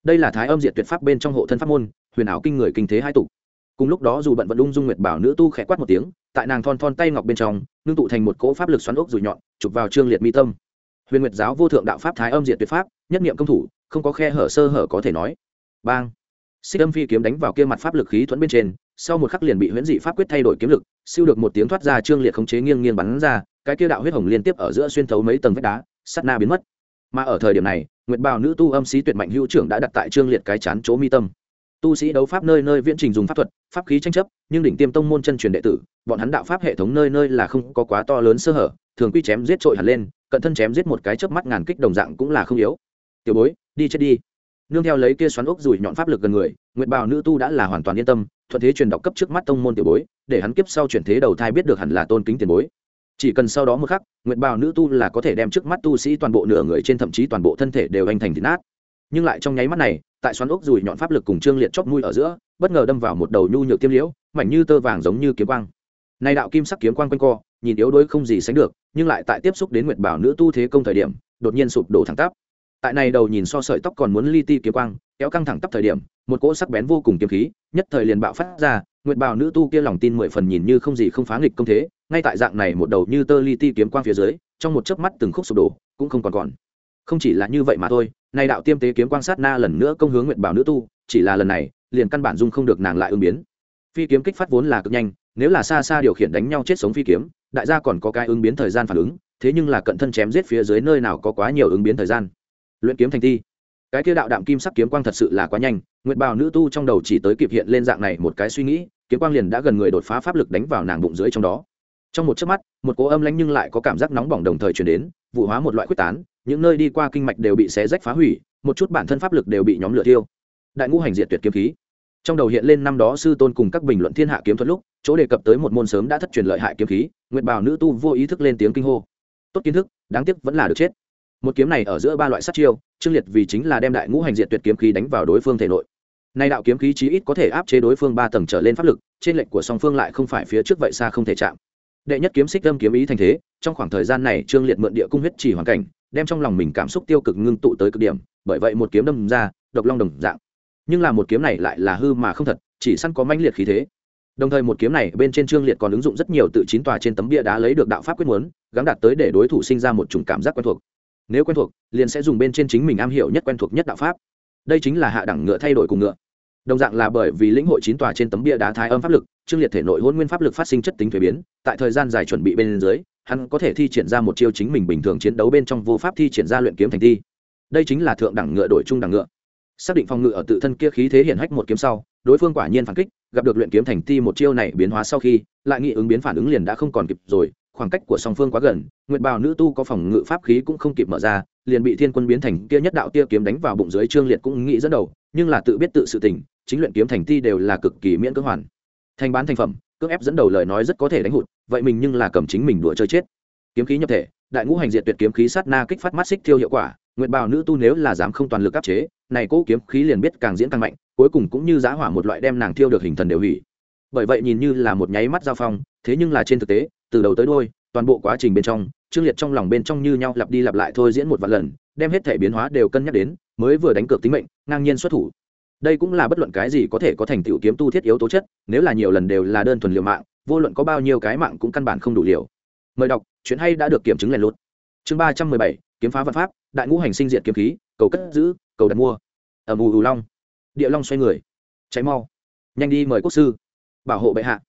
đây là thái âm diệt tuyệt pháp bên trong hộ thân pháp môn, huyền ảo kinh người kinh thế hai tục. Cùng lúc đó dù bận vận ung dung nguyệt bảo nữ tu khẽ quát một tiếng, tại nàng thon thon tay ngọc bên trong, ngưng tụ thành một cỗ pháp lực xoắn ốc rùi nhọn, chụp vào trương liệt mi tâm. Huyền nguyệt giáo vô thượng đạo pháp thái âm diệt tuyệt pháp, nhất niệm công thủ, không có khe hở sơ hở có thể nói. Bang! Xích âm phi kiếm đánh vào kia mặt pháp lực khí thuẫn bên trên, sau một khắc liền bị huyễn dị pháp quyết thay đổi kiếm lực, siêu được một tiếng thoát ra trương liệt khống chế nghiêng nghiêng bắn ra, cái kia đạo huyết hồng liên tiếp ở giữa xuyên thấu mấy tầng vách đá sắt na biến mất mà ở thời điểm này, nguyệt bào nữ tu âm sĩ tuyệt mạnh hữu trưởng đã đặt tại trương liệt cái chán chỗ mi tâm. Tu sĩ đấu pháp nơi nơi viễn trình dùng pháp thuật, pháp khí tranh chấp, nhưng đỉnh tiêm tông môn chân truyền đệ tử, bọn hắn đạo pháp hệ thống nơi nơi là không có quá to lớn sơ hở, thường quy chém giết trội hẳn lên, cận thân chém giết một cái chớp mắt ngàn kích đồng dạng cũng là không yếu. Tiểu bối, đi chết đi. Nương theo lấy kia xoắn ốc rủi nhọn pháp lực gần người, nguyệt bào nữ tu đã là hoàn toàn yên tâm, thuận thế truyền đọc cấp trước mắt tông môn tiểu bối, để hắn kiếp sau chuyển thế đầu thai biết được hẳn là tôn kính tiền bối chỉ cần sau đó một khắc, nguyệt bào nữ tu là có thể đem trước mắt tu sĩ toàn bộ nửa người trên thậm chí toàn bộ thân thể đều anh thành thịt nát. Nhưng lại trong nháy mắt này, tại xoắn ốc rùi nhọn pháp lực cùng trương liệt chóp mũi ở giữa, bất ngờ đâm vào một đầu nhu nhược tiêm liễu, mảnh như tơ vàng giống như kiếm quang. Này đạo kim sắc kiếm quang quanh co, nhìn yếu đuối không gì sánh được, nhưng lại tại tiếp xúc đến nguyệt bảo nữ tu thế công thời điểm, đột nhiên sụp đổ thẳng tắp. Tại này đầu nhìn so sợi tóc còn muốn li ti kiếm quang, kéo căng thẳng tắp thời điểm, một cỗ sắc bén vô cùng kiếm khí, nhất thời liền bạo phát ra, nguyệt bảo nữ tu kia lòng tin mười phần nhìn như không gì không phá nghịch công thế ngay tại dạng này một đầu như tơ li ti kiếm quang phía dưới, trong một chớp mắt từng khúc sụp đổ, cũng không còn còn. Không chỉ là như vậy mà thôi, nay đạo tiêm tế kiếm quang sát na lần nữa công hướng nguyện bảo nữ tu, chỉ là lần này, liền căn bản dung không được nàng lại ứng biến. Phi kiếm kích phát vốn là cực nhanh, nếu là xa xa điều khiển đánh nhau chết sống phi kiếm, đại gia còn có cái ứng biến thời gian phản ứng, thế nhưng là cận thân chém giết phía dưới nơi nào có quá nhiều ứng biến thời gian. Luyện kiếm thành thi. Cái kia đạo đạm kim sắc kiếm quang thật sự là quá nhanh, nguyệt bào nữ tu trong đầu chỉ tới kịp hiện lên dạng này một cái suy nghĩ, kiếm quang liền đã gần người đột phá pháp lực đánh vào nàng bụng dưới trong đó trong một chớp mắt, một cỗ âm lãnh nhưng lại có cảm giác nóng bỏng đồng thời truyền đến, vụ hóa một loại quyết tán, những nơi đi qua kinh mạch đều bị xé rách phá hủy, một chút bản thân pháp lực đều bị nhóm lửa tiêu đại ngũ hành diệt tuyệt kiếm khí. Trong đầu hiện lên năm đó sư tôn cùng các bình luận thiên hạ kiếm thuật lúc, chỗ đề cập tới một môn sớm đã thất truyền lợi hại kiếm khí, nguyệt bào nữ tu vô ý thức lên tiếng kinh hô. Tốt kiến thức, đáng tiếc vẫn là được chết. Một kiếm này ở giữa ba loại sát chiêu, trương liệt vì chính là đem đại ngũ hành diệt tuyệt kiếm khí đánh vào đối phương thể nội. Nay đạo kiếm khí chí ít có thể áp chế đối phương ba tầng trở lên pháp lực, trên lệnh của song phương lại không phải phía trước vậy xa không thể chạm đệ nhất kiếm xích âm kiếm ý thành thế, trong khoảng thời gian này trương liệt mượn địa cung huyết chỉ hoàn cảnh, đem trong lòng mình cảm xúc tiêu cực ngưng tụ tới cực điểm, bởi vậy một kiếm đâm ra, độc long đồng dạng. Nhưng là một kiếm này lại là hư mà không thật, chỉ săn có mãnh liệt khí thế. Đồng thời một kiếm này bên trên trương liệt còn ứng dụng rất nhiều tự chín tòa trên tấm bia đá lấy được đạo pháp quyết muốn gắn đạt tới để đối thủ sinh ra một chủng cảm giác quen thuộc. Nếu quen thuộc, liền sẽ dùng bên trên chính mình am hiểu nhất quen thuộc nhất đạo pháp. Đây chính là hạ đẳng ngựa thay đổi cùng ngựa đồng dạng là bởi vì lĩnh hội chín tòa trên tấm bia đá thái âm pháp lực trương liệt thể nội hôn nguyên pháp lực phát sinh chất tính thuế biến, tại thời gian dài chuẩn bị bên dưới, hắn có thể thi triển ra một chiêu chính mình bình thường chiến đấu bên trong vô pháp thi triển ra luyện kiếm thành thi. Đây chính là thượng đẳng ngựa đổi trung đẳng ngựa. Xác định phòng ngự ở tự thân kia khí thế hiện hách một kiếm sau, đối phương quả nhiên phản kích, gặp được luyện kiếm thành ti một chiêu này biến hóa sau khi, lại nghị ứng biến phản ứng liền đã không còn kịp rồi, khoảng cách của song phương quá gần, nguyệt bào nữ tu có phòng ngự pháp khí cũng không kịp mở ra, liền bị thiên quân biến thành kia nhất đạo tia kiếm đánh vào bụng dưới trương liệt cũng nghĩ dẫn đầu, nhưng là tự biết tự sự tỉnh chính luyện kiếm thành ti đều là cực kỳ miễn cưỡng hoàn. Thành bán thành phẩm cưỡng ép dẫn đầu lời nói rất có thể đánh hụt, vậy mình nhưng là cầm chính mình đùa chơi chết. Kiếm khí nhập thể, đại ngũ hành diệt tuyệt kiếm khí sát na kích phát mắt xích tiêu hiệu quả, nguyện bào nữ tu nếu là dám không toàn lực áp chế, này cố kiếm khí liền biết càng diễn càng mạnh, cuối cùng cũng như giá hỏa một loại đem nàng thiêu được hình thần đều hủy. Bởi vậy nhìn như là một nháy mắt giao phong, thế nhưng là trên thực tế, từ đầu tới đôi toàn bộ quá trình bên trong, trương liệt trong lòng bên trong như nhau lặp đi lặp lại thôi diễn một vài lần, đem hết thể biến hóa đều cân nhắc đến, mới vừa đánh cược tính mệnh, ngang nhiên xuất thủ đây cũng là bất luận cái gì có thể có thành tựu kiếm tu thiết yếu tố chất, nếu là nhiều lần đều là đơn thuần liều mạng, vô luận có bao nhiêu cái mạng cũng căn bản không đủ liều. Mời đọc, chuyện hay đã được kiểm chứng lèn lút. Chương ba trăm mười bảy, kiếm phá văn pháp, đại ngũ hành sinh diện kiếm khí, cầu cất giữ, cầu đặt mua. Ở mù ù long. Địa long xoay người. Cháy mau. Nhanh đi mời quốc sư. Bảo hộ bệ hạ.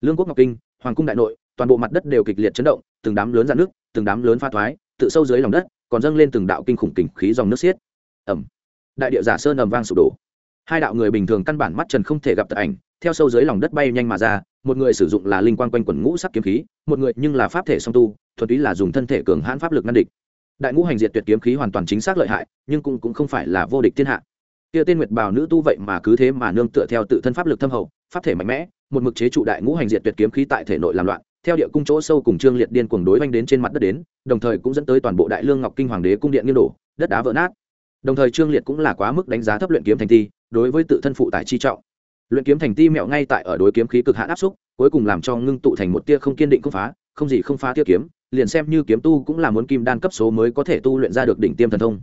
Lương quốc ngọc kinh, hoàng cung đại nội, toàn bộ mặt đất đều kịch liệt chấn động, từng đám lớn ra nước, từng đám lớn pha thoái, tự sâu dưới lòng đất, còn dâng lên từng đạo kinh khủng kình khí dòng nước xiết. Ẩm. Đại địa giả sơn ầm vang sụp đổ hai đạo người bình thường căn bản mắt trần không thể gặp tật ảnh theo sâu dưới lòng đất bay nhanh mà ra một người sử dụng là linh quan quanh quần ngũ sắc kiếm khí một người nhưng là pháp thể song tu thuần túy là dùng thân thể cường hãn pháp lực ngăn địch. Đại ngũ hành diệt tuyệt kiếm khí hoàn toàn chính xác lợi hại nhưng cũng, cũng không phải là vô địch thiên hạ. Kia tên nguyệt bào nữ tu vậy mà cứ thế mà nương tựa theo tự thân pháp lực thâm hậu pháp thể mạnh mẽ một mực chế trụ đại ngũ hành diệt tuyệt kiếm khí tại thể nội làm loạn theo địa cung chỗ sâu cùng trương liệt điên cuồng đối oanh đến trên mặt đất đến đồng thời cũng dẫn tới toàn bộ đại lương ngọc kinh hoàng đế cung điện nghiêng đổ đất đá vỡ nát đồng thời trương liệt cũng là quá mức đánh giá thấp luyện kiếm thành ti đối với tự thân phụ tải chi trọng. Luyện kiếm thành ti mẹo ngay tại ở đối kiếm khí cực hạn áp xúc, cuối cùng làm cho ngưng tụ thành một tia không kiên định không phá, không gì không phá tia kiếm, liền xem như kiếm tu cũng là muốn kim đan cấp số mới có thể tu luyện ra được đỉnh tiêm thần thông.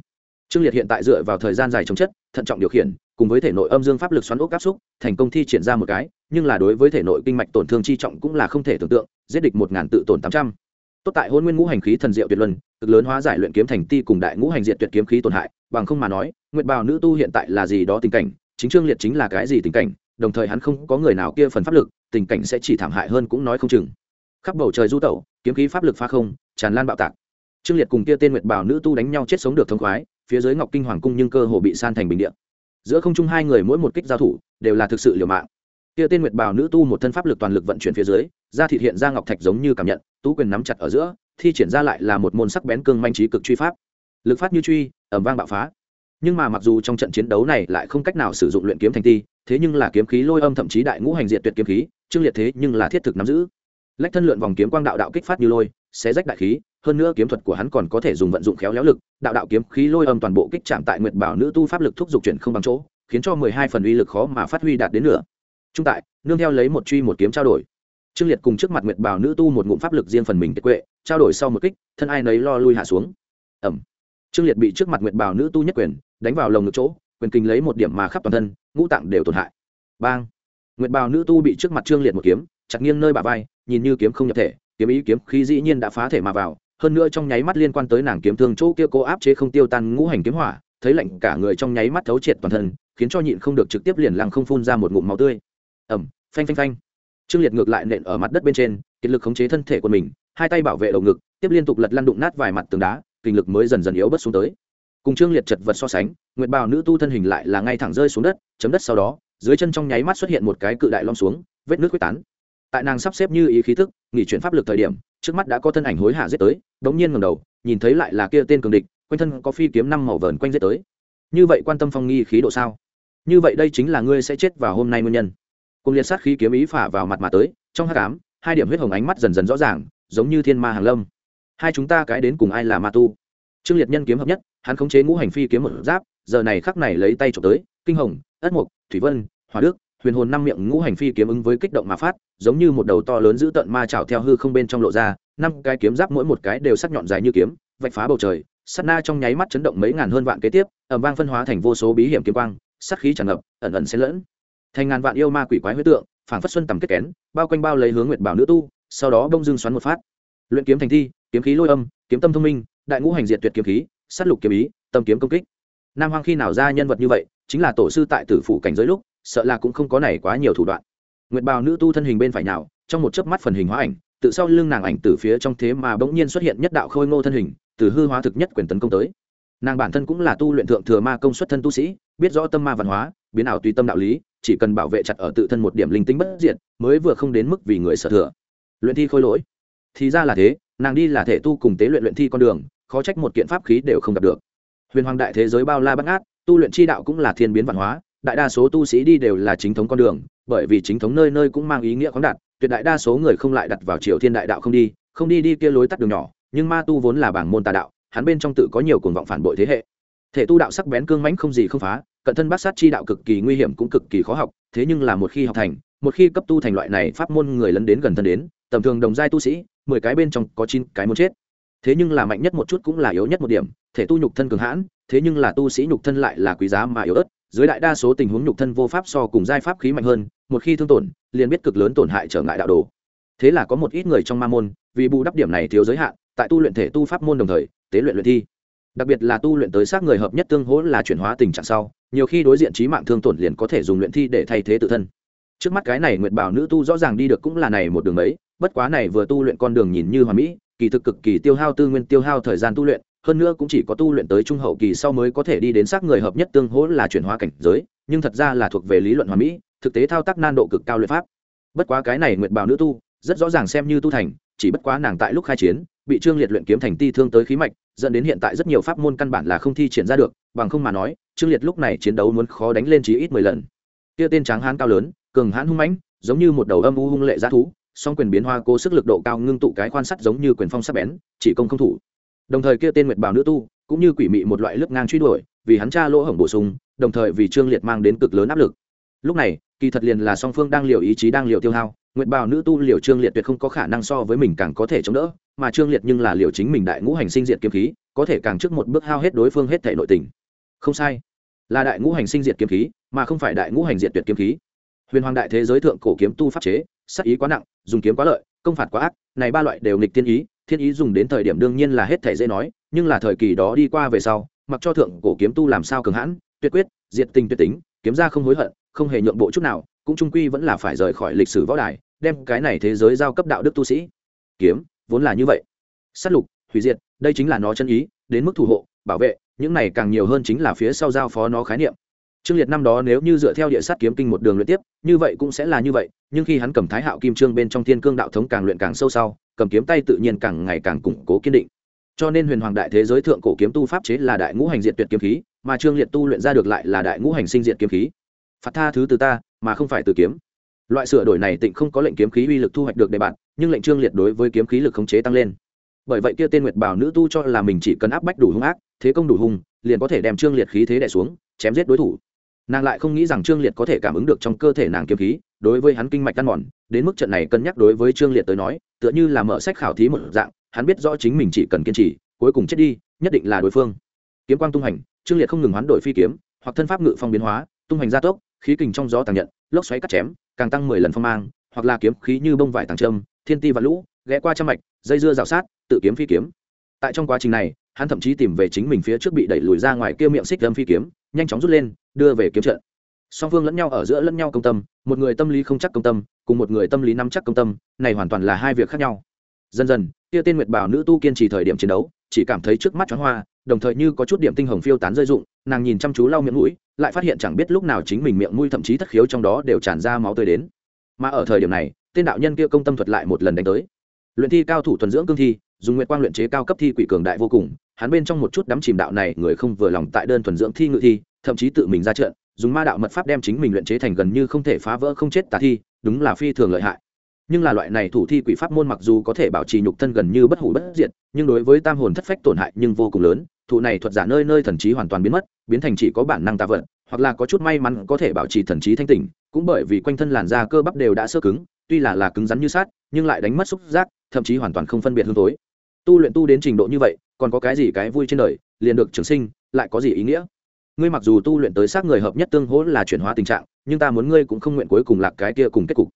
Trương liệt hiện tại dựa vào thời gian dài chống chất, thận trọng điều khiển, cùng với thể nội âm dương pháp lực xoắn ốc áp xúc, thành công thi triển ra một cái, nhưng là đối với thể nội kinh mạch tổn thương chi trọng cũng là không thể tưởng tượng, giết địch một ngàn tự tổn tám trăm. Tốt tại hôn nguyên ngũ hành khí thần diệu tuyệt luân cực lớn hóa giải luyện kiếm thành ti cùng đại ngũ hành diện tuyệt kiếm khí tổn hại, bằng không mà nói, nguyệt bào nữ tu hiện tại là gì đó tình cảnh, chính trương liệt chính là cái gì tình cảnh, đồng thời hắn không có người nào kia phần pháp lực, tình cảnh sẽ chỉ thảm hại hơn cũng nói không chừng. Khắp bầu trời du tẩu, kiếm khí pháp lực pha không, tràn lan bạo tạc. Trương liệt cùng kia tên nguyệt bào nữ tu đánh nhau chết sống được thông khoái, phía dưới ngọc kinh hoàng cung nhưng cơ hồ bị san thành bình địa. Giữa không trung hai người mỗi một kích giao thủ, đều là thực sự liều mạng. Kia tên nguyệt bào nữ tu một thân pháp lực toàn lực vận chuyển phía dưới ra thị hiện ra ngọc thạch giống như cảm nhận, tú quyền nắm chặt ở giữa thi triển ra lại là một môn sắc bén cương manh trí cực truy pháp. Lực phát như truy ẩm vang bạo phá. Nhưng mà mặc dù trong trận chiến đấu này lại không cách nào sử dụng luyện kiếm thành ti thế nhưng là kiếm khí lôi âm thậm chí đại ngũ hành diện tuyệt kiếm khí trương liệt thế nhưng là thiết thực nắm giữ. Lách thân lượn vòng kiếm quang đạo đạo kích phát như lôi, xé rách đại khí, hơn nữa kiếm thuật của hắn còn có thể dùng vận dụng khéo léo lực, đạo đạo kiếm khí lôi âm toàn bộ kích chạm tại nguyệt bảo nữ tu pháp lực thúc giục chuyển không bằng chỗ, khiến cho mười hai phần uy lực khó mà phát huy đạt đến nửa. Trung tại, nương theo lấy một truy một kiếm trao đổi. Trương liệt cùng trước mặt nguyệt bảo nữ tu một ngụm pháp lực riêng phần mình kiệt quệ trao đổi sau một kích, thân ai nấy lo lui hạ xuống. Ẩm. Trương liệt bị trước mặt nguyệt bảo nữ tu nhất quyền, đánh vào lồng ngực chỗ, quyền kinh lấy một điểm mà khắp toàn thân, ngũ tạng đều tổn hại. Bang. Nguyệt bảo nữ tu bị trước mặt trương liệt một kiếm, chặt nghiêng nơi bà vai, nhìn như kiếm không nhập thể, kiếm ý kiếm khí dĩ nhiên đã phá thể mà vào, hơn nữa trong nháy mắt liên quan tới nàng kiếm thương chỗ kia cố áp chế không tiêu tan ngũ hành kiếm hỏa, thấy lạnh cả người trong nháy mắt thấu triệt toàn thân, khiến cho nhịn không được trực tiếp liền lăng không phun ra một ngụm máu tươi. Ẩm, phanh phanh phanh. Trương liệt ngược lại nện ở mặt đất bên trên, kiệt lực khống chế thân thể của mình hai tay bảo vệ đầu ngực, tiếp liên tục lật lăn đụng nát vài mặt tường đá, kinh lực mới dần dần yếu bớt xuống tới. Cùng trương liệt chật vật so sánh, nguyệt bào nữ tu thân hình lại là ngay thẳng rơi xuống đất, chấm đất sau đó, dưới chân trong nháy mắt xuất hiện một cái cự đại lom xuống, vết nước quyết tán. Tại nàng sắp xếp như ý khí thức, nghỉ chuyển pháp lực thời điểm, trước mắt đã có thân ảnh hối hả giết tới, đống nhiên ngầm đầu, nhìn thấy lại là kia tên cường địch, quanh thân có phi kiếm năm màu vờn quanh giết tới. Như vậy quan tâm phong nghi khí độ sao? Như vậy đây chính là ngươi sẽ chết vào hôm nay nguyên nhân. Cùng liệt sát khí kiếm ý phả vào mặt mà tới, trong hát cám hai điểm huyết hồng ánh mắt dần dần rõ ràng giống như thiên ma hàng lâm. Hai chúng ta cái đến cùng ai là ma tu? Trương liệt nhân kiếm hợp nhất, hắn khống chế ngũ hành phi kiếm một giáp, giờ này khắc này lấy tay trộm tới, kinh hồng, ất mục thủy vân hòa đức, huyền hồn năm miệng ngũ hành phi kiếm ứng với kích động mà phát, giống như một đầu to lớn giữ tận ma chảo theo hư không bên trong lộ ra, năm cái kiếm giáp mỗi một cái đều sắc nhọn dài như kiếm, vạch phá bầu trời sắt na trong nháy mắt chấn động mấy ngàn hơn vạn kế tiếp ẩm vang phân hóa thành vô số bí hiểm kiếm quang sắc khí tràn ngập, ẩn ẩn xen lẫn. Thành ngàn vạn yêu ma quỷ quái huyết tượng phản phất xuân tầm kết kén, bao quanh bao lấy hướng nguyệt bảo nữ tu sau đó bông dưng xoắn một phát. Luyện kiếm thành thi, kiếm khí lôi âm, kiếm tâm thông minh, đại ngũ hành diệt tuyệt kiếm khí, sát lục kiếm ý, tâm kiếm công kích. Nam hoang khi nào ra nhân vật như vậy, chính là tổ sư tại tử phủ cảnh giới lúc, sợ là cũng không có này quá nhiều thủ đoạn. Nguyệt bào nữ tu thân hình bên phải nào trong một chớp mắt phần hình hóa ảnh, tự sau lưng nàng ảnh từ phía trong thế mà bỗng nhiên xuất hiện nhất đạo khôi ngô thân hình, từ hư hóa thực nhất quyền tấn công tới. Nàng bản thân cũng là tu luyện thượng thừa ma công xuất thân tu sĩ, biết rõ tâm ma văn hóa, biến ảo tùy tâm đạo lý, chỉ cần bảo vệ chặt ở tự thân một điểm linh tính bất diệt, mới vừa không đến mức vì người sở thừa luyện thi khôi lỗi. Thì ra là thế, nàng đi là thể tu cùng tế luyện luyện thi con đường, khó trách một kiện pháp khí đều không gặp được. Huyền hoàng đại thế giới bao la bắt ngát, tu luyện chi đạo cũng là thiên biến văn hóa, đại đa số tu sĩ đi đều là chính thống con đường, bởi vì chính thống nơi nơi cũng mang ý nghĩa khoáng đạt, tuyệt đại đa số người không lại đặt vào triều thiên đại đạo không đi không đi đi kia lối tắt đường nhỏ, nhưng ma tu vốn là bảng môn tà đạo, hắn bên trong tự có nhiều cuồng vọng phản bội thế hệ. Thể tu đạo sắc bén cương mãnh không gì không phá, cận thân bát sát chi đạo cực kỳ nguy hiểm cũng cực kỳ khó học, thế nhưng là một khi học thành, một khi cấp tu thành loại này, pháp môn người lấn đến gần thân đến tầm thường đồng giai tu sĩ, mười cái bên trong có chín cái muốn chết. Thế nhưng là mạnh nhất một chút cũng là yếu nhất một điểm, thể tu nhục thân cường hãn, thế nhưng là tu sĩ nhục thân lại là quý giá mà yếu ớt, dưới đại đa số tình huống nhục thân vô pháp so cùng giai pháp khí mạnh hơn, một khi thương tổn, liền biết cực lớn tổn hại trở ngại đạo đồ. Thế là có một ít người trong ma môn, vì bù đắp điểm này thiếu giới hạn, tại tu luyện thể tu pháp môn đồng thời, tế luyện luyện thi. Đặc biệt là tu luyện tới xác người hợp nhất tương hỗ là chuyển hóa tình trạng sau, nhiều khi đối diện trí mạng thương tổn liền có thể dùng luyện thi để thay thế tự thân. Trước mắt cái này nguyệt bảo nữ tu rõ ràng đi được cũng là này một đường ấy bất quá này vừa tu luyện con đường nhìn như hoàn mỹ, kỳ thực cực kỳ tiêu hao tư nguyên tiêu hao thời gian tu luyện, hơn nữa cũng chỉ có tu luyện tới trung hậu kỳ sau mới có thể đi đến xác người hợp nhất tương hỗ là chuyển hóa cảnh giới, nhưng thật ra là thuộc về lý luận hoàn mỹ, thực tế thao tác nan độ cực cao luyện pháp. Bất quá cái này nguyệt bảo nữ tu, rất rõ ràng xem như tu thành, chỉ bất quá nàng tại lúc khai chiến, bị trương liệt luyện kiếm thành ti thương tới khí mạch, dẫn đến hiện tại rất nhiều pháp môn căn bản là không thi triển ra được, bằng không mà nói, trương liệt lúc này chiến đấu muốn khó đánh lên chí ít mười lần. Kia tên tráng hán cao lớn, cường hãn hung mãnh, giống như một đầu âm u hung lệ dã thú song quyền biến hoa cố sức lực độ cao ngưng tụ cái quan sắt giống như quyền phong sắc bén, chỉ công không thủ. Đồng thời kia tên nguyệt bào nữ tu, cũng như quỷ mị một loại lướt ngang truy đuổi, vì hắn tra lỗ hổng bổ sung, đồng thời vì trương liệt mang đến cực lớn áp lực. Lúc này, kỳ thật liền là song phương đang liều ý chí đang liều tiêu hao, nguyệt bào nữ tu liều trương liệt tuyệt không có khả năng so với mình càng có thể chống đỡ, mà trương liệt nhưng là liều chính mình đại ngũ hành sinh diệt kiếm khí, có thể càng trước một bước hao hết đối phương hết thể nội tình. Không sai. Là đại ngũ hành sinh diệt kiếm khí, mà không phải đại ngũ hành diệt tuyệt kiếm khí. Huyền hoàng đại thế giới thượng cổ kiếm tu pháp chế sát ý quá nặng, dùng kiếm quá lợi, công phạt quá ác, này ba loại đều nghịch thiên ý thiên ý dùng đến thời điểm đương nhiên là hết thể dễ nói, nhưng là thời kỳ đó đi qua về sau, mặc cho thượng cổ kiếm tu làm sao cường hãn, tuyệt quyết, diệt tình tuyệt tính, kiếm ra không hối hận, không hề nhượng bộ chút nào, cũng trung quy vẫn là phải rời khỏi lịch sử võ đài, đem cái này thế giới giao cấp đạo đức tu sĩ. Kiếm, vốn là như vậy. Sát lục, hủy diệt, đây chính là nó chân ý, đến mức thủ hộ, bảo vệ, những này càng nhiều hơn chính là phía sau giao phó nó khái niệm trương liệt năm đó nếu như dựa theo địa sát kiếm kinh một đường luyện tiếp, như vậy cũng sẽ là như vậy, nhưng khi hắn cầm thái hạo kim trương bên trong thiên cương đạo thống càng luyện càng sâu sau, cầm kiếm tay tự nhiên càng ngày càng củng cố kiên định. Cho nên huyền hoàng đại thế giới thượng cổ kiếm tu pháp chế là đại ngũ hành diện tuyệt kiếm khí, mà trương liệt tu luyện ra được lại là đại ngũ hành sinh diện kiếm khí. Phạt tha thứ từ ta, mà không phải từ kiếm. Loại sửa đổi này tịnh không có lệnh kiếm khí uy lực thu hoạch được đề bạn nhưng lệnh trương liệt đối với kiếm khí lực khống chế tăng lên. Bởi vậy kia tên nguyệt bảo nữ tu cho là mình chỉ cần áp bách đủ hung ác, thế công đủ hung, liền có thể đem trương liệt khí thế đè xuống, chém giết đối thủ nàng lại không nghĩ rằng trương liệt có thể cảm ứng được trong cơ thể nàng kiếm khí, đối với hắn kinh mạch tan mòn, đến mức trận này cân nhắc đối với trương liệt tới nói, tựa như là mở sách khảo thí một dạng, hắn biết rõ chính mình chỉ cần kiên trì, cuối cùng chết đi, nhất định là đối phương. Kiếm quang tung hành, trương liệt không ngừng hoán đổi phi kiếm, hoặc thân pháp ngự phong biến hóa, tung hành gia tốc, khí kình trong gió tàng nhận, lốc xoáy cắt chém, càng tăng mười lần phong mang, hoặc là kiếm khí như bông vải tàng trâm, thiên ti và lũ, ghé qua trăm mạch, dây dưa rào sát, tự kiếm phi kiếm. Tại trong quá trình này hắn thậm chí tìm về chính mình phía trước bị đẩy lùi ra ngoài kia miệng xích lâm phi kiếm, nhanh chóng rút lên, đưa về kiếm trận. Song phương lẫn nhau ở giữa lẫn nhau công tâm, một người tâm lý không chắc công tâm, cùng một người tâm lý nắm chắc công tâm, này hoàn toàn là hai việc khác nhau. Dần dần, kia tên nguyệt bảo nữ tu kiên trì thời điểm chiến đấu, chỉ cảm thấy trước mắt choáng hoa, đồng thời như có chút điểm tinh hồng phiêu tán rơi rụng, nàng nhìn chăm chú lau miệng mũi, lại phát hiện chẳng biết lúc nào chính mình miệng mũi thậm chí thất khiếu trong đó đều tràn ra máu tươi đến. Mà ở thời điểm này, tên đạo nhân kia công tâm thuật lại một lần đánh tới. Luyện thi cao thủ thuần dưỡng cương thi, dùng nguyệt quang luyện chế cao cấp thi quỷ cường đại vô cùng hắn bên trong một chút đắm chìm đạo này, người không vừa lòng tại đơn thuần dưỡng thi ngự thi, thậm chí tự mình ra trận, dùng ma đạo mật pháp đem chính mình luyện chế thành gần như không thể phá vỡ, không chết tà thi, đúng là phi thường lợi hại. Nhưng là loại này thủ thi quỷ pháp môn mặc dù có thể bảo trì nhục thân gần như bất hủ bất diệt, nhưng đối với tam hồn thất phách tổn hại nhưng vô cùng lớn, thụ này thuật giả nơi nơi thần trí hoàn toàn biến mất, biến thành chỉ có bản năng tạ vật, hoặc là có chút may mắn có thể bảo trì thần trí thanh tỉnh cũng bởi vì quanh thân làn da cơ bắp đều đã sơ cứng, tuy là là cứng rắn như sát nhưng lại đánh mất xúc giác, thậm chí hoàn toàn không phân biệt hương tối tu luyện tu đến trình độ như vậy còn có cái gì cái vui trên đời, liền được trường sinh, lại có gì ý nghĩa? Ngươi mặc dù tu luyện tới xác người hợp nhất tương hỗ là chuyển hóa tình trạng, nhưng ta muốn ngươi cũng không nguyện cuối cùng lạc cái kia cùng kết cục.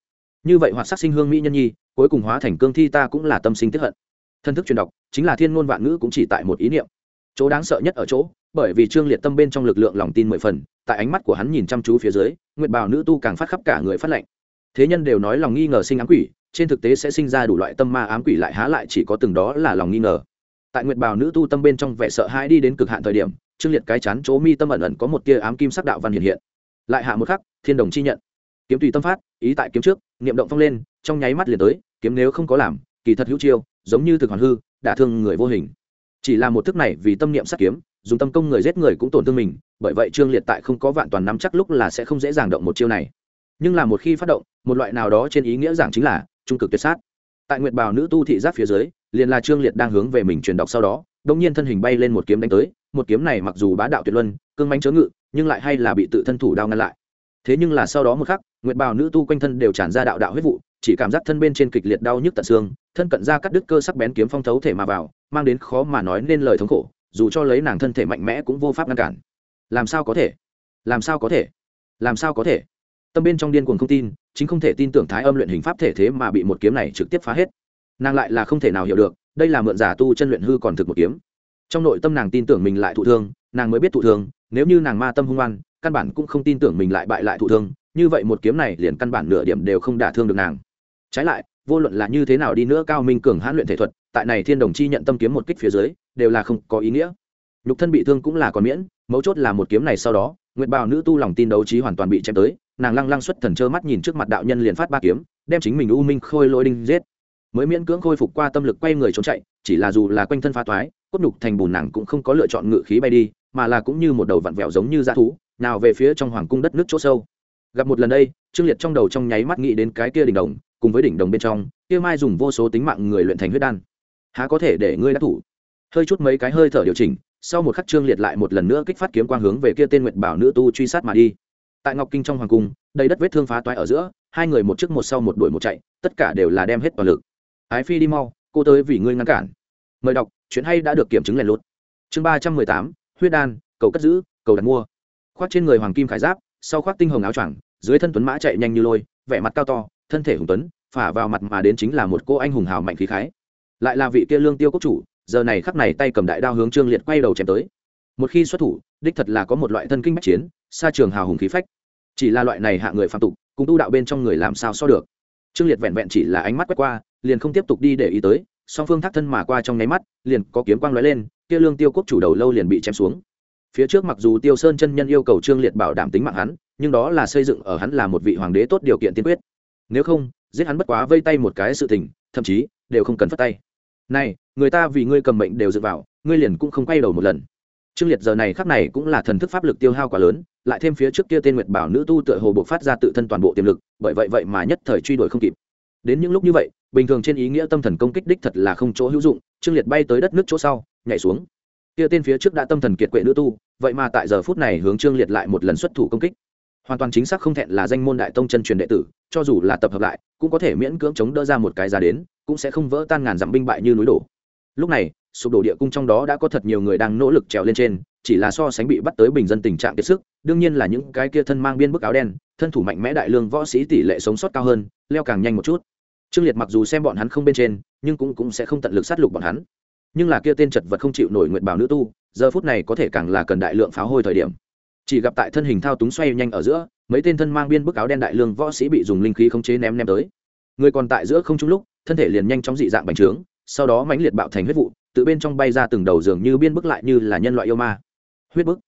Như vậy hoặc sắc sinh hương mỹ nhân nhi, cuối cùng hóa thành cương thi ta cũng là tâm sinh tiếp hận. Thân thức truyền đọc, chính là thiên ngôn vạn ngữ cũng chỉ tại một ý niệm. Chỗ đáng sợ nhất ở chỗ, bởi vì trương liệt tâm bên trong lực lượng lòng tin mười phần, tại ánh mắt của hắn nhìn chăm chú phía dưới, nguyệt bào nữ tu càng phát khắp cả người phát lệnh thế nhân đều nói lòng nghi ngờ sinh ám quỷ, trên thực tế sẽ sinh ra đủ loại tâm ma ám quỷ lại há lại chỉ có từng đó là lòng nghi ngờ tại nguyệt bào nữ tu tâm bên trong vẻ sợ hãi đi đến cực hạn thời điểm, trương liệt cái chán chỗ mi tâm ẩn ẩn có một tia ám kim sắc đạo văn hiện hiện. Lại hạ một khắc, thiên đồng chi nhận. Kiếm tùy tâm phát, ý tại kiếm trước, niệm động phong lên, trong nháy mắt liền tới, kiếm nếu không có làm, kỳ thật hữu chiêu, giống như thực hoàn hư, đả thương người vô hình. Chỉ là một thức này vì tâm niệm sát kiếm, dùng tâm công người giết người cũng tổn thương mình, bởi vậy trương liệt tại không có vạn toàn nắm chắc lúc là sẽ không dễ dàng động một chiêu này. Nhưng là một khi phát động, một loại nào đó trên ý nghĩa giảng chính là trung cực tuyệt sát tại nguyệt bào nữ tu thị giáp phía dưới, liền là trương liệt đang hướng về mình truyền đọc sau đó đông nhiên thân hình bay lên một kiếm đánh tới, một kiếm này mặc dù bá đạo tuyệt luân, cương manh chớ ngự, nhưng lại hay là bị tự thân thủ đao ngăn lại. Thế nhưng là sau đó một khắc, nguyệt bào nữ tu quanh thân đều tràn ra đạo đạo huyết vụ, chỉ cảm giác thân bên trên kịch liệt đau nhức tận xương, thân cận ra cắt đứt cơ sắc bén kiếm phong thấu thể mà vào, mang đến khó mà nói nên lời thống khổ, dù cho lấy nàng thân thể mạnh mẽ cũng vô pháp ngăn cản. Làm sao có thể? Làm sao có thể? Làm sao có thể? Tâm bên trong điên cuồng không tin chính không thể tin tưởng thái âm luyện hình pháp thể thế mà bị một kiếm này trực tiếp phá hết. Nàng lại là không thể nào hiểu được, đây là mượn giả tu chân luyện hư còn thực một kiếm. Trong nội tâm nàng tin tưởng mình lại thụ thương, nàng mới biết thụ thương, nếu như nàng ma tâm hung ăn căn bản cũng không tin tưởng mình lại bại lại thụ thương, như vậy một kiếm này liền căn bản nửa điểm đều không đả thương được nàng. Trái lại, vô luận là như thế nào đi nữa cao minh cường hãn luyện thể thuật, tại này thiên đồng chi nhận tâm kiếm một kích phía dưới, đều là không có ý nghĩa. Nhục thân bị thương cũng là còn miễn, mấu chốt là một kiếm này sau đó nguyện bào nữ tu lòng tin đấu trí hoàn toàn bị chém tới nàng lăng lăng xuất thần trơ mắt nhìn trước mặt đạo nhân liền phát ba kiếm, đem chính mình u minh khôi lôi đinh giết. Mới miễn cưỡng khôi phục qua tâm lực quay người trốn chạy, chỉ là dù là quanh thân pha toái, cốt nhục thành bùn nàng cũng không có lựa chọn ngự khí bay đi, mà là cũng như một đầu vặn vẹo giống như dã thú, nào về phía trong hoàng cung đất nước chỗ sâu. Gặp một lần đây, trương liệt trong đầu trong nháy mắt nghĩ đến cái kia đỉnh đồng, cùng với đỉnh đồng bên trong, kia mai dùng vô số tính mạng người luyện thành huyết đan. Há có thể để ngươi đắc thủ? Hơi chút mấy cái hơi thở điều chỉnh, sau một khắc trương liệt lại một lần nữa kích phát kiếm quang hướng về kia tên nguyệt bảo nữ tu truy sát mà đi tại ngọc kinh trong hoàng cung, đầy đất vết thương phá toái ở giữa, hai người một trước một sau một đuổi một chạy, tất cả đều là đem hết toàn lực. Ái phi đi mau, cô tới vì ngươi ngăn cản. Mời đọc, chuyện hay đã được kiểm chứng lèn lút. Chương ba trăm mười tám, huyết đan, cầu cất giữ, cầu đặt mua. Khoác trên người hoàng kim khải giáp, sau khoác tinh hồng áo choàng, dưới thân tuấn mã chạy nhanh như lôi, vẻ mặt cao to, thân thể hùng tuấn, phả vào mặt mà đến chính là một cô anh hùng hào mạnh khí khái. Lại là vị kia lương tiêu quốc chủ, giờ này khắc này tay cầm đại đao hướng trương liệt quay đầu chém tới một khi xuất thủ, đích thật là có một loại thân kinh bách chiến, xa trường hào hùng khí phách. Chỉ là loại này hạ người phạm tục, cùng tu đạo bên trong người làm sao so được. Trương liệt vẹn vẹn chỉ là ánh mắt quét qua, liền không tiếp tục đi để ý tới, song phương thác thân mà qua trong nháy mắt, liền có kiếm quang lóe lên, kia lương tiêu quốc chủ đầu lâu liền bị chém xuống. Phía trước mặc dù tiêu sơn chân nhân yêu cầu trương liệt bảo đảm tính mạng hắn, nhưng đó là xây dựng ở hắn là một vị hoàng đế tốt điều kiện tiên quyết. Nếu không, giết hắn bất quá vây tay một cái sự tình, thậm chí đều không cần phất tay. Này, người ta vì ngươi cầm mệnh đều dựa vào, ngươi liền cũng không quay đầu một lần trương liệt giờ này khắc này cũng là thần thức pháp lực tiêu hao quá lớn, lại thêm phía trước kia tên nguyệt bảo nữ tu tựa hồ buộc phát ra tự thân toàn bộ tiềm lực, bởi vậy vậy mà nhất thời truy đuổi không kịp. Đến những lúc như vậy, bình thường trên ý nghĩa tâm thần công kích đích thật là không chỗ hữu dụng, trương liệt bay tới đất nước chỗ sau, nhảy xuống. Kia tên phía trước đã tâm thần kiệt quệ nữ tu, vậy mà tại giờ phút này hướng trương liệt lại một lần xuất thủ công kích. Hoàn toàn chính xác không thẹn là danh môn đại tông chân truyền đệ tử, cho dù là tập hợp lại, cũng có thể miễn cưỡng chống đỡ ra một cái ra đến, cũng sẽ không vỡ tan ngàn dặm binh bại như núi đổ. Lúc này sụp đổ địa cung trong đó đã có thật nhiều người đang nỗ lực trèo lên trên, chỉ là so sánh bị bắt tới bình dân tình trạng kiệt sức, đương nhiên là những cái kia thân mang biên bức áo đen, thân thủ mạnh mẽ đại lương võ sĩ tỷ lệ sống sót cao hơn, leo càng nhanh một chút. Trương liệt mặc dù xem bọn hắn không bên trên, nhưng cũng cũng sẽ không tận lực sát lục bọn hắn. Nhưng là kia tên chật vật không chịu nổi nguyện bảo nữ tu, giờ phút này có thể càng là cần đại lượng pháo hôi thời điểm. Chỉ gặp tại thân hình thao túng xoay nhanh ở giữa, mấy tên thân mang biên bức áo đen đại lương võ sĩ bị dùng linh khí khống chế ném ném tới. Người còn tại giữa không trung lúc, thân thể liền nhanh chóng dị dạng bành trướng, sau đó mãnh liệt bạo thành huyết vụ tự bên trong bay ra từng đầu giường như biên bức lại như là nhân loại yêu ma. Huyết bức.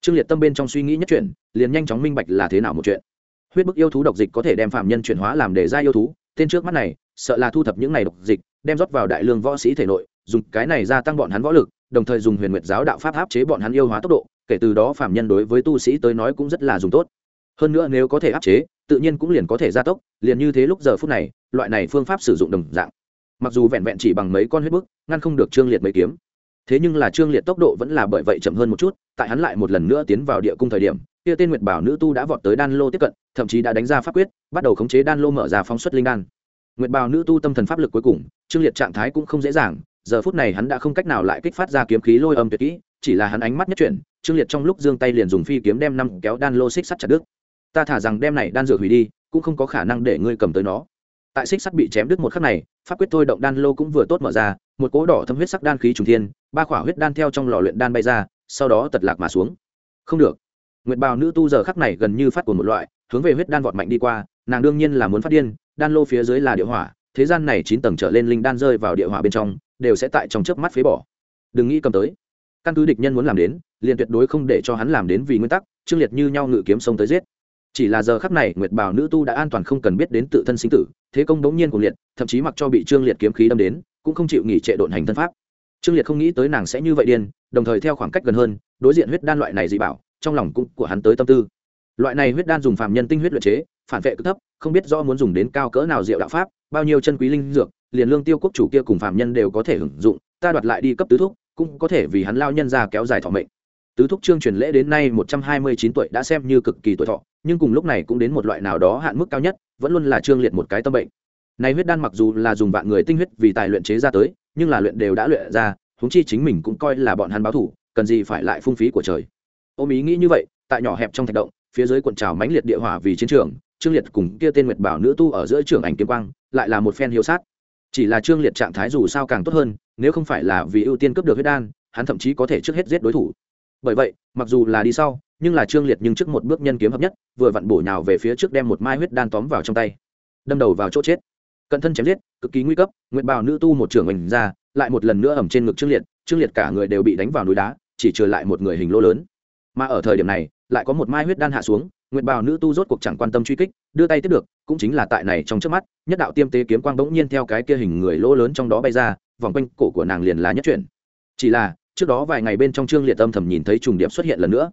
Trương liệt tâm bên trong suy nghĩ nhất chuyện, liền nhanh chóng minh bạch là thế nào một chuyện. Huyết bức yêu thú độc dịch có thể đem phạm nhân chuyển hóa làm để ra yêu thú, tên trước mắt này, sợ là thu thập những này độc dịch, đem rót vào đại lương võ sĩ thể nội, dùng cái này gia tăng bọn hắn võ lực, đồng thời dùng huyền nguyệt giáo đạo pháp áp chế bọn hắn yêu hóa tốc độ, kể từ đó phạm nhân đối với tu sĩ tới nói cũng rất là dùng tốt. Hơn nữa nếu có thể áp chế, tự nhiên cũng liền có thể gia tốc, liền như thế lúc giờ phút này, loại này phương pháp sử dụng đồng dạng mặc dù vẹn vẹn chỉ bằng mấy con huyết bức, ngăn không được trương liệt mấy kiếm. Thế nhưng là trương liệt tốc độ vẫn là bởi vậy chậm hơn một chút, tại hắn lại một lần nữa tiến vào địa cung thời điểm, kia tên nguyệt bảo nữ tu đã vọt tới đan lô tiếp cận, thậm chí đã đánh ra pháp quyết, bắt đầu khống chế đan lô mở ra phóng xuất linh đan. Nguyệt bảo nữ tu tâm thần pháp lực cuối cùng, trương liệt trạng thái cũng không dễ dàng, giờ phút này hắn đã không cách nào lại kích phát ra kiếm khí lôi âm tuyệt kỹ, chỉ là hắn ánh mắt nhất chuyển, trương liệt trong lúc giương tay liền dùng phi kiếm đem năm kéo đan lô xích sắt chặt đứt. Ta thả rằng đem này đan dược hủy đi, cũng không có khả năng để ngươi cầm tới nó tại xích sắt bị chém đứt một khắc này, pháp quyết thôi động đan lô cũng vừa tốt mở ra, một cỗ đỏ thâm huyết sắc đan khí trùng thiên, ba khỏa huyết đan theo trong lò luyện đan bay ra, sau đó tật lạc mà xuống. Không được. Nguyệt bào nữ tu giờ khắc này gần như phát của một loại, hướng về huyết đan vọt mạnh đi qua, nàng đương nhiên là muốn phát điên, đan lô phía dưới là địa hỏa, thế gian này chín tầng trở lên linh đan rơi vào địa hỏa bên trong, đều sẽ tại trong chớp mắt phế bỏ. Đừng nghĩ cầm tới. Căn cứ địch nhân muốn làm đến, liền tuyệt đối không để cho hắn làm đến vì nguyên tắc, trương liệt như nhau ngự kiếm sông tới giết chỉ là giờ khắc này, nguyệt bảo nữ tu đã an toàn không cần biết đến tự thân sinh tử, thế công đống nhiên của liệt, thậm chí mặc cho bị trương liệt kiếm khí đâm đến, cũng không chịu nghỉ trệ độn hành thân pháp. Trương liệt không nghĩ tới nàng sẽ như vậy điên, đồng thời theo khoảng cách gần hơn, đối diện huyết đan loại này dị bảo, trong lòng cũng của hắn tới tâm tư. Loại này huyết đan dùng phạm nhân tinh huyết luyện chế, phản vệ cực thấp, không biết do muốn dùng đến cao cỡ nào diệu đạo pháp, bao nhiêu chân quý linh dược, liền lương tiêu quốc chủ kia cùng phạm nhân đều có thể hưởng dụng, ta đoạt lại đi cấp tứ thúc, cũng có thể vì hắn lao nhân ra kéo dài thọ mệnh tứ thúc trương truyền lễ đến nay một trăm hai mươi chín tuổi đã xem như cực kỳ tuổi thọ, nhưng cùng lúc này cũng đến một loại nào đó hạn mức cao nhất, vẫn luôn là trương liệt một cái tâm bệnh. Này huyết đan mặc dù là dùng vạn người tinh huyết vì tài luyện chế ra tới, nhưng là luyện đều đã luyện ra húng chi chính mình cũng coi là bọn hắn báo thủ, cần gì phải lại phung phí của trời. Ôm ý nghĩ như vậy, tại nhỏ hẹp trong thạch động, phía dưới cuộn trào mãnh liệt địa hỏa vì chiến trường, trương liệt cùng kia tên nguyệt bảo nữ tu ở giữa trường ảnh kiếm quang, lại là một phen hiếu sát. Chỉ là trương liệt trạng thái dù sao càng tốt hơn, nếu không phải là vì ưu tiên cấp được huyết đan, hắn thậm chí có thể trước hết giết đối thủ bởi vậy, mặc dù là đi sau, nhưng là trương liệt nhưng trước một bước nhân kiếm hợp nhất, vừa vặn bổ nhào về phía trước đem một mai huyết đan tóm vào trong tay. Đâm đầu vào chỗ chết. Cận thân chém giết, cực kỳ nguy cấp nguyện bào nữ tu một trưởng mình ra, lại một lần nữa ẩm trên ngực trương liệt trương liệt cả người đều bị đánh vào núi đá, chỉ trừ lại một người hình lỗ lớn. Mà ở thời điểm này, lại có một mai huyết đan hạ xuống nguyện bào nữ tu rốt cuộc chẳng quan tâm truy kích, đưa tay tiếp được, cũng chính là tại này trong trước mắt, nhất đạo tiêm tế kiếm quang bỗng nhiên theo cái kia hình người lỗ lớn trong đó bay ra, vòng quanh cổ của nàng liền là nhất chuyển. Chỉ là trước đó vài ngày bên trong trương liệt âm thầm nhìn thấy trùng điệp xuất hiện lần nữa.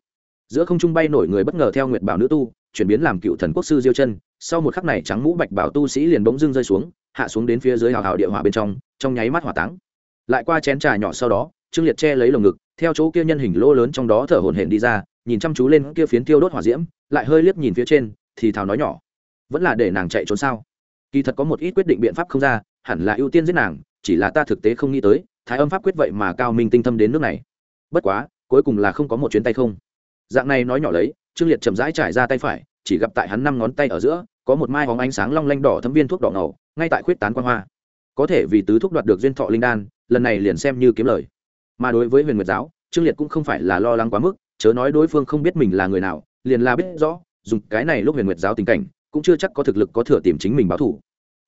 Giữa không trung bay nổi người bất ngờ theo nguyệt bảo nữ tu, chuyển biến làm cựu thần quốc sư diêu chân. Sau một khắc này, trắng mũ bạch bảo tu sĩ liền bỗng dưng rơi xuống, hạ xuống đến phía dưới hào hào địa hỏa bên trong trong nháy mắt hỏa táng. Lại qua chén trà nhỏ sau đó, trương liệt che lấy lồng ngực, theo chỗ kia nhân hình lô lớn trong đó thở hổn hển đi ra, nhìn chăm chú lên kia phiến tiêu đốt hỏa diễm, lại hơi liếc nhìn phía trên, thì thào nói nhỏ, vẫn là để nàng chạy trốn sao? Kỳ thật có một ít quyết định biện pháp không ra, hẳn là ưu tiên giết nàng, chỉ là ta thực tế không nghĩ tới thái âm pháp quyết vậy mà cao minh tinh thâm đến nước này. Bất quá, cuối cùng là không có một chuyến tay không. Dạng này nói nhỏ lấy, trương liệt chậm rãi trải ra tay phải, chỉ gặp tại hắn năm ngón tay ở giữa, có một mai hóng ánh sáng long lanh đỏ thấm viên thuốc đỏ ngầu, ngay tại khuyết tán quan hoa. Có thể vì tứ thuốc đoạt được duyên thọ linh đan, lần này liền xem như kiếm lời. Mà đối với huyền nguyệt giáo, trương liệt cũng không phải là lo lắng quá mức, chớ nói đối phương không biết mình là người nào, liền là biết rõ, dùng cái này lúc huyền nguyệt giáo tình cảnh, cũng chưa chắc có thực lực có thừa tìm chính mình báo thủ.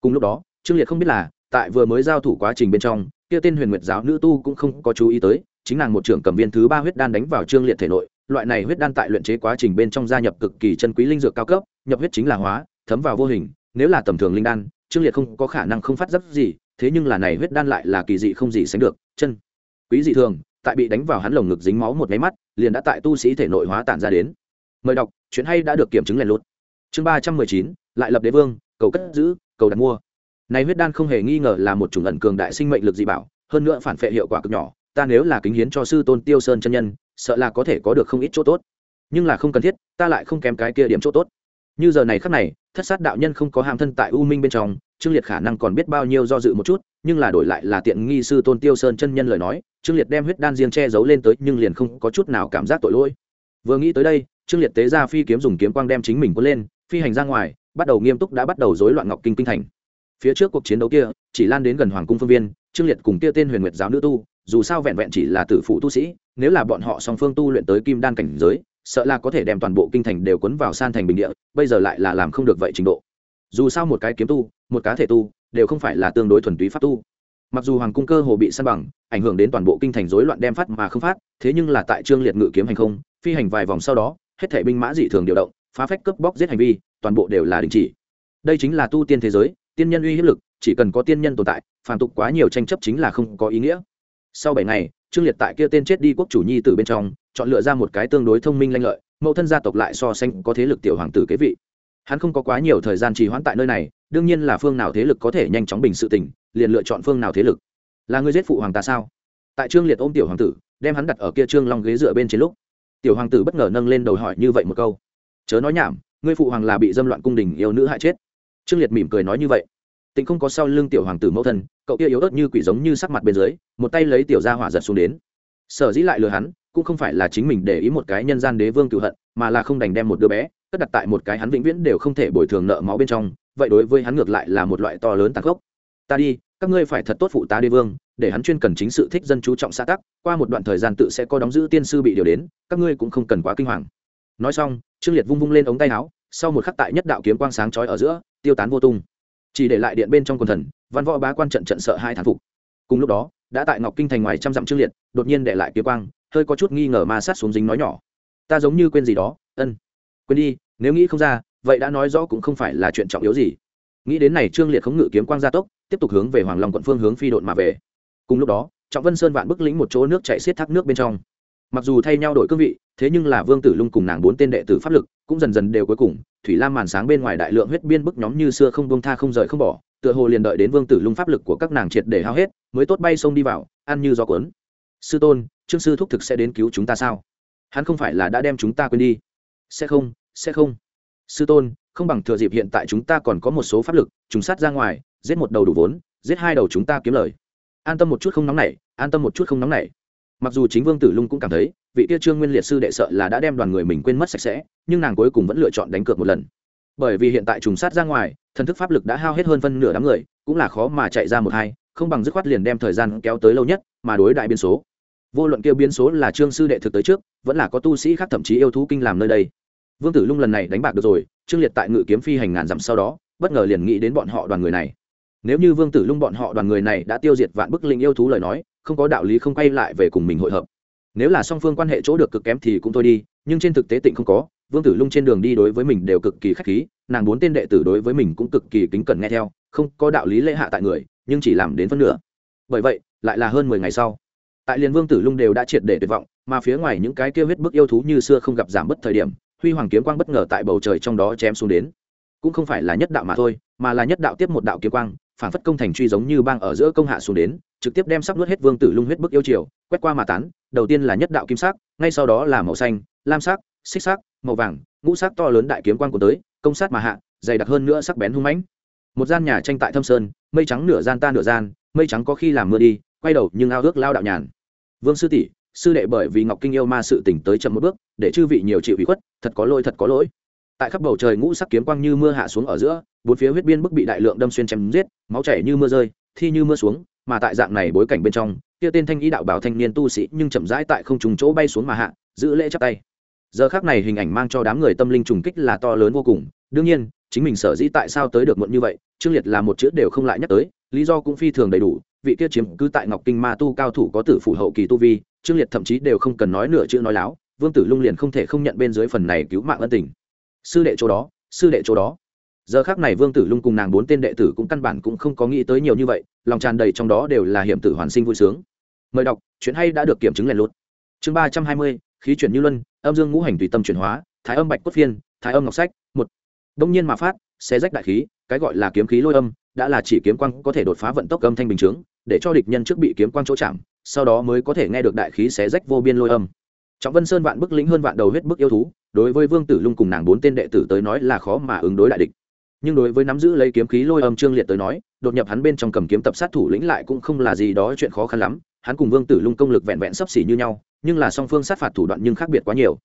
Cùng lúc đó, trương liệt không biết là, tại vừa mới giao thủ quá trình bên trong kia tên huyền nguyệt giáo nữ tu cũng không có chú ý tới, chính nàng một trưởng cầm viên thứ ba huyết đan đánh vào trương liệt thể nội, loại này huyết đan tại luyện chế quá trình bên trong gia nhập cực kỳ chân quý linh dược cao cấp, nhập huyết chính là hóa, thấm vào vô hình, nếu là tầm thường linh đan, trương liệt không có khả năng không phát giác gì, thế nhưng là này huyết đan lại là kỳ dị không gì sánh được, chân quý dị thường, tại bị đánh vào hắn lồng ngực dính máu một máy mắt, liền đã tại tu sĩ thể nội hóa tản ra đến. Mời đọc, chuyện hay đã được kiểm chứng lèn lút. Chương ba trăm mười chín, lại lập đế vương, cầu cất giữ, cầu đặt mua này huyết đan không hề nghi ngờ là một chủng ẩn cường đại sinh mệnh lực dị bảo, hơn nữa phản phệ hiệu quả cực nhỏ, ta nếu là kính hiến cho sư tôn tiêu sơn chân nhân, sợ là có thể có được không ít chỗ tốt. Nhưng là không cần thiết, ta lại không kém cái kia điểm chỗ tốt. Như giờ này khắc này, thất sát đạo nhân không có hàm thân tại u minh bên trong, trương liệt khả năng còn biết bao nhiêu do dự một chút, nhưng là đổi lại là tiện nghi sư tôn tiêu sơn chân nhân lời nói, trương liệt đem huyết đan riêng che giấu lên tới nhưng liền không có chút nào cảm giác tội lỗi. Vừa nghĩ tới đây, trương liệt tế ra phi kiếm dùng kiếm quang đem chính mình cuốn lên, phi hành ra ngoài, bắt đầu nghiêm túc đã bắt đầu rối loạn ngọc kinh kinh thành phía trước cuộc chiến đấu kia, chỉ lan đến gần hoàng cung phương viên, trương liệt cùng kia tên huyền nguyệt giáo nữ tu, dù sao vẹn vẹn chỉ là tử phụ tu sĩ, nếu là bọn họ song phương tu luyện tới kim đan cảnh giới, sợ là có thể đem toàn bộ kinh thành đều cuốn vào san thành bình địa, bây giờ lại là làm không được vậy trình độ. Dù sao một cái kiếm tu, một cá thể tu, đều không phải là tương đối thuần túy pháp tu. Mặc dù hoàng cung cơ hồ bị săn bằng, ảnh hưởng đến toàn bộ kinh thành rối loạn đem phát mà không phát, thế nhưng là tại trương liệt ngự kiếm hành không, phi hành vài vòng sau đó, hết thể binh mã dị thường điều động, phá phách cướp bóc giết hành vi, toàn bộ đều là đình chỉ. Đây chính là tu tiên thế giới tiên nhân uy hiếp lực, chỉ cần có tiên nhân tồn tại phản tục quá nhiều tranh chấp chính là không có ý nghĩa. Sau bảy ngày, trương liệt tại kia tên chết đi quốc chủ nhi từ bên trong, chọn lựa ra một cái tương đối thông minh lanh lợi, mẫu thân gia tộc lại so sánh có thế lực tiểu hoàng tử kế vị. Hắn không có quá nhiều thời gian trì hoãn tại nơi này, đương nhiên là phương nào thế lực có thể nhanh chóng bình sự tình, liền lựa chọn phương nào thế lực. Là người giết phụ hoàng ta sao? Tại trương liệt ôm tiểu hoàng tử, đem hắn đặt ở kia trương long ghế dựa bên trên lúc, tiểu hoàng tử bất ngờ nâng lên đầu hỏi như vậy một câu. Chớ nói nhảm, ngươi phụ hoàng là bị dâm loạn cung đình yêu nữ hại chết trương liệt mỉm cười nói như vậy. Tịnh không có sau lưng tiểu hoàng tử mẫu thân, cậu kia yếu ớt như quỷ giống như sắc mặt bên dưới, một tay lấy tiểu ra hỏa giật xuống đến. Sở dĩ lại lừa hắn, cũng không phải là chính mình để ý một cái nhân gian đế vương cựu hận, mà là không đành đem một đứa bé, cất đặt tại một cái hắn vĩnh viễn đều không thể bồi thường nợ máu bên trong, vậy đối với hắn ngược lại là một loại to lớn tàn khốc. Ta đi, các ngươi phải thật tốt phụ tá đế vương, để hắn chuyên cần chính sự thích dân chú trọng xã tắc, qua một đoạn thời gian tự sẽ có đóng giữ tiên sư bị điều đến, các ngươi cũng không cần quá kinh hoàng. Nói xong, trương liệt vung vung lên ống tay áo, sau một khắc tại nhất đạo kiếm quang sáng chói ở giữa tiêu tán vô tung. Chỉ để lại điện bên trong quần thần, văn võ bá quan trận trận sợ hai thán phục. Cùng lúc đó, đã tại ngọc kinh thành ngoài trăm dặm trương liệt, đột nhiên để lại kiếm quang, hơi có chút nghi ngờ ma sát xuống dính nói nhỏ. Ta giống như quên gì đó, ân. Quên đi, nếu nghĩ không ra, vậy đã nói rõ cũng không phải là chuyện trọng yếu gì. Nghĩ đến này trương liệt khống ngự kiếm quang gia tốc, tiếp tục hướng về hoàng long quận phương hướng phi độn mà về. Cùng lúc đó, trọng vân sơn vạn bức lĩnh một chỗ nước chạy xiết thác nước bên trong mặc dù thay nhau đổi cương vị, thế nhưng là vương tử lung cùng nàng bốn tên đệ tử pháp lực cũng dần dần đều cuối cùng, thủy lam màn sáng bên ngoài đại lượng huyết biên bức nhóm như xưa không bông tha không rời không bỏ, tựa hồ liền đợi đến vương tử lung pháp lực của các nàng triệt để hao hết, mới tốt bay sông đi vào, ăn như gió cuốn. Sư tôn, trương sư thúc thực sẽ đến cứu chúng ta sao? Hắn không phải là đã đem chúng ta quên đi. Sẽ không sẽ không. Sư tôn, không bằng thừa dịp hiện tại chúng ta còn có một số pháp lực chúng sát ra ngoài, giết một đầu đủ vốn, giết hai đầu chúng ta kiếm lời. An tâm một chút không nóng nảy, an tâm một chút không nóng nảy mặc dù chính vương tử lung cũng cảm thấy, vị tiêu trương nguyên liệt sư đệ sợ là đã đem đoàn người mình quên mất sạch sẽ, nhưng nàng cuối cùng vẫn lựa chọn đánh cược một lần. Bởi vì hiện tại trùng sát ra ngoài, thần thức pháp lực đã hao hết hơn phân nửa đám người, cũng là khó mà chạy ra một hai, không bằng dứt khoát liền đem thời gian kéo tới lâu nhất, mà đối đại biên số. Vô luận kêu biến số là trương sư đệ thực tới trước, vẫn là có tu sĩ khác thậm chí yêu thú kinh làm nơi đây. Vương tử lung lần này đánh bạc được rồi, trương liệt tại ngự kiếm phi hành ngàn dặm sau đó, bất ngờ liền nghĩ đến bọn họ đoàn người này. Nếu như vương tử lung bọn họ đoàn người này đã tiêu diệt vạn bức linh yêu thú lời nói không có đạo lý không quay lại về cùng mình hội hợp. Nếu là song phương quan hệ chỗ được cực kém thì cũng thôi đi, nhưng trên thực tế tịnh không có, vương tử lung trên đường đi đối với mình đều cực kỳ k h á c h khí, nàng bốn tên đệ tử đối với mình cũng cực kỳ kính cẩn nghe theo, không có đạo lý lễ hạ tại người, nhưng chỉ làm đến phân nửa. Bởi vậy, lại là hơn mười ngày sau. Tại liền vương tử lung đều đã triệt để tuyệt vọng, mà phía ngoài những cái kêu huyết bức yêu thú như xưa không gặp giảm bất thời điểm, huy hoàng kiếm quang bất ngờ tại bầu trời trong đó chém xuống đến. Cũng không phải là nhất đạo mà thôi, mà là nhất đạo tiếp một đạo kiếm quang phản phất công thành truy giống như bang ở giữa công hạ xuống đến, trực tiếp đem sắp nuốt hết vương tử lung huyết bức yêu triều, quét qua mà tán, đầu tiên là nhất đạo kim sắc, ngay sau đó là màu xanh, lam sắc, xích sắc, màu vàng, ngũ sắc to lớn đại kiếm quan của tới, công sát mà hạ, dày đặc hơn nữa sắc bén hung mãnh. Một gian nhà tranh tại thâm sơn, mây trắng nửa gian ta nửa gian, mây trắng có khi làm mưa đi, quay đầu nhưng ao ước lao đạo nhàn. Vương sư tỷ, sư đệ bởi vì ngọc kinh yêu ma sự tỉnh tới chậm một bước, để chư vị nhiều chịu ủy khuất, thật có lỗi, thật có lỗi. Tại khắp bầu trời ngũ sắc kiếm quang như mưa hạ xuống ở giữa bốn phía huyết biên bức bị đại lượng đâm xuyên chém giết, máu chảy như mưa rơi, thi như mưa xuống, mà tại dạng này bối cảnh bên trong, kia tên thanh ý đạo bảo thanh niên tu sĩ nhưng chậm rãi tại không trùng chỗ bay xuống mà hạ, giữ lễ chắp tay. Giờ khác này hình ảnh mang cho đám người tâm linh trùng kích là to lớn vô cùng. Đương nhiên, chính mình sở dĩ tại sao tới được muộn như vậy, trương liệt là một chữ đều không lại nhắc tới, lý do cũng phi thường đầy đủ, vị kia chiếm cứ tại ngọc kinh ma tu cao thủ có tử phủ hậu kỳ tu vi, trương liệt thậm chí đều không cần nói nửa chữ nói láo, vương tử lung liền không thể không nhận bên dưới phần này cứu mạng ân tình. Sư đệ chỗ đó, sư đệ chỗ đó giờ khác này vương tử lung cùng nàng bốn tên đệ tử cũng căn bản cũng không có nghĩ tới nhiều như vậy, lòng tràn đầy trong đó đều là hiểm tử hoàn sinh vui sướng. Mời đọc, chuyện hay đã được kiểm chứng lèn lút. Chương ba trăm hai mươi, khí chuyển như luân, âm dương ngũ hành tùy tâm chuyển hóa, thái âm bạch cốt phiên, thái âm ngọc sách, một. Đông nhiên mà phát, xé rách đại khí, cái gọi là kiếm khí lôi âm, đã là chỉ kiếm quang có thể đột phá vận tốc âm thanh bình chướng, để cho địch nhân trước bị kiếm quang chỗ chạm, sau đó mới có thể nghe được đại khí xé rách vô biên lôi âm. Trọng vân sơn vạn bức lĩnh hơn vạn đầu huyết bức yêu thú, đối với vương tử lung cùng nàng bốn tên đệ tử tới nói là khó mà ứng đối đại địch nhưng đối với nắm giữ lấy kiếm khí lôi âm trương liệt tới nói, đột nhập hắn bên trong cầm kiếm tập sát thủ lĩnh lại cũng không là gì đó chuyện khó khăn lắm, hắn cùng vương tử lung công lực vẹn vẹn sấp xỉ như nhau, nhưng là song phương sát phạt thủ đoạn nhưng khác biệt quá nhiều.